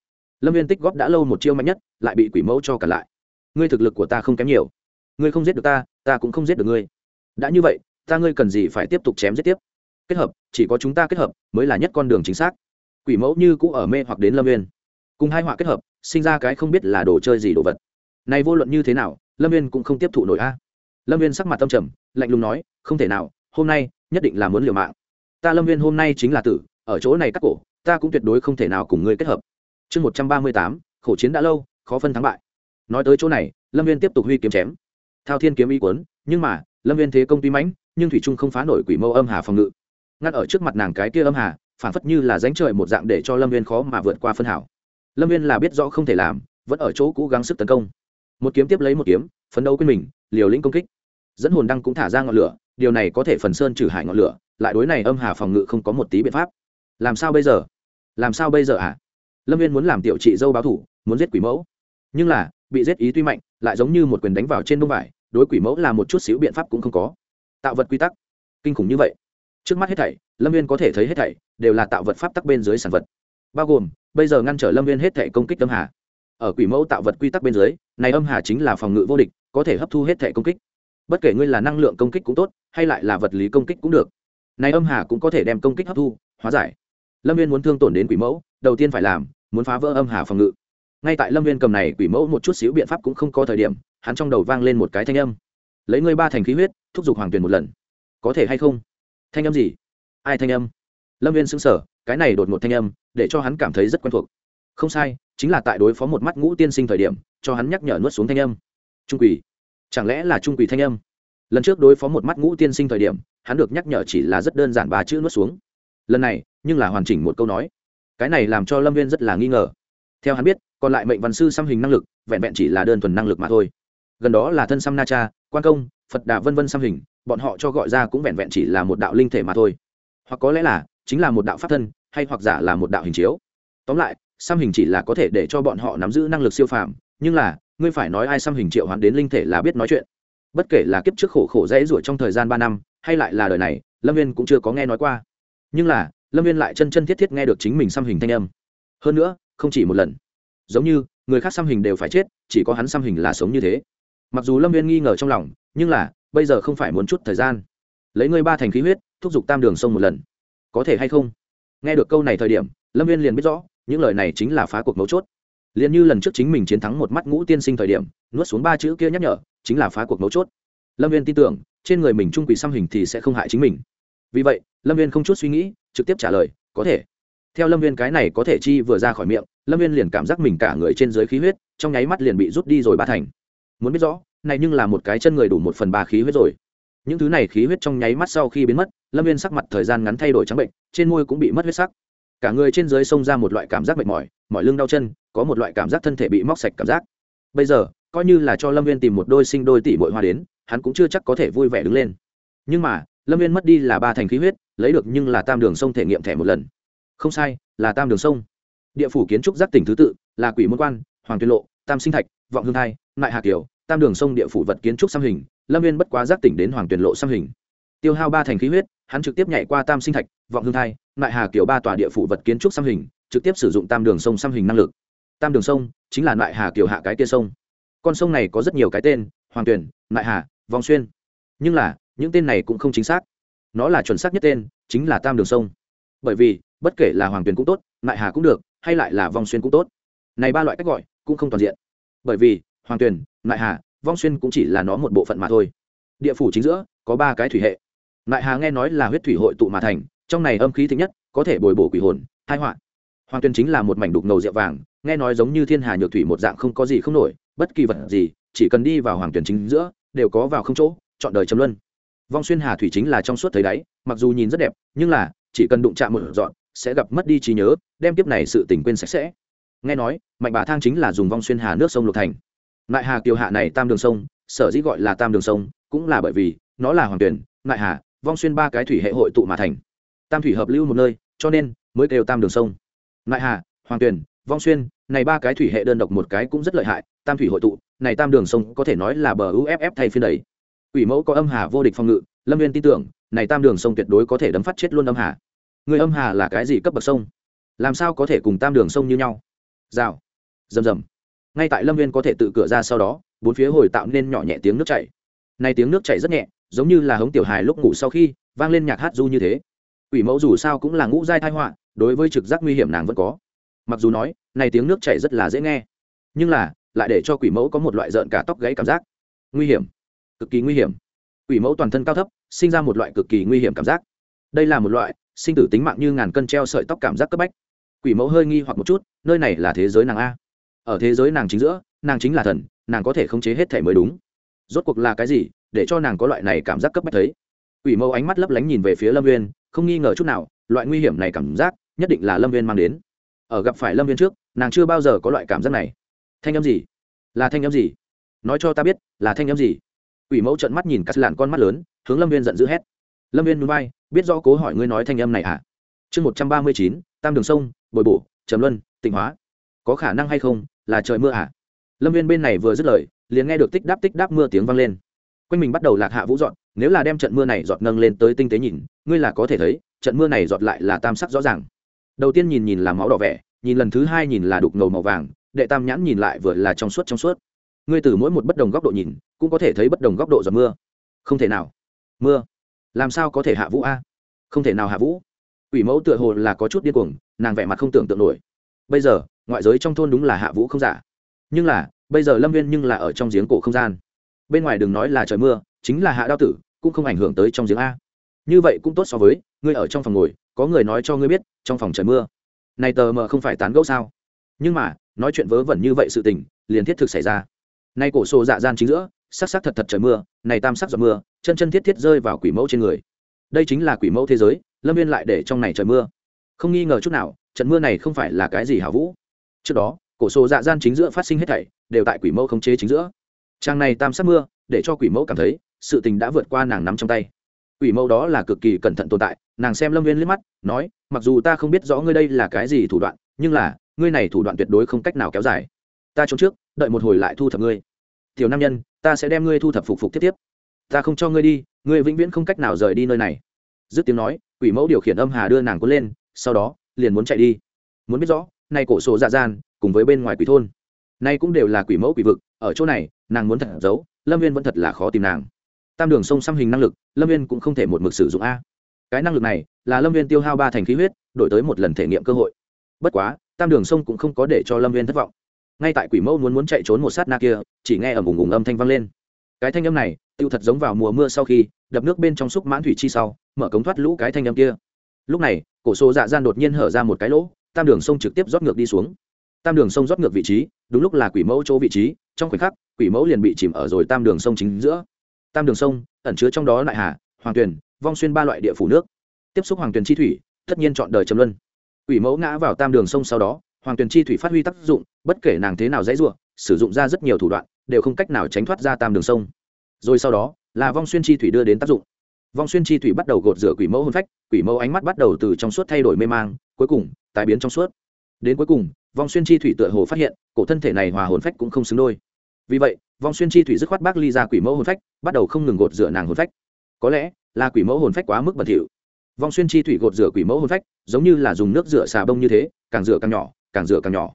Lâm viên tích góp đã lâu một chiêu mạnh nhất, lại bị quỷ mẫu cho cả lại. Ngươi thực lực của ta không kém nhiều. Ngươi không giết được ta ta cũng không giết được ngươi. Đã như vậy, ta ngươi cần gì phải tiếp tục chém giết tiếp? Kết hợp, chỉ có chúng ta kết hợp, mới là nhất con đường chính xác. Quỷ mẫu như cũ ở mê hoặc đến lâm viên cùng hai họa kết hợp, sinh ra cái không biết là đồ chơi gì đồ vật. Này vô luận như thế nào, lâm viên cũng không tiếp thụ nổi a. Lâm viên sắc mặt tâm trầm, lạnh lùng nói, không thể nào, hôm nay nhất định là muốn liều mạng. Ta lâm viên hôm nay chính là tử, ở chỗ này cắt cổ, ta cũng tuyệt đối không thể nào cùng ngươi kết hợp. Chương một trăm ba mươi tám, khổ chiến đã lâu, khó phân thắng bại. Nói tới chỗ này, lâm viên tiếp tục huy kiếm chém. Thao thiên kiếm y quấn nhưng mà, lâm viên thế công tuy mãnh, nhưng thủy trung không phá nổi quỷ mâu âm hà phòng ngự. Ngắt ở trước mặt nàng cái kia âm hà, phản phất như là dánh trời một dạng để cho lâm viên khó mà vượt qua phân hảo lâm viên là biết rõ không thể làm, vẫn ở chỗ cũ gắng sức tấn công. Một kiếm tiếp lấy một kiếm, phấn đấu quên mình, liều lĩnh công kích. Dẫn hồn đăng cũng thả ra ngọn lửa, điều này có thể phần sơn trừ hại ngọn lửa, lại đối này âm hà phòng ngự không có một tí biện pháp. Làm sao bây giờ? Làm sao bây giờ ạ à? lâm viên muốn làm tiểu trị dâu báo thủ, muốn giết quỷ mẫu. Nhưng là, bị giết ý tuy mạnh, lại giống như một quyền đánh vào trên đông vải, đối quỷ mẫu là một chút xíu biện pháp cũng không có. Tạo vật quy tắc. Kinh khủng như vậy. Trước mắt hết thảy, lâm viên có thể thấy hết thảy, đều là tạo vật pháp tắc bên dưới sản vật bao gồm, bây giờ ngăn trở lâm viên hết thảy công kích âm hà. Ở quỷ mẫu tạo vật quy tắc bên dưới, này âm hà chính là phòng ngự vô địch, có thể hấp thu hết thảy công kích. Bất kể ngươi là năng lượng công kích cũng tốt, hay lại là vật lý công kích cũng được. Này âm hà cũng có thể đem công kích hấp thu, hóa giải. Lâm viên muốn thương tổn đến quỷ mẫu, đầu tiên phải làm, muốn phá vỡ âm hà phòng ngự. Ngay tại lâm viên cầm này quỷ mẫu một chút xíu biện pháp cũng không có thời điểm, hắn trong đầu vang lên một cái thanh âm. Lấy ngươi ba thành khí huyết, thúc giục hoàng tuyền một lần. Có thể hay không? Thanh âm gì? Ai thanh âm? Lâm viên xứng sở cái này đột một thanh âm, để cho hắn cảm thấy rất quen thuộc. Không sai, chính là tại đối phó một mắt ngũ tiên sinh thời điểm, cho hắn nhắc nhở nuốt xuống thanh âm. Trung quỷ. Chẳng lẽ là trung quỷ thanh âm? Lần trước đối phó một mắt ngũ tiên sinh thời điểm, hắn được nhắc nhở chỉ là rất đơn giản ba chữ nuốt xuống. Lần này, nhưng là hoàn chỉnh một câu nói. Cái này làm cho lâm viên rất là nghi ngờ. Theo hắn biết, còn lại mệnh văn sư xăm hình năng lực, vẹn vẹn chỉ là đơn thuần năng lực mà thôi. Gần đó là thân xăm na cha, quan công, phật đà vân vân xăm hình, bọn họ cho gọi ra cũng vẹn vẹn chỉ là một đạo linh thể mà thôi. Hoặc có lẽ là, chính là một đạo pháp thân hay hoặc giả là một đạo hình chiếu. Tóm lại, xăm hình chỉ là có thể để cho bọn họ nắm giữ năng lực siêu phàm, nhưng là, ngươi phải nói ai xăm hình triệu hoán đến linh thể là biết nói chuyện. Bất kể là kiếp trước khổ khổ dễ ruổi trong thời gian ba năm, hay lại là đời này, lâm viên cũng chưa có nghe nói qua. Nhưng là, lâm viên lại chân chân thiết thiết nghe được chính mình xăm hình thanh âm. Hơn nữa, không chỉ một lần. Giống như, người khác xăm hình đều phải chết, chỉ có hắn xăm hình là sống như thế. Mặc dù lâm viên nghi ngờ trong lòng, nhưng là, bây giờ không phải muốn chút thời gian. Lấy ngươi ba thành khí huyết, thúc giục tam đường sông một lần. Có thể hay không? Nghe được câu này thời điểm, lâm viên liền biết rõ, những lời này chính là phá cuộc mấu chốt. Liền như lần trước chính mình chiến thắng một mắt ngũ tiên sinh thời điểm, nuốt xuống ba chữ kia nhắc nhở, chính là phá cuộc mấu chốt. Lâm viên tin tưởng, trên người mình trung quỷ xăm hình thì sẽ không hại chính mình. Vì vậy, lâm viên không chút suy nghĩ, trực tiếp trả lời, có thể. Theo lâm viên cái này có thể chi vừa ra khỏi miệng, lâm viên liền cảm giác mình cả người trên dưới khí huyết, trong nháy mắt liền bị rút đi rồi ba thành. Muốn biết rõ, này nhưng là một cái chân người đủ một phần ba khí huyết rồi những thứ này khí huyết trong nháy mắt sau khi biến mất, lâm viên sắc mặt thời gian ngắn thay đổi trắng bệnh, trên môi cũng bị mất huyết sắc. Cả người trên dưới xông ra một loại cảm giác mệt mỏi mỏi lưng đau chân, có một loại cảm giác thân thể bị móc sạch cảm giác. Bây giờ, coi như là cho lâm viên tìm một đôi sinh đôi tỷ bội hoa đến, hắn cũng chưa chắc có thể vui vẻ đứng lên. Nhưng mà, lâm viên mất đi là ba thành khí huyết, lấy được nhưng là tam đường sông thể nghiệm thẻ một lần. Không sai, là tam đường sông. Địa phủ kiến trúc giác tỉnh thứ tự, là quỷ môn quan, hoàng tuyên lộ, tam sinh thạch, vọng hương thai nại Hà kiều, tam đường sông địa phủ vật kiến trúc xăm hình lâm viên bất quá giác tỉnh đến hoàng tuyển lộ xăm hình. Tiêu hao ba thành khí huyết, hắn trực tiếp nhảy qua tam sinh thạch, vọng hương thai, nại hà kiểu ba tòa địa phủ vật kiến trúc xăm hình, trực tiếp sử dụng tam đường sông xăm hình năng lực. Tam đường sông chính là nại hà kiểu hạ cái tia sông. Con sông này có rất nhiều cái tên, hoàng tuyển nại hà vòng xuyên. Nhưng là, những tên này cũng không chính xác. Nó là chuẩn xác nhất tên, chính là tam đường sông. Bởi vì, bất kể là hoàng tuyển cũng tốt, nại hà cũng được, hay lại là vòng xuyên cũng tốt. Này ba loại cách gọi cũng không toàn diện. Bởi vì, hoàng tuyển nại hà vong xuyên cũng chỉ là nó một bộ phận mà thôi. Địa phủ chính giữa, có ba cái thủy hệ. Nại hà nghe nói là huyết thủy hội tụ mà thành, trong này âm khí thích nhất, có thể bồi bổ quỷ hồn hai họa. Hoàng tuyên chính là một mảnh đục ngầu rượu vàng, nghe nói giống như thiên hà nhược thủy một dạng không có gì không nổi, bất kỳ vật gì, chỉ cần đi vào hoàng tuyển chính giữa, đều có vào không chỗ, chọn đời chấm luân. Vong xuyên hà thủy chính là trong suốt thấy đáy, mặc dù nhìn rất đẹp, nhưng là, chỉ cần đụng chạm một dọn, sẽ gặp mất đi trí nhớ, đem kiếp này sự tình quên sạch sẽ. Nghe nói, mạnh bà thang chính là dùng vong xuyên hà nước sông lục thành nại hà kiều hạ này tam đường sông, sở dĩ gọi là tam đường sông, cũng là bởi vì nó là hoàng tuyển nại hà, vong xuyên ba cái thủy hệ hội tụ mà thành. Tam thủy hợp lưu một nơi, cho nên mới kêu tam đường sông. Nại hà, hoàng tuyển, vong xuyên, này ba cái thủy hệ đơn độc một cái cũng rất lợi hại, tam thủy hội tụ, này tam đường sông có thể nói là bờ uff thay phiên đầy ủy mẫu có âm hà vô địch phòng ngự, lâm viên tin tưởng, này tam đường sông tuyệt đối có thể đấm phát chết luôn âm hà. Người âm hà là cái gì cấp bậc sông? Làm sao có thể cùng tam đường sông như nhau? Rào. Rầm rầm ngay tại lâm viên có thể tự cửa ra sau đó, bốn phía hồi tạo nên nhỏ nhẹ tiếng nước chảy. Này tiếng nước chảy rất nhẹ, giống như là hống tiểu hài lúc ngủ sau khi vang lên nhạc hát du như thế. Ủy mẫu dù sao cũng là ngũ giai thai họa, đối với trực giác nguy hiểm nàng vẫn có. Mặc dù nói này tiếng nước chảy rất là dễ nghe, nhưng là lại để cho quỷ mẫu có một loại rợn cả tóc gãy cảm giác. Nguy hiểm, cực kỳ nguy hiểm. Quỷ mẫu toàn thân cao thấp, sinh ra một loại cực kỳ nguy hiểm cảm giác. Đây là một loại sinh tử tính mạng như ngàn cân treo sợi tóc cảm giác cấp bách. Quỷ mẫu hơi nghi hoặc một chút, nơi này là thế giới nàng a ở thế giới nàng chính giữa, nàng chính là thần, nàng có thể khống chế hết thể mới đúng. Rốt cuộc là cái gì, để cho nàng có loại này cảm giác cấp bách thấy? Quỷ mẫu ánh mắt lấp lánh nhìn về phía lâm viên không nghi ngờ chút nào, loại nguy hiểm này cảm giác, nhất định là lâm viên mang đến. Ở gặp phải lâm viên trước, nàng chưa bao giờ có loại cảm giác này. Thanh âm gì? Là thanh âm gì? Nói cho ta biết, là thanh âm gì? Quỷ mẫu trận mắt nhìn cắt làn con mắt lớn, hướng lâm viên giận dữ hét. Lâm viên núi bay biết rõ cố hỏi ngươi nói thanh âm này à? Chương một trăm ba mươi chín, tam đường sông, bồi bổ, trầm luân, tịnh hóa. Có khả năng hay không là trời mưa à? Lâm viên bên này vừa dứt lời, liền nghe được tích đáp tích đáp mưa tiếng vang lên. Quanh mình bắt đầu lạc hạ vũ dọn, nếu là đem trận mưa này giọt nâng lên tới tinh tế nhìn, ngươi là có thể thấy, trận mưa này giọt lại là tam sắc rõ ràng. Đầu tiên nhìn nhìn là máu đỏ vẻ, nhìn lần thứ hai nhìn là đục ngầu màu vàng, đệ tam nhãn nhìn lại vừa là trong suốt trong suốt. Ngươi từ mỗi một bất đồng góc độ nhìn, cũng có thể thấy bất đồng góc độ giọt mưa. Không thể nào. Mưa. Làm sao có thể hạ vũ a? Không thể nào hạ vũ. Ủy mẫu tựa hồ là có chút điên cuồng, nàng vẻ mặt không tưởng tượng nổi. Bây giờ ngoại giới trong thôn đúng là hạ vũ không giả. Nhưng là, bây giờ lâm viên nhưng là ở trong giếng cổ không gian. Bên ngoài đừng nói là trời mưa, chính là hạ đao tử, cũng không ảnh hưởng tới trong giếng a. Như vậy cũng tốt so với, ngươi ở trong phòng ngồi, có người nói cho ngươi biết, trong phòng trời mưa. Này tờ mờ không phải tán gẫu sao? Nhưng mà, nói chuyện vớ vẩn như vậy sự tình, liền thiết thực xảy ra. Nay cổ xô dạ gian chính giữa, sắc sắc thật thật trời mưa, này tam sắc giọt mưa, chân chân thiết thiết rơi vào quỷ mẫu trên người. Đây chính là quỷ mẫu thế giới, lâm viên lại để trong này trời mưa. Không nghi ngờ chút nào, trận mưa này không phải là cái gì hảo vũ trước đó, cổ sổ dạ gian chính giữa phát sinh hết thảy, đều tại quỷ mẫu khống chế chính giữa. Trang này tam sát mưa, để cho quỷ mẫu cảm thấy, sự tình đã vượt qua nàng nắm trong tay. Quỷ mẫu đó là cực kỳ cẩn thận tồn tại, nàng xem lâm viên liếc mắt, nói, mặc dù ta không biết rõ ngươi đây là cái gì thủ đoạn, nhưng là, ngươi này thủ đoạn tuyệt đối không cách nào kéo dài. Ta trốn trước, đợi một hồi lại thu thập ngươi. Tiểu nam nhân, ta sẽ đem ngươi thu thập phục phục tiếp tiếp. Ta không cho ngươi đi, ngươi vĩnh viễn không cách nào rời đi nơi này. Dứt tiếng nói, quỷ mẫu điều khiển âm hà đưa nàng cuốn lên, sau đó, liền muốn chạy đi. Muốn biết rõ nay cổ sổ dạ gian, cùng với bên ngoài quỷ thôn. Nay cũng đều là quỷ mẫu quỷ vực, ở chỗ này, nàng muốn thật giấu, lâm viên vẫn thật là khó tìm nàng. Tam đường sông xăm hình năng lực, lâm viên cũng không thể một mực sử dụng a. Cái năng lực này, là lâm viên tiêu hao ba thành khí huyết, đổi tới một lần thể nghiệm cơ hội. Bất quá, tam đường sông cũng không có để cho lâm viên thất vọng. Ngay tại quỷ mẫu muốn muốn chạy trốn một sát na kia, chỉ nghe ở vùng ùng âm thanh vang lên. Cái thanh âm này, tiêu thật giống vào mùa mưa sau khi, đập nước bên trong xúc mãn thủy chi sau, mở cống thoát lũ cái thanh âm kia. Lúc này, cổ số dạ gian đột nhiên hở ra một cái lỗ tam đường sông trực tiếp rót ngược đi xuống. Tam đường sông rót ngược vị trí, đúng lúc là quỷ mẫu chỗ vị trí, trong khoảnh khắc, quỷ mẫu liền bị chìm ở rồi tam đường sông chính giữa. Tam đường sông, ẩn chứa trong đó lại hà, hoàng tuyền, vong xuyên ba loại địa phủ nước. Tiếp xúc hoàng tuyền chi thủy, tất nhiên chọn đời trầm luân. Quỷ mẫu ngã vào tam đường sông sau đó, hoàng tuyền chi thủy phát huy tác dụng, bất kể nàng thế nào dãy ruộng sử dụng ra rất nhiều thủ đoạn, đều không cách nào tránh thoát ra tam đường sông. Rồi sau đó, là vong xuyên chi thủy đưa đến tác dụng. Vong xuyên chi thủy bắt đầu gột rửa quỷ mẫu hôn phách, quỷ mẫu ánh mắt bắt đầu từ trong suốt thay đổi mê mang, cuối cùng tái biến trong suốt. Đến cuối cùng, vong xuyên chi thủy tựa hồ phát hiện, cổ thân thể này hòa hồn phách cũng không xứng đôi. Vì vậy, vong xuyên chi thủy dứt khoát bác ly ra quỷ mẫu hồn phách, bắt đầu không ngừng gột rửa nàng hồn phách. Có lẽ là quỷ mẫu hồn phách quá mức bẩn thỉu. Vong xuyên chi thủy gột rửa quỷ mẫu hồn phách, giống như là dùng nước rửa xà bông như thế, càng rửa càng nhỏ, càng rửa càng nhỏ.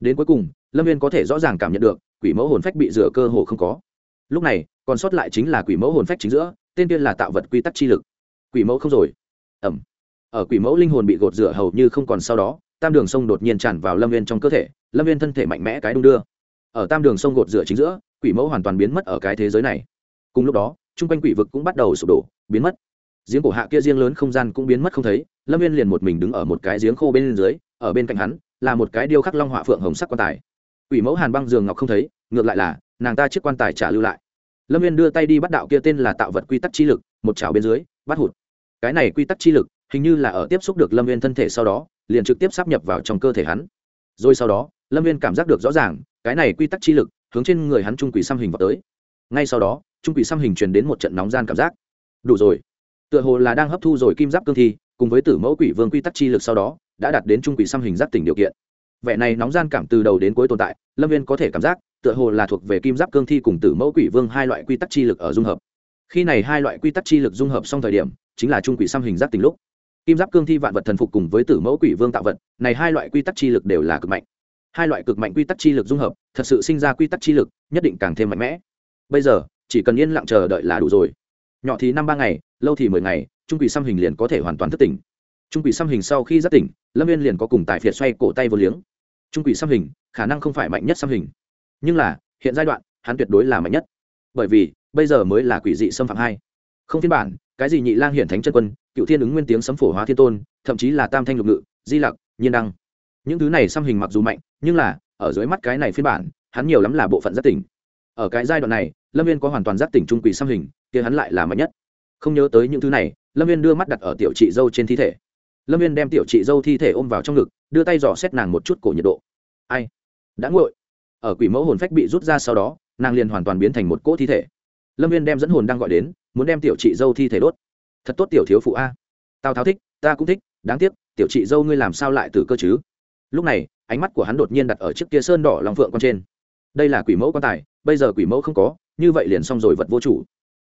Đến cuối cùng, lâm viên có thể rõ ràng cảm nhận được, quỷ mẫu hồn phách bị rửa cơ hồ không có. Lúc này, còn sót lại chính là quỷ mẫu hồn phách chính giữa, tên tiên là tạo vật quy tắc chi lực. Quỷ mẫu không rồi. Ẩm ở quỷ mẫu linh hồn bị gột rửa hầu như không còn sau đó, tam đường sông đột nhiên tràn vào lâm viên trong cơ thể, lâm viên thân thể mạnh mẽ cái đung đưa. Ở tam đường sông gột rửa chính giữa, quỷ mẫu hoàn toàn biến mất ở cái thế giới này. Cùng lúc đó, chung quanh quỷ vực cũng bắt đầu sụp đổ, biến mất. Giếng cổ hạ kia riêng lớn không gian cũng biến mất không thấy, lâm viên liền một mình đứng ở một cái giếng khô bên dưới, ở bên cạnh hắn, là một cái điêu khắc long họa phượng hồng sắc quan tài. Quỷ mẫu hàn băng giường ngọc không thấy, ngược lại là, nàng ta chiếc quan tài trả lưu lại. Lâm viên đưa tay đi bắt đạo kia tên là tạo vật quy tắc chi lực, một chảo bên dưới, bắt hụt. Cái này quy tắc chi lực hình như là ở tiếp xúc được lâm viên thân thể sau đó, liền trực tiếp sắp nhập vào trong cơ thể hắn. Rồi sau đó, lâm viên cảm giác được rõ ràng, cái này quy tắc chi lực, hướng trên người hắn trung quỷ xăm hình vào tới. Ngay sau đó, trung quỷ xăm hình truyền đến một trận nóng gian cảm giác. Đủ rồi. Tựa hồ là đang hấp thu rồi kim giáp cương thi, cùng với tử mẫu quỷ vương quy tắc chi lực sau đó, đã đạt đến trung quỷ xăm hình giáp tỉnh điều kiện. Vẻ này nóng gian cảm từ đầu đến cuối tồn tại, lâm viên có thể cảm giác, tựa hồ là thuộc về kim giáp cương thi cùng tử mẫu quỷ vương hai loại quy tắc chi lực ở dung hợp. Khi này hai loại quy tắc chi lực dung hợp xong thời điểm, chính là trung quỷ xăm hình giáp tỉnh lúc kim giáp cương thi vạn vật thần phục cùng với tử mẫu quỷ vương tạo vật, này hai loại quy tắc chi lực đều là cực mạnh. Hai loại cực mạnh quy tắc chi lực dung hợp, thật sự sinh ra quy tắc chi lực, nhất định càng thêm mạnh mẽ. Bây giờ, chỉ cần yên lặng chờ đợi là đủ rồi. Nhỏ thì năm ba ngày, lâu thì mười ngày, trung quỷ xăm hình liền có thể hoàn toàn thức tỉnh. Trung quỷ xăm hình sau khi giác tỉnh, lâm viên liền có cùng tài phiệt xoay cổ tay vô liếng. Trung quỷ xăm hình, khả năng không phải mạnh nhất xăm hình. Nhưng là, hiện giai đoạn, hắn tuyệt đối là mạnh nhất. Bởi vì, bây giờ mới là quỷ dị xâm phạm hai. Không phiên bản cái gì nhị lang hiển thánh chân quân, cựu thiên ứng nguyên tiếng sấm phổ hóa thiên tôn, thậm chí là tam thanh lục ngự, di lặc, nhiên đăng. Những thứ này xăm hình mặc dù mạnh, nhưng là, ở dưới mắt cái này phiên bản, hắn nhiều lắm là bộ phận giác tỉnh. Ở cái giai đoạn này, lâm viên có hoàn toàn giác tỉnh trung quỷ xăm hình, kia hắn lại là mạnh nhất. Không nhớ tới những thứ này, lâm viên đưa mắt đặt ở tiểu chị dâu trên thi thể. Lâm viên đem tiểu chị dâu thi thể ôm vào trong ngực, đưa tay dò xét nàng một chút cổ nhiệt độ. Ai? Đã nguội. Ở quỷ mẫu hồn phách bị rút ra sau đó, nàng liền hoàn toàn biến thành một cỗ thi thể lâm viên đem dẫn hồn đang gọi đến, muốn đem tiểu chị dâu thi thể đốt. Thật tốt tiểu thiếu phụ a. Tào tháo thích, ta cũng thích, đáng tiếc, tiểu chị dâu ngươi làm sao lại từ cơ chứ? Lúc này, ánh mắt của hắn đột nhiên đặt ở chiếc kia sơn đỏ lòng phượng con trên. Đây là quỷ mẫu quan tài, bây giờ quỷ mẫu không có, như vậy liền xong rồi vật vô chủ.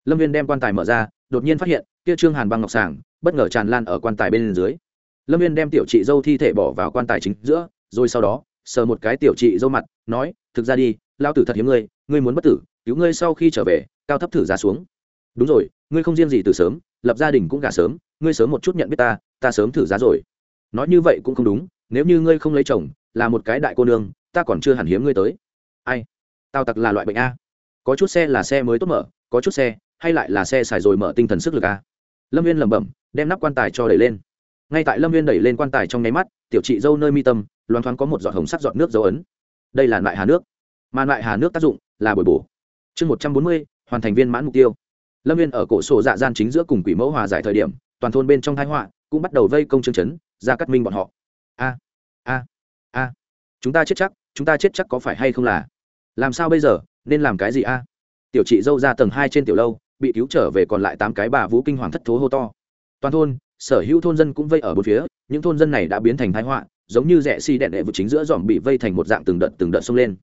Lâm viên đem quan tài mở ra, đột nhiên phát hiện, kia trương hàn băng ngọc sàng, bất ngờ tràn lan ở quan tài bên dưới. Lâm viên đem tiểu chị dâu thi thể bỏ vào quan tài chính giữa, rồi sau đó, sờ một cái tiểu chị dâu mặt, nói, thực ra đi lao tử thật hiếm ngươi ngươi muốn bất tử, cứu ngươi sau khi trở về cao thấp thử ra xuống. Đúng rồi, ngươi không riêng gì từ sớm, lập gia đình cũng gả sớm, ngươi sớm một chút nhận biết ta ta sớm thử giá rồi. Nói như vậy cũng không đúng, nếu như ngươi không lấy chồng, là một cái đại cô nương, ta còn chưa hẳn hiếm ngươi tới. Ai? Tao tặc là loại bệnh a. Có chút xe là xe mới tốt mở, có chút xe, hay lại là xe xài rồi mở tinh thần sức lực a. Lâm viên lẩm bẩm, đem nắp quan tài cho đẩy lên. Ngay tại lâm viên đẩy lên quan tài trong nháy mắt, tiểu chị dâu nơi mi tâm loan thoáng có một giọt hồng sắc giọt nước dấu ấn. Đây là loại hà nước. Mà loại hà nước tác dụng là bồi bổ. Chương một trăm bốn mươi hoàn thành viên mãn mục tiêu. Lâm viên ở cổ sổ dạ gian chính giữa cùng quỷ mẫu hòa giải thời điểm, toàn thôn bên trong thái họa cũng bắt đầu vây công chương chấn, ra cắt minh bọn họ. A a a. Chúng ta chết chắc, chúng ta chết chắc có phải hay không là? Làm sao bây giờ, nên làm cái gì a? Tiểu chị dâu ra tầng hai trên tiểu lâu, bị cứu trở về còn lại tám cái bà vũ kinh hoàng thất thố hô to. Toàn thôn, sở hữu thôn dân cũng vây ở bốn phía, những thôn dân này đã biến thành thái họa, giống như rẽ xi、si、đẹn đệ vực chính giữa dòm bị vây thành một dạng từng đợt từng đợt xông lên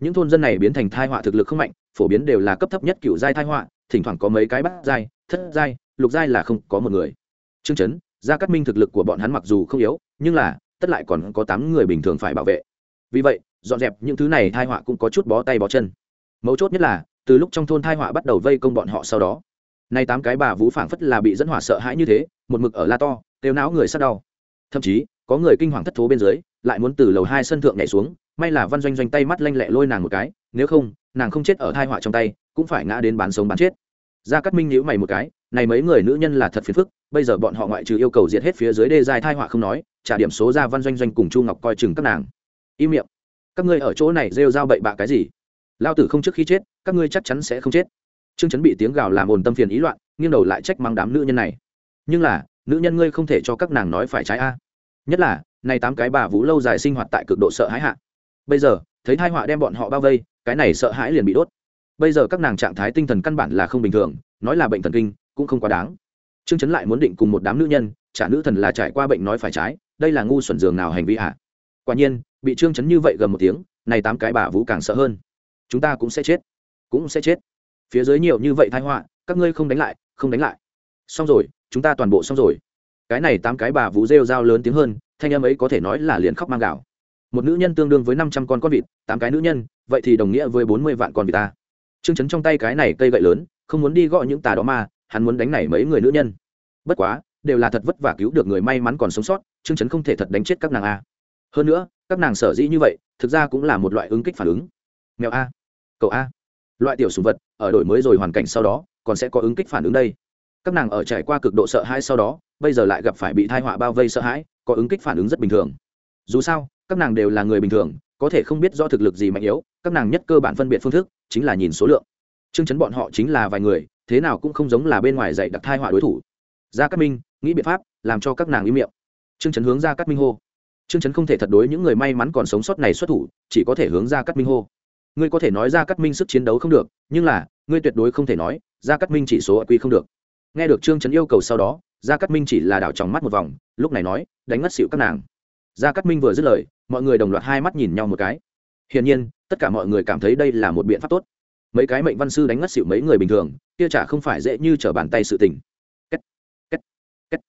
những thôn dân này biến thành thai họa thực lực không mạnh, phổ biến đều là cấp thấp nhất cựu giai thai họa, thỉnh thoảng có mấy cái bắt giai, thất giai, lục giai là không có một người. Chương chấn, gia cát minh thực lực của bọn hắn mặc dù không yếu, nhưng là, tất lại còn có tám người bình thường phải bảo vệ. Vì vậy, dọn dẹp những thứ này thai họa cũng có chút bó tay bó chân. Mấu chốt nhất là, từ lúc trong thôn thai họa bắt đầu vây công bọn họ sau đó, nay tám cái bà vũ phảng phất là bị dẫn hỏa sợ hãi như thế, một mực ở la to đều não người sát đau. Thậm chí, có người kinh hoàng thất thố bên dưới, lại muốn từ lầu hai sân thượng nhảy xuống may là văn doanh doanh tay mắt lanh lẹ lôi nàng một cái, nếu không, nàng không chết ở thai họa trong tay, cũng phải ngã đến bán sống bán chết. Gia cát minh nhíu mày một cái, này mấy người nữ nhân là thật phiền phức, bây giờ bọn họ ngoại trừ yêu cầu diệt hết phía dưới đê dài thai họa không nói, trả điểm số ra văn doanh doanh cùng chu ngọc coi chừng các nàng. Im miệng. Các ngươi ở chỗ này rêu dao bậy bạ cái gì? Lao tử không trước khi chết, các ngươi chắc chắn sẽ không chết. Trương chấn bị tiếng gào làm ồn tâm phiền ý loạn, nghiêng đầu lại trách mang đám nữ nhân này. Nhưng là, nữ nhân ngươi không thể cho các nàng nói phải trái a. Nhất là, này tám cái bà vũ lâu dài sinh hoạt tại cực độ sợ hãi hạ bây giờ, thấy thai họa đem bọn họ bao vây, cái này sợ hãi liền bị đốt. Bây giờ các nàng trạng thái tinh thần căn bản là không bình thường, nói là bệnh thần kinh, cũng không quá đáng. Trương chấn lại muốn định cùng một đám nữ nhân, trả nữ thần là trải qua bệnh nói phải trái, đây là ngu xuẩn giường nào hành vi ạ? Quả nhiên, bị trương chấn như vậy gần một tiếng, này tám cái bà vũ càng sợ hơn. Chúng ta cũng sẽ chết, cũng sẽ chết. Phía dưới nhiều như vậy thái họa, các ngươi không đánh lại, không đánh lại. Xong rồi, chúng ta toàn bộ xong rồi. Cái này tám cái bà vũ rêu dao lớn tiếng hơn, thanh em ấy có thể nói là liền khóc mang gạo một nữ nhân tương đương với năm trăm con con vịt, tám cái nữ nhân, vậy thì đồng nghĩa với bốn mươi vạn con vịt ta. Trương chấn trong tay cái này cây gậy lớn, không muốn đi gọi những tà đó mà, hắn muốn đánh này mấy người nữ nhân. Bất quá, đều là thật vất vả cứu được người may mắn còn sống sót, trương chấn không thể thật đánh chết các nàng a. Hơn nữa, các nàng sở dĩ như vậy, thực ra cũng là một loại ứng kích phản ứng. Mèo a, cậu a. Loại tiểu sùng vật, ở đổi mới rồi hoàn cảnh sau đó, còn sẽ có ứng kích phản ứng đây. Các nàng ở trải qua cực độ sợ hãi sau đó, bây giờ lại gặp phải bị thai họa bao vây sợ hãi, có ứng kích phản ứng rất bình thường dù sao, các nàng đều là người bình thường, có thể không biết do thực lực gì mạnh yếu, các nàng nhất cơ bản phân biệt phương thức chính là nhìn số lượng. Chương chấn bọn họ chính là vài người, thế nào cũng không giống là bên ngoài dạy đặc thai họa đối thủ. Gia cát minh, nghĩ biện pháp làm cho các nàng im miệng. Chương chấn hướng Gia cát minh hô. Chương chấn không thể thật đối những người may mắn còn sống sót này xuất thủ, chỉ có thể hướng Gia cát minh hô. Ngươi có thể nói Gia cát minh sức chiến đấu không được, nhưng là, ngươi tuyệt đối không thể nói, Gia cát minh chỉ số quy không được. Nghe được trương chấn yêu cầu sau đó, gia cát minh chỉ là đảo tròng mắt một vòng, lúc này nói, đánh ngất xịu các nàng gia cát minh vừa dứt lời mọi người đồng loạt hai mắt nhìn nhau một cái. Hiển nhiên tất cả mọi người cảm thấy đây là một biện pháp tốt. Mấy cái mệnh văn sư đánh ngất xỉu mấy người bình thường kia chả không phải dễ như trở bàn tay sự tình. Kết, kết, kết.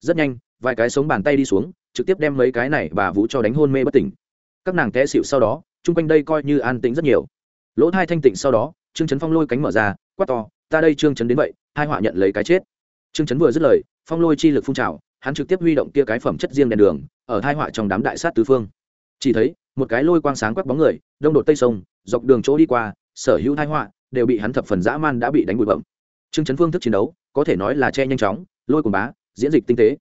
rất nhanh vài cái sống bàn tay đi xuống trực tiếp đem mấy cái này bà vũ cho đánh hôn mê bất tỉnh. Các nàng té xịu sau đó chung quanh đây coi như an tĩnh rất nhiều. Lỗ thai thanh tịnh sau đó trương trấn phong lôi cánh mở ra quát to ta đây trương trấn đến vậy hai họa nhận lấy cái chết. Trương trấn vừa dứt lời phong lôi chi lực phun trào hắn trực tiếp huy động kia cái phẩm chất riêng đèn đường, ở thai họa trong đám đại sát tứ phương. Chỉ thấy, một cái lôi quang sáng quắc bóng người, đông đột tây sông, dọc đường chỗ đi qua, sở hữu thai họa đều bị hắn thập phần dã man đã bị đánh bụi bậm trương chấn phương thức chiến đấu, có thể nói là che nhanh chóng, lôi cùng bá, diễn dịch tinh tế.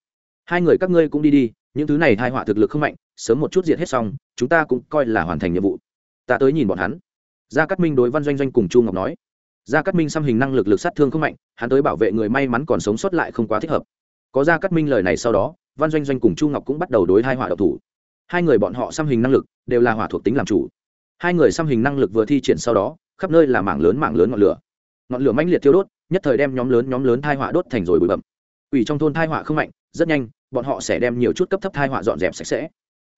Hai người các ngươi cũng đi đi, những thứ này thai họa thực lực không mạnh, sớm một chút diệt hết xong, chúng ta cũng coi là hoàn thành nhiệm vụ. Ta tới nhìn bọn hắn. Gia cát minh đối văn doanh doanh cùng chu ngọc nói. Gia cát minh xăm hình năng lực lực sát thương không mạnh, hắn tới bảo vệ người may mắn còn sống sót lại không quá thích hợp có ra cát minh lời này sau đó, văn doanh doanh cùng chu ngọc cũng bắt đầu đối hai hỏa độc thủ. Hai người bọn họ xăm hình năng lực, đều là hỏa thuộc tính làm chủ. Hai người xăm hình năng lực vừa thi triển sau đó, khắp nơi là mảng lớn mảng lớn ngọn lửa. Ngọn lửa mãnh liệt thiêu đốt, nhất thời đem nhóm lớn nhóm lớn thai họa đốt thành rồi bụi bậm ủy trong thôn thai họa không mạnh, rất nhanh, bọn họ sẽ đem nhiều chút cấp thấp thai họa dọn dẹp sạch sẽ.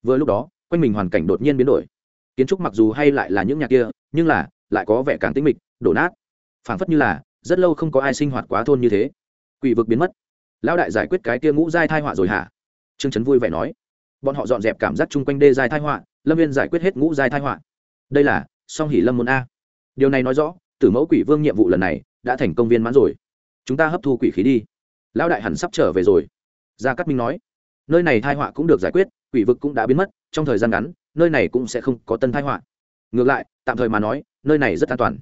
Vừa lúc đó, quanh mình hoàn cảnh đột nhiên biến đổi. Kiến trúc mặc dù hay lại là những nhà kia, nhưng là, lại có vẻ càng tĩnh mịch, đổ nát. Phảng phất như là, rất lâu không có ai sinh hoạt quá thôn như thế. Quỷ vực biến mất lão đại giải quyết cái kia ngũ giai thai họa rồi hả? Trương trấn vui vẻ nói. Bọn họ dọn dẹp cảm giác chung quanh đê giai thai họa, lâm viên giải quyết hết ngũ giai thai họa. Đây là song hỉ lâm môn a. Điều này nói rõ, tử mẫu quỷ vương nhiệm vụ lần này đã thành công viên mãn rồi. Chúng ta hấp thu quỷ khí đi. Lão đại hẳn sắp trở về rồi. Gia cát minh nói. Nơi này thai họa cũng được giải quyết, quỷ vực cũng đã biến mất, trong thời gian ngắn, nơi này cũng sẽ không có tân thai họa. Ngược lại, tạm thời mà nói, nơi này rất an toàn.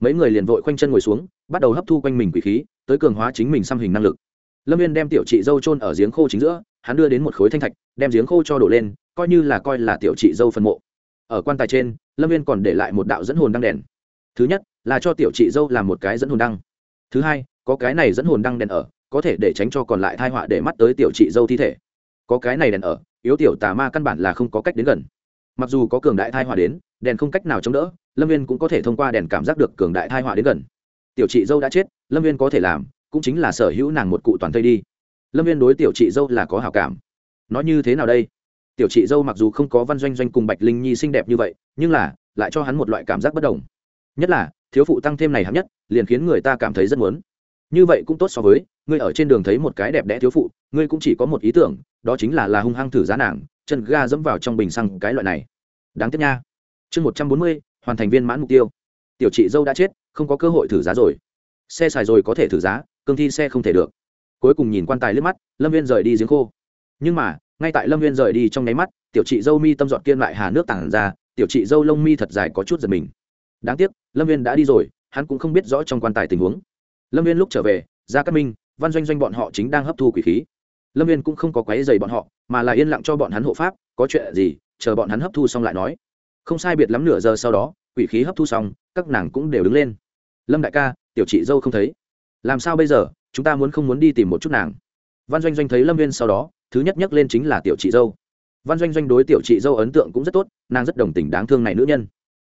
Mấy người liền vội khoanh chân ngồi xuống, bắt đầu hấp thu quanh mình quỷ khí, tới cường hóa chính mình xăm hình năng lực lâm viên đem tiểu chị dâu trôn ở giếng khô chính giữa, hắn đưa đến một khối thanh thạch, đem giếng khô cho đổ lên, coi như là coi là tiểu chị dâu phân mộ. Ở quan tài trên, lâm viên còn để lại một đạo dẫn hồn đăng đèn. Thứ nhất, là cho tiểu chị dâu làm một cái dẫn hồn đăng. Thứ hai, có cái này dẫn hồn đăng đèn ở, có thể để tránh cho còn lại thai họa để mắt tới tiểu chị dâu thi thể. Có cái này đèn ở, yếu tiểu tà ma căn bản là không có cách đến gần. Mặc dù có cường đại thai họa đến, đèn không cách nào chống đỡ, lâm viên cũng có thể thông qua đèn cảm giác được cường đại thai họa đến gần. Tiểu chị dâu đã chết, lâm viên có thể làm cũng chính là sở hữu nàng một cụ toàn thây đi. Lâm viên đối tiểu chị dâu là có hào cảm. Nói như thế nào đây? Tiểu chị dâu mặc dù không có văn doanh doanh cùng bạch linh nhi xinh đẹp như vậy, nhưng là lại cho hắn một loại cảm giác bất đồng. Nhất là, thiếu phụ tăng thêm này hạng nhất, liền khiến người ta cảm thấy rất muốn. Như vậy cũng tốt so với, ngươi ở trên đường thấy một cái đẹp đẽ thiếu phụ, ngươi cũng chỉ có một ý tưởng, đó chính là là hung hăng thử giá nàng, chân ga dẫm vào trong bình xăng cái loại này. Đáng tiếc nha. Chương một trăm bốn mươi, hoàn thành viên mãn mục tiêu. Tiểu chị dâu đã chết, không có cơ hội thử giá rồi xe xài rồi có thể thử giá, cương thi xe không thể được. Cuối cùng nhìn quan tài liếc mắt, lâm viên rời đi giếng khô. Nhưng mà, ngay tại lâm viên rời đi trong nháy mắt, tiểu chị dâu mi tâm dọn kiên lại hà nước tản ra, tiểu chị dâu lông mi thật dài có chút giật mình. Đáng tiếc, lâm viên đã đi rồi, hắn cũng không biết rõ trong quan tài tình huống. Lâm viên lúc trở về ra các minh, văn doanh doanh bọn họ chính đang hấp thu quỷ khí. Lâm viên cũng không có quáy dày bọn họ, mà là yên lặng cho bọn hắn hộ pháp, có chuyện gì, chờ bọn hắn hấp thu xong lại nói. Không sai biệt lắm nửa giờ sau đó, quỷ khí hấp thu xong, các nàng cũng đều đứng lên lâm đại ca, tiểu chị dâu không thấy. Làm sao bây giờ? Chúng ta muốn không muốn đi tìm một chút nàng. Văn doanh doanh thấy lâm viên sau đó, thứ nhất nhắc lên chính là tiểu chị dâu. Văn doanh doanh đối tiểu chị dâu ấn tượng cũng rất tốt, nàng rất đồng tình đáng thương này nữ nhân.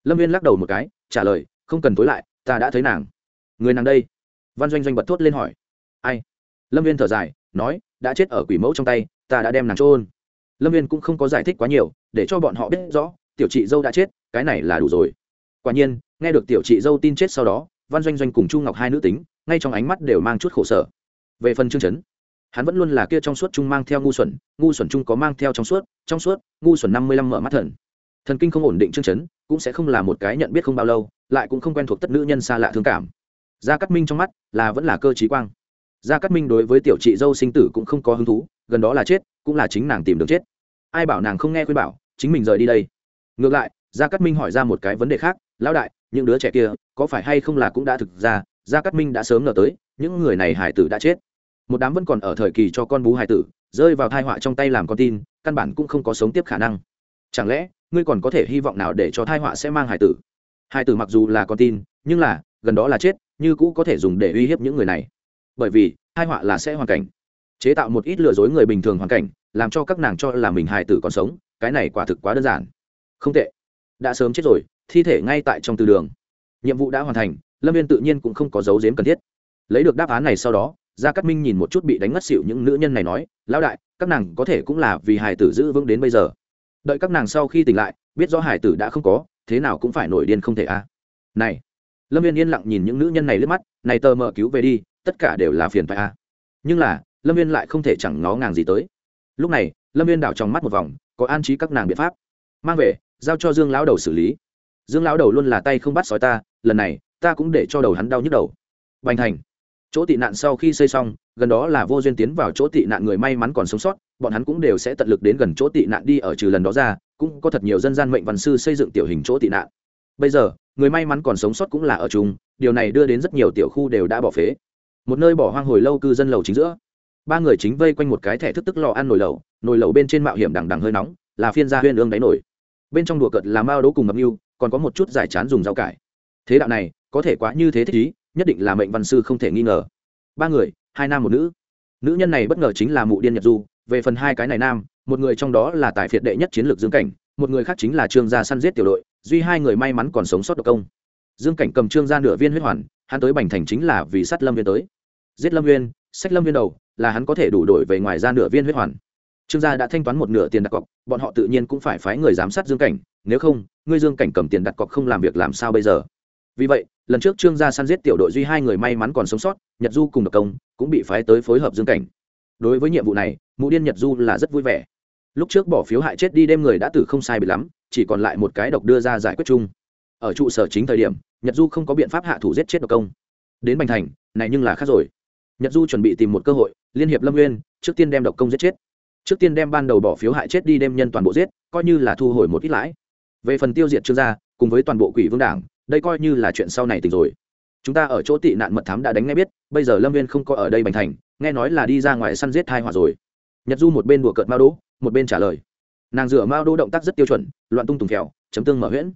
Lâm viên lắc đầu một cái, trả lời, không cần tối lại, ta đã thấy nàng. Người nàng đây? Văn doanh doanh bật thốt lên hỏi. Ai? Lâm viên thở dài, nói, đã chết ở quỷ mẫu trong tay, ta đã đem nàng trôn lâm viên cũng không có giải thích quá nhiều, để cho bọn họ biết rõ, tiểu chị dâu đã chết, cái này là đủ rồi. Quả nhiên, nghe được tiểu chị dâu tin chết sau đó văn doanh doanh cùng chu ngọc hai nữ tính, ngay trong ánh mắt đều mang chút khổ sở. Về phần chương chấn, hắn vẫn luôn là kia trong suốt trung mang theo ngu xuẩn ngu xuẩn trung có mang theo trong suốt trong suốt, ngu xuẩn năm mươi lăm mở mắt thần. Thần kinh không ổn định chương chấn, cũng sẽ không là một cái nhận biết không bao lâu, lại cũng không quen thuộc tất nữ nhân xa lạ thương cảm. Gia cát minh trong mắt là vẫn là cơ trí quang. Gia cát minh đối với tiểu chị dâu sinh tử cũng không có hứng thú, gần đó là chết, cũng là chính nàng tìm được chết. Ai bảo nàng không nghe khuyên bảo, chính mình rời đi đây. Ngược lại, gia cát minh hỏi ra một cái vấn đề khác lão đại, những đứa trẻ kia, có phải hay không là cũng đã thực ra, gia cát minh đã sớm ngờ tới, những người này hải tử đã chết. Một đám vẫn còn ở thời kỳ cho con bú hải tử, rơi vào thai họa trong tay làm con tin, căn bản cũng không có sống tiếp khả năng. Chẳng lẽ, ngươi còn có thể hy vọng nào để cho thai họa sẽ mang hải tử? Hải tử mặc dù là con tin, nhưng là, gần đó là chết, như cũ có thể dùng để uy hiếp những người này. Bởi vì thai họa là sẽ hoàn cảnh. Chế tạo một ít lừa dối người bình thường hoàn cảnh, làm cho các nàng cho là mình hài tử còn sống, cái này quả thực quá đơn giản. Không tệ. Đã sớm chết rồi thi thể ngay tại trong từ đường. Nhiệm vụ đã hoàn thành, lâm viên tự nhiên cũng không có dấu dếm cần thiết. Lấy được đáp án này sau đó, gia cát minh nhìn một chút bị đánh ngất xỉu những nữ nhân này nói, lão đại, các nàng có thể cũng là vì Hải tử giữ vững đến bây giờ. Đợi các nàng sau khi tỉnh lại, biết rõ Hải tử đã không có, thế nào cũng phải nổi điên không thể a. À. này, lâm viên yên lặng nhìn những nữ nhân này lướt mắt, này tờ mờ cứu về đi, tất cả đều là phiền phải a. À. nhưng là, lâm viên lại không thể chẳng ngó ngàng gì tới. Lúc này, lâm viên đảo trong mắt một vòng, có an trí các nàng biện pháp. Mang về, giao cho dương lão đầu xử lý dương lão đầu luôn là tay không bắt sói ta, lần này, ta cũng để cho đầu hắn đau nhức đầu. Bành thành. Chỗ tị nạn sau khi xây xong, gần đó là vô duyên tiến vào chỗ tị nạn người may mắn còn sống sót, bọn hắn cũng đều sẽ tận lực đến gần chỗ tị nạn đi ở trừ lần đó ra, cũng có thật nhiều dân gian mệnh văn sư xây dựng tiểu hình chỗ tị nạn. Bây giờ, người may mắn còn sống sót cũng là ở chung, điều này đưa đến rất nhiều tiểu khu đều đã bỏ phế. Một nơi bỏ hoang hồi lâu cư dân lầu chính giữa. Ba người chính vây quanh một cái thẻ thức tức lò ăn nồi lẩu nồi lẩu bên trên mạo hiểm đằng đằng hơi nóng, là phiên gia huyên ương đáy nổi. Bên trong đùa cợt là mao đố cùng mập mưu còn có một chút giải chán dùng rau cải. Thế đạo này, có thể quá như thế thích ý, nhất định là mệnh văn sư không thể nghi ngờ. Ba người, hai nam một nữ. Nữ nhân này bất ngờ chính là mụ điên nhật du, về phần hai cái này nam, một người trong đó là tài phiệt đệ nhất chiến lược dương cảnh, một người khác chính là trương gia săn giết tiểu đội, duy hai người may mắn còn sống sót độc công. Dương cảnh cầm trương gia nửa viên huyết hoàn, hắn tới bành thành chính là vì sát lâm viên tới. Giết lâm viên sách lâm viên đầu, là hắn có thể đủ đổi về ngoài ra nửa viên huyết hoàn trương gia đã thanh toán một nửa tiền đặt cọc, bọn họ tự nhiên cũng phải phái người giám sát dương cảnh, nếu không, ngươi dương cảnh cầm tiền đặt cọc không làm việc làm sao bây giờ? Vì vậy, lần trước trương gia săn giết tiểu đội duy hai người may mắn còn sống sót, nhật du cùng độc công cũng bị phái tới phối hợp dương cảnh. Đối với nhiệm vụ này, mụ điên nhật du là rất vui vẻ. Lúc trước bỏ phiếu hại chết đi đêm người đã tử không sai bị lắm, chỉ còn lại một cái độc đưa ra giải quyết chung. Ở trụ sở chính thời điểm, nhật du không có biện pháp hạ thủ giết chết độc công. Đến bành thành, này nhưng là khác rồi. Nhật du chuẩn bị tìm một cơ hội, liên hiệp lâm nguyên trước tiên đem độc công giết chết trước tiên đem ban đầu bỏ phiếu hại chết đi đem nhân toàn bộ giết, coi như là thu hồi một ít lãi. Về phần tiêu diệt trương gia, cùng với toàn bộ quỷ vương đảng, đây coi như là chuyện sau này tình rồi. Chúng ta ở chỗ tị nạn mật thám đã đánh nghe biết, bây giờ lâm viên không có ở đây bành thành, nghe nói là đi ra ngoài săn giết thai hỏa rồi. Nhật du một bên đùa cợt mao đỗ, một bên trả lời. Nàng rửa mao đỗ động tác rất tiêu chuẩn, loạn tung tùng kẹo, chấm tương mở huyễn.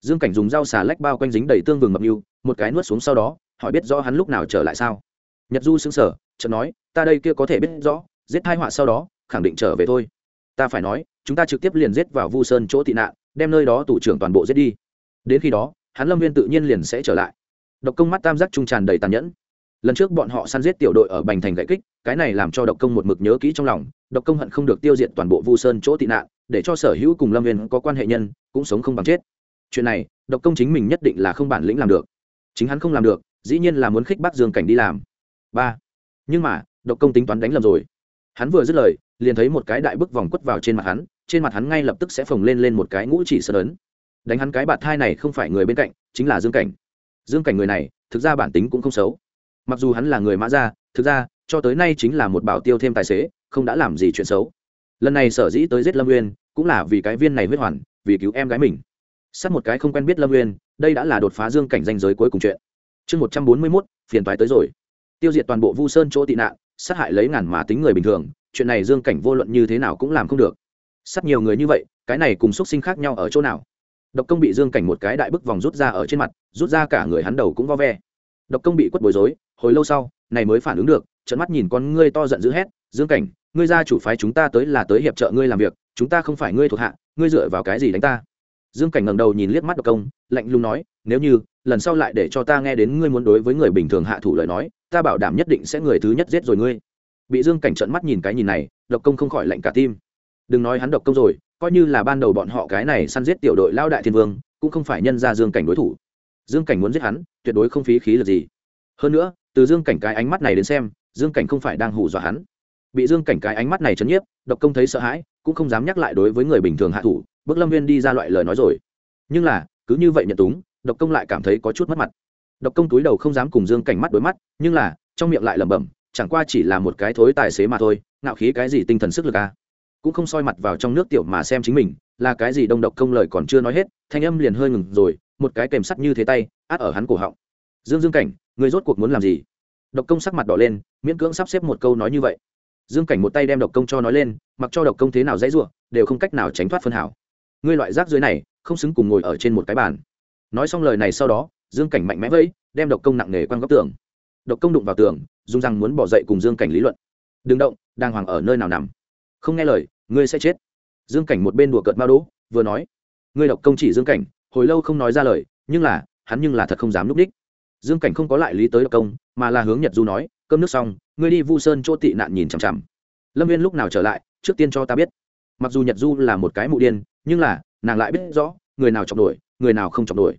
Dương cảnh dùng dao xà lách bao quanh dính đầy tương vừng mập mưu một cái nuốt xuống sau đó, hỏi biết rõ hắn lúc nào trở lại sao. Nhật du xứng sở chợt nói, ta đây kia có thể biết rõ, giết thai họa sau đó khẳng định trở về thôi. Ta phải nói, chúng ta trực tiếp liền giết vào vu sơn chỗ tị nạn, đem nơi đó tủ trưởng toàn bộ giết đi. Đến khi đó, hắn lâm viên tự nhiên liền sẽ trở lại. Độc công mắt tam giác trung tràn đầy tàn nhẫn. Lần trước bọn họ săn giết tiểu đội ở bành thành gậy kích, cái này làm cho độc công một mực nhớ kỹ trong lòng, độc công hận không được tiêu diệt toàn bộ vu sơn chỗ tị nạn, để cho sở hữu cùng lâm viên có quan hệ nhân, cũng sống không bằng chết. Chuyện này, độc công chính mình nhất định là không bản lĩnh làm được. Chính hắn không làm được, dĩ nhiên là muốn khích bác dương cảnh đi làm. Ba. Nhưng mà, độc công tính toán đánh lầm rồi hắn vừa dứt lời, liền thấy một cái đại bức vòng quất vào trên mặt hắn, trên mặt hắn ngay lập tức sẽ phồng lên lên một cái ngũ chỉ sơn ấn. Đánh hắn cái bạt thai này không phải người bên cạnh, chính là dương cảnh. Dương cảnh người này, thực ra bản tính cũng không xấu. Mặc dù hắn là người mã gia, thực ra, cho tới nay chính là một bảo tiêu thêm tài xế, không đã làm gì chuyện xấu. Lần này sở dĩ tới giết lâm nguyên cũng là vì cái viên này huyết hoàn, vì cứu em gái mình. Sát một cái không quen biết lâm nguyên đây đã là đột phá dương cảnh danh giới cuối cùng chuyện. Chương một trăm bốn mươi mốt, phiền toái tới rồi. Tiêu diệt toàn bộ vu sơn chỗ tị nạn sát hại lấy ngàn mà tính người bình thường, chuyện này dương cảnh vô luận như thế nào cũng làm không được. Sát nhiều người như vậy, cái này cùng x sinh khác nhau ở chỗ nào? Độc công bị dương cảnh một cái đại bức vòng rút ra ở trên mặt, rút ra cả người hắn đầu cũng vo ve. Độc công bị quất bối rối, hồi lâu sau, này mới phản ứng được trận mắt nhìn con ngươi to giận dữ hét, dương cảnh, ngươi ra chủ phái chúng ta tới là tới hiệp trợ ngươi làm việc, chúng ta không phải ngươi thuộc hạ, ngươi dựa vào cái gì đánh ta? Dương cảnh ngẩng đầu nhìn liếc mắt độc công, lạnh lùng nói, nếu như, lần sau lại để cho ta nghe đến ngươi muốn đối với người bình thường hạ thủ lời nói ta bảo đảm nhất định sẽ người thứ nhất giết rồi ngươi. Bị dương cảnh trợn mắt nhìn cái nhìn này, độc công không khỏi lạnh cả tim. Đừng nói hắn độc công rồi, coi như là ban đầu bọn họ cái này săn giết tiểu đội lao đại thiên vương, cũng không phải nhân ra dương cảnh đối thủ. Dương cảnh muốn giết hắn, tuyệt đối không phí khí là gì. Hơn nữa, từ dương cảnh cái ánh mắt này đến xem, dương cảnh không phải đang hù dọa hắn. Bị dương cảnh cái ánh mắt này chấn nhiếp, độc công thấy sợ hãi, cũng không dám nhắc lại đối với người bình thường hạ thủ, bước lâm viên đi ra loại lời nói rồi. Nhưng là, cứ như vậy nhận túng, độc công lại cảm thấy có chút mất mặt độc công túi đầu không dám cùng dương cảnh mắt đối mắt, nhưng là, trong miệng lại lẩm bẩm, chẳng qua chỉ là một cái thối tài xế mà thôi, ngạo khí cái gì tinh thần sức lực à? Cũng không soi mặt vào trong nước tiểu mà xem chính mình, là cái gì đông độc công lời còn chưa nói hết, thanh âm liền hơi ngừng rồi, một cái kèm sắt như thế tay, át ở hắn cổ họng. Dương dương cảnh người rốt cuộc muốn làm gì? Độc công sắc mặt đỏ lên, miễn cưỡng sắp xếp một câu nói như vậy. Dương cảnh một tay đem độc công cho nói lên, mặc cho độc công thế nào dãy ruộng đều không cách nào tránh thoát phân hảo ngươi loại rác dưới này, không xứng cùng ngồi ở trên một cái bàn. Nói xong lời này sau đó dương cảnh mạnh mẽ vẫy đem độc công nặng nề quăng góc tường. Độc công đụng vào tường dung rằng muốn bỏ dậy cùng dương cảnh lý luận. Đừng động đang hoàng ở nơi nào nằm? Không nghe lời ngươi sẽ chết. Dương cảnh một bên đùa cợt mao đỗ vừa nói ngươi độc công chỉ dương cảnh hồi lâu không nói ra lời nhưng là hắn nhưng là thật không dám núp đích. Dương cảnh không có lại lý tới độc công mà là hướng nhật du nói cơm nước xong ngươi đi vu sơn chỗ tị nạn nhìn chằm chằm. Lâm viên lúc nào trở lại trước tiên cho ta biết. Mặc dù nhật du là một cái mụ điên nhưng là nàng lại biết rõ người nào chọc đuổi, người nào không chọc đuổi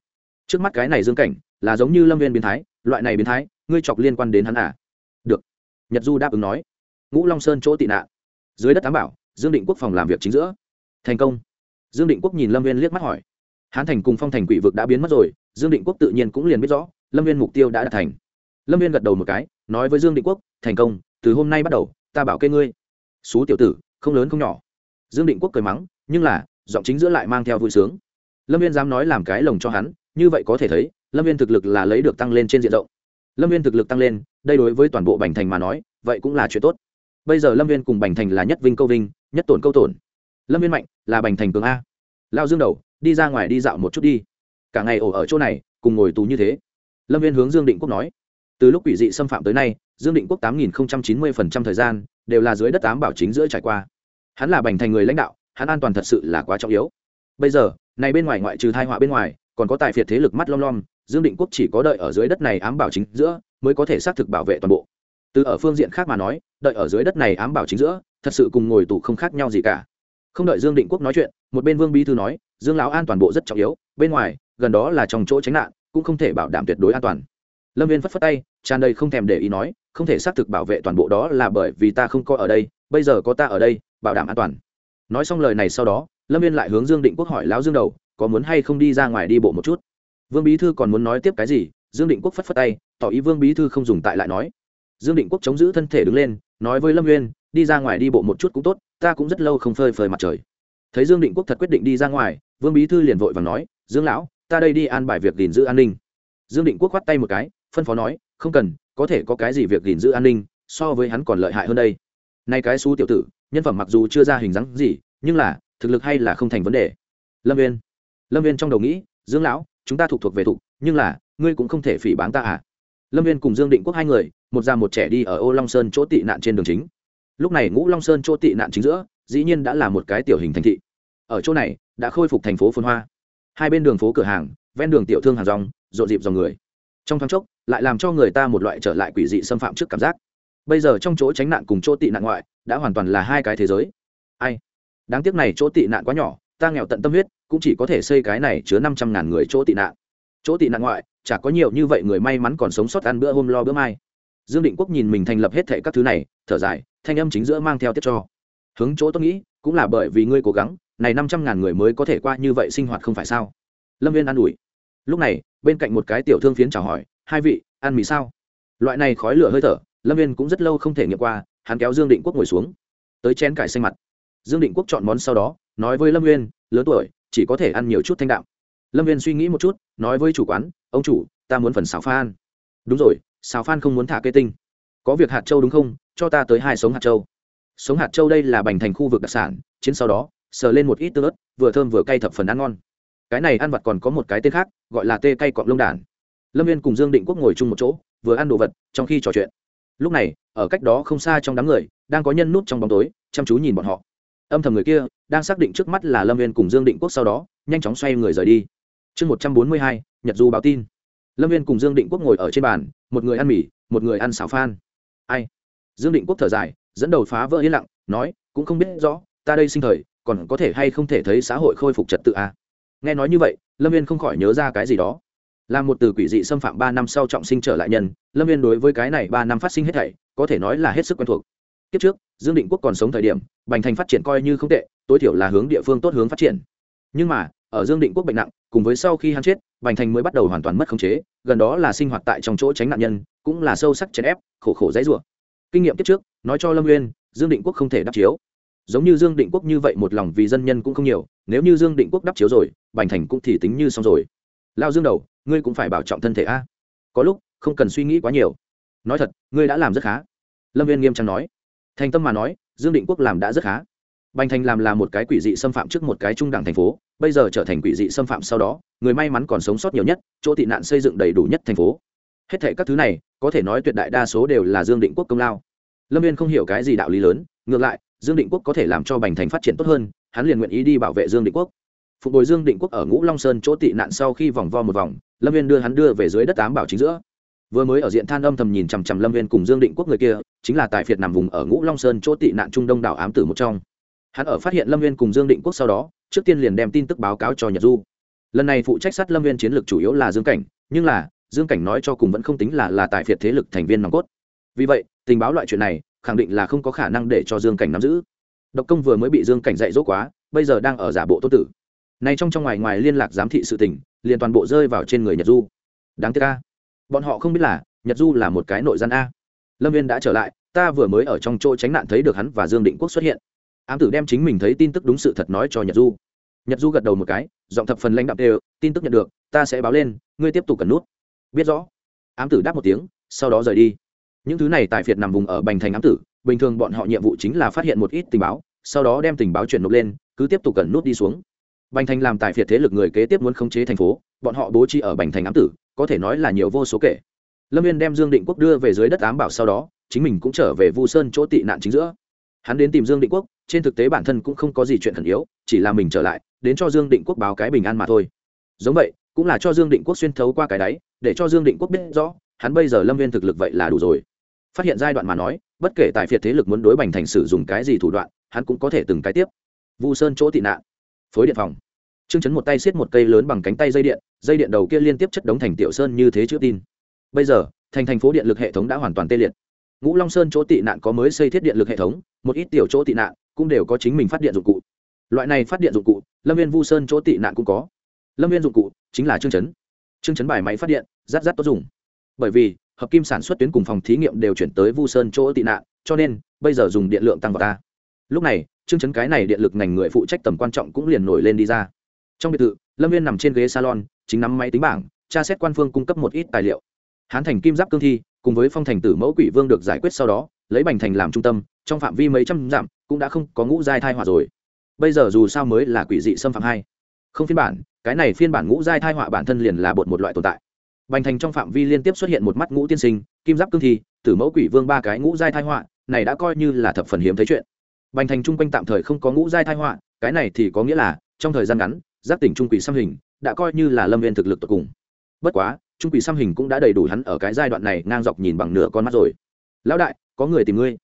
trước mắt cái này dương cảnh, là giống như lâm viên biến thái, loại này biến thái, ngươi chọc liên quan đến hắn à? Được. Nhật du đáp ứng nói. Ngũ long sơn chỗ tị nạn. Dưới đất tám bảo, dương định quốc phòng làm việc chính giữa. Thành công. Dương định quốc nhìn lâm viên liếc mắt hỏi. Hán thành cùng phong thành quỷ vực đã biến mất rồi, dương định quốc tự nhiên cũng liền biết rõ, lâm viên mục tiêu đã đạt thành. Lâm viên gật đầu một cái, nói với dương định quốc, thành công, từ hôm nay bắt đầu, ta bảo kê ngươi. Xú tiểu tử, không lớn không nhỏ. Dương định quốc cười mắng, nhưng là, giọng chính giữa lại mang theo vui sướng. Lâm viên dám nói làm cái lồng cho hắn như vậy có thể thấy, lâm viên thực lực là lấy được tăng lên trên diện rộng. Lâm viên thực lực tăng lên, đây đối với toàn bộ bành thành mà nói, vậy cũng là chuyện tốt. Bây giờ lâm viên cùng bành thành là nhất vinh câu vinh, nhất tổn câu tổn. Lâm viên mạnh, là bành thành cường a. Lao dương đầu, đi ra ngoài đi dạo một chút đi. Cả ngày ổ ở chỗ này, cùng ngồi tù như thế. Lâm viên hướng dương định quốc nói. Từ lúc quỷ dị xâm phạm tới nay, dương định quốc tám nghìn chín mươi thời gian, đều là dưới đất tám bảo chính giữa trải qua. Hắn là bành thành người lãnh đạo, hắn an toàn thật sự là quá trọng yếu. Bây giờ, này bên ngoài ngoại trừ thai họa bên ngoài còn có tài phiệt thế lực mắt lom lom, dương định quốc chỉ có đợi ở dưới đất này ám bảo chính giữa mới có thể xác thực bảo vệ toàn bộ. Từ ở phương diện khác mà nói, đợi ở dưới đất này ám bảo chính giữa, thật sự cùng ngồi tù không khác nhau gì cả. Không đợi dương định quốc nói chuyện, một bên vương bí thư nói, dương lão an toàn bộ rất trọng yếu, bên ngoài, gần đó là trong chỗ tránh nạn, cũng không thể bảo đảm tuyệt đối an toàn. Lâm viên phất phất tay, tràn đầy không thèm để ý nói, không thể xác thực bảo vệ toàn bộ đó là bởi vì ta không có ở đây, bây giờ có ta ở đây, bảo đảm an toàn. Nói xong lời này sau đó, lâm viên lại hướng dương định quốc hỏi lão dương đầu có muốn hay không đi ra ngoài đi bộ một chút? Vương bí thư còn muốn nói tiếp cái gì? Dương định quốc phất phất tay, tỏ ý vương bí thư không dùng tại lại nói. Dương định quốc chống giữ thân thể đứng lên, nói với lâm Nguyên: đi ra ngoài đi bộ một chút cũng tốt, ta cũng rất lâu không phơi phơi mặt trời. Thấy dương định quốc thật quyết định đi ra ngoài, vương bí thư liền vội và nói, dương lão, ta đây đi an bài việc gìn giữ an ninh. Dương định quốc khoát tay một cái, phân phó nói, không cần, có thể có cái gì việc gìn giữ an ninh, so với hắn còn lợi hại hơn đây. Nay cái xú tiểu tử, nhân phẩm mặc dù chưa ra hình dáng gì, nhưng là thực lực hay là không thành vấn đề. Lâm viên lâm viên trong đầu nghĩ, dương lão, chúng ta thuộc thuộc về thục nhưng là, ngươi cũng không thể phỉ báng ta à? Lâm viên cùng dương định quốc hai người, một già một trẻ đi ở ô long sơn chỗ tị nạn trên đường chính. Lúc này ngũ long sơn chỗ tị nạn chính giữa, dĩ nhiên đã là một cái tiểu hình thành thị. Ở chỗ này, đã khôi phục thành phố phồn hoa. Hai bên đường phố cửa hàng, ven đường tiểu thương hàng rong, rộn dịp dòng người. Trong thoáng chốc, lại làm cho người ta một loại trở lại quỷ dị xâm phạm trước cảm giác. Bây giờ trong chỗ tránh nạn cùng chỗ tị nạn ngoại, đã hoàn toàn là hai cái thế giới. Ai? Đáng tiếc này chỗ tị nạn quá nhỏ ta nghèo tận tâm huyết, cũng chỉ có thể xây cái này chứa năm trăm ngàn người chỗ tị nạn. Chỗ tị nạn ngoại, chả có nhiều như vậy người may mắn còn sống sót ăn bữa hôm lo bữa mai. Dương định quốc nhìn mình thành lập hết thệ các thứ này, thở dài, thanh âm chính giữa mang theo tiết cho. Hướng chỗ tôi nghĩ, cũng là bởi vì ngươi cố gắng, này năm trăm ngàn người mới có thể qua như vậy sinh hoạt không phải sao? Lâm viên an ủi. Lúc này, bên cạnh một cái tiểu thương phiến chào hỏi, hai vị, ăn mì sao? Loại này khói lửa hơi thở, lâm viên cũng rất lâu không thể nghiệm qua, hắn kéo dương định quốc ngồi xuống. Tới chén cải xanh mặt. Dương định quốc chọn món sau đó nói với lâm Nguyên, lớn tuổi chỉ có thể ăn nhiều chút thanh đạm. Lâm viên suy nghĩ một chút nói với chủ quán ông chủ ta muốn phần xào phan. Đúng rồi xào phan không muốn thả cây tinh. Có việc hạt châu đúng không? Cho ta tới hai sống hạt châu. Sống hạt châu đây là bành thành khu vực đặc sản chiến sau đó sờ lên một ít tương ớt vừa thơm vừa cay thập phần ăn ngon. Cái này ăn vặt còn có một cái tên khác gọi là tê cay cọng lông đản lâm viên cùng dương định quốc ngồi chung một chỗ vừa ăn đồ vật trong khi trò chuyện. Lúc này ở cách đó không xa trong đám người đang có nhân nút trong bóng tối chăm chú nhìn bọn họ âm thầm người kia, đang xác định trước mắt là lâm viên cùng dương định quốc sau đó, nhanh chóng xoay người rời đi. Chương một trăm bốn mươi hai, nhật du báo tin. Lâm viên cùng dương định quốc ngồi ở trên bàn, một người ăn mì, một người ăn xào phan. Ai? Dương định quốc thở dài, dẫn đầu phá vỡ yên lặng, nói, cũng không biết rõ, ta đây sinh thời, còn có thể hay không thể thấy xã hội khôi phục trật tự à. nghe nói như vậy, lâm viên không khỏi nhớ ra cái gì đó. Là một từ quỷ dị xâm phạm ba năm sau trọng sinh trở lại nhân, lâm viên đối với cái này ba năm phát sinh hết thảy, có thể nói là hết sức quen thuộc kiếp trước, dương định quốc còn sống thời điểm, bành thành phát triển coi như không tệ, tối thiểu là hướng địa phương tốt hướng phát triển. Nhưng mà, ở dương định quốc bệnh nặng, cùng với sau khi hắn chết, bành thành mới bắt đầu hoàn toàn mất khống chế, gần đó là sinh hoạt tại trong chỗ tránh nạn nhân, cũng là sâu sắc chèn ép, khổ khổ dãy rủa. Kinh nghiệm kiếp trước, nói cho lâm nguyên dương định quốc không thể đắp chiếu. Giống như dương định quốc như vậy một lòng vì dân nhân cũng không nhiều, nếu như dương định quốc đắp chiếu rồi, bành thành cũng thì tính như xong rồi. Lao dương đầu, ngươi cũng phải bảo trọng thân thể a. Có lúc, không cần suy nghĩ quá nhiều. Nói thật, ngươi đã làm rất khá. Lâm viên nghiêm trang nói thành tâm mà nói, dương định quốc làm đã rất khá. Bành thành làm là một cái quỷ dị xâm phạm trước một cái trung đẳng thành phố, bây giờ trở thành quỷ dị xâm phạm sau đó, người may mắn còn sống sót nhiều nhất, chỗ tị nạn xây dựng đầy đủ nhất thành phố. Hết thệ các thứ này, có thể nói tuyệt đại đa số đều là dương định quốc công lao. Lâm viên không hiểu cái gì đạo lý lớn, ngược lại, dương định quốc có thể làm cho bành thành phát triển tốt hơn, hắn liền nguyện ý đi bảo vệ dương định quốc. Phục hồi dương định quốc ở ngũ long sơn chỗ tị nạn sau khi vòng vo một vòng, lâm viên đưa hắn đưa về dưới đất tám bảo chính giữa vừa mới ở diện than âm thầm nhìn chằm chằm lâm viên cùng dương định quốc người kia, chính là tài phiệt nằm vùng ở ngũ long sơn chỗ tị nạn trung đông đảo ám tử một trong. Hắn ở phát hiện lâm viên cùng dương định quốc sau đó, trước tiên liền đem tin tức báo cáo cho nhật du. Lần này phụ trách sát lâm viên chiến lược chủ yếu là dương cảnh, nhưng là, dương cảnh nói cho cùng vẫn không tính là là tài phiệt thế lực thành viên nòng cốt. Vì vậy, tình báo loại chuyện này, khẳng định là không có khả năng để cho dương cảnh nắm giữ. Độc công vừa mới bị dương cảnh dạy dỗ quá, bây giờ đang ở giả bộ tô tử. Này trong trong ngoài ngoài liên lạc giám thị sự tình, liền toàn bộ rơi vào trên người nhật du. Đáng tiếc ca bọn họ không biết là, nhật du là một cái nội gian a. Lâm viên đã trở lại, ta vừa mới ở trong chỗ tránh nạn thấy được hắn và dương định quốc xuất hiện. Ám tử đem chính mình thấy tin tức đúng sự thật nói cho nhật du. Nhật du gật đầu một cái, giọng thập phần lãnh đạm đều, tin tức nhận được, ta sẽ báo lên, ngươi tiếp tục cần nút. Biết rõ. Ám tử đáp một tiếng, sau đó rời đi. Những thứ này tại việt nằm vùng ở bành thành ám tử, bình thường bọn họ nhiệm vụ chính là phát hiện một ít tình báo, sau đó đem tình báo chuyển nộp lên, cứ tiếp tục cần nút đi xuống bành thành làm tại việt thế lực người kế tiếp muốn khống chế thành phố, bọn họ bố trí ở bành thành ám tử, có thể nói là nhiều vô số kể. Lâm viên đem dương định quốc đưa về dưới đất ám bảo sau đó, chính mình cũng trở về vu sơn chỗ tị nạn chính giữa. Hắn đến tìm dương định quốc, trên thực tế bản thân cũng không có gì chuyện thần yếu, chỉ là mình trở lại, đến cho dương định quốc báo cái bình an mà thôi. Giống vậy, cũng là cho dương định quốc xuyên thấu qua cái đáy, để cho dương định quốc biết rõ, hắn bây giờ lâm viên thực lực vậy là đủ rồi. Phát hiện giai đoạn mà nói, bất kể tại phiệt thế lực muốn đối bành thành sử dụng cái gì thủ đoạn, hắn cũng có thể từng cái tiếp. Vu sơn chỗ tị nạn phối điện phòng. Trương chấn một tay xiết một cây lớn bằng cánh tay dây điện dây điện đầu kia liên tiếp chất đống thành tiểu sơn như thế chữ tin. Bây giờ, thành thành phố điện lực hệ thống đã hoàn toàn tê liệt. Ngũ long sơn chỗ tị nạn có mới xây thiết điện lực hệ thống, một ít tiểu chỗ tị nạn cũng đều có chính mình phát điện dụng cụ. Loại này phát điện dụng cụ, lâm viên vu sơn chỗ tị nạn cũng có. Lâm viên dụng cụ chính là trương chấn. Trương chấn bài máy phát điện, rát rát tốt dùng. Bởi vì, hợp kim sản xuất tuyến cùng phòng thí nghiệm đều chuyển tới vu sơn chỗ tị nạn, cho nên, bây giờ dùng điện lượng tăng vào ta. Lúc này chương chấn cái này điện lực ngành người phụ trách tầm quan trọng cũng liền nổi lên đi ra. Trong biệt thự, lâm viên nằm trên ghế salon, chính nắm máy tính bảng, tra xét quan phương cung cấp một ít tài liệu. Hán thành kim giáp cương thi, cùng với phong thành tử mẫu quỷ vương được giải quyết sau đó, lấy bành thành làm trung tâm, trong phạm vi mấy trăm dặm cũng đã không có ngũ giai thai họa rồi. Bây giờ dù sao mới là quỷ dị xâm phạm hai. Không phiên bản, cái này phiên bản ngũ giai thai họa bản thân liền là bột một loại tồn tại. Bành thành trong phạm vi liên tiếp xuất hiện một mắt ngũ tiên sinh, kim giáp cương thi, tử mẫu quỷ vương ba cái ngũ giai thai họa, này đã coi như là thập phần hiếm thấy chuyện bành thành chung quanh tạm thời không có ngũ giai thai họa, cái này thì có nghĩa là, trong thời gian ngắn giác tỉnh trung quỷ xăm hình đã coi như là lâm viên thực lực tột cùng. Bất quá, trung quỷ xăm hình cũng đã đầy đủ hắn ở cái giai đoạn này ngang dọc nhìn bằng nửa con mắt rồi. Lão đại, có người tìm ngươi.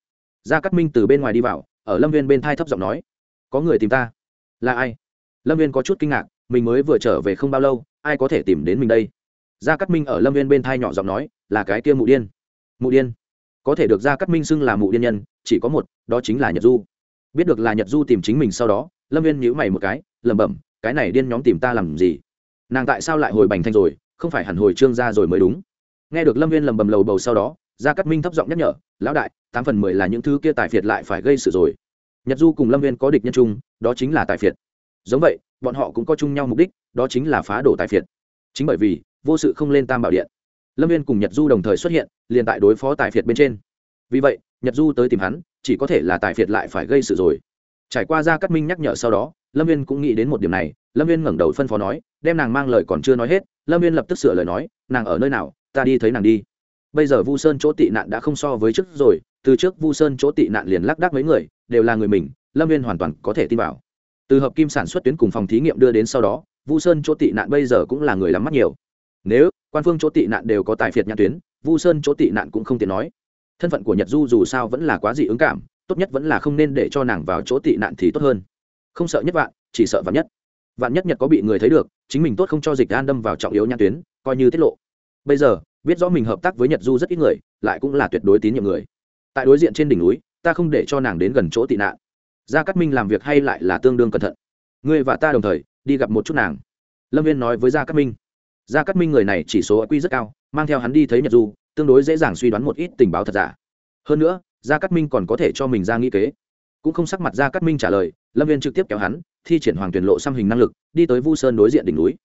Gia cát minh từ bên ngoài đi vào, ở lâm viên bên thai thấp giọng nói. Có người tìm ta. Là ai? Lâm viên có chút kinh ngạc, mình mới vừa trở về không bao lâu, ai có thể tìm đến mình đây? Gia cát minh ở lâm viên bên thai nhỏ giọng nói, là cái kia mụ điên. Mụ điên? Có thể được gia cát minh xưng là mụ điên nhân, chỉ có một, đó chính là nhật du biết được là nhật du tìm chính mình sau đó, lâm viên nhíu mày một cái, lẩm bẩm, cái này điên nhóm tìm ta làm gì? Nàng tại sao lại hồi bành thanh rồi? Không phải hẳn hồi trương ra rồi mới đúng. Nghe được lâm viên lầm bầm lầu bầu sau đó, gia cát minh thấp giọng nhắc nhở, lão đại, tám phần mười là những thứ kia tài phiệt lại phải gây sự rồi. Nhật du cùng lâm viên có địch nhân chung, đó chính là tài phiệt. Giống vậy, bọn họ cũng có chung nhau mục đích, đó chính là phá đổ tài phiệt. Chính bởi vì, vô sự không lên tam bảo điện. Lâm viên cùng nhật du đồng thời xuất hiện, liền tại đối phó tài phiệt bên trên. Vì vậy, nhật du tới tìm hắn chỉ có thể là tài phiệt lại phải gây sự rồi. Trải qua gia cát minh nhắc nhở sau đó, lâm viên cũng nghĩ đến một điểm này. Lâm viên ngẩng đầu phân phó nói, đem nàng mang lời còn chưa nói hết, lâm viên lập tức sửa lời nói, nàng ở nơi nào, ta đi thấy nàng đi. Bây giờ vu sơn chỗ tị nạn đã không so với trước rồi, từ trước vu sơn chỗ tị nạn liền lác đác mấy người, đều là người mình, lâm viên hoàn toàn có thể tin vào. Từ hợp kim sản xuất tuyến cùng phòng thí nghiệm đưa đến sau đó, vu sơn chỗ tị nạn bây giờ cũng là người lắm mắt nhiều. Nếu quan phương chỗ tị nạn đều có tài phiệt nhãn tuyến, vu sơn chỗ tị nạn cũng không tiện nói thân phận của nhật du dù sao vẫn là quá dị ứng cảm, tốt nhất vẫn là không nên để cho nàng vào chỗ tị nạn thì tốt hơn. Không sợ nhất vạn, chỉ sợ vạn nhất. Vạn nhất nhật có bị người thấy được, chính mình tốt không cho dịch an đâm vào trọng yếu nhãn tuyến, coi như tiết lộ. Bây giờ, biết rõ mình hợp tác với nhật du rất ít người, lại cũng là tuyệt đối tín nhiệm người. Tại đối diện trên đỉnh núi, ta không để cho nàng đến gần chỗ tị nạn. Gia cát minh làm việc hay lại là tương đương cẩn thận. Ngươi và ta đồng thời, đi gặp một chút nàng. Lâm viên nói với gia cát minh. Gia cát minh người này chỉ số q rất cao mang theo hắn đi thấy nhật du, tương đối dễ dàng suy đoán một ít tình báo thật giả. Hơn nữa, gia cát minh còn có thể cho mình ra nghĩ kế. Cũng không sắc mặt gia cát minh trả lời, lâm viên trực tiếp kéo hắn, thi triển hoàng tuyển lộ xăm hình năng lực, đi tới vu sơn đối diện đỉnh núi.